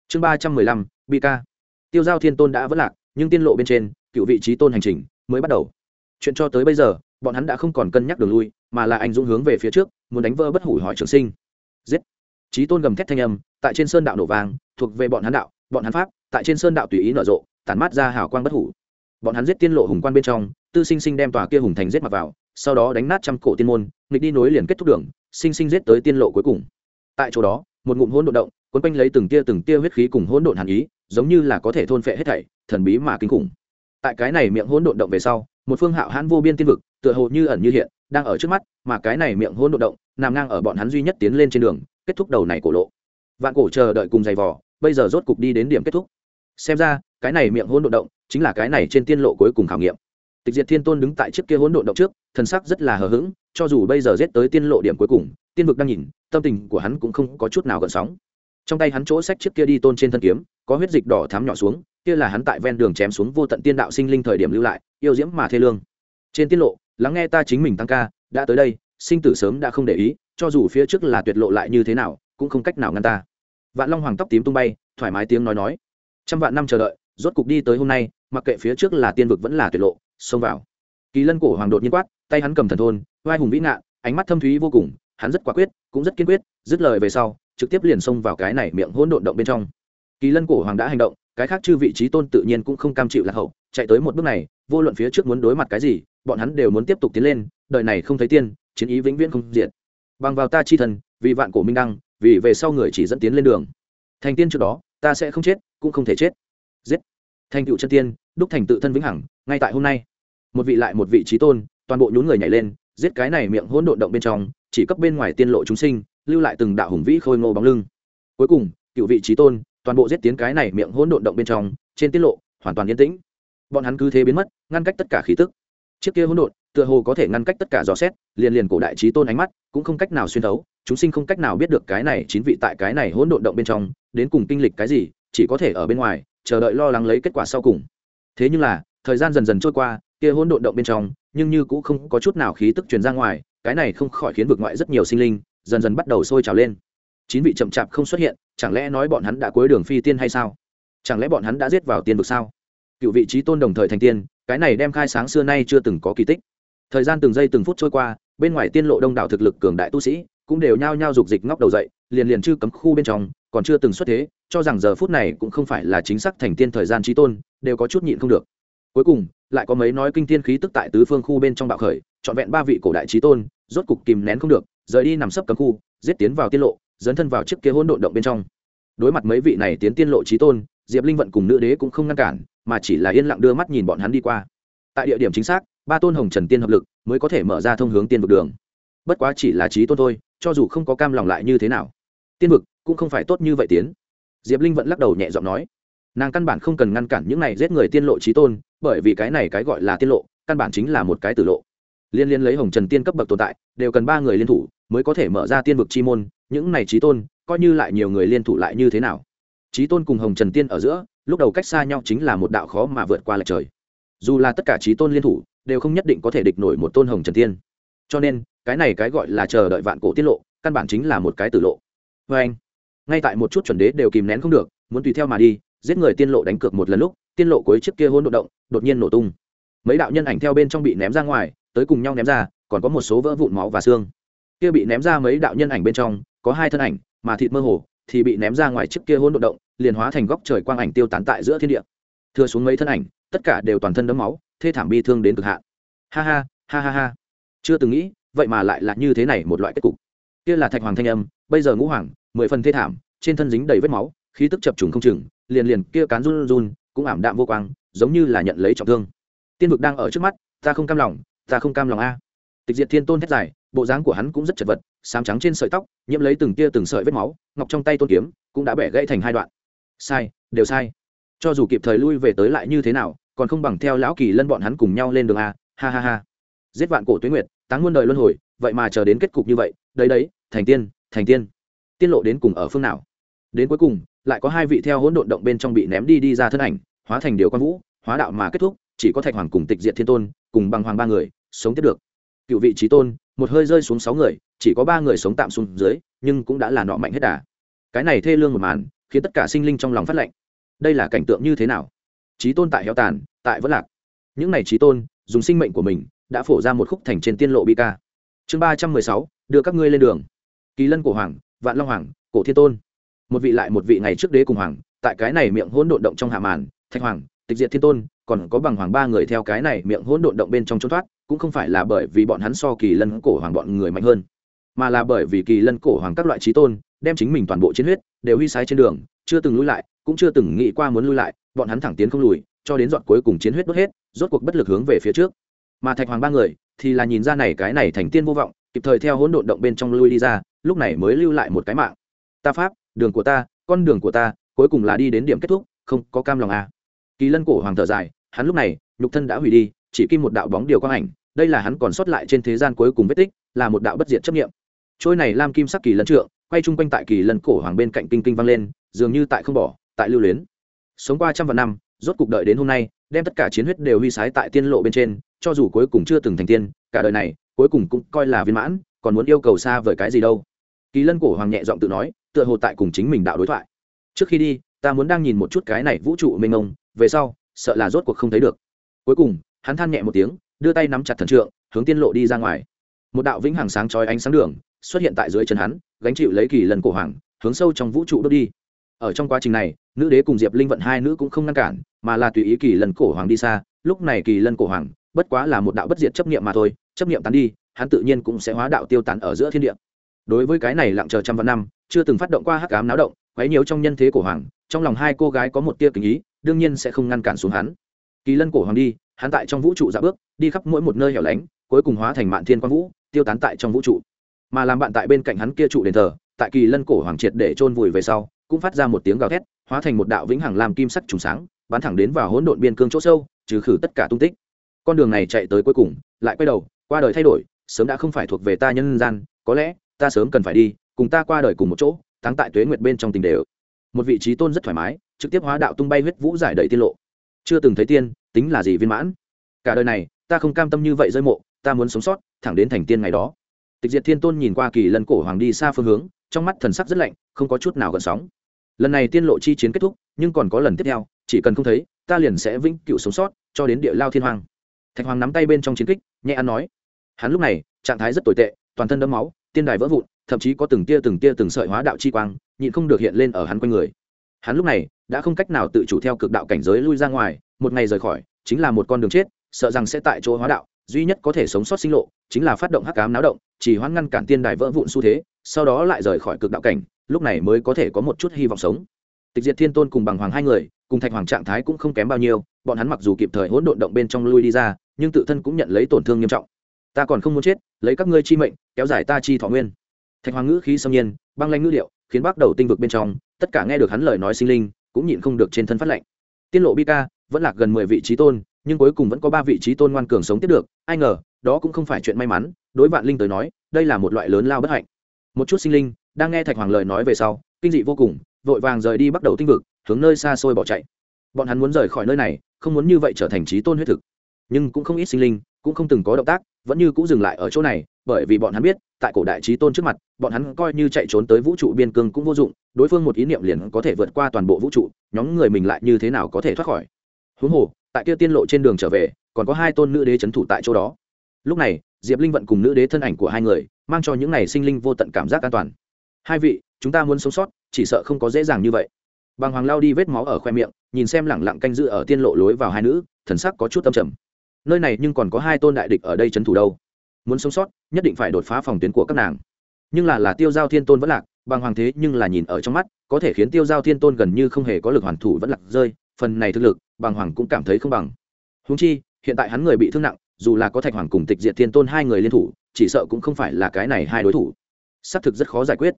Chương ba trăm mười lăm bị ca. Tiêu giao thiên tôn đã vất lạc nhưng tiên lộ bên trên, cựu vị trí tôn hành trình mới bắt đầu. Chuyện cho tới bây giờ, bọn hắn đã không còn cân nhắc đường lui, mà là anh dũng hướng về phía trước, muốn đánh vỡ bất hủ hỏi trường sinh. Giết! Trí tôn gầm thét thanh âm, tại trên sơn đạo nổ vàng thuộc về bọn hắn đạo, bọn hắn pháp, tại trên sơn đạo tùy ý nở rộ, tản mát ra hào quang bất hủ. Bọn hắn giết tiên lộ hùng quan bên trong, tư sinh sinh đem tòa kia hùng thành giết mặc vào, sau đó đánh nát trăm cổ tiên môn, nghịch đi nối liền kết thúc đường, sinh sinh giết tới tiên lộ cuối cùng. Tại chỗ đó, một ngụm hỗn độn động quấn quanh lấy từng tia từng tia huyết khí cùng hỗn độn hàn ý giống như là có thể thôn phệ hết thảy, thần bí mà kinh khủng. Tại cái này miệng hỗn độn động về sau, một phương hạo hãn vô biên tiên vực, tựa hồ như ẩn như hiện, đang ở trước mắt, mà cái này miệng hôn độn động, nằm ngang ở bọn hắn duy nhất tiến lên trên đường, kết thúc đầu này cổ lộ. Vạn cổ chờ đợi cùng giày vò, bây giờ rốt cục đi đến điểm kết thúc. Xem ra, cái này miệng hôn độn động, chính là cái này trên tiên lộ cuối cùng khảo nghiệm. Tịch diệt thiên tôn đứng tại chiếc kia hỗn độn động trước, thần sắc rất là hờ hững, cho dù bây giờ giết tới tiên lộ điểm cuối cùng, tiên vực đang nhìn, tâm tình của hắn cũng không có chút nào gợn sóng trong tay hắn chỗ sách chiếc kia đi tôn trên thân kiếm, có huyết dịch đỏ thám nhỏ xuống, kia là hắn tại ven đường chém xuống vô tận tiên đạo sinh linh thời điểm lưu lại, yêu diễm mà thê lương. Trên tiết lộ, lắng nghe ta chính mình tăng ca, đã tới đây, sinh tử sớm đã không để ý, cho dù phía trước là tuyệt lộ lại như thế nào, cũng không cách nào ngăn ta. Vạn long hoàng tóc tím tung bay, thoải mái tiếng nói nói. Trăm vạn năm chờ đợi, rốt cục đi tới hôm nay, mặc kệ phía trước là tiên vực vẫn là tuyệt lộ, xông vào. Kỳ lân cổ hoàng đột nhiên quát, tay hắn cầm thần thôn, vai hùng vĩ ngạn ánh mắt thâm thúy vô cùng, hắn rất quả quyết, cũng rất kiên quyết, dứt lời về sau trực tiếp liền xông vào cái này miệng hỗn độn động bên trong. Kỳ lân cổ hoàng đã hành động, cái khác chư vị trí tôn tự nhiên cũng không cam chịu lạc hậu, chạy tới một bước này, vô luận phía trước muốn đối mặt cái gì, bọn hắn đều muốn tiếp tục tiến lên, đời này không thấy tiên, chiến ý vĩnh viễn không diệt. Bằng vào ta chi thần, vì vạn cổ minh đăng, vì về sau người chỉ dẫn tiến lên đường. Thành tiên trước đó, ta sẽ không chết, cũng không thể chết. Giết. Thành cựu chân tiên, đúc thành tự thân vĩnh hằng, ngay tại hôm nay. Một vị lại một vị trí tôn, toàn bộ nhún người nhảy lên, giết cái này miệng hỗn độn động bên trong, chỉ cấp bên ngoài tiên lộ chúng sinh lưu lại từng đạo hùng vĩ khôi ngô bóng lưng. Cuối cùng, cựu vị trí tôn, toàn bộ giết tiến cái này miệng hỗn độn động bên trong, trên tiết lộ, hoàn toàn yên tĩnh. Bọn hắn cứ thế biến mất, ngăn cách tất cả khí tức. Chiếc kia hỗn độn, tựa hồ có thể ngăn cách tất cả dò xét, liền liền cổ đại trí tôn ánh mắt, cũng không cách nào xuyên thấu, chúng sinh không cách nào biết được cái này chín vị tại cái này hỗn độn động bên trong, đến cùng kinh lịch cái gì, chỉ có thể ở bên ngoài, chờ đợi lo lắng lấy kết quả sau cùng. Thế nhưng là, thời gian dần dần trôi qua, kia hỗn độn động bên trong, nhưng như cũng không có chút nào khí tức truyền ra ngoài, cái này không khỏi khiến vực ngoại rất nhiều sinh linh dần dần bắt đầu sôi trào lên. Chín vị chậm chạp không xuất hiện, chẳng lẽ nói bọn hắn đã cuối đường phi tiên hay sao? Chẳng lẽ bọn hắn đã giết vào tiên vực sao? Cựu vị trí tôn đồng thời thành tiên, cái này đem khai sáng xưa nay chưa từng có kỳ tích. Thời gian từng giây từng phút trôi qua, bên ngoài tiên lộ đông đảo thực lực cường đại tu sĩ cũng đều nhao nhao dục dịch ngóc đầu dậy, liền liền chư cấm khu bên trong còn chưa từng xuất thế, cho rằng giờ phút này cũng không phải là chính xác thành tiên thời gian trí tôn, đều có chút nhịn không được. Cuối cùng, lại có mấy nói kinh tiên khí tức tại tứ phương khu bên trong bạo khởi, trọn vẹn ba vị cổ đại trí tôn, rốt cục kìm nén không được rời đi nằm sấp cấm khu, giết tiến vào tiên lộ, dấn thân vào chiếc kia hỗn độn động bên trong. Đối mặt mấy vị này tiến tiên lộ trí tôn, diệp linh vận cùng nữ đế cũng không ngăn cản, mà chỉ là yên lặng đưa mắt nhìn bọn hắn đi qua. Tại địa điểm chính xác, ba tôn hồng trần tiên hợp lực mới có thể mở ra thông hướng tiên vực đường. Bất quá chỉ là trí tôn thôi, cho dù không có cam lòng lại như thế nào, tiên vực cũng không phải tốt như vậy tiến. Diệp linh vẫn lắc đầu nhẹ giọng nói, nàng căn bản không cần ngăn cản những này giết người tiên lộ trí tôn, bởi vì cái này cái gọi là tiên lộ, căn bản chính là một cái tử lộ liên liên lấy hồng trần tiên cấp bậc tồn tại, đều cần ba người liên thủ mới có thể mở ra tiên vực chi môn, những này trí tôn, coi như lại nhiều người liên thủ lại như thế nào? Trí tôn cùng hồng trần tiên ở giữa, lúc đầu cách xa nhau chính là một đạo khó mà vượt qua lệch trời. Dù là tất cả trí tôn liên thủ, đều không nhất định có thể địch nổi một tôn hồng trần tiên. Cho nên, cái này cái gọi là chờ đợi vạn cổ tiết lộ, căn bản chính là một cái tử lộ. Vê anh, ngay tại một chút chuẩn đế đều kìm nén không được, muốn tùy theo mà đi, giết người tiên lộ đánh cược một lần lúc, tiên lộ cuối trước kia hôn đột động, đột nhiên nổ tung. Mấy đạo nhân ảnh theo bên trong bị ném ra ngoài tới cùng nhau ném ra, còn có một số vỡ vụn máu và xương. Kia bị ném ra mấy đạo nhân ảnh bên trong, có hai thân ảnh, mà thịt mơ hồ, thì bị ném ra ngoài trước kia hôn đột động, liền hóa thành góc trời quang ảnh tiêu tán tại giữa thiên địa. Thừa xuống mấy thân ảnh, tất cả đều toàn thân đấm máu, thê thảm bi thương đến cực hạn. Ha ha ha ha ha. Chưa từng nghĩ, vậy mà lại là như thế này một loại kết cục. Kia là thạch hoàng thanh âm, bây giờ ngũ hoàng, mười phần thê thảm, trên thân dính đầy vết máu, khí tức chập trùng không chừng, liền liền kia cán run run, cũng ảm đạm vô quang, giống như là nhận lấy trọng thương. Tiên vực đang ở trước mắt, ta không cam lòng ta không cam lòng a. Tịch diệt thiên tôn thét dài, bộ dáng của hắn cũng rất chật vật sám trắng trên sợi tóc, nhiễm lấy từng tia từng sợi vết máu, ngọc trong tay tôn kiếm cũng đã bẻ gãy thành hai đoạn. Sai, đều sai. Cho dù kịp thời lui về tới lại như thế nào, còn không bằng theo lão kỳ lân bọn hắn cùng nhau lên đường a. Ha ha ha. Giết vạn cổ tuyến nguyệt, táng muôn đời luân hồi, vậy mà chờ đến kết cục như vậy, đấy đấy, thành tiên thành tiên. Tiên lộ đến cùng ở phương nào? Đến cuối cùng, lại có hai vị theo hỗn độn động bên trong bị ném đi đi ra thân ảnh, hóa thành điều quan vũ, hóa đạo mà kết thúc chỉ có thạch hoàng cùng tịch diệt thiên tôn, cùng bằng hoàng ba người, sống tiếp được. Cựu vị trí tôn, một hơi rơi xuống sáu người, chỉ có ba người sống tạm xuống dưới, nhưng cũng đã là nọ mạnh hết đà. Cái này thê lương một màn, khiến tất cả sinh linh trong lòng phát lệnh đây là cảnh tượng như thế nào? Trí tôn tại heo tàn, tại vẫn lạc. Những này trí tôn, dùng sinh mệnh của mình, đã phổ ra một khúc thành trên tiên lộ bi ca. Chương ba trăm mười sáu, đưa các ngươi lên đường. Kỳ lân cổ hoàng, vạn long hoàng, cổ thiên tôn. Một vị lại một vị ngày trước đế cùng hoàng, tại cái này miệng hỗn độn động trong hạ màn, thạch hoàng tịch diệt thiên tôn, còn có bằng hoàng ba người theo cái này miệng hỗn độn động bên trong trốn thoát, cũng không phải là bởi vì bọn hắn so kỳ lân cổ hoàng bọn người mạnh hơn, mà là bởi vì kỳ lân cổ hoàng các loại trí tôn, đem chính mình toàn bộ chiến huyết, đều huy sái trên đường, chưa từng lui lại, cũng chưa từng nghĩ qua muốn lui lại, bọn hắn thẳng tiến không lùi, cho đến dọn cuối cùng chiến huyết đốt hết, rốt cuộc bất lực hướng về phía trước mà thạch hoàng ba người, thì là nhìn ra này cái này thành tiên vô vọng, kịp thời theo hỗn độn động bên trong lui đi ra, lúc này mới lưu lại một cái mạng ta pháp, đường của ta, con đường của ta, cuối cùng là đi đến điểm kết thúc, không có cam lòng à kỳ lân cổ hoàng thở dài, hắn lúc này, nhục thân đã hủy đi, chỉ kim một đạo bóng điều quang ảnh, đây là hắn còn sót lại trên thế gian cuối cùng vết tích, là một đạo bất diệt chấp nghiệm trôi này lam kim sắc kỳ lân trượng, quay chung quanh tại kỳ lân cổ hoàng bên cạnh kinh kinh vang lên, dường như tại không bỏ, tại lưu luyến. Sống qua trăm vạn năm, rốt cuộc đợi đến hôm nay, đem tất cả chiến huyết đều huy sái tại tiên lộ bên trên, cho dù cuối cùng chưa từng thành tiên, cả đời này, cuối cùng cũng coi là viên mãn, còn muốn yêu cầu xa vời cái gì đâu. Kỳ lân cổ hoàng nhẹ giọng tự nói, tựa hồ tại cùng chính mình đạo đối thoại. Trước khi đi, ta muốn đang nhìn một chút cái này vũ trụ mênh mông về sau, sợ là rốt cuộc không thấy được. Cuối cùng, hắn than nhẹ một tiếng, đưa tay nắm chặt thần trượng, hướng tiên lộ đi ra ngoài. Một đạo vĩnh hằng sáng trói ánh sáng đường xuất hiện tại dưới chân hắn, gánh chịu lấy kỳ lân cổ hoàng, hướng sâu trong vũ trụ bước đi. Ở trong quá trình này, nữ đế cùng diệp linh vận hai nữ cũng không ngăn cản, mà là tùy ý kỳ lân cổ hoàng đi xa. Lúc này kỳ lân cổ hoàng, bất quá là một đạo bất diệt chấp niệm mà thôi, chấp niệm tán đi, hắn tự nhiên cũng sẽ hóa đạo tiêu tán ở giữa thiên địa. Đối với cái này lặng chờ trăm vạn năm, chưa từng phát động qua hắc ám náo động, quấy nhiều trong nhân thế cổ hoàng, trong lòng hai cô gái có một tia kính ý đương nhiên sẽ không ngăn cản xuống hắn. Kỳ lân cổ hoàng đi, hắn tại trong vũ trụ dạ bước, đi khắp mỗi một nơi hẻo lánh, cuối cùng hóa thành mạn thiên quang vũ, tiêu tán tại trong vũ trụ. Mà làm bạn tại bên cạnh hắn kia trụ đền thờ, tại kỳ lân cổ hoàng triệt để chôn vùi về sau, cũng phát ra một tiếng gào thét, hóa thành một đạo vĩnh hằng làm kim sắc trùng sáng, bắn thẳng đến vào hỗn độn biên cương chỗ sâu, trừ khử tất cả tung tích. Con đường này chạy tới cuối cùng, lại quay đầu, qua đời thay đổi, sớm đã không phải thuộc về ta nhân gian, có lẽ, ta sớm cần phải đi, cùng ta qua đời cùng một chỗ, thắng tại tuế nguyệt bên trong tình đều. Một vị trí tôn rất thoải mái trực tiếp hóa đạo tung bay huyết vũ giải đầy tiên lộ. Chưa từng thấy tiên, tính là gì viên mãn? Cả đời này, ta không cam tâm như vậy rơi mộ, ta muốn sống sót, thẳng đến thành tiên ngày đó. Tịch diệt thiên tôn nhìn qua kỳ lân cổ hoàng đi xa phương hướng, trong mắt thần sắc rất lạnh, không có chút nào gần sóng. Lần này tiên lộ chi chiến kết thúc, nhưng còn có lần tiếp theo, chỉ cần không thấy, ta liền sẽ vĩnh cựu sống sót, cho đến địa lao thiên hoàng thạch hoàng nắm tay bên trong chiến kích, nhẹ ăn nói, hắn lúc này, trạng thái rất tồi tệ, toàn thân đẫm máu, tiên đài vỡ vụn, thậm chí có từng tia từng tia từng sợi hóa đạo chi quang, nhịn không được hiện lên ở hắn quanh người hắn lúc này đã không cách nào tự chủ theo cực đạo cảnh giới lui ra ngoài, một ngày rời khỏi, chính là một con đường chết, sợ rằng sẽ tại chỗ hóa đạo, duy nhất có thể sống sót sinh lộ, chính là phát động hắc cám náo động, chỉ hoãn ngăn cản tiên đài vỡ vụn xu thế, sau đó lại rời khỏi cực đạo cảnh, lúc này mới có thể có một chút hy vọng sống. Tịch diệt thiên tôn cùng bằng hoàng hai người, cùng thạch hoàng trạng thái cũng không kém bao nhiêu, bọn hắn mặc dù kịp thời hỗn độn động bên trong lui đi ra, nhưng tự thân cũng nhận lấy tổn thương nghiêm trọng. Ta còn không muốn chết, lấy các ngươi chi mệnh, kéo dài ta chi thọ nguyên. Thạch hoàng ngữ khí xâm nhiên, băng lanh ngữ liệu khiến bắt đầu tinh vực bên trong tất cả nghe được hắn lời nói sinh linh, cũng nhịn không được trên thân phát lệnh. Tiên lộ bi ca vẫn lạc gần mười vị trí tôn, nhưng cuối cùng vẫn có ba vị trí tôn ngoan cường sống tiếp được. Ai ngờ, đó cũng không phải chuyện may mắn, đối vạn linh tới nói, đây là một loại lớn lao bất hạnh. Một chút sinh linh đang nghe thạch hoàng lời nói về sau, kinh dị vô cùng, vội vàng rời đi bắt đầu tinh vực, hướng nơi xa xôi bỏ chạy. Bọn hắn muốn rời khỏi nơi này, không muốn như vậy trở thành trí tôn huyết thực. Nhưng cũng không ít sinh linh cũng không từng có động tác, vẫn như cũng dừng lại ở chỗ này, bởi vì bọn hắn biết, tại cổ đại trí tôn trước mặt, bọn hắn coi như chạy trốn tới vũ trụ biên cương cũng vô dụng, đối phương một ý niệm liền có thể vượt qua toàn bộ vũ trụ, nhóm người mình lại như thế nào có thể thoát khỏi. Huống hồ, tại kia tiên lộ trên đường trở về, còn có hai tôn nữ đế c h ấ n thủ tại chỗ đó. Lúc này, diệp linh vận cùng nữ đế thân ảnh của hai người, mang cho những n à y sinh linh vô tận cảm giác an toàn. Hai vị, chúng ta muốn sống sót, chỉ sợ không có dễ dàng như vậy. Bàng hoàng lao đi vết máu ở khoe miệng, nhìn xem lẳng lặng canh giữ ở tiên lộ lối vào hai nữ, thần sắc có chút tâm trầm nơi này nhưng còn có hai tôn đại địch ở đây trấn thủ đâu. Muốn sống sót, nhất định phải đột phá phòng tuyến của các nàng. Nhưng là là tiêu giao thiên tôn vẫn lạc bằng hoàng thế nhưng là nhìn ở trong mắt, có thể khiến tiêu giao thiên tôn gần như không hề có lực hoàn thủ vẫn lạc rơi, phần này thực lực bằng hoàng cũng cảm thấy không bằng. Húng chi, hiện tại hắn người bị thương nặng, dù là có thạch hoàng cùng tịch diệt thiên tôn hai người liên thủ, chỉ sợ cũng không phải là cái này hai đối thủ. Xác thực rất khó giải quyết.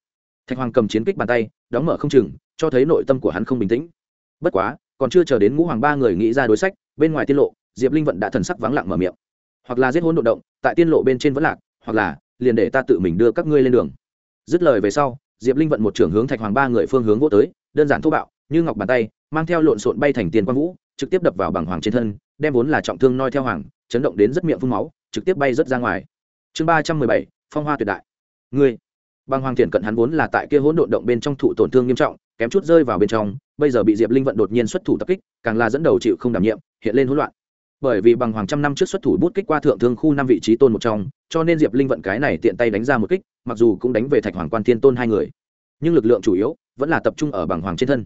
Thạch hoàng cầm chiến kích bàn tay, đóng mở không chừng, cho thấy nội tâm của hắn không bình tĩnh. Bất quá, còn chưa chờ đến ngũ hoàng ba người nghĩ ra đối sách, bên ngoài tiết lộ diệp linh vận đã thần sắc vắng lặng mở miệng. Hoặc là giết hôn đ động, tại tiên lộ bên trên vẫn lạc, hoặc là liền để ta tự mình đưa các ngươi lên đường. Dứt lời về sau, diệp linh vận một trưởng hướng thạch hoàng ba người phương hướng vô tới, đơn giản thô bạo, như ngọc bàn tay, mang theo lộn xộn bay thành tiền quang vũ, trực tiếp đập vào bằng hoàng trên thân, đem vốn là trọng thương noi theo hoàng, chấn động đến rất miệng phun máu, trực tiếp bay rớt ra ngoài. Chương ba trăm mười bảy, phong hoa tuyệt đại. Ngươi. Bằng hoàng thiện cận hắn vốn là tại kia hỗn độn động bên trong thụ tổn thương nghiêm trọng, kém chút rơi vào bên trong, bây giờ bị diệp linh vận đột nhiên xuất thủ tập kích, càng là dẫn đầu chịu không đảm nhiệm, hiện lên hỗn loạn bởi vì bằng hoàng trăm năm trước xuất thủ bút kích qua thượng thương khu năm vị trí tôn một trong, cho nên diệp linh vận cái này tiện tay đánh ra một kích, mặc dù cũng đánh về thạch hoàng quan thiên tôn hai người. Nhưng lực lượng chủ yếu vẫn là tập trung ở bằng hoàng trên thân.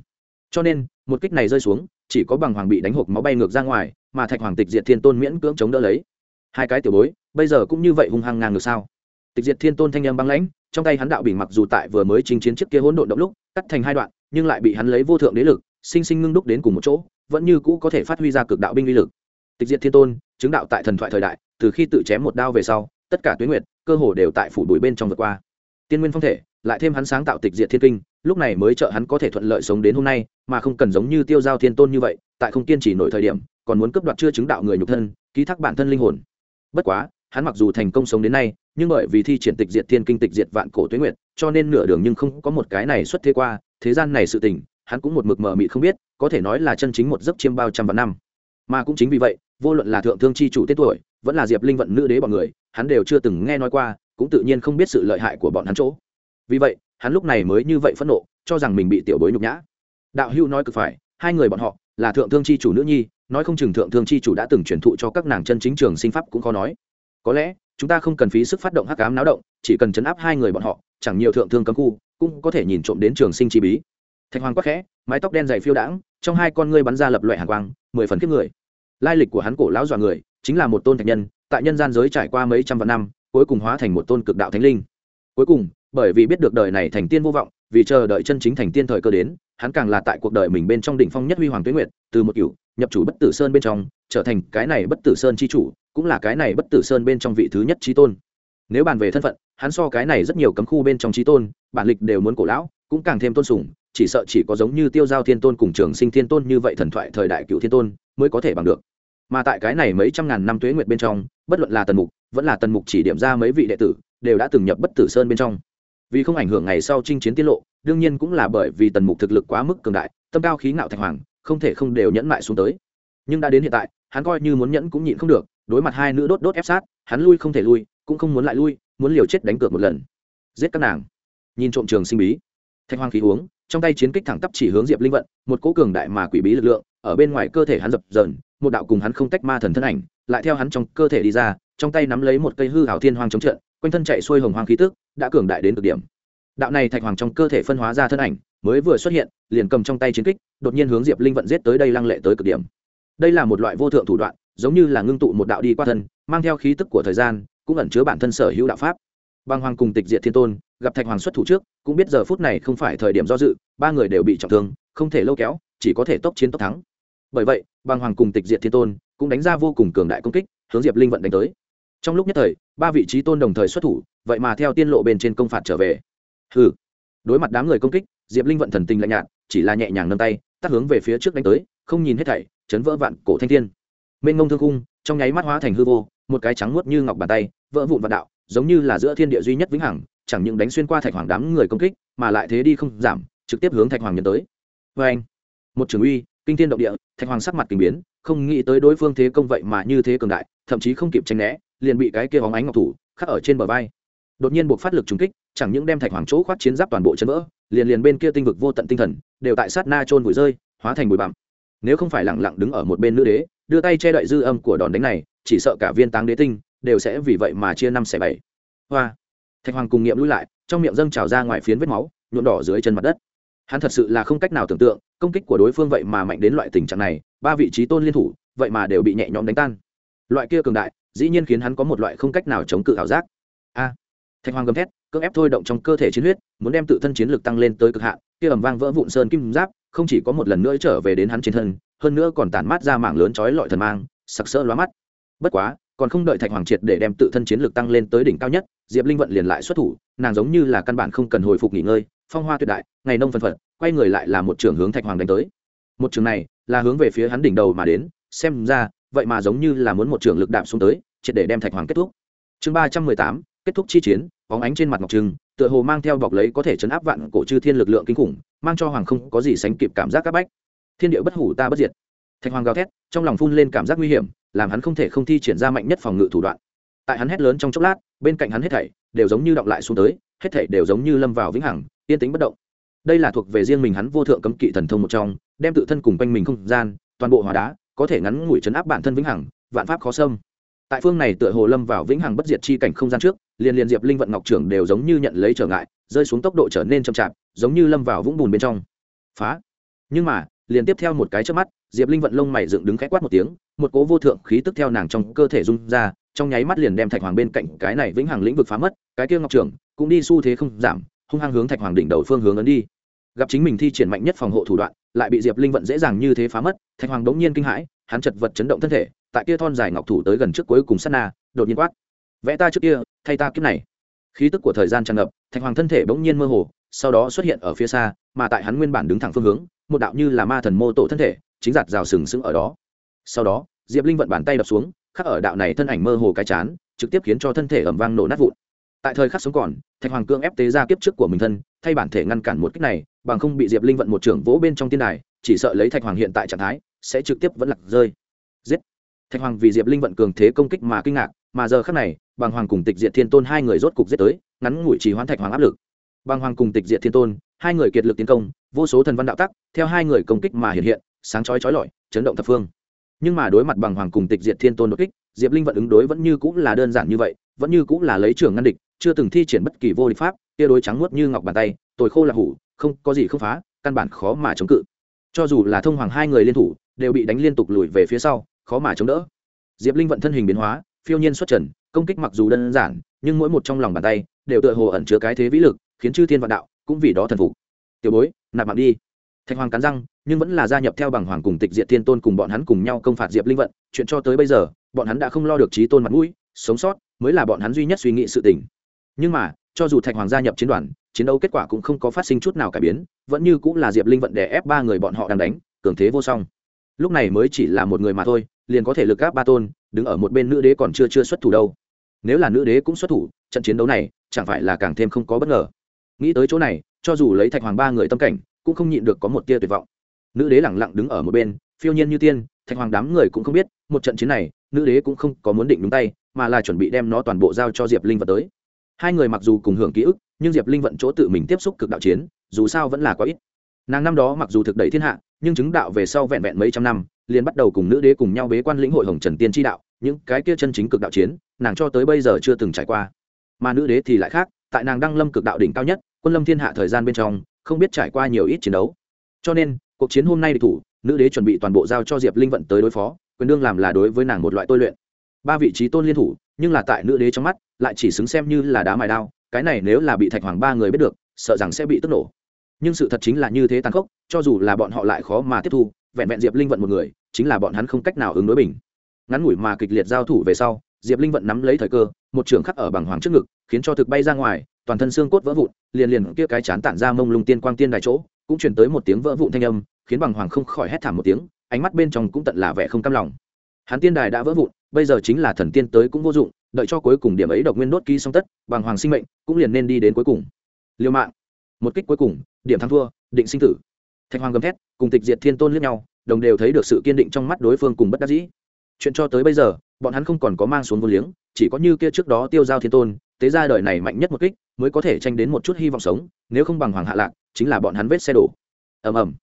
Cho nên, một kích này rơi xuống, chỉ có bằng hoàng bị đánh hộp máu bay ngược ra ngoài, mà thạch hoàng tịch diệt thiên tôn miễn cưỡng chống đỡ lấy. Hai cái tiểu bối, bây giờ cũng như vậy hung hăng ngang ngược sao? Tịch diệt thiên tôn thanh em băng lãnh, trong tay hắn đạo bình mặc dù tại vừa mới chinh chiến trước kia hỗn độn động lúc, cắt thành hai đoạn, nhưng lại bị hắn lấy vô thượng đế lực, sinh sinh ngưng đúc đến cùng một chỗ, vẫn như cũ có thể phát huy ra cực đạo binh uy lực tịch diệt thiên tôn, chứng đạo tại thần thoại thời đại, từ khi tự chém một đao về sau, tất cả tuyến nguyệt, cơ hồ đều tại phủ đuổi bên trong vượt qua. Tiên nguyên phong thể, lại thêm hắn sáng tạo tịch diệt thiên kinh, lúc này mới trợ hắn có thể thuận lợi sống đến hôm nay, mà không cần giống như tiêu giao thiên tôn như vậy, tại không kiên trì nổi thời điểm, còn muốn cướp đoạt chưa chứng đạo người nhục thân, ký thác bản thân linh hồn. Bất quá, hắn mặc dù thành công sống đến nay, nhưng bởi vì thi triển tịch diệt thiên kinh tịch diệt vạn cổ tuyến nguyệt, cho nên nửa đường nhưng không có một cái này xuất thế qua, thế gian này sự tình, hắn cũng một mực mờ mị không biết, có thể nói là chân chính một giấc chiêm bao trăm vạn năm. Mà cũng chính vì vậy vô luận là thượng thương chi chủ tết tuổi, vẫn là diệp linh vận nữ đế bọn người, hắn đều chưa từng nghe nói qua, cũng tự nhiên không biết sự lợi hại của bọn hắn chỗ. Vì vậy, hắn lúc này mới như vậy phẫn nộ, cho rằng mình bị tiểu bối nhục nhã. Đạo hưu nói cực phải, hai người bọn họ, là thượng thương chi chủ nữ nhi, nói không chừng thượng thương chi chủ đã từng truyền thụ cho các nàng chân chính trường sinh pháp cũng khó nói. Có lẽ, chúng ta không cần phí sức phát động hắc ám náo động, chỉ cần chấn áp hai người bọn họ, chẳng nhiều thượng thương cấm khu, cũng có thể nhìn trộm đến trường sinh chi bí. Thạch hoàng quắc khẽ, mái tóc đen dày phiêu đãng, trong hai con ngươi bắn ra lập loại hàng quang, mười phần kiếp người lai lịch của hắn cổ lão dọa người, chính là một tôn thạch nhân, tại nhân gian giới trải qua mấy trăm vạn năm, cuối cùng hóa thành một tôn cực đạo thánh linh. Cuối cùng, bởi vì biết được đời này thành tiên vô vọng, vì chờ đợi chân chính thành tiên thời cơ đến, hắn càng là tại cuộc đời mình bên trong đỉnh phong nhất huy hoàng tuyến nguyệt, từ một cựu nhập chủ bất tử sơn bên trong, trở thành cái này bất tử sơn chi chủ, cũng là cái này bất tử sơn bên trong vị thứ nhất trí tôn. Nếu bàn về thân phận, hắn so cái này rất nhiều cấm khu bên trong trí tôn, bản lịch đều muốn cổ lão, cũng càng thêm tôn sùng chỉ sợ chỉ có giống như tiêu giao thiên tôn cùng trường sinh thiên tôn như vậy thần thoại thời đại cựu thiên tôn mới có thể bằng được. Mà tại cái này mấy trăm ngàn năm tuế nguyệt bên trong, bất luận là tần mục, vẫn là tần mục chỉ điểm ra mấy vị đệ tử, đều đã từng nhập bất tử sơn bên trong. Vì không ảnh hưởng ngày sau chinh chiến tiết lộ, đương nhiên cũng là bởi vì tần mục thực lực quá mức cường đại, tâm cao khí ngạo thạch hoàng, không thể không đều nhẫn mại xuống tới. Nhưng đã đến hiện tại, hắn coi như muốn nhẫn cũng nhịn không được, đối mặt hai nữ đốt đốt ép sát, hắn lui không thể lui, cũng không muốn lại lui, muốn liều chết đánh cược một lần. Giết các nàng. Nhìn trộm trường sinh bí. Thạch hoàng khí uống trong tay chiến kích thẳng tắp chỉ hướng diệp linh vận, một cỗ cường đại mà quỷ bí lực lượng, ở bên ngoài cơ thể hắn dập dờn, một đạo cùng hắn không tách ma thần thân ảnh, lại theo hắn trong cơ thể đi ra, trong tay nắm lấy một cây hư hảo thiên hoang chống trận, quanh thân chạy xuôi hồng hoang khí tức, đã cường đại đến cực điểm. Đạo này thạch hoàng trong cơ thể phân hóa ra thân ảnh, mới vừa xuất hiện, liền cầm trong tay chiến kích, đột nhiên hướng diệp linh vận giết tới đây lăng lệ tới cực điểm. Đây là một loại vô thượng thủ đoạn, giống như là ngưng tụ một đạo đi qua thân, mang theo khí tức của thời gian, cũng ẩn chứa bản thân sở hữu đạo pháp băng hoàng cùng tịch diệt thiên tôn, gặp thạch hoàng xuất thủ trước, cũng biết giờ phút này không phải thời điểm do dự, ba người đều bị trọng thương, không thể lâu kéo, chỉ có thể tốc chiến tốc thắng. Bởi vậy, băng hoàng cùng tịch diệt thiên tôn cũng đánh ra vô cùng cường đại công kích, hướng diệp linh vận đánh tới. Trong lúc nhất thời, ba vị trí tôn đồng thời xuất thủ, vậy mà theo tiên lộ bên trên công phạt trở về. Hừ. Đối mặt đám người công kích, diệp linh vận thần tình lạnh nhạt, chỉ là nhẹ nhàng nâng tay, tắt hướng về phía trước đánh tới, không nhìn hết thảy, chấn vỡ vạn cổ thanh thiên. Mênh ngông thương cung trong nháy mắt hóa thành hư vô, một cái trắng muốt như ngọc bàn tay, vỡ vụn vạn đạo giống như là giữa thiên địa duy nhất vĩnh hằng, chẳng những đánh xuyên qua thạch hoàng đám người công kích, mà lại thế đi không giảm, trực tiếp hướng thạch hoàng nhận tới. Vê anh, một trường uy, kinh thiên động địa, thạch hoàng sắc mặt kinh biến, không nghĩ tới đối phương thế công vậy mà như thế cường đại, thậm chí không kịp tranh né, liền bị cái kia bóng ánh ngọc thủ khắc ở trên bờ vai. Đột nhiên buộc phát lực trúng kích, chẳng những đem thạch hoàng chỗ khoát chiến giáp toàn bộ chân vỡ, liền liền bên kia tinh vực vô tận tinh thần, đều tại sát na trôn vùi rơi, hóa thành bụi bặm. Nếu không phải lẳng lặng đứng ở một bên nữ đế, đưa tay che đậy dư âm của đòn đánh này, chỉ sợ cả viên táng đế tinh đều sẽ vì vậy mà chia năm xẻ bảy. Hoa. Thạch hoàng cùng nghiệm lui lại, trong miệng dâng trào ra ngoài phiến vết máu, nhuộm đỏ dưới chân mặt đất. Hắn thật sự là không cách nào tưởng tượng, công kích của đối phương vậy mà mạnh đến loại tình trạng này, ba vị trí tôn liên thủ, vậy mà đều bị nhẹ nhõm đánh tan. Loại kia cường đại, dĩ nhiên khiến hắn có một loại không cách nào chống cự ảo giác. A. Thạch hoàng gầm thét, cưỡng ép thôi động trong cơ thể chiến huyết, muốn đem tự thân chiến lực tăng lên tới cực hạn, kia ầm vang vỡ vụn sơn kim giáp, không chỉ có một lần nữa trở về đến hắn trên thân, hơn nữa còn tản mát ra mảng lớn chói lọi thần mang, sặc sỡ lóa mắt. Bất quá còn không đợi thạch hoàng triệt để đem tự thân chiến lực tăng lên tới đỉnh cao nhất, diệp linh vận liền lại xuất thủ, nàng giống như là căn bản không cần hồi phục nghỉ ngơi, phong hoa tuyệt đại, ngày nông phân phật, quay người lại là một trường hướng thạch hoàng đánh tới. Một trường này là hướng về phía hắn đỉnh đầu mà đến, xem ra, vậy mà giống như là muốn một trường lực đạp xuống tới, triệt để đem thạch hoàng kết thúc. Chương ba trăm mười tám, kết thúc chi chiến, bóng ánh trên mặt ngọc trưng tựa hồ mang theo bọc lấy có thể chấn áp vạn cổ chư thiên lực lượng kinh khủng, mang cho hoàng không có gì sánh kịp cảm giác các bách. Thiên địa bất hủ ta bất diệt. Thạch hoàng gào thét, trong lòng phun lên cảm giác nguy hiểm làm hắn không thể không thi triển ra mạnh nhất phòng ngự thủ đoạn. Tại hắn hét lớn trong chốc lát, bên cạnh hắn hết thảy đều giống như động lại xuống tới, hết thảy đều giống như lâm vào vĩnh hằng, yên tĩnh bất động. Đây là thuộc về riêng mình hắn vô thượng cấm kỵ thần thông một trong, đem tự thân cùng quanh mình không gian, toàn bộ hóa đá, có thể ngắn ngủi chấn áp bản thân vĩnh hằng, vạn pháp khó xâm. Tại phương này tựa hồ lâm vào vĩnh hằng bất diệt chi cảnh không gian trước, liền liền diệp linh vận ngọc trưởng đều giống như nhận lấy trở ngại, rơi xuống tốc độ trở nên chậm chạp, giống như lâm vào vũng bùn bên trong. Phá. Nhưng mà, liền tiếp theo một cái trước mắt diệp linh vận lông mày dựng đứng khẽ quát một tiếng, một cố vô thượng khí tức theo nàng trong cơ thể rung ra, trong nháy mắt liền đem thạch hoàng bên cạnh cái này vĩnh hằng lĩnh vực phá mất, cái kia ngọc trưởng cũng đi xu thế không giảm, hung hăng hướng thạch hoàng đỉnh đầu phương hướng ấn đi. Gặp chính mình thi triển mạnh nhất phòng hộ thủ đoạn, lại bị diệp linh vận dễ dàng như thế phá mất, thạch hoàng đống nhiên kinh hãi, hắn chật vật chấn động thân thể, tại kia thon dài ngọc thủ tới gần trước cuối cùng sát na, đột nhiên quát, vẽ ta trước kia, thay ta kiếp này. Khí tức của thời gian tràn ngập, thạch hoàng thân thể bỗng nhiên mơ hồ, sau đó xuất hiện ở phía xa, mà tại hắn nguyên bản đứng thẳng phương hướng, một đạo như là ma thần mô tổ thân thể chính giạt rào sừng sững ở đó. Sau đó, diệp linh vận bàn tay đập xuống, khắc ở đạo này thân ảnh mơ hồ cái chán, trực tiếp khiến cho thân thể ẩm vang nổ nát vụn. Tại thời khắc sống còn, thạch hoàng cương ép tế ra kiếp trước của mình thân, thay bản thể ngăn cản một cách này, bằng không bị diệp linh vận một trưởng vỗ bên trong tiên đài, chỉ sợ lấy thạch hoàng hiện tại trạng thái, sẽ trực tiếp vẫn lạc rơi. Giết! Thạch hoàng vì diệp linh vận cường thế công kích mà kinh ngạc, mà giờ khắc này bằng hoàng cùng tịch diệt thiên tôn hai người rốt cục giết tới, ngắn ngủi trì hoãn thạch hoàng áp lực. Bằng hoàng cùng tịch diệt thiên tôn, hai người kiệt lực tiến công, vô số thần văn đạo tắc, theo hai người công kích mà hiện hiện sáng chói chói lọi, chấn động thập phương. Nhưng mà đối mặt bằng hoàng cùng tịch diệt thiên tôn đột kích, diệp linh vận ứng đối vẫn như cũng là đơn giản như vậy, vẫn như cũng là lấy trường ngăn địch, chưa từng thi triển bất kỳ vô địch pháp, tia đối trắng nuốt như ngọc bàn tay, tồi khô là hủ, không có gì không phá, căn bản khó mà chống cự. Cho dù là thông hoàng hai người liên thủ, đều bị đánh liên tục lùi về phía sau, khó mà chống đỡ. Diệp linh vận thân hình biến hóa, phiêu nhiên xuất trần, công kích mặc dù đơn giản, nhưng mỗi một trong lòng bàn tay đều tựa hồ ẩn chứa cái thế vĩ lực, khiến chư thiên vạn đạo cũng vì đó thần phục. Tiểu bối, nạp mạng đi thạch hoàng cắn răng, nhưng vẫn là gia nhập theo bằng hoàng cùng tịch diệt thiên tôn cùng bọn hắn cùng nhau công phạt diệp linh vận. Chuyện cho tới bây giờ, bọn hắn đã không lo được trí tôn mặt mũi, sống sót mới là bọn hắn duy nhất suy nghĩ sự tình. Nhưng mà, cho dù thạch hoàng gia nhập chiến đoàn, chiến đấu kết quả cũng không có phát sinh chút nào cải biến, vẫn như cũng là diệp linh vận đè ép ba người bọn họ đang đánh, cường thế vô song. Lúc này mới chỉ là một người mà thôi, liền có thể lực gáp ba tôn, đứng ở một bên nữ đế còn chưa chưa xuất thủ đâu. Nếu là nữ đế cũng xuất thủ, trận chiến đấu này chẳng phải là càng thêm không có bất ngờ. Nghĩ tới chỗ này, cho dù lấy thạch hoàng ba người tâm cảnh cũng không nhịn được có một tia tuyệt vọng. Nữ đế lẳng lặng đứng ở một bên, phiêu nhiên như tiên, thạch hoàng đám người cũng không biết, một trận chiến này, nữ đế cũng không có muốn định đúng tay, mà là chuẩn bị đem nó toàn bộ giao cho diệp linh vật tới. Hai người mặc dù cùng hưởng ký ức, nhưng diệp linh vận chỗ tự mình tiếp xúc cực đạo chiến, dù sao vẫn là quá ít. Nàng năm đó mặc dù thực đẩy thiên hạ, nhưng chứng đạo về sau vẹn vẹn mấy trăm năm, liền bắt đầu cùng nữ đế cùng nhau bế quan lĩnh hội hồng trần tiên tri đạo, những cái kia chân chính cực đạo chiến, nàng cho tới bây giờ chưa từng trải qua. Mà nữ đế thì lại khác, tại nàng đăng lâm cực đạo đỉnh cao nhất, quân lâm thiên hạ thời gian bên trong không biết trải qua nhiều ít chiến đấu. Cho nên, cuộc chiến hôm nay địch thủ, nữ đế chuẩn bị toàn bộ giao cho diệp linh vận tới đối phó, quyền đương làm là đối với nàng một loại tôi luyện. Ba vị trí tôn liên thủ, nhưng là tại nữ đế trong mắt, lại chỉ xứng xem như là đá mài đao, cái này nếu là bị thạch hoàng ba người biết được, sợ rằng sẽ bị tức nổ. Nhưng sự thật chính là như thế tàn khốc, cho dù là bọn họ lại khó mà tiếp thu, vẹn vẹn diệp linh vận một người, chính là bọn hắn không cách nào ứng đối bình. Ngắn ngủi mà kịch liệt giao thủ về sau, diệp linh vận nắm lấy thời cơ, một trường khắc ở bằng hoàng trước ngực khiến cho thực bay ra ngoài, toàn thân xương cốt vỡ vụn, liền liền kia cái chán tản ra mông lung tiên quang tiên đài chỗ, cũng chuyển tới một tiếng vỡ vụn thanh âm, khiến bằng hoàng không khỏi hét thảm một tiếng, ánh mắt bên trong cũng tận là vẻ không cam lòng. Hắn tiên đài đã vỡ vụn, bây giờ chính là thần tiên tới cũng vô dụng, đợi cho cuối cùng điểm ấy độc nguyên đốt ký xong tất, bằng hoàng sinh mệnh cũng liền nên đi đến cuối cùng. Liêu mạng. Một kích cuối cùng, điểm thắng thua, định sinh tử. Thạch hoàng gầm thét, cùng tịch diệt thiên tôn liếc nhau, đồng đều thấy được sự kiên định trong mắt đối phương cùng bất đắc dĩ. Chuyện cho tới bây giờ, bọn hắn không còn có mang xuống vô liếng, chỉ có như kia trước đó tiêu giao thiên tôn tế ra đời này mạnh nhất một kích mới có thể tranh đến một chút hy vọng sống, nếu không bằng hoàng hạ lạc, chính là bọn hắn vết xe đổ. Ầm ầm.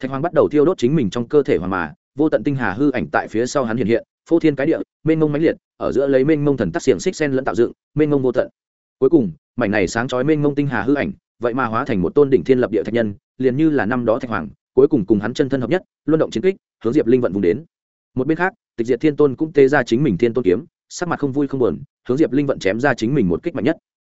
Thạch hoàng bắt đầu thiêu đốt chính mình trong cơ thể hoàng mà, vô tận tinh hà hư ảnh tại phía sau hắn hiện hiện, phô thiên cái địa, mênh mông mãnh liệt, ở giữa lấy mênh mông thần tắc xiềng xích sen lẫn tạo dựng, mênh mông vô tận. Cuối cùng, mảnh này sáng chói mênh mông tinh hà hư ảnh, vậy mà hóa thành một tôn đỉnh thiên lập địa thạch nhân, liền như là năm đó thạch hoàng, cuối cùng cùng hắn chân thân hợp nhất, luân động chiến kích, hướng diệp linh vận vùng đến. Một bên khác, tịch diệt thiên tôn cũng tê ra chính mình thiên tôn kiếm, sắc mặt không vui không buồn hướng diệp linh vận chém ra chính mình một kích mạnh nhất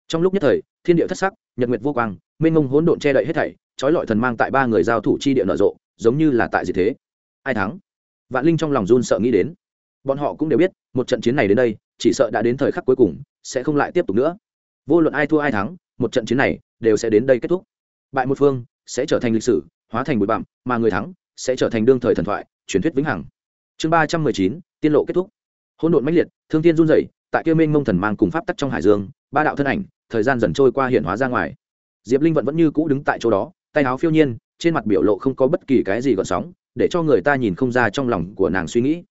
trong lúc nhất thời thiên địa thất sắc nhật nguyệt vô quang mênh mông hỗn độn che đậy hết thảy trói lọi thần mang tại ba người giao thủ chi địa nở rộ giống như là tại gì thế ai thắng vạn linh trong lòng run sợ nghĩ đến bọn họ cũng đều biết một trận chiến này đến đây chỉ sợ đã đến thời khắc cuối cùng sẽ không lại tiếp tục nữa vô luận ai thua ai thắng một trận chiến này đều sẽ đến đây kết thúc bại một phương sẽ trở thành lịch sử hóa thành bụi bặm mà người thắng sẽ trở thành đương thời thần thoại truyền thuyết vĩnh hằng chương ba trăm mười chín tiên lộ kết thúc hỗn độn mãnh liệt thương thiên run rẩy tại kia minh mông thần mang cùng pháp tắc trong hải dương, ba đạo thân ảnh, thời gian dần trôi qua hiện hóa ra ngoài. Diệp linh vận vẫn như cũ đứng tại chỗ đó, tay áo phiêu nhiên, trên mặt biểu lộ không có bất kỳ cái gì gợn sóng, để cho người ta nhìn không ra trong lòng của nàng suy nghĩ.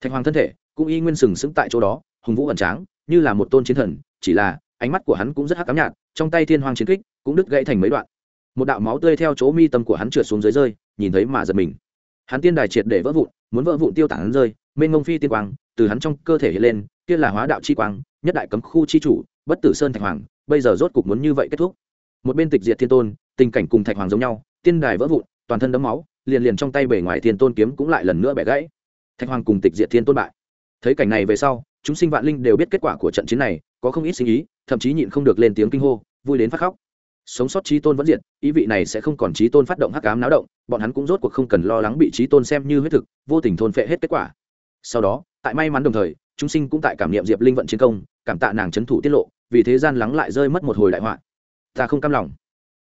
Thạch hoàng thân thể cũng y nguyên sừng sững tại chỗ đó, hùng vũ ẩn tráng, như là một tôn chiến thần, chỉ là ánh mắt của hắn cũng rất hắc cám nhạt, trong tay thiên hoàng chiến kích cũng đứt gãy thành mấy đoạn. Một đạo máu tươi theo chỗ mi tâm của hắn trượt xuống dưới rơi, nhìn thấy mà giật mình. Hắn tiên đài triệt để vỡ vụn, muốn vỡ vụn tiêu tản hắn rơi mênh ngông phi tiên quang, từ hắn trong cơ thể hiện lên, kia là hóa đạo chi quang, nhất đại cấm khu chi chủ, bất tử sơn thạch hoàng, bây giờ rốt cục muốn như vậy kết thúc. Một bên tịch diệt thiên tôn, tình cảnh cùng thạch hoàng giống nhau, tiên đài vỡ vụn, toàn thân đấm máu, liền liền trong tay bể ngoài thiên tôn kiếm cũng lại lần nữa bẻ gãy. Thạch hoàng cùng tịch diệt thiên tôn bại. Thấy cảnh này về sau, chúng sinh vạn linh đều biết kết quả của trận chiến này, có không ít sinh ý, thậm chí nhịn không được lên tiếng kinh hô, vui đến phát khóc. Sống sót trí tôn vẫn diệt, ý vị này sẽ không còn trí tôn phát động hắc ám náo động, bọn hắn cũng rốt cuộc không cần lo lắng bị trí tôn xem như huyết thực, vô tình thôn phệ hết kết quả sau đó, tại may mắn đồng thời, chúng sinh cũng tại cảm niệm diệp linh vận chiến công, cảm tạ nàng c h ấ n thủ tiết lộ, vì thế gian lắng lại rơi mất một hồi đại họa. Ta không cam lòng.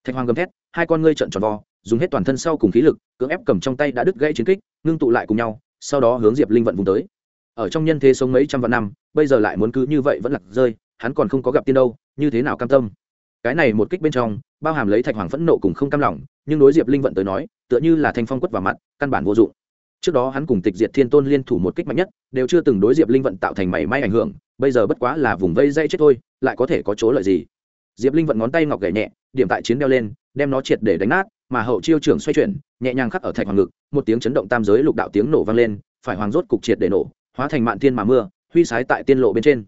Thạch hoàng gầm thét, hai con ngươi trợn tròn vo, dùng hết toàn thân sau cùng khí lực, cưỡng ép cầm trong tay đã đứt gãy chiến kích, ngưng tụ lại cùng nhau, sau đó hướng diệp linh vận vùng tới. Ở trong nhân thế sống mấy trăm vạn năm, bây giờ lại muốn cứ như vậy vẫn lặt rơi, hắn còn không có gặp tiên đâu, như thế nào cam tâm? Cái này một kích bên trong, bao hàm lấy thạch hoàng phẫn nộ cùng không cam lòng, nhưng đối diệp linh vận tới nói, tựa như là thanh phong quất vào mặt, căn bản vô dụng trước đó hắn cùng tịch diệt thiên tôn liên thủ một kích mạnh nhất, đều chưa từng đối diệp linh vận tạo thành mảy may ảnh hưởng, bây giờ bất quá là vùng vây dây chết thôi, lại có thể có chỗ lợi gì? Diệp linh vận ngón tay ngọc gảy nhẹ, điểm tại chiến đeo lên, đem nó triệt để đánh nát, mà hậu chiêu trưởng xoay chuyển, nhẹ nhàng khắc ở thạch hoàng ngực, một tiếng chấn động tam giới lục đạo tiếng nổ vang lên, phải hoàng rốt cục triệt để nổ, hóa thành mạn thiên mà mưa, huy sái tại tiên lộ bên trên.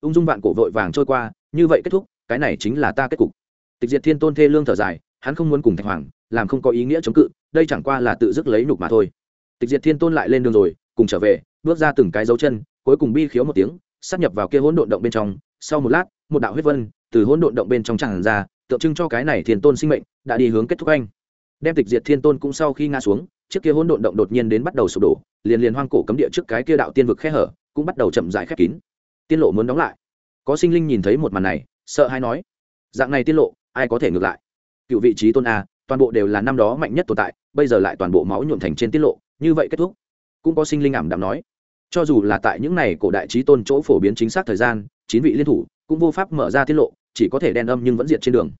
Ung dung vạn cổ vội vàng trôi qua, như vậy kết thúc, cái này chính là ta kết cục. Tịch diệt thiên tôn thê lương thở dài, hắn không muốn cùng thạch hoàng, làm không có ý nghĩa chống cự, đây chẳng qua là tự dứt lấy nhục mà thôi tịch diệt thiên tôn lại lên đường rồi, cùng trở về, bước ra từng cái dấu chân, cuối cùng bi khiếu một tiếng, sắp nhập vào kia hỗn độn động bên trong. Sau một lát, một đạo huyết vân từ hỗn độn động bên trong tràn ra, tượng trưng cho cái này thiên tôn sinh mệnh, đã đi hướng kết thúc anh. Đem tịch diệt thiên tôn cũng sau khi ngã xuống, trước kia hỗn độn động đột nhiên đến bắt đầu sụp đổ, liền liền hoang cổ cấm địa trước cái kia đạo tiên vực khe hở, cũng bắt đầu chậm rãi khép kín. Tiên lộ muốn đóng lại. Có sinh linh nhìn thấy một màn này, sợ hay nói, dạng này tiên lộ, ai có thể ngược lại? Cựu vị trí tôn a, toàn bộ đều là năm đó mạnh nhất tồn tại, bây giờ lại toàn bộ máu nhuộm thành trên tiết lộ như vậy kết thúc. Cũng có sinh linh ảm đạm nói, cho dù là tại những này cổ đại trí tôn chỗ phổ biến chính xác thời gian, chín vị liên thủ cũng vô pháp mở ra tiết lộ, chỉ có thể đen âm nhưng vẫn diệt trên đường.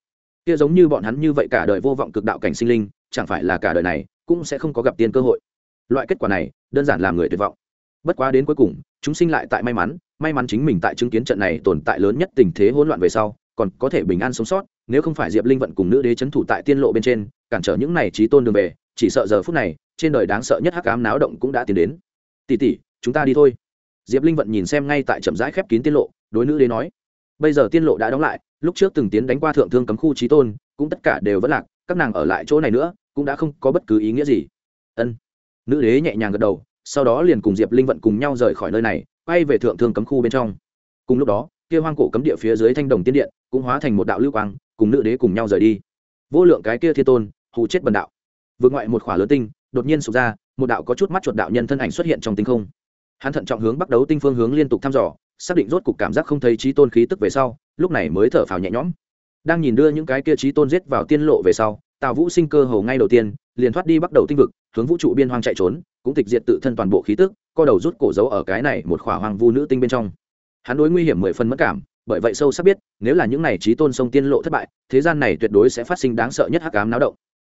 Kia giống như bọn hắn như vậy cả đời vô vọng cực đạo cảnh sinh linh, chẳng phải là cả đời này cũng sẽ không có gặp tiên cơ hội. Loại kết quả này, đơn giản làm người tuyệt vọng. Bất quá đến cuối cùng, chúng sinh lại tại may mắn may mắn chính mình tại chứng kiến trận này tồn tại lớn nhất tình thế hỗn loạn về sau, còn có thể bình an sống sót, nếu không phải diệp linh vận cùng nữ đế c h ấ n thủ tại tiên lộ bên trên, cản trở những này trí tôn đường về, chỉ sợ giờ phút này trên đời đáng sợ nhất hắc ám náo động cũng đã tiến đến. Tỉ tỉ chúng ta đi thôi. Diệp linh vận nhìn xem ngay tại chậm rãi khép kín tiên lộ, đối nữ đế nói. Bây giờ tiên lộ đã đóng lại, lúc trước từng tiến đánh qua thượng thương cấm khu trí tôn, cũng tất cả đều vẫn lạc, các nàng ở lại chỗ này nữa, cũng đã không có bất cứ ý nghĩa gì. Ân. Nữ đế nhẹ nhàng gật đầu, sau đó liền cùng diệp linh vận cùng nhau rời khỏi nơi này, quay về thượng thương cấm khu bên trong. Cùng lúc đó, kia hoang cổ cấm địa phía dưới thanh đồng tiên điện cũng hóa thành một đạo lưu quang, cùng nữ đế cùng nhau rời đi. Vô lượng cái kia thiên tôn, hù chết bần đạo. Vượt ngoại một khỏa lớn tinh đột nhiên sụp ra, một đạo có chút mắt chuột đạo nhân thân ảnh xuất hiện trong tinh không. Hắn thận trọng hướng bắt đầu tinh phương hướng liên tục thăm dò, xác định rốt cục cảm giác không thấy trí tôn khí tức về sau, lúc này mới thở phào nhẹ nhõm. Đang nhìn đưa những cái kia trí tôn giết vào tiên lộ về sau, tào vũ sinh cơ hầu ngay đầu tiên, liền thoát đi bắt đầu tinh vực, hướng vũ trụ biên hoang chạy trốn, cũng tịch diệt tự thân toàn bộ khí tức, co đầu rút cổ dấu ở cái này một khỏa hoàng vu nữ tinh bên trong. Hắn đối nguy hiểm mười phần mất cảm, bởi vậy sâu sắc biết, nếu là những này trí tôn sông tiên lộ thất bại, thế gian này tuyệt đối sẽ phát sinh đáng sợ nhất hắc ám náo động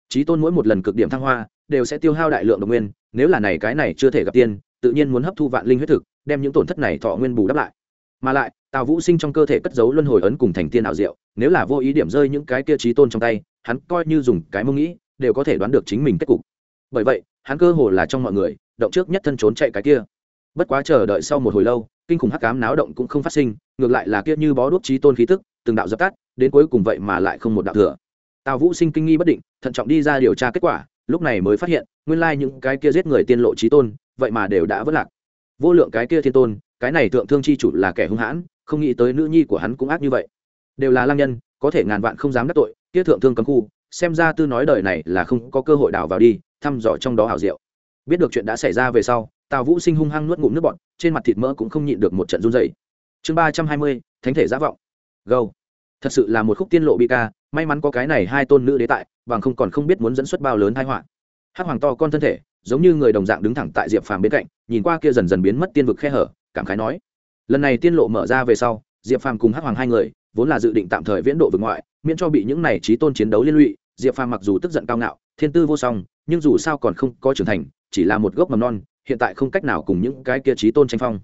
trí tôn mỗi một lần cực điểm thăng hoa, đều sẽ tiêu hao đại lượng độc nguyên, nếu là này cái này chưa thể gặp tiên, tự nhiên muốn hấp thu vạn linh huyết thực, đem những tổn thất này thọ nguyên bù đắp lại. Mà lại, tào vũ sinh trong cơ thể cất giấu luân hồi ấn cùng thành tiên ảo diệu, nếu là vô ý điểm rơi những cái kia trí tôn trong tay, hắn coi như dùng cái mông nghĩ, đều có thể đoán được chính mình kết cục. Bởi vậy, hắn cơ hồ là trong mọi người, động trước nhất thân trốn chạy cái kia. Bất quá chờ đợi sau một hồi lâu, kinh khủng hắc cám náo động cũng không phát sinh, ngược lại là kia như bó đuốc trí tôn khí tức, từng đạo dập tắt, đến cuối cùng vậy mà lại không một đạo thừa tào vũ sinh kinh nghi bất định, thận trọng đi ra điều tra kết quả, lúc này mới phát hiện, nguyên lai những cái kia giết người tiên lộ trí tôn, vậy mà đều đã vất lạc. Vô lượng cái kia thiên tôn, cái này thượng thương chi chủ là kẻ hung hãn, không nghĩ tới nữ nhi của hắn cũng ác như vậy. Đều là lang nhân, có thể ngàn vạn không dám đắc tội, kia thượng thương cấm khu, xem ra tư nói đời này là không có cơ hội đào vào đi, thăm dò trong đó hảo diệu. Biết được chuyện đã xảy ra về sau, tào vũ sinh hung hăng nuốt ngụm nước bọt, trên mặt thịt mỡ cũng không nhịn được một trận run dày chương ba trăm hai mươi, thánh thể giả vọng. Gâu thật sự là một khúc tiên lộ bị ca, may mắn có cái này hai tôn nữ đế tại, bằng không còn không biết muốn dẫn xuất bao lớn thái họa. Hắc hoàng to con thân thể, giống như người đồng dạng đứng thẳng tại diệp phàm bên cạnh, nhìn qua kia dần dần biến mất tiên vực khe hở, cảm khái nói. Lần này tiên lộ mở ra về sau, diệp phàm cùng hắc hoàng hai người, vốn là dự định tạm thời viễn độ vực ngoại, miễn cho bị những này trí tôn chiến đấu liên lụy, diệp phàm mặc dù tức giận cao ngạo, thiên tư vô song, nhưng dù sao còn không có trưởng thành, chỉ là một gốc mầm non, hiện tại không cách nào cùng những cái kia trí tôn tranh phong.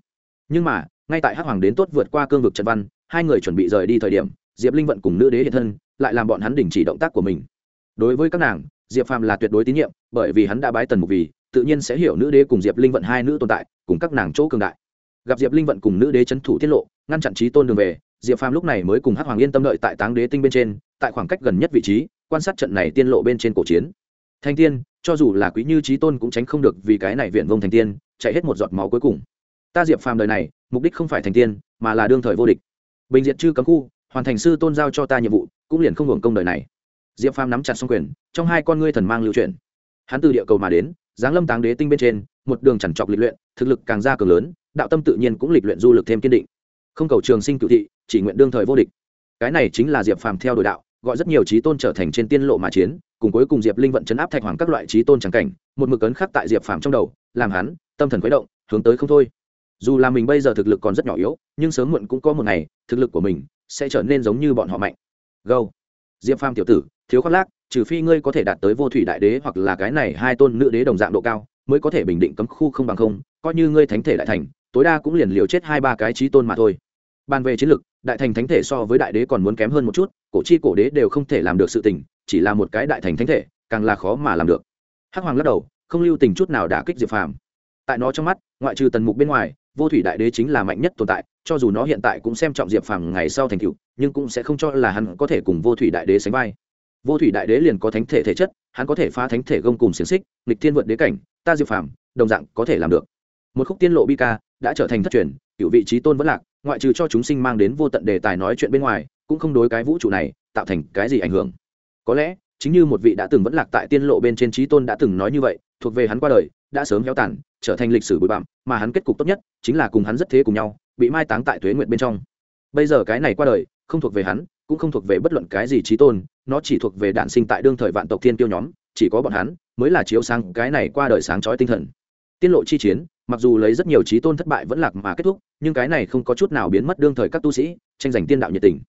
Nhưng mà, ngay tại hắc hoàng đến tốt vượt qua cương vực trần văn, hai người chuẩn bị rời đi thời điểm diệp linh vận cùng nữ đế hiện thân, lại làm bọn hắn đình chỉ động tác của mình. Đối với các nàng, diệp phàm là tuyệt đối tín nhiệm, bởi vì hắn đã bái tần mục vì, tự nhiên sẽ hiểu nữ đế cùng diệp linh vận hai nữ tồn tại, cùng các nàng chỗ cường đại. Gặp diệp linh vận cùng nữ đế c h ấ n thủ tiết lộ, ngăn chặn trí tôn đường về, diệp phàm lúc này mới cùng hắc hoàng yên tâm lợi tại táng đế tinh bên trên, tại khoảng cách gần nhất vị trí, quan sát trận này tiên lộ bên trên cổ chiến. Thanh tiên, cho dù là quý như trí tôn cũng tránh không được vì cái này viện vông thành tiên, chạy hết một giọt máu cuối cùng. Ta diệp phàm đời này, mục đích không phải thành tiên, mà là đương thời vô địch. Bình diện chư cấm khu hoàn thành sư tôn giao cho ta nhiệm vụ, cũng liền không hưởng công đời này. Diệp phàm nắm chặt xong quyền, trong hai con ngươi thần mang lưu truyền hắn từ địa cầu mà đến, giáng lâm táng đế tinh bên trên, một đường chẳng chọc lịch luyện, thực lực càng ra cường lớn, đạo tâm tự nhiên cũng lịch luyện du lực thêm kiên định. Không cầu trường sinh cựu thị, chỉ nguyện đương thời vô địch. Cái này chính là diệp phàm theo đuổi đạo, gọi rất nhiều trí tôn trở thành trên tiên lộ mà chiến, cùng cuối cùng diệp linh vận chấn áp thạch hoàng các loại trí tôn trắng cảnh, một mực ấn khắc tại diệp phàm trong đầu, làm hắn tâm thần khuấy động, hướng tới không thôi. Dù là mình bây giờ thực lực còn rất nhỏ yếu, nhưng sớm muộn cũng có một ngày, thực lực của mình sẽ trở nên giống như bọn họ mạnh. Gâu diệp phàm tiểu tử, thiếu khoác lác, trừ phi ngươi có thể đạt tới vô thủy đại đế hoặc là cái này hai tôn nữ đế đồng dạng độ cao, mới có thể bình định cấm khu không bằng không, coi như ngươi thánh thể đại thành, tối đa cũng liền liều chết hai ba cái trí tôn mà thôi. Bàn về chiến lược đại thành thánh thể so với đại đế còn muốn kém hơn một chút, cổ chi cổ đế đều không thể làm được sự tình, chỉ là một cái đại thành thánh thể, càng là khó mà làm được. Hắc hoàng lắc đầu, không lưu tình chút nào đả kích diệp phàm. Tại nó trong mắt, ngoại trừ tần mục bên ngoài vô thủy đại đế chính là mạnh nhất tồn tại, cho dù nó hiện tại cũng xem trọng diệp phàm ngày sau thành cựu nhưng cũng sẽ không cho là hắn có thể cùng vô thủy đại đế sánh vai. Vô thủy đại đế liền có thánh thể thể chất, hắn có thể phá thánh thể gông cùng xiềng xích lịch thiên vượt đế cảnh, ta diệp phàm, đồng dạng có thể làm được. Một khúc tiên lộ bi ca đã trở thành thất truyền, cựu vị trí tôn vẫn lạc, ngoại trừ cho chúng sinh mang đến vô tận đề tài nói chuyện bên ngoài, cũng không đối cái vũ trụ này tạo thành cái gì ảnh hưởng. Có lẽ, chính như một vị đã từng vẫn lạc tại tiên lộ bên trên trí tôn đã từng nói như vậy, thuộc về hắn qua đời đã sớm héo tàn, trở thành lịch sử bụi bặm, mà hắn kết cục tốt nhất chính là cùng hắn rất thế cùng nhau, bị mai táng tại tuế nguyện bên trong. Bây giờ cái này qua đời, không thuộc về hắn, cũng không thuộc về bất luận cái gì trí tôn, nó chỉ thuộc về đạn sinh tại đương thời vạn tộc thiên tiêu nhóm, chỉ có bọn hắn mới là chiếu sáng cái này qua đời sáng chói tinh thần. Tiên lộ chi chiến, mặc dù lấy rất nhiều trí tôn thất bại vẫn lạc mà kết thúc, nhưng cái này không có chút nào biến mất đương thời các tu sĩ, tranh giành tiên đạo nhiệt tình.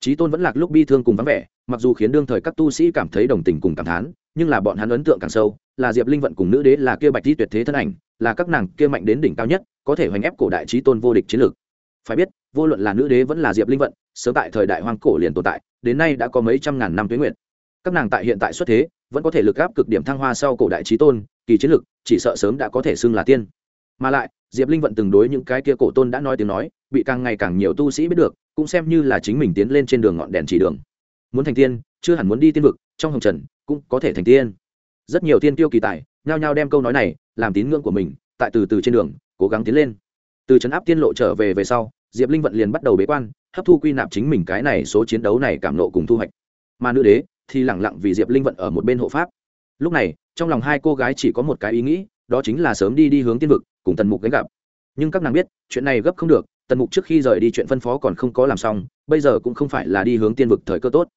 Trí tôn vẫn lạc lúc bi thương cùng vắng vẻ, mặc dù khiến đương thời các tu sĩ cảm thấy đồng tình cùng cảm thán nhưng là bọn hắn ấn tượng càng sâu, là diệp linh vận cùng nữ đế là kia bạch di tuyệt thế thân ảnh, là các nàng kia mạnh đến đỉnh cao nhất, có thể hoành ép cổ đại trí tôn vô địch chiến lược. Phải biết, vô luận là nữ đế vẫn là diệp linh vận, sớm tại thời đại hoang cổ liền tồn tại, đến nay đã có mấy trăm ngàn năm tuyến nguyện các nàng tại hiện tại xuất thế, vẫn có thể lực áp cực điểm thăng hoa sau cổ đại trí tôn, kỳ chiến lược, chỉ sợ sớm đã có thể xưng là tiên. Mà lại, diệp linh vận từng đối những cái kia cổ tôn đã nói tiếng nói, bị càng ngày càng nhiều tu sĩ biết được, cũng xem như là chính mình tiến lên trên đường ngọn đèn chỉ đường muốn thành tiên, chưa hẳn muốn đi tiên vực, trong hồng trần cũng có thể thành tiên. Rất nhiều tiên tiêu kỳ tài, nhao nhao đem câu nói này làm tín ngưỡng của mình, tại từ từ trên đường, cố gắng tiến lên. Từ trấn áp tiên lộ trở về về sau, diệp linh vận liền bắt đầu bế quan, hấp thu quy nạp chính mình cái này số chiến đấu này cảm nộ cùng thu hoạch. Mà nữ đế thì lẳng lặng vì diệp linh vận ở một bên hộ pháp. Lúc này, trong lòng hai cô gái chỉ có một cái ý nghĩ, đó chính là sớm đi đi hướng tiên vực, cùng tần mục gánh gặp. Nhưng các nàng biết, chuyện này gấp không được, tần mục trước khi rời đi chuyện phân phó còn không có làm xong, bây giờ cũng không phải là đi hướng tiên vực thời cơ tốt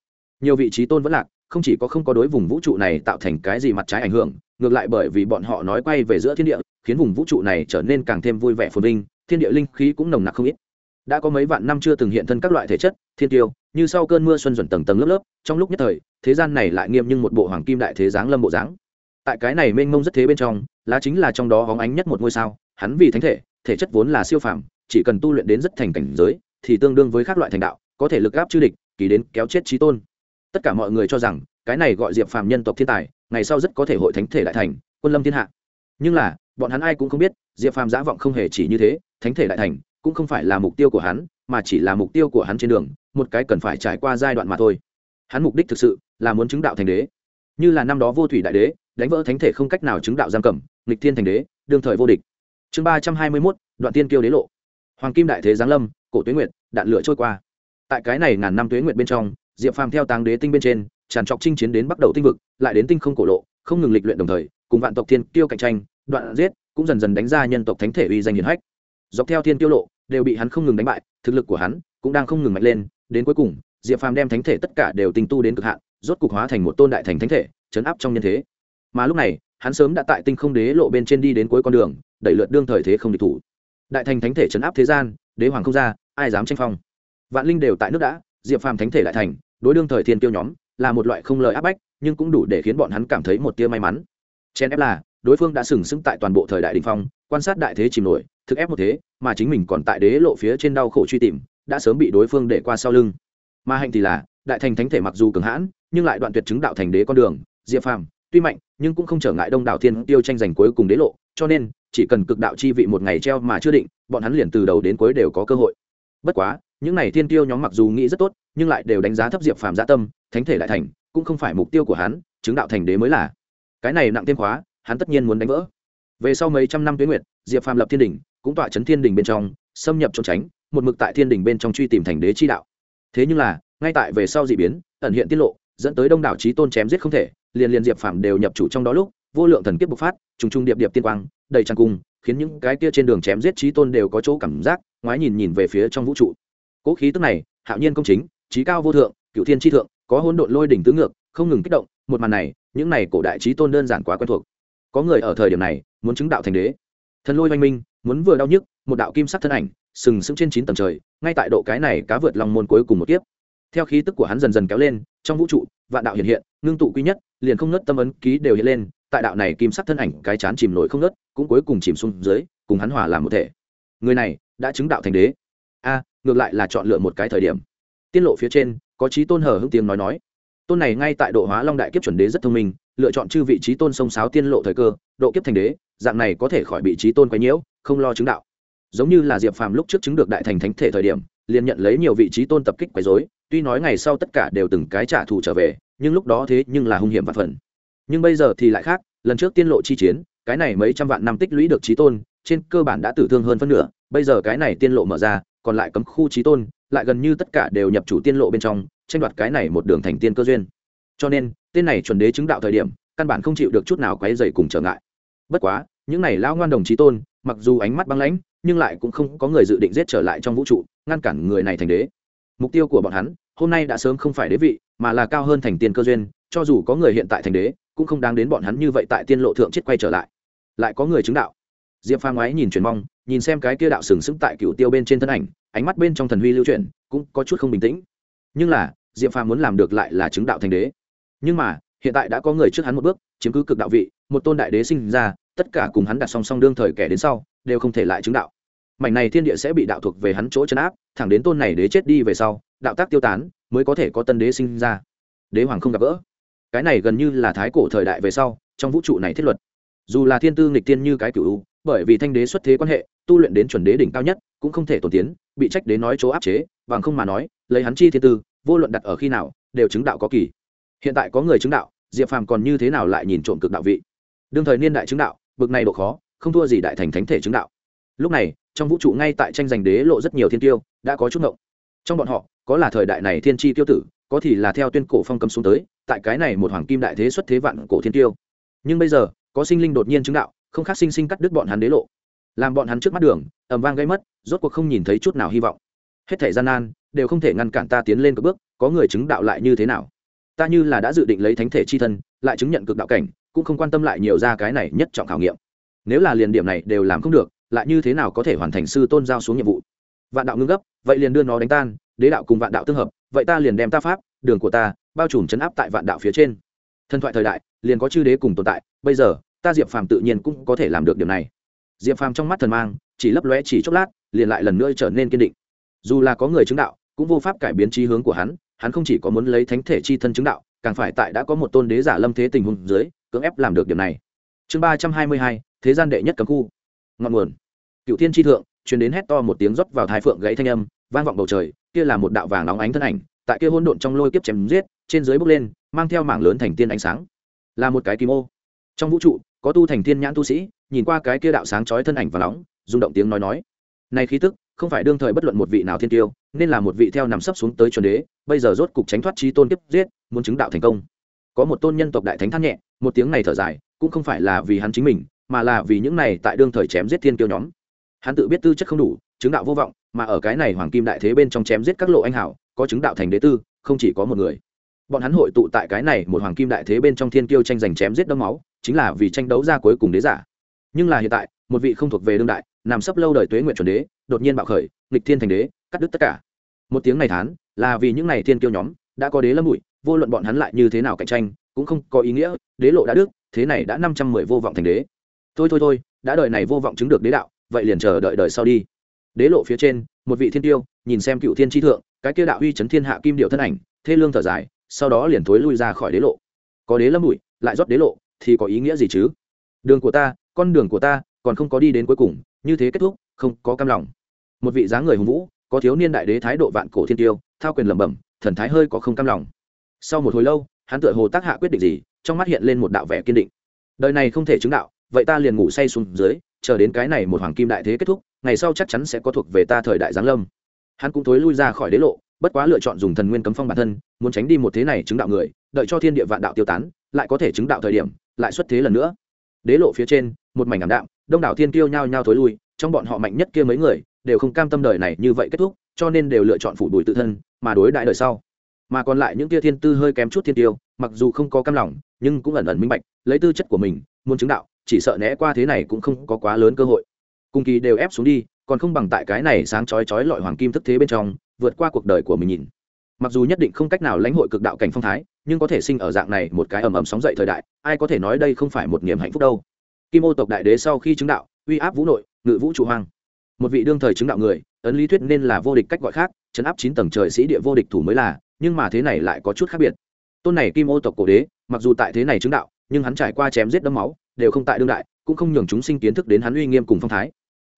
nhiều vị trí tôn vẫn lạc, không chỉ có không có đối vùng vũ trụ này tạo thành cái gì mặt trái ảnh hưởng, ngược lại bởi vì bọn họ nói quay về giữa thiên địa, khiến vùng vũ trụ này trở nên càng thêm vui vẻ phồn vinh, thiên địa linh khí cũng nồng nặc không ít. Đã có mấy vạn năm chưa từng hiện thân các loại thể chất, thiên tiêu, như sau cơn mưa xuân dần tầng tầng lớp lớp, trong lúc nhất thời, thế gian này lại nghiêm nhưng một bộ hoàng kim đại thế giáng lâm bộ dáng. Tại cái này mênh mông rất thế bên trong, lá chính là trong đó hóng ánh nhất một ngôi sao, hắn vì thánh thể thể chất vốn là siêu phàm, chỉ cần tu luyện đến rất thành cảnh giới, thì tương đương với các loại thành đạo, có thể lực gáp chư địch, kỳ đến kéo chết trí tôn tất cả mọi người cho rằng, cái này gọi diệp phàm nhân tộc thiên tài, ngày sau rất có thể hội thánh thể đại thành, quân lâm thiên hạ. Nhưng là, bọn hắn ai cũng không biết, diệp phàm giả vọng không hề chỉ như thế, thánh thể đại thành cũng không phải là mục tiêu của hắn, mà chỉ là mục tiêu của hắn trên đường, một cái cần phải trải qua giai đoạn mà thôi. Hắn mục đích thực sự là muốn chứng đạo thành đế. Như là năm đó vô thủy đại đế, đánh vỡ thánh thể không cách nào chứng đạo giam cầm, nghịch thiên thành đế, đương thời vô địch. Chương ba trăm hai mươi mốt, đoạn tiên kiêu đế lộ. Hoàng kim đại thế giáng lâm, cổ tuế nguyệt, đạn lửa trôi qua. Tại cái này ngàn năm tuế nguyệt bên trong diệp phàm theo tàng đế tinh bên trên, tràn trọc chinh chiến đến bắt đầu tinh vực, lại đến tinh không cổ lộ, không ngừng lịch luyện đồng thời, cùng vạn tộc thiên tiêu cạnh tranh, đoạn giết, cũng dần dần đánh ra nhân tộc thánh thể uy danh hiển hách. Dọc theo thiên tiêu lộ, đều bị hắn không ngừng đánh bại, thực lực của hắn cũng đang không ngừng mạnh lên, đến cuối cùng, diệp phàm đem thánh thể tất cả đều tinh tu đến cực hạn, rốt cục hóa thành một tôn đại thành thánh thể chấn áp trong nhân thế. Mà lúc này, hắn sớm đã tại tinh không đế lộ bên trên đi đến cuối con đường, đẩy lượt đương thời thế không địch thủ. Đại thành thánh thể chấn áp thế gian, đế hoàng không ra, ai dám tranh phong? Vạn linh đều tại nước đã, diệp phàm thánh thể lại thành đối đương thời thiên tiêu nhóm là một loại không lời áp bách, nhưng cũng đủ để khiến bọn hắn cảm thấy một tia may mắn. Chen ép là, đối phương đã sừng sững tại toàn bộ thời đại đình phong, quan sát đại thế chìm nổi, thực ép một thế, mà chính mình còn tại đế lộ phía trên đau khổ truy tìm, đã sớm bị đối phương để qua sau lưng. Mà hạnh thì là, đại thành thánh thể mặc dù cường hãn, nhưng lại đoạn tuyệt chứng đạo thành đế con đường, diệp phàm, tuy mạnh, nhưng cũng không trở ngại đông đảo thiên tiêu tranh giành cuối cùng đế lộ, cho nên, chỉ cần cực đạo chi vị một ngày treo mà chưa định, bọn hắn liền từ đầu đến cuối đều có cơ hội bất quá, những này thiên tiêu nhóm mặc dù nghĩ rất tốt, nhưng lại đều đánh giá thấp diệp phàm gia tâm, thánh thể lại thành, cũng không phải mục tiêu của hắn, chứng đạo thành đế mới là. Cái này nặng thêm khóa, hắn tất nhiên muốn đánh vỡ. Về sau mấy trăm năm tuyến nguyệt, diệp phàm lập thiên đình cũng tọa chấn thiên đình bên trong, xâm nhập trốn tránh, một mực tại thiên đình bên trong truy tìm thành đế chi đạo. Thế nhưng là, ngay tại về sau d ị biến, ẩn hiện tiết lộ, dẫn tới đông đảo trí tôn chém giết không thể, liền liền diệp phàm đều nhập chủ trong đó lúc, vô lượng thần kiếp bộc phát, trùng trùng điệp điệp tiên quang, đầy trang cung khiến những cái kia trên đường chém giết trí tôn đều có chỗ cảm giác, ngoái nhìn nhìn về phía trong vũ trụ. Cố khí tức này, hạo nhiên công chính, trí cao vô thượng, cựu thiên tri thượng, có hôn độn lôi đỉnh tứ ngược, không ngừng kích động, một màn này, những này cổ đại trí tôn đơn giản quá quen thuộc. Có người ở thời điểm này, muốn chứng đạo thành đế. Thần lôi oanh minh, muốn vừa đau nhức, một đạo kim sắc thân ảnh, sừng sững trên chín tầng trời, ngay tại độ cái này cá vượt lòng môn cuối cùng một kiếp. Theo khí tức của hắn dần dần kéo lên, trong vũ trụ, vạn đạo hiện hiện, ngưng tụ quý nhất, liền không nớt tâm ấn ký đều hiện lên tại đạo này kim sắc thân ảnh cái chán chìm nổi không nớt cũng cuối cùng chìm xuống dưới, cùng hắn hòa làm một thể. Người này đã chứng đạo thành đế. A, ngược lại là chọn lựa một cái thời điểm. Tiết lộ phía trên, có trí tôn hở hưng tiếng nói nói. Tôn này ngay tại độ hóa long đại kiếp chuẩn đế rất thông minh, lựa chọn chư vị trí tôn sông sáo tiên lộ thời cơ, độ kiếp thành đế, dạng này có thể khỏi bị trí tôn quấy nhiễu, không lo chứng đạo. Giống như là diệp phàm lúc trước chứng được đại thành thánh thể thời điểm, liền nhận lấy nhiều vị trí tôn tập kích quấy dối tuy nói ngày sau tất cả đều từng cái trả thù trở về, nhưng lúc đó thế nhưng là hung hiểm và phần nhưng bây giờ thì lại khác, lần trước tiên lộ chi chiến, cái này mấy trăm vạn năm tích lũy được trí tôn, trên cơ bản đã tử thương hơn phân nửa, bây giờ cái này tiên lộ mở ra, còn lại cấm khu trí tôn, lại gần như tất cả đều nhập chủ tiên lộ bên trong, tranh đoạt cái này một đường thành tiên cơ duyên. Cho nên, tên này chuẩn đế chứng đạo thời điểm, căn bản không chịu được chút nào quấy dày cùng trở ngại. Bất quá, những này lão ngoan đồng trí tôn, mặc dù ánh mắt băng lãnh, nhưng lại cũng không có người dự định giết trở lại trong vũ trụ, ngăn cản người này thành đế. Mục tiêu của bọn hắn, hôm nay đã sớm không phải đế vị, mà là cao hơn thành tiên cơ duyên, cho dù có người hiện tại thành đế cũng không đáng đến bọn hắn như vậy tại tiên lộ thượng chết quay trở lại. Lại có người chứng đạo. Diệp pha ngoái nhìn truyền mong, nhìn xem cái kia đạo sừng sững tại cựu tiêu bên trên thân ảnh, ánh mắt bên trong thần huy lưu chuyển, cũng có chút không bình tĩnh. Nhưng là, diệp phàm muốn làm được lại là chứng đạo thành đế. Nhưng mà, hiện tại đã có người trước hắn một bước, chiếm cứ cực đạo vị, một tôn đại đế sinh ra, tất cả cùng hắn đặt song song đương thời kẻ đến sau, đều không thể lại chứng đạo. Mảnh này thiên địa sẽ bị đạo thuộc về hắn chỗ chấn áp, thẳng đến tôn này đế chết đi về sau, đạo tác tiêu tán, mới có thể có tân đế sinh ra. Đế hoàng không gặp gỡ cái này gần như là thái cổ thời đại về sau, trong vũ trụ này thiết luật. Dù là thiên tư nghịch tiên như cái cựu bởi vì thanh đế xuất thế quan hệ, tu luyện đến chuẩn đế đỉnh cao nhất, cũng không thể tổn tiến, bị trách đế nói chỗ áp chế, bằng không mà nói, lấy hắn chi thiên tư, vô luận đặt ở khi nào, đều chứng đạo có kỳ. Hiện tại có người chứng đạo, diệp phàm còn như thế nào lại nhìn trộm cực đạo vị? Đương thời niên đại chứng đạo, bực này độ khó, không thua gì đại thành thánh thể chứng đạo. Lúc này, trong vũ trụ ngay tại tranh giành đế lộ rất nhiều thiên tiêu, đã có chút ngộng. Trong bọn họ, có là thời đại này thiên tri tiêu tử, có thì là theo tuyên cổ phong cầm xuống tới tại cái này một hoàng kim đại thế xuất thế vạn cổ thiên tiêu. Nhưng bây giờ, có sinh linh đột nhiên chứng đạo, không khác sinh sinh cắt đứt bọn hắn đế lộ. Làm bọn hắn trước mắt đường ẩm vang gây mất, rốt cuộc không nhìn thấy chút nào hy vọng. Hết thể gian nan, đều không thể ngăn cản ta tiến lên các bước, có người chứng đạo lại như thế nào? Ta như là đã dự định lấy thánh thể chi thân, lại chứng nhận cực đạo cảnh, cũng không quan tâm lại nhiều ra cái này nhất trọng khảo nghiệm. Nếu là liền điểm này đều làm không được, lại như thế nào có thể hoàn thành sư tôn giao xuống nhiệm vụ? Vạn đạo ngưng gấp, vậy liền đưa nó đánh tan, đế đạo cùng vạn đạo tương hợp, vậy ta liền đem ta pháp, đường của ta bao trùm chấn áp tại vạn đạo phía trên. Thần thoại thời đại, liền có chư đế cùng tồn tại, bây giờ, ta diệp phàm tự nhiên cũng có thể làm được điều này. Diệp phàm trong mắt thần mang, chỉ lấp lóe chỉ chốc lát, liền lại lần nữa trở nên kiên định. Dù là có người chứng đạo, cũng vô pháp cải biến trí hướng của hắn hắn không chỉ có muốn lấy thánh thể chi thân chứng đạo, càng phải tại đã có một tôn đế giả lâm thế tình huống dưới, cưỡng ép làm được điều này. Chương ba trăm hai mươi hai, thế gian đệ nhất cấm khu. Ngọn nguồn. Cựu thiên tri thượng chuyển đến hét to một tiếng rót vào thái phượng gãy thanh âm, vang vọng bầu trời, kia là một đạo vàng óng ánh thân ảnh tại kia hỗn độn trong lôi kiếp chém giết, trên dưới bốc lên, mang theo mảng lớn thành tiên ánh sáng. Là một cái kim ô trong vũ trụ, có tu thành tiên nhãn tu sĩ, nhìn qua cái kia đạo sáng chói thân ảnh và nóng, rung động tiếng nói nói. Này khí tức, không phải đương thời bất luận một vị nào thiên tiêu, nên là một vị theo nằm sấp xuống tới chuẩn đế, bây giờ rốt cục tránh thoát chí tôn kiếp giết, muốn chứng đạo thành công. Có một tôn nhân tộc đại thánh than nhẹ, một tiếng này thở dài, cũng không phải là vì hắn chính mình, mà là vì những này tại đương thời chém giết thiên tiêu nhóm. Hắn tự biết tư chất không đủ, chứng đạo vô vọng, mà ở cái này hoàng kim đại thế bên trong chém giết các lộ anh hảo có chứng đạo thành đế tư, không chỉ có một người. Bọn hắn hội tụ tại cái này một hoàng kim đại thế bên trong thiên kiêu tranh giành chém giết đẫm máu, chính là vì tranh đấu ra cuối cùng đế giả. Nhưng là hiện tại, một vị không thuộc về đương đại, nằm sấp lâu đời tuế nguyện chuẩn đế, đột nhiên bạo khởi, nghịch thiên thành đế, cắt đứt tất cả. Một tiếng này thán, là vì những này thiên kiêu nhóm, đã có đế lâm bụi, vô luận bọn hắn lại như thế nào cạnh tranh, cũng không có ý nghĩa, đế lộ đã đức, thế này đã năm trăm mười vô vọng thành đế. Thôi thôi thôi, đã đời này vô vọng chứng được đế đạo, vậy liền chờ đợi đời sau đi đế lộ phía trên, một vị thiên tiêu, nhìn xem cựu thiên tri thượng, cái kia đạo uy chấn thiên hạ kim điệu thân ảnh, thê lương thở dài, sau đó liền thối lui ra khỏi đế lộ. Có đế lâm bụi, lại rót đế lộ, thì có ý nghĩa gì chứ? Đường của ta, con đường của ta, còn không có đi đến cuối cùng, như thế kết thúc, không có cam lòng. Một vị dáng người hùng vũ, có thiếu niên đại đế thái độ vạn cổ thiên tiêu, thao quyền lẩm bẩm, thần thái hơi có không cam lòng. Sau một hồi lâu, hắn tựa hồ tác hạ quyết định gì, trong mắt hiện lên một đạo vẻ kiên định. Đời này không thể chứng đạo, vậy ta liền ngủ say xuống dưới, chờ đến cái này một hoàng kim đại thế kết thúc ngày sau chắc chắn sẽ có thuộc về ta thời đại giáng lâm. Hắn cũng thối lui ra khỏi đế lộ, bất quá lựa chọn dùng thần nguyên cấm phong bản thân, muốn tránh đi một thế này chứng đạo người, đợi cho thiên địa vạn đạo tiêu tán, lại có thể chứng đạo thời điểm, lại xuất thế lần nữa. Đế lộ phía trên, một mảnh ảm đạm, đông đảo thiên tiêu nhao nhao thối lui, trong bọn họ mạnh nhất kia mấy người, đều không cam tâm đời này như vậy kết thúc, cho nên đều lựa chọn phủ đuổi tự thân, mà đối đại đời sau. Mà còn lại những kia thiên tư hơi kém chút thiên tiêu, mặc dù không có cam lòng, nhưng cũng ẩn ẩn minh bạch, lấy tư chất của mình, muốn chứng đạo, chỉ sợ né qua thế này cũng không có quá lớn cơ hội cùng kỳ đều ép xuống đi, còn không bằng tại cái này sáng chói chói lọi hoàng kim thức thế bên trong, vượt qua cuộc đời của mình nhìn. Mặc dù nhất định không cách nào lãnh hội cực đạo cảnh phong thái, nhưng có thể sinh ở dạng này một cái ầm ầm sóng dậy thời đại, ai có thể nói đây không phải một niềm hạnh phúc đâu. Kim ô tộc đại đế sau khi chứng đạo, uy áp vũ nội, ngự vũ trụ hoang. Một vị đương thời chứng đạo người, ấn lý thuyết nên là vô địch cách gọi khác chấn áp chín tầng trời sĩ địa vô địch thủ mới là, nhưng mà thế này lại có chút khác biệt. Tôn này kim ô tộc cổ đế, mặc dù tại thế này chứng đạo, nhưng hắn trải qua chém giết đấm máu, đều không tại đương đại, cũng không nhường chúng sinh kiến thức đến hắn uy nghiêm cùng phong thái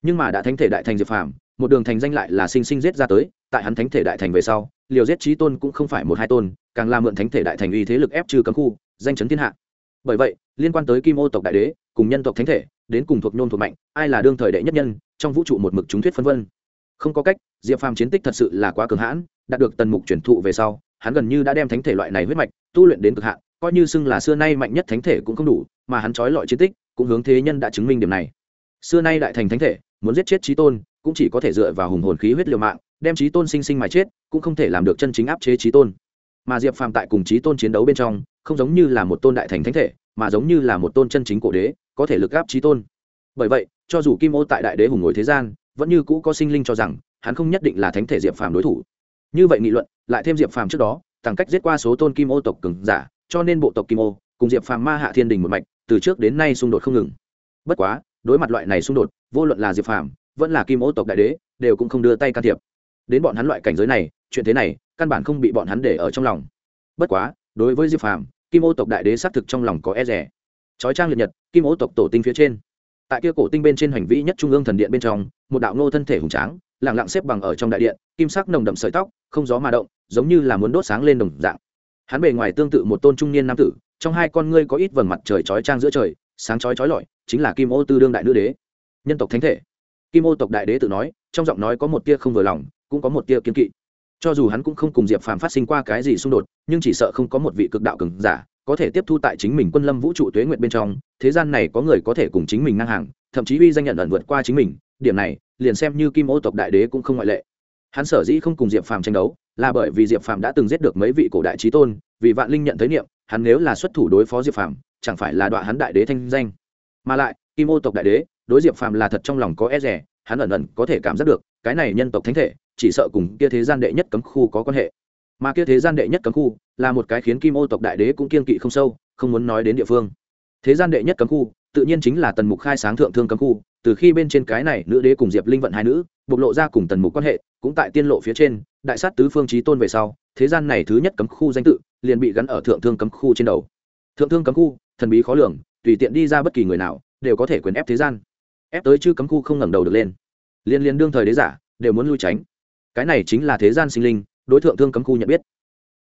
nhưng mà đã thánh thể đại thành diệp phàm, một đường thành danh lại là sinh sinh giết ra tới, tại hắn thánh thể đại thành về sau, liều giết trí tôn cũng không phải một hai tôn, càng là mượn thánh thể đại thành uy thế lực ép trừ cấm khu, danh chấn thiên hạ. Bởi vậy, liên quan tới kim ô tộc đại đế, cùng nhân tộc thánh thể, đến cùng thuộc nôn thuộc mạnh, ai là đương thời đệ nhất nhân, trong vũ trụ một mực chúng thuyết phân vân. Không có cách, diệp phàm chiến tích thật sự là quá cường hãn, đạt được tần mục truyền thụ về sau, hắn gần như đã đem thánh thể loại này huyết mạch, tu luyện đến cực hạn, coi như xưng là xưa nay mạnh nhất thánh thể cũng không đủ, mà hắn trói lọi chiến tích, cũng hướng thế nhân đã chứng minh điểm này. Xưa nay đại thành thánh thể muốn giết chết trí tôn, cũng chỉ có thể dựa vào hùng hồn khí huyết liều mạng, đem trí tôn sinh sinh mà chết, cũng không thể làm được chân chính áp chế trí tôn. Mà diệp phàm tại cùng trí tôn chiến đấu bên trong, không giống như là một tôn đại thành thánh thể, mà giống như là một tôn chân chính cổ đế, có thể lực áp trí tôn. Bởi vậy, cho dù kim ô tại đại đế hùng ngồi thế gian, vẫn như cũ có sinh linh cho rằng, hắn không nhất định là thánh thể diệp phàm đối thủ. Như vậy nghị luận, lại thêm diệp phàm trước đó tăng cách giết qua số tôn kim ô tộc cường giả, cho nên bộ tộc kim ô cùng diệp phàm ma hạ thiên đình một mạch, từ trước đến nay xung đột không ngừng. Bất quá đối mặt loại này xung đột, vô luận là diệp phàm, vẫn là kim ô tộc đại đế, đều cũng không đưa tay can thiệp. Đến bọn hắn loại cảnh giới này, chuyện thế này, căn bản không bị bọn hắn để ở trong lòng. Bất quá, đối với diệp phàm, kim ô tộc đại đế xác thực trong lòng có e rẻ trói trang liệt nhật, kim ô tộc tổ tinh phía trên. Tại kia cổ tinh bên trên hành vĩ nhất trung ương thần điện bên trong, một đạo ngô thân thể hùng tráng lẳng lặng xếp bằng ở trong đại điện, kim sắc nồng đậm sợi tóc, không gió mà động, giống như là muốn đốt sáng lên đồng dạng. Hắn bề ngoài tương tự một tôn trung niên nam tử, trong hai con ngươi có ít vầng mặt trời chói trang giữa trời, sáng chói chói lọi chính là kim ô tư đương đại nữ đế. Nhân tộc thánh thể. Kim ô tộc đại đế tự nói, trong giọng nói có một tia không vừa lòng, cũng có một tia kiên kỵ. Cho dù hắn cũng không cùng diệp phàm phát sinh qua cái gì xung đột, nhưng chỉ sợ không có một vị cực đạo cường giả có thể tiếp thu tại chính mình quân lâm vũ trụ tuế nguyện bên trong, thế gian này có người có thể cùng chính mình ngang hàng, thậm chí uy danh nhận ẩn vượt qua chính mình, điểm này, liền xem như kim ô tộc đại đế cũng không ngoại lệ. Hắn sở dĩ không cùng diệp phàm tranh đấu, là bởi vì diệp phàm đã từng giết được mấy vị cổ đại trí tôn, vì vạn linh nhận thấy niệm, hắn nếu là xuất thủ đối phó diệp phàm, chẳng phải là đoạn hắn đại đế thanh danh mà lại, kim ô tộc đại đế, đối diệp phàm là thật trong lòng có e rẻ, hắn ẩn ẩn có thể cảm giác được, cái này nhân tộc thánh thể, chỉ sợ cùng kia thế gian đệ nhất cấm khu có quan hệ. Mà kia thế gian đệ nhất cấm khu, là một cái khiến kim ô tộc đại đế cũng kiên kỵ không sâu, không muốn nói đến địa phương. Thế gian đệ nhất cấm khu, tự nhiên chính là tần mục khai sáng thượng thương cấm khu, từ khi bên trên cái này nữ đế cùng diệp linh vận hai nữ, bộc lộ ra cùng tần mục quan hệ, cũng tại tiên lộ phía trên, đại sát tứ phương trí tôn về sau, thế gian này thứ nhất cấm khu danh tự, liền bị gắn ở thượng thương cấm khu trên đầu. Thượng thương cấm khu, thần bí khó lường tùy tiện đi ra bất kỳ người nào, đều có thể quyền ép thế gian. Ép tới chư cấm khu không ngẩng đầu được lên. Liên liên đương thời đế giả, đều muốn lui tránh. Cái này chính là thế gian sinh linh, đối tượng thương cấm khu nhận biết.